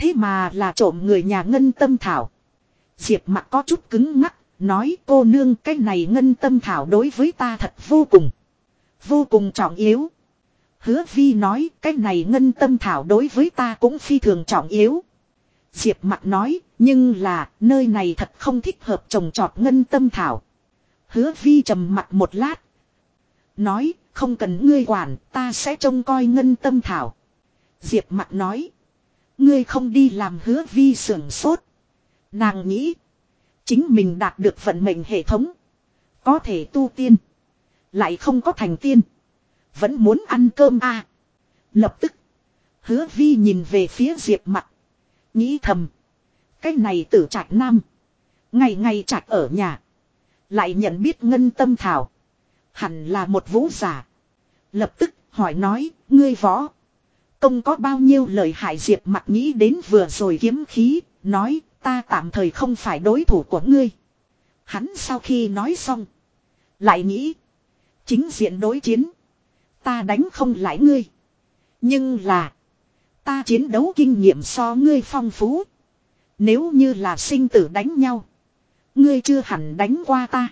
Thế mà là trộm người nhà ngân tâm thảo. Diệp mặt có chút cứng ngắc. Nói, cô nương, cái này ngân tâm thảo đối với ta thật vô cùng. Vô cùng trọng yếu. Hứa vi nói, cái này ngân tâm thảo đối với ta cũng phi thường trọng yếu. Diệp mặt nói, nhưng là, nơi này thật không thích hợp trồng trọt ngân tâm thảo. Hứa vi trầm mặt một lát. Nói, không cần ngươi quản, ta sẽ trông coi ngân tâm thảo. Diệp mặt nói. Ngươi không đi làm hứa vi sưởng sốt. Nàng nghĩ. Chính mình đạt được vận mệnh hệ thống. Có thể tu tiên. Lại không có thành tiên. Vẫn muốn ăn cơm à. Lập tức. Hứa vi nhìn về phía diệp mặt. Nghĩ thầm. Cái này tử trạch nam. Ngày ngày trạch ở nhà. Lại nhận biết ngân tâm thảo. Hẳn là một vũ giả. Lập tức hỏi nói. Ngươi võ. Công có bao nhiêu lời hại diệp mặt nghĩ đến vừa rồi kiếm khí. Nói, ta tạm thời không phải đối thủ của ngươi. Hắn sau khi nói xong. Lại nghĩ. Chính diện đối chiến. Ta đánh không lại ngươi. Nhưng là. Ta chiến đấu kinh nghiệm so ngươi phong phú. Nếu như là sinh tử đánh nhau. Ngươi chưa hẳn đánh qua ta.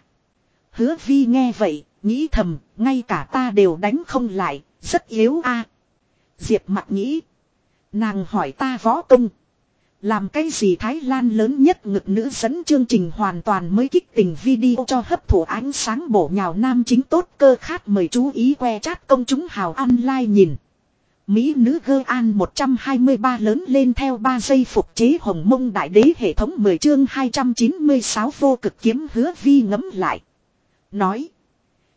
Hứa vi nghe vậy. Nghĩ thầm. Ngay cả ta đều đánh không lại. Rất yếu a. Diệp mặt nghĩ. Nàng hỏi ta võ công. Làm cái gì Thái Lan lớn nhất ngực nữ dẫn chương trình hoàn toàn mới kích tình video cho hấp thụ ánh sáng bổ nhào nam chính tốt cơ khát mời chú ý que chat công chúng hào online nhìn. Mỹ nữ gơ an 123 lớn lên theo 3 giây phục chế hồng mông đại đế hệ thống 10 chương 296 vô cực kiếm hứa vi ngấm lại. Nói.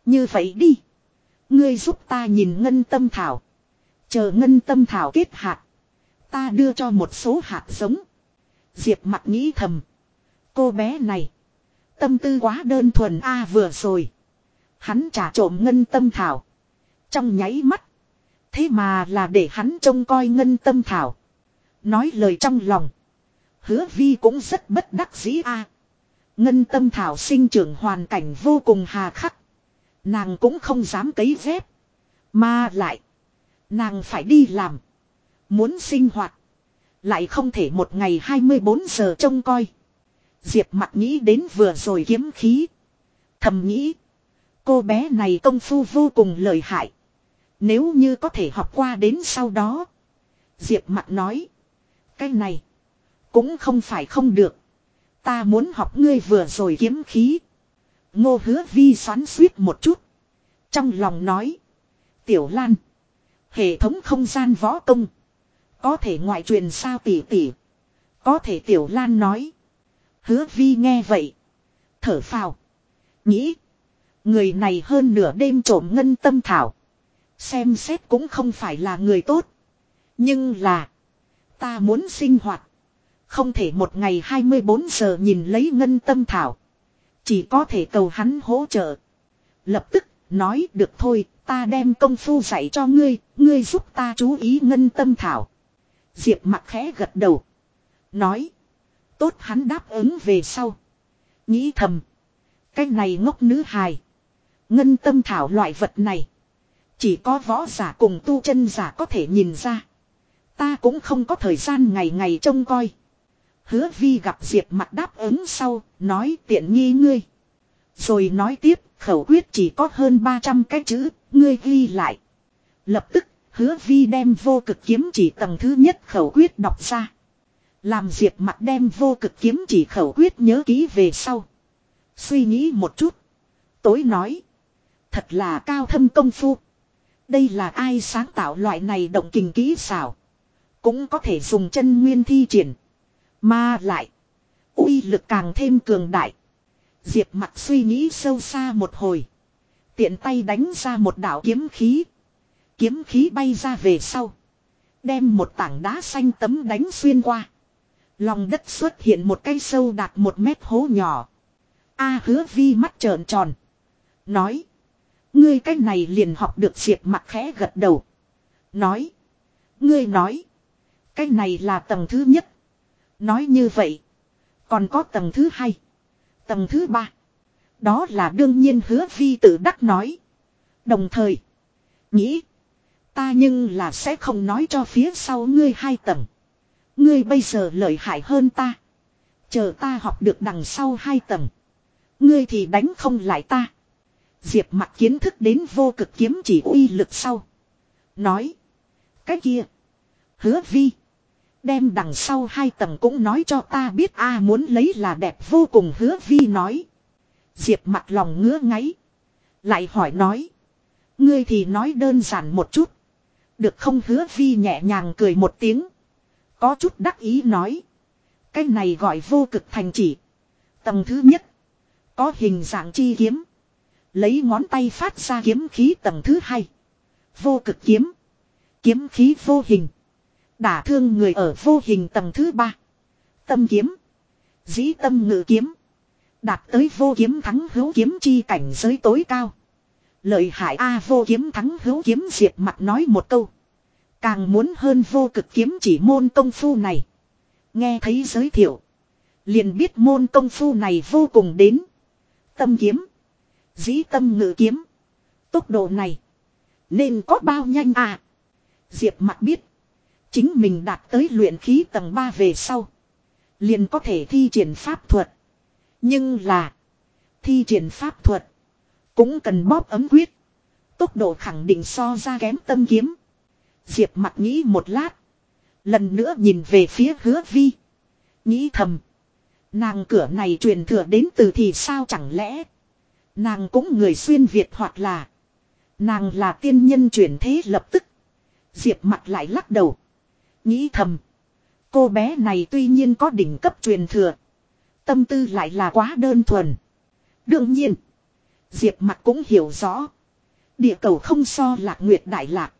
Như vậy đi. Ngươi giúp ta nhìn ngân tâm thảo. Chờ ngân tâm thảo kết hạt. Ta đưa cho một số hạt giống. Diệp mặt nghĩ thầm. Cô bé này. Tâm tư quá đơn thuần a vừa rồi. Hắn trả trộm ngân tâm thảo. Trong nháy mắt. Thế mà là để hắn trông coi ngân tâm thảo. Nói lời trong lòng. Hứa vi cũng rất bất đắc dĩ a. Ngân tâm thảo sinh trưởng hoàn cảnh vô cùng hà khắc. Nàng cũng không dám cấy dép. Mà lại. Nàng phải đi làm. Muốn sinh hoạt. Lại không thể một ngày 24 giờ trông coi. Diệp mặt nghĩ đến vừa rồi kiếm khí. Thầm nghĩ. Cô bé này công phu vô cùng lợi hại. Nếu như có thể học qua đến sau đó. Diệp mặt nói. Cái này. Cũng không phải không được. Ta muốn học ngươi vừa rồi kiếm khí. Ngô hứa vi xoắn suýt một chút. Trong lòng nói. Tiểu Lan. Hệ thống không gian võ công. Có thể ngoại truyền sao tỷ tỷ. Có thể Tiểu Lan nói. Hứa vi nghe vậy. Thở phào. Nghĩ. Người này hơn nửa đêm trộm ngân tâm thảo. Xem xét cũng không phải là người tốt. Nhưng là. Ta muốn sinh hoạt. Không thể một ngày 24 giờ nhìn lấy ngân tâm thảo. Chỉ có thể cầu hắn hỗ trợ. Lập tức nói được thôi, ta đem công phu dạy cho ngươi, ngươi giúp ta chú ý ngân tâm thảo. Diệp mặt khẽ gật đầu. Nói. Tốt hắn đáp ứng về sau. Nghĩ thầm. Cái này ngốc nữ hài. Ngân tâm thảo loại vật này. Chỉ có võ giả cùng tu chân giả có thể nhìn ra. Ta cũng không có thời gian ngày ngày trông coi. Hứa vi gặp Diệp mặt đáp ứng sau, nói tiện nghi ngươi. Rồi nói tiếp, khẩu quyết chỉ có hơn 300 cái chữ, ngươi ghi lại. Lập tức, hứa vi đem vô cực kiếm chỉ tầng thứ nhất khẩu quyết đọc ra. Làm Diệp mặt đem vô cực kiếm chỉ khẩu quyết nhớ kỹ về sau. Suy nghĩ một chút. Tối nói. Thật là cao thâm công phu. Đây là ai sáng tạo loại này động kình kỹ xảo. Cũng có thể dùng chân nguyên thi triển. Mà lại. uy lực càng thêm cường đại. Diệp mặt suy nghĩ sâu xa một hồi. Tiện tay đánh ra một đạo kiếm khí. Kiếm khí bay ra về sau. Đem một tảng đá xanh tấm đánh xuyên qua. Lòng đất xuất hiện một cây sâu đạt một mét hố nhỏ. A hứa vi mắt trợn tròn. Nói. Ngươi cái này liền học được diệp mặt khẽ gật đầu. Nói. Ngươi nói. Cái này là tầng thứ nhất. Nói như vậy. Còn có tầng thứ hai. Tầng thứ ba. Đó là đương nhiên hứa vi tự đắc nói. Đồng thời. Nghĩ. Ta nhưng là sẽ không nói cho phía sau ngươi hai tầng. Ngươi bây giờ lợi hại hơn ta. Chờ ta học được đằng sau hai tầng. Ngươi thì đánh không lại ta. Diệp mặt kiến thức đến vô cực kiếm chỉ uy lực sau. Nói. Cái kia. Hứa vi. Đem đằng sau hai tầng cũng nói cho ta biết a muốn lấy là đẹp vô cùng hứa vi nói. Diệp mặt lòng ngứa ngáy. Lại hỏi nói. Ngươi thì nói đơn giản một chút. Được không hứa vi nhẹ nhàng cười một tiếng. Có chút đắc ý nói. Cái này gọi vô cực thành chỉ. Tầng thứ nhất. Có hình dạng chi kiếm. Lấy ngón tay phát ra kiếm khí tầng thứ hai. Vô cực kiếm. Kiếm khí vô hình. Đả thương người ở vô hình tầng thứ ba. Tâm kiếm. Dĩ tâm ngự kiếm. Đạt tới vô kiếm thắng hữu kiếm chi cảnh giới tối cao. Lợi hại A vô kiếm thắng hữu kiếm diệt mặt nói một câu. Càng muốn hơn vô cực kiếm chỉ môn công phu này. Nghe thấy giới thiệu. Liền biết môn công phu này vô cùng đến. Tâm kiếm. Dĩ tâm ngự kiếm. Tốc độ này. Nên có bao nhanh à. Diệp mặt biết. Chính mình đạt tới luyện khí tầng 3 về sau. Liền có thể thi triển pháp thuật. Nhưng là. Thi triển pháp thuật. Cũng cần bóp ấm quyết. Tốc độ khẳng định so ra kém tâm kiếm. Diệp mặt nghĩ một lát. Lần nữa nhìn về phía hứa vi. Nghĩ thầm. Nàng cửa này truyền thừa đến từ thì sao chẳng lẽ. Nàng cũng người xuyên Việt hoặc là. Nàng là tiên nhân chuyển thế lập tức. Diệp mặt lại lắc đầu. Nghĩ thầm. Cô bé này tuy nhiên có đỉnh cấp truyền thừa. Tâm tư lại là quá đơn thuần. Đương nhiên. Diệp mặt cũng hiểu rõ. Địa cầu không so lạc nguyệt đại lạc.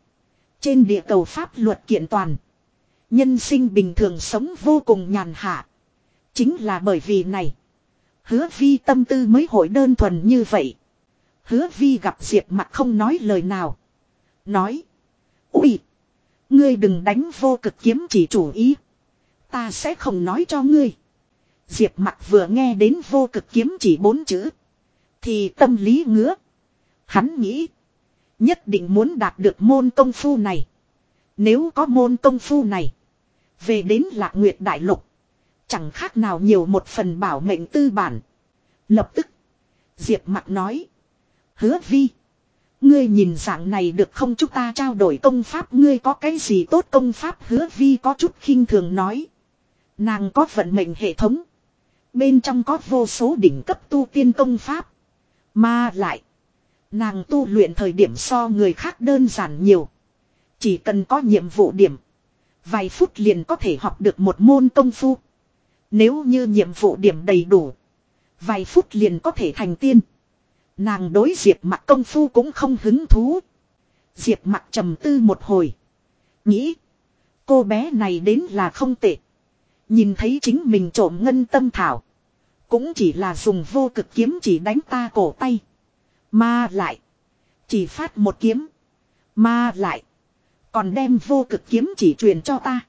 Trên địa cầu pháp luật kiện toàn. Nhân sinh bình thường sống vô cùng nhàn hạ. Chính là bởi vì này. Hứa vi tâm tư mới hội đơn thuần như vậy. Hứa vi gặp Diệp mặt không nói lời nào. Nói. Ui. Ngươi đừng đánh vô cực kiếm chỉ chủ ý. Ta sẽ không nói cho ngươi. Diệp mặt vừa nghe đến vô cực kiếm chỉ bốn chữ. Thì tâm lý ngứa. Hắn nghĩ. Nhất định muốn đạt được môn công phu này. Nếu có môn công phu này. Về đến lạc nguyệt đại lục. Chẳng khác nào nhiều một phần bảo mệnh tư bản. Lập tức. Diệp mặt nói. Hứa vi. Ngươi nhìn dạng này được không chúng ta trao đổi công pháp ngươi có cái gì tốt công pháp hứa vi có chút khinh thường nói. Nàng có vận mệnh hệ thống. Bên trong có vô số đỉnh cấp tu tiên công pháp. Mà lại. Nàng tu luyện thời điểm so người khác đơn giản nhiều. Chỉ cần có nhiệm vụ điểm. Vài phút liền có thể học được một môn công phu. Nếu như nhiệm vụ điểm đầy đủ. Vài phút liền có thể thành tiên. Nàng đối diệp mặt công phu cũng không hứng thú. Diệp mặt trầm tư một hồi. Nghĩ. Cô bé này đến là không tệ. Nhìn thấy chính mình trộm ngân tâm thảo. Cũng chỉ là dùng vô cực kiếm chỉ đánh ta cổ tay. Mà lại. Chỉ phát một kiếm. Mà lại. Còn đem vô cực kiếm chỉ truyền cho ta.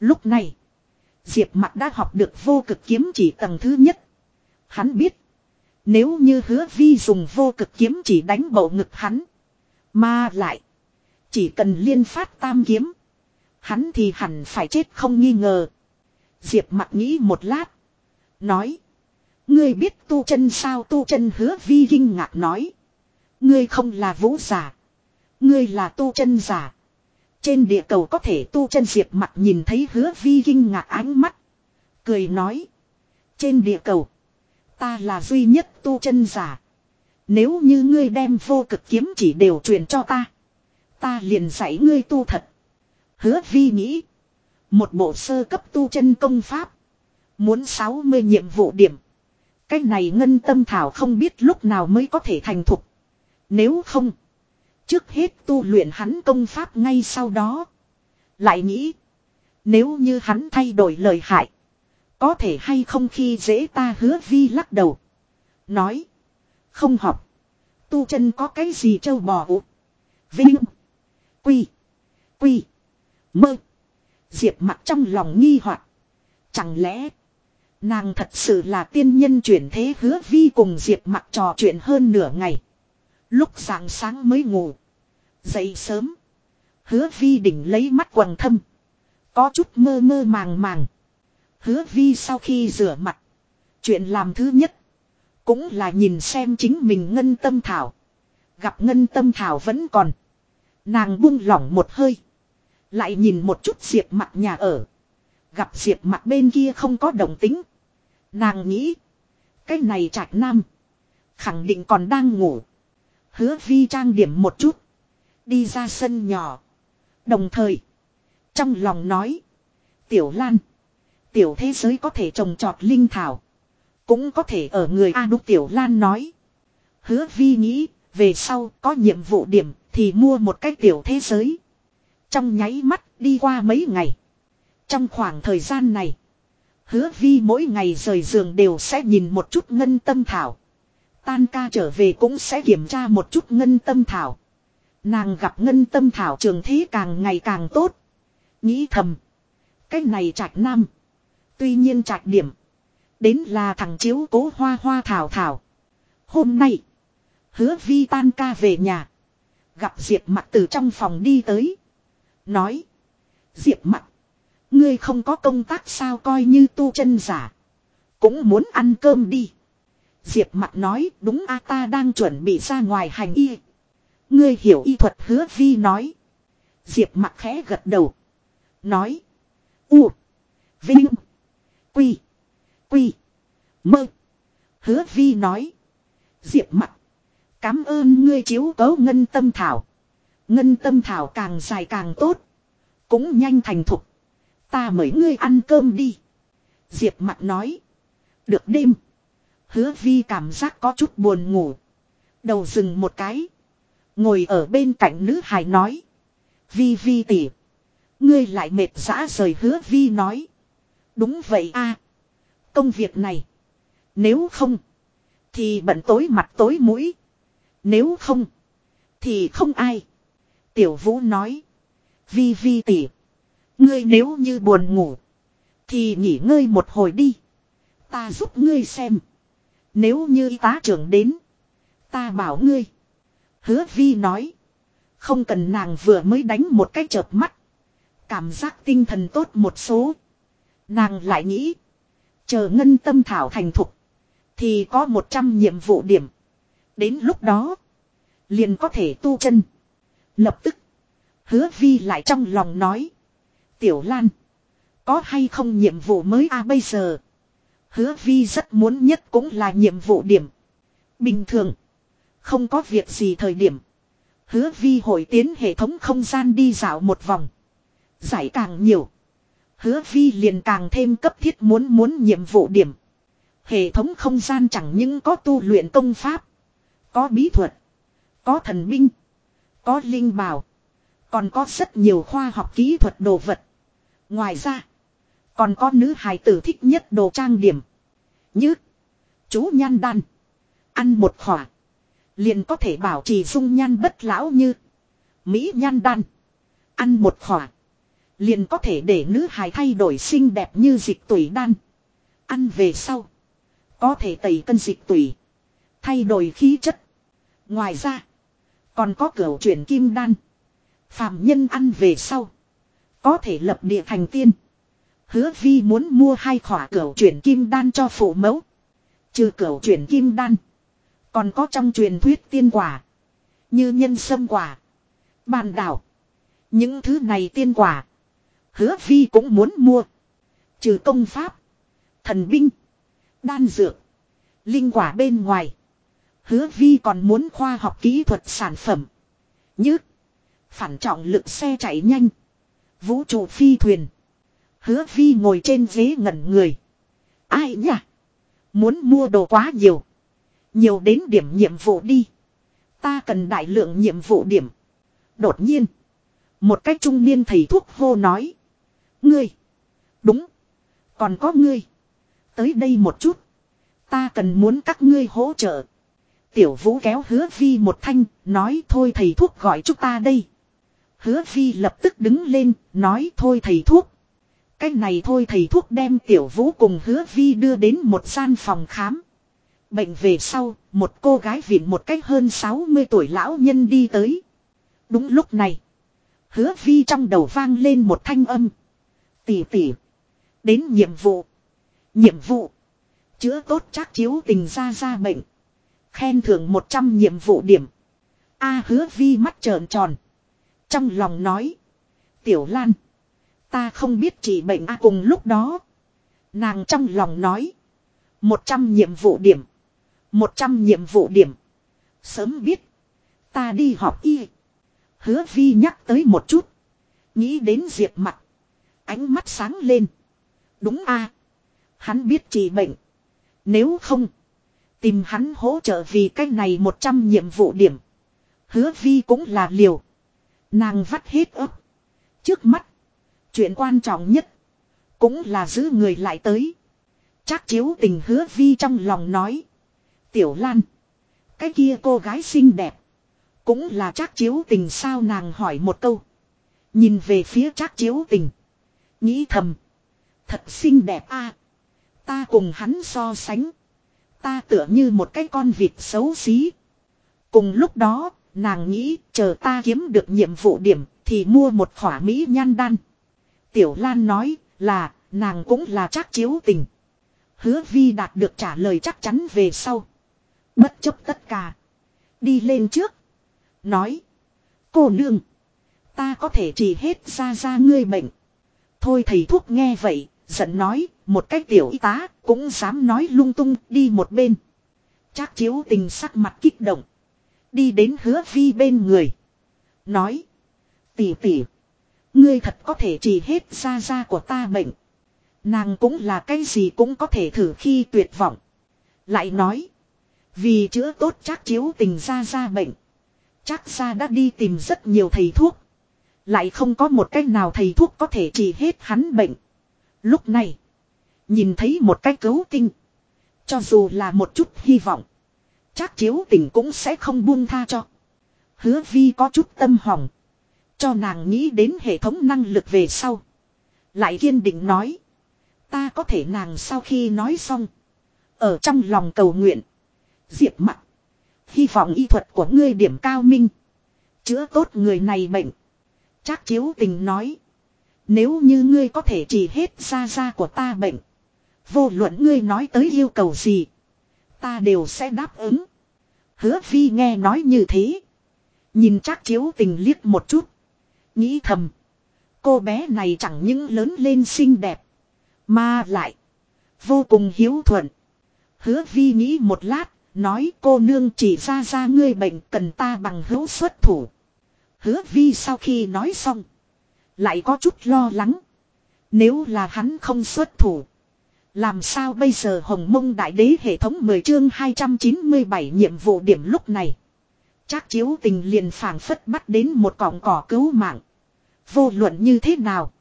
Lúc này. Diệp mặt đã học được vô cực kiếm chỉ tầng thứ nhất. Hắn biết. Nếu như hứa vi dùng vô cực kiếm chỉ đánh bầu ngực hắn. Mà lại. Chỉ cần liên phát tam kiếm. Hắn thì hẳn phải chết không nghi ngờ. Diệp mặt nghĩ một lát. Nói. Ngươi biết tu chân sao tu chân hứa vi kinh ngạc nói. Ngươi không là vũ giả. Ngươi là tu chân giả. Trên địa cầu có thể tu chân diệp mặt nhìn thấy hứa vi kinh ngạc ánh mắt. Cười nói. Trên địa cầu. Ta là duy nhất tu chân giả. Nếu như ngươi đem vô cực kiếm chỉ đều truyền cho ta. Ta liền dạy ngươi tu thật. Hứa vi nghĩ. Một bộ sơ cấp tu chân công pháp. Muốn 60 nhiệm vụ điểm. Cái này ngân tâm thảo không biết lúc nào mới có thể thành thục. Nếu không. Trước hết tu luyện hắn công pháp ngay sau đó. Lại nghĩ. Nếu như hắn thay đổi lời hại. Có thể hay không khi dễ ta hứa vi lắc đầu. Nói. Không học. Tu chân có cái gì trâu bò ụ. Vinh. Quy. Quy. Mơ. Diệp mặt trong lòng nghi hoặc Chẳng lẽ. Nàng thật sự là tiên nhân chuyển thế hứa vi cùng Diệp mặt trò chuyện hơn nửa ngày. Lúc sáng sáng mới ngủ. Dậy sớm. Hứa vi đỉnh lấy mắt quần thâm. Có chút mơ mơ màng màng. Hứa vi sau khi rửa mặt. Chuyện làm thứ nhất. Cũng là nhìn xem chính mình ngân tâm thảo. Gặp ngân tâm thảo vẫn còn. Nàng buông lỏng một hơi. Lại nhìn một chút diệp mặt nhà ở. Gặp diệp mặt bên kia không có đồng tính. Nàng nghĩ. Cái này trạch nam. Khẳng định còn đang ngủ. Hứa vi trang điểm một chút. Đi ra sân nhỏ. Đồng thời. Trong lòng nói. Tiểu Lan. Tiểu thế giới có thể trồng trọt linh thảo. Cũng có thể ở người A Đúc Tiểu Lan nói. Hứa vi nghĩ. Về sau có nhiệm vụ điểm. Thì mua một cái tiểu thế giới. Trong nháy mắt đi qua mấy ngày. Trong khoảng thời gian này. Hứa vi mỗi ngày rời giường đều sẽ nhìn một chút ngân tâm thảo. Tan ca trở về cũng sẽ kiểm tra một chút ngân tâm thảo. Nàng gặp ngân tâm thảo trường thế càng ngày càng tốt. Nghĩ thầm. Cái này trạch nam. Tuy nhiên trạch điểm. Đến là thằng chiếu cố hoa hoa thảo thảo. Hôm nay. Hứa vi tan ca về nhà. Gặp Diệp mặt từ trong phòng đi tới. Nói. Diệp mặt. Ngươi không có công tác sao coi như tu chân giả. Cũng muốn ăn cơm đi. Diệp mặt nói, đúng a, ta đang chuẩn bị ra ngoài hành y. Ngươi hiểu y thuật, hứa vi nói. Diệp mặt khẽ gật đầu. Nói. U. Vinh. Quy. Quy. Mơ. Hứa vi nói. Diệp mặt. Cám ơn ngươi chiếu cấu ngân tâm thảo. Ngân tâm thảo càng dài càng tốt. Cũng nhanh thành thục. Ta mời ngươi ăn cơm đi. Diệp mặt nói. Được đêm. Hứa vi cảm giác có chút buồn ngủ. Đầu dừng một cái. Ngồi ở bên cạnh nữ hài nói. Vi vi tỉ. Ngươi lại mệt dã rời hứa vi nói. Đúng vậy a Công việc này. Nếu không. Thì bận tối mặt tối mũi. Nếu không. Thì không ai. Tiểu vũ nói. Vi vi tỉ. Ngươi nếu như buồn ngủ. Thì nghỉ ngơi một hồi đi. Ta giúp ngươi xem. Nếu như y tá trưởng đến. Ta bảo ngươi. Hứa vi nói. Không cần nàng vừa mới đánh một cái chợp mắt. Cảm giác tinh thần tốt một số. Nàng lại nghĩ. Chờ ngân tâm thảo thành thục. Thì có 100 nhiệm vụ điểm. Đến lúc đó. Liền có thể tu chân. Lập tức. Hứa vi lại trong lòng nói. Tiểu Lan. Có hay không nhiệm vụ mới à bây giờ. Hứa vi rất muốn nhất cũng là nhiệm vụ điểm. Bình thường. Không có việc gì thời điểm. Hứa vi hồi tiến hệ thống không gian đi dạo một vòng. Giải càng nhiều. Hứa vi liền càng thêm cấp thiết muốn muốn nhiệm vụ điểm. Hệ thống không gian chẳng những có tu luyện công pháp. Có bí thuật. Có thần binh. Có linh bảo. Còn có rất nhiều khoa học kỹ thuật đồ vật. Ngoài ra. Còn có nữ hài tử thích nhất đồ trang điểm. Như. Chú nhan đan. Ăn một khỏa. Liền có thể bảo trì dung nhan bất lão như. Mỹ nhan đan. Ăn một khỏa. Liền có thể để nữ hài thay đổi xinh đẹp như dịch tủy đan. Ăn về sau. Có thể tẩy cân dịch tủy. Thay đổi khí chất. Ngoài ra. Còn có cửa chuyển kim đan. Phạm nhân ăn về sau. Có thể lập địa thành tiên. Hứa vi muốn mua hai khỏa cửa chuyển kim đan cho phụ mẫu. Trừ cửa chuyển kim đan. Còn có trong truyền thuyết tiên quả. Như nhân sâm quả. Bàn đảo. Những thứ này tiên quả. Hứa vi cũng muốn mua. Trừ công pháp. Thần binh. Đan dược. Linh quả bên ngoài. Hứa vi còn muốn khoa học kỹ thuật sản phẩm. Như. Phản trọng lực xe chạy nhanh. Vũ trụ phi thuyền. Hứa vi ngồi trên ghế ngẩn người. Ai nhỉ? Muốn mua đồ quá nhiều. Nhiều đến điểm nhiệm vụ đi. Ta cần đại lượng nhiệm vụ điểm. Đột nhiên. Một cách trung niên thầy thuốc hô nói. Ngươi. Đúng. Còn có ngươi. Tới đây một chút. Ta cần muốn các ngươi hỗ trợ. Tiểu vũ kéo hứa vi một thanh. Nói thôi thầy thuốc gọi chúng ta đây. Hứa vi lập tức đứng lên. Nói thôi thầy thuốc. Cái này thôi thầy thuốc đem tiểu vũ cùng hứa vi đưa đến một gian phòng khám. Bệnh về sau, một cô gái viện một cách hơn 60 tuổi lão nhân đi tới. Đúng lúc này, hứa vi trong đầu vang lên một thanh âm. Tỷ tỷ, đến nhiệm vụ. Nhiệm vụ, chữa tốt chắc chiếu tình ra ra bệnh. Khen thưởng 100 nhiệm vụ điểm. A hứa vi mắt trợn tròn. Trong lòng nói, tiểu lan, ta không biết trị bệnh A cùng lúc đó. Nàng trong lòng nói, 100 nhiệm vụ điểm. Một trăm nhiệm vụ điểm. Sớm biết. Ta đi học y. Hứa vi nhắc tới một chút. Nghĩ đến diệt mặt. Ánh mắt sáng lên. Đúng a Hắn biết trị bệnh. Nếu không. Tìm hắn hỗ trợ vì cái này một trăm nhiệm vụ điểm. Hứa vi cũng là liều. Nàng vắt hết ấp. Trước mắt. Chuyện quan trọng nhất. Cũng là giữ người lại tới. Trác chiếu tình hứa vi trong lòng nói. Tiểu Lan. Cái kia cô gái xinh đẹp. Cũng là Trác chiếu tình sao nàng hỏi một câu. Nhìn về phía Trác chiếu tình. Nghĩ thầm. Thật xinh đẹp a Ta cùng hắn so sánh. Ta tựa như một cái con vịt xấu xí. Cùng lúc đó, nàng nghĩ chờ ta kiếm được nhiệm vụ điểm thì mua một khỏa mỹ nhan đan. Tiểu Lan nói là nàng cũng là chắc chiếu tình. Hứa vi đạt được trả lời chắc chắn về sau. Bất chấp tất cả. Đi lên trước. Nói. Cô nương. Ta có thể chỉ hết ra ra ngươi bệnh. Thôi thầy thuốc nghe vậy. Giận nói. Một cách tiểu y tá. Cũng dám nói lung tung, đi một bên. Chắc chiếu tình sắc mặt kích động. Đi đến hứa vi bên người. Nói. Tỷ tỷ. Ngươi thật có thể chỉ hết ra ra của ta bệnh. Nàng cũng là cái gì cũng có thể thử khi tuyệt vọng. Lại nói. Vì chữa tốt chắc chiếu tình ra ra bệnh. Chắc ra đã đi tìm rất nhiều thầy thuốc. Lại không có một cách nào thầy thuốc có thể trị hết hắn bệnh. Lúc này. Nhìn thấy một cái cứu tinh. Cho dù là một chút hy vọng. Chắc chiếu tình cũng sẽ không buông tha cho. Hứa vi có chút tâm hỏng. Cho nàng nghĩ đến hệ thống năng lực về sau. Lại kiên định nói. Ta có thể nàng sau khi nói xong. Ở trong lòng cầu nguyện. Diệp mặt. Hy vọng y thuật của ngươi điểm cao minh. Chữa tốt người này bệnh. Chắc chiếu tình nói. Nếu như ngươi có thể chỉ hết ra ra của ta bệnh. Vô luận ngươi nói tới yêu cầu gì. Ta đều sẽ đáp ứng. Hứa phi nghe nói như thế. Nhìn chắc chiếu tình liếc một chút. Nghĩ thầm. Cô bé này chẳng những lớn lên xinh đẹp. Mà lại. Vô cùng hiếu thuận. Hứa vi nghĩ một lát. Nói, cô nương chỉ ra ra ngươi bệnh cần ta bằng hữu xuất thủ. Hứa vi sau khi nói xong. Lại có chút lo lắng. Nếu là hắn không xuất thủ. Làm sao bây giờ hồng mông đại đế hệ thống 10 chương 297 nhiệm vụ điểm lúc này. Chắc chiếu tình liền phảng phất bắt đến một cọng cỏ cứu mạng. Vô luận như thế nào.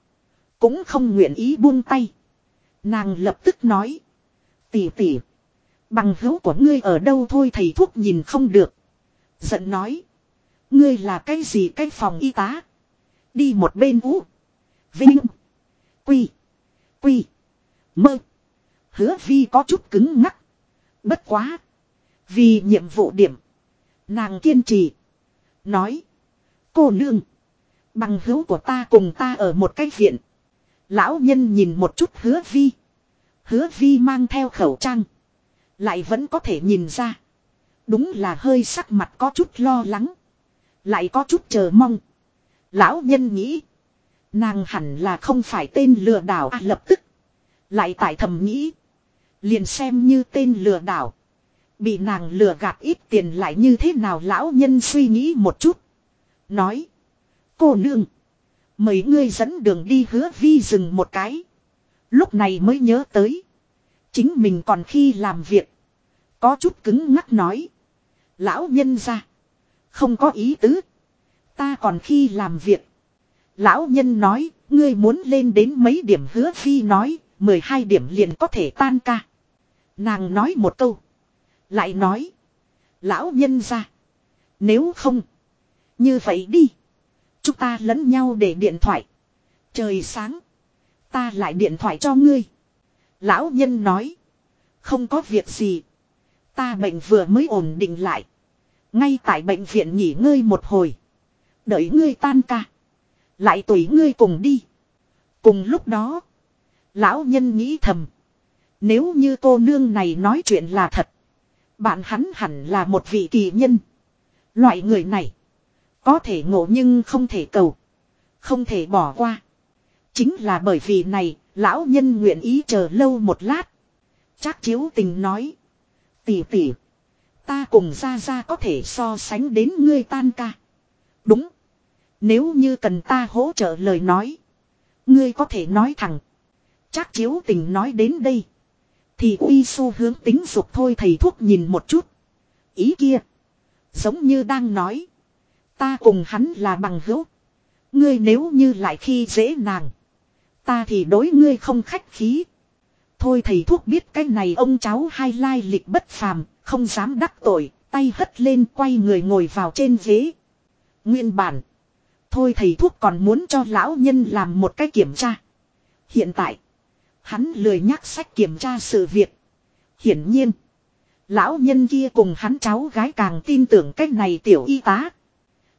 Cũng không nguyện ý buông tay. Nàng lập tức nói. Tỷ tỷ. Bằng hữu của ngươi ở đâu thôi thầy thuốc nhìn không được. Giận nói. Ngươi là cái gì cái phòng y tá. Đi một bên ú. Vinh. Quy. Quy. Mơ. Hứa vi có chút cứng ngắc. Bất quá. Vì nhiệm vụ điểm. Nàng kiên trì. Nói. Cô nương. Bằng hữu của ta cùng ta ở một cái viện. Lão nhân nhìn một chút hứa vi. Hứa vi mang theo khẩu trang. Lại vẫn có thể nhìn ra. Đúng là hơi sắc mặt có chút lo lắng. Lại có chút chờ mong. Lão nhân nghĩ. Nàng hẳn là không phải tên lừa đảo à, lập tức. Lại tại thầm nghĩ. Liền xem như tên lừa đảo. Bị nàng lừa gạt ít tiền lại như thế nào lão nhân suy nghĩ một chút. Nói. Cô nương. Mấy ngươi dẫn đường đi hứa vi dừng một cái. Lúc này mới nhớ tới. Chính mình còn khi làm việc. Có chút cứng ngắc nói. Lão nhân ra. Không có ý tứ. Ta còn khi làm việc. Lão nhân nói. Ngươi muốn lên đến mấy điểm hứa phi nói. 12 điểm liền có thể tan ca. Nàng nói một câu. Lại nói. Lão nhân ra. Nếu không. Như vậy đi. Chúng ta lẫn nhau để điện thoại. Trời sáng. Ta lại điện thoại cho ngươi. Lão nhân nói. Không có việc gì. Ta bệnh vừa mới ổn định lại. Ngay tại bệnh viện nghỉ ngơi một hồi. Đợi ngươi tan ca. Lại tùy ngươi cùng đi. Cùng lúc đó. Lão nhân nghĩ thầm. Nếu như cô nương này nói chuyện là thật. Bạn hắn hẳn là một vị kỳ nhân. Loại người này. Có thể ngộ nhưng không thể cầu. Không thể bỏ qua. Chính là bởi vì này, lão nhân nguyện ý chờ lâu một lát. Chắc chiếu tình nói. Tỷ tỷ. Ta cùng ra ra có thể so sánh đến ngươi tan ca. Đúng. Nếu như cần ta hỗ trợ lời nói. Ngươi có thể nói thẳng. Chắc chiếu tình nói đến đây. Thì uy su hướng tính dục thôi thầy thuốc nhìn một chút. Ý kia. Giống như đang nói. Ta cùng hắn là bằng hữu. Ngươi nếu như lại khi dễ nàng. Ta thì đối ngươi không khách khí. Thôi thầy thuốc biết cái này ông cháu hai lai lịch bất phàm, không dám đắc tội, tay hất lên quay người ngồi vào trên ghế. Nguyên bản. Thôi thầy thuốc còn muốn cho lão nhân làm một cái kiểm tra. Hiện tại. Hắn lười nhắc sách kiểm tra sự việc. Hiển nhiên. Lão nhân kia cùng hắn cháu gái càng tin tưởng cách này tiểu y tá.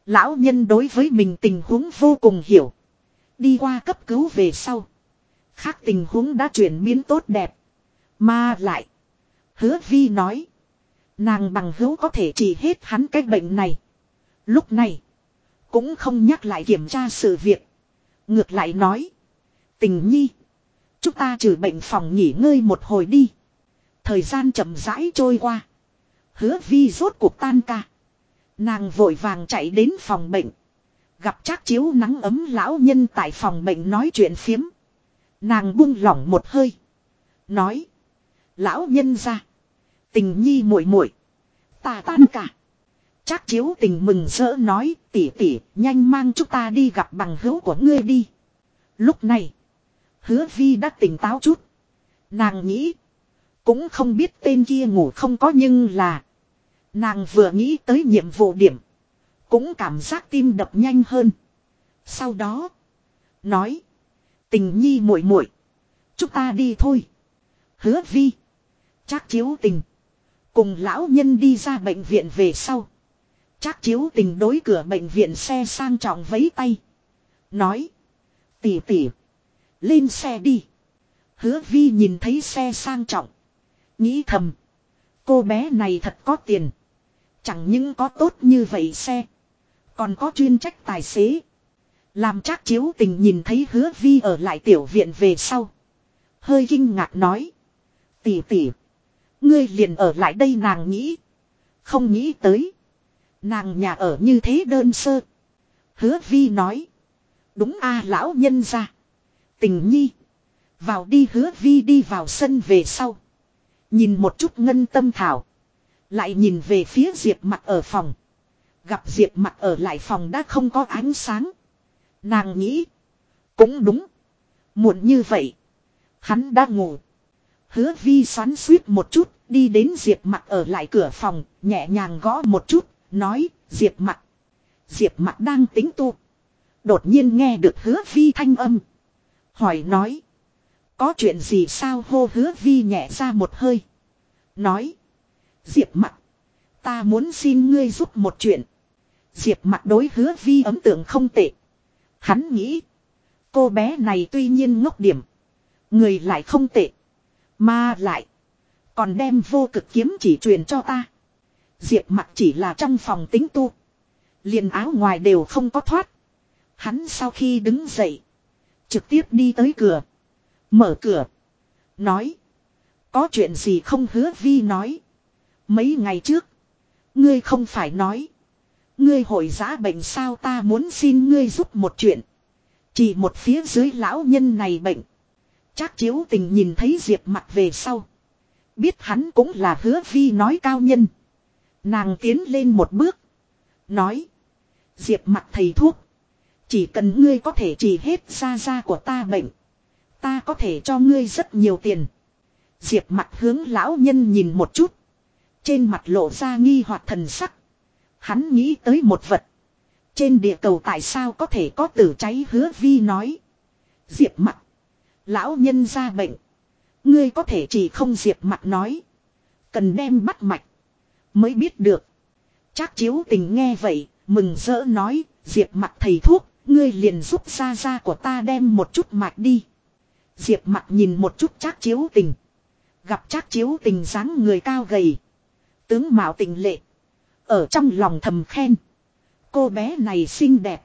Lão nhân đối với mình tình huống vô cùng hiểu. Đi qua cấp cứu về sau. Khác tình huống đã chuyển biến tốt đẹp. Mà lại. Hứa vi nói. Nàng bằng hữu có thể chỉ hết hắn cái bệnh này. Lúc này. Cũng không nhắc lại kiểm tra sự việc. Ngược lại nói. Tình nhi. Chúng ta trừ bệnh phòng nghỉ ngơi một hồi đi. Thời gian chậm rãi trôi qua. Hứa vi rốt cuộc tan ca. Nàng vội vàng chạy đến phòng bệnh. Gặp chắc chiếu nắng ấm lão nhân tại phòng bệnh nói chuyện phiếm. Nàng buông lỏng một hơi. Nói. Lão nhân ra. Tình nhi muội muội ta tan cả. Trác chiếu tình mừng rỡ nói, tỉ tỉ, nhanh mang chúng ta đi gặp bằng hữu của ngươi đi. Lúc này. Hứa vi đã tỉnh táo chút. Nàng nghĩ. Cũng không biết tên kia ngủ không có nhưng là. Nàng vừa nghĩ tới nhiệm vụ điểm. Cũng cảm giác tim đập nhanh hơn. Sau đó. Nói. Tình nhi muội muội, Chúng ta đi thôi. Hứa vi. Chắc chiếu tình. Cùng lão nhân đi ra bệnh viện về sau. Chắc chiếu tình đối cửa bệnh viện xe sang trọng vấy tay. Nói. Tỉ tỉ. Lên xe đi. Hứa vi nhìn thấy xe sang trọng. Nghĩ thầm. Cô bé này thật có tiền. Chẳng những có tốt như vậy xe. Còn có chuyên trách tài xế. Làm chắc chiếu tình nhìn thấy hứa vi ở lại tiểu viện về sau. Hơi kinh ngạc nói. Tỷ tỷ. Ngươi liền ở lại đây nàng nghĩ. Không nghĩ tới. Nàng nhà ở như thế đơn sơ. Hứa vi nói. Đúng a à, lão nhân ra. Tình nhi. Vào đi hứa vi đi vào sân về sau. Nhìn một chút ngân tâm thảo. Lại nhìn về phía Diệp mặt ở phòng. Gặp Diệp mặt ở lại phòng đã không có ánh sáng. Nàng nghĩ. Cũng đúng. Muộn như vậy. Hắn đã ngủ. Hứa vi xoắn suýt một chút. Đi đến Diệp mặt ở lại cửa phòng. Nhẹ nhàng gõ một chút. Nói. Diệp mặt. Diệp mặt đang tính tu. Đột nhiên nghe được hứa vi thanh âm. Hỏi nói. Có chuyện gì sao hô hứa vi nhẹ ra một hơi. Nói. Diệp mặt. Ta muốn xin ngươi giúp một chuyện. Diệp mặt đối hứa vi ấm tượng không tệ. Hắn nghĩ. Cô bé này tuy nhiên ngốc điểm. Người lại không tệ. Mà lại. Còn đem vô cực kiếm chỉ truyền cho ta. Diệp mặt chỉ là trong phòng tính tu. liền áo ngoài đều không có thoát. Hắn sau khi đứng dậy. Trực tiếp đi tới cửa. Mở cửa. Nói. Có chuyện gì không hứa vi nói. Mấy ngày trước. Ngươi không phải nói. Ngươi hội giã bệnh sao ta muốn xin ngươi giúp một chuyện. Chỉ một phía dưới lão nhân này bệnh. Chắc chiếu tình nhìn thấy Diệp mặt về sau. Biết hắn cũng là hứa vi nói cao nhân. Nàng tiến lên một bước. Nói. Diệp mặt thầy thuốc. Chỉ cần ngươi có thể trị hết da da của ta bệnh. Ta có thể cho ngươi rất nhiều tiền. Diệp mặt hướng lão nhân nhìn một chút. Trên mặt lộ ra nghi hoặc thần sắc. Hắn nghĩ tới một vật. Trên địa cầu tại sao có thể có tử cháy hứa vi nói. Diệp mặt. Lão nhân ra bệnh. Ngươi có thể chỉ không diệp mặt nói. Cần đem bắt mạch. Mới biết được. Chắc chiếu tình nghe vậy. Mừng rỡ nói. Diệp mặt thầy thuốc. Ngươi liền giúp ra ra của ta đem một chút mạch đi. Diệp mặt nhìn một chút chắc chiếu tình. Gặp chắc chiếu tình dáng người cao gầy. Tướng mạo tình lệ. Ở trong lòng thầm khen. Cô bé này xinh đẹp.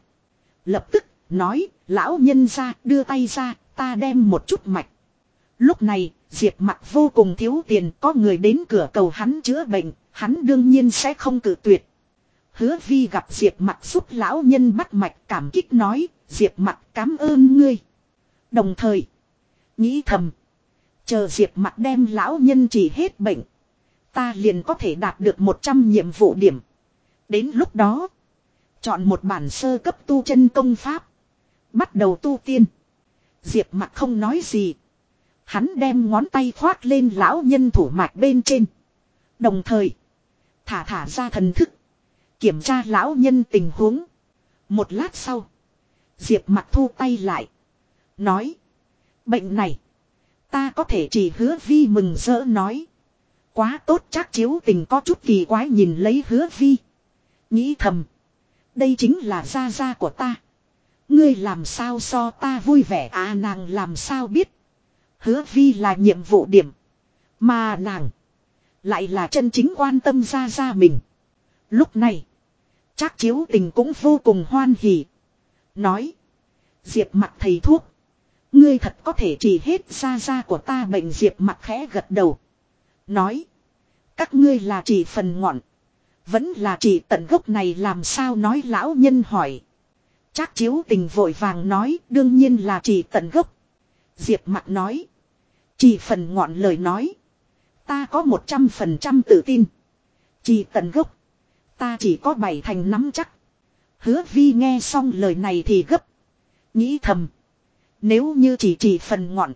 Lập tức nói, lão nhân ra, đưa tay ra ta đem một chút mạch. Lúc này, Diệp mặt vô cùng thiếu tiền, có người đến cửa cầu hắn chữa bệnh. Hắn đương nhiên sẽ không cử tuyệt. Hứa vi gặp Diệp mặt giúp lão nhân bắt mạch cảm kích nói, Diệp mặt cảm ơn ngươi. Đồng thời, Nghĩ thầm. Chờ Diệp mặt đem lão nhân chỉ hết bệnh. Ta liền có thể đạt được 100 nhiệm vụ điểm. Đến lúc đó. Chọn một bản sơ cấp tu chân công pháp. Bắt đầu tu tiên. Diệp mặt không nói gì. Hắn đem ngón tay khoát lên lão nhân thủ mạch bên trên. Đồng thời. Thả thả ra thần thức. Kiểm tra lão nhân tình huống. Một lát sau. Diệp mặt thu tay lại. Nói. Bệnh này. Ta có thể chỉ hứa vi mừng rỡ nói. Quá tốt chắc chiếu tình có chút kỳ quái nhìn lấy hứa vi. Nghĩ thầm. Đây chính là gia gia của ta. Ngươi làm sao so ta vui vẻ à nàng làm sao biết. Hứa vi là nhiệm vụ điểm. Mà nàng. Lại là chân chính quan tâm gia gia mình. Lúc này. Chắc chiếu tình cũng vô cùng hoan hỉ. Nói. Diệp mặt thầy thuốc. Ngươi thật có thể chỉ hết ra ra của ta bệnh diệp mặt khẽ gật đầu. Nói. Các ngươi là chỉ phần ngọn. Vẫn là chỉ tận gốc này, làm sao nói lão nhân hỏi. Chắc chiếu tình vội vàng nói, đương nhiên là chỉ tận gốc. Diệp mặt nói. Chỉ phần ngọn lời nói. Ta có một trăm phần trăm tự tin. Chỉ tận gốc. Ta chỉ có bảy thành nắm chắc. Hứa vi nghe xong lời này thì gấp. Nghĩ thầm. Nếu như chỉ chỉ phần ngọn.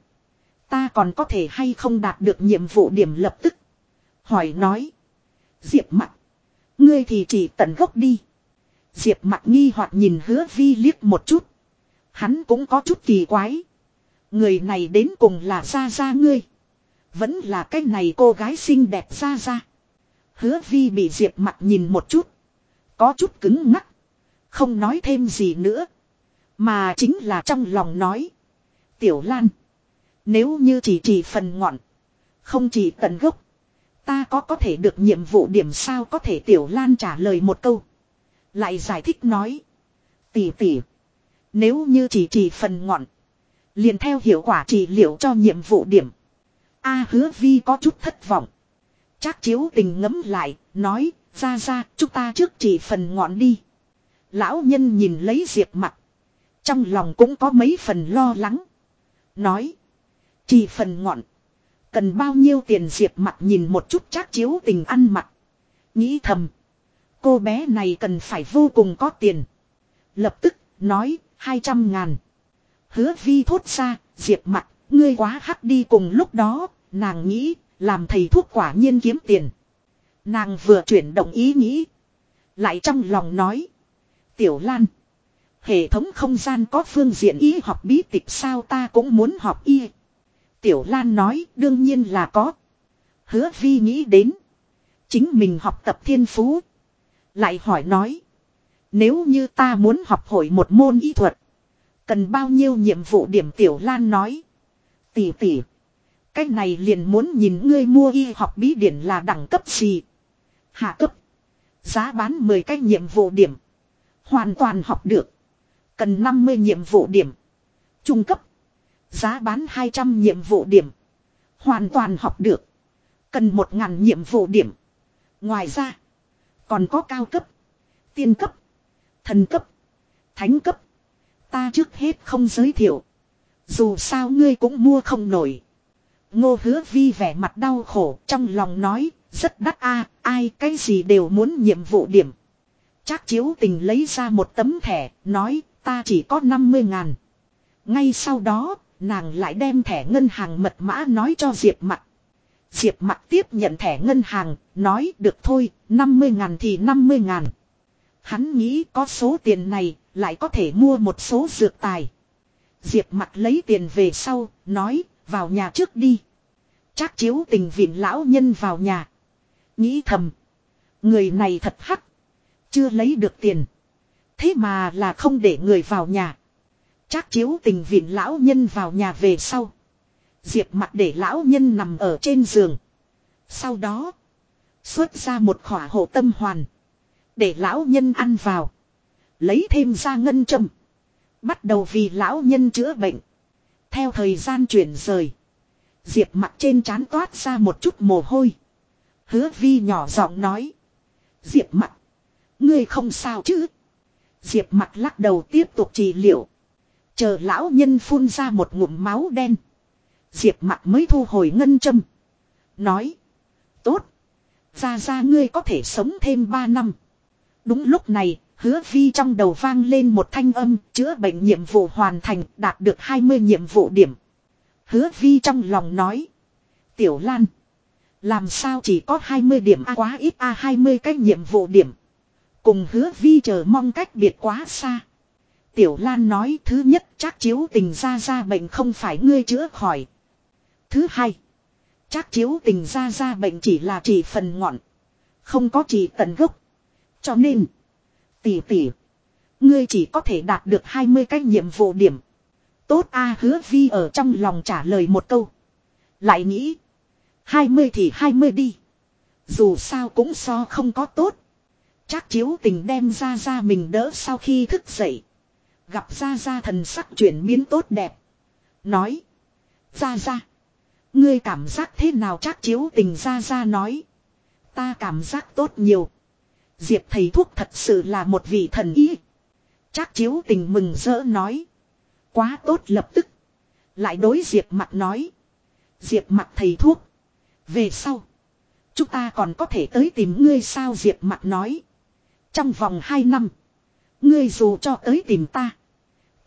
Ta còn có thể hay không đạt được nhiệm vụ điểm lập tức. Hỏi nói. Diệp mặt. Ngươi thì chỉ tận gốc đi. Diệp mặt nghi hoặc nhìn hứa vi liếc một chút. Hắn cũng có chút kỳ quái. Người này đến cùng là ra ra ngươi. Vẫn là cái này cô gái xinh đẹp ra ra. Hứa vi bị diệp mặt nhìn một chút. Có chút cứng ngắc. Không nói thêm gì nữa. Mà chính là trong lòng nói. Tiểu Lan. Nếu như chỉ chỉ phần ngọn. Không chỉ tận gốc. Ta có có thể được nhiệm vụ điểm sao có thể Tiểu Lan trả lời một câu. Lại giải thích nói. Tỷ tỷ. Nếu như chỉ chỉ phần ngọn. Liền theo hiệu quả trị liệu cho nhiệm vụ điểm. A hứa vi có chút thất vọng. Chắc chiếu tình ngấm lại, nói, ra ra, chúng ta trước chỉ phần ngọn đi. Lão nhân nhìn lấy diệp mặt. Trong lòng cũng có mấy phần lo lắng. Nói, chỉ phần ngọn. Cần bao nhiêu tiền diệp mặt nhìn một chút chắc chiếu tình ăn mặc. Nghĩ thầm. Cô bé này cần phải vô cùng có tiền. Lập tức, nói, hai trăm ngàn. Hứa vi thốt ra, diệp mặt, ngươi quá hắc đi cùng lúc đó, nàng nghĩ, làm thầy thuốc quả nhiên kiếm tiền. Nàng vừa chuyển động ý nghĩ. Lại trong lòng nói. Tiểu Lan. Hệ thống không gian có phương diện y học bí tịch sao ta cũng muốn học y. Tiểu Lan nói đương nhiên là có. Hứa vi nghĩ đến. Chính mình học tập thiên phú. Lại hỏi nói. Nếu như ta muốn học hỏi một môn y thuật. Cần bao nhiêu nhiệm vụ điểm Tiểu Lan nói. Tỷ tỷ. Cái này liền muốn nhìn ngươi mua y học bí điển là đẳng cấp gì. Hạ cấp. Giá bán 10 cái nhiệm vụ điểm. Hoàn toàn học được. Cần 50 nhiệm vụ điểm. Trung cấp. Giá bán 200 nhiệm vụ điểm. Hoàn toàn học được. Cần 1.000 nhiệm vụ điểm. Ngoài ra. Còn có cao cấp. Tiên cấp. Thần cấp. Thánh cấp. Ta trước hết không giới thiệu. Dù sao ngươi cũng mua không nổi. Ngô hứa vi vẻ mặt đau khổ trong lòng nói, rất đắt a ai cái gì đều muốn nhiệm vụ điểm. Trác chiếu tình lấy ra một tấm thẻ, nói, ta chỉ có 50 ngàn. Ngay sau đó, nàng lại đem thẻ ngân hàng mật mã nói cho Diệp mặt. Diệp mặt tiếp nhận thẻ ngân hàng, nói được thôi, 50 ngàn thì 50 ngàn. Hắn nghĩ có số tiền này, lại có thể mua một số dược tài. Diệp mặt lấy tiền về sau, nói, vào nhà trước đi. Trác chiếu tình viện lão nhân vào nhà. Nghĩ thầm. Người này thật hắc. Chưa lấy được tiền. Thế mà là không để người vào nhà. Trác chiếu tình viện lão nhân vào nhà về sau. Diệp mặt để lão nhân nằm ở trên giường. Sau đó. Xuất ra một khỏa hộ tâm hoàn. Để lão nhân ăn vào. Lấy thêm ra ngân châm. Bắt đầu vì lão nhân chữa bệnh. Theo thời gian chuyển rời. Diệp mặt trên trán toát ra một chút mồ hôi. Hứa vi nhỏ giọng nói. Diệp mặt. Ngươi không sao chứ. Diệp mặt lắc đầu tiếp tục trị liệu. Chờ lão nhân phun ra một ngụm máu đen. Diệp mặt mới thu hồi ngân châm. Nói. Tốt. Ra ra ngươi có thể sống thêm 3 năm. Đúng lúc này, hứa vi trong đầu vang lên một thanh âm, chữa bệnh nhiệm vụ hoàn thành, đạt được 20 nhiệm vụ điểm. Hứa vi trong lòng nói. Tiểu Lan. Làm sao chỉ có 20 điểm a quá ít a 20 cái nhiệm vụ điểm. Cùng hứa vi chờ mong cách biệt quá xa. Tiểu Lan nói thứ nhất chắc chiếu tình ra ra bệnh không phải ngươi chữa khỏi. Thứ hai. Chắc chiếu tình ra ra bệnh chỉ là chỉ phần ngọn. Không có chỉ tận gốc. Cho nên. Tỷ tỷ. Ngươi chỉ có thể đạt được 20 cái nhiệm vụ điểm. Tốt a hứa vi ở trong lòng trả lời một câu. Lại nghĩ. 20 thì 20 đi. Dù sao cũng so không có tốt. Chắc chiếu tình đem ra ra mình đỡ sau khi thức dậy. Gặp ra ra thần sắc chuyển biến tốt đẹp. Nói. Ra ra. Ngươi cảm giác thế nào chắc chiếu tình ra ra nói. Ta cảm giác tốt nhiều. Diệp thầy thuốc thật sự là một vị thần ý. Chắc chiếu tình mừng rỡ nói. Quá tốt lập tức. Lại đối Diệp mặt nói. Diệp mặt thầy thuốc. Về sau. Chúng ta còn có thể tới tìm ngươi sao Diệp mặt nói. Trong vòng 2 năm. Ngươi dù cho tới tìm ta.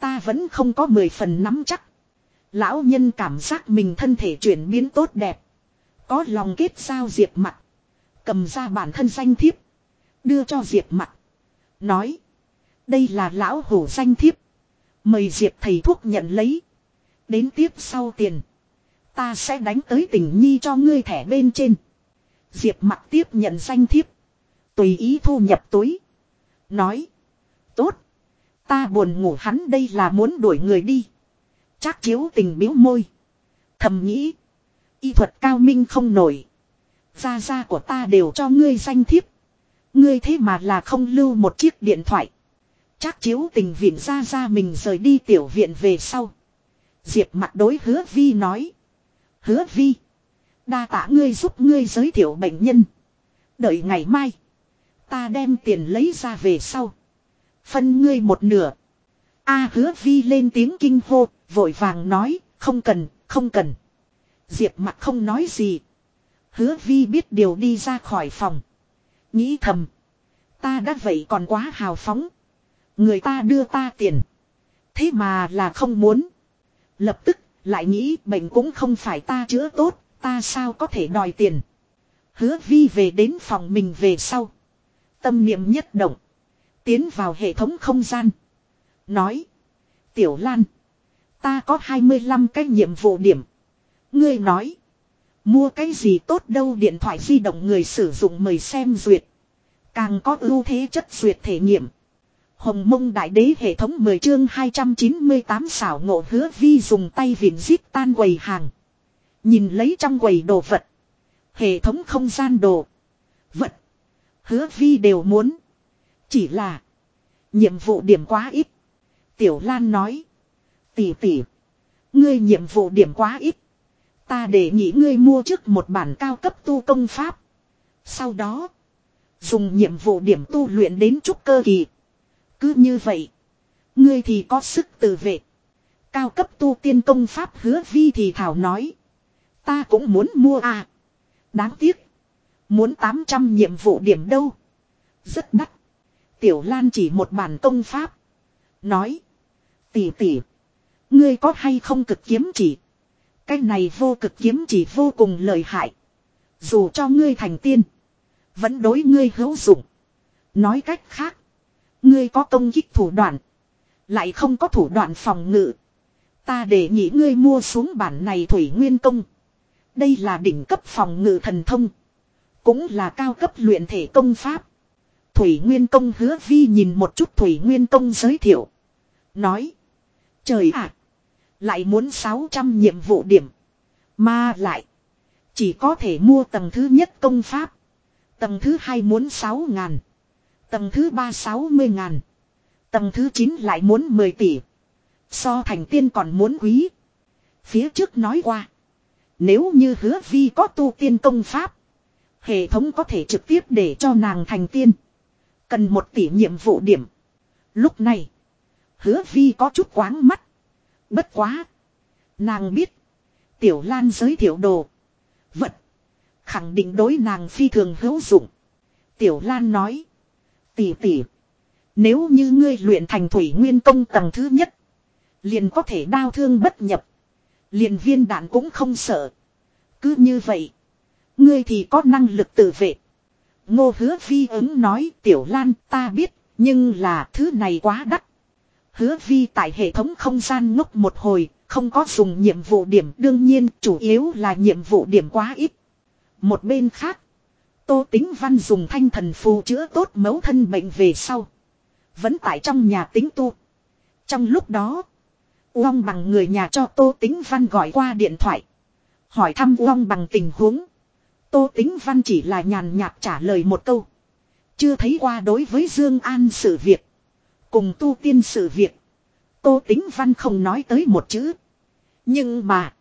Ta vẫn không có 10 phần nắm chắc. Lão nhân cảm giác mình thân thể chuyển biến tốt đẹp. Có lòng kết giao Diệp mặt. Cầm ra bản thân danh thiếp. Đưa cho Diệp mặt. Nói. Đây là lão hổ danh thiếp. Mời Diệp thầy thuốc nhận lấy. Đến tiếp sau tiền. Ta sẽ đánh tới tình nhi cho ngươi thẻ bên trên. Diệp mặt tiếp nhận danh thiếp. Tùy ý thu nhập túi. Nói. Tốt. Ta buồn ngủ hắn đây là muốn đuổi người đi. Chắc chiếu tình biếu môi. Thầm nghĩ. Y thuật cao minh không nổi. Gia gia của ta đều cho ngươi danh thiếp. Ngươi thế mà là không lưu một chiếc điện thoại. Chắc chiếu tình viện ra ra mình rời đi tiểu viện về sau. Diệp mặt đối hứa vi nói. Hứa vi. Đa tạ ngươi giúp ngươi giới thiệu bệnh nhân. Đợi ngày mai. Ta đem tiền lấy ra về sau. Phân ngươi một nửa. A hứa vi lên tiếng kinh hô. Vội vàng nói. Không cần, không cần. Diệp mặt không nói gì. Hứa vi biết điều đi ra khỏi phòng. Nghĩ thầm. Ta đã vậy còn quá hào phóng. Người ta đưa ta tiền. Thế mà là không muốn. Lập tức lại nghĩ bệnh cũng không phải ta chữa tốt. Ta sao có thể đòi tiền. Hứa vi về đến phòng mình về sau. Tâm niệm nhất động. Tiến vào hệ thống không gian. Nói. Tiểu Lan. Ta có 25 cái nhiệm vụ điểm. Ngươi nói. Mua cái gì tốt đâu, điện thoại di động người sử dụng mời xem duyệt. Càng có ưu thế chất duyệt thể nghiệm. Hồng mông đại đế hệ thống 10 chương 298 xảo ngộ hứa vi dùng tay viện giết tan quầy hàng. Nhìn lấy trong quầy đồ vật. Hệ thống không gian đồ. Vật. Hứa vi đều muốn. Chỉ là. Nhiệm vụ điểm quá ít. Tiểu Lan nói. Tỷ tỷ. Ngươi nhiệm vụ điểm quá ít. Ta để nghĩ ngươi mua trước một bản cao cấp tu công pháp. Sau đó. Dùng nhiệm vụ điểm tu luyện đến trúc cơ kỳ. Cứ như vậy. Ngươi thì có sức tự vệ. Cao cấp tu tiên công pháp hứa vi thì thảo nói. Ta cũng muốn mua à. Đáng tiếc. Muốn 800 nhiệm vụ điểm đâu. Rất đắt. Tiểu Lan chỉ một bản công pháp. Nói. Tỷ tỷ. Ngươi có hay không cực kiếm chỉ. Cái này vô cực kiếm chỉ vô cùng lợi hại. Dù cho ngươi thành tiên. Vẫn đối ngươi hữu dụng. Nói cách khác. Ngươi có công kích thủ đoạn. Lại không có thủ đoạn phòng ngự. Ta để nhị ngươi mua xuống bản này Thủy Nguyên Công. Đây là đỉnh cấp phòng ngự thần thông. Cũng là cao cấp luyện thể công pháp. Thủy Nguyên Công hứa vi nhìn một chút Thủy Nguyên Công giới thiệu. Nói. Trời ạ lại muốn 600 nhiệm vụ điểm. Mà lại. Chỉ có thể mua tầng thứ nhất công pháp. Tầng thứ hai muốn 6 ngàn. Tầng thứ ba 60 ngàn. Tầng thứ 9 lại muốn 10 tỷ. So thành tiên còn muốn quý. Phía trước nói qua. Nếu như hứa vi có tu tiên công pháp. Hệ thống có thể trực tiếp để cho nàng thành tiên. Cần một tỷ nhiệm vụ điểm. Lúc này. Hứa vi có chút quáng mắt. Bất quá. Nàng biết. Tiểu Lan giới thiệu đồ. Vật. Khẳng định đối nàng phi thường hữu dụng. Tiểu Lan nói. Tỷ tỷ. Nếu như ngươi luyện thành thủy nguyên công tầng thứ nhất. Liền có thể đau thương bất nhập. Liền viên đạn cũng không sợ. Cứ như vậy. Ngươi thì có năng lực tự vệ. Ngô hứa phi ứng nói, tiểu lan, ta biết. Nhưng là thứ này quá đắt. Hứa vi tại hệ thống không gian ngốc một hồi. Không có dùng nhiệm vụ điểm, đương nhiên chủ yếu là nhiệm vụ điểm quá ít. Một bên khác. Tô tính văn dùng thanh thần phù chữa tốt mấu thân bệnh về sau. Vẫn tại trong nhà tính tu. Trong lúc đó. Uông bằng người nhà cho Tô tính văn gọi qua điện thoại. Hỏi thăm Uông bằng tình huống. Tô tính văn chỉ là nhàn nhạt trả lời một câu. Chưa thấy qua đối với Dương An sự việc. Cùng tu tiên sự việc. Tô tính văn không nói tới một chữ. Nhưng mà.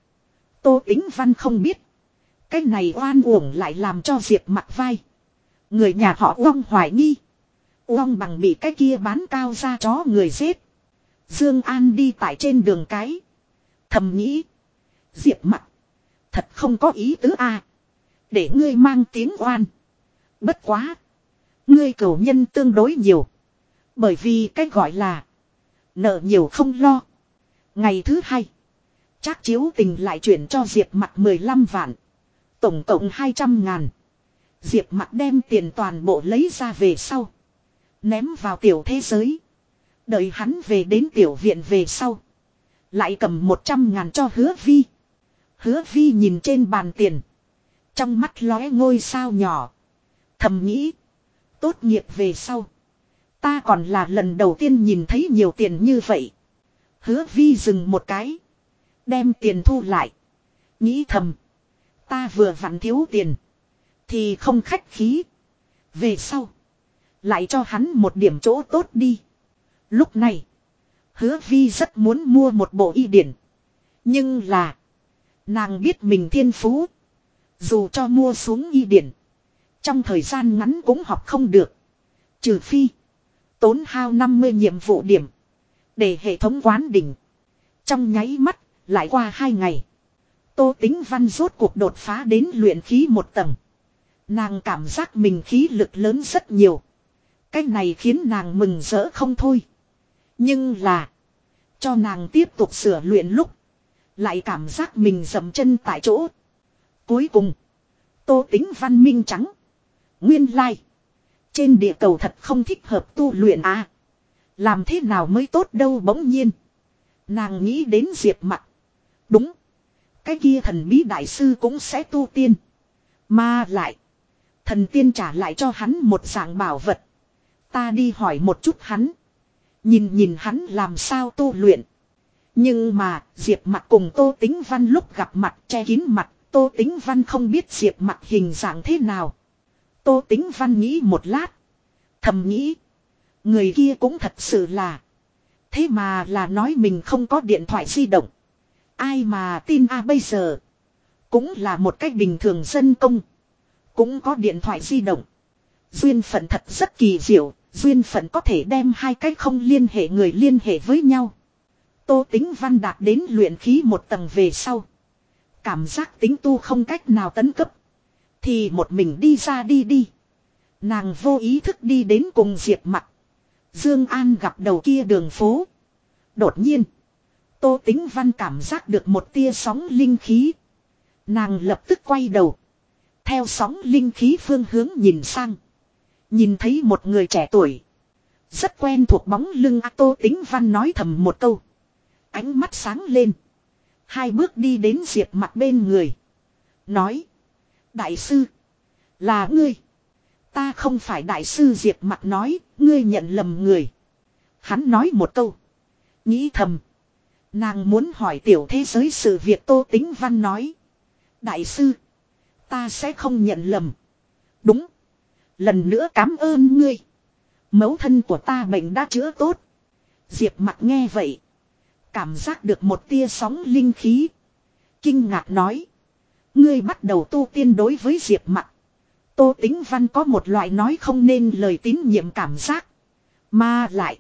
Tô tính văn không biết. Cái này oan uổng lại làm cho Diệp mặt vai. Người nhà họ Uông hoài nghi. Uông bằng bị cái kia bán cao ra chó người giết. Dương An đi tại trên đường cái. Thầm nghĩ. Diệp mặt. Thật không có ý tứ a. Để ngươi mang tiếng oan. Bất quá. Ngươi cầu nhân tương đối nhiều. Bởi vì cách gọi là. Nợ nhiều không lo. Ngày thứ hai. Trác chiếu tình lại chuyển cho Diệp mặt 15 vạn. Tổng cộng 200 ngàn. Diệp mặt đem tiền toàn bộ lấy ra về sau. Ném vào tiểu thế giới. Đợi hắn về đến tiểu viện về sau. Lại cầm 100 ngàn cho hứa vi. Hứa vi nhìn trên bàn tiền. Trong mắt lóe ngôi sao nhỏ. Thầm nghĩ. Tốt nghiệp về sau. Ta còn là lần đầu tiên nhìn thấy nhiều tiền như vậy. Hứa vi dừng một cái. Đem tiền thu lại. Nghĩ thầm. Ta vừa vặn thiếu tiền. Thì không khách khí. Về sau. Lại cho hắn một điểm chỗ tốt đi. Lúc này. Hứa vi rất muốn mua một bộ y điển. Nhưng là. Nàng biết mình thiên phú. Dù cho mua xuống y điển. Trong thời gian ngắn cũng học không được. Trừ phi. Tốn hao 50 nhiệm vụ điểm. Để hệ thống quán đỉnh. Trong nháy mắt. Lại qua hai ngày. Tô tính văn rốt cuộc đột phá đến luyện khí một tầng. Nàng cảm giác mình khí lực lớn rất nhiều. Cái này khiến nàng mừng rỡ không thôi. Nhưng là. Cho nàng tiếp tục sửa luyện lúc. Lại cảm giác mình dầm chân tại chỗ. Cuối cùng. Tô tính văn minh trắng. Nguyên lai. Trên địa cầu thật không thích hợp tu luyện à. Làm thế nào mới tốt đâu bỗng nhiên. Nàng nghĩ đến diệp mặt. Đúng. Cái kia thần bí đại sư cũng sẽ tu tiên. Mà lại. Thần tiên trả lại cho hắn một dạng bảo vật. Ta đi hỏi một chút hắn. Nhìn nhìn hắn làm sao tu luyện. Nhưng mà, Diệp mặt cùng Tô Tính Văn lúc gặp mặt che kín mặt, Tô Tính Văn không biết Diệp mặt hình dạng thế nào. Tô Tính Văn nghĩ một lát. Thầm nghĩ. Người kia cũng thật sự là. Thế mà là nói mình không có điện thoại di động. Ai mà tin a bây giờ. Cũng là một cách bình thường dân công. Cũng có điện thoại di động. Duyên phận thật rất kỳ diệu. Duyên phận có thể đem hai cách không liên hệ người liên hệ với nhau. Tô tính văn đạt đến luyện khí một tầng về sau. Cảm giác tính tu không cách nào tấn cấp. Thì một mình đi ra đi đi. Nàng vô ý thức đi đến cùng Diệp mặt. Dương An gặp đầu kia đường phố. Đột nhiên. Tô tính văn cảm giác được một tia sóng linh khí. Nàng lập tức quay đầu. Theo sóng linh khí phương hướng nhìn sang. Nhìn thấy một người trẻ tuổi. Rất quen thuộc bóng lưng A Tô tính văn nói thầm một câu. Ánh mắt sáng lên. Hai bước đi đến diệt mặt bên người. Nói. Đại sư. Là ngươi. Ta không phải đại sư diệt mặt nói. Ngươi nhận lầm người. Hắn nói một câu. Nghĩ thầm. Nàng muốn hỏi tiểu thế giới sự việc Tô Tính Văn nói. Đại sư. Ta sẽ không nhận lầm. Đúng. Lần nữa cảm ơn ngươi. Mấu thân của ta bệnh đã chữa tốt. Diệp mặt nghe vậy. Cảm giác được một tia sóng linh khí. Kinh ngạc nói. Ngươi bắt đầu tu tiên đối với Diệp mặc Tô Tính Văn có một loại nói không nên lời tín nhiệm cảm giác. Mà lại.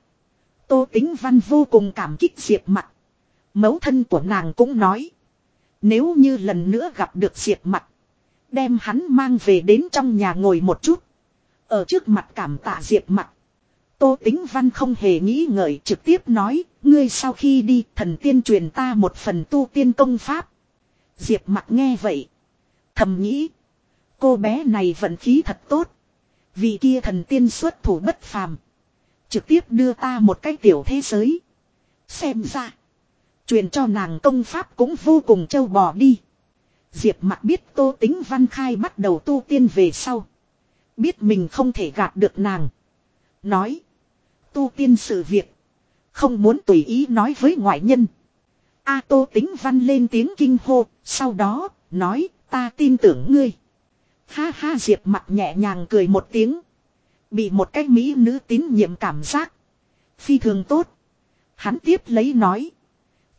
Tô Tính Văn vô cùng cảm kích Diệp mặc Mẫu thân của nàng cũng nói. Nếu như lần nữa gặp được Diệp mặc Đem hắn mang về đến trong nhà ngồi một chút. Ở trước mặt cảm tạ Diệp mặc Tô Tính Văn không hề nghĩ ngợi trực tiếp nói. Ngươi sau khi đi, thần tiên truyền ta một phần tu tiên công pháp. Diệp mặt nghe vậy. Thầm nghĩ. Cô bé này vận khí thật tốt. Vì kia thần tiên xuất thủ bất phàm. Trực tiếp đưa ta một cái tiểu thế giới. Xem ra. Truyền cho nàng công pháp cũng vô cùng trâu bò đi. Diệp mặt biết tô tính văn khai bắt đầu tu tiên về sau. Biết mình không thể gạt được nàng. Nói. Tu tiên sự việc. Không muốn tùy ý nói với ngoại nhân. A tô tính văn lên tiếng kinh hô. Sau đó, nói, ta tin tưởng ngươi. Ha ha diệp mặt nhẹ nhàng cười một tiếng. Bị một cái mỹ nữ tín nhiệm cảm giác. Phi thường tốt. Hắn tiếp lấy nói.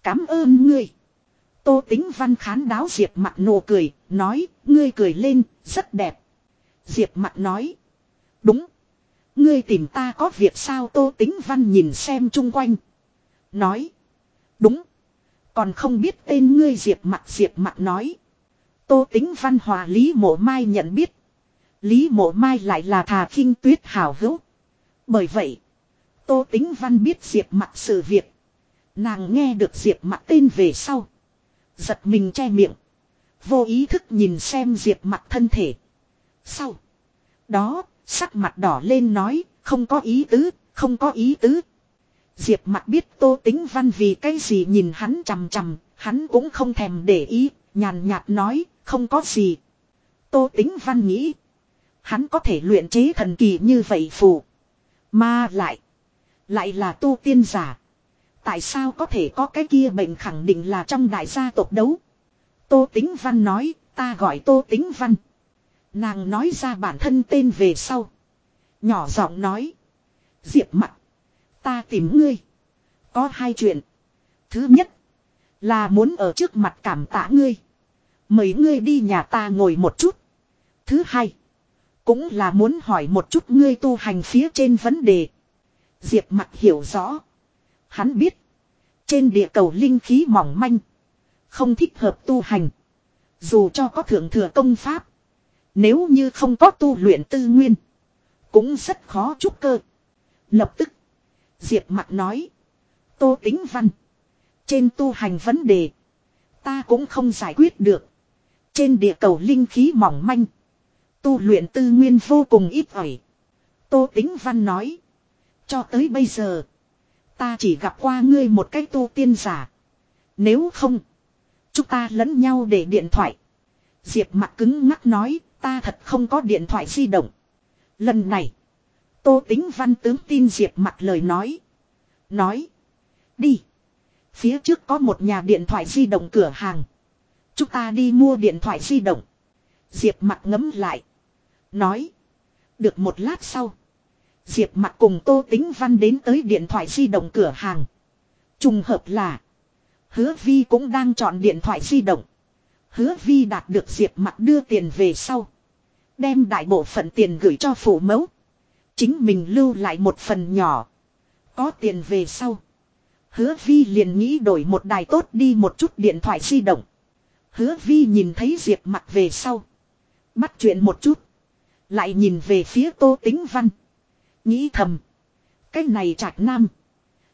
Cảm ơn ngươi. Tô tính văn khán đáo Diệp mặt nụ cười, nói, ngươi cười lên, rất đẹp. Diệp mặt nói. Đúng. Ngươi tìm ta có việc sao tô tính văn nhìn xem chung quanh. Nói. Đúng. Còn không biết tên ngươi Diệp mặt Diệp mặt nói. Tô tính văn hòa Lý Mộ Mai nhận biết. Lý Mộ Mai lại là thà khinh tuyết hảo hữu. Bởi vậy, Tô tính văn biết Diệp mặt sự việc. Nàng nghe được Diệp mặt tên về sau. Giật mình che miệng. Vô ý thức nhìn xem Diệp mặt thân thể. Sau. Đó, sắc mặt đỏ lên nói, không có ý tứ, không có ý tứ. Diệp mặt biết tô tính văn vì cái gì nhìn hắn chằm chằm, hắn cũng không thèm để ý, nhàn nhạt nói, không có gì. Tô tính văn nghĩ, hắn có thể luyện chế thần kỳ như vậy phù. Mà lại, lại là tu tiên giả. Tại sao có thể có cái kia bệnh khẳng định là trong đại gia tộc đấu. Tô tính văn nói, ta gọi tô tính văn. Nàng nói ra bản thân tên về sau. Nhỏ giọng nói. Diệp mặt. Ta tìm ngươi. Có hai chuyện. Thứ nhất. Là muốn ở trước mặt cảm tạ ngươi. Mời ngươi đi nhà ta ngồi một chút. Thứ hai. Cũng là muốn hỏi một chút ngươi tu hành phía trên vấn đề. Diệp mặt hiểu rõ. Hắn biết. Trên địa cầu linh khí mỏng manh. Không thích hợp tu hành. Dù cho có thượng thừa công pháp. Nếu như không có tu luyện tư nguyên. Cũng rất khó trúc cơ. Lập tức. Diệp mặt nói. Tô tính văn. Trên tu hành vấn đề. Ta cũng không giải quyết được. Trên địa cầu linh khí mỏng manh. Tu luyện tư nguyên vô cùng ít ỏi. Tô tính văn nói. Cho tới bây giờ. Ta chỉ gặp qua ngươi một cách tu tiên giả. Nếu không. Chúng ta lẫn nhau để điện thoại. Diệp mặt cứng ngắc nói. Ta thật không có điện thoại di động. Lần này. Tô tính văn tướng tin Diệp mặt lời nói. Nói. Đi. Phía trước có một nhà điện thoại di động cửa hàng. Chúng ta đi mua điện thoại di động. Diệp mặt ngấm lại. Nói. Được một lát sau. Diệp mặt cùng Tô Tính Văn đến tới điện thoại di động cửa hàng. Trùng hợp là. Hứa Vi cũng đang chọn điện thoại di động. Hứa Vi đạt được Diệp mặt đưa tiền về sau. Đem đại bộ phận tiền gửi cho phụ mẫu. Chính mình lưu lại một phần nhỏ. Có tiền về sau. Hứa Vi liền nghĩ đổi một đài tốt đi một chút điện thoại di động. Hứa Vi nhìn thấy Diệp mặt về sau. Bắt chuyện một chút. Lại nhìn về phía Tô Tính Văn. Nghĩ thầm. Cái này trạch nam.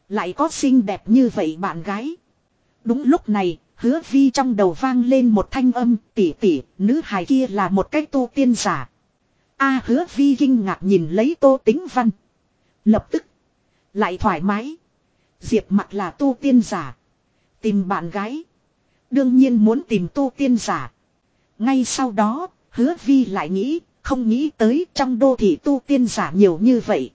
Lại có xinh đẹp như vậy bạn gái. Đúng lúc này, hứa vi trong đầu vang lên một thanh âm tỉ tỉ, nữ hài kia là một cái tu tiên giả. A hứa vi kinh ngạc nhìn lấy tô tính văn. Lập tức. Lại thoải mái. Diệp mặt là tu tiên giả. Tìm bạn gái. Đương nhiên muốn tìm tu tiên giả. Ngay sau đó, hứa vi lại nghĩ, không nghĩ tới trong đô thị tu tiên giả nhiều như vậy.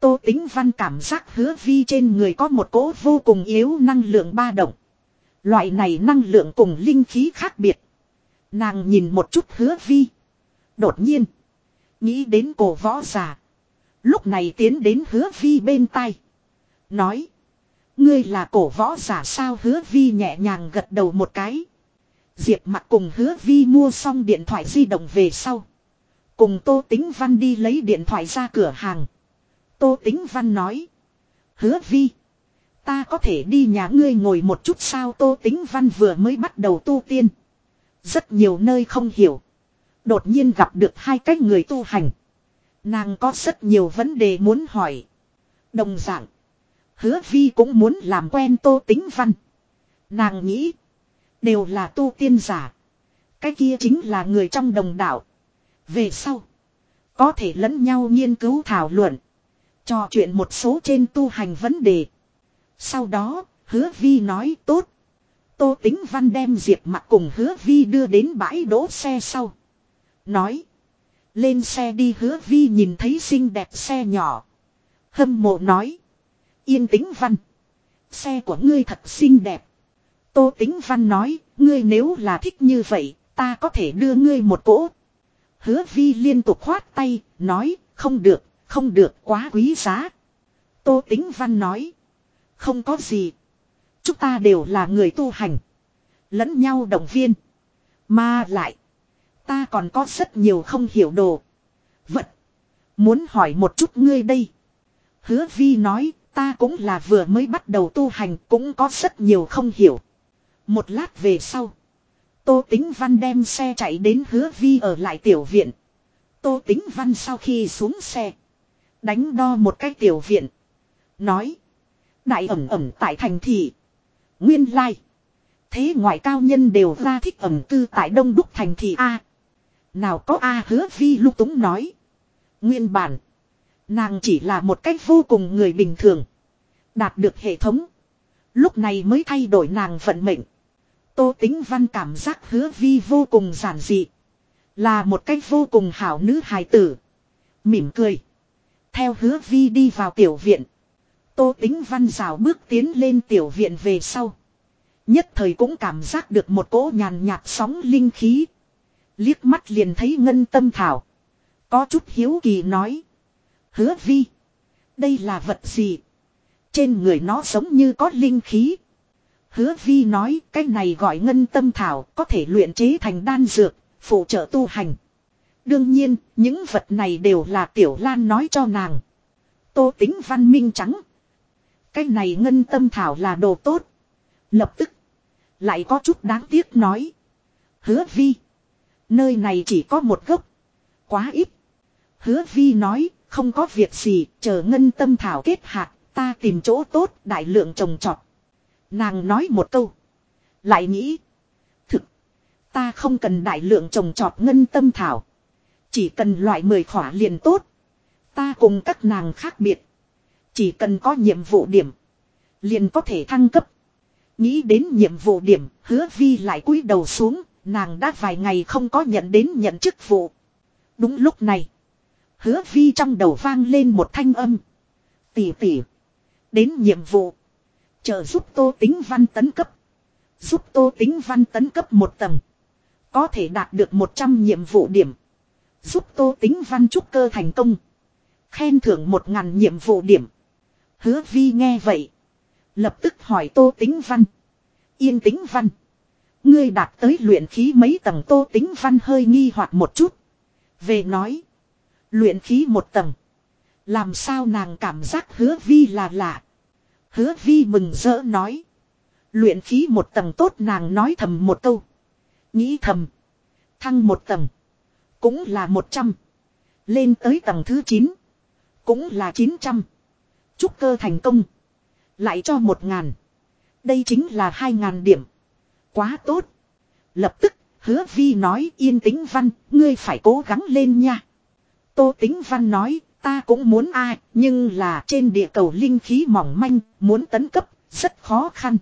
Tô tính văn cảm giác hứa vi trên người có một cỗ vô cùng yếu năng lượng ba động. Loại này năng lượng cùng linh khí khác biệt. Nàng nhìn một chút hứa vi. Đột nhiên. Nghĩ đến cổ võ giả, Lúc này tiến đến hứa vi bên tai. Nói. Ngươi là cổ võ giả sao hứa vi nhẹ nhàng gật đầu một cái. Diệp mặt cùng hứa vi mua xong điện thoại di động về sau. Cùng Tô Tính Văn đi lấy điện thoại ra cửa hàng. Tô Tính Văn nói. Hứa vi. Ta có thể đi nhà ngươi ngồi một chút sao Tô Tính Văn vừa mới bắt đầu tu tiên. Rất nhiều nơi không hiểu. Đột nhiên gặp được hai cách người tu hành. Nàng có rất nhiều vấn đề muốn hỏi. Đồng dạng. Hứa vi cũng muốn làm quen Tô Tính Văn. Nàng nghĩ. Đều là tu tiên giả. Cái kia chính là người trong đồng đạo. Về sau. Có thể lẫn nhau nghiên cứu thảo luận. Trò chuyện một số trên tu hành vấn đề. Sau đó, hứa vi nói tốt. Tô tính văn đem diệp mặt cùng hứa vi đưa đến bãi đỗ xe sau. Nói. Lên xe đi hứa vi nhìn thấy xinh đẹp xe nhỏ. Hâm mộ nói. Yên tĩnh văn. Xe của ngươi thật xinh đẹp. Tô tính văn nói. Ngươi nếu là thích như vậy, ta có thể đưa ngươi một cỗ. Hứa vi liên tục khoát tay, nói, không được, không được quá quý giá. Tô tính văn nói. Không có gì. Chúng ta đều là người tu hành. Lẫn nhau động viên. Mà lại. Ta còn có rất nhiều không hiểu đồ. Vật. Muốn hỏi một chút ngươi đây. Hứa vi nói. Ta cũng là vừa mới bắt đầu tu hành. Cũng có rất nhiều không hiểu. Một lát về sau. Tô Tính Văn đem xe chạy đến hứa vi ở lại tiểu viện. Tô Tính Văn sau khi xuống xe. Đánh đo một cái tiểu viện. Nói. Đại ẩm ẩm tại thành thị. Nguyên lai. Thế ngoại cao nhân đều ra thích ẩm cư tại đông đúc thành thị A. Nào có A hứa vi lúc túng nói. Nguyên bản. Nàng chỉ là một cách vô cùng người bình thường. Đạt được hệ thống. Lúc này mới thay đổi nàng vận mệnh. Tô tính văn cảm giác hứa vi vô cùng giản dị. Là một cách vô cùng hảo nữ hài tử. Mỉm cười. Theo hứa vi đi vào tiểu viện. Tô tính văn rào bước tiến lên tiểu viện về sau. Nhất thời cũng cảm giác được một cỗ nhàn nhạt sóng linh khí. Liếc mắt liền thấy ngân tâm thảo. Có chút hiếu kỳ nói. Hứa vi. Đây là vật gì? Trên người nó giống như có linh khí. Hứa vi nói cái này gọi ngân tâm thảo có thể luyện chế thành đan dược, phụ trợ tu hành. Đương nhiên, những vật này đều là tiểu lan nói cho nàng. Tô tính văn minh trắng. Cái này ngân tâm thảo là đồ tốt. Lập tức. Lại có chút đáng tiếc nói. Hứa vi. Nơi này chỉ có một gốc. Quá ít. Hứa vi nói không có việc gì chờ ngân tâm thảo kết hạt. Ta tìm chỗ tốt đại lượng trồng trọt. Nàng nói một câu. Lại nghĩ. Thực. Ta không cần đại lượng trồng trọt ngân tâm thảo. Chỉ cần loại mười khỏa liền tốt. Ta cùng các nàng khác biệt. Chỉ cần có nhiệm vụ điểm. Liền có thể thăng cấp. Nghĩ đến nhiệm vụ điểm, hứa vi lại cúi đầu xuống, nàng đã vài ngày không có nhận đến nhận chức vụ. Đúng lúc này, hứa vi trong đầu vang lên một thanh âm. Tỉ tỉ. Đến nhiệm vụ. Trợ giúp tô tính văn tấn cấp. Giúp tô tính văn tấn cấp một tầng. Có thể đạt được 100 nhiệm vụ điểm. Giúp tô tính văn trúc cơ thành công. Khen thưởng 1.000 nhiệm vụ điểm. Hứa vi nghe vậy. Lập tức hỏi tô tính văn. Yên tính văn. Ngươi đạt tới luyện khí mấy tầng tô tính văn hơi nghi hoặc một chút. Về nói. Luyện khí một tầng. Làm sao nàng cảm giác hứa vi là lạ. Hứa vi mừng rỡ nói. Luyện khí một tầng tốt nàng nói thầm một câu. Nghĩ thầm. Thăng một tầng. Cũng là một trăm. Lên tới tầng thứ chín. Cũng là chín trăm. Chúc cơ thành công. Lại cho một ngàn. Đây chính là hai ngàn điểm. Quá tốt. Lập tức, hứa vi nói yên tĩnh văn, ngươi phải cố gắng lên nha. Tô tính văn nói, ta cũng muốn ai, nhưng là trên địa cầu linh khí mỏng manh, muốn tấn cấp, rất khó khăn.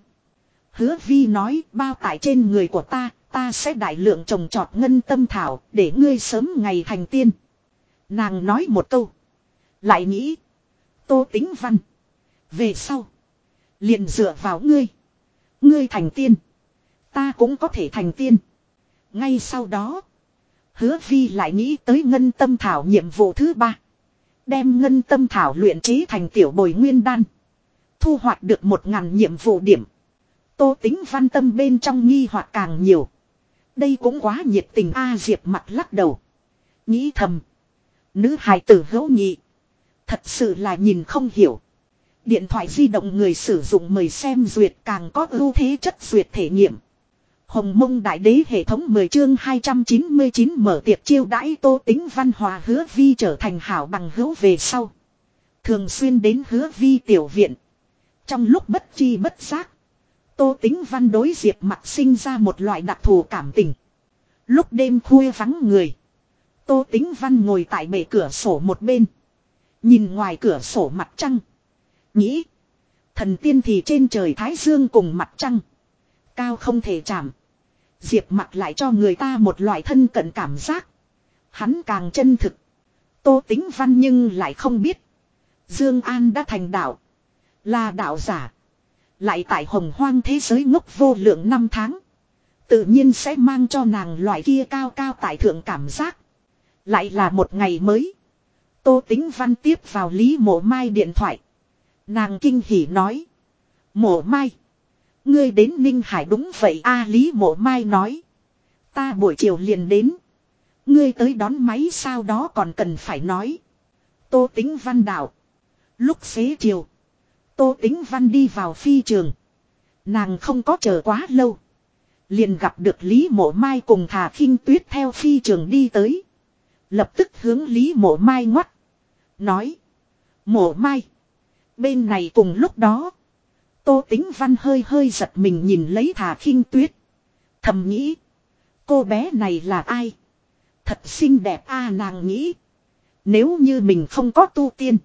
Hứa vi nói, bao tải trên người của ta, ta sẽ đại lượng trồng trọt ngân tâm thảo, để ngươi sớm ngày thành tiên. Nàng nói một câu. Lại nghĩ. Tô tính văn. Về sau. Liền dựa vào ngươi. Ngươi thành tiên. Ta cũng có thể thành tiên. Ngay sau đó. Hứa vi lại nghĩ tới ngân tâm thảo nhiệm vụ thứ ba. Đem ngân tâm thảo luyện chế thành tiểu bồi nguyên đan. Thu hoạch được một ngàn nhiệm vụ điểm. Tô tính văn tâm bên trong nghi hoặc càng nhiều. Đây cũng quá nhiệt tình A Diệp mặt lắc đầu. Nghĩ thầm. Nữ hài tử hữu nhị. Thật sự là nhìn không hiểu. Điện thoại di động người sử dụng mời xem duyệt càng có ưu thế chất duyệt thể nghiệm. Hồng mông đại đế hệ thống 10 chương 299 mở tiệc chiêu đãi tô tính văn hòa hứa vi trở thành hảo bằng hữu về sau. Thường xuyên đến hứa vi tiểu viện. Trong lúc bất chi bất giác. Tô tính văn đối diệp mặt sinh ra một loại đặc thù cảm tình. Lúc đêm khuya vắng người. Tô tính văn ngồi tại bể cửa sổ một bên. Nhìn ngoài cửa sổ mặt trăng. Nghĩ. Thần tiên thì trên trời Thái Dương cùng mặt trăng. Cao không thể chạm. Diệp mặt lại cho người ta một loại thân cận cảm giác. Hắn càng chân thực. Tô tính văn nhưng lại không biết. Dương An đã thành đạo. Là đạo giả. Lại tại hồng hoang thế giới ngốc vô lượng năm tháng. Tự nhiên sẽ mang cho nàng loại kia cao cao tại thượng cảm giác. Lại là một ngày mới. Tô tính văn tiếp vào Lý Mộ Mai điện thoại. Nàng kinh hỉ nói. Mộ Mai. Ngươi đến Ninh Hải đúng vậy a Lý Mộ Mai nói. Ta buổi chiều liền đến. Ngươi tới đón máy sao đó còn cần phải nói. Tô tính văn đạo. Lúc xế chiều. Tô tính văn đi vào phi trường. Nàng không có chờ quá lâu. Liền gặp được Lý Mộ Mai cùng Thà khinh Tuyết theo phi trường đi tới. Lập tức hướng Lý Mộ Mai ngoắt. Nói. Mộ Mai. Bên này cùng lúc đó. Tô Tính Văn hơi hơi giật mình nhìn lấy Thà khinh Tuyết. Thầm nghĩ. Cô bé này là ai? Thật xinh đẹp a, nàng nghĩ. Nếu như mình không có tu tiên.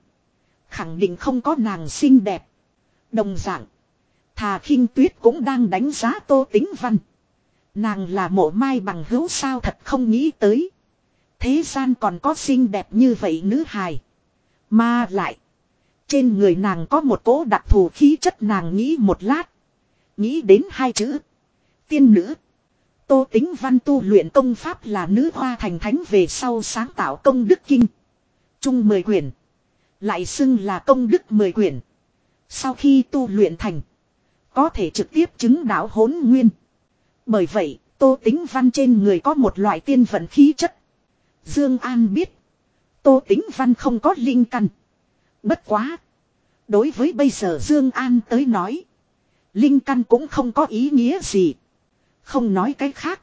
Khẳng định không có nàng xinh đẹp. Đồng dạng. Thà khinh tuyết cũng đang đánh giá tô tính văn. Nàng là mộ mai bằng hữu sao thật không nghĩ tới. Thế gian còn có xinh đẹp như vậy nữ hài. Mà lại. Trên người nàng có một cỗ đặc thù khí chất nàng nghĩ một lát. Nghĩ đến hai chữ. Tiên nữ. Tô tính văn tu luyện công pháp là nữ hoa thành thánh về sau sáng tạo công đức kinh. Trung mười quyển. Lại xưng là công đức mười quyển. Sau khi tu luyện thành. Có thể trực tiếp chứng đạo hốn nguyên. Bởi vậy, tô tính văn trên người có một loại tiên vận khí chất. Dương An biết. Tô tính văn không có linh căn. Bất quá. Đối với bây giờ Dương An tới nói. Linh căn cũng không có ý nghĩa gì. Không nói cái khác.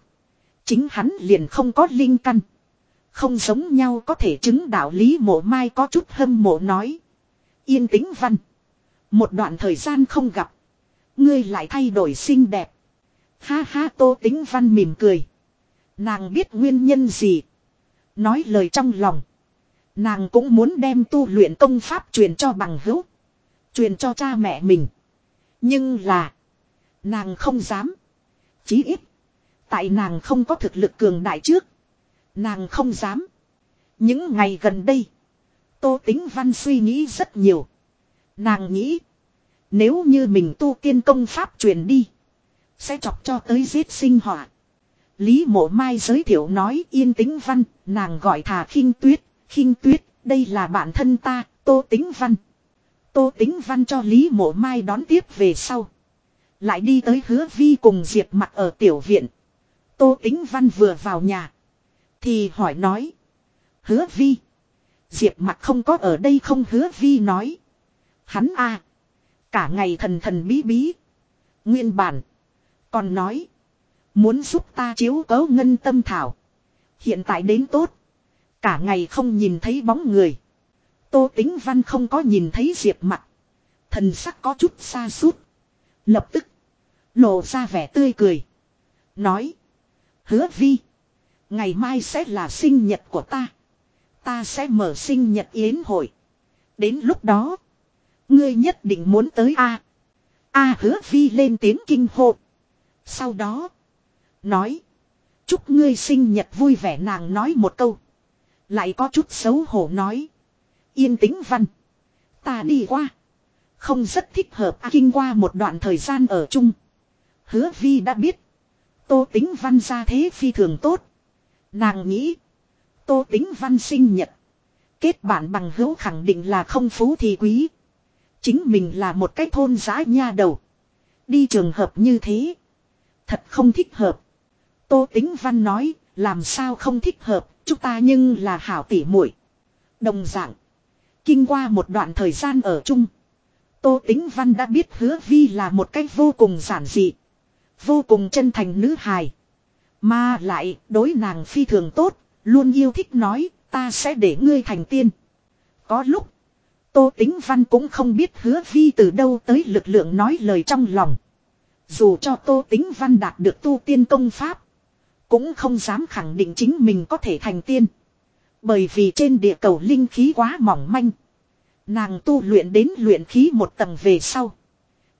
Chính hắn liền không có linh căn. Không giống nhau có thể chứng đạo lý mộ mai có chút hâm mộ nói. Yên tĩnh văn. Một đoạn thời gian không gặp. Ngươi lại thay đổi xinh đẹp. Ha ha tô tính văn mỉm cười. Nàng biết nguyên nhân gì. Nói lời trong lòng. Nàng cũng muốn đem tu luyện công pháp truyền cho bằng hữu. Truyền cho cha mẹ mình. Nhưng là. Nàng không dám. Chí ít. Tại nàng không có thực lực cường đại trước. Nàng không dám. Những ngày gần đây. Tô Tính Văn suy nghĩ rất nhiều. Nàng nghĩ. Nếu như mình tu tiên công pháp truyền đi. Sẽ chọc cho tới giết sinh họa. Lý mộ mai giới thiệu nói, yên tĩnh văn. Nàng gọi thà khinh tuyết khinh tuyết. Đây là bạn thân ta. Tô Tính Văn. Tô Tính Văn cho Lý mộ mai đón tiếp về sau. Lại đi tới hứa vi cùng Diệp mặt ở tiểu viện. Tô Tính Văn vừa vào nhà. Thì hỏi nói. Hứa vi. Diệp mặt không có ở đây không hứa vi nói. Hắn a Cả ngày thần thần bí bí. Nguyên bản. Còn nói. Muốn giúp ta chiếu cấu ngân tâm thảo. Hiện tại đến tốt. Cả ngày không nhìn thấy bóng người. Tô tính văn không có nhìn thấy diệp mặt. Thần sắc có chút xa suốt. Lập tức. Lộ ra vẻ tươi cười. Nói. Hứa vi. Ngày mai sẽ là sinh nhật của ta. Ta sẽ mở sinh nhật yến hội. Đến lúc đó. Ngươi nhất định muốn tới A. A hứa vi lên tiếng kinh hô. Sau đó. Nói. Chúc ngươi sinh nhật vui vẻ nàng nói một câu. Lại có chút xấu hổ nói. Yên tĩnh văn. Ta đi qua. Không rất thích hợp A kinh qua một đoạn thời gian ở chung. Hứa vi đã biết. Tô tính văn ra thế phi thường tốt. Nàng nghĩ. Tô tính văn sinh nhật. Kết bạn bằng hữu khẳng định là không phú thì quý. Chính mình là một cái thôn giã nha đầu. Đi trường hợp như thế. Thật không thích hợp. Tô tính văn nói. Làm sao không thích hợp. Chúng ta nhưng là hảo tỉ muội Đồng dạng. Kinh qua một đoạn thời gian ở chung. Tô tính văn đã biết hứa vi là một cách vô cùng giản dị. Vô cùng chân thành nữ hài. Mà lại, đối nàng phi thường tốt. Luôn yêu thích nói, ta sẽ để ngươi thành tiên. Có lúc. Tô Tính Văn cũng không biết hứa vi từ đâu tới lực lượng nói lời trong lòng. Dù cho Tô Tính Văn đạt được tu tiên công pháp. Cũng không dám khẳng định chính mình có thể thành tiên. Bởi vì trên địa cầu linh khí quá mỏng manh. Nàng tu luyện đến luyện khí một tầng về sau.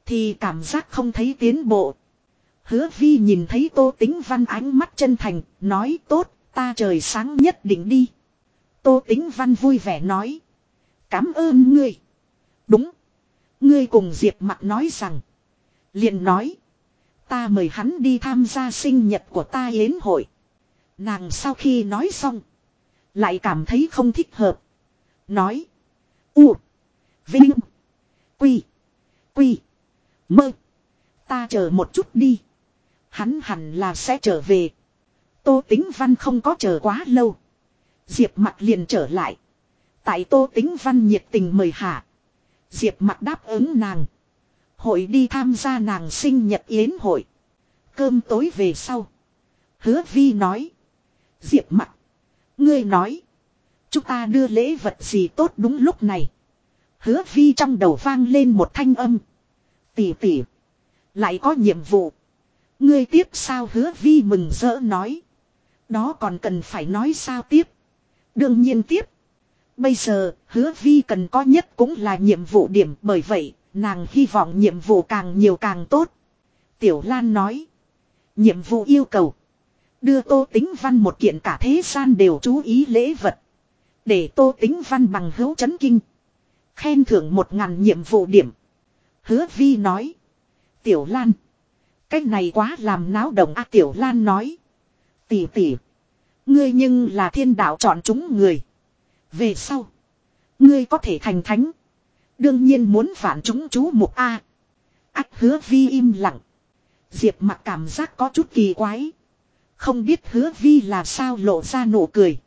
Thì cảm giác không thấy tiến bộ. Hứa vi nhìn thấy tô tính văn ánh mắt chân thành, nói tốt, ta trời sáng nhất định đi. Tô tính văn vui vẻ nói. Cảm ơn ngươi. Đúng. Ngươi cùng Diệp mặt nói rằng. liền nói. Ta mời hắn đi tham gia sinh nhật của ta yến hội. Nàng sau khi nói xong. Lại cảm thấy không thích hợp. Nói. U. Vinh. Quy. Quy. Mơ. Ta chờ một chút đi. Hắn hẳn là sẽ trở về. Tô Tính Văn không có chờ quá lâu. Diệp mặt liền trở lại. Tại Tô Tính Văn nhiệt tình mời hạ. Diệp mặt đáp ứng nàng. Hội đi tham gia nàng sinh nhật yến hội. cơm tối về sau. Hứa vi nói. Diệp mặt. Ngươi nói. Chúng ta đưa lễ vật gì tốt đúng lúc này. Hứa vi trong đầu vang lên một thanh âm. Tỷ tỷ. Lại có nhiệm vụ. Ngươi tiếp sao hứa vi mừng rỡ nói. Đó còn cần phải nói sao tiếp. Đương nhiên tiếp. Bây giờ, hứa vi cần có nhất cũng là nhiệm vụ điểm bởi vậy, nàng hy vọng nhiệm vụ càng nhiều càng tốt. Tiểu Lan nói. Nhiệm vụ yêu cầu. Đưa Tô Tính Văn một kiện cả thế gian đều chú ý lễ vật. Để Tô Tính Văn bằng hữu chấn kinh. Khen thưởng một ngàn nhiệm vụ điểm. Hứa Vi nói. Tiểu Lan. Cái này quá làm náo động a, Tiểu Lan nói. Tỷ tỷ. Ngươi nhưng là thiên đạo chọn chúng người. Về sau. Ngươi có thể thành thánh. Đương nhiên muốn phản chúng chú mục A. Ác hứa vi im lặng. Diệp mặt cảm giác có chút kỳ quái. Không biết hứa vi là sao lộ ra nụ cười.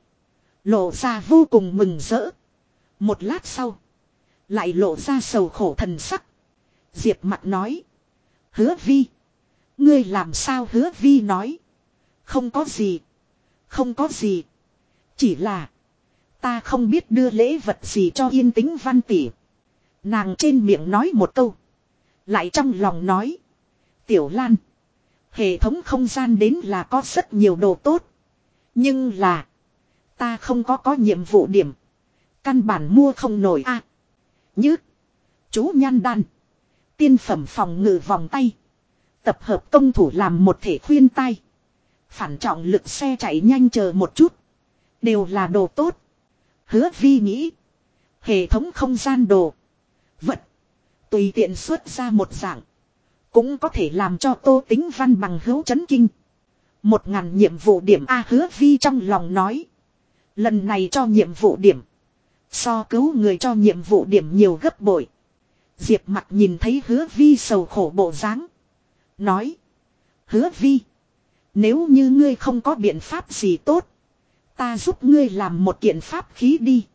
Lộ ra vô cùng mừng rỡ. Một lát sau. Lại lộ ra sầu khổ thần sắc. Diệp mặt nói. Hứa vi. Ngươi làm sao hứa vi nói. Không có gì. Không có gì. Chỉ là. Ta không biết đưa lễ vật gì cho yên tĩnh văn tỉ. Nàng trên miệng nói một câu. Lại trong lòng nói. Tiểu Lan. Hệ thống không gian đến là có rất nhiều đồ tốt. Nhưng là. Ta không có có nhiệm vụ điểm. Căn bản mua không nổi a. À, như. Chú nhan đan. Tiên phẩm phòng ngự vòng tay. Tập hợp công thủ làm một thể khuyên tay. Phản trọng lực xe chạy nhanh chờ một chút. Đều là đồ tốt. Hứa vi nghĩ. Hệ thống không gian đồ. Tùy tiện xuất ra một dạng. Cũng có thể làm cho tô tính văn bằng hữu chấn kinh. Một ngàn nhiệm vụ điểm A hứa vi trong lòng nói. Lần này cho nhiệm vụ điểm. So cứu người cho nhiệm vụ điểm nhiều gấp bội. Diệp mặt nhìn thấy hứa vi sầu khổ bộ dáng Nói. Hứa vi. Nếu như ngươi không có biện pháp gì tốt. Ta giúp ngươi làm một kiện pháp khí đi.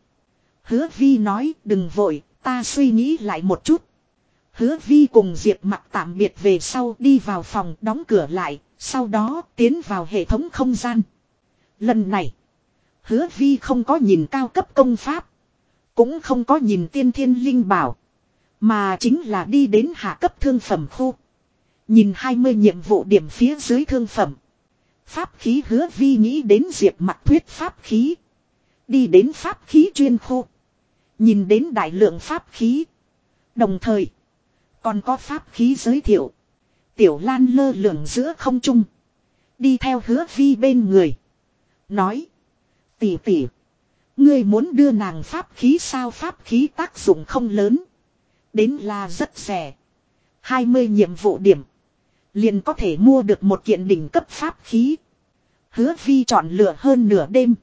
Hứa vi nói đừng vội, ta suy nghĩ lại một chút. Hứa vi cùng Diệp mặt tạm biệt về sau đi vào phòng đóng cửa lại, sau đó tiến vào hệ thống không gian. Lần này, hứa vi không có nhìn cao cấp công pháp, cũng không có nhìn tiên thiên linh bảo, mà chính là đi đến hạ cấp thương phẩm khu. Nhìn 20 nhiệm vụ điểm phía dưới thương phẩm. Pháp khí hứa vi nghĩ đến diệp mặt thuyết pháp khí. Đi đến pháp khí chuyên khu. Nhìn đến đại lượng pháp khí. Đồng thời. Còn có pháp khí giới thiệu. Tiểu Lan lơ lửng giữa không trung. Đi theo hứa vi bên người. Nói. Tỷ tỷ. Ngươi muốn đưa nàng pháp khí sao pháp khí tác dụng không lớn. Đến là rất rẻ. 20 nhiệm vụ điểm. Liền có thể mua được một kiện đỉnh cấp pháp khí. Hứa vi chọn lựa hơn nửa đêm.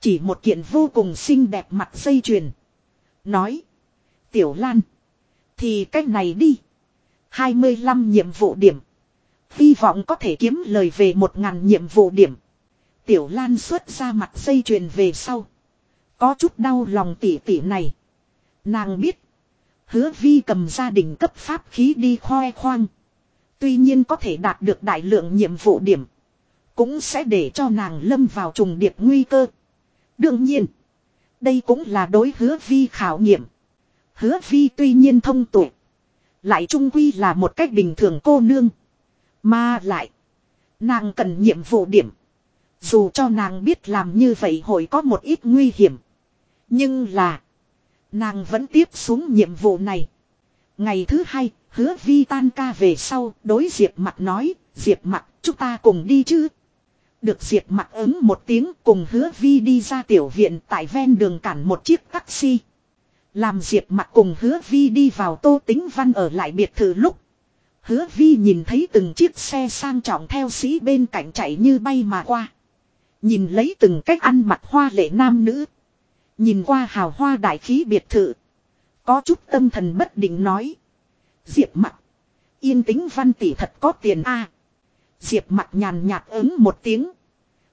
Chỉ một kiện vô cùng xinh đẹp mặt dây chuyền. Nói. Tiểu Lan. Thì cách này đi. 25 nhiệm vụ điểm. Hy vọng có thể kiếm lời về 1.000 nhiệm vụ điểm. Tiểu Lan xuất ra mặt dây chuyền về sau. Có chút đau lòng tỉ tỉ này. Nàng biết. Hứa vi cầm gia đình cấp pháp khí đi khoe khoang. Tuy nhiên có thể đạt được đại lượng nhiệm vụ điểm. Cũng sẽ để cho nàng lâm vào trùng điệp nguy cơ. Đương nhiên. Đây cũng là đối hứa vi khảo nghiệm. Hứa vi tuy nhiên thông tuệ. Lại trung quy là một cách bình thường cô nương. Mà lại. Nàng cần nhiệm vụ điểm. Dù cho nàng biết làm như vậy hội có một ít nguy hiểm. Nhưng là. Nàng vẫn tiếp xuống nhiệm vụ này. Ngày thứ hai, hứa vi tan ca về sau, đối Diệp mặt nói, Diệp mặt, chúng ta cùng đi chứ. Được Diệp mặt ứng một tiếng cùng hứa vi đi ra tiểu viện tại ven đường cản một chiếc taxi. Làm Diệp mặt cùng hứa vi đi vào tô tính văn ở lại biệt thự lúc. Hứa vi nhìn thấy từng chiếc xe sang trọng theo sĩ bên cạnh chạy như bay mà qua. Nhìn lấy từng cách ăn mặc hoa lệ nam nữ. Nhìn qua hào hoa đại khí biệt thự. Có chút tâm thần bất định nói. Diệp mặt. Yên tĩnh văn tỷ thật có tiền a. Diệp mặt nhàn nhạt ứng một tiếng.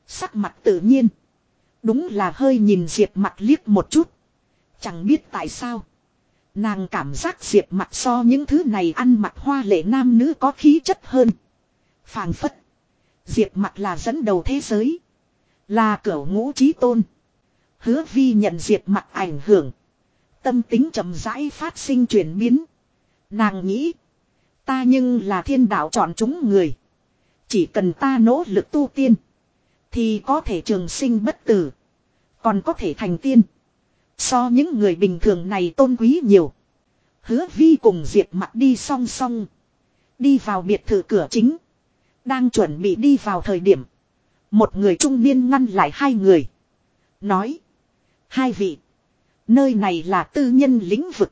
Sắc mặt tự nhiên. Đúng là hơi nhìn Diệp mặt liếc một chút. Chẳng biết tại sao. Nàng cảm giác Diệp mặt so những thứ này ăn mặc hoa lệ nam nữ có khí chất hơn. phàng phất. Diệp mặt là dẫn đầu thế giới. Là cửa ngũ trí tôn. Hứa vi nhận diệp mặt ảnh hưởng. Tâm tính chậm rãi phát sinh chuyển biến. Nàng nghĩ. Ta nhưng là thiên đạo chọn chúng người. Chỉ cần ta nỗ lực tu tiên. Thì có thể trường sinh bất tử. Còn có thể thành tiên. So những người bình thường này tôn quý nhiều. Hứa vi cùng diệp mặt đi song song. Đi vào biệt thự cửa chính. Đang chuẩn bị đi vào thời điểm. Một người trung niên ngăn lại hai người. Nói. Hai vị. Nơi này là tư nhân lĩnh vực.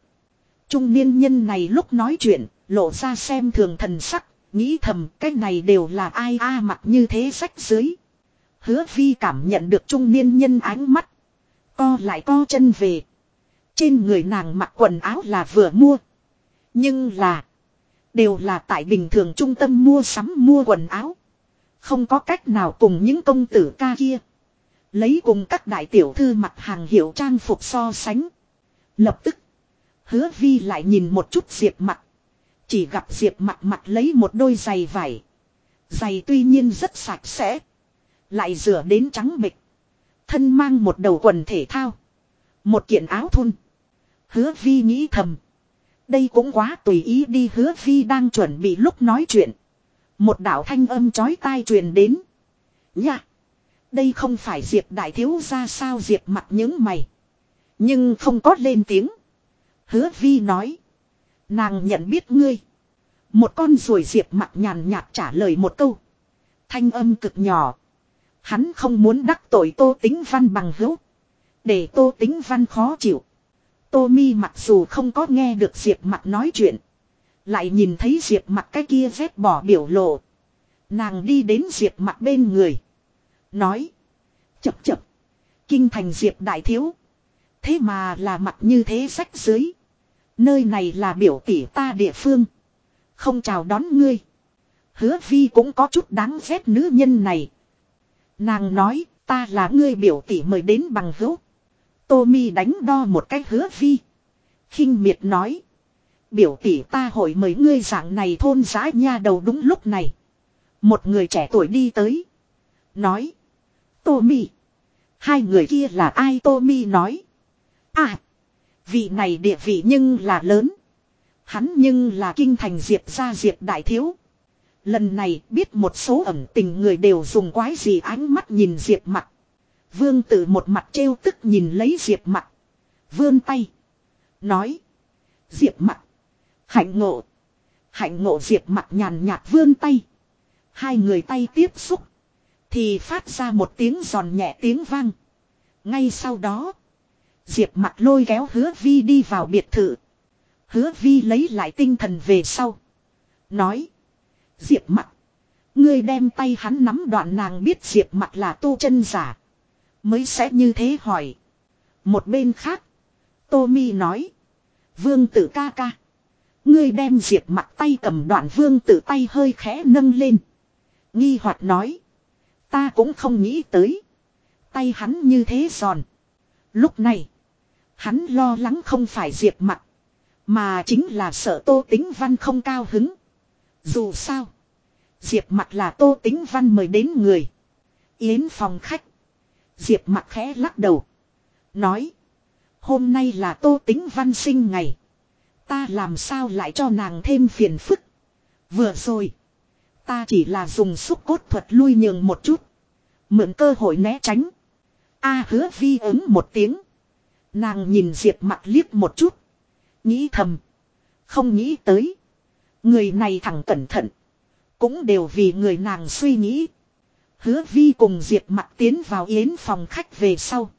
Trung niên nhân này lúc nói chuyện, lộ ra xem thường thần sắc, nghĩ thầm cái này đều là ai a à mặc như thế sách dưới. Hứa vi cảm nhận được trung niên nhân ánh mắt. Co lại co chân về. Trên người nàng mặc quần áo là vừa mua. Nhưng là. Đều là tại bình thường trung tâm mua sắm mua quần áo. Không có cách nào cùng những công tử ca kia. Lấy cùng các đại tiểu thư mặt hàng hiệu trang phục so sánh. Lập tức. Hứa vi lại nhìn một chút diệp mặt. Chỉ gặp diệp mặt mặt lấy một đôi giày vải. Giày tuy nhiên rất sạch sẽ. Lại rửa đến trắng bịch. Thân mang một đầu quần thể thao. Một kiện áo thun. Hứa vi nghĩ thầm. Đây cũng quá tùy ý đi hứa vi đang chuẩn bị lúc nói chuyện. Một đạo thanh âm chói tai truyền đến. Nha. Đây không phải Diệp đại thiếu ra sao Diệp mặt những mày. Nhưng không có lên tiếng. Hứa vi nói. Nàng nhận biết ngươi. Một con ruồi Diệp mặt nhàn nhạt trả lời một câu. Thanh âm cực nhỏ. Hắn không muốn đắc tội tô tính văn bằng hữu. Để tô tính văn khó chịu. Tô mi mặc dù không có nghe được Diệp mặt nói chuyện. Lại nhìn thấy Diệp mặt cái kia vết bỏ biểu lộ. Nàng đi đến Diệp mặt bên người. Nói. Chập chập. Kinh thành Diệp đại thiếu. Thế mà là mặt như thế sách dưới. Nơi này là biểu tỷ ta địa phương. Không chào đón ngươi. Hứa vi cũng có chút đáng ghét nữ nhân này. Nàng nói, ta là ngươi biểu tỷ mời đến bằng hữu. Tô mi đánh đo một cái hứa vi. khinh miệt nói. Biểu tỷ ta hội mời ngươi dạng này thôn giã nha đầu đúng lúc này. Một người trẻ tuổi đi tới. Nói. Tô mi. Hai người kia là ai Tô mi nói. À. Vị này địa vị nhưng là lớn. Hắn nhưng là kinh thành diệp gia diệp đại thiếu. Lần này biết một số ẩn tình người đều dùng quái gì ánh mắt nhìn diệp mặt. Vương tử một mặt trêu tức nhìn lấy diệp mặt. Vươn tay. Nói. Diệp mặt. Hạnh ngộ. Hạnh ngộ diệp mặt nhàn nhạt vươn tay. Hai người tay tiếp xúc. Thì phát ra một tiếng giòn nhẹ tiếng vang. Ngay sau đó. Diệp mặt lôi kéo hứa vi đi vào biệt thự. Hứa vi lấy lại tinh thần về sau. Nói. Diệp mặt. Ngươi đem tay hắn nắm đoạn nàng biết diệp mặt là tu chân giả. Mới sẽ như thế hỏi. Một bên khác. Tô mi nói. Vương tử ca ca. Ngươi đem diệp mặt tay cầm đoạn vương tử tay hơi khẽ nâng lên. Nghi hoạt nói. Ta cũng không nghĩ tới. Tay hắn như thế giòn. Lúc này. Hắn lo lắng không phải diệp mặt. Mà chính là sợ tô tính văn không cao hứng. Dù sao. Diệp mặt là tô tính văn mời đến người. Yến phòng khách. Diệp mặt khẽ lắc đầu. Nói. Hôm nay là tô tính văn sinh ngày. Ta làm sao lại cho nàng thêm phiền phức. Vừa rồi. Ta chỉ là dùng xúc cốt thuật lui nhường một chút. Mượn cơ hội né tránh. A hứa vi ứng một tiếng. Nàng nhìn Diệp mặt liếc một chút. Nghĩ thầm. Không nghĩ tới. Người này thẳng cẩn thận. Cũng đều vì người nàng suy nghĩ. Hứa vi cùng Diệp mặt tiến vào yến phòng khách về sau.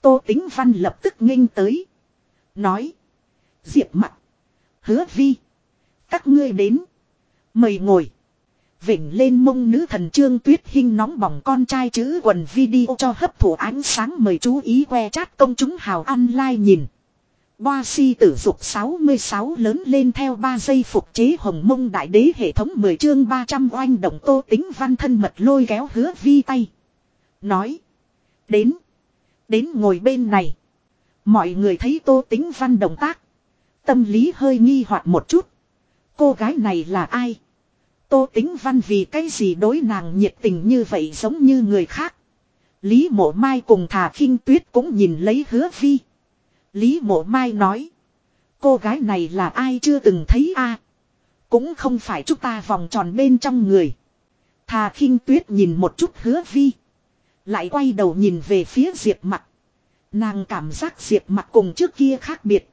Tô tính văn lập tức nghênh tới. Nói. Diệp mặt. Hứa vi. Các ngươi đến. Mời ngồi. Vịnh lên mông nữ thần trương tuyết hinh nóng bỏng con trai chữ quần video cho hấp thụ ánh sáng mời chú ý que chat công chúng hào online nhìn. Boa si tử dục 66 lớn lên theo 3 giây phục chế hồng mông đại đế hệ thống 10 chương 300 oanh động tô tính văn thân mật lôi kéo hứa vi tay. Nói. Đến. Đến ngồi bên này. Mọi người thấy tô tính văn động tác. Tâm lý hơi nghi hoặc một chút. Cô gái này là ai? Tô tính văn vì cái gì đối nàng nhiệt tình như vậy giống như người khác. Lý mộ mai cùng thà khinh tuyết cũng nhìn lấy hứa vi. Lý mộ mai nói. Cô gái này là ai chưa từng thấy a Cũng không phải chúng ta vòng tròn bên trong người. Thà khinh tuyết nhìn một chút hứa vi. Lại quay đầu nhìn về phía diệp mặt. Nàng cảm giác diệp mặt cùng trước kia khác biệt.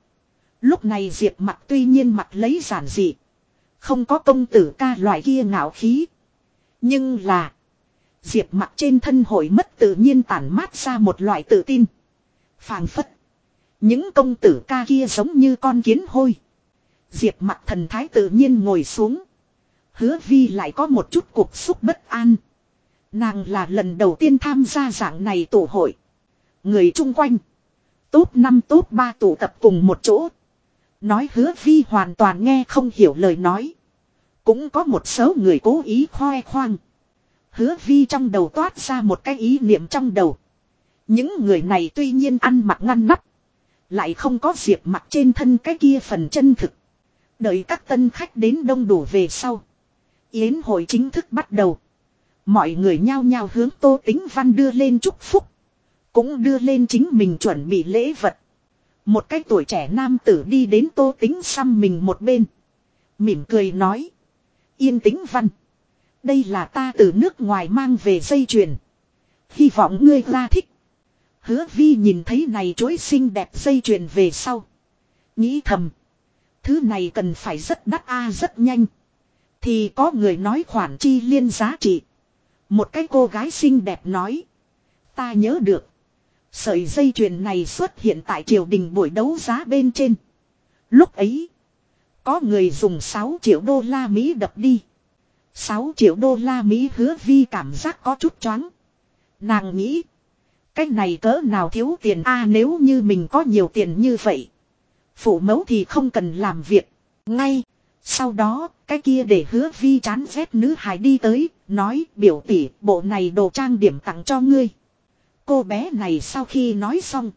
Lúc này diệp mặt tuy nhiên mặt lấy giản dị. Không có công tử ca loại kia ngạo khí. Nhưng là. Diệp mặt trên thân hội mất tự nhiên tản mát ra một loại tự tin. phảng phất. Những công tử ca kia giống như con kiến hôi. Diệp mặt thần thái tự nhiên ngồi xuống. Hứa vi lại có một chút cuộc xúc bất an. Nàng là lần đầu tiên tham gia dạng này tổ hội. Người chung quanh. Tốt năm tốt ba tụ tập cùng một chỗ. Nói hứa vi hoàn toàn nghe không hiểu lời nói. Cũng có một số người cố ý khoe khoang. Hứa vi trong đầu toát ra một cái ý niệm trong đầu. Những người này tuy nhiên ăn mặc ngăn nắp. Lại không có diệp mặt trên thân cái kia phần chân thực. Đợi các tân khách đến đông đủ về sau. Yến hội chính thức bắt đầu. Mọi người nhao nhao hướng Tô Tính Văn đưa lên chúc phúc. Cũng đưa lên chính mình chuẩn bị lễ vật. Một cái tuổi trẻ nam tử đi đến Tô Tính xăm mình một bên. Mỉm cười nói. Yên tĩnh văn. Đây là ta từ nước ngoài mang về dây chuyền. Hy vọng ngươi ra thích. Hứa vi nhìn thấy này chối xinh đẹp dây chuyền về sau. Nghĩ thầm. Thứ này cần phải rất đắt a, rất nhanh. Thì có người nói khoản chi liên giá trị. Một cái cô gái xinh đẹp nói. Ta nhớ được. Sợi dây chuyền này xuất hiện tại triều đình buổi đấu giá bên trên. Lúc ấy. Có người dùng 6 triệu đô la Mỹ đập đi. 6 triệu đô la Mỹ hứa vi cảm giác có chút choáng. Nàng nghĩ. Cách này cỡ nào thiếu tiền a à, nếu như mình có nhiều tiền như vậy. Phụ mẫu thì không cần làm việc. Ngay. Sau đó, cái kia để hứa vi chán rét nữ hài đi tới, nói biểu tỷ bộ này đồ trang điểm tặng cho ngươi. Cô bé này sau khi nói xong.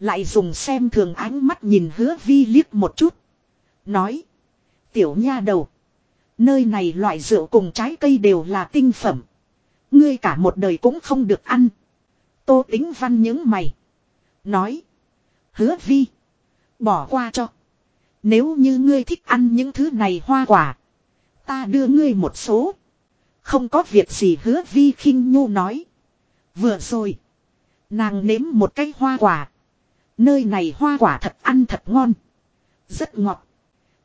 Lại dùng xem thường ánh mắt nhìn hứa vi liếc một chút. Nói. Tiểu nha đầu. Nơi này loại rượu cùng trái cây đều là tinh phẩm. Ngươi cả một đời cũng không được ăn. Tô tính văn những mày. Nói. Hứa vi. Bỏ qua cho. Nếu như ngươi thích ăn những thứ này hoa quả. Ta đưa ngươi một số. Không có việc gì hứa vi khinh nhu nói. Vừa rồi. Nàng nếm một cái hoa quả. Nơi này hoa quả thật ăn thật ngon. Rất ngọt.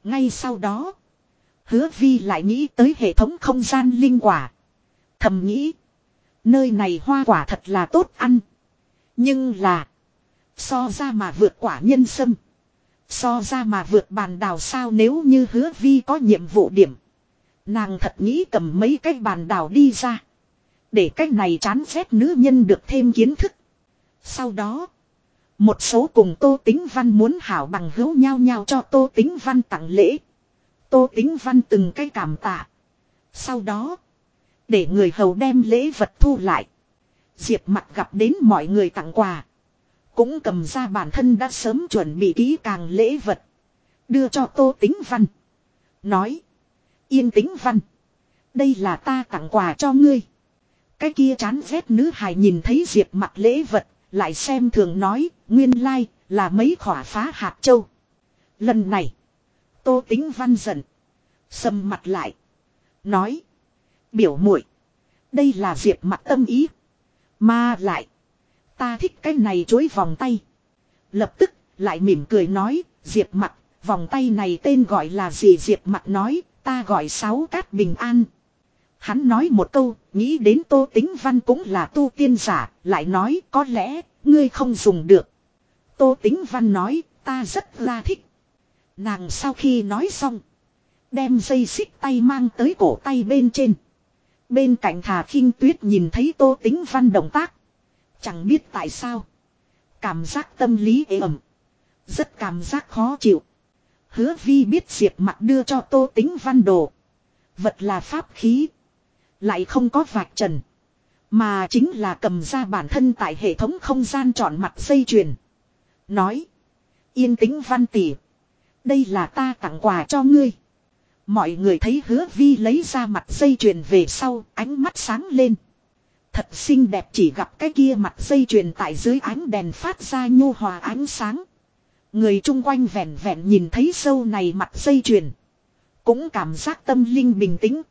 Ngay sau đó. Hứa vi lại nghĩ tới hệ thống không gian linh quả. Thầm nghĩ. Nơi này hoa quả thật là tốt ăn. Nhưng là. So ra mà vượt quả nhân sâm. So ra mà vượt bàn đào sao nếu như hứa vi có nhiệm vụ điểm. Nàng thật nghĩ cầm mấy cái bàn đào đi ra. Để cái này chán rét nữ nhân được thêm kiến thức. Sau đó. Một số cùng Tô Tính Văn muốn hảo bằng hữu nhau nhau cho Tô Tính Văn tặng lễ. Tô Tính Văn từng cái cảm tạ. Sau đó. Để người hầu đem lễ vật thu lại. Diệp mặt gặp đến mọi người tặng quà. Cũng cầm ra bản thân đã sớm chuẩn bị kỹ càng lễ vật. Đưa cho Tô Tính Văn. Nói. Yên tĩnh Văn. Đây là ta tặng quà cho ngươi. Cái kia chán rét nữ hài nhìn thấy Diệp mặt lễ vật. Lại xem thường nói. Nguyên lai like, là mấy khỏa phá hạt châu. Lần này. Tô Tính Văn giận. Sầm mặt lại. Nói. Biểu muội Đây là Diệp mặt tâm ý. Mà lại. Ta thích cái này chối vòng tay. Lập tức, lại mỉm cười nói, Diệp mặt, vòng tay này tên gọi là gì Diệp mặt nói, ta gọi sáu cát bình an. Hắn nói một câu, nghĩ đến tô tính văn cũng là tu tiên giả, lại nói có lẽ, ngươi không dùng được. Tô tính văn nói, ta rất là thích. Nàng sau khi nói xong, đem dây xích tay mang tới cổ tay bên trên. Bên cạnh Hà khinh tuyết nhìn thấy tô tính văn động tác. Chẳng biết tại sao. Cảm giác tâm lý ế ẩm. Rất cảm giác khó chịu. Hứa vi biết diệp mặt đưa cho tô tính văn đồ. Vật là pháp khí. Lại không có vạch trần. Mà chính là cầm ra bản thân tại hệ thống không gian chọn mặt dây chuyền. Nói. Yên tĩnh văn tỉ. Đây là ta tặng quà cho ngươi. Mọi người thấy hứa vi lấy ra mặt dây chuyền về sau, ánh mắt sáng lên. Thật xinh đẹp chỉ gặp cái kia mặt dây chuyền tại dưới ánh đèn phát ra nhu hòa ánh sáng. Người chung quanh vẹn vẹn nhìn thấy sâu này mặt dây chuyền. Cũng cảm giác tâm linh bình tĩnh.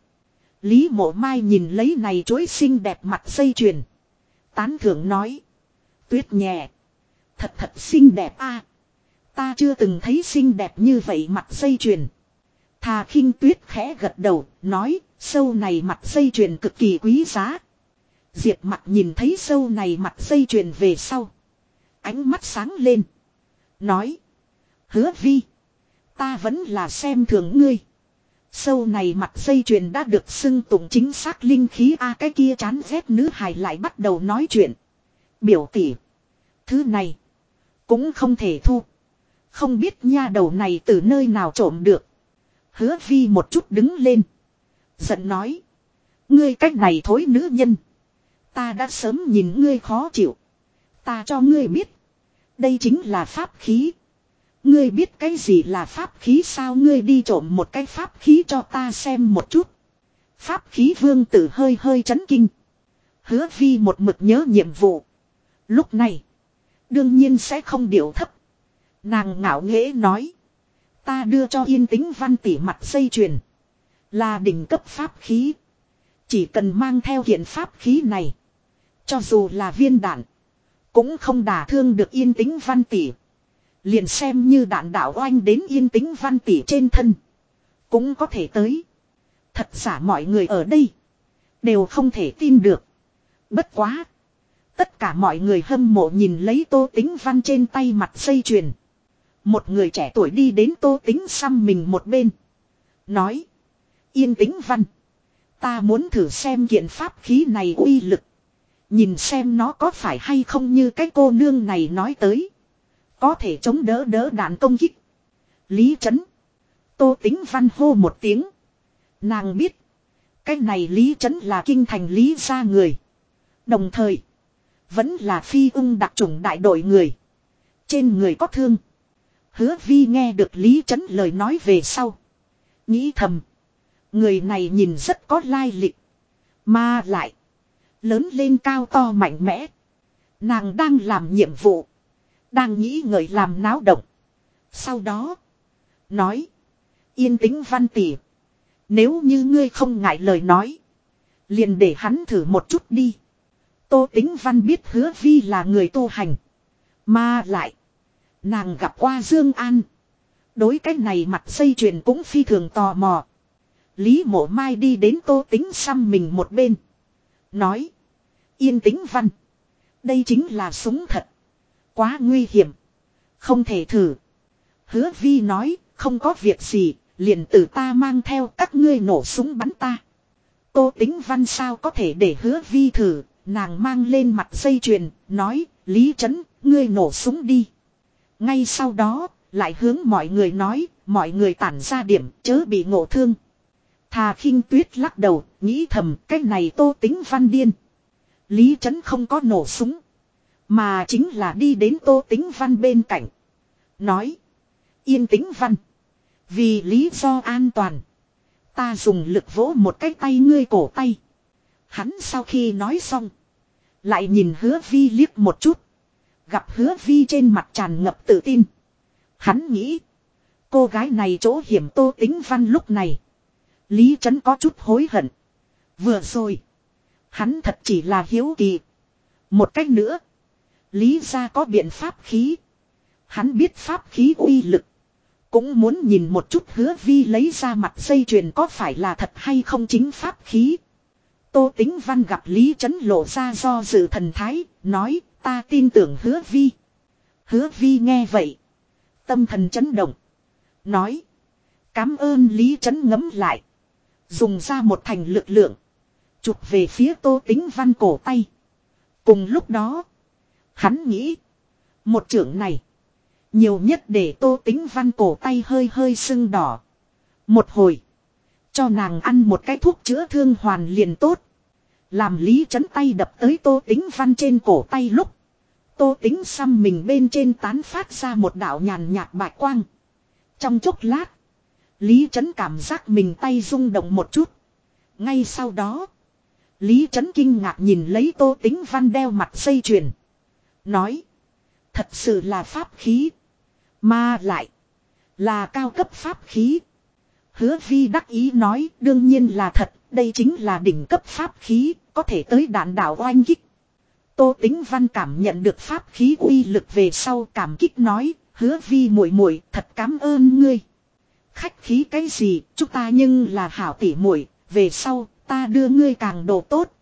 Lý mộ mai nhìn lấy này chuối xinh đẹp mặt dây chuyền. Tán thưởng nói. Tuyết nhẹ. Thật thật xinh đẹp a. Ta chưa từng thấy xinh đẹp như vậy mặt dây chuyền. Thà khinh tuyết khẽ gật đầu, nói, sâu này mặt dây chuyền cực kỳ quý giá. Diệp mặt nhìn thấy sâu này mặt dây chuyền về sau. Ánh mắt sáng lên. Nói. Hứa vi. Ta vẫn là xem thường ngươi. Sâu này mặt dây chuyền đã được xưng tụng chính xác linh khí a cái kia chán ghét nữ hài lại bắt đầu nói chuyện. Biểu tỷ. Thứ này. Cũng không thể thu. Không biết nha đầu này từ nơi nào trộm được. Hứa vi một chút đứng lên. Giận nói. Ngươi cách này thối nữ nhân. Ta đã sớm nhìn ngươi khó chịu. Ta cho ngươi biết. Đây chính là pháp khí. Ngươi biết cái gì là pháp khí sao ngươi đi trộm một cái pháp khí cho ta xem một chút. Pháp khí vương tử hơi hơi chấn kinh. Hứa vi một mực nhớ nhiệm vụ. Lúc này. Đương nhiên sẽ không điều thấp. Nàng ngạo nghễ nói. Ta đưa cho yên tĩnh văn tỷ mặt dây chuyền. Là đỉnh cấp pháp khí. Chỉ cần mang theo hiện pháp khí này. Cho dù là viên đạn. Cũng không đả thương được yên tĩnh văn tỷ. Liền xem như đạn đạo oanh đến yên tĩnh văn tỷ trên thân. Cũng có thể tới. Thật giả mọi người ở đây. Đều không thể tin được. Bất quá. Tất cả mọi người hâm mộ nhìn lấy tô tính văn trên tay mặt dây chuyền. Một người trẻ tuổi đi đến tô tính xăm mình một bên. Nói. Yên tĩnh văn. Ta muốn thử xem kiện pháp khí này uy lực. Nhìn xem nó có phải hay không như cái cô nương này nói tới. Có thể chống đỡ đỡ đạn công kích. Lý Trấn. Tô tính văn hô một tiếng. Nàng biết. Cái này Lý Trấn là kinh thành Lý gia người. Đồng thời. Vẫn là phi ung đặc trùng đại đội người. Trên người có thương. Hứa vi nghe được Lý Trấn lời nói về sau. Nghĩ thầm. Người này nhìn rất có lai lịch. Mà lại. Lớn lên cao to mạnh mẽ. Nàng đang làm nhiệm vụ. Đang nghĩ người làm náo động. Sau đó. Nói. Yên tĩnh văn tỉ. Nếu như ngươi không ngại lời nói. Liền để hắn thử một chút đi. Tô tính văn biết hứa vi là người tu hành. Mà lại. Nàng gặp qua Dương An. Đối cái này mặt dây chuyền cũng phi thường tò mò. Lý mộ mai đi đến tô tính xăm mình một bên. Nói. Yên tĩnh văn. Đây chính là súng thật. Quá nguy hiểm. Không thể thử. Hứa vi nói. Không có việc gì. Liền từ ta mang theo các ngươi nổ súng bắn ta. Tô tính văn sao có thể để hứa vi thử. Nàng mang lên mặt dây chuyền. Nói. Lý trấn. Ngươi nổ súng đi. Ngay sau đó. Lại hướng mọi người nói. Mọi người tản ra điểm. Chớ bị ngộ thương. Thà khinh tuyết lắc đầu. Nghĩ thầm. Cái này tô tính văn điên. Lý Trấn không có nổ súng. Mà chính là đi đến Tô Tính Văn bên cạnh. Nói. Yên Tính Văn. Vì lý do an toàn. Ta dùng lực vỗ một cái tay ngươi cổ tay. Hắn sau khi nói xong. Lại nhìn hứa vi liếc một chút. Gặp hứa vi trên mặt tràn ngập tự tin. Hắn nghĩ. Cô gái này chỗ hiểm tô tính văn lúc này. Lý Trấn có chút hối hận. Vừa rồi. Hắn thật chỉ là hiếu kỳ. Một cách nữa. Lý ra có biện pháp khí. Hắn biết pháp khí uy lực. Cũng muốn nhìn một chút hứa vi lấy ra mặt dây chuyền có phải là thật hay không chính pháp khí. Tô tính văn gặp Lý Trấn lộ ra do dự thần thái, nói ta tin tưởng hứa vi. Hứa vi nghe vậy. Tâm thần chấn động. Nói. Cám ơn Lý Trấn ngấm lại. Dùng ra một thành lực lượng. Chụp về phía tô tính văn cổ tay. Cùng lúc đó. Hắn nghĩ. Một trưởng này. Nhiều nhất để tô tính văn cổ tay hơi hơi sưng đỏ. Một hồi. Cho nàng ăn một cái thuốc chữa thương hoàn liền tốt. Làm lý chấn tay đập tới tô tính văn trên cổ tay lúc. Tô tính xăm mình bên trên tán phát ra một đạo nhàn nhạt bạch quang. Trong chốc lát. Lý Trấn cảm giác mình tay rung động một chút. Ngay sau đó. Lý Trấn kinh ngạc nhìn lấy tô tính văn đeo mặt dây chuyền. Nói. Thật sự là pháp khí. Mà lại. Là cao cấp pháp khí. Hứa vi đắc ý nói, đương nhiên là thật. Đây chính là đỉnh cấp pháp khí. Có thể tới đạn đạo oanh kích. Tô tính văn cảm nhận được pháp khí uy lực về sau cảm kích nói. Hứa vi muội muội, thật cảm ơn ngươi. Khách khí cái gì, chúng ta nhưng là hảo tỉ muội, về sau ta đưa ngươi càng đồ tốt.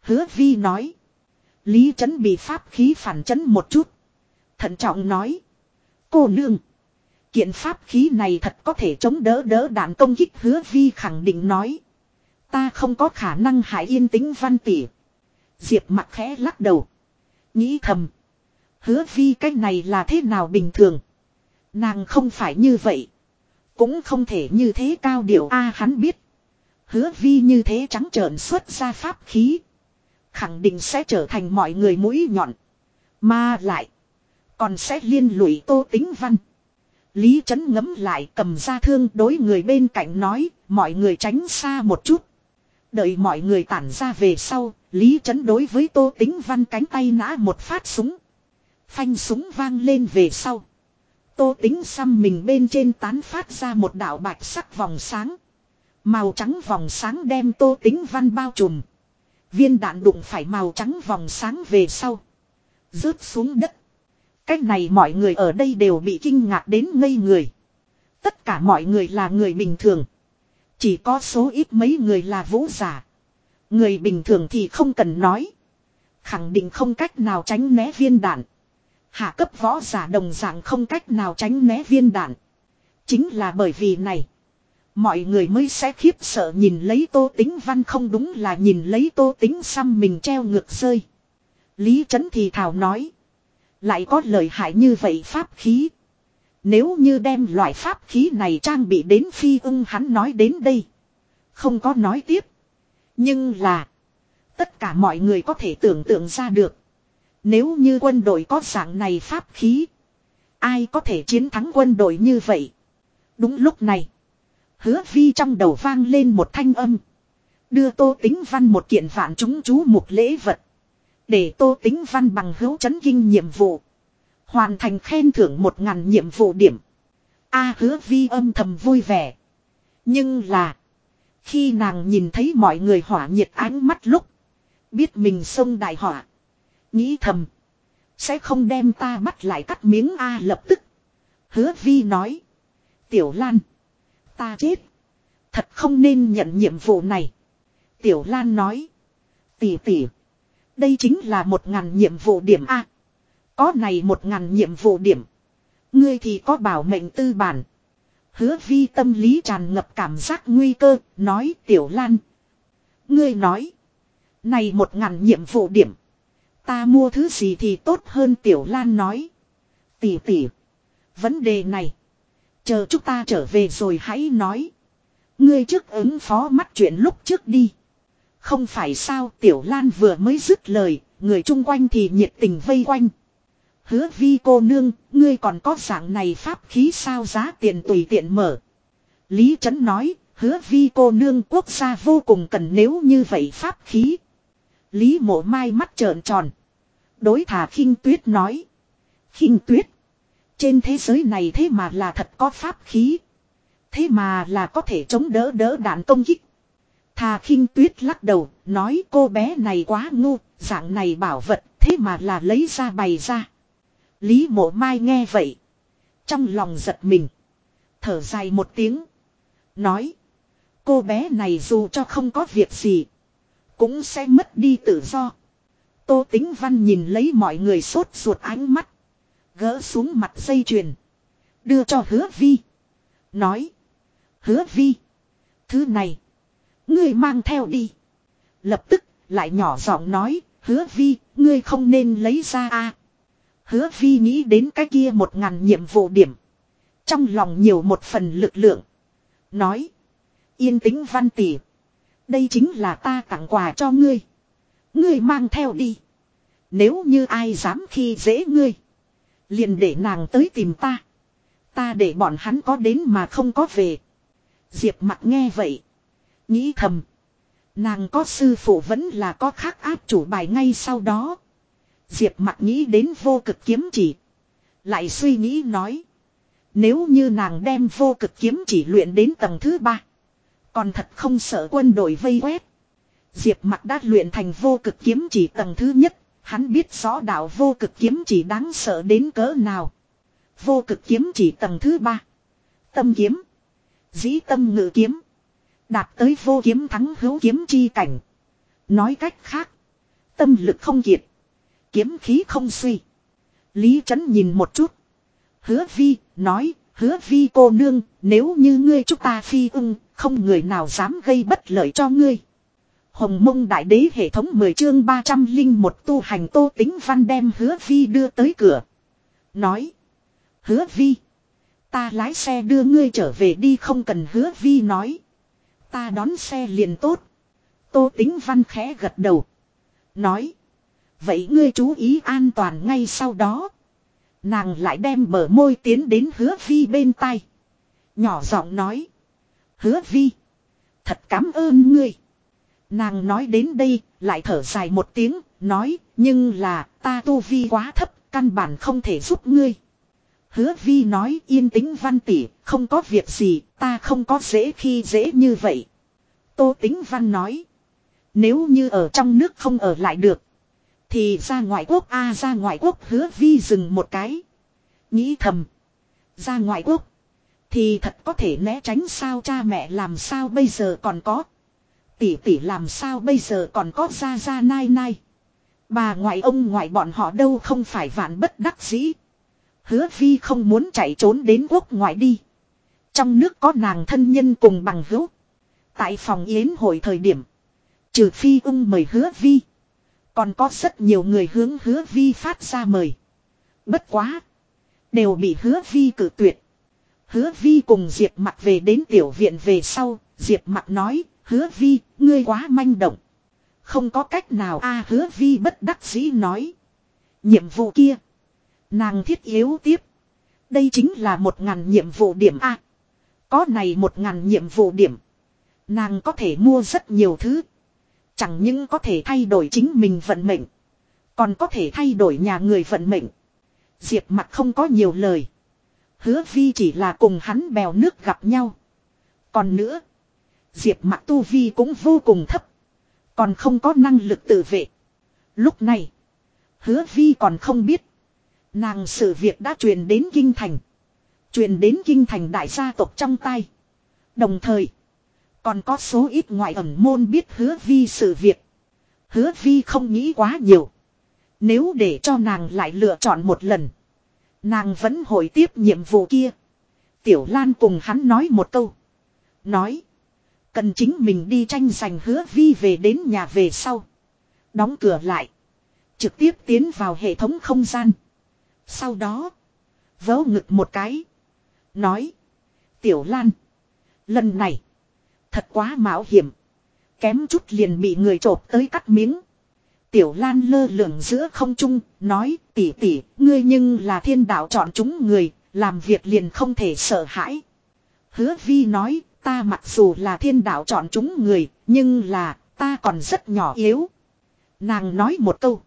Hứa vi nói. Lý Trấn bị pháp khí phản chấn một chút. Thận trọng nói. Cô nương. Kiện pháp khí này thật có thể chống đỡ đỡ đạn công kích hứa vi khẳng định nói. Ta không có khả năng hại yên tĩnh văn tỉ. Diệp mặt khẽ lắc đầu. Nghĩ thầm. Hứa vi cái này là thế nào bình thường. Nàng không phải như vậy. Cũng không thể như thế cao điệu a hắn biết. Hứa vi như thế trắng trợn xuất ra pháp khí. Khẳng định sẽ trở thành mọi người mũi nhọn. Mà lại. Còn sẽ liên lụy tô tính văn. Lý Trấn ngấm lại cầm ra thương đối người bên cạnh nói. Mọi người tránh xa một chút. Đợi mọi người tản ra về sau. Lý Trấn đối với tô tính văn cánh tay nã một phát súng. Phanh súng vang lên về sau. Tô tính xăm mình bên trên tán phát ra một đạo bạch sắc vòng sáng. Màu trắng vòng sáng đem tô tính văn bao trùm. Viên đạn đụng phải màu trắng vòng sáng về sau. Rớt xuống đất. Cách này mọi người ở đây đều bị kinh ngạc đến ngây người. Tất cả mọi người là người bình thường. Chỉ có số ít mấy người là vũ giả. Người bình thường thì không cần nói. Khẳng định không cách nào tránh né viên đạn. Hạ cấp võ giả đồng dạng không cách nào tránh né viên đạn. Chính là bởi vì này. Mọi người mới sẽ khiếp sợ nhìn lấy tô tính văn không đúng là nhìn lấy tô tính xăm mình treo ngược rơi. Lý Trấn thì thảo nói. Lại có lời hại như vậy pháp khí. Nếu như đem loại pháp khí này trang bị đến phi ưng hắn nói đến đây. Không có nói tiếp. Nhưng là. Tất cả mọi người có thể tưởng tượng ra được. Nếu như quân đội có dạng này pháp khí. Ai có thể chiến thắng quân đội như vậy. Đúng lúc này. Hứa vi trong đầu vang lên một thanh âm. Đưa tô tính văn một kiện vạn chúng chú một lễ vật. Để tô tính văn bằng hữu chấn kinh nhiệm vụ. Hoàn thành khen thưởng một ngàn nhiệm vụ điểm. A hứa vi âm thầm vui vẻ. Nhưng là. Khi nàng nhìn thấy mọi người hỏa nhiệt ánh mắt lúc. Biết mình xông đại hỏa. Nghĩ thầm. Sẽ không đem ta bắt lại cắt miếng A lập tức. Hứa vi nói. Tiểu Lan. Ta chết. Thật không nên nhận nhiệm vụ này. Tiểu Lan nói. Tỷ tỷ. Đây chính là một ngàn nhiệm vụ điểm A. Có này một ngàn nhiệm vụ điểm. Ngươi thì có bảo mệnh tư bản. Hứa vi tâm lý tràn ngập cảm giác nguy cơ. Nói Tiểu Lan. Ngươi nói. Này một ngàn nhiệm vụ điểm. Ta mua thứ gì thì tốt hơn Tiểu Lan nói. Tỷ tỷ. Vấn đề này. Chờ chúng ta trở về rồi hãy nói. Ngươi trước ứng phó mắt chuyện lúc trước đi. Không phải sao, Tiểu Lan vừa mới dứt lời. Người chung quanh thì nhiệt tình vây quanh. Hứa vi cô nương. Ngươi còn có dạng này pháp khí sao giá tiền tùy tiện mở. Lý Trấn nói. Hứa vi cô nương quốc gia vô cùng cần nếu như vậy pháp khí. Lý mộ mai mắt trợn tròn. Đối thả khinh tuyết nói. khinh tuyết. Trên thế giới này thế mà là thật có pháp khí. Thế mà là có thể chống đỡ đỡ đạn công kích. Thà khinh tuyết lắc đầu, nói cô bé này quá ngu, dạng này bảo vật, thế mà là lấy ra bày ra. Lý mộ mai nghe vậy. Trong lòng giật mình. Thở dài một tiếng. Nói. Cô bé này dù cho không có việc gì. Cũng sẽ mất đi tự do. Tô Tính Văn nhìn lấy mọi người sốt ruột ánh mắt. Gỡ xuống mặt dây chuyền. Đưa cho hứa vi. Nói. Hứa vi. Thứ này. Ngươi mang theo đi. Lập tức lại nhỏ giọng nói. Hứa vi. Ngươi không nên lấy ra a. Hứa vi nghĩ đến cái kia một ngàn nhiệm vụ điểm. Trong lòng nhiều một phần lực lượng. Nói. Yên tĩnh văn tỷ. Đây chính là ta tặng quà cho ngươi. Ngươi mang theo đi. Nếu như ai dám khi dễ ngươi. Liền để nàng tới tìm ta. Ta để bọn hắn có đến mà không có về. Diệp mặt nghe vậy. Nghĩ thầm. Nàng có sư phụ vẫn là có khác áp chủ bài ngay sau đó. Diệp mặt nghĩ đến vô cực kiếm chỉ. Lại suy nghĩ nói. Nếu như nàng đem vô cực kiếm chỉ luyện đến tầng thứ ba. Còn thật không sợ quân đội vây quét. Diệp mặt đã luyện thành vô cực kiếm chỉ tầng thứ nhất. Hắn biết rõ đạo vô cực kiếm chỉ đáng sợ đến cỡ nào. Vô cực kiếm chỉ tầng thứ ba. Tâm kiếm. Dĩ tâm ngự kiếm. Đạt tới vô kiếm thắng hữu kiếm chi cảnh. Nói cách khác. Tâm lực không kiệt. Kiếm khí không suy. Lý Trấn nhìn một chút. Hứa vi, nói, hứa vi cô nương, nếu như ngươi chúc ta phi ưng, không người nào dám gây bất lợi cho ngươi. Hồng mông đại đế hệ thống 10 chương 300 linh một tu hành tô tính văn đem hứa vi đưa tới cửa. Nói. Hứa vi. Ta lái xe đưa ngươi trở về đi không cần hứa vi nói. Ta đón xe liền tốt. Tô tính văn khẽ gật đầu. Nói. Vậy ngươi chú ý an toàn ngay sau đó. Nàng lại đem bờ môi tiến đến hứa vi bên tai. Nhỏ giọng nói. Hứa vi. Thật cảm ơn ngươi. Nàng nói đến đây, lại thở dài một tiếng, nói, nhưng là, ta tu vi quá thấp, căn bản không thể giúp ngươi. Hứa vi nói yên tĩnh văn tỷ, không có việc gì, ta không có dễ khi dễ như vậy. Tô tính văn nói. Nếu như ở trong nước không ở lại được. Thì ra ngoại quốc a, ra ngoại quốc hứa vi dừng một cái. Nghĩ thầm. Ra ngoại quốc. Thì thật có thể né tránh sao cha mẹ làm sao bây giờ còn có. Tỷ tỷ làm sao bây giờ còn có ra ra nai nai. Bà ngoại ông ngoại bọn họ đâu không phải vạn bất đắc dĩ. Hứa vi không muốn chạy trốn đến quốc ngoại đi. Trong nước có nàng thân nhân cùng bằng hữu. Tại phòng yến hội thời điểm. Trừ phi ung mời hứa vi. Còn có rất nhiều người hướng hứa vi phát ra mời. Bất quá. Đều bị hứa vi cử tuyệt. Hứa vi cùng Diệp mặt về đến tiểu viện về sau. Diệp mặt nói. Hứa vi, ngươi quá manh động. Không có cách nào a hứa vi bất đắc dĩ nói. Nhiệm vụ kia. Nàng thiết yếu tiếp. Đây chính là một ngàn nhiệm vụ điểm A. Có này một ngàn nhiệm vụ điểm. Nàng có thể mua rất nhiều thứ. Chẳng những có thể thay đổi chính mình vận mệnh. Còn có thể thay đổi nhà người vận mệnh. Diệp mặt không có nhiều lời. Hứa vi chỉ là cùng hắn bèo nước gặp nhau. Còn nữa. Diệp mặt tu vi cũng vô cùng thấp. Còn không có năng lực tự vệ. Lúc này. Hứa vi còn không biết. Nàng sự việc đã truyền đến kinh thành. Truyền đến kinh thành đại gia tộc trong tay. Đồng thời. Còn có số ít ngoại ẩn môn biết hứa vi sự việc. Hứa vi không nghĩ quá nhiều. Nếu để cho nàng lại lựa chọn một lần. Nàng vẫn hồi tiếp nhiệm vụ kia. Tiểu Lan cùng hắn nói một câu. Nói. Cần chính mình đi tranh giành hứa vi về đến nhà về sau. Đóng cửa lại. Trực tiếp tiến vào hệ thống không gian. Sau đó. Vớ ngực một cái. Nói. Tiểu Lan. Lần này. Thật quá mạo hiểm. Kém chút liền bị người trộp tới cắt miếng. Tiểu Lan lơ lửng giữa không trung, nói tỷ tỷ, ngươi nhưng là thiên đạo chọn chúng người, làm việc liền không thể sợ hãi. Hứa vi nói, ta mặc dù là thiên đạo chọn chúng người, nhưng là, ta còn rất nhỏ yếu. Nàng nói một câu.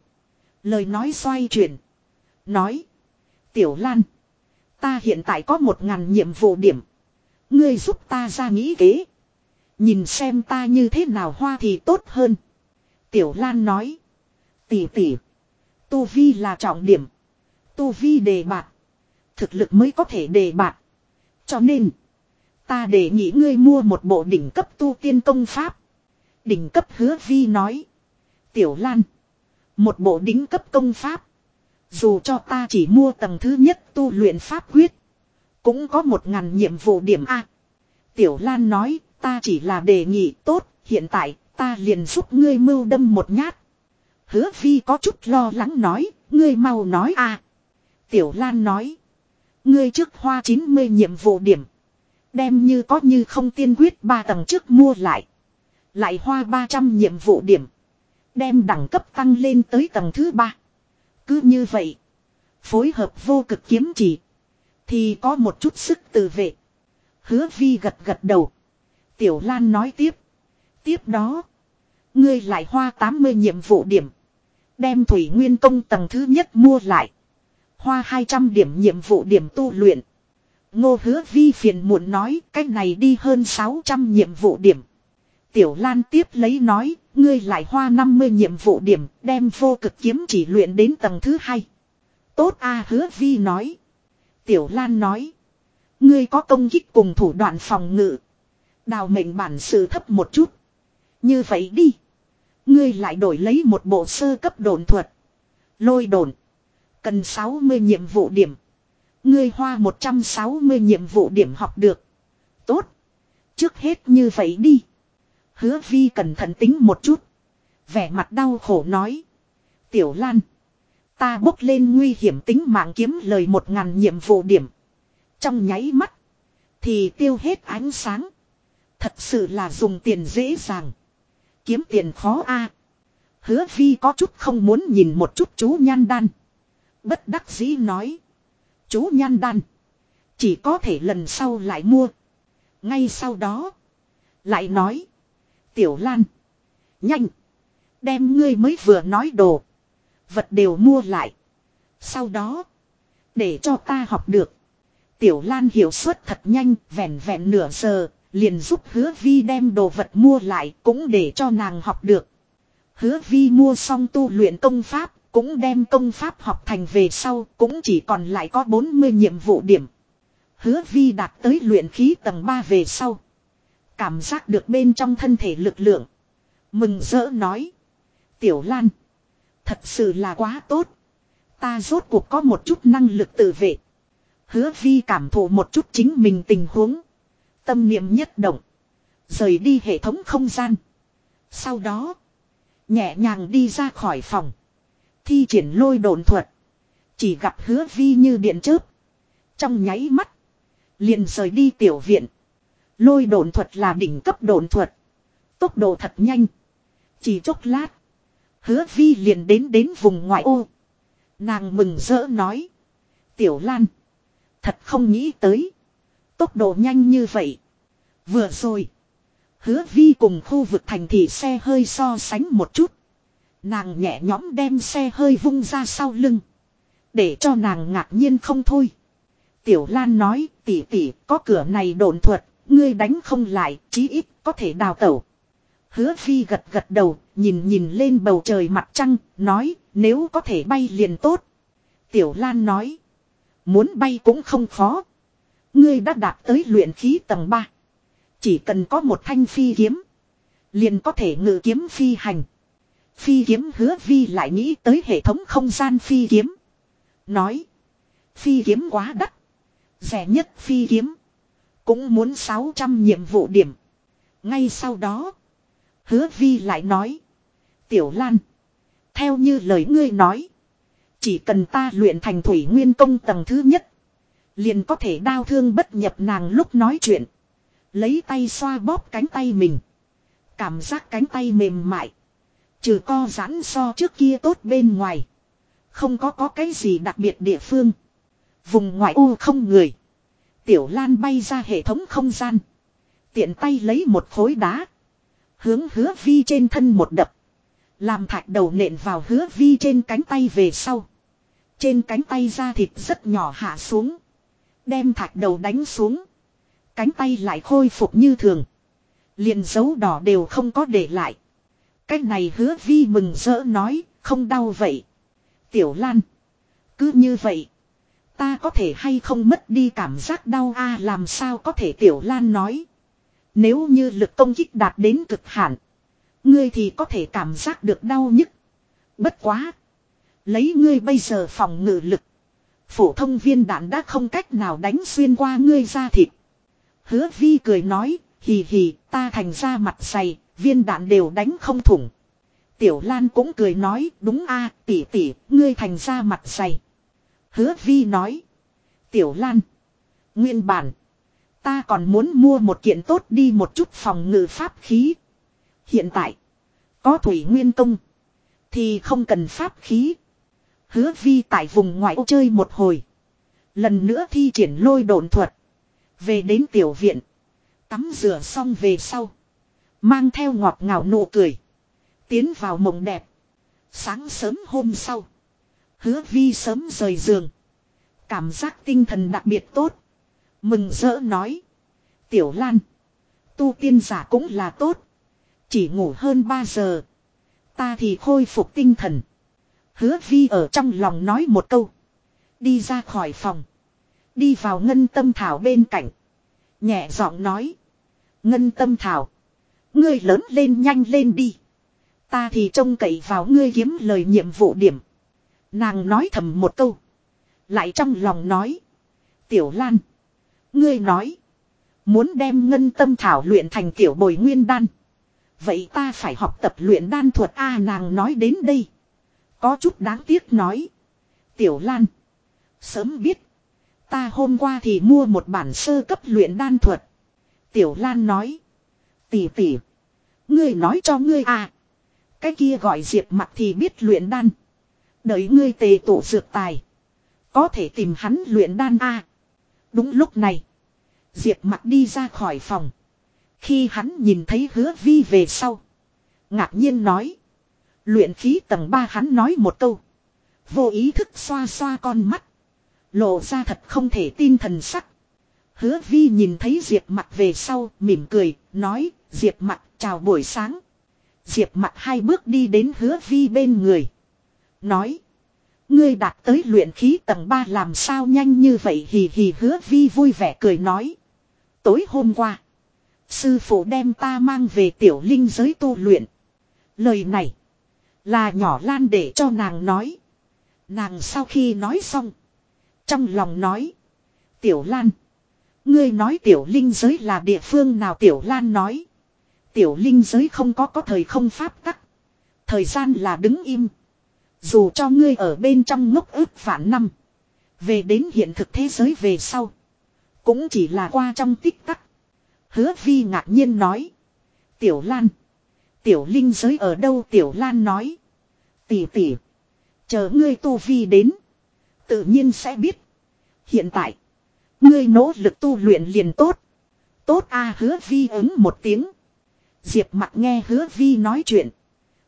Lời nói xoay chuyển. Nói. Tiểu Lan. Ta hiện tại có một ngàn nhiệm vụ điểm. Ngươi giúp ta ra nghĩ kế. Nhìn xem ta như thế nào hoa thì tốt hơn. Tiểu Lan nói. Tỷ tỷ. Tu Vi là trọng điểm. Tu Vi đề bạc, Thực lực mới có thể đề bạc. Cho nên. Ta đề nghị ngươi mua một bộ đỉnh cấp tu tiên công pháp. Đỉnh cấp hứa Vi nói. Tiểu Lan. Một bộ đỉnh cấp công pháp. Dù cho ta chỉ mua tầng thứ nhất tu luyện pháp quyết. Cũng có một ngàn nhiệm vụ điểm A. Tiểu Lan nói ta chỉ là đề nghị tốt. Hiện tại ta liền giúp ngươi mưu đâm một nhát. Hứa phi có chút lo lắng nói. Ngươi mau nói a. Tiểu Lan nói. Ngươi trước hoa 90 nhiệm vụ điểm. Đem như có như không tiên quyết ba tầng trước mua lại. Lại hoa 300 nhiệm vụ điểm. Đem đẳng cấp tăng lên tới tầng thứ ba. Cứ như vậy. Phối hợp vô cực kiếm chỉ. Thì có một chút sức tự vệ. Hứa vi gật gật đầu. Tiểu Lan nói tiếp. Tiếp đó. Ngươi lại hoa 80 nhiệm vụ điểm. Đem Thủy Nguyên Công tầng thứ nhất mua lại. Hoa 200 điểm nhiệm vụ điểm tu luyện. Ngô hứa vi phiền muộn nói cách này đi hơn 600 nhiệm vụ điểm. Tiểu Lan tiếp lấy nói, ngươi lại hoa 50 nhiệm vụ điểm, đem vô cực kiếm chỉ luyện đến tầng thứ hai. Tốt a hứa vi nói. Tiểu Lan nói. Ngươi có công kích cùng thủ đoạn phòng ngự. Đào mệnh bản sự thấp một chút. Như vậy đi. Ngươi lại đổi lấy một bộ sơ cấp đồn thuật. Lôi đồn. Cần 60 nhiệm vụ điểm. Ngươi hoa 160 nhiệm vụ điểm học được. Tốt. Trước hết như vậy đi. Hứa vi cẩn thận tính một chút. Vẻ mặt đau khổ nói. Tiểu Lan. Ta bốc lên nguy hiểm tính mạng kiếm lời một ngàn nhiệm vụ điểm. Trong nháy mắt. Thì tiêu hết ánh sáng. Thật sự là dùng tiền dễ dàng. Kiếm tiền khó a. Hứa vi có chút không muốn nhìn một chút chú nhan đan. Bất đắc dĩ nói. Chú nhan đan. Chỉ có thể lần sau lại mua. Ngay sau đó. Lại nói. Tiểu Lan. Nhanh. Đem ngươi mới vừa nói đồ. Vật đều mua lại. Sau đó. Để cho ta học được. Tiểu Lan hiểu suất thật nhanh. Vẹn vẹn nửa giờ. Liền giúp hứa vi đem đồ vật mua lại. Cũng để cho nàng học được. Hứa vi mua xong tu luyện công pháp. Cũng đem công pháp học thành về sau. Cũng chỉ còn lại có 40 nhiệm vụ điểm. Hứa vi đạt tới luyện khí tầng 3 về sau. Cảm giác được bên trong thân thể lực lượng. Mừng rỡ nói. Tiểu Lan. Thật sự là quá tốt. Ta rốt cuộc có một chút năng lực tự vệ. Hứa vi cảm thụ một chút chính mình tình huống. Tâm niệm nhất động. Rời đi hệ thống không gian. Sau đó. Nhẹ nhàng đi ra khỏi phòng. Thi triển lôi đồn thuật. Chỉ gặp hứa vi như điện chớp. Trong nháy mắt. Liền rời đi tiểu viện. Lôi đồn thuật là đỉnh cấp đồn thuật. Tốc độ thật nhanh. Chỉ chốc lát. Hứa vi liền đến đến vùng ngoại ô. Nàng mừng rỡ nói. Tiểu Lan. Thật không nghĩ tới. Tốc độ nhanh như vậy. Vừa rồi. Hứa vi cùng khu vực thành thị xe hơi so sánh một chút. Nàng nhẹ nhõm đem xe hơi vung ra sau lưng. Để cho nàng ngạc nhiên không thôi. Tiểu Lan nói tỷ tỷ có cửa này đồn thuật. Ngươi đánh không lại chí ít có thể đào tẩu. Hứa phi gật gật đầu, nhìn nhìn lên bầu trời mặt trăng, nói, nếu có thể bay liền tốt. Tiểu Lan nói, muốn bay cũng không khó. Ngươi đã đạt tới luyện khí tầng 3. Chỉ cần có một thanh phi kiếm, liền có thể ngự kiếm phi hành. Phi kiếm hứa vi lại nghĩ tới hệ thống không gian phi kiếm. Nói, phi kiếm quá đắt. Rẻ nhất phi kiếm. Cũng muốn 600 nhiệm vụ điểm. Ngay sau đó, Hứa vi lại nói. Tiểu Lan. Theo như lời ngươi nói. Chỉ cần ta luyện thành thủy nguyên công tầng thứ nhất. Liền có thể đau thương bất nhập nàng lúc nói chuyện. Lấy tay xoa bóp cánh tay mình. Cảm giác cánh tay mềm mại. Trừ co giãn so trước kia tốt bên ngoài. Không có có cái gì đặc biệt địa phương. Vùng ngoại u không người. Tiểu Lan bay ra hệ thống không gian. Tiện tay lấy một khối đá. Hướng hứa vi trên thân một đập. Làm thạch đầu nện vào hứa vi trên cánh tay về sau. Trên cánh tay da thịt rất nhỏ hạ xuống. Đem thạch đầu đánh xuống. Cánh tay lại khôi phục như thường. Liền dấu đỏ đều không có để lại. Cách này hứa vi mừng rỡ nói, không đau vậy. Tiểu Lan. Cứ như vậy. Ta có thể hay không mất đi cảm giác đau a làm sao có thể Tiểu Lan nói. Nếu như lực công kích đạt đến cực hạn. Ngươi thì có thể cảm giác được đau nhức. Bất quá. Lấy ngươi bây giờ phòng ngự lực. Phổ thông viên đạn đã không cách nào đánh xuyên qua ngươi ra thịt. Hứa vi cười nói. Hì hì, ta thành ra mặt dày. Viên đạn đều đánh không thủng. Tiểu Lan cũng cười nói. Đúng a tỷ tỷ ngươi thành ra mặt dày. Hứa vi nói. Tiểu Lan. Nguyên bản. Ta còn muốn mua một kiện tốt đi một chút phòng ngự pháp khí. Hiện tại. Có thủy nguyên công. Thì không cần pháp khí. Hứa vi tại vùng ngoại ô chơi một hồi. Lần nữa thi triển lôi đồn thuật. Về đến tiểu viện. Tắm rửa xong về sau. Mang theo ngọt ngào nụ cười. Tiến vào mộng đẹp. Sáng sớm hôm sau. Hứa vi sớm rời giường. Cảm giác tinh thần đặc biệt tốt. Mừng rỡ nói. Tiểu Lan. Tu tiên giả cũng là tốt. Chỉ ngủ hơn 3 giờ. Ta thì khôi phục tinh thần. Hứa vi ở trong lòng nói một câu. Đi ra khỏi phòng. Đi vào ngân tâm thảo bên cạnh. Nhẹ giọng nói. Ngân tâm thảo. Ngươi lớn lên nhanh lên đi. Ta thì trông cậy vào ngươi kiếm lời nhiệm vụ điểm. Nàng nói thầm một câu. Lại trong lòng nói. Tiểu Lan. Ngươi nói. Muốn đem ngân tâm thảo luyện thành tiểu bồi nguyên đan. Vậy ta phải học tập luyện đan thuật A à, nàng nói đến đây. Có chút đáng tiếc nói. Tiểu Lan. Sớm biết. Ta hôm qua thì mua một bản sơ cấp luyện đan thuật. Tiểu Lan nói. Tỷ tỷ. Ngươi nói cho ngươi à. Cái kia gọi diệp mặt thì biết luyện đan. Đợi ngươi tề tổ dược tài. Có thể tìm hắn luyện đan a. Đúng lúc này. Diệp mặt đi ra khỏi phòng. Khi hắn nhìn thấy hứa vi về sau. Ngạc nhiên nói. Luyện khí tầng 3 hắn nói một câu. Vô ý thức xoa xoa con mắt. Lộ ra thật không thể tin thần sắc. Hứa vi nhìn thấy Diệp mặt về sau, mỉm cười. Nói, Diệp mặt chào buổi sáng. Diệp mặt hai bước đi đến hứa vi bên người. Nói. Ngươi đạt tới luyện khí tầng 3 làm sao nhanh như vậy hì hì, hứa vi vui vẻ cười nói. Tối hôm qua. Sư phụ đem ta mang về tiểu linh giới tu luyện. Lời này. Là nhỏ lan để cho nàng nói. Nàng sau khi nói xong. Trong lòng nói. Tiểu lan. Ngươi nói tiểu linh giới là địa phương nào tiểu lan nói. Tiểu linh giới không có có thời không pháp tắc. Thời gian là đứng im. Dù cho ngươi ở bên trong ngốc ước vạn năm. Về đến hiện thực thế giới về sau. Cũng chỉ là qua trong tích tắc. Hứa vi ngạc nhiên nói. Tiểu Lan. Tiểu Linh giới ở đâu Tiểu Lan nói. Tỷ tỷ. Chờ ngươi tu vi đến. Tự nhiên sẽ biết. Hiện tại. Ngươi nỗ lực tu luyện liền tốt. Tốt a, hứa vi ứng một tiếng. Diệp mặt nghe hứa vi nói chuyện.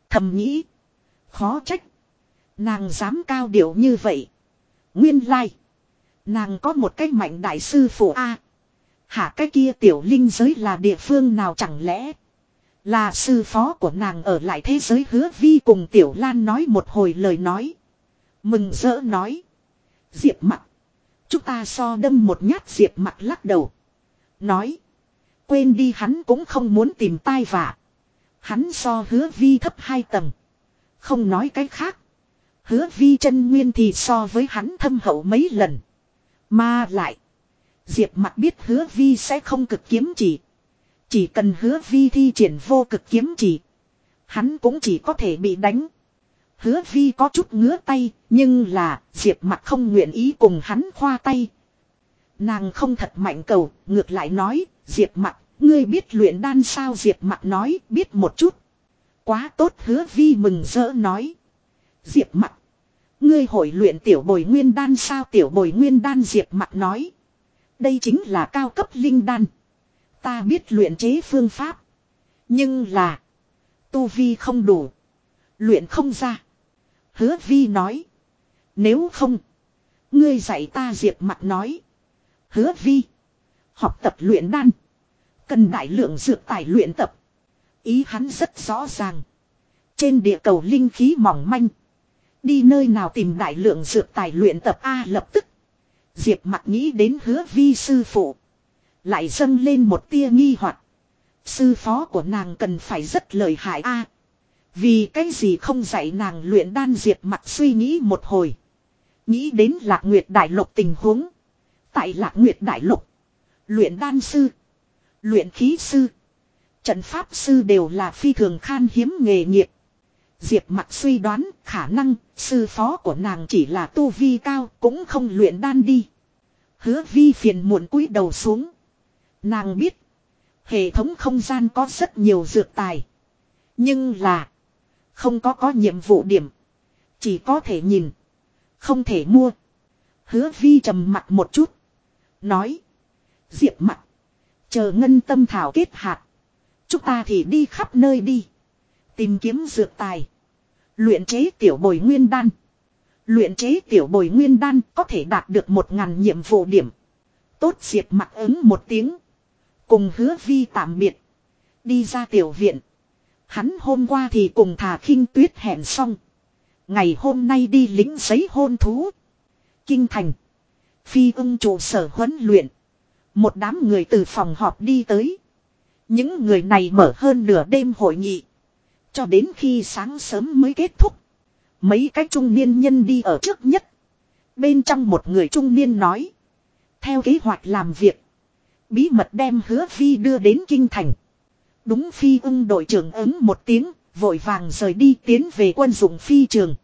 Thầm nghĩ. Khó trách. Nàng dám cao điệu như vậy. Nguyên lai. Nàng có một cái mạnh đại sư phụ A. Hả cái kia tiểu linh giới là địa phương nào chẳng lẽ. Là sư phó của nàng ở lại thế giới hứa vi cùng tiểu lan nói một hồi lời nói. Mừng rỡ nói. Diệp mặt. Chúng ta so đâm một nhát diệp mặt lắc đầu. Nói. Quên đi hắn cũng không muốn tìm tai vạ. Hắn so hứa vi thấp hai tầng. Không nói cái khác. Hứa vi chân nguyên thì so với hắn thâm hậu mấy lần. Mà lại. Diệp mặt biết hứa vi sẽ không cực kiếm chỉ. Chỉ cần hứa vi thi triển vô cực kiếm chỉ. Hắn cũng chỉ có thể bị đánh. Hứa vi có chút ngứa tay. Nhưng là, diệp mặt không nguyện ý cùng hắn khoa tay. Nàng không thật mạnh cầu. Ngược lại nói. Diệp mặt. Ngươi biết luyện đan sao Diệp mặt nói. Biết một chút. Quá tốt, hứa vi mừng rỡ nói. Diệp mặt. Ngươi hội luyện tiểu bồi nguyên đan sao tiểu bồi nguyên đan, Diệp mặt nói. Đây chính là cao cấp linh đan. Ta biết luyện chế phương pháp. Nhưng là. Tu vi không đủ. Luyện không ra. Hứa vi nói. Nếu không. Ngươi dạy ta Diệp mặt nói. Hứa vi. Học tập luyện đan. Cần đại lượng dược tài luyện tập. Ý hắn rất rõ ràng. Trên địa cầu linh khí mỏng manh. Đi nơi nào tìm đại lượng dược tài luyện tập A lập tức. Diệp mặt nghĩ đến hứa vi sư phụ. Lại dâng lên một tia nghi hoặc Sư phó của nàng cần phải rất lợi hại A. vì cái gì không dạy nàng luyện đan diệp mặt suy nghĩ một hồi. Nghĩ đến lạc nguyệt đại lục tình huống. Tại lạc nguyệt đại lục. Luyện đan sư. Luyện khí sư. Trận pháp sư đều là phi thường khan hiếm nghề nghiệp. Diệp mặt suy đoán khả năng sư phó của nàng chỉ là tu vi cao cũng không luyện đan đi. Hứa vi phiền muộn cúi đầu xuống. Nàng biết. Hệ thống không gian có rất nhiều dược tài. Nhưng là. Không có có nhiệm vụ điểm. Chỉ có thể nhìn. Không thể mua. Hứa vi trầm mặt một chút. Nói. Diệp mặt. Chờ ngân tâm thảo kết hạt. Chúng ta thì đi khắp nơi đi. Tìm kiếm dược tài. Luyện chế tiểu bồi nguyên đan. Luyện chế tiểu bồi nguyên đan có thể đạt được một ngàn nhiệm vụ điểm. Tốt diệt mặt ứng một tiếng. Cùng hứa vi tạm biệt. Đi ra tiểu viện. Hắn hôm qua thì cùng thà khinh tuyết hẹn xong. Ngày hôm nay đi lính giấy hôn thú. Kinh thành. Phi ưng trụ sở huấn luyện. Một đám người từ phòng họp đi tới. Những người này mở hơn nửa đêm hội nghị. Cho đến khi sáng sớm mới kết thúc. Mấy cái trung niên nhân đi ở trước nhất. Bên trong một người trung niên nói. Theo kế hoạch làm việc. Bí mật đem hứa phi đưa đến kinh thành. Đúng phi ưng đội trưởng ứng một tiếng. Vội vàng rời đi tiến về quân dụng phi trường.